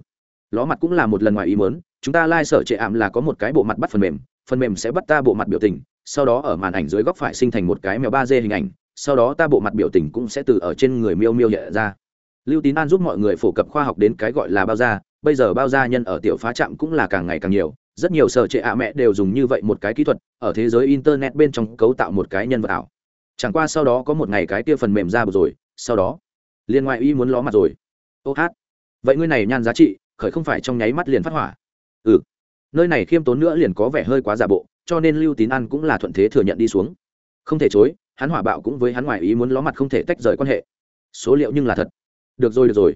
ló mặt cũng là một lần ngoài ý mớn chúng ta lai、like、sở trệ ảm là có một cái bộ mặt bắt phần mềm phần mềm sẽ bắt ta bộ mặt biểu tình, sau đó ở màn ảnh dưới góc phải sinh thành một cái mèo ba d hình ảnh sau đó ta bộ mặt biểu tình cũng sẽ từ ở trên người miêu miêu nhẹ ra. Lưu tín an giúp mọi người phổ cập khoa học đến cái gọi là bao da, bây giờ bao da nhân ở tiểu phá trạm cũng là càng ngày càng nhiều, rất nhiều sở trệ ạ mẹ đều dùng như vậy một cái kỹ thuật, ở thế giới internet bên trong cấu tạo một cái nhân vật ảo. Chẳng qua sau đó có một ngày cái kia phần mềm ra rồi, sau đó, liên ngoại y muốn ló mặt rồi. Ô hát, vậy ngươi này nhan giá trị, khởi không phải trong nháy mắt liền phát hỏa. Ừ nơi này khiêm tốn nữa liền có vẻ hơi quá giả bộ, cho nên lưu tín ăn cũng là thuận thế thừa nhận đi xuống. Không thể chối hắn hỏa bạo cũng với hắn ngoài ý muốn ló mặt không thể tách rời quan hệ. Số liệu nhưng là thật. Được rồi được rồi.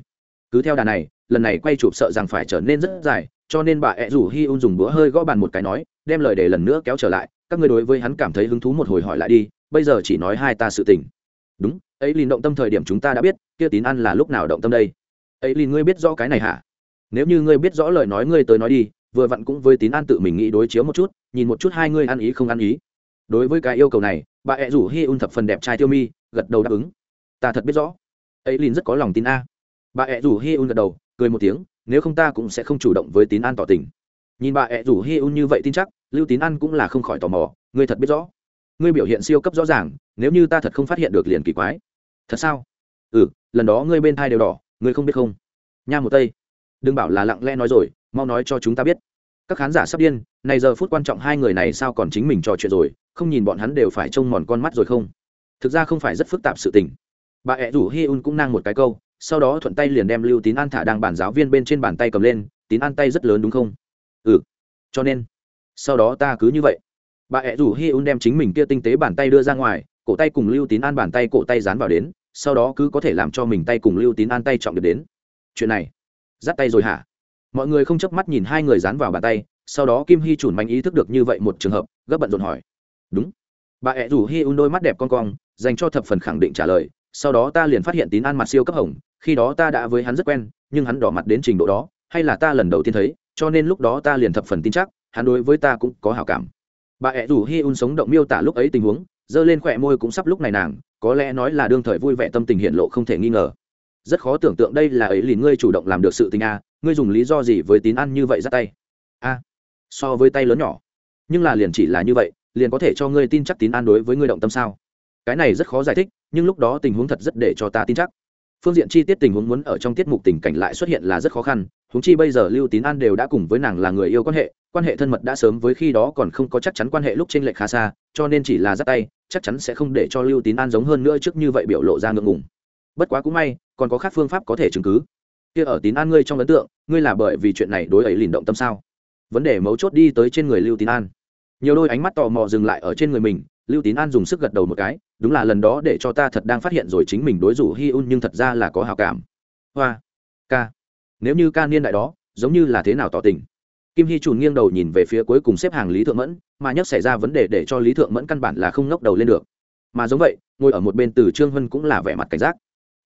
Cứ theo đà này, lần này quay chụp sợ rằng phải trở nên rất dài, cho nên bà ẹ rủ hi un dùng bữa hơi gõ bàn một cái nói, đem lời để lần nữa kéo trở lại, các người đối với hắn cảm thấy hứng thú một hồi hỏi lại đi, bây giờ chỉ nói hai ta sự tình. Đúng ấy liền động tâm thời điểm chúng ta đã biết, kia tín ăn là lúc nào động tâm đây. Ấy liền ngươi biết rõ cái này hả? Nếu như ngươi biết rõ lời nói ngươi tới nói đi, vừa vặn cũng với tín an tự mình nghĩ đối chiếu một chút, nhìn một chút hai ngươi ăn ý không ăn ý đối với cái yêu cầu này, bà ẹ rủ hi un thập phần đẹp trai tiêu mi, gật đầu đáp ứng. Ta thật biết rõ. Ấy lìn rất có lòng tin a. Bà ẹ rủ hi un gật đầu, cười một tiếng, nếu không ta cũng sẽ không chủ động với tín an tỏ tình. Nhìn bà ẹ rủ hi un như vậy tin chắc, lưu tín an cũng là không khỏi tò mò, ngươi thật biết rõ. Ngươi biểu hiện siêu cấp rõ ràng, nếu như ta thật không phát hiện được liền kỳ quái. Thật sao? Ừ lần đó ngươi bên thai đều đỏ, ngươi không biết không? Nha một tây. Đừng bảo là lặng lẽ nói rồi, mau nói cho chúng ta biết các khán giả sắp điên, này giờ phút quan trọng hai người này sao còn chính mình trò chuyện rồi, không nhìn bọn hắn đều phải trông mòn con mắt rồi không? Thực ra không phải rất phức tạp sự tình. Bà ẹ rủ hi un cũng nang một cái câu, sau đó thuận tay liền đem lưu tín an thả đang bàn giáo viên bên trên bàn tay cầm lên, tín an tay rất lớn đúng không? Ừ. Cho nên, sau đó ta cứ như vậy. Bà ẹ rủ hi un đem chính mình kia tinh tế bàn tay đưa ra ngoài, cổ tay cùng lưu tín an bàn tay cổ tay dán vào đến, sau đó cứ có thể làm cho mình tay cùng lưu tín an tay trọng được đến. Chuyện này, dắt tay rồi hả? Mọi người không chớp mắt nhìn hai người dán vào bàn tay, sau đó kim hy chủn mạnh ý thức được như vậy một trường hợp, gấp bận rộn hỏi. Đúng. Bà ẹ rủ hi un đôi mắt đẹp con cong, dành cho thập phần khẳng định trả lời, sau đó ta liền phát hiện tín an mặt siêu cấp hồng, khi đó ta đã với hắn rất quen, nhưng hắn đỏ mặt đến trình độ đó, hay là ta lần đầu tiên thấy, cho nên lúc đó ta liền thập phần tin chắc, hắn đối với ta cũng có hảo cảm. Bà ẹ rủ hi un sống động miêu tả lúc ấy tình huống, giơ lên khỏe môi cũng sắp lúc này nàng, có lẽ nói là đương thời vui vẻ tâm tình hiện lộ không thể nghi ngờ. Rất khó tưởng tượng đây là ấy lìn ngươi chủ động làm được sự tình a ngươi dùng lý do gì với tín ăn như vậy ra tay? A, so với tay lớn nhỏ. Nhưng là liền chỉ là như vậy, liền có thể cho ngươi tin chắc tín an đối với ngươi động tâm sao? Cái này rất khó giải thích, nhưng lúc đó tình huống thật rất để cho ta tin chắc. Phương diện chi tiết tình huống muốn ở trong tiết mục tình cảnh lại xuất hiện là rất khó khăn, huống chi bây giờ lưu tín an đều đã cùng với nàng là người yêu quan hệ quan hệ thân mật đã sớm với khi đó còn không có chắc chắn quan hệ lúc t r ê n lệch khá xa, cho nên chỉ là dắt tay, chắc chắn sẽ không để cho lưu tín an giống hơn nữa trước như vậy biểu lộ ra ngượng ngùng. Bất quá cũng may, còn có khác phương pháp có thể chứng cứ kia ở tín an ngươi trong ấn tượng, ngươi là bởi vì chuyện này đối ấy lìn động tâm sao? Vấn đề mấu chốt đi tới trên người lưu tín an. Nhiều đôi ánh mắt tò mò dừng lại ở trên người mình, lưu tín an dùng sức gật đầu một cái, đúng là lần đó để cho ta thật đang phát hiện rồi chính mình đối rủ hi un nhưng thật ra là có hào cảm. Hoa, ca, nếu như ca niên đại đó, giống như là thế nào tỏ tình? Kim hy trùn nghiêng đầu nhìn về phía cuối cùng xếp hàng lý thượng mẫn, mà nhắc xảy ra vấn đề để cho lý thượng mẫn căn bản là không ngóc đầu lên được. Mà giống vậy, ngồi ở một bên từ trương hân cũng là vẻ mặt cảnh giác.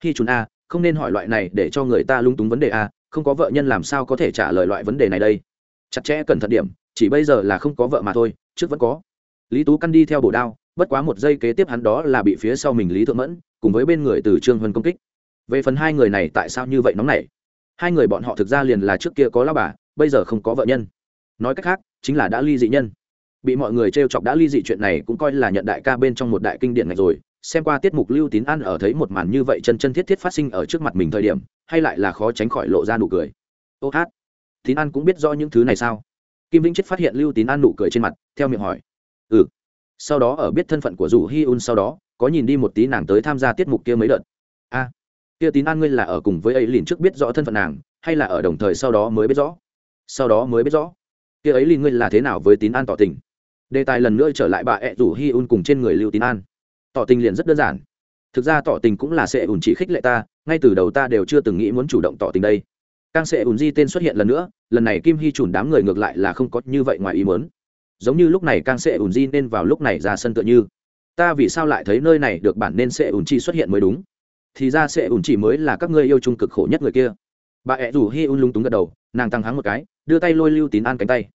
Hy trùn a không nên hỏi loại này để cho người ta lung túng vấn đề a không có vợ nhân làm sao có thể trả lời loại vấn đề này đây? Chặt chẽ, cẩn thận điểm, chỉ bây giờ là không có vợ mà thôi, trước vẫn có. Lý tú căn đi theo bổ đao, bất quá một giây kế tiếp hắn đó là bị phía sau mình lý thượng mẫn cùng với bên người từ trương huân công kích. Về phần hai người này tại sao như vậy nóng nảy? hai người bọn họ thực ra liền là trước kia có lao bà, bây giờ không có vợ nhân. Nói cách khác, chính là đã ly dị nhân. Bị mọi người t chọc đã ly dị chuyện này cũng coi là nhận đại ca bên trong một đại kinh điển này rồi xem qua tiết mục lưu tín An ở thấy một màn như vậy chân chân thiết thiết phát sinh ở trước mặt mình thời điểm, hay lại là khó tránh khỏi lộ ra nụ cười. Ô hát, tín An cũng biết rõ những thứ này sao? Kim vĩnh chết phát hiện lưu tín An nụ cười trên mặt, theo miệng hỏi. Ừ. Sau đó ở biết thân phận của rủ hi un sau đó, có nhìn đi một tí nàng tới tham gia tiết mục kia mấy đợt. A. Kia tín an ngươi là ở cùng với ấy liền trước biết rõ thân phận nàng, hay là ở đồng thời sau đó mới biết rõ? Sau đó mới biết rõ. Kia ấy liền ngươi là thế nào với tín an tỏ tình? Đề tài lần nữa trở lại bà ẹ rủ hi un cùng trên người lưu tín an tỏ tình liền rất đơn giản. Thực ra tỏ tình cũng là sẽ ủn chỉ khích lệ ta, ngay từ đầu ta đều chưa từng nghĩ muốn chủ động tỏ tình đây. Càng sẽ ủn di tên xuất hiện lần nữa, lần này kim hy chùn đám người ngược lại là không có như vậy ngoài ý muốn. Giống như lúc này càng sẽ ủn di nên vào lúc này ra sân tựa như. Ta vì sao lại thấy nơi này được bản nên sẽ ủn chi xuất hiện mới đúng? Thì ra sẽ ủn chỉ mới là các ngươi yêu chung cực khổ nhất người kia. Bà ẹ rủ hi un lung túng gật đầu, nàng tăng hắng một cái, đưa tay lôi lưu tín an cánh tay.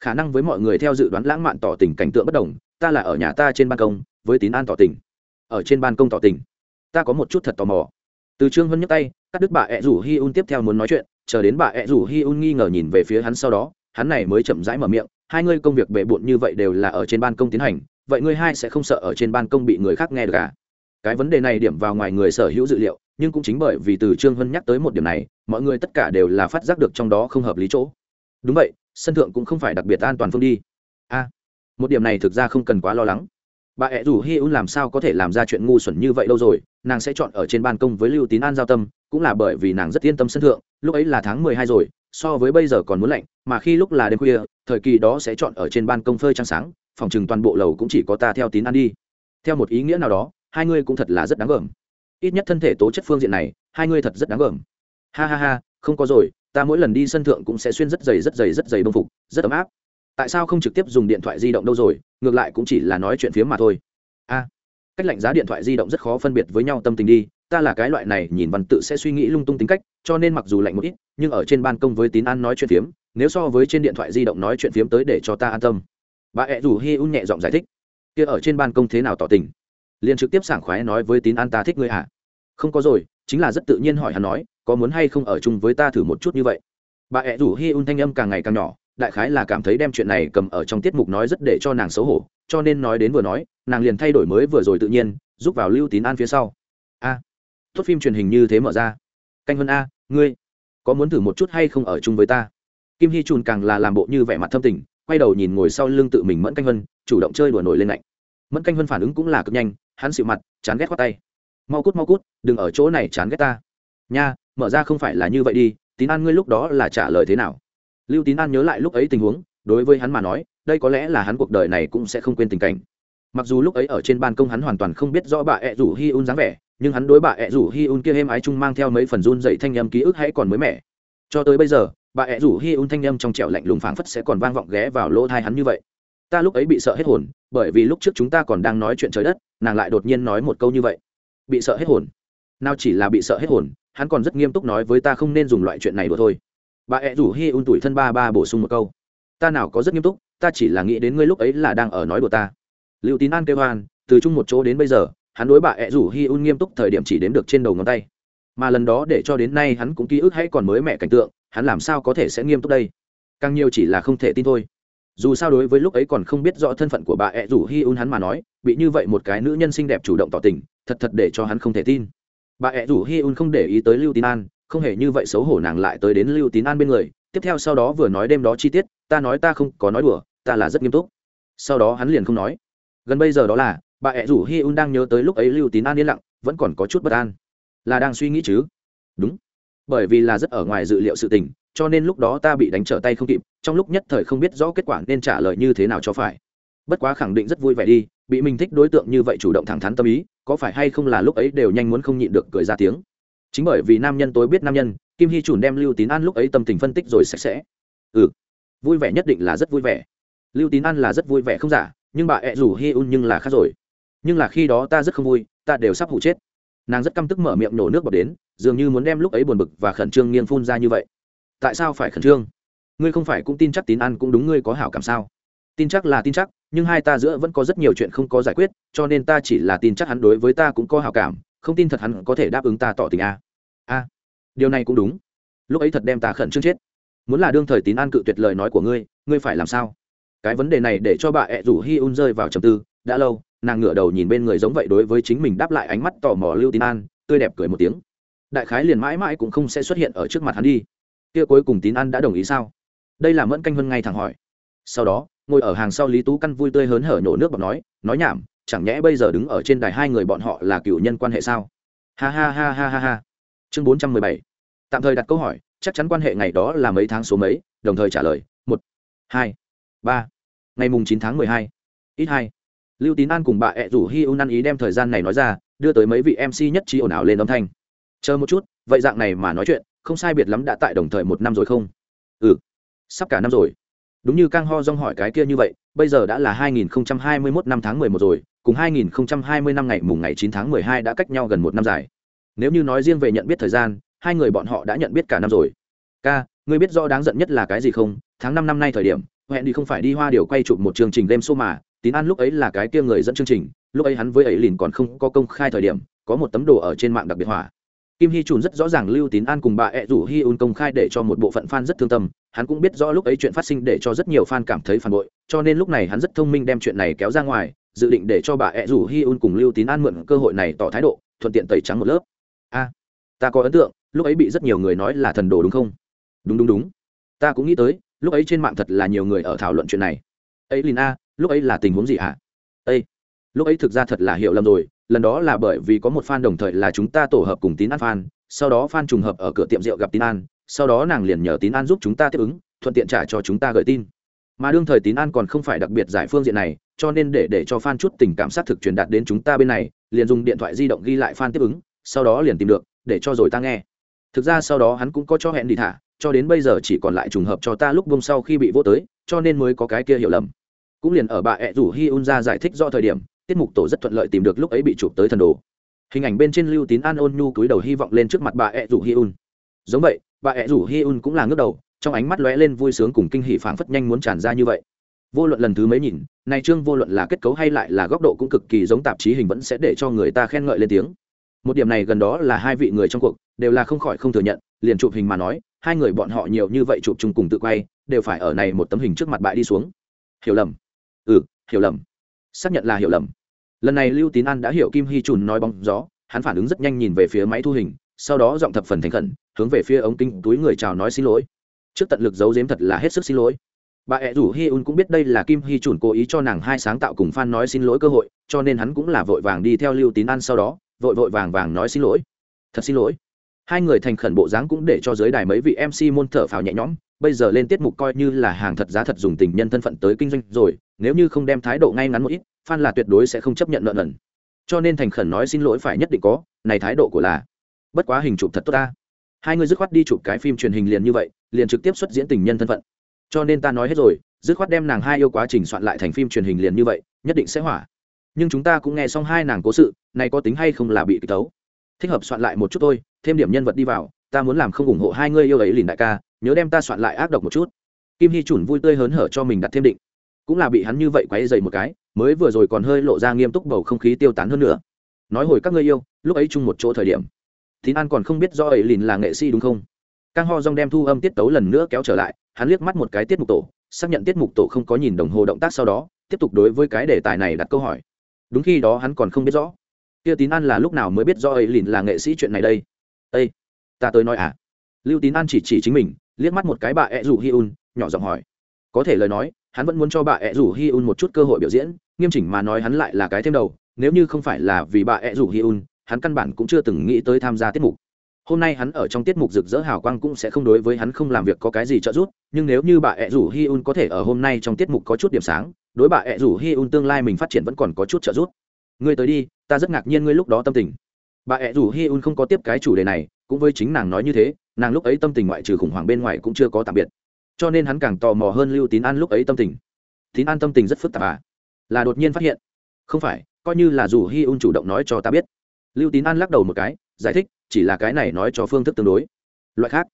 Khả năng với mọi người theo dự đoán lãng mạn tỏ tình cảnh tượng bất đồng, ta là ở nhà ta trên ban công với tín an tỏ tình. Ở trên ban công tỏ tình. Ta có một chút thật tò mò. Từ trương hân nhấc tay, cắt đứt bà ẹ rủ hi un tiếp theo muốn nói chuyện, chờ đến bà ẹ rủ hi un nghi ngờ nhìn về phía hắn sau đó, hắn này mới chậm rãi mở miệng, hai ngươi công việc bề bộn như vậy đều là ở trên ban công tiến hành, vậy ngươi hai sẽ không sợ ở trên ban công bị người khác nghe được à? cái vấn đề này điểm vào ngoài người sở hữu dữ liệu, nhưng cũng chính bởi vì từ trương hân nhắc tới một điểm này, mọi người tất cả đều là phát giác được trong đó không hợp lý chỗ. Đúng vậy, sân thượng cũng không phải đặc biệt an toàn phương đi. A một điểm này thực ra không cần quá lo lắng bà ẹ rủ hi un làm sao có thể làm ra chuyện ngu xuẩn như vậy đâu rồi? Nàng sẽ chọn ở trên ban công với lưu tín an giao tâm, cũng là bởi vì nàng rất yên tâm sân thượng, lúc ấy là tháng mười hai rồi, so với bây giờ còn muốn lạnh, mà khi lúc là đêm khuya, thời kỳ đó sẽ chọn ở trên ban công phơi trăng sáng, phòng chừng toàn bộ lầu cũng chỉ có ta theo tín an đi. Theo một ý nghĩa nào đó, hai ngươi cũng thật là rất đáng gờm. Ít nhất thân thể tố chất phương diện này, hai ngươi thật rất đáng gờm. Ha ha ha, không có rồi, ta mỗi lần đi sân thượng cũng sẽ xuyên rất dày rất dày rất dày bông phục, rất ấm áp tại sao không trực tiếp dùng điện thoại di động đâu rồi, ngược lại cũng chỉ là nói chuyện phiếm mà thôi. A, cách lạnh giá điện thoại di động rất khó phân biệt với nhau tâm tình đi, ta là cái loại này nhìn văn tự sẽ suy nghĩ lung tung tính cách, cho nên mặc dù lạnh một ít, nhưng ở trên ban công với tín an nói chuyện phiếm, nếu so với trên điện thoại di động nói chuyện phiếm tới để cho ta an tâm. Bà ẹ rủ hi un nhẹ giọng giải thích. Kia ở trên ban công thế nào tỏ tình? Liền trực tiếp sảng khoái nói với tín an ta thích ngươi hả không có rồi, chính là rất tự nhiên hỏi hắn nói, có muốn hay không ở chung với ta thử một chút như vậy? Bà ẹ rủ hi un thanh âm càng ngày càng nhỏ đại khái là cảm thấy đem chuyện này cầm ở trong tiết mục nói rất để cho nàng xấu hổ cho nên nói đến vừa nói nàng liền thay đổi mới vừa rồi tự nhiên giúp vào lưu tín an phía sau. A à, tốt phim truyền hình như thế mở ra. Canh vân a ngươi có muốn thử một chút hay không ở chung với ta? Kim hy trùn càng là làm bộ như vẻ mặt thâm tình quay đầu nhìn ngồi sau lưng tự mình mẫn canh vân chủ động chơi đùa nổi lên lạnh. Mẫn canh vân phản ứng cũng là cực nhanh hắn xịu mặt chán ghét khoát tay. Mau cút mau cút đừng ở chỗ này chán ghét ta. Nha mở ra không phải là như vậy đi tín an ngươi lúc đó là trả lời thế nào? Lưu tín an nhớ lại lúc ấy tình huống, đối với hắn mà nói, đây có lẽ là hắn cuộc đời này cũng sẽ không quên tình cảnh. Mặc dù lúc ấy ở trên ban công hắn hoàn toàn không biết rõ bà ẹ rủ hi un dáng vẻ, nhưng hắn đối bà ẹ rủ hi un kia êm ái chung mang theo mấy phần run dậy thanh âm ký ức hãy còn mới mẻ. Cho tới bây giờ, bà ẹ rủ hi un thanh âm trong trẻo lạnh lùng phảng phất sẽ còn vang vọng ghé vào lỗ thai hắn như vậy. Ta lúc ấy bị sợ hết hồn, bởi vì lúc trước chúng ta còn đang nói chuyện trời đất, nàng lại đột nhiên nói một câu như vậy. Bị sợ hết hồn. Nào chỉ là bị sợ hết hồn, hắn còn rất nghiêm túc nói với ta không nên dùng loại chuyện này đùa thôi bà ẹ rủ hi un tuổi thân ba ba bổ sung một câu. Ta nào có rất nghiêm túc, ta chỉ là nghĩ đến ngươi lúc ấy là đang ở nói đùa ta. Liệu tín an kêu hoan, từ chung một chỗ đến bây giờ, hắn đối bà ẹ rủ hi un nghiêm túc thời điểm chỉ đến được trên đầu ngón tay. Mà lần đó để cho đến nay hắn cũng ký ức hay còn mới mẹ cảnh tượng, hắn làm sao có thể sẽ nghiêm túc đây? Càng nhiều chỉ là không thể tin thôi. Dù sao đối với lúc ấy còn không biết rõ thân phận của bà ẹ rủ hi un hắn mà nói, bị như vậy một cái nữ nhân xinh đẹp chủ động tỏ tình, thật thật để cho hắn không thể tin. Bà ẹ rủ hi un không để ý tới lưu tín an không hề như vậy xấu hổ nàng lại tới đến lưu tín an bên người, tiếp theo sau đó vừa nói đêm đó chi tiết, ta nói ta không có nói đùa, ta là rất nghiêm túc. Sau đó hắn liền không nói. Gần bây giờ đó là, bà ẹ rủ hi un đang nhớ tới lúc ấy lưu tín an yên lặng, vẫn còn có chút bất an. Là đang suy nghĩ chứ? Đúng. Bởi vì là rất ở ngoài dự liệu sự tình, cho nên lúc đó ta bị đánh trở tay không kịp, trong lúc nhất thời không biết rõ kết quả nên trả lời như thế nào cho phải. Bất quá khẳng định rất vui vẻ đi, bị mình thích đối tượng như vậy chủ động thẳng thắn tâm ý, có phải hay không là lúc ấy đều nhanh muốn không nhịn được cười ra tiếng chính bởi vì nam nhân tối biết nam nhân, kim hy chuẩn đem lưu tín an lúc ấy tâm tình phân tích rồi sạch sẽ. Ừ vui vẻ nhất định là rất vui vẻ. Lưu tín an là rất vui vẻ không giả, nhưng bà ẹ rủ hi un nhưng là khác rồi. Nhưng là khi đó ta rất không vui, ta đều sắp hụ chết. Nàng rất căm tức mở miệng nổ nước bọt đến, dường như muốn đem lúc ấy buồn bực và khẩn trương nghiêng phun ra như vậy. Tại sao phải khẩn trương? Ngươi không phải cũng tin chắc tín an cũng đúng ngươi có hảo cảm sao? Tin chắc là tin chắc, nhưng hai ta giữa vẫn có rất nhiều chuyện không có giải quyết, cho nên ta chỉ là tin chắc hắn đối với ta cũng có hảo cảm, không tin thật hắn có thể đáp ứng ta tỏ tình a a điều này cũng đúng. Lúc ấy thật đem ta khẩn trương chết. Muốn là đương thời tín an cự tuyệt lời nói của ngươi ngươi phải làm sao? Cái vấn đề này để cho bà ẹ rủ hi un rơi vào trầm tư. Đã lâu, nàng ngửa đầu nhìn bên người giống vậy đối với chính mình đáp lại ánh mắt tò mò lưu tín an, tươi đẹp cười một tiếng. Đại khái liền mãi mãi cũng không sẽ xuất hiện ở trước mặt hắn đi. Kia cuối cùng tín an đã đồng ý sao? Đây là mẫn canh vân ngay thẳng hỏi. Sau đó, ngồi ở hàng sau lý tú căn vui tươi hớn hở nhổ nước bọc nói nói nhảm, chẳng nhẽ bây giờ đứng ở trên đài hai người bọn họ là cựu nhân quan hệ sao? Ha ha ha ha ha ha chương bốn trăm mười bảy. Tạm thời đặt câu hỏi, chắc chắn quan hệ ngày đó là mấy tháng số mấy, đồng thời trả lời, một, hai, ba. Ngày mùng chín tháng mười hai. Ít hai. Lưu tín an cùng bà ẹ rủ hi un ăn ý đem thời gian này nói ra, đưa tới mấy vị mc nhất trí ồn ào lên âm thanh. Chờ một chút, vậy dạng này mà nói chuyện, không sai biệt lắm đã tại đồng thời một năm rồi không? Ừ. Sắp cả năm rồi. Đúng như cang ho dong hỏi cái kia như vậy, bây giờ đã là 2021 năm tháng 11 rồi, cùng 2020 năm ngày mùng ngày 9 tháng 12 đã cách nhau gần một năm dài nếu như nói riêng về nhận biết thời gian, hai người bọn họ đã nhận biết cả năm rồi. Ca, ngươi biết rõ đáng giận nhất là cái gì không? Tháng năm năm nay thời điểm, hẹn đi không phải đi hoa điều quay chụp một chương trình game show mà. Tín an lúc ấy là cái kia người dẫn chương trình, lúc ấy hắn với ấy lìn còn không có công khai thời điểm, có một tấm đồ ở trên mạng đặc biệt hỏa kim hy trùn rất rõ ràng lưu tín an cùng bà ẹ rủ hy un công khai để cho một bộ phận fan rất thương tâm. Hắn cũng biết rõ lúc ấy chuyện phát sinh để cho rất nhiều fan cảm thấy phản bội, cho nên lúc này hắn rất thông minh đem chuyện này kéo ra ngoài, dự định để cho bà ẹ rủ hy un cùng lưu tín an mượn cơ hội này tỏ thái độ, thuận tiện tẩy trắng một lớp a ta có ấn tượng, lúc ấy bị rất nhiều người nói là thần đồ đúng không? Đúng đúng đúng. Ta cũng nghĩ tới, lúc ấy trên mạng thật là nhiều người ở thảo luận chuyện này. Ấy lìn a, lúc ấy là tình huống gì ạ à? ây lúc ấy thực ra thật là hiểu lầm rồi, lần đó là bởi vì có một fan đồng thời là chúng ta tổ hợp cùng tín an fan, sau đó fan trùng hợp ở cửa tiệm rượu gặp tín an, sau đó nàng liền nhờ tín an giúp chúng ta tiếp ứng, thuận tiện trả cho chúng ta gửi tin. Mà đương thời tín an còn không phải đặc biệt giải phương diện này, cho nên để để cho fan chút tình cảm xác thực truyền đạt đến chúng ta bên này, liền dùng điện thoại di động ghi lại fan tiếp ứng sau đó liền tìm được, để cho rồi ta nghe. Thực ra sau đó hắn cũng có cho hẹn đi thả, cho đến bây giờ chỉ còn lại trùng hợp cho ta lúc bông sau khi bị vô tới, cho nên mới có cái kia hiểu lầm. Cũng liền ở bà ẹ rủ hi un ra giải thích do thời điểm, tiết mục tổ rất thuận lợi tìm được lúc ấy bị chụp tới thần đồ. Hình ảnh bên trên lưu tín an ôn nhu cúi đầu hy vọng lên trước mặt bà ẹ rủ hi un. Giống vậy, bà ẹ rủ hi un cũng là ngước đầu, trong ánh mắt lóe lên vui sướng cùng kinh hỉ phảng phất nhanh muốn tràn ra như vậy. Vô luận lần thứ mấy nhìn, này trương vô luận là kết cấu hay lại là góc độ cũng cực kỳ giống tạp chí hình vẫn sẽ để cho người ta khen ngợi lên tiếng một điểm này gần đó là hai vị người trong cuộc, đều là không khỏi không thừa nhận, liền chụp hình mà nói, hai người bọn họ nhiều như vậy chụp chung cùng tự quay, đều phải ở này một tấm hình trước mặt bãi đi xuống. Hiểu lầm. Ừ hiểu lầm. Xác nhận là hiểu lầm. Lần này lưu tín an đã hiểu kim hy trùn nói bóng gió, hắn phản ứng rất nhanh nhìn về phía máy thu hình, sau đó giọng thập phần thành khẩn, hướng về phía ống kinh túi người chào nói xin lỗi. Trước tận lực giấu giếm thật là hết sức xin lỗi. Bà ẹ rủ hi un cũng biết đây là kim hy trùn cố ý cho nàng hai sáng tạo cùng f a n nói xin lỗi cơ hội, cho nên hắn cũng là vội vàng đi theo lưu tín an sau đó vội vội vàng vàng nói xin lỗi. Thật xin lỗi. Hai người thành khẩn bộ dáng cũng để cho giới đài mấy vị mc môn thở phào nhẹ nhõm. Bây giờ lên tiết mục coi như là hàng thật giá thật dùng tình nhân thân phận tới kinh doanh rồi, nếu như không đem thái độ ngay ngắn một ít fan là tuyệt đối sẽ không chấp nhận nợ nần. Cho nên thành khẩn nói xin lỗi phải nhất định có, này thái độ của là bất quá hình chụp thật tốt ta. Hai người dứt khoát đi chụp cái phim truyền hình liền như vậy, liền trực tiếp xuất diễn tình nhân thân phận. Cho nên ta nói hết rồi, dứt khoát đem nàng hai yêu quá trình soạn lại thành phim truyền hình liền như vậy, nhất định sẽ hỏa nhưng chúng ta cũng nghe xong hai nàng cố sự, này có tính hay không là bị kịch tấu? Thích hợp soạn lại một chút thôi, thêm điểm nhân vật đi vào, ta muốn làm không ủng hộ hai người yêu ấy liền đại ca, nhớ đem ta soạn lại ác độc một chút. Kim hy chuẩn vui tươi hớn hở cho mình đặt thêm định. Cũng là bị hắn như vậy quấy dày một cái, mới vừa rồi còn hơi lộ ra nghiêm túc bầu không khí tiêu tán hơn nữa. Nói hồi các ngươi yêu, lúc ấy chung một chỗ thời điểm, tín an còn không biết do ấy lìn là nghệ sĩ đúng không? Cang ho dong đem thu âm tiết tấu lần nữa kéo trở lại, hắn liếc mắt một cái tiết mục tổ, xác nhận tiết mục tổ không có nhìn đồng hồ động tác sau đó, tiếp tục đối với cái đề tài này đặt câu hỏi đúng khi đó hắn còn không biết rõ. Kia tín an là lúc nào mới biết do ấy lìn là nghệ sĩ chuyện này đây? Ây ta tới nói à? Lưu tín an chỉ chỉ chính mình, liếc mắt một cái bà ẹ rủ hi un, nhỏ giọng hỏi. Có thể lời nói, hắn vẫn muốn cho bà ẹ rủ hi un một chút cơ hội biểu diễn, nghiêm chỉnh mà nói hắn lại là cái thêm đầu, nếu như không phải là vì bà ẹ rủ hi un, hắn căn bản cũng chưa từng nghĩ tới tham gia tiết mục hôm nay hắn ở trong tiết mục rực rỡ hào quang cũng sẽ không đối với hắn không làm việc có cái gì trợ giúp, nhưng nếu như bà ẹ rủ hi un có thể ở hôm nay trong tiết mục có chút điểm sáng, đối bà ẹ rủ hi un tương lai mình phát triển vẫn còn có chút trợ giúp. Ngươi tới đi, ta rất ngạc nhiên ngươi lúc đó tâm tình. Bà ẹ rủ hi un không có tiếp cái chủ đề này, cũng với chính nàng nói như thế, nàng lúc ấy tâm tình ngoại trừ khủng hoảng bên ngoài cũng chưa có tạm biệt. Cho nên hắn càng tò mò hơn lưu tín an lúc ấy tâm tình. Tín an tâm tình rất phức tạp à? Là đột nhiên phát hiện. Không phải, coi như là dù hi un chủ động nói cho ta biết. Lưu tín an lắc đầu một cái, giải thích chỉ là cái này nói cho phương thức tương đối. Loại khác,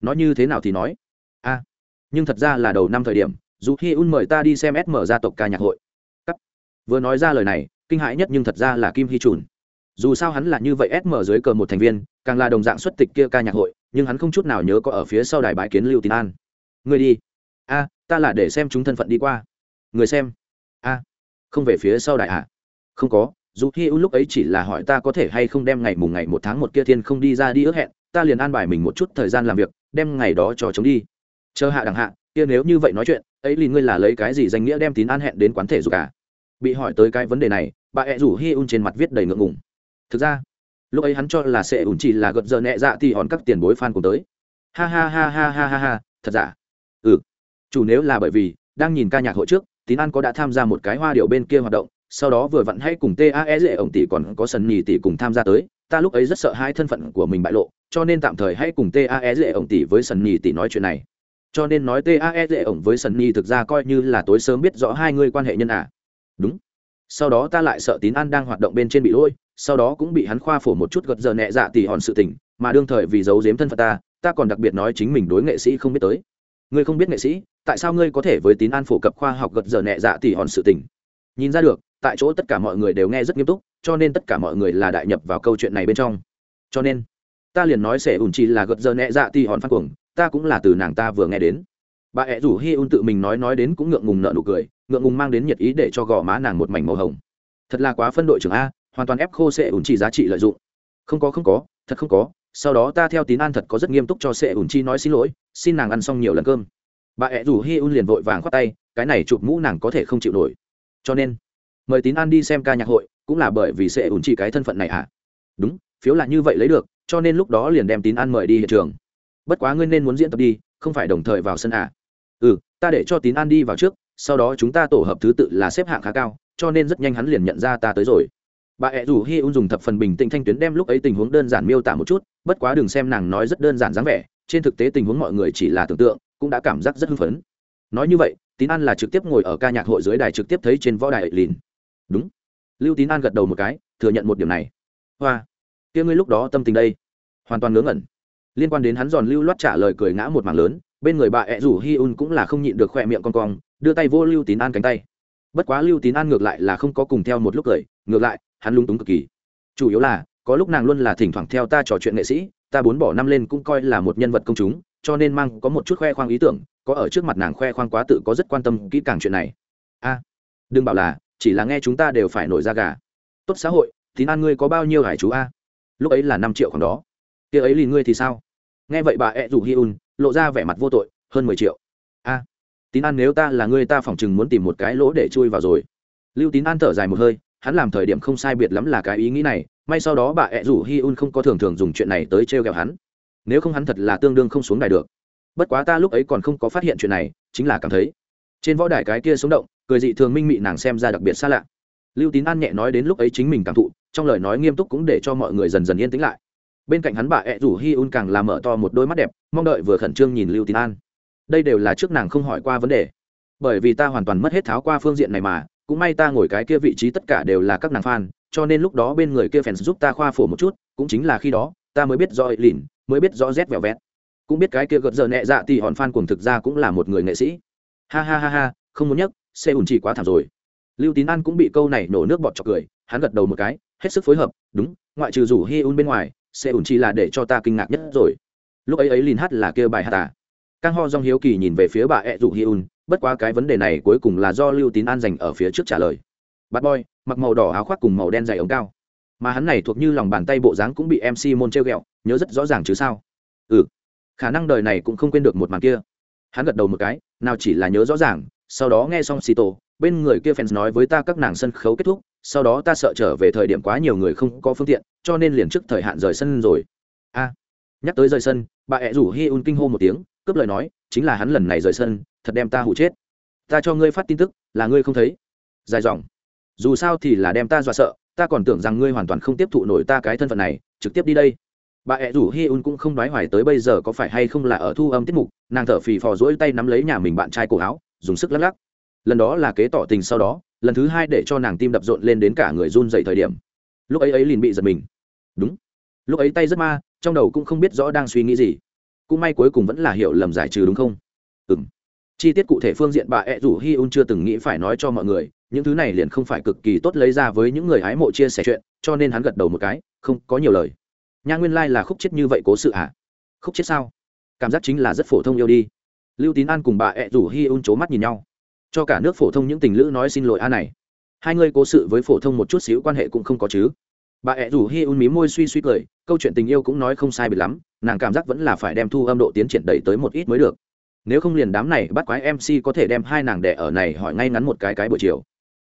nói như thế nào thì nói. A, nhưng thật ra là đầu năm thời điểm, dù khi un mời ta đi xem sm gia tộc ca nhạc hội. Cắt. vừa nói ra lời này, kinh hãi nhất nhưng thật ra là kim Hy trùn dù sao hắn là như vậy sm dưới cờ một thành viên, càng là đồng dạng xuất tịch kia ca nhạc hội, nhưng hắn không chút nào nhớ có ở phía sau đài bãi kiến lưu tín an. Người đi. A, ta là để xem chúng thân phận đi qua. Người xem. A, không về phía sau đài à? Không có dù hi un lúc ấy chỉ là hỏi ta có thể hay không đem ngày mùng ngày một tháng một kia thiên không đi ra đi ước hẹn, ta liền an bài mình một chút thời gian làm việc, đem ngày đó cho chống đi. Chờ hạ đẳng hạ, kia nếu như vậy nói chuyện, ấy liền ngươi là lấy cái gì danh nghĩa đem tín an hẹn đến quán thể dục cả bị hỏi tới cái vấn đề này, bà ẹ rủ hi un trên mặt viết đầy ngượng ngùng. Thực ra, lúc ấy hắn cho là sẽ ủn chỉ là gật giờ nhẹ dạ thì hòn các tiền bối fan cùng tới. Ha ha ha ha ha ha ha, thật giả? Ừ. Chủ nếu là bởi vì, đang nhìn ca nhạc hội trước, tín an có đã tham gia một cái hoa điệu bên kia hoạt động sau đó vừa vặn hay cùng tae dễ ổng tỷ còn có sần nhì tỷ cùng tham gia tới, ta lúc ấy rất sợ hai thân phận của mình bại lộ, cho nên tạm thời hãy cùng tae dễ ổng tỷ với sần nhì tỷ nói chuyện này. Cho nên nói tae dễ ổng với sần nhì thực ra coi như là tối sớm biết rõ hai người quan hệ nhân à. Đúng. Sau đó ta lại sợ tín an đang hoạt động bên trên bị lôi sau đó cũng bị hắn khoa phổ một chút gật giờ nhẹ dạ tỷ hòn sự tình, mà đương thời vì giấu giếm thân phận ta ta còn đặc biệt nói chính mình đối nghệ sĩ không biết tới. Ngươi không biết nghệ sĩ, tại sao ngươi có thể với tín an phổ cập khoa học gật giờ nhẹ dạ tỷ hòn sự tình? Nhìn ra được tại chỗ tất cả mọi người đều nghe rất nghiêm túc, cho nên tất cả mọi người là đại nhập vào câu chuyện này bên trong. Cho nên, ta liền nói sẽ ủn chi là gật giờ nhẹ dạ ti hòn phát cuồng, ta cũng là từ nàng ta vừa nghe đến. Bà ẹ rủ hi un tự mình nói nói đến cũng ngượng ngùng nợ nụ cười, ngượng ngùng mang đến nhiệt ý để cho gò má nàng một mảnh màu hồng. Thật là quá phân đội trưởng a, hoàn toàn ép khô sẽ ủn chi giá trị lợi dụng. Không có không có, thật không có, sau đó ta theo tín an thật có rất nghiêm túc cho sẽ ủn chi nói xin lỗi, xin nàng ăn xong nhiều lần cơm. Bà ẹ rủ hi un liền vội vàng khoát tay, cái này chụp mũ nàng có thể không chịu nổi. Cho nên mời tín an đi xem ca nhạc hội, cũng là bởi vì sẽ ủn chỉ cái thân phận này à đúng, phiếu là như vậy lấy được, cho nên lúc đó liền đem tín an mời đi hiện trường. Bất quá ngươi nên muốn diễn tập đi, không phải đồng thời vào sân à? Ừ ta để cho tín an đi vào trước, sau đó chúng ta tổ hợp thứ tự là xếp hạng khá cao, cho nên rất nhanh hắn liền nhận ra ta tới rồi. Bà ẹ rủ hi un dùng thập phần bình tĩnh thanh tuyến đem lúc ấy tình huống đơn giản miêu tả một chút, bất quá đừng xem nàng nói rất đơn giản dáng vẻ, trên thực tế tình huống mọi người chỉ là tưởng tượng, cũng đã cảm giác rất hưng phấn. Nói như vậy, tín an là trực tiếp ngồi ở ca nhạc hội dưới đài trực tiếp thấy trên võ đài lìn đúng. Lưu tín an gật đầu một cái, thừa nhận một điểm này. Hoa. Kia ngươi lúc đó tâm tình đây? Hoàn toàn ngớ ngẩn. Liên quan đến hắn giòn lưu loát trả lời cười ngã một mảng lớn, bên người bà ẹ rủ hi un cũng là không nhịn được khoe miệng con cong, đưa tay vô lưu tín an cánh tay. Bất quá lưu tín an ngược lại là không có cùng theo một lúc cười, ngược lại, hắn lung túng cực kỳ. Chủ yếu là, có lúc nàng luôn là thỉnh thoảng theo ta trò chuyện nghệ sĩ, ta bốn bỏ năm lên cũng coi là một nhân vật công chúng, cho nên mang có một chút khoe khoang ý tưởng, có ở trước mặt nàng khoe khoang quá tự có rất quan tâm kỹ càng chuyện này. A, đừng bảo là chỉ là nghe chúng ta đều phải nổi ra gà. Tốt xã hội, tín an ngươi có bao nhiêu hải chú a? Lúc ấy là năm triệu khoảng đó. Kia ấy lìn ngươi thì sao? Nghe vậy bà ẹ rủ hi un, lộ ra vẻ mặt vô tội, hơn mười triệu. A, tín an nếu ta là ngươi ta phỏng chừng muốn tìm một cái lỗ để chui vào rồi. Lưu tín an thở dài một hơi, hắn làm thời điểm không sai biệt lắm là cái ý nghĩ này, may sau đó bà ẹ rủ hi un không có thường thường dùng chuyện này tới t r e o g hắn. Nếu không hắn thật là tương đương không xuống đài được. Bất quá ta lúc ấy còn không có phát hiện chuyện này, chính là cảm thấy, trên võ đài cái kia sống động cười dị thường minh mị nàng xem ra đặc biệt xa lạ. Lưu tín an nhẹ nói đến lúc ấy chính mình cảm thụ, trong lời nói nghiêm túc cũng để cho mọi người dần dần yên tĩnh lại. Bên cạnh hắn bà ẹ rủ hi un càng làm mở to một đôi mắt đẹp, mong đợi vừa khẩn trương nhìn lưu tín an. Đây đều là trước nàng không hỏi qua vấn đề. Bởi vì ta hoàn toàn mất hết tháo qua phương diện này mà, cũng may ta ngồi cái kia vị trí tất cả đều là các nàng fan, cho nên lúc đó bên người kia fans giúp ta khoa phổ một chút, cũng chính là khi đó, ta mới biết do lìn, mới biết rõ rét vẹo vẹt. Cũng biết cái kia gợt giờ nhẹ dạ thì hòn fan cùng thực ra cũng là một người nghệ sĩ. Ha ha ha ha, không muốn nhắc xe ùn chỉ quá thảm rồi lưu tín an cũng bị câu này nổ nước bọt chọc cười hắn gật đầu một cái hết sức phối hợp đúng ngoại trừ rủ hi un bên ngoài xe ùn chỉ là để cho ta kinh ngạc nhất rồi lúc ấy ấy linh hát là kia bài hát à Cang Ho Dong hiếu kỳ nhìn về phía bà ẹ dụ Hyun, bất quá cái vấn đề này cuối cùng là do Lưu Tín An dành ở phía trước trả lời. Bad boy, mặc màu đỏ áo khoác cùng màu đen dày ống cao. Mà hắn này thuộc như lòng bàn tay bộ dáng cũng bị MC môn treo ghẹo, nhớ rất rõ ràng chứ sao? Ừ, khả năng đời này cũng không quên được một màn kia. Hắn gật đầu một cái, nào chỉ là nhớ rõ ràng, sau đó nghe xong Sito, bên người kia fans nói với ta các nàng sân khấu kết thúc, sau đó ta sợ trở về thời điểm quá nhiều người không có phương tiện, cho nên liền trước thời hạn rời sân rồi. A, nhắc tới rời sân, bà ẹ rủ Hyun kinh hô một tiếng, cướp lời nói chính là hắn lần này rời sân thật đem ta hụ chết. Ta cho ngươi phát tin tức là ngươi không thấy. Dài dòng. Dù sao thì là đem ta dọa sợ ta còn tưởng rằng ngươi hoàn toàn không tiếp thụ nổi ta cái thân phận này trực tiếp đi đây. Bà ẹ rủ hi un cũng không đoái hoài tới bây giờ có phải hay không là ở thu âm tiết mục nàng thở phì phò rỗi tay nắm lấy nhà mình bạn trai cổ áo dùng sức lắc lắc. Lần đó là kế tỏ tình sau đó, lần thứ hai để cho nàng tim đập rộn lên đến cả người run dậy thời điểm. Lúc ấy ấy liền bị giật mình. Đúng. Lúc ấy tay rất ma, trong đầu cũng không biết rõ đang suy nghĩ gì. Cũng may cuối cùng vẫn là hiểu lầm giải trừ đúng không? Ừ m chi tiết cụ thể phương diện bà ẹ rủ hi un chưa từng nghĩ phải nói cho mọi người, những thứ này liền không phải cực kỳ tốt lấy ra với những người hái mộ chia sẻ chuyện, cho nên hắn gật đầu một cái, không có nhiều lời. Nha nguyên lai、like、là khúc chết như vậy cố sự ạ à? khúc chết sao? Cảm giác chính là rất phổ thông yêu đi lưu tín an cùng bà ẹ rủ hi un c mắt nhìn nhau. Cho cả nước phổ thông những tình lữ nói xin lỗi a này. Hai người cố sự với phổ thông một chút xíu quan hệ cũng không có chứ. Bà ẹ rủ hi un mí môi suy suy cười, câu chuyện tình yêu cũng nói không sai bị lắm, nàng cảm giác vẫn là phải đem thu âm độ tiến triển đẩy tới một ít mới được. Nếu không liền đám này bắt quái mc có thể đem hai nàng đẻ ở này hỏi ngay ngắn một cái cái buổi chiều.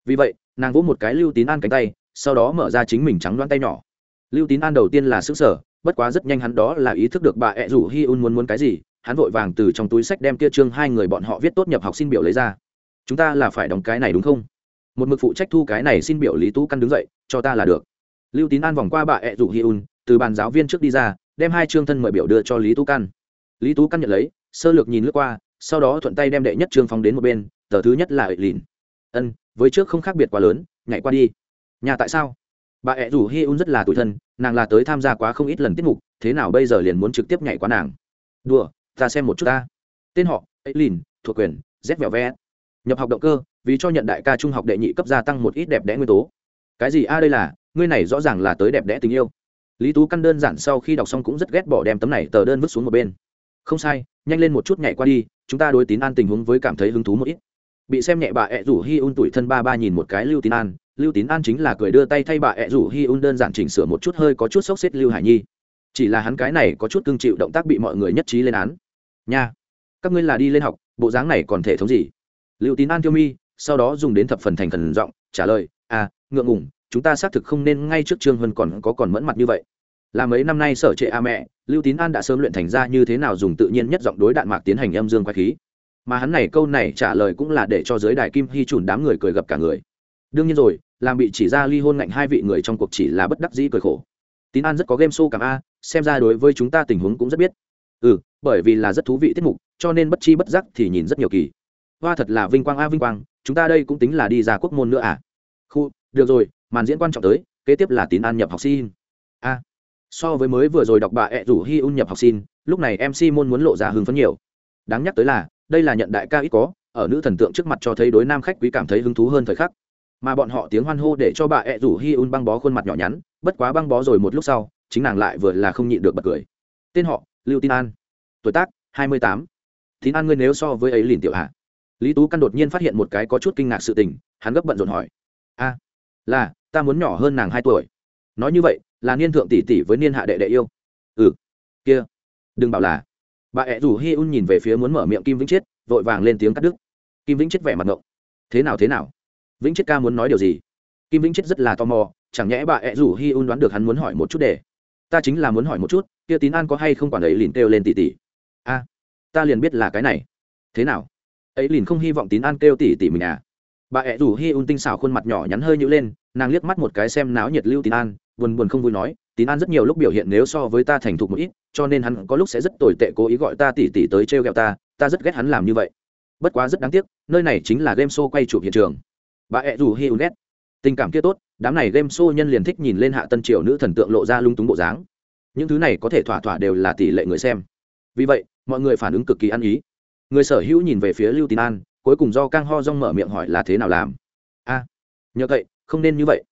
Vì vậy, nàng vỗ một cái lưu tín an cánh tay, sau đó mở ra chính mình trắng đoán tay nhỏ. Lưu tín an đầu tiên là xứ sở bất quá rất nhanh hắn đó là ý thức được bà ẹ rủ hi un muốn muốn cái gì hắn vội vàng từ trong túi sách đem kia trương hai người bọn họ viết tốt nhập học xin biểu lấy ra. Chúng ta là phải đóng cái này đúng không? Một mực phụ trách thu cái này xin biểu lý tú căn đứng dậy, cho ta là được. Lưu tín an vòng qua bà ẹ rủ hi un, từ bàn giáo viên trước đi ra, đem hai trương thân mời biểu đưa cho lý tú căn. Lý tú căn nhận lấy, sơ lược nhìn lướt qua, sau đó thuận tay đem đệ nhất trương phóng đến một bên, tờ thứ nhất là ệ lìn. Ân, với trước không khác biệt quá lớn, nhảy qua đi. Nhà tại sao? Bà ẹ rủ hi un rất là tủi thân, nàng là tới tham gia quá không ít lần tiết mục, thế nào bây giờ liền muốn trực tiếp nhảy qua nàng? Đùa ta xem một chút ta. Tên họ ệ lìn thuộc quyền, z vẹo ve nhập học động cơ, vì cho nhận đại ca trung học đệ nhị cấp gia tăng một ít đẹp đẽ nguyên tố. Cái gì? A đây là, ngươi này rõ ràng là tới đẹp đẽ tình yêu. Lý tú căn đơn giản sau khi đọc xong cũng rất ghét bỏ đem tấm này tờ đơn vứt xuống một bên. Không sai, nhanh lên một chút nhảy qua đi, chúng ta đối tín an tình huống với cảm thấy hứng thú một ít. Bị xem nhẹ bà ẹ rủ hi un tuổi thân ba ba nhìn một cái lưu tín an. Lưu tín an chính là cười đưa tay thay bà ẹ rủ hi un đơn giản chỉnh sửa một chút hơi có chút sốc xếp lưu hải nhi chỉ là hắn cái này có chút cương chịu động tác bị mọi người nhất trí lên án. Nha, các ngươi là đi lên học, bộ dáng này còn thể thống gì? Lưu tín an tiêu mi, sau đó dùng đến thập phần thành thần giọng, trả lời à ngượng ngủng chúng ta xác thực không nên ngay trước trương vân còn có còn mẫn mặt như vậy. Là mấy năm nay sở trệ a mẹ, lưu tín an đã sớm luyện thành ra như thế nào dùng tự nhiên nhất giọng đối đạn mạc tiến hành âm dương quay khí. Mà hắn này câu này trả lời cũng là để cho giới đài kim hy chùn đám người cười gặp cả người. Đương nhiên rồi, làm bị chỉ ra ly hôn ngạnh hai vị người trong cuộc chỉ là bất đắc dĩ cười khổ. Tín an rất có game show cảm a xem ra đối với chúng ta tình huống cũng rất biết. Ừ bởi vì là rất thú vị tiết mục, cho nên bất chi bất giác thì nhìn rất nhiều kỳ. Hoa thật là vinh quang a, vinh quang, chúng ta đây cũng tính là đi ra quốc môn nữa à? Khu, được rồi, màn diễn quan trọng tới, kế tiếp là tín an nhập học sinh a. So với mới vừa rồi đọc bà ẹ rủ hi un nhập học sinh lúc này mc môn muốn lộ ra hưng phấn nhiều. Đáng nhắc tới là, đây là nhận đại ca ít có, ở nữ thần tượng trước mặt cho thấy đối nam khách quý cảm thấy hứng thú hơn thời khắc. Mà bọn họ tiếng hoan hô để cho bà ẹ rủ hi un băng bó khuôn mặt nhỏ nhắn, bất quá băng bó rồi một lúc sau chính nàng lại vừa là không nhịn được bật cười. Tên họ, lưu tin an. Tuổi tác, hai mươi tám. Tín an ngươi nếu so với ấy liền tiểu hạ. Lý tú căn đột nhiên phát hiện một cái có chút kinh ngạc sự tình, hắn gấp bận rộn hỏi. A, là, ta muốn nhỏ hơn nàng hai tuổi. Nói như vậy, là niên thượng tỷ tỷ với niên hạ đệ đệ yêu. Ừ. Kia. Đừng bảo là. Bà ẹ rủ hi un nhìn về phía muốn mở miệng kim vĩnh chết vội vàng lên tiếng cắt đứt. Kim vĩnh chết vẻ mặt ngộng. Thế nào thế nào? Vĩnh chết ca muốn nói điều gì? Kim vĩnh chết rất là tò mò, chẳng nhẽ bà ẹ rủ hi un đoán được hắn muốn hỏi một chút để ta chính là muốn hỏi một chút, kia tín an có hay không quản ấy lìn kêu lên tỷ tỷ a, ta liền biết là cái này. Thế nào? Ấy lìn không hy vọng tín an kêu tỷ tỷ mình à? Bà ẹ rủ hi un tinh xảo khuôn mặt nhỏ nhắn hơi nhữ lên, nàng liếc mắt một cái xem náo nhiệt lưu tín an, buồn buồn không vui nói, tín an rất nhiều lúc biểu hiện nếu so với ta thành thục một ít, cho nên hắn có lúc sẽ rất tồi tệ cố ý gọi ta tỉ tỉ tới trêu o ta ta rất ghét hắn làm như vậy. Bất quá rất đáng tiếc, nơi này chính là game show quay chụp hiện trường. Bà ẹ rủ hi un ghét tình cảm kia tốt, đám này game show nhân liền thích nhìn lên hạ tân triều nữ thần tượng lộ ra lung túng bộ dáng. Những thứ này có thể thỏa thỏa đều là tỷ lệ người xem. Vì vậy, mọi người phản ứng cực kỳ ăn ý. Người sở hữu nhìn về phía lưu tín an, cuối cùng do cang ho rong mở miệng hỏi là thế nào làm. A, nhờ vậy không nên như vậy.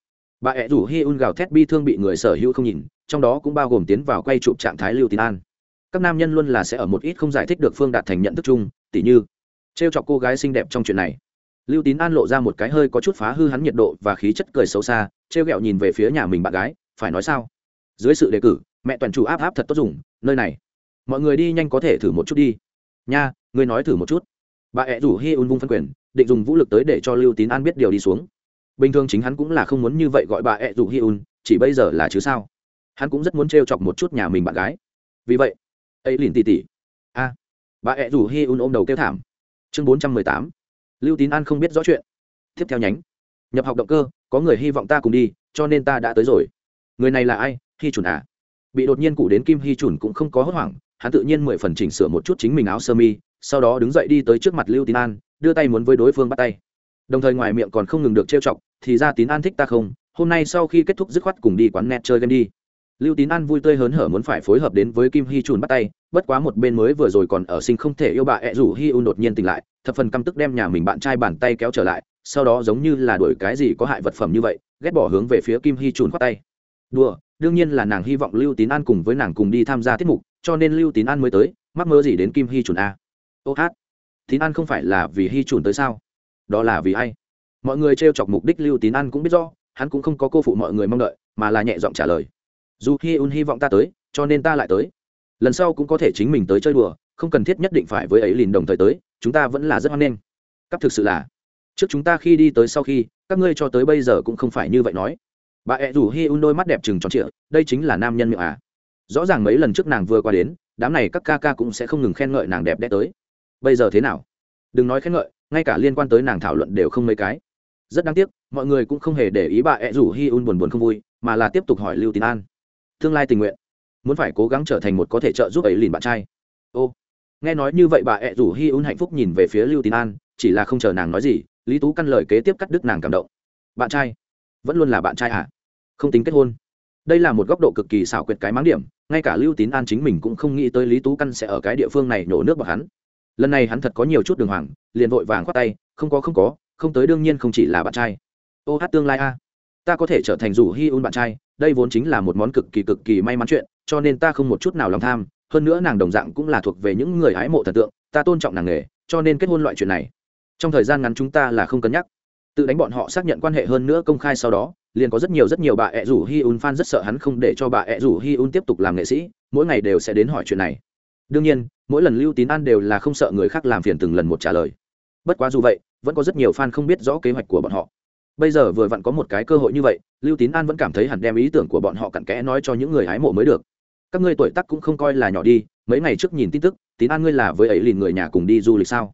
Bà ẹ rủ hi un gào thét bi thương bị người sở hữu không nhìn, trong đó cũng bao gồm tiến vào quay chụp trạng thái lưu tín an. Các nam nhân luôn là sẽ ở một ít không giải thích được phương đạt thành nhận thức chung, tỉ như t r e o chọc cô gái xinh đẹp trong chuyện này lưu tín an lộ ra một cái hơi có chút phá hư hắn nhiệt độ và khí chất cười xấu xa t r e o g ẹ o nhìn về phía nhà mình bạn gái, phải nói sao? Dưới sự đề cử, mẹ toàn chủ áp áp thật tốt dùng, nơi này. Mọi người đi nhanh có thể thử một chút đi. Nha, ngươi nói thử một chút. Bà ẹ rủ hi un vung phân quyền, định dùng vũ lực tới để cho lưu tín an biết điều đi xuống. Bình thường chính hắn cũng là không muốn như vậy gọi bà ẹ rủ hi un, chỉ bây giờ là chứ sao? Hắn cũng rất muốn t chọc một chút nhà mình bạn gái. Vì vậy, ấy liền tỉ tỉ a. Bà ẹ rủ hi un ôm đầu kêu thảm. Chương bốn trăm mười tám lưu tín an không biết rõ chuyện. Tiếp theo nhánh. Nhập học động cơ, có người hy vọng ta cùng đi, cho nên ta đã tới rồi. Người này là ai? Hy chuẩn à. Bị đột nhiên cụ đến kim hy chủn cũng không có hốt hoảng, hắn tự nhiên mười phần chỉnh sửa một chút chính mình áo sơ mi, sau đó đứng dậy đi tới trước mặt lưu tín an, đưa tay muốn với đối phương bắt tay. Đồng thời ngoài miệng còn không ngừng được trêu chọc, thì ra tín an thích ta không? Hôm nay sau khi kết thúc dứt khoát cùng đi quán net chơi game đi lưu tín an vui tươi hớn hở muốn phải phối hợp đến với kim hy trùn bắt tay, bất quá một bên mới vừa rồi còn ở sinh không thể yêu bà ẹ rủ hy un đột nhiên tỉnh lại, thập phần căm tức đem nhà mình bạn trai bàn tay kéo trở lại, sau đó giống như là đuổi cái gì có hại vật phẩm như vậy, ghét bỏ hướng về phía kim hy trùn khoát tay. Đùa, đương nhiên là nàng hy vọng lưu tín an cùng với nàng cùng đi tham gia tiết mục, cho nên lưu tín an mới tới, mắc mơ gì đến kim hy trùn a à? ô hát, tín an không phải là vì hy trùn tới sao? Đó là vì ai? Mọi người t chọc mục đích lưu tín an cũng biết rõ, hắn cũng không có cô phụ mọi người mong đợi, mà là nhẹ giọng trả lời dù hy un hy vọng ta tới, cho nên ta lại tới. Lần sau cũng có thể chính mình tới chơi đùa, không cần thiết nhất định phải với ấy lìn đồng thời tới, chúng ta vẫn là rất hoan nghênh. Cấp thực sự là, trước chúng ta khi đi tới sau khi, các ngươi cho tới bây giờ cũng không phải như vậy nói. Bà ẹ rủ hi un đôi mắt đẹp chừng tròn trịa, đây chính là nam nhân miệng à. Rõ ràng mấy lần trước nàng vừa qua đến, đám này các ca ca cũng sẽ không ngừng khen ngợi nàng đẹp đẽ tới. Bây giờ thế nào? Đừng nói khen ngợi, ngay cả liên quan tới nàng thảo luận đều không mấy cái. Rất đáng tiếc, mọi người cũng không hề để ý bà ẹ rủ hi un buồn buồn không vui, mà là tiếp tục hỏi lưu tín an tương lai tình nguyện. Muốn phải cố gắng trở thành một có thể trợ giúp ấy liền bạn trai. Ô, nghe nói như vậy bà ẹ rủ hi un hạnh phúc nhìn về phía lưu tín an, chỉ là không chờ nàng nói gì, lý tú căn lời kế tiếp cắt đứt nàng cảm động. Bạn trai? Vẫn luôn là bạn trai à? Không tính kết hôn. Đây là một góc độ cực kỳ xảo quyệt cái máng điểm, ngay cả lưu tín an chính mình cũng không nghĩ tới lý tú căn sẽ ở cái địa phương này nhổ nước vào hắn. Lần này hắn thật có nhiều chút đường hoàng, liền vội vàng khoát tay, không có không có, không tới đương nhiên không chỉ là bạn trai. Ô hát tương lai a, ta có thể trở thành rủ hi un bạn trai đây vốn chính là một món cực kỳ cực kỳ may mắn chuyện, cho nên ta không một chút nào lòng tham, hơn nữa nàng đồng dạng cũng là thuộc về những người hái mộ thần tượng, ta tôn trọng nàng nghề, cho nên kết hôn loại chuyện này. Trong thời gian ngắn chúng ta là không cân nhắc. Tự đánh bọn họ xác nhận quan hệ hơn nữa công khai sau đó, liền có rất nhiều rất nhiều bà ẹ rủ hi un fan rất sợ hắn không để cho bà ẹ rủ hi un tiếp tục làm nghệ sĩ, mỗi ngày đều sẽ đến hỏi chuyện này. Đương nhiên, mỗi lần lưu tín an đều là không sợ người khác làm phiền từng lần một trả lời. Bất quá dù vậy, vẫn có rất nhiều fan không biết rõ kế hoạch của bọn họ bây giờ vừa vặn có một cái cơ hội như vậy, lưu tín an vẫn cảm thấy hẳn đem ý tưởng của bọn họ cặn kẽ nói cho những người hái mộ mới được. Các ngươi tuổi tắc cũng không coi là nhỏ đi, mấy ngày trước nhìn tin tức, tín an ngươi là với ấy liền người nhà cùng đi du lịch sao?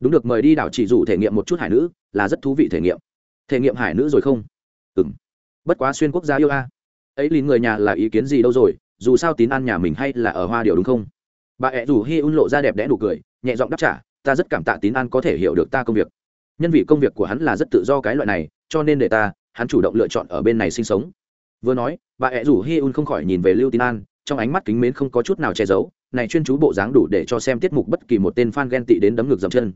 Đúng được, mời đi đảo chỉ dụ thể nghiệm một chút hải nữ, là rất thú vị thể nghiệm. Thể nghiệm hải nữ rồi không? Ừ m bất quá xuyên quốc gia yêu a. Ấy liền người nhà là ý kiến gì đâu rồi, dù sao tín an nhà mình hay là ở hoa điệu đúng không? Bà ẹ rủ hi un lộ ra đẹp đẽ đủ cười, nhẹ giọng đáp trả, ta rất cảm tạ tín an có thể hiểu được ta công việc nhân vì công việc của hắn là rất tự do cái loại này, cho nên để ta, hắn chủ động lựa chọn ở bên này sinh sống. Vừa nói, bà ẹ rủ hi un không khỏi nhìn về lưu tín an, trong ánh mắt kính mến không có chút nào che giấu, này chuyên chú bộ dáng đủ để cho xem tiết mục bất kỳ một tên fan ghen tị đến đấm ngược dầm chân.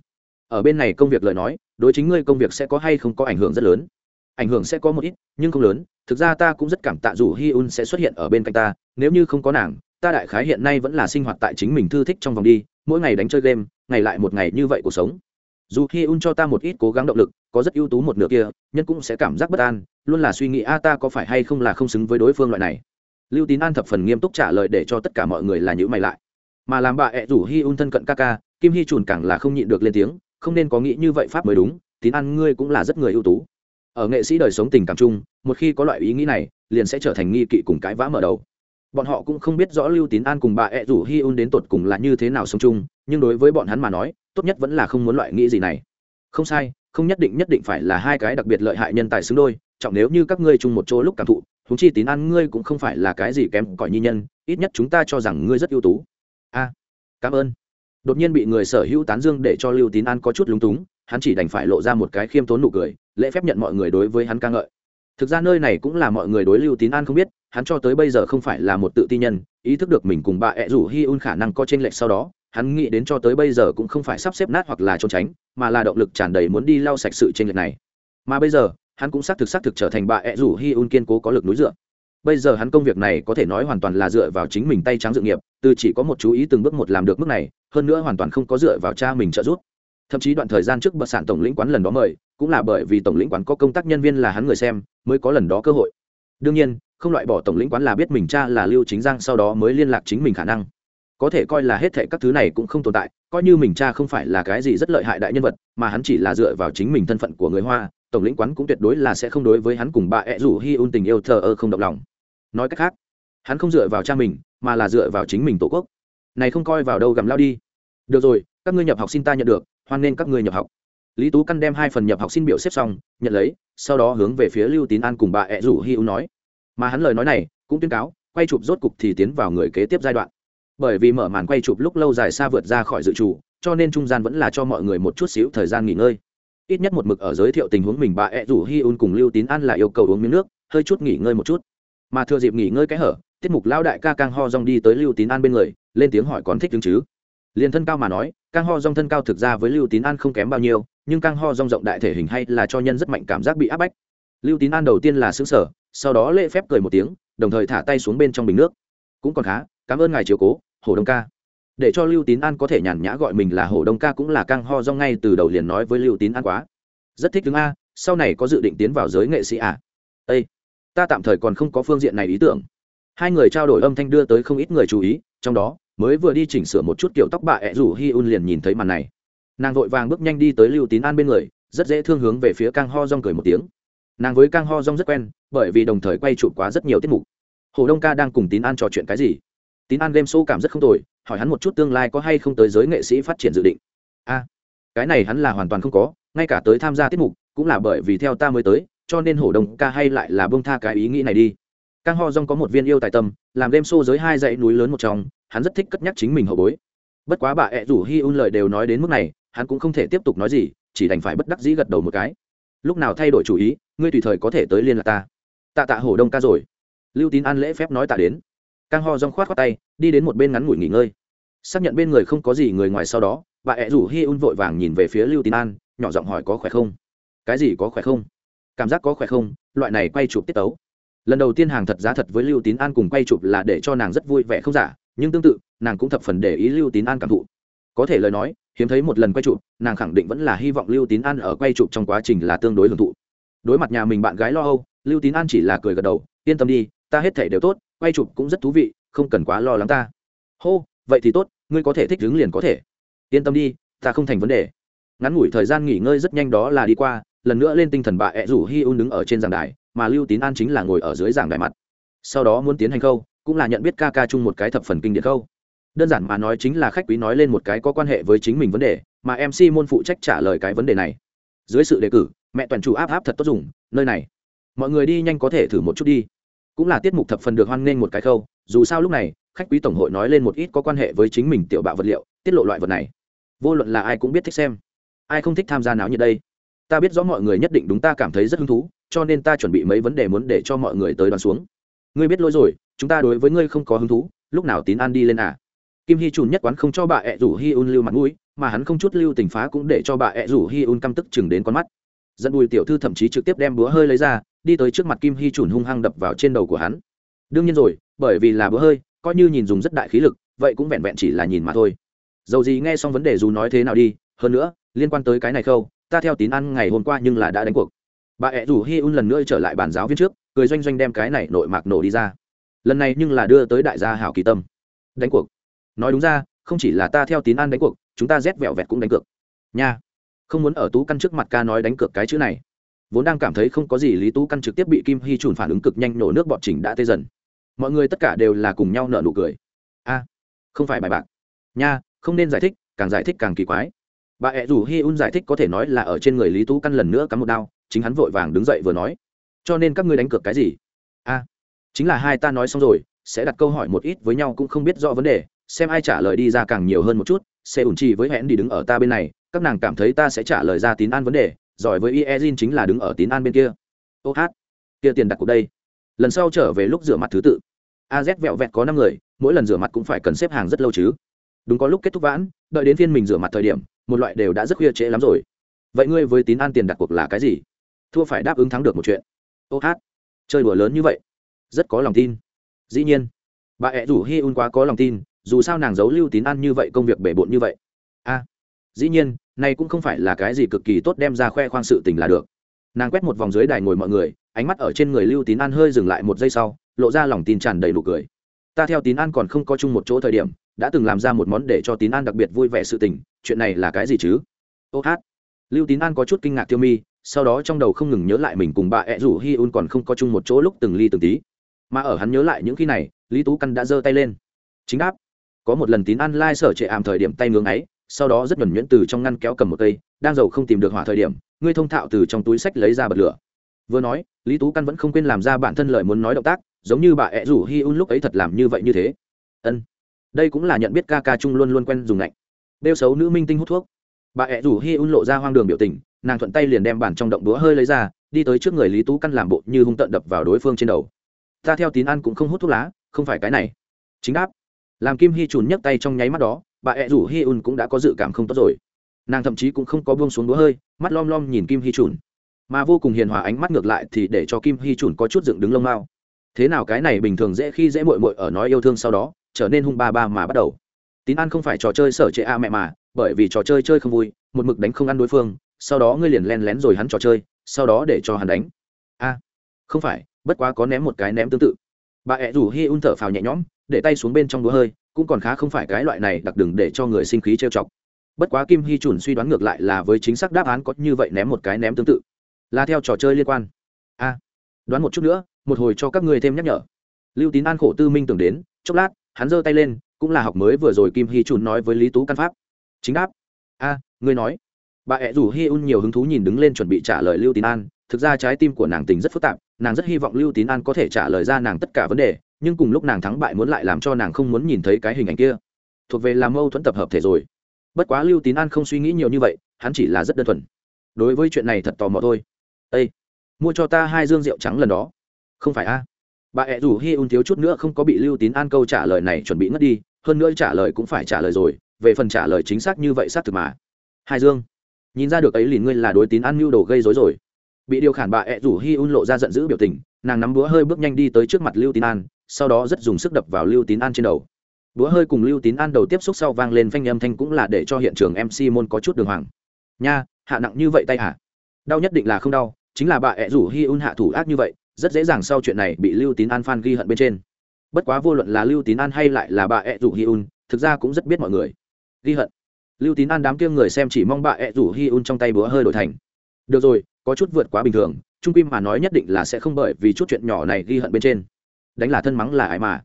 Ở bên này công việc lời nói, đối chính ngươi công việc sẽ có hay không có ảnh hưởng rất lớn. Ảnh hưởng sẽ có một ít, nhưng không lớn, thực ra ta cũng rất cảm tạ dù hi un sẽ xuất hiện ở bên cạnh ta, nếu như không có nàng, ta đại khái hiện nay vẫn là sinh hoạt tại chính mình thư thích trong vòng đi, mỗi ngày đánh chơi game, ngày lại một ngày như vậy cuộc sống dù khi un cho ta một ít cố gắng động lực, có rất ưu tú một nửa kia, nhân cũng sẽ cảm giác bất an, luôn là suy nghĩ, a, ta có phải hay không là không xứng với đối phương loại này? Lưu tín an thập phần nghiêm túc trả lời để cho tất cả mọi người là nhữ mày lại. Mà làm bà ẹ rủ hi un thân cận ca ca, kim hi trùn càng là không nhịn được lên tiếng, không nên có nghĩ như vậy pháp mới đúng, tín an ngươi cũng là rất người ưu tú. Ở nghệ sĩ đời sống tình cảm chung, một khi có loại ý nghĩ này, liền sẽ trở thành nghi kỵ cùng cãi vã mở đầu. Bọn họ cũng không biết rõ lưu tín an cùng bà ẹ rủ hi un đến tột cùng là như thế nào sống chung, nhưng đối với bọn hắn mà nói tốt nhất vẫn là không muốn loại nghĩ gì này. Không sai, không nhất định nhất định phải là hai cái đặc biệt lợi hại nhân tài xứng đôi, trọng nếu như các ngươi chung một chỗ lúc cảm thụ húng chi tín an ngươi cũng không phải là cái gì kém cỏi nhi nhân, ít nhất chúng ta cho rằng ngươi rất ưu tú. A, cảm ơn. Đột nhiên bị người sở hữu tán dương để cho lưu tín an có chút lúng túng, hắn chỉ đành phải lộ ra một cái khiêm tốn nụ cười, lễ phép nhận mọi người đối với hắn ca ngợi. Thực ra nơi này cũng là mọi người đối lưu tín an không biết, hắn cho tới bây giờ không phải là một tự ti nhân, ý thức được mình cùng bà ẹ rủ hi un khả năng có t r ê n lệch sau đó hắn nghĩ đến cho tới bây giờ cũng không phải sắp xếp nát hoặc là trốn tránh, mà là động lực tràn đầy muốn đi lau sạch sự tranh lệch này. Mà bây giờ, hắn cũng xác thực xác thực trở thành bà ẹ rủ hi un kiên cố có lực núi dựa. Bây giờ hắn công việc này có thể nói hoàn toàn là dựa vào chính mình tay trắng dự nghiệp, từ chỉ có một chú ý từng bước một làm được mức này, hơn nữa hoàn toàn không có dựa vào cha mình trợ giúp. Thậm chí đoạn thời gian trước bất sản tổng lĩnh quán lần đó mời, cũng là bởi vì tổng lĩnh quán có công tác nhân viên là hắn người xem, mới có lần đó cơ hội. Đương nhiên, không loại bỏ tổng lĩnh quán là biết mình cha là lưu chính giang sau đó mới liên lạc chính mình khả năng có thể coi là hết thệ các thứ này cũng không tồn tại, coi như mình cha không phải là cái gì rất lợi hại đại nhân vật, mà hắn chỉ là dựa vào chính mình thân phận của người hoa, tổng lĩnh quán cũng tuyệt đối là sẽ không đối với hắn cùng bà ẹ rủ hi un tình yêu thờ ơ không động lòng. Nói cách khác, hắn không dựa vào cha mình, mà là dựa vào chính mình tổ quốc. Này không coi vào đâu gầm lao đi. Được rồi, các ngươi nhập học xin ta nhận được, hoan nên các ngươi nhập học. Lý tú căn đem hai phần nhập học xin biểu xếp xong, nhận lấy, sau đó hướng về phía lưu tín an cùng bà ẹ rủ hi u nói. Mà hắn lời nói này cũng tuyên cáo, quay chụp rốt cục thì tiến vào người kế tiếp giai đoạn bởi vì mở màn quay chụp lúc lâu dài xa vượt ra khỏi dự trù, cho nên trung gian vẫn là cho mọi người một chút xíu thời gian nghỉ ngơi. Ít nhất một mực ở giới thiệu tình huống mình, bà ed rủ hi un cùng lưu tín an là yêu cầu uống miếng nước, hơi chút nghỉ ngơi một chút. Mà thừa dịp nghỉ ngơi cái hở, tiết mục lao đại ca cang ho rong đi tới lưu tín an bên người, lên tiếng hỏi còn thích đứng chứ? Liền thân cao mà nói cang ho rong thân cao thực ra với lưu tín an không kém bao nhiêu, nhưng cang ho rong rộng đại thể hình hay là cho nhân rất mạnh cảm giác bị áp bách. Lưu tín an đầu tiên là xứng sở sau đó lễ phép cười một tiếng, đồng thời thả tay xuống bên trong bình nước. Cũng còn khá cảm ơn ngài chiều cố, hồ đông ca. Để cho lưu tín an có thể nhàn nhã gọi mình là Hồ đông ca cũng là căng ho do ngay từ đầu liền nói với lưu tín an quá. Rất thích đứng a, sau này có dự định tiến vào giới nghệ sĩ à? Ây ta tạm thời còn không có phương diện này ý tưởng. Hai người trao đổi âm thanh đưa tới không ít người chú ý, trong đó, mới vừa đi chỉnh sửa một chút kiểu tóc bà ẹ rủ hi un liền nhìn thấy màn này. Nàng vội vàng bước nhanh đi tới lưu tín an bên người, rất dễ thương hướng về phía cang ho rong cười một tiếng. Nàng với cang ho rong rất quen, bởi vì đồng thời quay chụp quá rất nhiều tiết mục. Hồ đông ca đang cùng tín an trò chuyện cái gì? Tín an game show cảm rất không tồi hỏi hắn một chút tương lai có hay không tới giới nghệ sĩ phát triển dự định a cái này hắn là hoàn toàn không có ngay cả tới tham gia tiết mục cũng là bởi vì theo ta mới tới cho nên hổ đông ca hay lại là bông tha cái ý nghĩ này đi Cang Ho Dong có một viên yêu tài tâm, làm game show giới hai dãy núi lớn một trong, hắn rất thích cất nhắc chính mình hậu bối. Bất quá bà ẹ rủ Hi Un lời đều nói đến mức này, hắn cũng không thể tiếp tục nói gì, chỉ đành phải bất đắc dĩ gật đầu một cái. Lúc nào thay đổi chủ ý, ngươi tùy thời có thể tới liên lạc ta. Tạ tạ hổ đông ca rồi. Lưu Tín an lễ phép nói tạ đến. Cang Ho Jong khoát khoát tay, đi đến một bên ngắn ngủi nghỉ ngơi. Xác nhận bên người không có gì người ngoài sau đó, bà ẹ rủ Hi Un vội vàng nhìn về phía Lưu Tín An, nhỏ giọng hỏi có khỏe không? Cái gì có khỏe không? Cảm giác có khỏe không? Loại này quay chụp tiết tấu lần đầu tiên hàng thật giá thật với lưu tín an cùng quay chụp là để cho nàng rất vui vẻ không giả nhưng tương tự nàng cũng thập phần để ý lưu tín an cảm thụ có thể lời nói hiếm thấy một lần quay chụp nàng khẳng định vẫn là hy vọng lưu tín an ở quay chụp trong quá trình là tương đối hưởng thụ đối mặt nhà mình bạn gái lo âu lưu tín an chỉ là cười gật đầu yên tâm đi ta hết thảy đều tốt quay chụp cũng rất thú vị, không cần quá lo lắng ta. Hô, vậy thì tốt, ngươi có thể thích đứng liền có thể. Yên tâm đi, ta không thành vấn đề. Ngắn ngủi thời gian nghỉ ngơi rất nhanh đó là đi qua, lần nữa lên tinh thần bà ẹ rủ hi un đứng ở trên giảng đài, mà lưu tín an chính là ngồi ở dưới giảng đài mặt. Sau đó muốn tiến hành khâu, cũng là nhận biết ca ca chung một cái thập phần kinh điển khâu. Đơn giản mà nói chính là khách quý nói lên một cái có quan hệ với chính mình vấn đề, mà mc môn phụ trách trả lời cái vấn đề này. Dưới sự đề cử, mẹ toàn chủ áp áp thật tốt dùng, nơi này, mọi người đi nhanh có thể thử một chút đi cũng là tiết mục thập phần được hoan nghênh một cái khâu, dù sao lúc này, khách quý tổng hội nói lên một ít có quan hệ với chính mình tiểu bạo vật liệu, tiết lộ loại vật này. Vô luận là ai cũng biết thích xem. Ai không thích tham gia náo như đây? Ta biết rõ mọi người nhất định đúng ta cảm thấy rất hứng thú, cho nên ta chuẩn bị mấy vấn đề muốn để cho mọi người tới đoàn xuống. Ngươi biết lỗi rồi, chúng ta đối với ngươi không có hứng thú, lúc nào tín an đi lên à? Kim hy trùn nhất quán không cho bà ẹ rủ hi un lưu mặt mũi, mà hắn không chút lưu tình phá cũng để cho bà ẹ rủ hi un căm tức chừng đến con mắt. Dẫn bùi tiểu thư thậm chí trực tiếp đem búa hơi lấy ra đi tới trước mặt kim hy chùn hung hăng đập vào trên đầu của hắn. Đương nhiên rồi, bởi vì là bữa hơi, coi như nhìn dùng rất đại khí lực, vậy cũng vẹn vẹn chỉ là nhìn mà thôi. Dầu gì nghe xong vấn đề dù nói thế nào đi, hơn nữa, liên quan tới cái này khâu, ta theo tín ăn ngày hôm qua nhưng là đã đánh cuộc. Bà ẹ rủ hi un lần nữa trở lại bàn giáo viên trước, cười doanh doanh đem cái này nội mạc nổ đi ra. Lần này nhưng là đưa tới đại gia hảo kỳ tâm. Đánh cuộc. Nói đúng ra, không chỉ là ta theo tín an đánh cuộc, chúng ta rét vẹo vẹt cũng đánh cược. Nha. Không muốn ở tú căn trước mặt ca nói đánh cược cái chữ này vốn đang cảm thấy không có gì lý tú căn trực tiếp bị kim hy trùn phản ứng cực nhanh nổ nước bọt chỉnh đã tê dần. Mọi người tất cả đều là cùng nhau nợ nụ cười. A, không phải bài bạc. Nha, không nên giải thích, càng giải thích càng kỳ quái. Bà ẹ rủ hi un giải thích có thể nói là ở trên người lý tú căn lần nữa cắm một đao, chính hắn vội vàng đứng dậy vừa nói. Cho nên các ngươi đánh cược cái gì? A, chính là hai ta nói xong rồi, sẽ đặt câu hỏi một ít với nhau cũng không biết rõ vấn đề, xem ai trả lời đi ra càng nhiều hơn một chút, sẽ ủn chi với hẹn đi đứng ở ta bên này, các nàng cảm thấy ta sẽ trả lời ra tín an vấn đề giỏi với iezin chính là đứng ở tín an bên kia. Ô hát, kia tiền đặt cuộc đây. Lần sau trở về lúc rửa mặt thứ tự. Az vẹo vẹt có năm người, mỗi lần rửa mặt cũng phải cần xếp hàng rất lâu chứ. Đúng có lúc kết thúc vãn, đợi đến phiên mình rửa mặt thời điểm, một loại đều đã rất khuya trễ lắm rồi. Vậy ngươi với tín an tiền đặt cuộc là cái gì? Thua phải đáp ứng thắng được một chuyện. Ô hát, chơi đùa lớn như vậy, rất có lòng tin. Dĩ nhiên, bà ẹ rủ hi un quá có lòng tin, dù sao nàng giấu lưu tín an như vậy công việc bể bộn như vậy. A, dĩ nhiên này cũng không phải là cái gì cực kỳ tốt đem ra khoe khoang sự tình là được. Nàng quét một vòng dưới đài ngồi mọi người, ánh mắt ở trên người lưu tín an hơi dừng lại một giây sau, lộ ra lòng tin tràn đầy nụ cười. Ta theo tín an còn không có chung một chỗ thời điểm, đã từng làm ra một món để cho tín an đặc biệt vui vẻ sự tình, chuyện này là cái gì chứ? Ô hát. Lưu tín an có chút kinh ngạc tiêu mi, sau đó trong đầu không ngừng nhớ lại mình cùng bà ẹ rủ hi un còn không có chung một chỗ lúc từng ly từng tí. Mà ở hắn nhớ lại những khi này, lý tú căn đã giơ tay lên. Chính đáp. Có một lần tín an lai sở trệ ảm thời điểm tay ngưỡng ấy sau đó rất nhuẩn nhuyễn từ trong ngăn kéo cầm một cây, đang giàu không tìm được hỏa thời điểm, ngươi thông thạo từ trong túi sách lấy ra bật lửa. Vừa nói, lý tú căn vẫn không quên làm ra bản thân lời muốn nói động tác, giống như bà ẹ rủ hi un lúc ấy thật làm như vậy như thế. Ân, đây cũng là nhận biết ca ca chung luôn luôn quen dùng lạnh. Đeo xấu nữ minh tinh hút thuốc. Bà ẹ rủ hi un lộ ra hoang đường biểu tình, nàng thuận tay liền đem bản trong động đũa hơi lấy ra, đi tới trước người lý tú căn làm bộ như hung tận đập vào đối phương trên đầu. Ta theo tín ăn cũng không hút thuốc lá, không phải cái này. Chính đáp. Làm kim hy trùn nhấc tay trong nháy mắt đó bà ẹ rủ hi un cũng đã có dự cảm không tốt rồi. Nàng thậm chí cũng không có buông xuống đũa hơi, mắt lom lom nhìn kim hy trùn mà vô cùng hiền hòa ánh mắt ngược lại thì để cho kim hy trùn có chút dựng đứng lông mao. Thế nào cái này bình thường dễ khi dễ mội mội ở nói yêu thương sau đó, trở nên hung ba ba mà bắt đầu. Tín an không phải trò chơi sở chế a mẹ mà, bởi vì trò chơi chơi không vui, một mực đánh không ăn đối phương, sau đó ngươi liền len lén rồi hắn trò chơi, sau đó để cho hắn đánh. A, không phải, bất quá có ném một cái ném tương tự. Bà ẹ rủ hi un thở phào nhẹ nhõm, để tay xuống bên trong đũa hơi cũng còn khá không phải cái loại này đặc đừng để cho người sinh khí trêu chọc. Bất quá kim hy chuẩn suy đoán ngược lại là với chính xác đáp án có như vậy ném một cái ném tương tự. Là theo trò chơi liên quan. A, đoán một chút nữa, một hồi cho các người thêm nhắc nhở. Lưu tín an khổ tư minh tưởng đến, chốc lát, hắn giơ tay lên, cũng là học mới vừa rồi kim hy chuẩn nói với lý tú căn pháp. Chính đáp. A, ngươi nói. Bà ẹ rủ hi un nhiều hứng thú nhìn đứng lên chuẩn bị trả lời lưu tín an thực ra trái tim của nàng tình rất phức tạp, nàng rất hy vọng lưu tín an có thể trả lời ra nàng tất cả vấn đề, nhưng cùng lúc nàng thắng bại muốn lại làm cho nàng không muốn nhìn thấy cái hình ảnh kia. Thuộc về làm mâu thuẫn tập hợp thể rồi. Bất quá lưu tín an không suy nghĩ nhiều như vậy, hắn chỉ là rất đơn thuần. Đối với chuyện này thật tò mò thôi. Â mua cho ta hai dương rượu trắng lần đó. Không phải a. Bà ẹ rủ hi un thiếu chút nữa không có bị lưu tín an câu trả lời này chuẩn bị ngất đi, hơn nữa trả lời cũng phải trả lời rồi, về phần trả lời chính xác như vậy xác thực mà. Hai dương. Nhìn ra được ấy liền ngươi là đối tín an mưu đồ gây dối rồi bị điều khản bà ẹ rủ hi un lộ ra giận dữ biểu tình, nàng nắm búa hơi bước nhanh đi tới trước mặt lưu tín an, sau đó rất dùng sức đập vào lưu tín an trên đầu. Búa hơi cùng lưu tín an đầu tiếp xúc sau vang lên phanh âm thanh cũng là để cho hiện trường mc môn có chút đường hoàng. Nha, hạ nặng như vậy tay hả? Đau nhất định là không đau, chính là bà ẹ rủ hi un hạ thủ ác như vậy, rất dễ dàng sau chuyện này bị lưu tín an phan ghi hận bên trên. Bất quá vô luận là lưu tín an hay lại là bà ẹ rủ hi un, thực ra cũng rất biết mọi người. Ghi hận. Lưu tín an đám kia người xem chỉ mong bà ẹ rủ hi un trong tay búa hơi đổi thành. Được rồi có chút vượt quá bình thường, trung quy mà nói nhất định là sẽ không bởi vì chút chuyện nhỏ này ghi hận bên trên. Đánh là thân mắng là ai mà.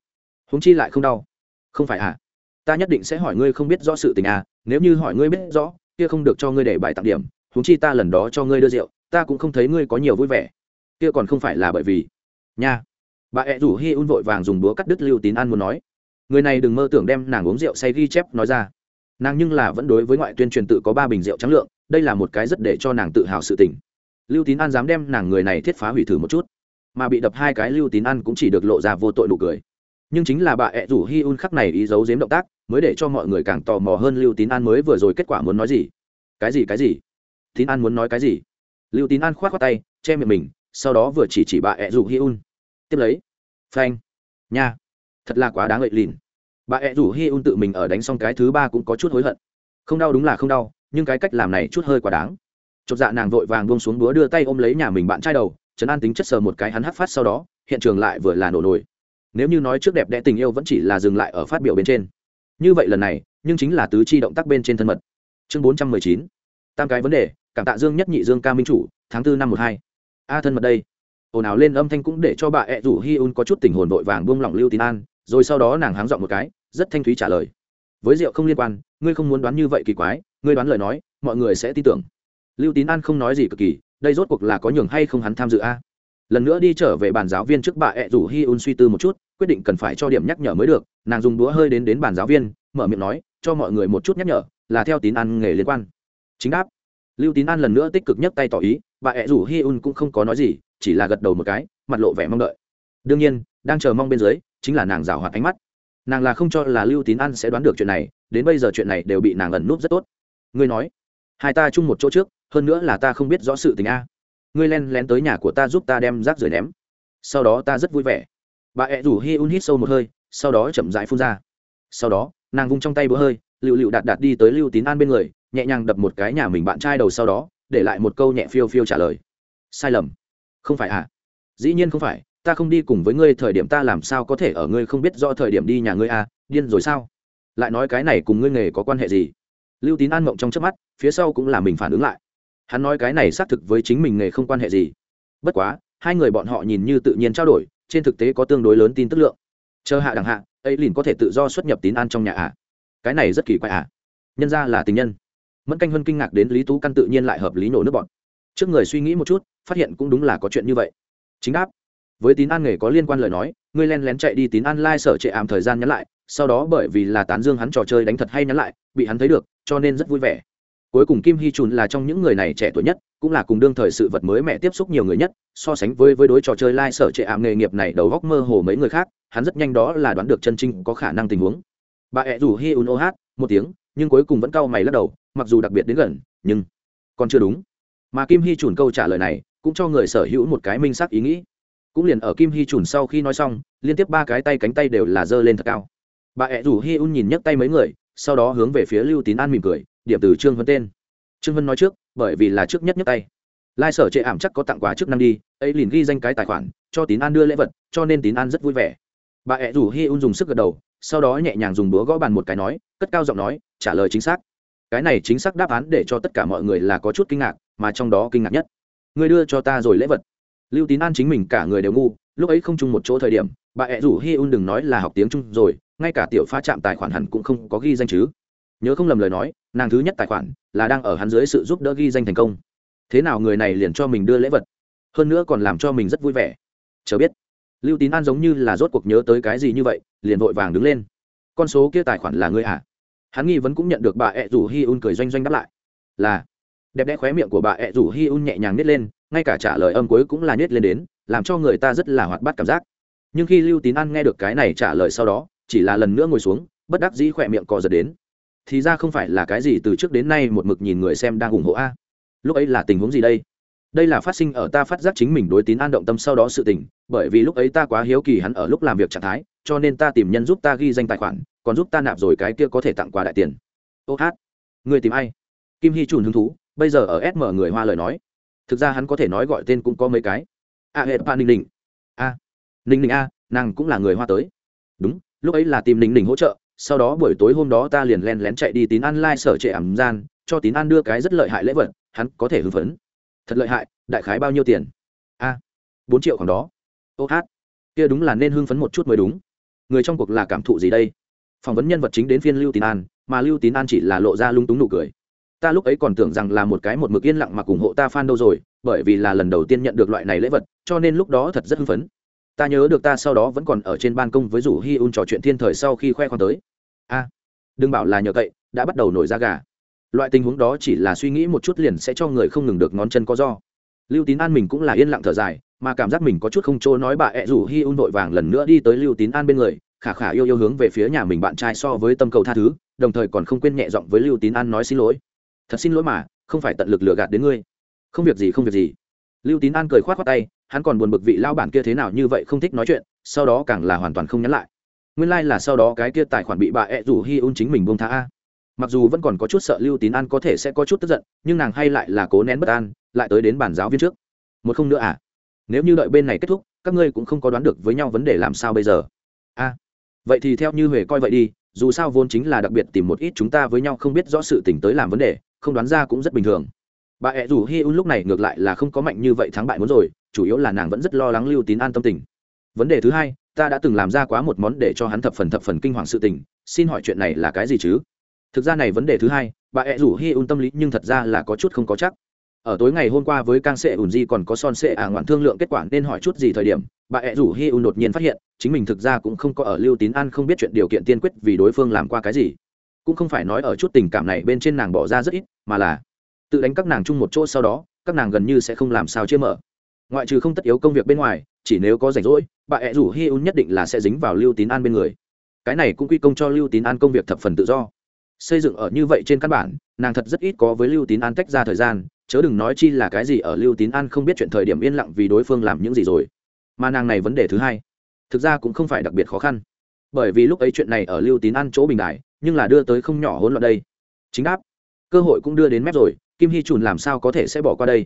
Húng chi lại không đau. Không phải à? Ta nhất định sẽ hỏi ngươi không biết rõ sự tình à nếu như hỏi ngươi biết rõ, kia không được cho ngươi để bài tặng điểm húng chi ta lần đó cho ngươi đưa rượu, ta cũng không thấy ngươi có nhiều vui vẻ. Kia còn không phải là bởi vì, nha. Bà ẹ rủ hi un vội vàng dùng búa cắt đứt lưu tín an muốn nói. Người này đừng mơ tưởng đem nàng uống rượu say ghi chép nói ra. Nàng nhưng là vẫn đối với ngoại tuyên truyền tự có ba bình rượu trắng lượng, đây là một cái rất để cho nàng tự hào sự tình lưu tín an dám đem nàng người này thiết phá hủy thử một chút. Mà bị đập hai cái lưu tín an cũng chỉ được lộ ra vô tội nụ cười. Nhưng chính là bà ẹ rủ hi un khắc này ý giấu giếm động tác, mới để cho mọi người càng tò mò hơn lưu tín an mới vừa rồi kết quả muốn nói gì. Cái gì cái gì? Tín an muốn nói cái gì? Lưu tín an k h o á t khoác tay, che miệng mình, sau đó vừa chỉ chỉ bà ẹ rủ hi un. Tiếp lấy. Phanh. Nha. Thật là quá đáng lợi lìn. Bà ẹ rủ hi un tự mình ở đánh xong cái thứ ba cũng có chút hối hận. Không đau đúng là không đau, nhưng cái cách làm này chút hơi quá đáng chột dạ nàng vội vàng buông xuống búa đưa tay ôm lấy nhà mình bạn trai đầu, trấn an tính chất sờ một cái hắn hắt phát sau đó, hiện trường lại vừa là nổ nổi nếu như nói trước đẹp đẽ tình yêu vẫn chỉ là dừng lại ở phát biểu bên trên. Như vậy lần này, nhưng chính là tứ chi động tác bên trên thân mật. Chương bốn trăm mười chín, tam cái vấn đề, cảm tạ dương nhất nhị dương ca minh chủ, tháng tư năm một hai. A thân mật đây. Ồn ào lên âm thanh cũng để cho bà ẹ rủ hi un có chút tình hồn vội vàng buông lỏng lưu tín an, rồi sau đó nàng háng dọn một cái, rất thanh thúy trả lời. Với rượu không liên quan, ngươi không muốn đoán như vậy kỳ quái, ngươi đoán lời nói, mọi người sẽ tin tưởng lưu tín an không nói gì cực kỳ, đây rốt cuộc là có nhường hay không hắn tham dự a? Lần nữa đi trở về bàn giáo viên trước bà ẹ rủ hi un suy tư một chút, quyết định cần phải cho điểm nhắc nhở mới được, nàng dùng đũa hơi đến đến bàn giáo viên, mở miệng nói, cho mọi người một chút nhắc nhở, là theo tín an nghề liên quan. Chính đáp. Lưu tín an lần nữa tích cực nhấc tay tỏ ý, bà ẹ rủ hi un cũng không có nói gì, chỉ là gật đầu một cái, mặt lộ vẻ mong đợi. Đương nhiên, đang chờ mong bên dưới, chính là nàng rào hoạt ánh mắt. Nàng là không cho là lưu tín an sẽ đoán được chuyện này, đến bây giờ chuyện này đều bị nàng ẩn núp rất tốt. Ngươi nói, hai ta chung một chỗ trước hơn nữa là ta không biết rõ sự tình a. Ngươi len lén tới nhà của ta giúp ta đem rác rưởi ném. Sau đó ta rất vui vẻ. Bà ẹ rủ hi un hít sâu một hơi, sau đó chậm rãi phun ra. Sau đó, nàng vung trong tay bữa hơi, lựu lựu đạt đạt đi tới lưu tín an bên người, nhẹ nhàng đập một cái nhà mình bạn trai đầu sau đó, để lại một câu nhẹ phiêu phiêu trả lời. Sai lầm. Không phải à? Dĩ nhiên không phải, ta không đi cùng với ngươi thời điểm ta làm sao có thể ở ngươi không biết do thời điểm đi nhà ngươi à? Điên rồi sao? Lại nói cái này cùng ngươi nghề có quan hệ gì? Lưu tín an mộng trong chớp mắt, phía sau cũng là mình phản ứng lại hắn nói cái này xác thực với chính mình nghề không quan hệ gì. Bất quá, hai người bọn họ nhìn như tự nhiên trao đổi, trên thực tế có tương đối lớn tin tức lượng. Chờ hạ đẳng hạ ấy liền có thể tự do xuất nhập tín an trong nhà ạ à. cái này rất kỳ quái ạ à. nhân ra là tình nhân. Mẫn canh hơn kinh ngạc đến lý tú căn tự nhiên lại hợp lý nổ nước bọn trước người suy nghĩ một chút, phát hiện cũng đúng là có chuyện như vậy. Chính đáp, với tín an nghề có liên quan lời nói, ngươi len lén chạy đi tín an lai、like、sở trệ ảm thời gian nhắn lại, sau đó bởi vì là tán dương hắn trò chơi đánh thật hay nhắn lại, bị hắn thấy được, cho nên rất vui vẻ cuối cùng kim hy trùn là trong những người này trẻ tuổi nhất, cũng là cùng đương thời sự vật mới mẹ tiếp xúc nhiều người nhất, so sánh với với đối trò chơi lai、like、sở trệ ảm nghề nghiệp này đầu góc mơ hồ mấy người khác, hắn rất nhanh đó là đoán được chân trinh có khả năng tình huống. Bà ẹ rủ hi un ô hát một tiếng, nhưng cuối cùng vẫn cau mày lắc đầu, mặc dù đặc biệt đến gần, nhưng còn chưa đúng. Mà kim hy trùn câu trả lời này, cũng cho người sở hữu một cái minh xác ý nghĩ. Cũng liền ở kim hy trùn sau khi nói xong, liên tiếp ba cái tay cánh tay đều là giơ lên thật cao. Bà ẹ rủ hi un nhìn nhấc tay mấy người, sau đó hướng về phía lưu tín an mỉm cười điểm từ trương vân tên. Trương vân nói trước, bởi vì là trước nhất nhất tay. Lai sở trệ ảm chắc có tặng quà trước năm đi, ấy liền ghi danh cái tài khoản, cho tín an đưa lễ vật, cho nên tín an rất vui vẻ. Bà ẹ rủ hi un dùng sức gật đầu, sau đó nhẹ nhàng dùng búa gõ bàn một cái nói, cất cao giọng nói, trả lời chính xác. Cái này chính xác đáp án để cho tất cả mọi người là có chút kinh ngạc, mà trong đó kinh ngạc nhất, người đưa cho ta rồi lễ vật. Lưu tín an chính mình cả người đều ngu, lúc ấy không chung một chỗ thời điểm, bà ẹ rủ hi un đừng nói là học tiếng trung rồi, ngay cả tiểu pha chạm tài khoản hẳn cũng không có ghi danh chứ nhớ không lầm lời nói, nàng thứ nhất tài khoản là đang ở hắn dưới sự giúp đỡ ghi danh thành công. Thế nào người này liền cho mình đưa lễ vật? Hơn nữa còn làm cho mình rất vui vẻ. Chờ biết, lưu tín an giống như là rốt cuộc nhớ tới cái gì như vậy, liền vội vàng đứng lên. Con số kia tài khoản là người à? Hắn nghi vấn cũng nhận được bà ẹ rủ hi un cười doanh doanh đáp lại. Là. Đẹp đẽ khóe miệng của bà ẹ rủ hi un nhẹ nhàng nhét lên, ngay cả trả lời âm cuối cũng là nhét lên đến, làm cho người ta rất là hoạt bát cảm giác. Nhưng khi lưu tín an nghe được cái này trả lời sau đó, chỉ là lần nữa ngồi xuống, bất đắc dĩ khỏe miệng cò giật đến thì ra không phải là cái gì từ trước đến nay một mực nhìn người xem đang ủng hộ a. Lúc ấy là tình huống gì đây? Đây là phát sinh ở ta phát giác chính mình đối tín an động tâm sau đó sự tình, bởi vì lúc ấy ta quá hiếu kỳ hắn ở lúc làm việc trạng thái, cho nên ta tìm nhân giúp ta ghi danh tài khoản, còn giúp ta nạp rồi cái kia có thể tặng quà đại tiền. Ô hát, người tìm ai? Kim hy trùn hứng thú, bây giờ ở sm người hoa lời nói. Thực ra hắn có thể nói gọi tên cũng có mấy cái. A hệ pa ninh ninh. A. Ninh ninh a, nàng cũng là người hoa tới. Đúng, lúc ấy là tìm ninh ninh hỗ trợ sau đó buổi tối hôm đó ta liền len lén chạy đi tín ăn lai、like、sở trệ ẩm gian, cho tín ăn đưa cái rất lợi hại lễ vật, hắn có thể hưng phấn. Thật lợi hại, đại khái bao nhiêu tiền? A, bốn triệu khoảng đó. Ô hát, kia đúng là nên hưng phấn một chút mới đúng. Người trong cuộc là cảm thụ gì đây? Phỏng vấn nhân vật chính đến phiên lưu tín an, mà lưu tín an chỉ là lộ ra lung túng nụ cười. Ta lúc ấy còn tưởng rằng là một cái một mực yên lặng mà ủng hộ ta f a n đâu rồi, bởi vì là lần đầu tiên nhận được loại này lễ vật, cho nên lúc đó thật rất hưng phấn ta nhớ được ta sau đó vẫn còn ở trên ban công với rủ hi un trò chuyện thiên thời sau khi khoe khoang tới. A, đừng bảo là nhờ cậy, đã bắt đầu nổi ra gà. Loại tình huống đó chỉ là suy nghĩ một chút liền sẽ cho người không ngừng được ngón chân có do. Lưu tín an mình cũng là yên lặng thở dài, mà cảm giác mình có chút không chỗ nói bà ẹ rủ hi un vội vàng lần nữa đi tới lưu tín an bên người, khả khả yêu yêu hướng về phía nhà mình bạn trai so với tâm cầu tha thứ, đồng thời còn không quên nhẹ giọng với lưu tín an nói xin lỗi. Thật xin lỗi mà, không phải tận lực lừa gạt đến ngươi. Không việc gì, không việc gì. Lưu tín an cười k h o á t tay hắn còn buồn bực vị lao bản kia thế nào như vậy không thích nói chuyện, sau đó càng là hoàn toàn không nhắn lại. Nguyên lai、like、là sau đó cái kia tài khoản bị bà ẹ rủ hi un chính mình bông tha a. Mặc dù vẫn còn có chút sợ lưu tín an có thể sẽ có chút tức giận, nhưng nàng hay lại là cố nén bất an, lại tới đến bản giáo viên trước. Một không nữa à? Nếu như đợi bên này kết thúc, các ngươi cũng không có đoán được với nhau vấn đề làm sao bây giờ. A. Vậy thì theo như huệ coi vậy đi, dù sao vốn chính là đặc biệt tìm một ít chúng ta với nhau không biết rõ sự tình tới làm vấn đề, không đoán ra cũng rất bình thường. Bà ẹ rủ hi un lúc này ngược lại là không có mạnh như vậy thắng bại muốn rồi chủ yếu là nàng vẫn rất lo lắng lưu tín an tâm tình. Vấn đề thứ hai, ta đã từng làm ra quá một món để cho hắn thập phần thập phần kinh hoàng sự tình, xin hỏi chuyện này là cái gì chứ? Thực ra này vấn đề thứ hai, bà ẹ rủ hi un tâm lý nhưng thật ra là có chút không có chắc. Ở tối ngày hôm qua với cang sệ ùn di còn có son sệ à ngoạn thương lượng kết quả nên hỏi chút gì thời điểm, bà ẹ rủ hi un đột nhiên phát hiện, chính mình thực ra cũng không có ở lưu tín an không biết chuyện điều kiện tiên quyết vì đối phương làm qua cái gì. Cũng không phải nói ở chút tình cảm này bên trên nàng bỏ ra rất ít, mà là tự đánh các nàng chung một chỗ sau đó, các nàng gần như sẽ không làm sao chia mở ngoại trừ không tất yếu công việc bên ngoài, chỉ nếu có rảnh rỗi, bà ẹ rủ hi un nhất định là sẽ dính vào lưu tín an bên người. Cái này cũng quy công cho lưu tín an công việc thập phần tự do. Xây dựng ở như vậy trên căn bản, nàng thật rất ít có với lưu tín an tách ra thời gian, chớ đừng nói chi là cái gì ở lưu tín an không biết chuyện thời điểm yên lặng vì đối phương làm những gì rồi. Mà nàng này vấn đề thứ hai, thực ra cũng không phải đặc biệt khó khăn. Bởi vì lúc ấy chuyện này ở lưu tín an chỗ bình đại, nhưng là đưa tới không nhỏ hỗn loạn đây. Chính đáp, cơ hội cũng đưa đến mép rồi, kim hy trùn làm sao có thể sẽ bỏ qua đây?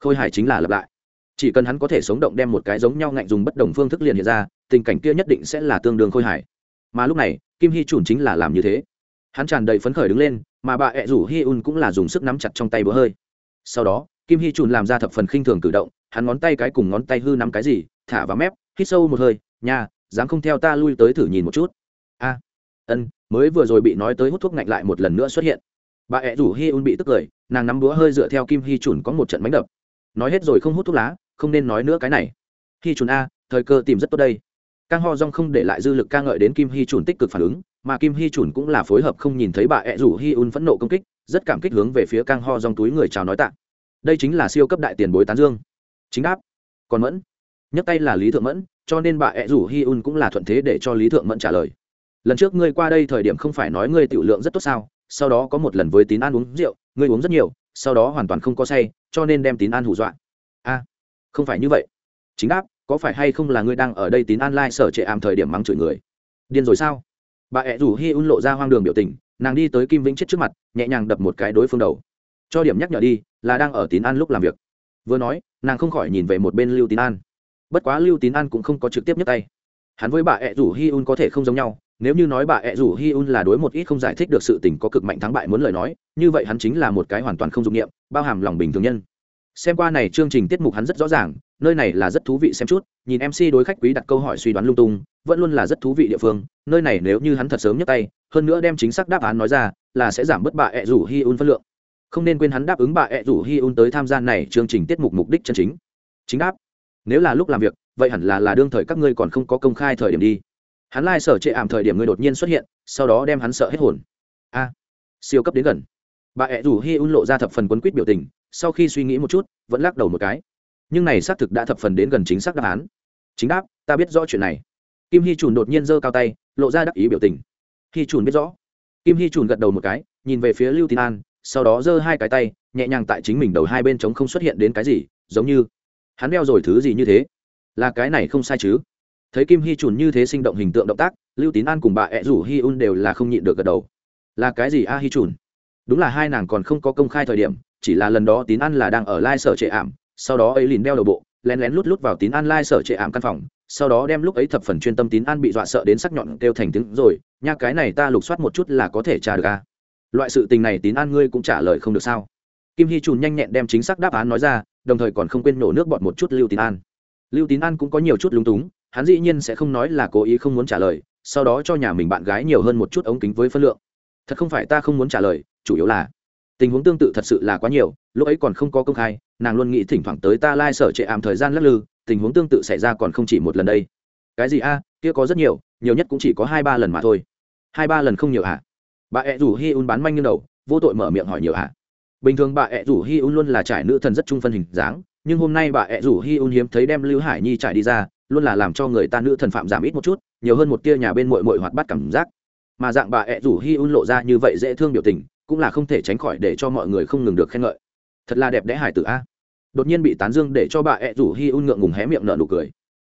Khôi hải chính là lặp lại chỉ cần hắn có thể sống động đem một cái giống nhau ngạnh dùng bất đồng phương thức liền hiện ra, tình cảnh kia nhất định sẽ là tương đương khôi hài. Mà lúc này, kim hy trùn chính là làm như thế. Hắn tràn đầy phấn khởi đứng lên, mà bà ẹ rủ hi un cũng là dùng sức nắm chặt trong tay bữa hơi. Sau đó, kim hy trùn làm ra thập phần khinh thường cử động, hắn ngón tay cái cùng ngón tay hư nắm cái gì, thả vào mép, hít sâu một hơi, nha, dám không theo ta lui tới thử nhìn một chút. A, ân, mới vừa rồi bị nói tới hút thuốc ngạnh lại một lần nữa xuất hiện. Bà ẹ rủ hi un bị tức cười, nàng nắm búa hơi dựa theo kim hy trùn có một trận bánh đập. Nói hết rồi không hút thuốc lá không nên nói nữa cái này hy chùn a thời cơ tìm rất tốt đây Cang Ho Jong không để lại dư lực ca ngợi đến Kim Hy Chuẩn tích cực phản ứng, mà Kim Hy Chuẩn cũng là phối hợp không nhìn thấy bà ẹ rủ Hy Un phẫn nộ công kích, rất cảm kích hướng về phía Cang Ho Jong túi người chào nói tạ. Đây chính là siêu cấp đại tiền bối tán dương. Chính đáp. Còn Mẫn, nhấc tay là Lý Thượng Mẫn, cho nên bà ẹ rủ Hy Un cũng là thuận thế để cho Lý Thượng Mẫn trả lời. Lần trước ngươi qua đây thời điểm không phải nói ngươi tiểu lượng rất tốt sao? Sau đó có một lần với Tín An uống rượu, ngươi uống rất nhiều, sau đó hoàn toàn không có say, cho nên đem Tín An hù dọa. Không phải như vậy. Chính đáp, có phải hay không là ngươi đang ở đây tín an lai sở trệ ảm thời điểm mắng chửi người? Điên rồi sao? Bà ẹ rủ hi un lộ ra hoang đường biểu tình nàng đi tới kim vĩnh chết trước mặt nhẹ nhàng đập một cái đối phương đầu. Cho điểm nhắc nhở đi là đang ở tín an lúc làm việc. Vừa nói nàng không khỏi nhìn về một bên lưu tín an. Bất quá lưu tín an cũng không có trực tiếp nhấc tay. Hắn với bà ẹ rủ hi un có thể không giống nhau nếu như nói bà ẹ rủ hi un là đối một ít không giải thích được sự tình có cực mạnh thắng bại muốn lời nói như vậy hắn chính là một cái hoàn toàn không dụng nghiệm bao hàm lòng bình thường nhân xem qua này chương trình tiết mục hắn rất rõ ràng, nơi này là rất thú vị xem chút, nhìn mc đối khách quý đặt câu hỏi suy đoán lung tung, vẫn luôn là rất thú vị địa phương, nơi này nếu như hắn thật sớm nhấc tay, hơn nữa đem chính xác đáp án nói ra, là sẽ giảm bớt bà ẹ rủ hi un phân lượng. Không nên quên hắn đáp ứng bà ẹ rủ hi un tới tham gia này chương trình tiết mục mục đích chân chính. Chính đáp, nếu là lúc làm việc, vậy hẳn là là đương thời các ngươi còn không có công khai thời điểm đi. Hắn lai、like、sở trệ ảm thời điểm ngươi đột nhiên xuất hiện, sau đó đem hắn sợ hết hồn. A, siêu cấp đến gần. Bà ẹ rủ hi un lộ ra thập phần quấn quýt biểu tình sau khi suy nghĩ một chút, vẫn lắc đầu một cái. Nhưng này xác thực đã thập phần đến gần chính xác đáp án. Chính đáp, ta biết rõ chuyện này. Kim hy trùn đột nhiên giơ cao tay, lộ ra đắc ý biểu tình. Hy trùn biết rõ. Kim hy trùn gật đầu một cái, nhìn về phía lưu tín an, sau đó giơ hai cái tay, nhẹ nhàng tại chính mình đầu hai bên trống không xuất hiện đến cái gì, giống như hắn đeo rồi thứ gì như thế. Là cái này không sai chứ? Thấy kim hy trùn như thế sinh động hình tượng động tác, lưu tín an cùng bà ẹ rủ hi un đều là không nhịn được gật đầu. Là cái gì a hy trùn đúng là hai nàng còn không có công khai thời điểm chỉ là lần đó tín an là đang ở lai sở trệ ảm, sau đó ấy liền đeo đầu bộ, lén lén lút lút vào tín an lai sở trệ ảm căn phòng, sau đó đem lúc ấy thập phần chuyên tâm tín an bị dọa sợ đến sắc nhọn kêu thành tiếng, rồi, nha, cái này ta lục soát một chút là có thể trả được à. loại sự tình này tín an ngươi cũng trả lời không được sao? Kim hy trùn nhanh nhẹn đem chính xác đáp án nói ra, đồng thời còn không quên nổ nước bọt một chút lưu tín an. Lưu tín an cũng có nhiều chút lúng túng, hắn dĩ nhiên sẽ không nói là cố ý không muốn trả lời, sau đó cho nhà mình bạn gái nhiều hơn một chút ống kính với phân lượng. Thật không phải ta không muốn trả lời, chủ yếu là tình huống tương tự thật sự là quá nhiều, lúc ấy còn không có công khai, nàng luôn nghĩ thỉnh thoảng tới ta lai、like、sở trệ ảm thời gian lắc lư, tình huống tương tự xảy ra còn không chỉ một lần đây cái gì a, kia có rất nhiều nhiều nhất cũng chỉ có hai ba lần mà thôi hai ba lần không nhiều ạ à? bà ẹ rủ hi un bán manh như đầu, vô tội mở miệng hỏi nhiều ạ à? bình thường bà ẹ rủ hi un luôn là trải nữ thần rất trung phân hình dáng, nhưng hôm nay bà ẹ rủ hi un hiếm thấy đem lưu hải nhi trải đi ra, luôn là làm cho người ta nữ thần phạm giảm ít một chút, nhiều hơn một tia nhà bên mội mội hoạt bắt cảm giác mà dạng bà ẹ rủ hi un lộ ra như vậy dễ thương biểu tình cũng là không thể tránh khỏi để cho mọi người không ngừng được khen ngợi. Thật là đẹp đẽ hải tử a. Đột nhiên bị tán dương để cho bà ẹ rủ hi un ngượng ngùng hé miệng nở nụ cười.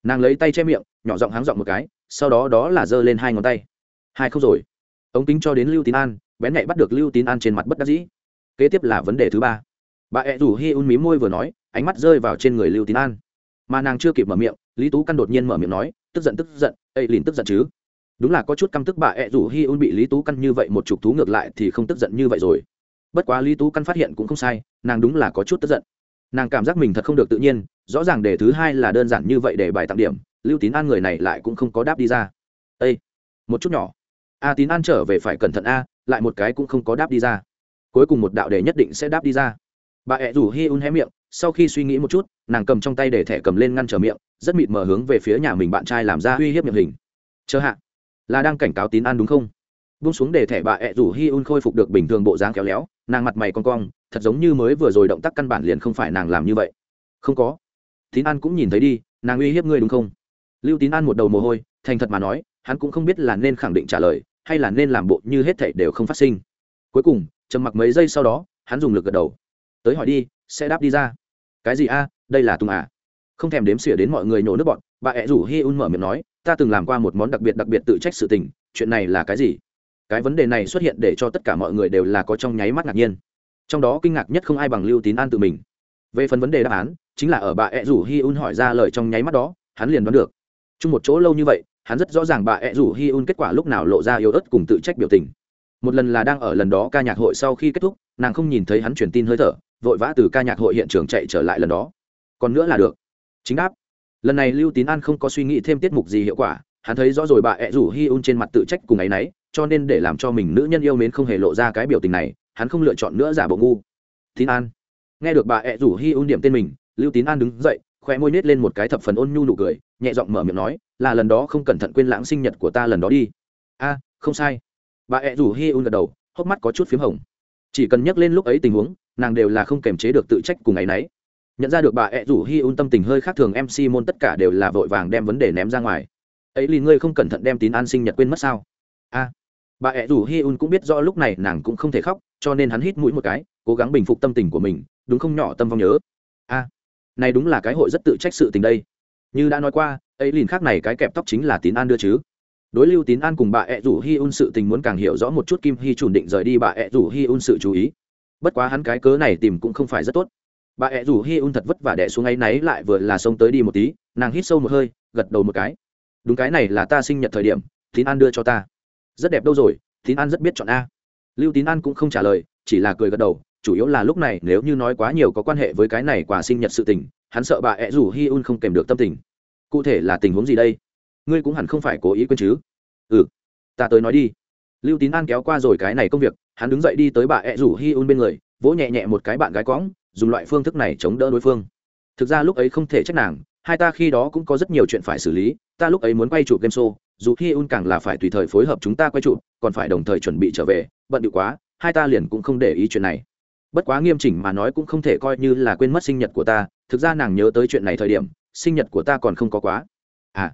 Nàng lấy tay che miệng, nhỏ giọng háng giọng một cái, sau đó đó là giơ lên hai ngón tay. Hai không rồi. Ống kính cho đến lưu tín an, bén nhạy bắt được lưu tín an trên mặt bất đắc dĩ. Kế tiếp là vấn đề thứ ba. Bà ẹ rủ hi un mí môi vừa nói, ánh mắt rơi vào trên người lưu tín an. Mà nàng chưa kịp mở miệng, lý tú căn đột nhiên mở miệng nói, tức giận tức giận ây liền tức giận chứ? Đúng là có chút căm tức bà ẹ rủ hi un bị lý tú căn như vậy một chục thú ngược lại thì không tức giận như vậy rồi. Bất quá lý tú căn phát hiện cũng không sai, nàng đúng là có chút tức giận. Nàng cảm giác mình thật không được tự nhiên, rõ ràng đề thứ hai là đơn giản như vậy để bài tặng điểm, lưu tín an người này lại cũng không có đáp đi ra. Ây một chút nhỏ. A tín an trở về phải cẩn thận a, lại một cái cũng không có đáp đi ra. Cuối cùng một đạo đề nhất định sẽ đáp đi ra. Bà ẹ rủ hi un hé miệng, sau khi suy nghĩ một chút, nàng cầm trong tay để thẻ cầm lên ngăn trở miệng, rất mịt mờ hướng về phía nhà mình bạn trai làm ra uy hiếp miệng hình. Chờ hạ là đang cảnh cáo tín an đúng không? Bung xuống để thẻ bà ẹ rủ hi un khôi phục được bình thường bộ dáng khéo léo, nàng mặt mày con cong, thật giống như mới vừa rồi động tác căn bản liền không phải nàng làm như vậy. Không có. Tín an cũng nhìn thấy đi, nàng uy hiếp ngươi đúng không? Lưu tín an một đầu mồ hôi, thành thật mà nói, hắn cũng không biết là nên khẳng định trả lời, hay là nên làm bộ như hết thảy đều không phát sinh. Cuối cùng, trầm mặc mấy giây sau đó, hắn dùng lực gật đầu. Tới hỏi đi, sẽ đáp đi ra. Cái gì a, đây là tùng à? Không thèm đếm xỉa đến mọi người nhổ nước bọn, bà ẹ rủ hi un mở miệng nói ta từng làm qua một món đặc biệt đặc biệt tự trách sự tình, chuyện này là cái gì? Cái vấn đề này xuất hiện để cho tất cả mọi người đều là có trong nháy mắt ngạc nhiên. Trong đó kinh ngạc nhất không ai bằng lưu tín an tự mình. Về phần vấn đề đáp án, chính là ở bà ẹ rủ hi un hỏi ra lời trong nháy mắt đó, hắn liền đoán được. Chung một chỗ lâu như vậy, hắn rất rõ ràng bà ẹ rủ hi un kết quả lúc nào lộ ra yếu ớt cùng tự trách biểu tình. Một lần là đang ở lần đó ca nhạc hội sau khi kết thúc, nàng không nhìn thấy hắn truyền tin hơi thở, vội vã từ ca nhạc hội hiện trường chạy trở lại lần đó. Còn nữa là được. Chính đáp lần này lưu tín an không có suy nghĩ thêm tiết mục gì hiệu quả, hắn thấy rõ rồi bà ẹ rủ hi un trên mặt tự trách cùng ấ y n ấ y cho nên để làm cho mình nữ nhân yêu mến không hề lộ ra cái biểu tình này, hắn không lựa chọn nữa giả bộ ngu. Tín an. Nghe được bà ẹ rủ hi un điểm tên mình, lưu tín an đứng dậy khoe môi nết lên một cái thập phần ôn nhu nụ cười, nhẹ giọng mở miệng nói, là lần đó không cẩn thận quên lãng sinh nhật của ta lần đó đi. A, không sai. Bà ẹ rủ hi un gật đầu, hốc mắt có chút p h í m hồng. Chỉ cần nhắc lên lúc ấy tình huống, nàng đều là không kềm chế được tự trách cùng ấ y n ấ y nhận ra được bà ẹ rủ hi un tâm tình hơi khác thường mc môn tất cả đều là vội vàng đem vấn đề ném ra ngoài. Ấy lì ngươi không cẩn thận đem tín an sinh nhật quên mất sao? A. Bà ẹ rủ hi un cũng biết rõ lúc này nàng cũng không thể khóc, cho nên hắn hít mũi một cái, cố gắng bình phục tâm tình của mình, đúng không nhỏ tâm vong nhớ? A. Này đúng là cái hội rất tự trách sự tình đây. Như đã nói qua, ấy lìn khác này cái kẹp tóc chính là tín an đưa chứ. Đối lưu tín an cùng bà ẹ rủ hi un sự tình muốn càng hiểu rõ một chút, kim hi chuẩn định rời đi, bà ẹ rủ hi un sự chú ý. Bất quá hắn cái cớ này tìm cũng không phải rất tốt bà ẹ rủ hi un thật vất vả đẻ xuống ấy náy lại vừa là xông tới đi một tí, nàng hít sâu một hơi, gật đầu một cái. Đúng cái này là ta sinh nhật thời điểm, tín an đưa cho ta. Rất đẹp đâu rồi, tín an rất biết chọn a. Lưu tín an cũng không trả lời, chỉ là cười gật đầu, chủ yếu là lúc này nếu như nói quá nhiều có quan hệ với cái này quà sinh nhật sự tình, hắn sợ bà ẹ rủ hi un không kèm được tâm tình. Cụ thể là tình huống gì đây? Ngươi cũng hẳn không phải cố ý quên chứ? Ừ ta tới nói đi. Lưu tín an kéo qua rồi cái này công việc, hắn đứng dậy đi tới bà ẹ rủ hi un bên người, vỗ nhẹ nhẹ một cái bạn gái cõng dùng loại phương thức này chống đỡ đối phương. Thực ra lúc ấy không thể trách nàng, hai ta khi đó cũng có rất nhiều chuyện phải xử lý, ta lúc ấy muốn quay chụp game show, dù khi un càng là phải tùy thời phối hợp chúng ta quay chụp, còn phải đồng thời chuẩn bị trở về, bận điệu quá, hai ta liền cũng không để ý chuyện này. Bất quá nghiêm chỉnh mà nói cũng không thể coi như là quên mất sinh nhật của ta, thực ra nàng nhớ tới chuyện này thời điểm, sinh nhật của ta còn không có quá. À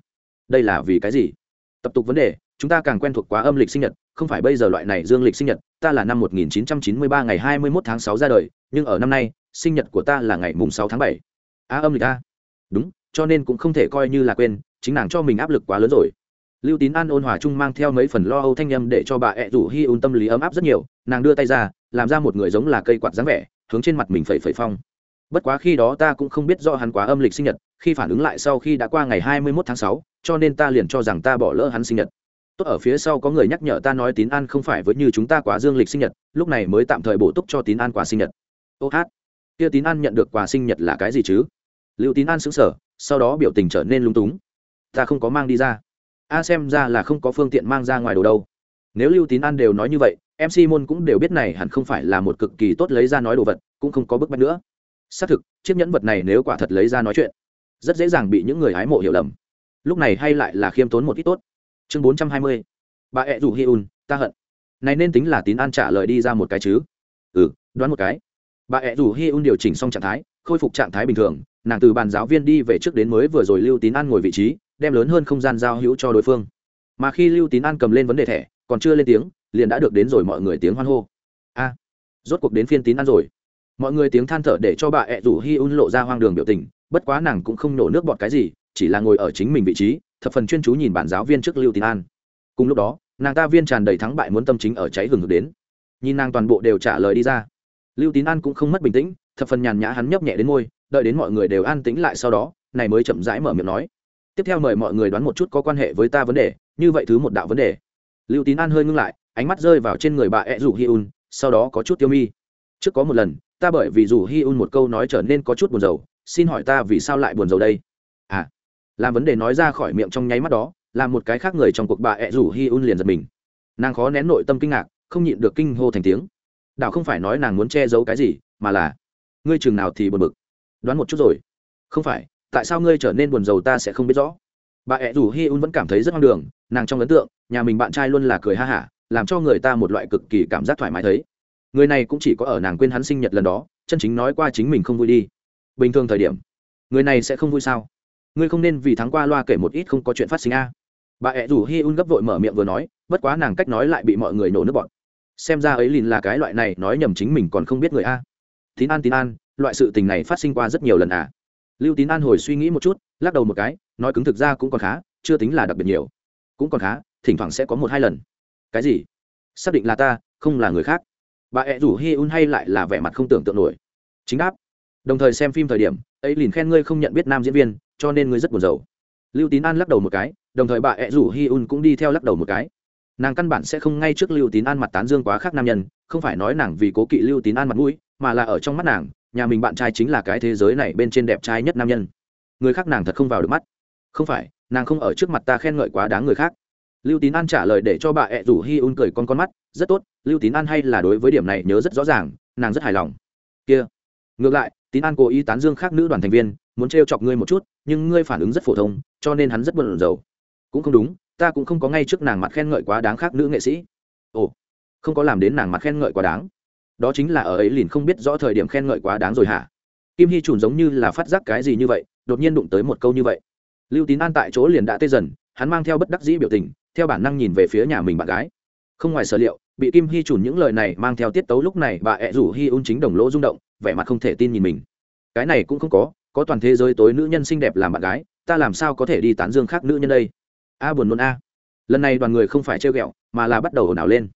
đây là vì cái gì? Tập tục vấn đề, chúng ta càng quen thuộc quá âm lịch sinh nhật, không phải bây giờ loại này dương lịch sinh nhật, ta là năm 1993 ngày 21 tháng 6 ra đời, nhưng ở năm nay sinh nhật của ta là ngày mùng 6 tháng 7. a, âm lịch a. Đúng, cho nên cũng không thể coi như là quên, chính nàng cho mình áp lực quá lớn rồi. Lưu tín an ôn hòa chung mang theo mấy phần lo âu thanh â để cho bà ẹ rủ hi un tâm lý ấm áp rất nhiều, nàng đưa tay ra, làm ra một người giống là cây quạt dáng vẻ, hướng trên mặt mình phẩy phẩy phong. Bất quá khi đó ta cũng không biết do hắn quá âm lịch sinh nhật, khi phản ứng lại sau khi đã qua ngày hai mươi 21 tháng sáu, cho nên ta liền cho rằng ta bỏ lỡ hắn sinh nhật. Tốt, ở phía sau có người nhắc nhở ta nói tín an không phải với như chúng ta quá dương lịch sinh nhật, lúc này mới tạm thời bổ túc cho tín an quà sinh nhật. Ô hát kia tín an nhận được quà sinh nhật là cái gì chứ? Liệu tín an xứng sở sau đó biểu tình trở nên lung túng. Ta không có mang đi ra. A xem ra là không có phương tiện mang ra ngoài đồ đâu. Nếu lưu tín an đều nói như vậy mc môn cũng đều biết này hẳn không phải là một cực kỳ tốt lấy ra nói đồ vật, cũng không có bức bách nữa. Xác thực, chiếc nhẫn vật này nếu quả thật lấy ra nói chuyện, rất dễ dàng bị những người hái mộ hiểu lầm. Lúc này hay lại là khiêm tốn một ít tốt. Chương bốn trăm hai mươi. Bà ẹ rủ hi un, ta hận. Này nên tính là tín an trả lời đi ra một cái chứ? Ừ đoán một cái bà ẹ rủ hi un điều chỉnh xong trạng thái, khôi phục trạng thái bình thường, nàng từ bàn giáo viên đi về trước đến mới vừa rồi lưu tín an ngồi vị trí, đem lớn hơn không gian giao hữu cho đối phương. Mà khi lưu tín an cầm lên vấn đề thẻ, còn chưa lên tiếng, liền đã được đến rồi mọi người tiếng hoan hô. A, rốt cuộc đến phiên tín an rồi. Mọi người tiếng than thở để cho bà ẹ rủ hi un lộ ra hoang đường biểu tình, bất quá nàng cũng không nổ nước bọt cái gì, chỉ là ngồi ở chính mình vị trí, thập phần chuyên chú nhìn bản giáo viên trước lưu tín an. Cùng lúc đó, nàng ta viên tràn đầy thắng bại muốn tâm chính ở cháy hừng hực đến. Nhìn nàng toàn bộ đều trả lời đi ra lưu tín an cũng không mất bình tĩnh, thập phần nhàn nhã hắn nhấp nhẹ đến môi, đợi đến mọi người đều an tĩnh lại sau đó, này mới chậm rãi mở miệng nói. Tiếp theo mời mọi người đoán một chút có quan hệ với ta vấn đề, như vậy thứ một đạo vấn đề. Lưu tín an hơi ngưng lại, ánh mắt rơi vào trên người bà ed rủ hi un, sau đó có chút tiêu mi. Trước có một lần, ta bởi vì rủ hi un một câu nói trở nên có chút buồn rầu, xin hỏi ta vì sao lại buồn rầu đây? À làm vấn đề nói ra khỏi miệng trong nháy mắt đó, làm một cái khác người trong cuộc bà ed rủ hi un liền giật mình. Nàng khó nén nội tâm kinh ngạc, không nhịn được kinh hô thành tiếng đạo không phải nói nàng muốn che giấu cái gì, mà là, ngươi chừng nào thì buồn bực. Đoán một chút rồi. Không phải, tại sao ngươi trở nên buồn rầu ta sẽ không biết rõ. Bà ẹ rủ hi un vẫn cảm thấy rất hoang đường, nàng trong ấn tượng, nhà mình bạn trai luôn là cười ha hả, làm cho người ta một loại cực kỳ cảm giác thoải mái thấy. Người này cũng chỉ có ở nàng quên hắn sinh nhật lần đó, chân chính nói qua chính mình không vui đi. Bình thường thời điểm, người này sẽ không vui sao? Ngươi không nên vì thắng qua loa kể một ít không có chuyện phát sinh a. Bà ẹ rủ hi un gấp vội mở miệng vừa nói, bất quá nàng cách nói lại bị mọi người nổ nước bọn xem ra ấy lìn là cái loại này nói nhầm chính mình còn không biết người a. Tín an tín an, loại sự tình này phát sinh qua rất nhiều lần à. Lưu tín an hồi suy nghĩ một chút, lắc đầu một cái, nói cứng thực ra cũng còn khá, chưa tính là đặc biệt nhiều. Cũng còn khá, thỉnh thoảng sẽ có một hai lần. Cái gì? Xác định là ta, không là người khác. Bà ẹ rủ hi un hay lại là vẻ mặt không tưởng tượng nổi. Chính đáp. Đồng thời xem phim thời điểm, ấy liền khen ngươi không nhận biết nam diễn viên, cho nên ngươi rất buồn rầu. Lưu tín an lắc đầu một cái, đồng thời bà ẹ rủ hi un cũng đi theo lắc đầu một cái nàng căn bản sẽ không ngay trước lưu tín an mặt tán dương quá khác nam nhân, không phải nói nàng vì cố kỵ lưu tín an mặt mũi, mà là ở trong mắt nàng, nhà mình bạn trai chính là cái thế giới này bên trên đẹp trai nhất nam nhân. Người khác nàng thật không vào được mắt. Không phải, nàng không ở trước mặt ta khen ngợi quá đáng người khác. Lưu tín an trả lời để cho bà ẹ rủ hi un cười con con mắt, rất tốt, lưu tín an hay là đối với điểm này nhớ rất rõ ràng, nàng rất hài lòng. Kia. Ngược lại, tín an cố ý tán dương khác nữ đoàn thành viên, muốn trêu chọc ngươi một chút, nhưng ngươi phản ứng rất phổ thông, cho nên hắn rất bận rầu cũng không đúng ta cũng không có ngay trước nàng mặt khen ngợi quá đáng khác nữ nghệ sĩ. Ồ, không có làm đến nàng mặt khen ngợi quá đáng. Đó chính là ở ấy liền không biết rõ thời điểm khen ngợi quá đáng rồi hả? Kim hy trùn giống như là phát giác cái gì như vậy, đột nhiên đụng tới một câu như vậy. Lưu tín an tại chỗ liền đã tê dần, hắn mang theo bất đắc dĩ biểu tình, theo bản năng nhìn về phía nhà mình bạn gái. Không ngoài sở liệu, bị kim hy trùn những lời này mang theo tiết tấu lúc này, bà ẹ rủ hy un chính đồng lỗ rung động, vẻ mặt không thể tin nhìn mình. Cái này cũng không có có toàn thế giới tối nữ nhân xinh đẹp làm bạn gái, ta làm sao có thể đi tán dương khác nữ nhân đây? A buồn nôn a. Lần này đoàn người không phải chơi ghẹo, mà là bắt đầu ồn ào lên.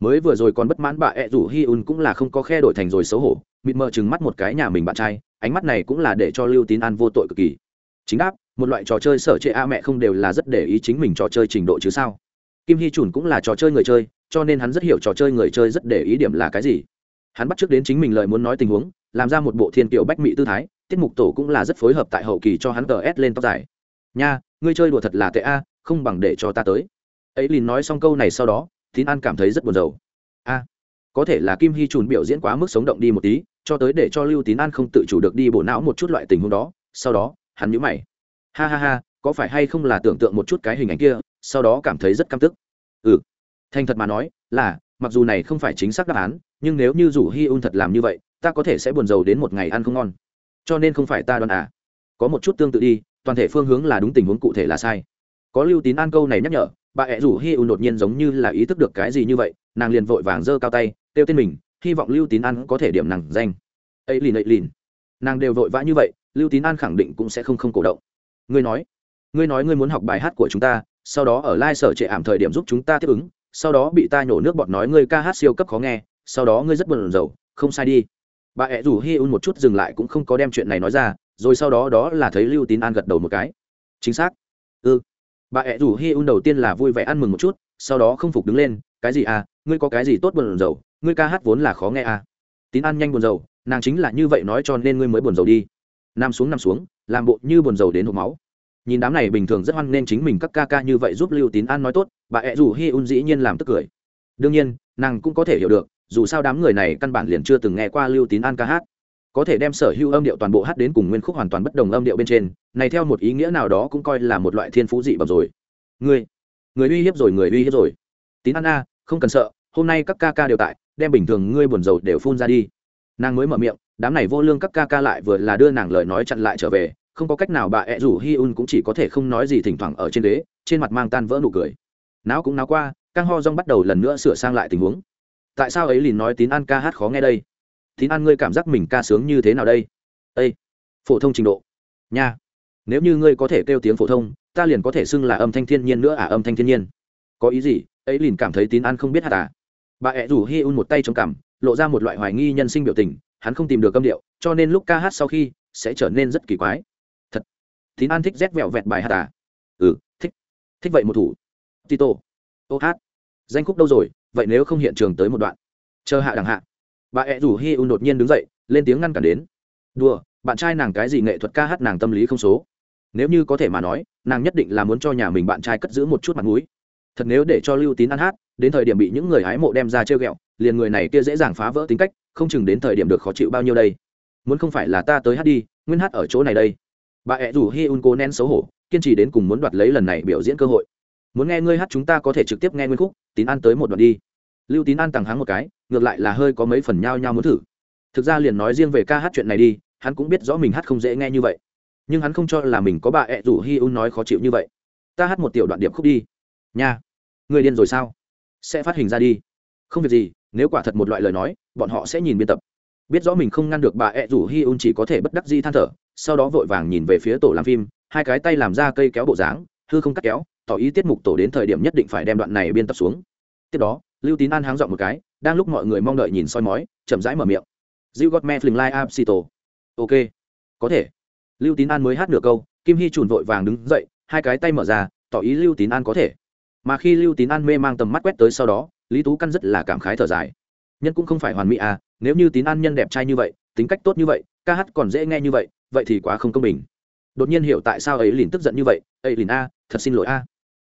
Mới vừa rồi còn bất mãn bà ẹ rủ hi un cũng là không có khe đổi thành rồi xấu hổ, mịt mờ chừng mắt một cái nhà mình bạn trai, ánh mắt này cũng là để cho lưu tín an vô tội cực kỳ. Chính đáp, một loại trò chơi sở trệ a mẹ không đều là rất để ý chính mình trò chơi trình độ chứ sao. Kim hy chùn cũng là trò chơi người chơi, cho nên hắn rất hiểu trò chơi người chơi rất để ý điểm là cái gì. Hắn bắt trước đến chính mình lời muốn nói tình huống, làm ra một bộ thiên kiểu bách mỹ tư thái, tiết mục tổ cũng là rất phối hợp tại hậu kỳ cho hắn tờ s lên tóc dài. Nha, ngươi chơi đùa thật là tệ a không bằng để cho ta tới. Ấy lìn nói xong câu này sau đó, tín an cảm thấy rất buồn rầu. A có thể là kim hy trùn biểu diễn quá mức sống động đi một tí, cho tới để cho lưu tín an không tự chủ được đi bộ não một chút loại tình huống đó, sau đó, hắn nhũ mày. Ha ha ha, có phải hay không là tưởng tượng một chút cái hình ảnh kia, sau đó cảm thấy rất căm tức. Ừ thành thật mà nói, là, mặc dù này không phải chính xác đáp án, nhưng nếu như rủ hi un thật làm như vậy, ta có thể sẽ buồn rầu đến một ngày ăn không ngon. Cho nên không phải ta đoán à. Có một chút tương tự đi, toàn thể phương hướng là đúng tình huống cụ thể là sai có lưu tín an câu này nhắc nhở, bà ẹ rủ hi un đột nhiên giống như là ý thức được cái gì như vậy, nàng liền vội vàng giơ cao tay, kêu tên mình, hy vọng lưu tín an có thể điểm nàng danh. Ấy lìn ấy lìn. Nàng đều vội vã như vậy, lưu tín an khẳng định cũng sẽ không không cổ động. Ngươi nói ngươi nói ngươi muốn học bài hát của chúng ta, sau đó ở lai sở trệ ảm thời điểm giúp chúng ta tiếp ứng, sau đó bị ta nhổ nước bọt nói ngươi ca hát siêu cấp khó nghe, sau đó ngươi rất buồn rầu, không sai đi. Bà ẹ rủ hi un một chút dừng lại cũng không có đem chuyện này nói ra, rồi sau đó đó là thấy lưu tín an gật đầu một cái. Chính xác. Ừ bà ẹ rủ hi un đầu tiên là vui vẻ ăn mừng một chút, sau đó không phục đứng lên, cái gì à ngươi có cái gì tốt buồn rầu, ngươi ca hát vốn là khó nghe à. Tín an nhanh buồn rầu, nàng chính là như vậy nói cho nên ngươi mới buồn rầu đi. Nằm xuống nằm xuống, làm bộ như buồn rầu đến hộp máu. Nhìn đám này bình thường rất hoan nên chính mình các ca ca như vậy giúp lưu tín an nói tốt, bà ẹ rủ hi un dĩ nhiên làm tức cười. Đương nhiên, nàng cũng có thể hiểu được, dù sao đám người này căn bản liền chưa từng nghe qua lưu tín an ca hát có thể đem sở hữu âm điệu toàn bộ hát đến cùng nguyên khúc hoàn toàn bất đồng âm điệu bên trên, này theo một ý nghĩa nào đó cũng coi là một loại thiên phú dị bẩm rồi. Người người uy hiếp rồi, người uy hiếp rồi. Tín an a, không cần sợ, hôm nay các ca ca đều tại, đem bình thường ngươi buồn rầu đều phun ra đi. Nàng mới mở miệng, đám này vô lương các ca ca lại vừa là đưa nàng lời nói chặn lại trở về, không có cách nào bà ẹ rủ hi un cũng chỉ có thể không nói gì thỉnh thoảng ở trên đế trên mặt mang tan vỡ nụ cười. Não cũng náo qua căng ho rong bắt đầu lần nữa sửa sang lại tình huống. Tại sao ấy liền nói tín an ca hát khó nghe đây? Tín an, ngươi cảm giác mình ca sướng như thế nào đây? Â phổ thông trình độ. Nha. Nếu như ngươi có thể kêu tiếng phổ thông, ta liền có thể xưng là âm thanh thiên nhiên nữa à âm thanh thiên nhiên. Có ý gì? Ấy liền cảm thấy tín an không biết hát à. Bà ẹ rủ hi un một tay trong cằm, lộ ra một loại hoài nghi nhân sinh biểu tình, hắn không tìm được âm điệu, cho nên lúc ca hát sau khi, sẽ trở nên rất kỳ quái. Thật. Tín an thích rét vẹo vẹt bài hát à? Ừ thích. Thích vậy một thủ. Tito. Ô hát. Danh khúc đâu rồi? Vậy nếu không hiện trường tới một đoạn. Chờ hạ đẳng hạ bà ẹ rủ hi un đột nhiên đứng dậy, lên tiếng ngăn cản đến. Đùa, bạn trai nàng cái gì nghệ thuật ca hát nàng tâm lý không số. Nếu như có thể mà nói, nàng nhất định là muốn cho nhà mình bạn trai cất giữ một chút mặt mũi. Thật nếu để cho lưu tín ăn hát, đến thời điểm bị những người hái mộ đem ra treo ghẹo, liền người này kia dễ dàng phá vỡ tính cách, không chừng đến thời điểm được khó chịu bao nhiêu đây. Muốn không phải là ta tới hát đi, nguyên hát ở chỗ này đây. Bà ẹ rủ hi un cố nén xấu hổ, kiên trì đến cùng muốn đoạt lấy lần này biểu diễn cơ hội. Muốn nghe ngươi hát chúng ta có thể trực tiếp nghe nguyên khúc, tín ăn tới một đoạn đi lưu tín an tằng hắng một cái, ngược lại là hơi có mấy phần nhao nhao muốn thử. Thực ra liền nói riêng về ca hát chuyện này đi, hắn cũng biết rõ mình hát không dễ nghe như vậy. Nhưng hắn không cho là mình có bà ẹ rủ hi un nói khó chịu như vậy. Ta hát một tiểu đoạn điệp khúc đi. Nha. Người điên rồi sao? Sẽ phát hình ra đi. Không việc gì, nếu quả thật một loại lời nói, bọn họ sẽ nhìn biên tập. Biết rõ mình không ngăn được bà ẹ rủ hi un chỉ có thể bất đắc di than thở, sau đó vội vàng nhìn về phía tổ làm phim, hai cái tay làm ra cây kéo bộ dáng, hư không cắt kéo, tỏ ý tiết mục tổ đến thời điểm nhất định phải đem đoạn này biên tập xuống. Tiếp đó lưu tín an háng dọn một cái đang lúc mọi người mong đợi nhìn soi mói chậm rãi mở miệng you got me fling like up sito. Ok, có thể. Lưu Tín An mới hát nửa câu, Kim Hy Trùn vội vàng đứng dậy, hai cái tay mở ra, tỏ ý Lưu Tín An có thể. Mà khi Lưu Tín An mê mang tầm mắt quét tới sau đó, Lý Tú Căn rất là cảm khái thở dài. Nhân cũng không phải hoàn mỹ à, nếu như Tín An nhân đẹp trai như vậy, tính cách tốt như vậy, ca hát còn dễ nghe như vậy, vậy thì quá không công bình. Đột nhiên hiểu tại sao ấy liền tức giận như vậy, "Ấy liền a, thật xin lỗi a."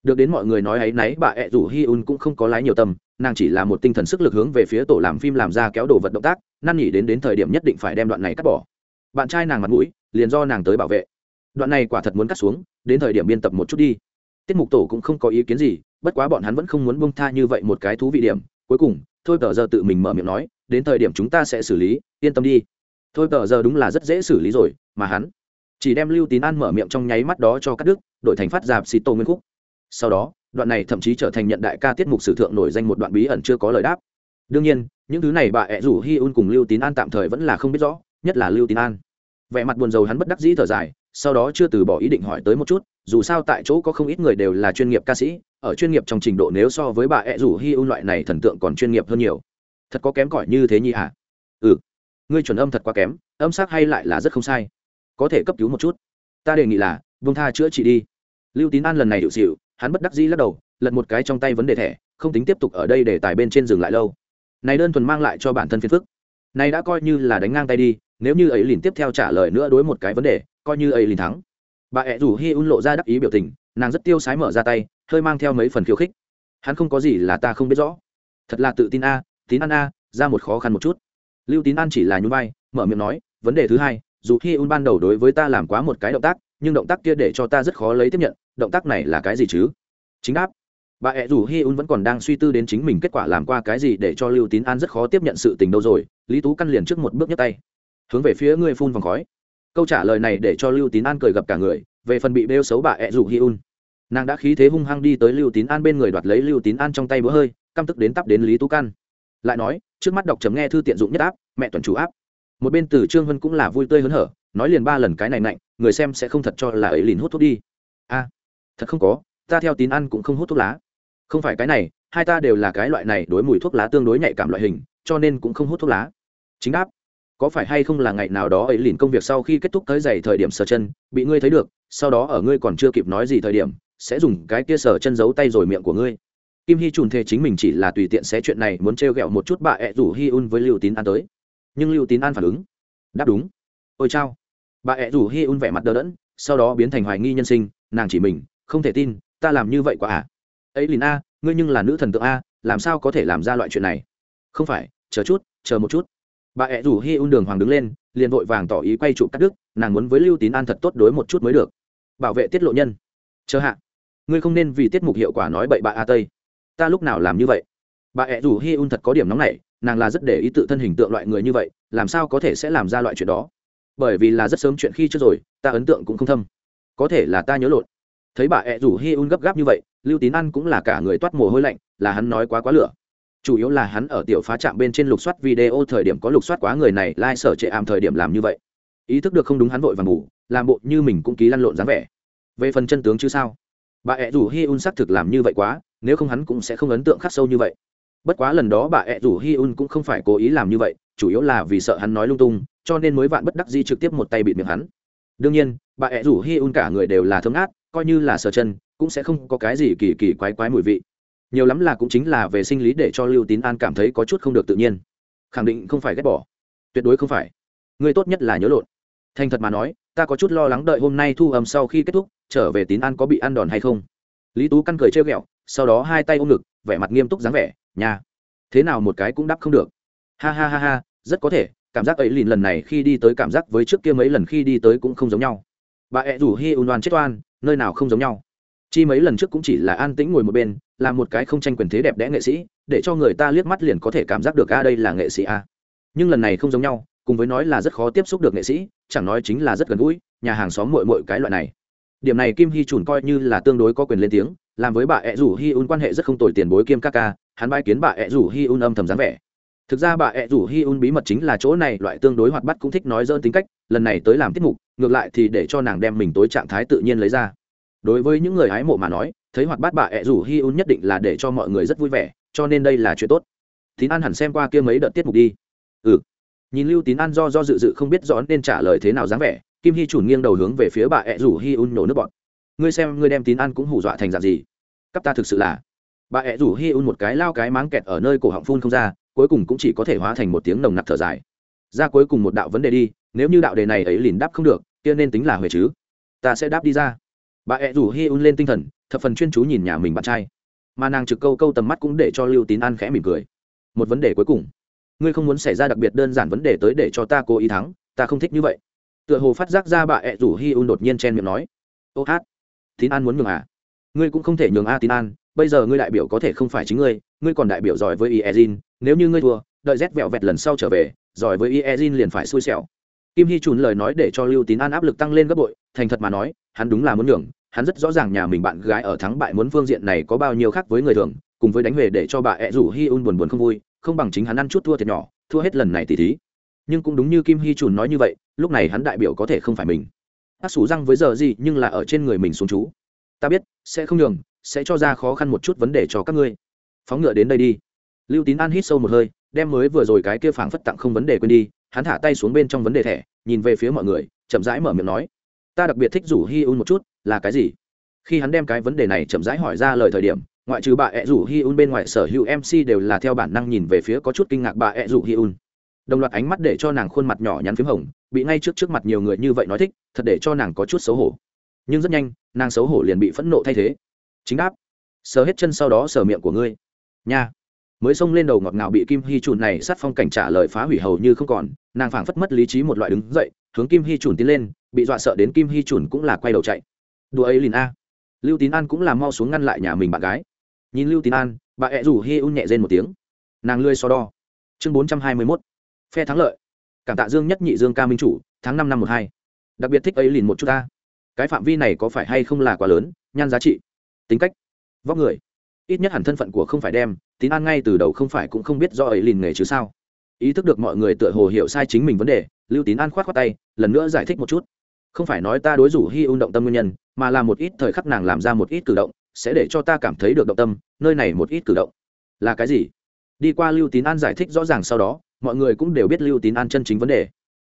được đến mọi người nói ấy nấy bà ẹ rủ hi un cũng không có lái nhiều tâm nàng chỉ là một tinh thần sức lực hướng về phía tổ làm phim làm ra kéo đồ vật động tác, năn nhỉ đến đến thời điểm nhất định phải đem đoạn này cắt bỏ. Bạn trai nàng mặt mũi, liền do nàng tới bảo vệ. Đoạn này quả thật muốn cắt xuống, đến thời điểm biên tập một chút đi. Tiết mục tổ cũng không có ý kiến gì, bất quá bọn hắn vẫn không muốn bông tha như vậy một cái thú vị điểm. Cuối cùng, thôi tờ giờ tự mình mở miệng nói, đến thời điểm chúng ta sẽ xử lý, yên tâm đi. Thôi tờ giờ đúng là rất dễ xử lý rồi, mà hắn chỉ đem lưu tín an mở miệng trong nháy mắt đó cho cắt đứt, đổi thành phát dạp xịt tô nguyên khúc sau đó, đoạn này thậm chí trở thành nhận đại ca tiết mục sử thượng nổi danh một đoạn bí ẩn chưa có lời đáp. Đương nhiên, những thứ này bà ẹ rủ hi un cùng lưu tín an tạm thời vẫn là không biết rõ, nhất là lưu tín an. Vẻ mặt buồn rầu hắn bất đắc dĩ thở dài, sau đó chưa từ bỏ ý định hỏi tới một chút, dù sao tại chỗ có không ít người đều là chuyên nghiệp ca sĩ, ở chuyên nghiệp trong trình độ nếu so với bà ẹ rủ hi un loại này thần tượng còn chuyên nghiệp hơn nhiều. Thật có kém cỏi như thế nhỉ? hả? Ừ. Ngươi chuẩn âm thật quá kém, âm sắc hay lại là rất không sai. Có thể cấp cứu một chút. Ta đề nghị là vương tha chữa trị đi. Lưu tín an lần này hiệu xịu hắn bất đắc dĩ lắc đầu, lật một cái trong tay vấn đề thẻ, không tính tiếp tục ở đây để tài bên trên dừng lại lâu. Này đơn thuần mang lại cho bản thân phiền phức. Này đã coi như là đánh ngang tay đi, nếu như ấy liền tiếp theo trả lời nữa đối một cái vấn đề, coi như ấy liền thắng. Bà ẹ rủ hi un lộ ra đắc ý biểu tình, nàng rất tiêu sái mở ra tay, hơi mang theo mấy phần khiêu khích. Hắn không có gì là ta không biết rõ. Thật là tự tin a, tín an a, ra một khó khăn một chút. Lưu tín an chỉ là nhún vai, mở miệng nói, vấn đề thứ hai, dù hi un ban đầu đối với ta làm quá một cái động tác nhưng động tác kia để cho ta rất khó lấy tiếp nhận, động tác này là cái gì chứ? Chính đáp. Bà ẹ rủ hi un vẫn còn đang suy tư đến chính mình kết quả làm qua cái gì để cho lưu tín an rất khó tiếp nhận sự tình đâu rồi, lý tú căn liền trước một bước nhấc tay. Hướng về phía ngươi phun vòng khói. Câu trả lời này để cho lưu tín an cười gặp cả người, về phần bị bêu xấu bà ẹ rủ hi un. Nàng đã khí thế hung hăng đi tới lưu tín an bên người đoạt lấy lưu tín an trong tay bữa hơi, căm tức đến tắp đến lý tú căn. Lại nói, trước mắt đọc chấm nghe thư tiện dụng nhất áp, mẹ tuần chủ áp. Một bên từ trương vân cũng là vui tươi hớn hở, nói liền ba lần cái này nạnh người xem sẽ không thật cho là ấy lìn hút thuốc đi. A thật không có, ta theo tín ăn cũng không hút thuốc lá. Không phải cái này, hai ta đều là cái loại này đối mùi thuốc lá tương đối nhạy cảm loại hình, cho nên cũng không hút thuốc lá. Chính đáp, có phải hay không là ngày nào đó ấy lìn công việc sau khi kết thúc tới dày thời điểm sờ chân, bị ngươi thấy được, sau đó ở ngươi còn chưa kịp nói gì thời điểm, sẽ dùng cái kia sờ chân giấu tay rồi miệng của ngươi. Kim hy trùn thề chính mình chỉ là tùy tiện xé chuyện này muốn t r e o g ẹ o một chút bà ẹ rủ hi un với lưu tín an tới. Nhưng lưu tín an phản ứng. Đáp đúng. Ôi chao bà ẹ rủ hi un vẻ mặt đờ đẫn, sau đó biến thành hoài nghi nhân sinh, nàng chỉ mình, không thể tin, ta làm như vậy quá à? Ấy lìn a, ngươi nhưng là nữ thần tượng a, làm sao có thể làm ra loại chuyện này? Không phải, chờ chút, chờ một chút. Bà ẹ rủ hi un đường hoàng đứng lên, liền vội vàng tỏ ý quay trụ cắt đứt, nàng muốn với lưu tín an thật tốt đối một chút mới được. Bảo vệ tiết lộ nhân. Chờ hạ. Ngươi không nên vì tiết mục hiệu quả nói bậy bà a tây. Ta lúc nào làm như vậy? Bà ẹ rủ hi un thật có điểm nóng này nàng là rất để ý tự thân hình tượng loại người như vậy, làm sao có thể sẽ làm ra loại chuyện đó? Bởi vì là rất sớm chuyện khi trước rồi, ta ấn tượng cũng không thâm. Có thể là ta nhớ lộn. Thấy bà ẹ rủ hi un gấp gáp như vậy, lưu tín ăn cũng là cả người toát mồ hôi lạnh, là hắn nói quá quá lửa. Chủ yếu là hắn ở tiểu phá trạm bên trên lục soát video thời điểm có lục soát quá người này, lai、like、sở trệ ảm thời điểm làm như vậy. Ý thức được không đúng hắn vội và ngủ, làm bộ như mình cũng ký lăn lộn dáng vẻ. Về phần chân tướng chứ sao? Bà ẹ rủ hi un xác thực làm như vậy quá, nếu không hắn cũng sẽ không ấn tượng khắc sâu như vậy. Bất quá lần đó bà ẹ rủ hi un cũng không phải cố ý làm như vậy, chủ yếu là vì sợ hắn nói lung tung cho nên mới vạn bất đắc di trực tiếp một tay bịt miệng hắn. Đương nhiên, bà ẹ rủ hi un cả người đều là thơm át coi như là sờ chân, cũng sẽ không có cái gì kỳ kỳ quái quái mùi vị. Nhiều lắm là cũng chính là về sinh lý để cho lưu tín an cảm thấy có chút không được tự nhiên. Khẳng định không phải ghét bỏ. Tuyệt đối không phải. Người tốt nhất là nhớ lộn. Thành thật mà nói, ta có chút lo lắng đợi hôm nay thu âm sau khi kết thúc, trở về tín an có bị ăn đòn hay không? Lý tú căn cười trêu ghẹo, sau đó hai tay ôm ngực, vẻ mặt nghiêm túc dáng vẻ nhà thế nào một cái cũng đắp không được. Ha ha ha ha, rất có thể cảm giác ấy lìn lần này khi đi tới cảm giác với trước kia mấy lần khi đi tới cũng không giống nhau. Bà ẹ rủ hi un oan chết oan, nơi nào không giống nhau. Chi mấy lần trước cũng chỉ là an tĩnh ngồi một bên làm một cái không tranh quyền thế đẹp đẽ nghệ sĩ, để cho người ta liếc mắt liền có thể cảm giác được, a, đây là nghệ sĩ a. Nhưng lần này không giống nhau, cùng với nói là rất khó tiếp xúc được nghệ sĩ, chẳng nói chính là rất gần gũi, nhà hàng xóm mội mội cái loại này. Điểm này kim hy chùn coi như là tương đối có quyền lên tiếng, làm với bà ẹ rủ hi un quan hệ rất không tồi tiền bối kim ca ca, hắn bãi kiến bà ẹ rủ hi un âm thầm dáng vẻ thực ra bà ẹ rủ hi un bí mật chính là chỗ này, loại tương đối hoạt bắt cũng thích nói dơn tính cách, lần này tới làm tiết mục, ngược lại thì để cho nàng đem mình tối trạng thái tự nhiên lấy ra. Đối với những người hái mộ mà nói, thấy hoạt bát bà ẹ rủ hi un nhất định là để cho mọi người rất vui vẻ, cho nên đây là chuyện tốt. Tín an hẳn xem qua kia mấy đợt tiết mục đi. Ừ. Nhìn lưu tín an do do dự dự không biết rõ nên trả lời thế nào dáng vẻ, kim hy chủ nghiêng đầu hướng về phía bà ẹ rủ hi un nổ nước bọt. Ngươi xem, ngươi đem tín an cũng hù dọa thành dạng gì? Cấp ta thực sự là. Bà ẹ rủ hi un một cái lao cái máng kẹt ở nơi cổ họng phun không ra cuối cùng cũng chỉ có thể hóa thành một tiếng nồng nặc thở dài. Ra cuối cùng một đạo vấn đề đi, nếu như đạo đề này ấy liền đáp không được, kia nên tính là huệ chứ. Ta sẽ đáp đi ra. Bà ẹ rủ hi un lên tinh thần, thập phần chuyên chú nhìn nhà mình bạn trai. Mà nàng trực câu câu tầm mắt cũng để cho lưu tín an khẽ mỉm cười. Một vấn đề cuối cùng. Ngươi không muốn xảy ra đặc biệt đơn giản vấn đề tới để cho ta cố ý thắng, ta không thích như vậy. Tựa hồ phát giác ra bà ẹ rủ hi un đột nhiên chen miệng nói. Ô hát, tín an muốn nhường à? Ngươi cũng không thể nhường a tín an bây giờ ngươi đại biểu có thể không phải chính ngươi ngươi còn đại biểu giỏi với iezin, nếu như ngươi thua, đợi rét vẹo vẹt lần sau trở về, giỏi với iezin liền phải xui xẻo. Kim hy trùn lời nói để cho lưu tín an áp lực tăng lên gấp bội, thành thật mà nói, hắn đúng là muốn nhường, hắn rất rõ ràng nhà mình bạn gái ở thắng bại muốn phương diện này có bao nhiêu khác với người thường, cùng với đánh về để cho bà ẹ rủ hi un buồn buồn không vui, không bằng chính hắn ăn chút thua thiệt nhỏ, thua hết lần này thì thí. Nhưng cũng đúng như kim hy trùn nói như vậy, lúc này hắn đại biểu có thể không phải mình. Ác xù răng với giờ gì nhưng là ở trên người mình xuống chú. Ta biết, sẽ không nhường sẽ cho ra khó khăn một chút vấn đề cho các ngươi. Phóng ngựa đến đây đi. Lưu tín an hít sâu một hơi, đem mới vừa rồi cái kia phảng phất tặng không vấn đề quên đi, hắn thả tay xuống bên trong vấn đề thẻ, nhìn về phía mọi người, chậm rãi mở miệng nói, ta đặc biệt thích rủ hi un một chút, là cái gì? Khi hắn đem cái vấn đề này chậm rãi hỏi ra lời thời điểm, ngoại trừ bà ẹ rủ hi un bên ngoài sở hữu mc đều là theo bản năng nhìn về phía có chút kinh ngạc bà ẹ rủ hi un. Đồng loạt ánh mắt để cho nàng khuôn mặt nhỏ nhắn p h í m hồng, bị ngay trước trước mặt nhiều người như vậy nói thích, thật để cho nàng có chút xấu hổ. Nhưng rất nhanh, nàng xấu hổ liền bị phẫn nộ thay thế chính đáp. Sờ hết chân sau đó sờ miệng của ngươi. Nha. Mới xông lên đầu ngọt ngào bị kim hy trùn này sát phong cảnh trả lời phá hủy hầu như không còn, nàng phảng phất mất lý trí một loại đứng dậy, hướng kim hy trùn tiến lên, bị dọa sợ đến kim hy trùn cũng là quay đầu chạy. Đùa ấy lìn a. Lưu tín an cũng là mau xuống ngăn lại nhà mình bạn gái. Nhìn lưu tín an, bà ẹ rủ hi un nhẹ rên một tiếng. Nàng lươi so đo. Chương bốn trăm hai mươi mốt. Phe thắng lợi. Cảm tạ dương nhất nhị dương ca minh chủ, tháng năm năm một hai. Đặc biệt thích ấy lìn một chút ta cái phạm vi này có phải hay không là quá lớn, nhan giá trị tính cách. Vóc người. Ít nhất hẳn thân phận của không phải đem, tín an ngay từ đầu không phải cũng không biết do ấy lìn nghề chứ sao. Ý thức được mọi người tựa hồ hiểu sai chính mình vấn đề, lưu tín an k h o á t khoác tay, lần nữa giải thích một chút. Không phải nói ta đối rủ hy ưu động tâm nguyên nhân, mà là một ít thời khắc nàng làm ra một ít cử động, sẽ để cho ta cảm thấy được động tâm, nơi này một ít cử động. Là cái gì? Đi qua lưu tín an giải thích rõ ràng sau đó, mọi người cũng đều biết lưu tín an chân chính vấn đề.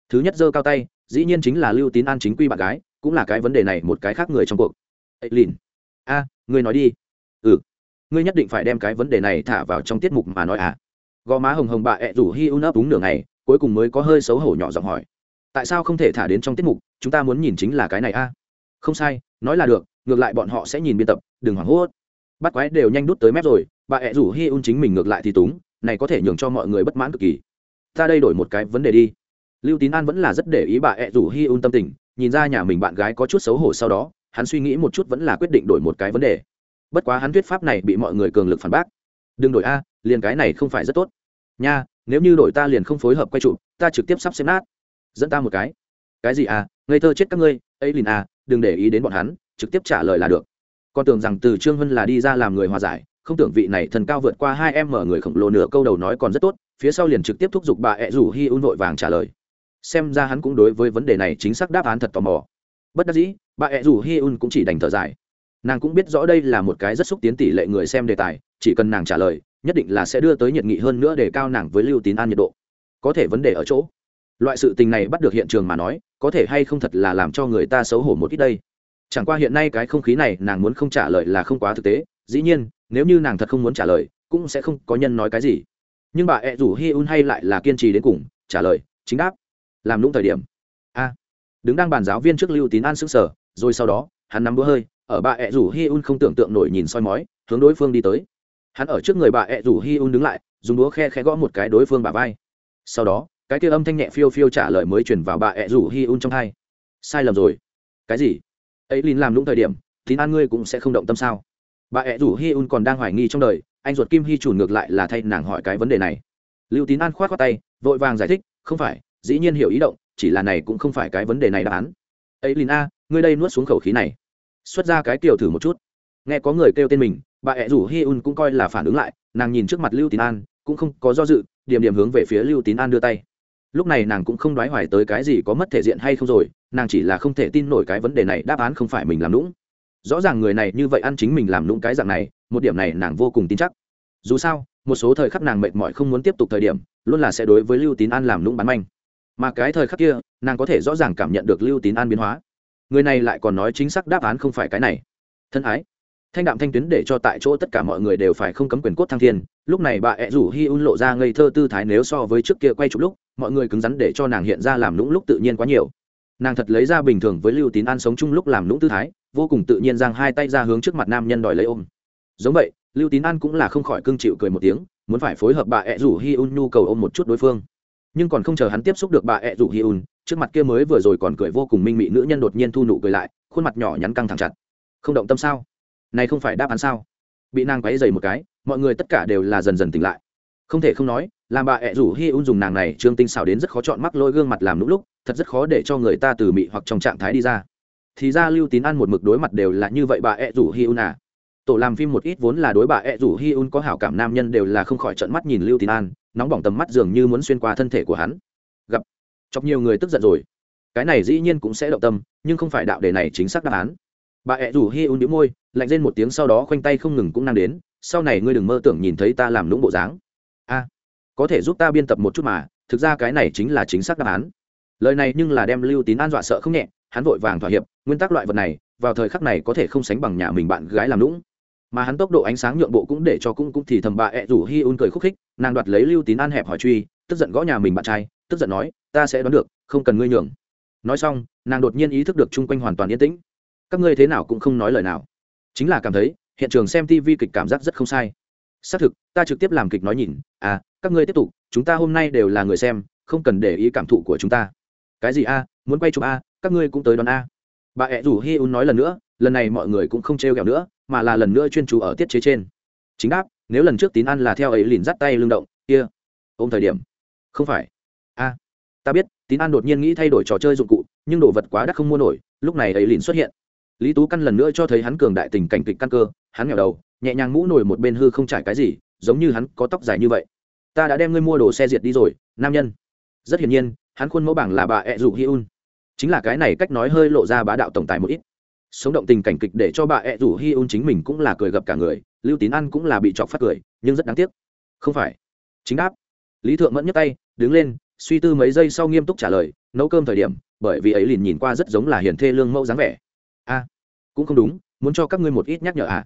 Thứ nhất giơ cao tay, dĩ nhiên chính là lưu tín an chính quy bạn gái, cũng là cái vấn đề này một cái khác người trong cuộc. Ấy lìn a à, ngươi nói đi. Ừ. Ngươi nhất định phải đem cái vấn đề này thả vào trong tiết mục mà nói à. Gò má hồng hồng bà ẹ rủ hi un ấp đúng nửa ngày cuối cùng mới có hơi xấu hổ nhỏ giọng hỏi. Tại sao không thể thả đến trong tiết mục? Chúng ta muốn nhìn chính là cái này a. Không sai nói là được ngược lại bọn họ sẽ nhìn biên tập đừng hoảng hốt. Bắt quái đều nhanh đút tới mép rồi bà ẹ rủ hi un chính mình ngược lại thì túng này có thể nhường cho mọi người bất mãn cực kỳ. Ta đây đổi một cái vấn đề đi. Lưu tín an vẫn là rất để ý bà ẹ rủ hi un tâm tình nhìn ra nhà mình bạn gái có chút xấu hổ sau đó hắn suy nghĩ một chút vẫn là quyết định đổi một cái vấn đề. Bất quá hắn thuyết pháp này bị mọi người cường lực phản bác. Đừng đổi a, liền cái này không phải rất tốt. Nha, nếu như đổi ta liền không phối hợp quay trụ, ta trực tiếp sắp xếp nát. Dẫn ta một cái. Cái gì à ngây thơ chết các ngươi, ấy liền à đừng để ý đến bọn hắn, trực tiếp trả lời là được. Con tưởng rằng từ trương vân là đi ra làm người hòa giải, không tưởng vị này thần cao vượt qua hai em mở người khổng lồ nửa câu đầu nói còn rất tốt, phía sau liền trực tiếp thúc giục bà ẹ rủ hi un vội vàng trả lời. Xem ra hắn cũng đối với vấn đề này chính xác đáp án thật tò mò bất đắc dĩ, bà ẹ rủ hi un cũng chỉ đành thở dài. Nàng cũng biết rõ đây là một cái rất xúc tiến tỷ lệ người xem đề tài, chỉ cần nàng trả lời, nhất định là sẽ đưa tới nhiệt nghị hơn nữa để cao nàng với lưu tín an nhiệt độ. Có thể vấn đề ở chỗ, loại sự tình này bắt được hiện trường mà nói, có thể hay không thật là làm cho người ta xấu hổ một ít đây. Chẳng qua hiện nay cái không khí này, nàng muốn không trả lời là không quá thực tế, dĩ nhiên, nếu như nàng thật không muốn trả lời, cũng sẽ không có nhân nói cái gì. Nhưng bà ẹ rủ hi un hay lại là kiên trì đến cùng, trả lời, chính đáp, làm đúng thời điểm. A đứng đang bàn giáo viên trước lưu tín an sức sở rồi sau đó, hắn nắm bữa hơi, ở bà ẹ rủ hi un không tưởng tượng nổi nhìn soi mói, hướng đối phương đi tới. Hắn ở trước người bà ẹ rủ hi un đứng lại, dùng đũa khe khe gõ một cái đối phương bà vai. Sau đó, cái kia âm thanh nhẹ phiêu phiêu trả lời mới chuyển vào bà ẹ rủ hi un trong hai. Sai lầm rồi. Cái gì? Ấy linh làm đúng thời điểm, tín an ngươi cũng sẽ không động tâm sao? Bà ẹ rủ hi un còn đang hoài nghi trong đời, anh ruột kim hi chủ ngược lại là thay nàng hỏi cái vấn đề này. Lưu tín an khoát khoát tay, vội vàng giải thích, không phải dĩ nhiên hiểu ý động, chỉ là này cũng không phải cái vấn đề này đáp án. Ấy lìn a, ngươi đây nuốt xuống khẩu khí này. Xuất ra cái kiểu thử một chút. Nghe có người kêu tên mình, bà ẹ rủ hi un cũng coi là phản ứng lại, nàng nhìn trước mặt lưu tín an, cũng không có do dự, điểm điểm hướng về phía lưu tín an đưa tay. Lúc này nàng cũng không đoái hoài tới cái gì có mất thể diện hay không rồi, nàng chỉ là không thể tin nổi cái vấn đề này đáp án không phải mình làm lũng rõ ràng người này như vậy ăn chính mình làm lũng cái dạng này, một điểm này nàng vô cùng tin chắc. Dù sao, một số thời khắc nàng mệt mỏi không muốn tiếp tục thời điểm, luôn là sẽ đối với lưu tín an làm lũng bán manh mà cái thời khắc kia, nàng có thể rõ ràng cảm nhận được lưu tín an biến hóa. Người này lại còn nói chính xác đáp án không phải cái này. Thân ái, thanh đạm thanh tuyến để cho tại chỗ tất cả mọi người đều phải không cấm quyền cốt thăng thiên. Lúc này bà ẹ rủ hi un lộ ra ngây thơ tư thái nếu so với trước kia quay chụp lúc, mọi người cứng rắn để cho nàng hiện ra làm lũng lúc tự nhiên quá nhiều. Nàng thật lấy ra bình thường với lưu tín an sống chung lúc làm lũng tư thái, vô cùng tự nhiên giang hai tay ra hướng trước mặt nam nhân đòi lấy ôm. Giống vậy, lưu tín an cũng là không khỏi cưng chịu cười một tiếng, muốn phải phối hợp bà ẹ rủ hi un nhu cầu ôm một chút đối phương nhưng còn không chờ hắn tiếp xúc được bà ẹ rủ hi un, trước mặt kia mới vừa rồi còn cười vô cùng minh mị nữ nhân đột nhiên thu nụ cười lại, khuôn mặt nhỏ nhắn căng thẳng chặt. Không động tâm sao? Này không phải đáp án sao? Bị nàng quấy dày một cái, mọi người tất cả đều là dần dần tỉnh lại. Không thể không nói, làm bà ẹ rủ hi un dùng nàng này trương tinh xảo đến rất khó chọn mắc lôi gương mặt làm lúc lúc, thật rất khó để cho người ta từ mị hoặc trong trạng thái đi ra. Thì ra lưu tín ăn một mực đối mặt đều là như vậy bà ẹ rủ hi un à? Tổ làm phim một ít vốn là đối bà ẹ rủ hi un có hảo cảm nam nhân đều là không khỏi trận mắt nhìn lưu tín an nóng bỏng tầm mắt dường như muốn xuyên qua thân thể của hắn. Gặp. Chọc nhiều người tức giận rồi. Cái này dĩ nhiên cũng sẽ động tâm, nhưng không phải đạo đề này chính xác đáp án. Bà ẹ rủ hi un đĩu môi, lạnh lên một tiếng sau đó khoanh tay không ngừng cũng nang đến, sau này ngươi đừng mơ tưởng nhìn thấy ta làm lũng bộ dáng. A. Có thể giúp ta biên tập một chút mà, thực ra cái này chính là chính xác đáp án. Lời này nhưng là đem lưu tín an dọa sợ không nhẹ, hắn vội vàng thỏa hiệp, nguyên tắc loại vật này, vào thời khắc này có thể không sánh bằng nhà mình bạn gái làm lũng mà hắn tốc độ ánh sáng nhượng bộ cũng để cho cũng cũng thì thầm bà ẹ rủ hi un cười khúc khích, nàng đoạt lấy lưu tín an hẹp hỏi truy, tức giận gõ nhà mình bạn trai, tức giận nói, ta sẽ đoán được, không cần ngươi nhường. Nói xong, nàng đột nhiên ý thức được chung quanh hoàn toàn yên tĩnh. Các ngươi thế nào cũng không nói lời nào. Chính là cảm thấy, hiện trường xem tv kịch cảm giác rất không sai. Xác thực, ta trực tiếp làm kịch nói nhìn à các ngươi tiếp tục, chúng ta hôm nay đều là người xem, không cần để ý cảm thụ của chúng ta. Cái gì a, muốn quay chụp a, các ngươi cũng tới đón a. Bà ẹ rủ hi un nói lần nữa, lần này mọi người cũng không trêu ghẹo nữa mà là lần nữa chuyên chú ở tiết chế trên. Chính đáp, nếu lần trước tín ăn là theo ấy lìn dắt tay lưng động, kia. Ôm thời điểm. Không phải. A. Ta biết, tín an đột nhiên nghĩ thay đổi trò chơi dụng cụ, nhưng đồ vật quá đắt không mua nổi, lúc này ấy lìn xuất hiện. Lý tú căn lần nữa cho thấy hắn cường đại tình cảnh kịch căn cơ, hắn nghèo đầu, nhẹ nhàng mũ nổi một bên hư không trải cái gì, giống như hắn có tóc dài như vậy. Ta đã đem ngươi mua đồ xe diệt đi rồi, nam nhân. Rất hiển nhiên, hắn khuôn mẫu bảng là bà ẹ dụ hi un. Chính là cái này cách nói hơi lộ ra bá đạo tổng tài một ít sống động tình cảnh kịch để cho bà ẹ rủ hi un chính mình cũng là cười gập cả người, lưu tín ăn cũng là bị chọc phát cười, nhưng rất đáng tiếc. Không phải. Chính đáp. Lý thượng mẫn nhấc tay, đứng lên, suy tư mấy giây sau nghiêm túc trả lời, nấu cơm thời điểm, bởi vì ấy liền nhìn qua rất giống là hiền thê lương mẫu dáng vẻ. A cũng không đúng, muốn cho các ngươi một ít nhắc nhở à?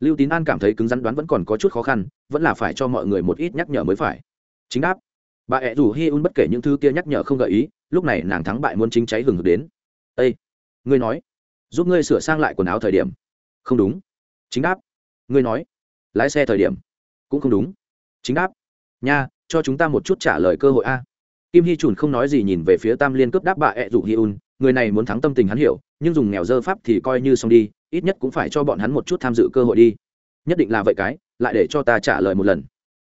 Lưu tín an cảm thấy cứng rắn đoán vẫn còn có chút khó khăn, vẫn là phải cho mọi người một ít nhắc nhở mới phải. Chính đáp. Bà ẹ rủ hi un bất kể những thứ kia nhắc nhở không gợi ý, lúc này nàng thắng bại muốn chính cháy hừng hực đến. Ây ngươi nói giúp ngươi sửa sang lại quần áo thời điểm. Không đúng. Chính đáp. Ngươi nói. Lái xe thời điểm. Cũng không đúng. Chính đáp. Nha, cho chúng ta một chút trả lời cơ hội a. Kim hy trùn không nói gì nhìn về phía tam liên cướp đáp bà ẹ dụ hi un. Người này muốn thắng tâm tình hắn hiểu, nhưng dùng nghèo dơ pháp thì coi như xong đi, ít nhất cũng phải cho bọn hắn một chút tham dự cơ hội đi. Nhất định là vậy cái, lại để cho ta trả lời một lần.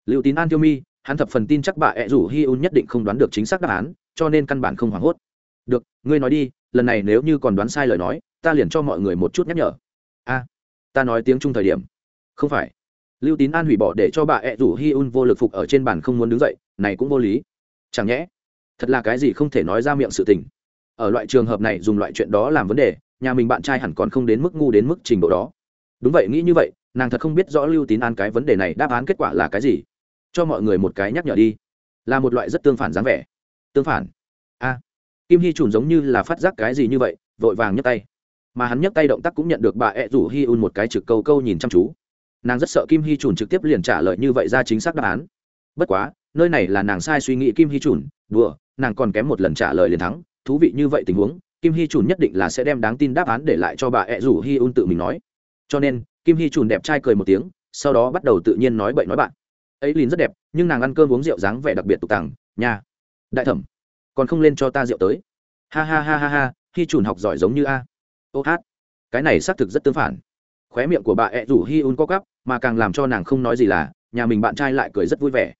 Liệu tín an tiêu mi, hắn thập phần tin chắc bà ẹ rủ hi un nhất định không đoán được chính xác đáp án, cho nên căn bản không hoảng hốt. Được, ngươi nói đi, lần này nếu như còn đoán sai lời nói ta liền cho mọi người một chút nhắc nhở. A, ta nói tiếng trung thời điểm. Không phải. Lưu tín an hủy bỏ để cho bà ẹ rủ hi un vô lực phục ở trên bàn không muốn đứng dậy, này cũng vô lý. Chẳng nhẽ, thật là cái gì không thể nói ra miệng sự tình. Ở loại trường hợp này dùng loại chuyện đó làm vấn đề, nhà mình bạn trai hẳn còn không đến mức ngu đến mức trình độ đó. Đúng vậy, nghĩ như vậy, nàng thật không biết rõ lưu tín an cái vấn đề này đáp án kết quả là cái gì. Cho mọi người một cái nhắc nhở đi. Là một loại rất tương phản dáng vẻ. Tương phản. A, kim hy trùn giống như là phát giác cái gì như vậy, vội vàng nhấc tay mà hắn nhấc tay động tác cũng nhận được bà ẹ rủ hi un một cái trực câu câu nhìn chăm chú. Nàng rất sợ kim hy trùn trực tiếp liền trả lời như vậy ra chính xác đáp án. Bất quá, nơi này là nàng sai suy nghĩ kim hy trùn đùa, nàng còn kém một lần trả lời liền thắng. Thú vị như vậy tình huống, kim hy trùn nhất định là sẽ đem đáng tin đáp án để lại cho bà ẹ rủ hi un tự mình nói. Cho nên, kim hy trùn đẹp trai cười một tiếng, sau đó bắt đầu tự nhiên nói bậy nói bạn. Ấy lìn rất đẹp, nhưng nàng ăn cơm uống rượu dáng vẻ đặc biệt tục tàng nhà đại thẩm, còn không lên cho ta rượu tới. Ha ha ha ha ha, hi trùn học giỏi giống như a ô hát, cái này xác thực rất tương phản. Khóe miệng của bà ẹ rủ hi un co cắp mà càng làm cho nàng không nói gì là, nhà mình bạn trai lại cười rất vui vẻ.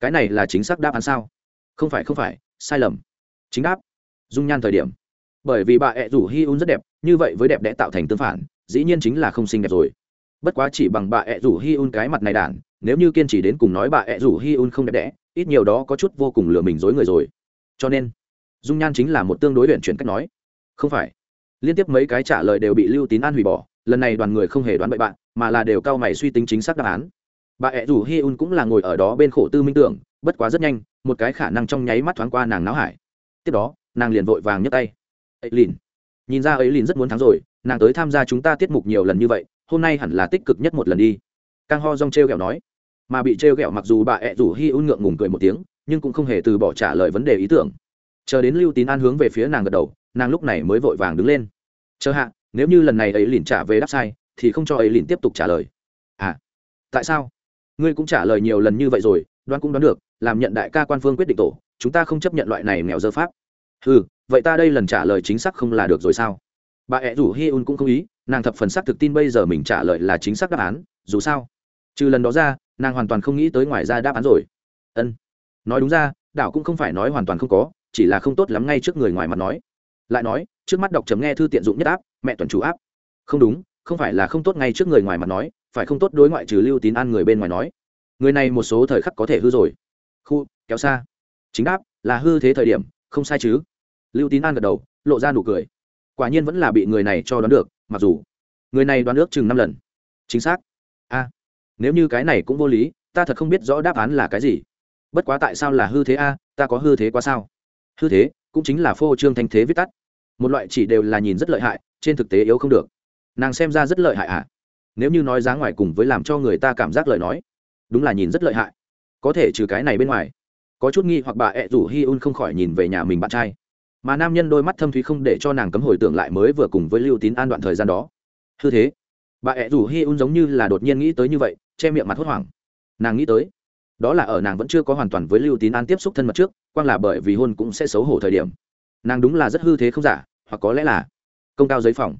Cái này là chính xác đáp án sao? Không phải không phải, sai lầm. Chính đáp. Dung nhan thời điểm. Bởi vì bà ẹ rủ hi un rất đẹp, như vậy với đẹp đẽ tạo thành tương phản, dĩ nhiên chính là không xinh đẹp rồi. Bất quá chỉ bằng bà ẹ rủ hi un cái mặt này đản, nếu như kiên trì đến cùng nói bà ẹ rủ hi un không đẹp đẽ, ít nhiều đó có chút vô cùng lừa mình dối người rồi. Cho nên, dung nhan chính là một tương đối luyện chuyển cách nói. Không phải liên tiếp mấy cái trả lời đều bị lưu tín an hủy bỏ, lần này đoàn người không hề đoán bậy bạn, mà là đều cao mày suy tính chính xác đáp án. Bà ẹ rủ hi un cũng là ngồi ở đó bên khổ tư minh tưởng, bất quá rất nhanh, một cái khả năng trong nháy mắt thoáng qua nàng náo hải. Tiếp đó, nàng liền vội vàng nhấc tay. Ấy lìn nhìn ra ấy lìn rất muốn thắng rồi, nàng tới tham gia chúng ta tiết mục nhiều lần như vậy, hôm nay hẳn là tích cực nhất một lần đi. Cang ho rong t r e o g ẹ o nói. Mà bị t r e o g ẹ o mặc dù bà ẹ rủ hi un ngượng ngùng cười một tiếng, nhưng cũng không hề từ bỏ trả lời vấn đề ý tưởng chờ đến lưu tín an hướng về phía nàng gật đầu, nàng lúc này mới vội vàng đứng lên. Chờ hạ, nếu như lần này ấy lìn trả về đáp sai, thì không cho ấy lìn tiếp tục trả lời. À tại sao? Ngươi cũng trả lời nhiều lần như vậy rồi, đoán cũng đoán được, làm nhận đại ca quan phương quyết định tổ, chúng ta không chấp nhận loại này nghèo dơ pháp. Ừ vậy ta đây lần trả lời chính xác không là được rồi sao? Bà ẹ rủ hi un cũng không ý, nàng thập phần xác thực tin bây giờ mình trả lời là chính xác đáp án, dù sao, trừ lần đó ra, nàng hoàn toàn không nghĩ tới ngoài ra đáp án rồi. Ân, nói đúng ra, đảo cũng không phải nói hoàn toàn không có chỉ là không tốt lắm ngay trước người ngoài mặt nói. Lại nói, trước mắt đọc chấm nghe thư tiện dụng nhất áp, mẹ tuần chủ áp. Không đúng, không phải là không tốt ngay trước người ngoài mặt nói, phải không tốt đối ngoại trừ lưu tín an người bên ngoài nói. Người này một số thời khắc có thể hư rồi. Khu, kéo xa. Chính đáp, là hư thế thời điểm, không sai chứ. Lưu tín an gật đầu, lộ ra nụ cười. Quả nhiên vẫn là bị người này cho đoán được, mặc dù người này đoán ước chừng năm lần. Chính xác. A, nếu như cái này cũng vô lý, ta thật không biết rõ đáp án là cái gì. Bất quá tại sao là hư thế a, ta có hư thế quá sao? Hư thế, cũng chính là phô trương thanh thế viết tắt. Một loại chỉ đều là nhìn rất lợi hại, trên thực tế yếu không được. Nàng xem ra rất lợi hại à? Nếu như nói giá ngoài cùng với làm cho người ta cảm giác lời nói, đúng là nhìn rất lợi hại. Có thể trừ cái này bên ngoài, có chút nghi hoặc bà ẹ rủ hi un không khỏi nhìn về nhà mình bạn trai. Mà nam nhân đôi mắt thâm thúy không để cho nàng cấm hồi tưởng lại mới vừa cùng với lưu tín an đoạn thời gian đó. Hư thế, bà ẹ rủ hi un giống như là đột nhiên nghĩ tới như vậy, che miệng mặt hốt hoảng. Nàng nghĩ tới đó là ở nàng vẫn chưa có hoàn toàn với lưu tín an tiếp xúc thân mật trước, quang là bởi vì hôn cũng sẽ xấu hổ thời điểm. Nàng đúng là rất hư thế không giả, hoặc có lẽ là công cao giấy phòng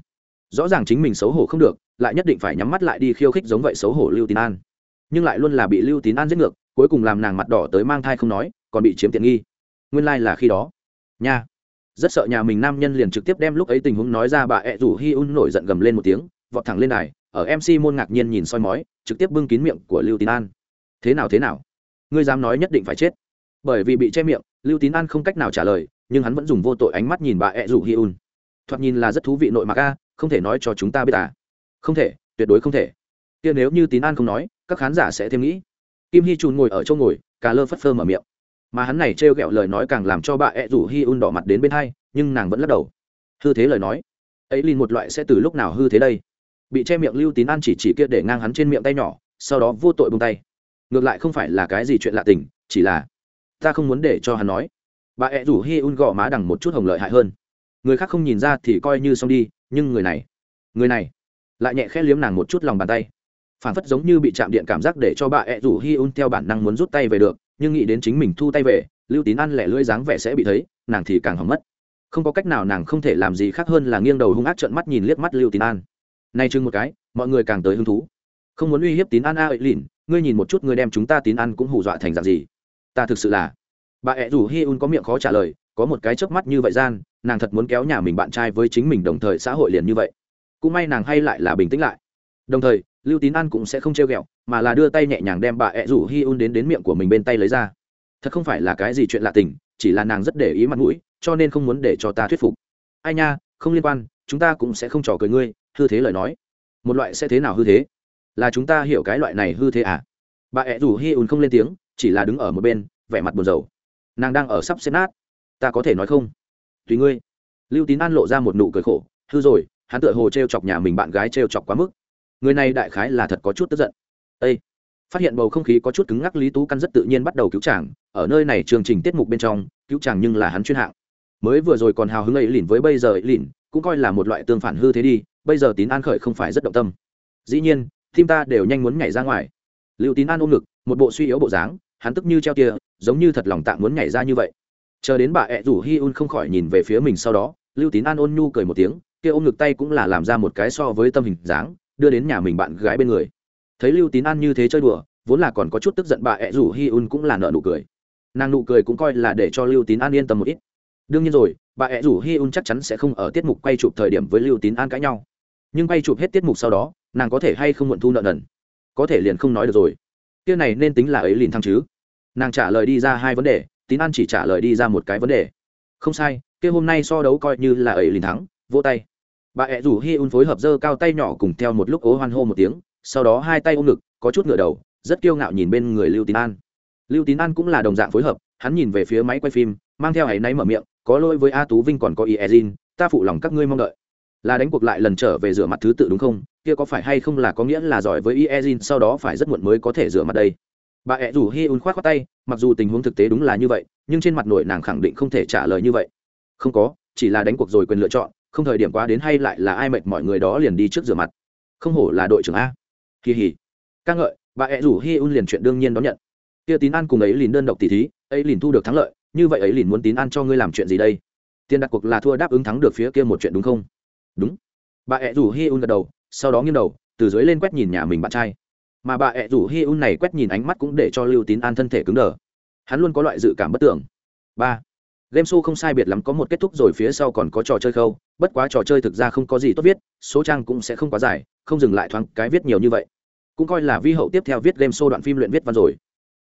rõ ràng chính mình xấu hổ không được, lại nhất định phải nhắm mắt lại đi khiêu khích giống vậy xấu hổ lưu tín an. Nhưng lại luôn là bị lưu tín an giết ngược, cuối cùng làm nàng mặt đỏ tới mang thai không nói, còn bị chiếm tiện nghi. Nguyên lai、like、là khi đó. Nha. Rất sợ nhà mình nam nhân liền trực tiếp đem lúc ấy tình huống nói ra bà ẹ rủ hi un nổi giận gầm lên một tiếng, vọt thẳng lên đài, ở mc môn ngạc nhiên nhìn soi mói, trực tiếp bưng kín miệng của lưu tín an. Thế nào thế nào? Ngươi dám nói nhất định phải chết. Bởi vì bị che miệng, lưu tín an không cách nào trả lời, nhưng hắn vẫn dùng vô tội ánh mắt nhìn bà ẹ rủ hi un. Thoạt nhìn là rất thú vị nội mặc a, không thể nói cho chúng ta biết à. Không thể, tuyệt đối không thể. Kia nếu như tín an không nói, các khán giả sẽ thêm nghĩ. Kim hy trùn ngồi ở chỗ ngồi, cà lơ phất phơ mở miệng. Mà hắn này trêu ghẹo lời nói càng làm cho bà ẹ rủ hi un đỏ mặt đến bên hai, nhưng nàng vẫn lắc đầu. Hư thế lời nói. Ấy liền một loại sẽ từ lúc nào hư thế đây? Bị che miệng lưu tín an chỉ chỉ kia để ngang hắn trên miệng tay nhỏ, sau đó vô tội bông tay ngược lại không phải là cái gì chuyện lạ tình, chỉ là ta không muốn để cho hắn nói. Bà ẹ rủ hi un gõ má đằng một chút hồng lợi hại hơn. Người khác không nhìn ra thì coi như xong đi, nhưng người này người này lại nhẹ khẽ liếm nàng một chút lòng bàn tay. Phản phất giống như bị chạm điện cảm giác để cho bà ẹ rủ hi un theo bản năng muốn rút tay về được, nhưng nghĩ đến chính mình thu tay về, lưu tín ăn lẻ lưỡi dáng vẻ sẽ bị thấy, nàng thì càng hỏng mất. Không có cách nào nàng không thể làm gì khác hơn là nghiêng đầu hung ác trợn mắt nhìn liếc mắt lưu tín an. Nay chừng một cái, mọi người càng tới hứng thú. Không muốn uy hiếp tín an a ấy lìn ngươi nhìn một chút ngươi đem chúng ta tín ăn cũng hù dọa thành dạng gì. Ta thực sự là. Bà ẹ rủ hi un có miệng khó trả lời, có một cái chớp mắt như vậy gian, nàng thật muốn kéo nhà mình bạn trai với chính mình đồng thời xã hội liền như vậy. Cũng may nàng hay lại là bình tĩnh lại. Đồng thời, lưu tín an cũng sẽ không trêu ghẹo, mà là đưa tay nhẹ nhàng đem bà ẹ rủ hi un đến đến miệng của mình bên tay lấy ra. Thật không phải là cái gì chuyện lạ tình, chỉ là nàng rất để ý mặt mũi, cho nên không muốn để cho ta thuyết phục. Ai nha, không liên quan, chúng ta cũng sẽ không trò cười ngươi, hư thế lời nói. Một loại sẽ thế nào hư thế? Là chúng ta hiểu cái loại này hư thế à? Bà ẹ rủ hi un không lên tiếng, chỉ là đứng ở một bên, vẻ mặt buồn rầu. Nàng đang ở sắp xếp nát. Ta có thể nói không? Tùy ngươi. Lưu tín an lộ ra một nụ cười khổ. Hư rồi, hắn tựa hồ t r e o chọc nhà mình bạn gái t r e o chọc quá mức. Người này đại khái là thật có chút tức giận. Â phát hiện bầu không khí có chút cứng ngắc, lý tú căn rất tự nhiên bắt đầu cứu chàng. Ở nơi này chương trình tiết mục bên trong, cứu chàng nhưng là hắn chuyên hạng. Mới vừa rồi còn hào hứng ấy lìn với bây giờ ấy lìn, cũng coi là một loại tương phản hư thế đi. Bây giờ tín an khởi không phải rất động tâm. Dĩ nhiên tim ta đều nhanh muốn nhảy ra ngoài. Lưu tín an ôm ngực, một bộ suy yếu bộ dáng, hắn tức như treo tia, giống như thật lòng tạng muốn nhảy ra như vậy. Chờ đến bà ẹ rủ hi un không khỏi nhìn về phía mình sau đó, lưu tín an ôn nhu cười một tiếng, kia ôm ngực tay cũng là làm ra một cái so với tâm hình dáng, đưa đến nhà mình bạn gái bên người. Thấy lưu tín an như thế chơi đùa, vốn là còn có chút tức giận bà ẹ rủ hi un cũng là nợ nụ cười. Nàng nụ cười cũng coi là để cho lưu tín an yên tâm một ít. Đương nhiên rồi, bà ẹ rủ hi un chắc chắn sẽ không ở tiết mục quay chụp thời điểm với lưu tín an cãi nhau. Nhưng quay chụp hết tiết mục sau đó nàng có thể hay không muộn thu nợ nần? Có thể liền không nói được rồi. Kia này nên tính là ấy liền thăng chứ. Nàng trả lời đi ra hai vấn đề, tín an chỉ trả lời đi ra một cái vấn đề. Không sai, kia hôm nay so đấu coi như là ấy liền thắng, vỗ tay. Bà ẹ rủ hi un phối hợp dơ cao tay nhỏ cùng theo một lúc ố hoan hô một tiếng, sau đó hai tay ôm ngực, có chút ngựa đầu, rất kiêu ngạo nhìn bên người lưu tín an. Lưu tín an cũng là đồng dạng phối hợp, hắn nhìn về phía máy quay phim, mang theo áy náy mở miệng, có lỗi với a tú vinh còn có ý ezin ta phụ lòng các ngươi mong đợi là đánh cuộc lại lần trở về rửa mặt thứ tự đúng không? Kia có phải hay không là có nghĩa là giỏi với iezin, sau đó phải rất muộn mới có thể rửa mặt đây? Bà ẹ rủ hi un khoát khoác tay, mặc dù tình huống thực tế đúng là như vậy, nhưng trên mặt nội nàng khẳng định không thể trả lời như vậy. Không có, chỉ là đánh cuộc rồi quyền lựa chọn, không thời điểm quá đến hay lại là ai mệt mọi người đó liền đi trước rửa mặt. Không hổ là đội trưởng a. Kỳ hỉ. Ca ngợi, bà ẹ rủ hi un liền chuyện đương nhiên đón nhận. Kia tín an cùng ấy liền đơn độc tỷ thí, ấy liền thu được thắng lợi, như vậy ấy liền muốn tín an cho ngươi làm chuyện gì đây? Tiền đặt cuộc là thua đáp ứng thắng được phía kia một chuyện đúng không? Đúng. Bà ẹ rủ hi un gật đầu, sau đó nghiêng đầu, từ dưới lên quét nhìn nhà mình bạn trai. Mà bà ẹ rủ hi un này quét nhìn ánh mắt cũng để cho lưu tín an thân thể cứng đờ. Hắn luôn có loại dự cảm bất tưởng ba. Game show không sai biệt lắm có một kết thúc rồi phía sau còn có trò chơi khâu, bất quá trò chơi thực ra không có gì tốt viết, số trang cũng sẽ không quá dài, không dừng lại thoáng cái viết nhiều như vậy. Cũng coi là vi hậu tiếp theo viết game show đoạn phim luyện viết văn rồi.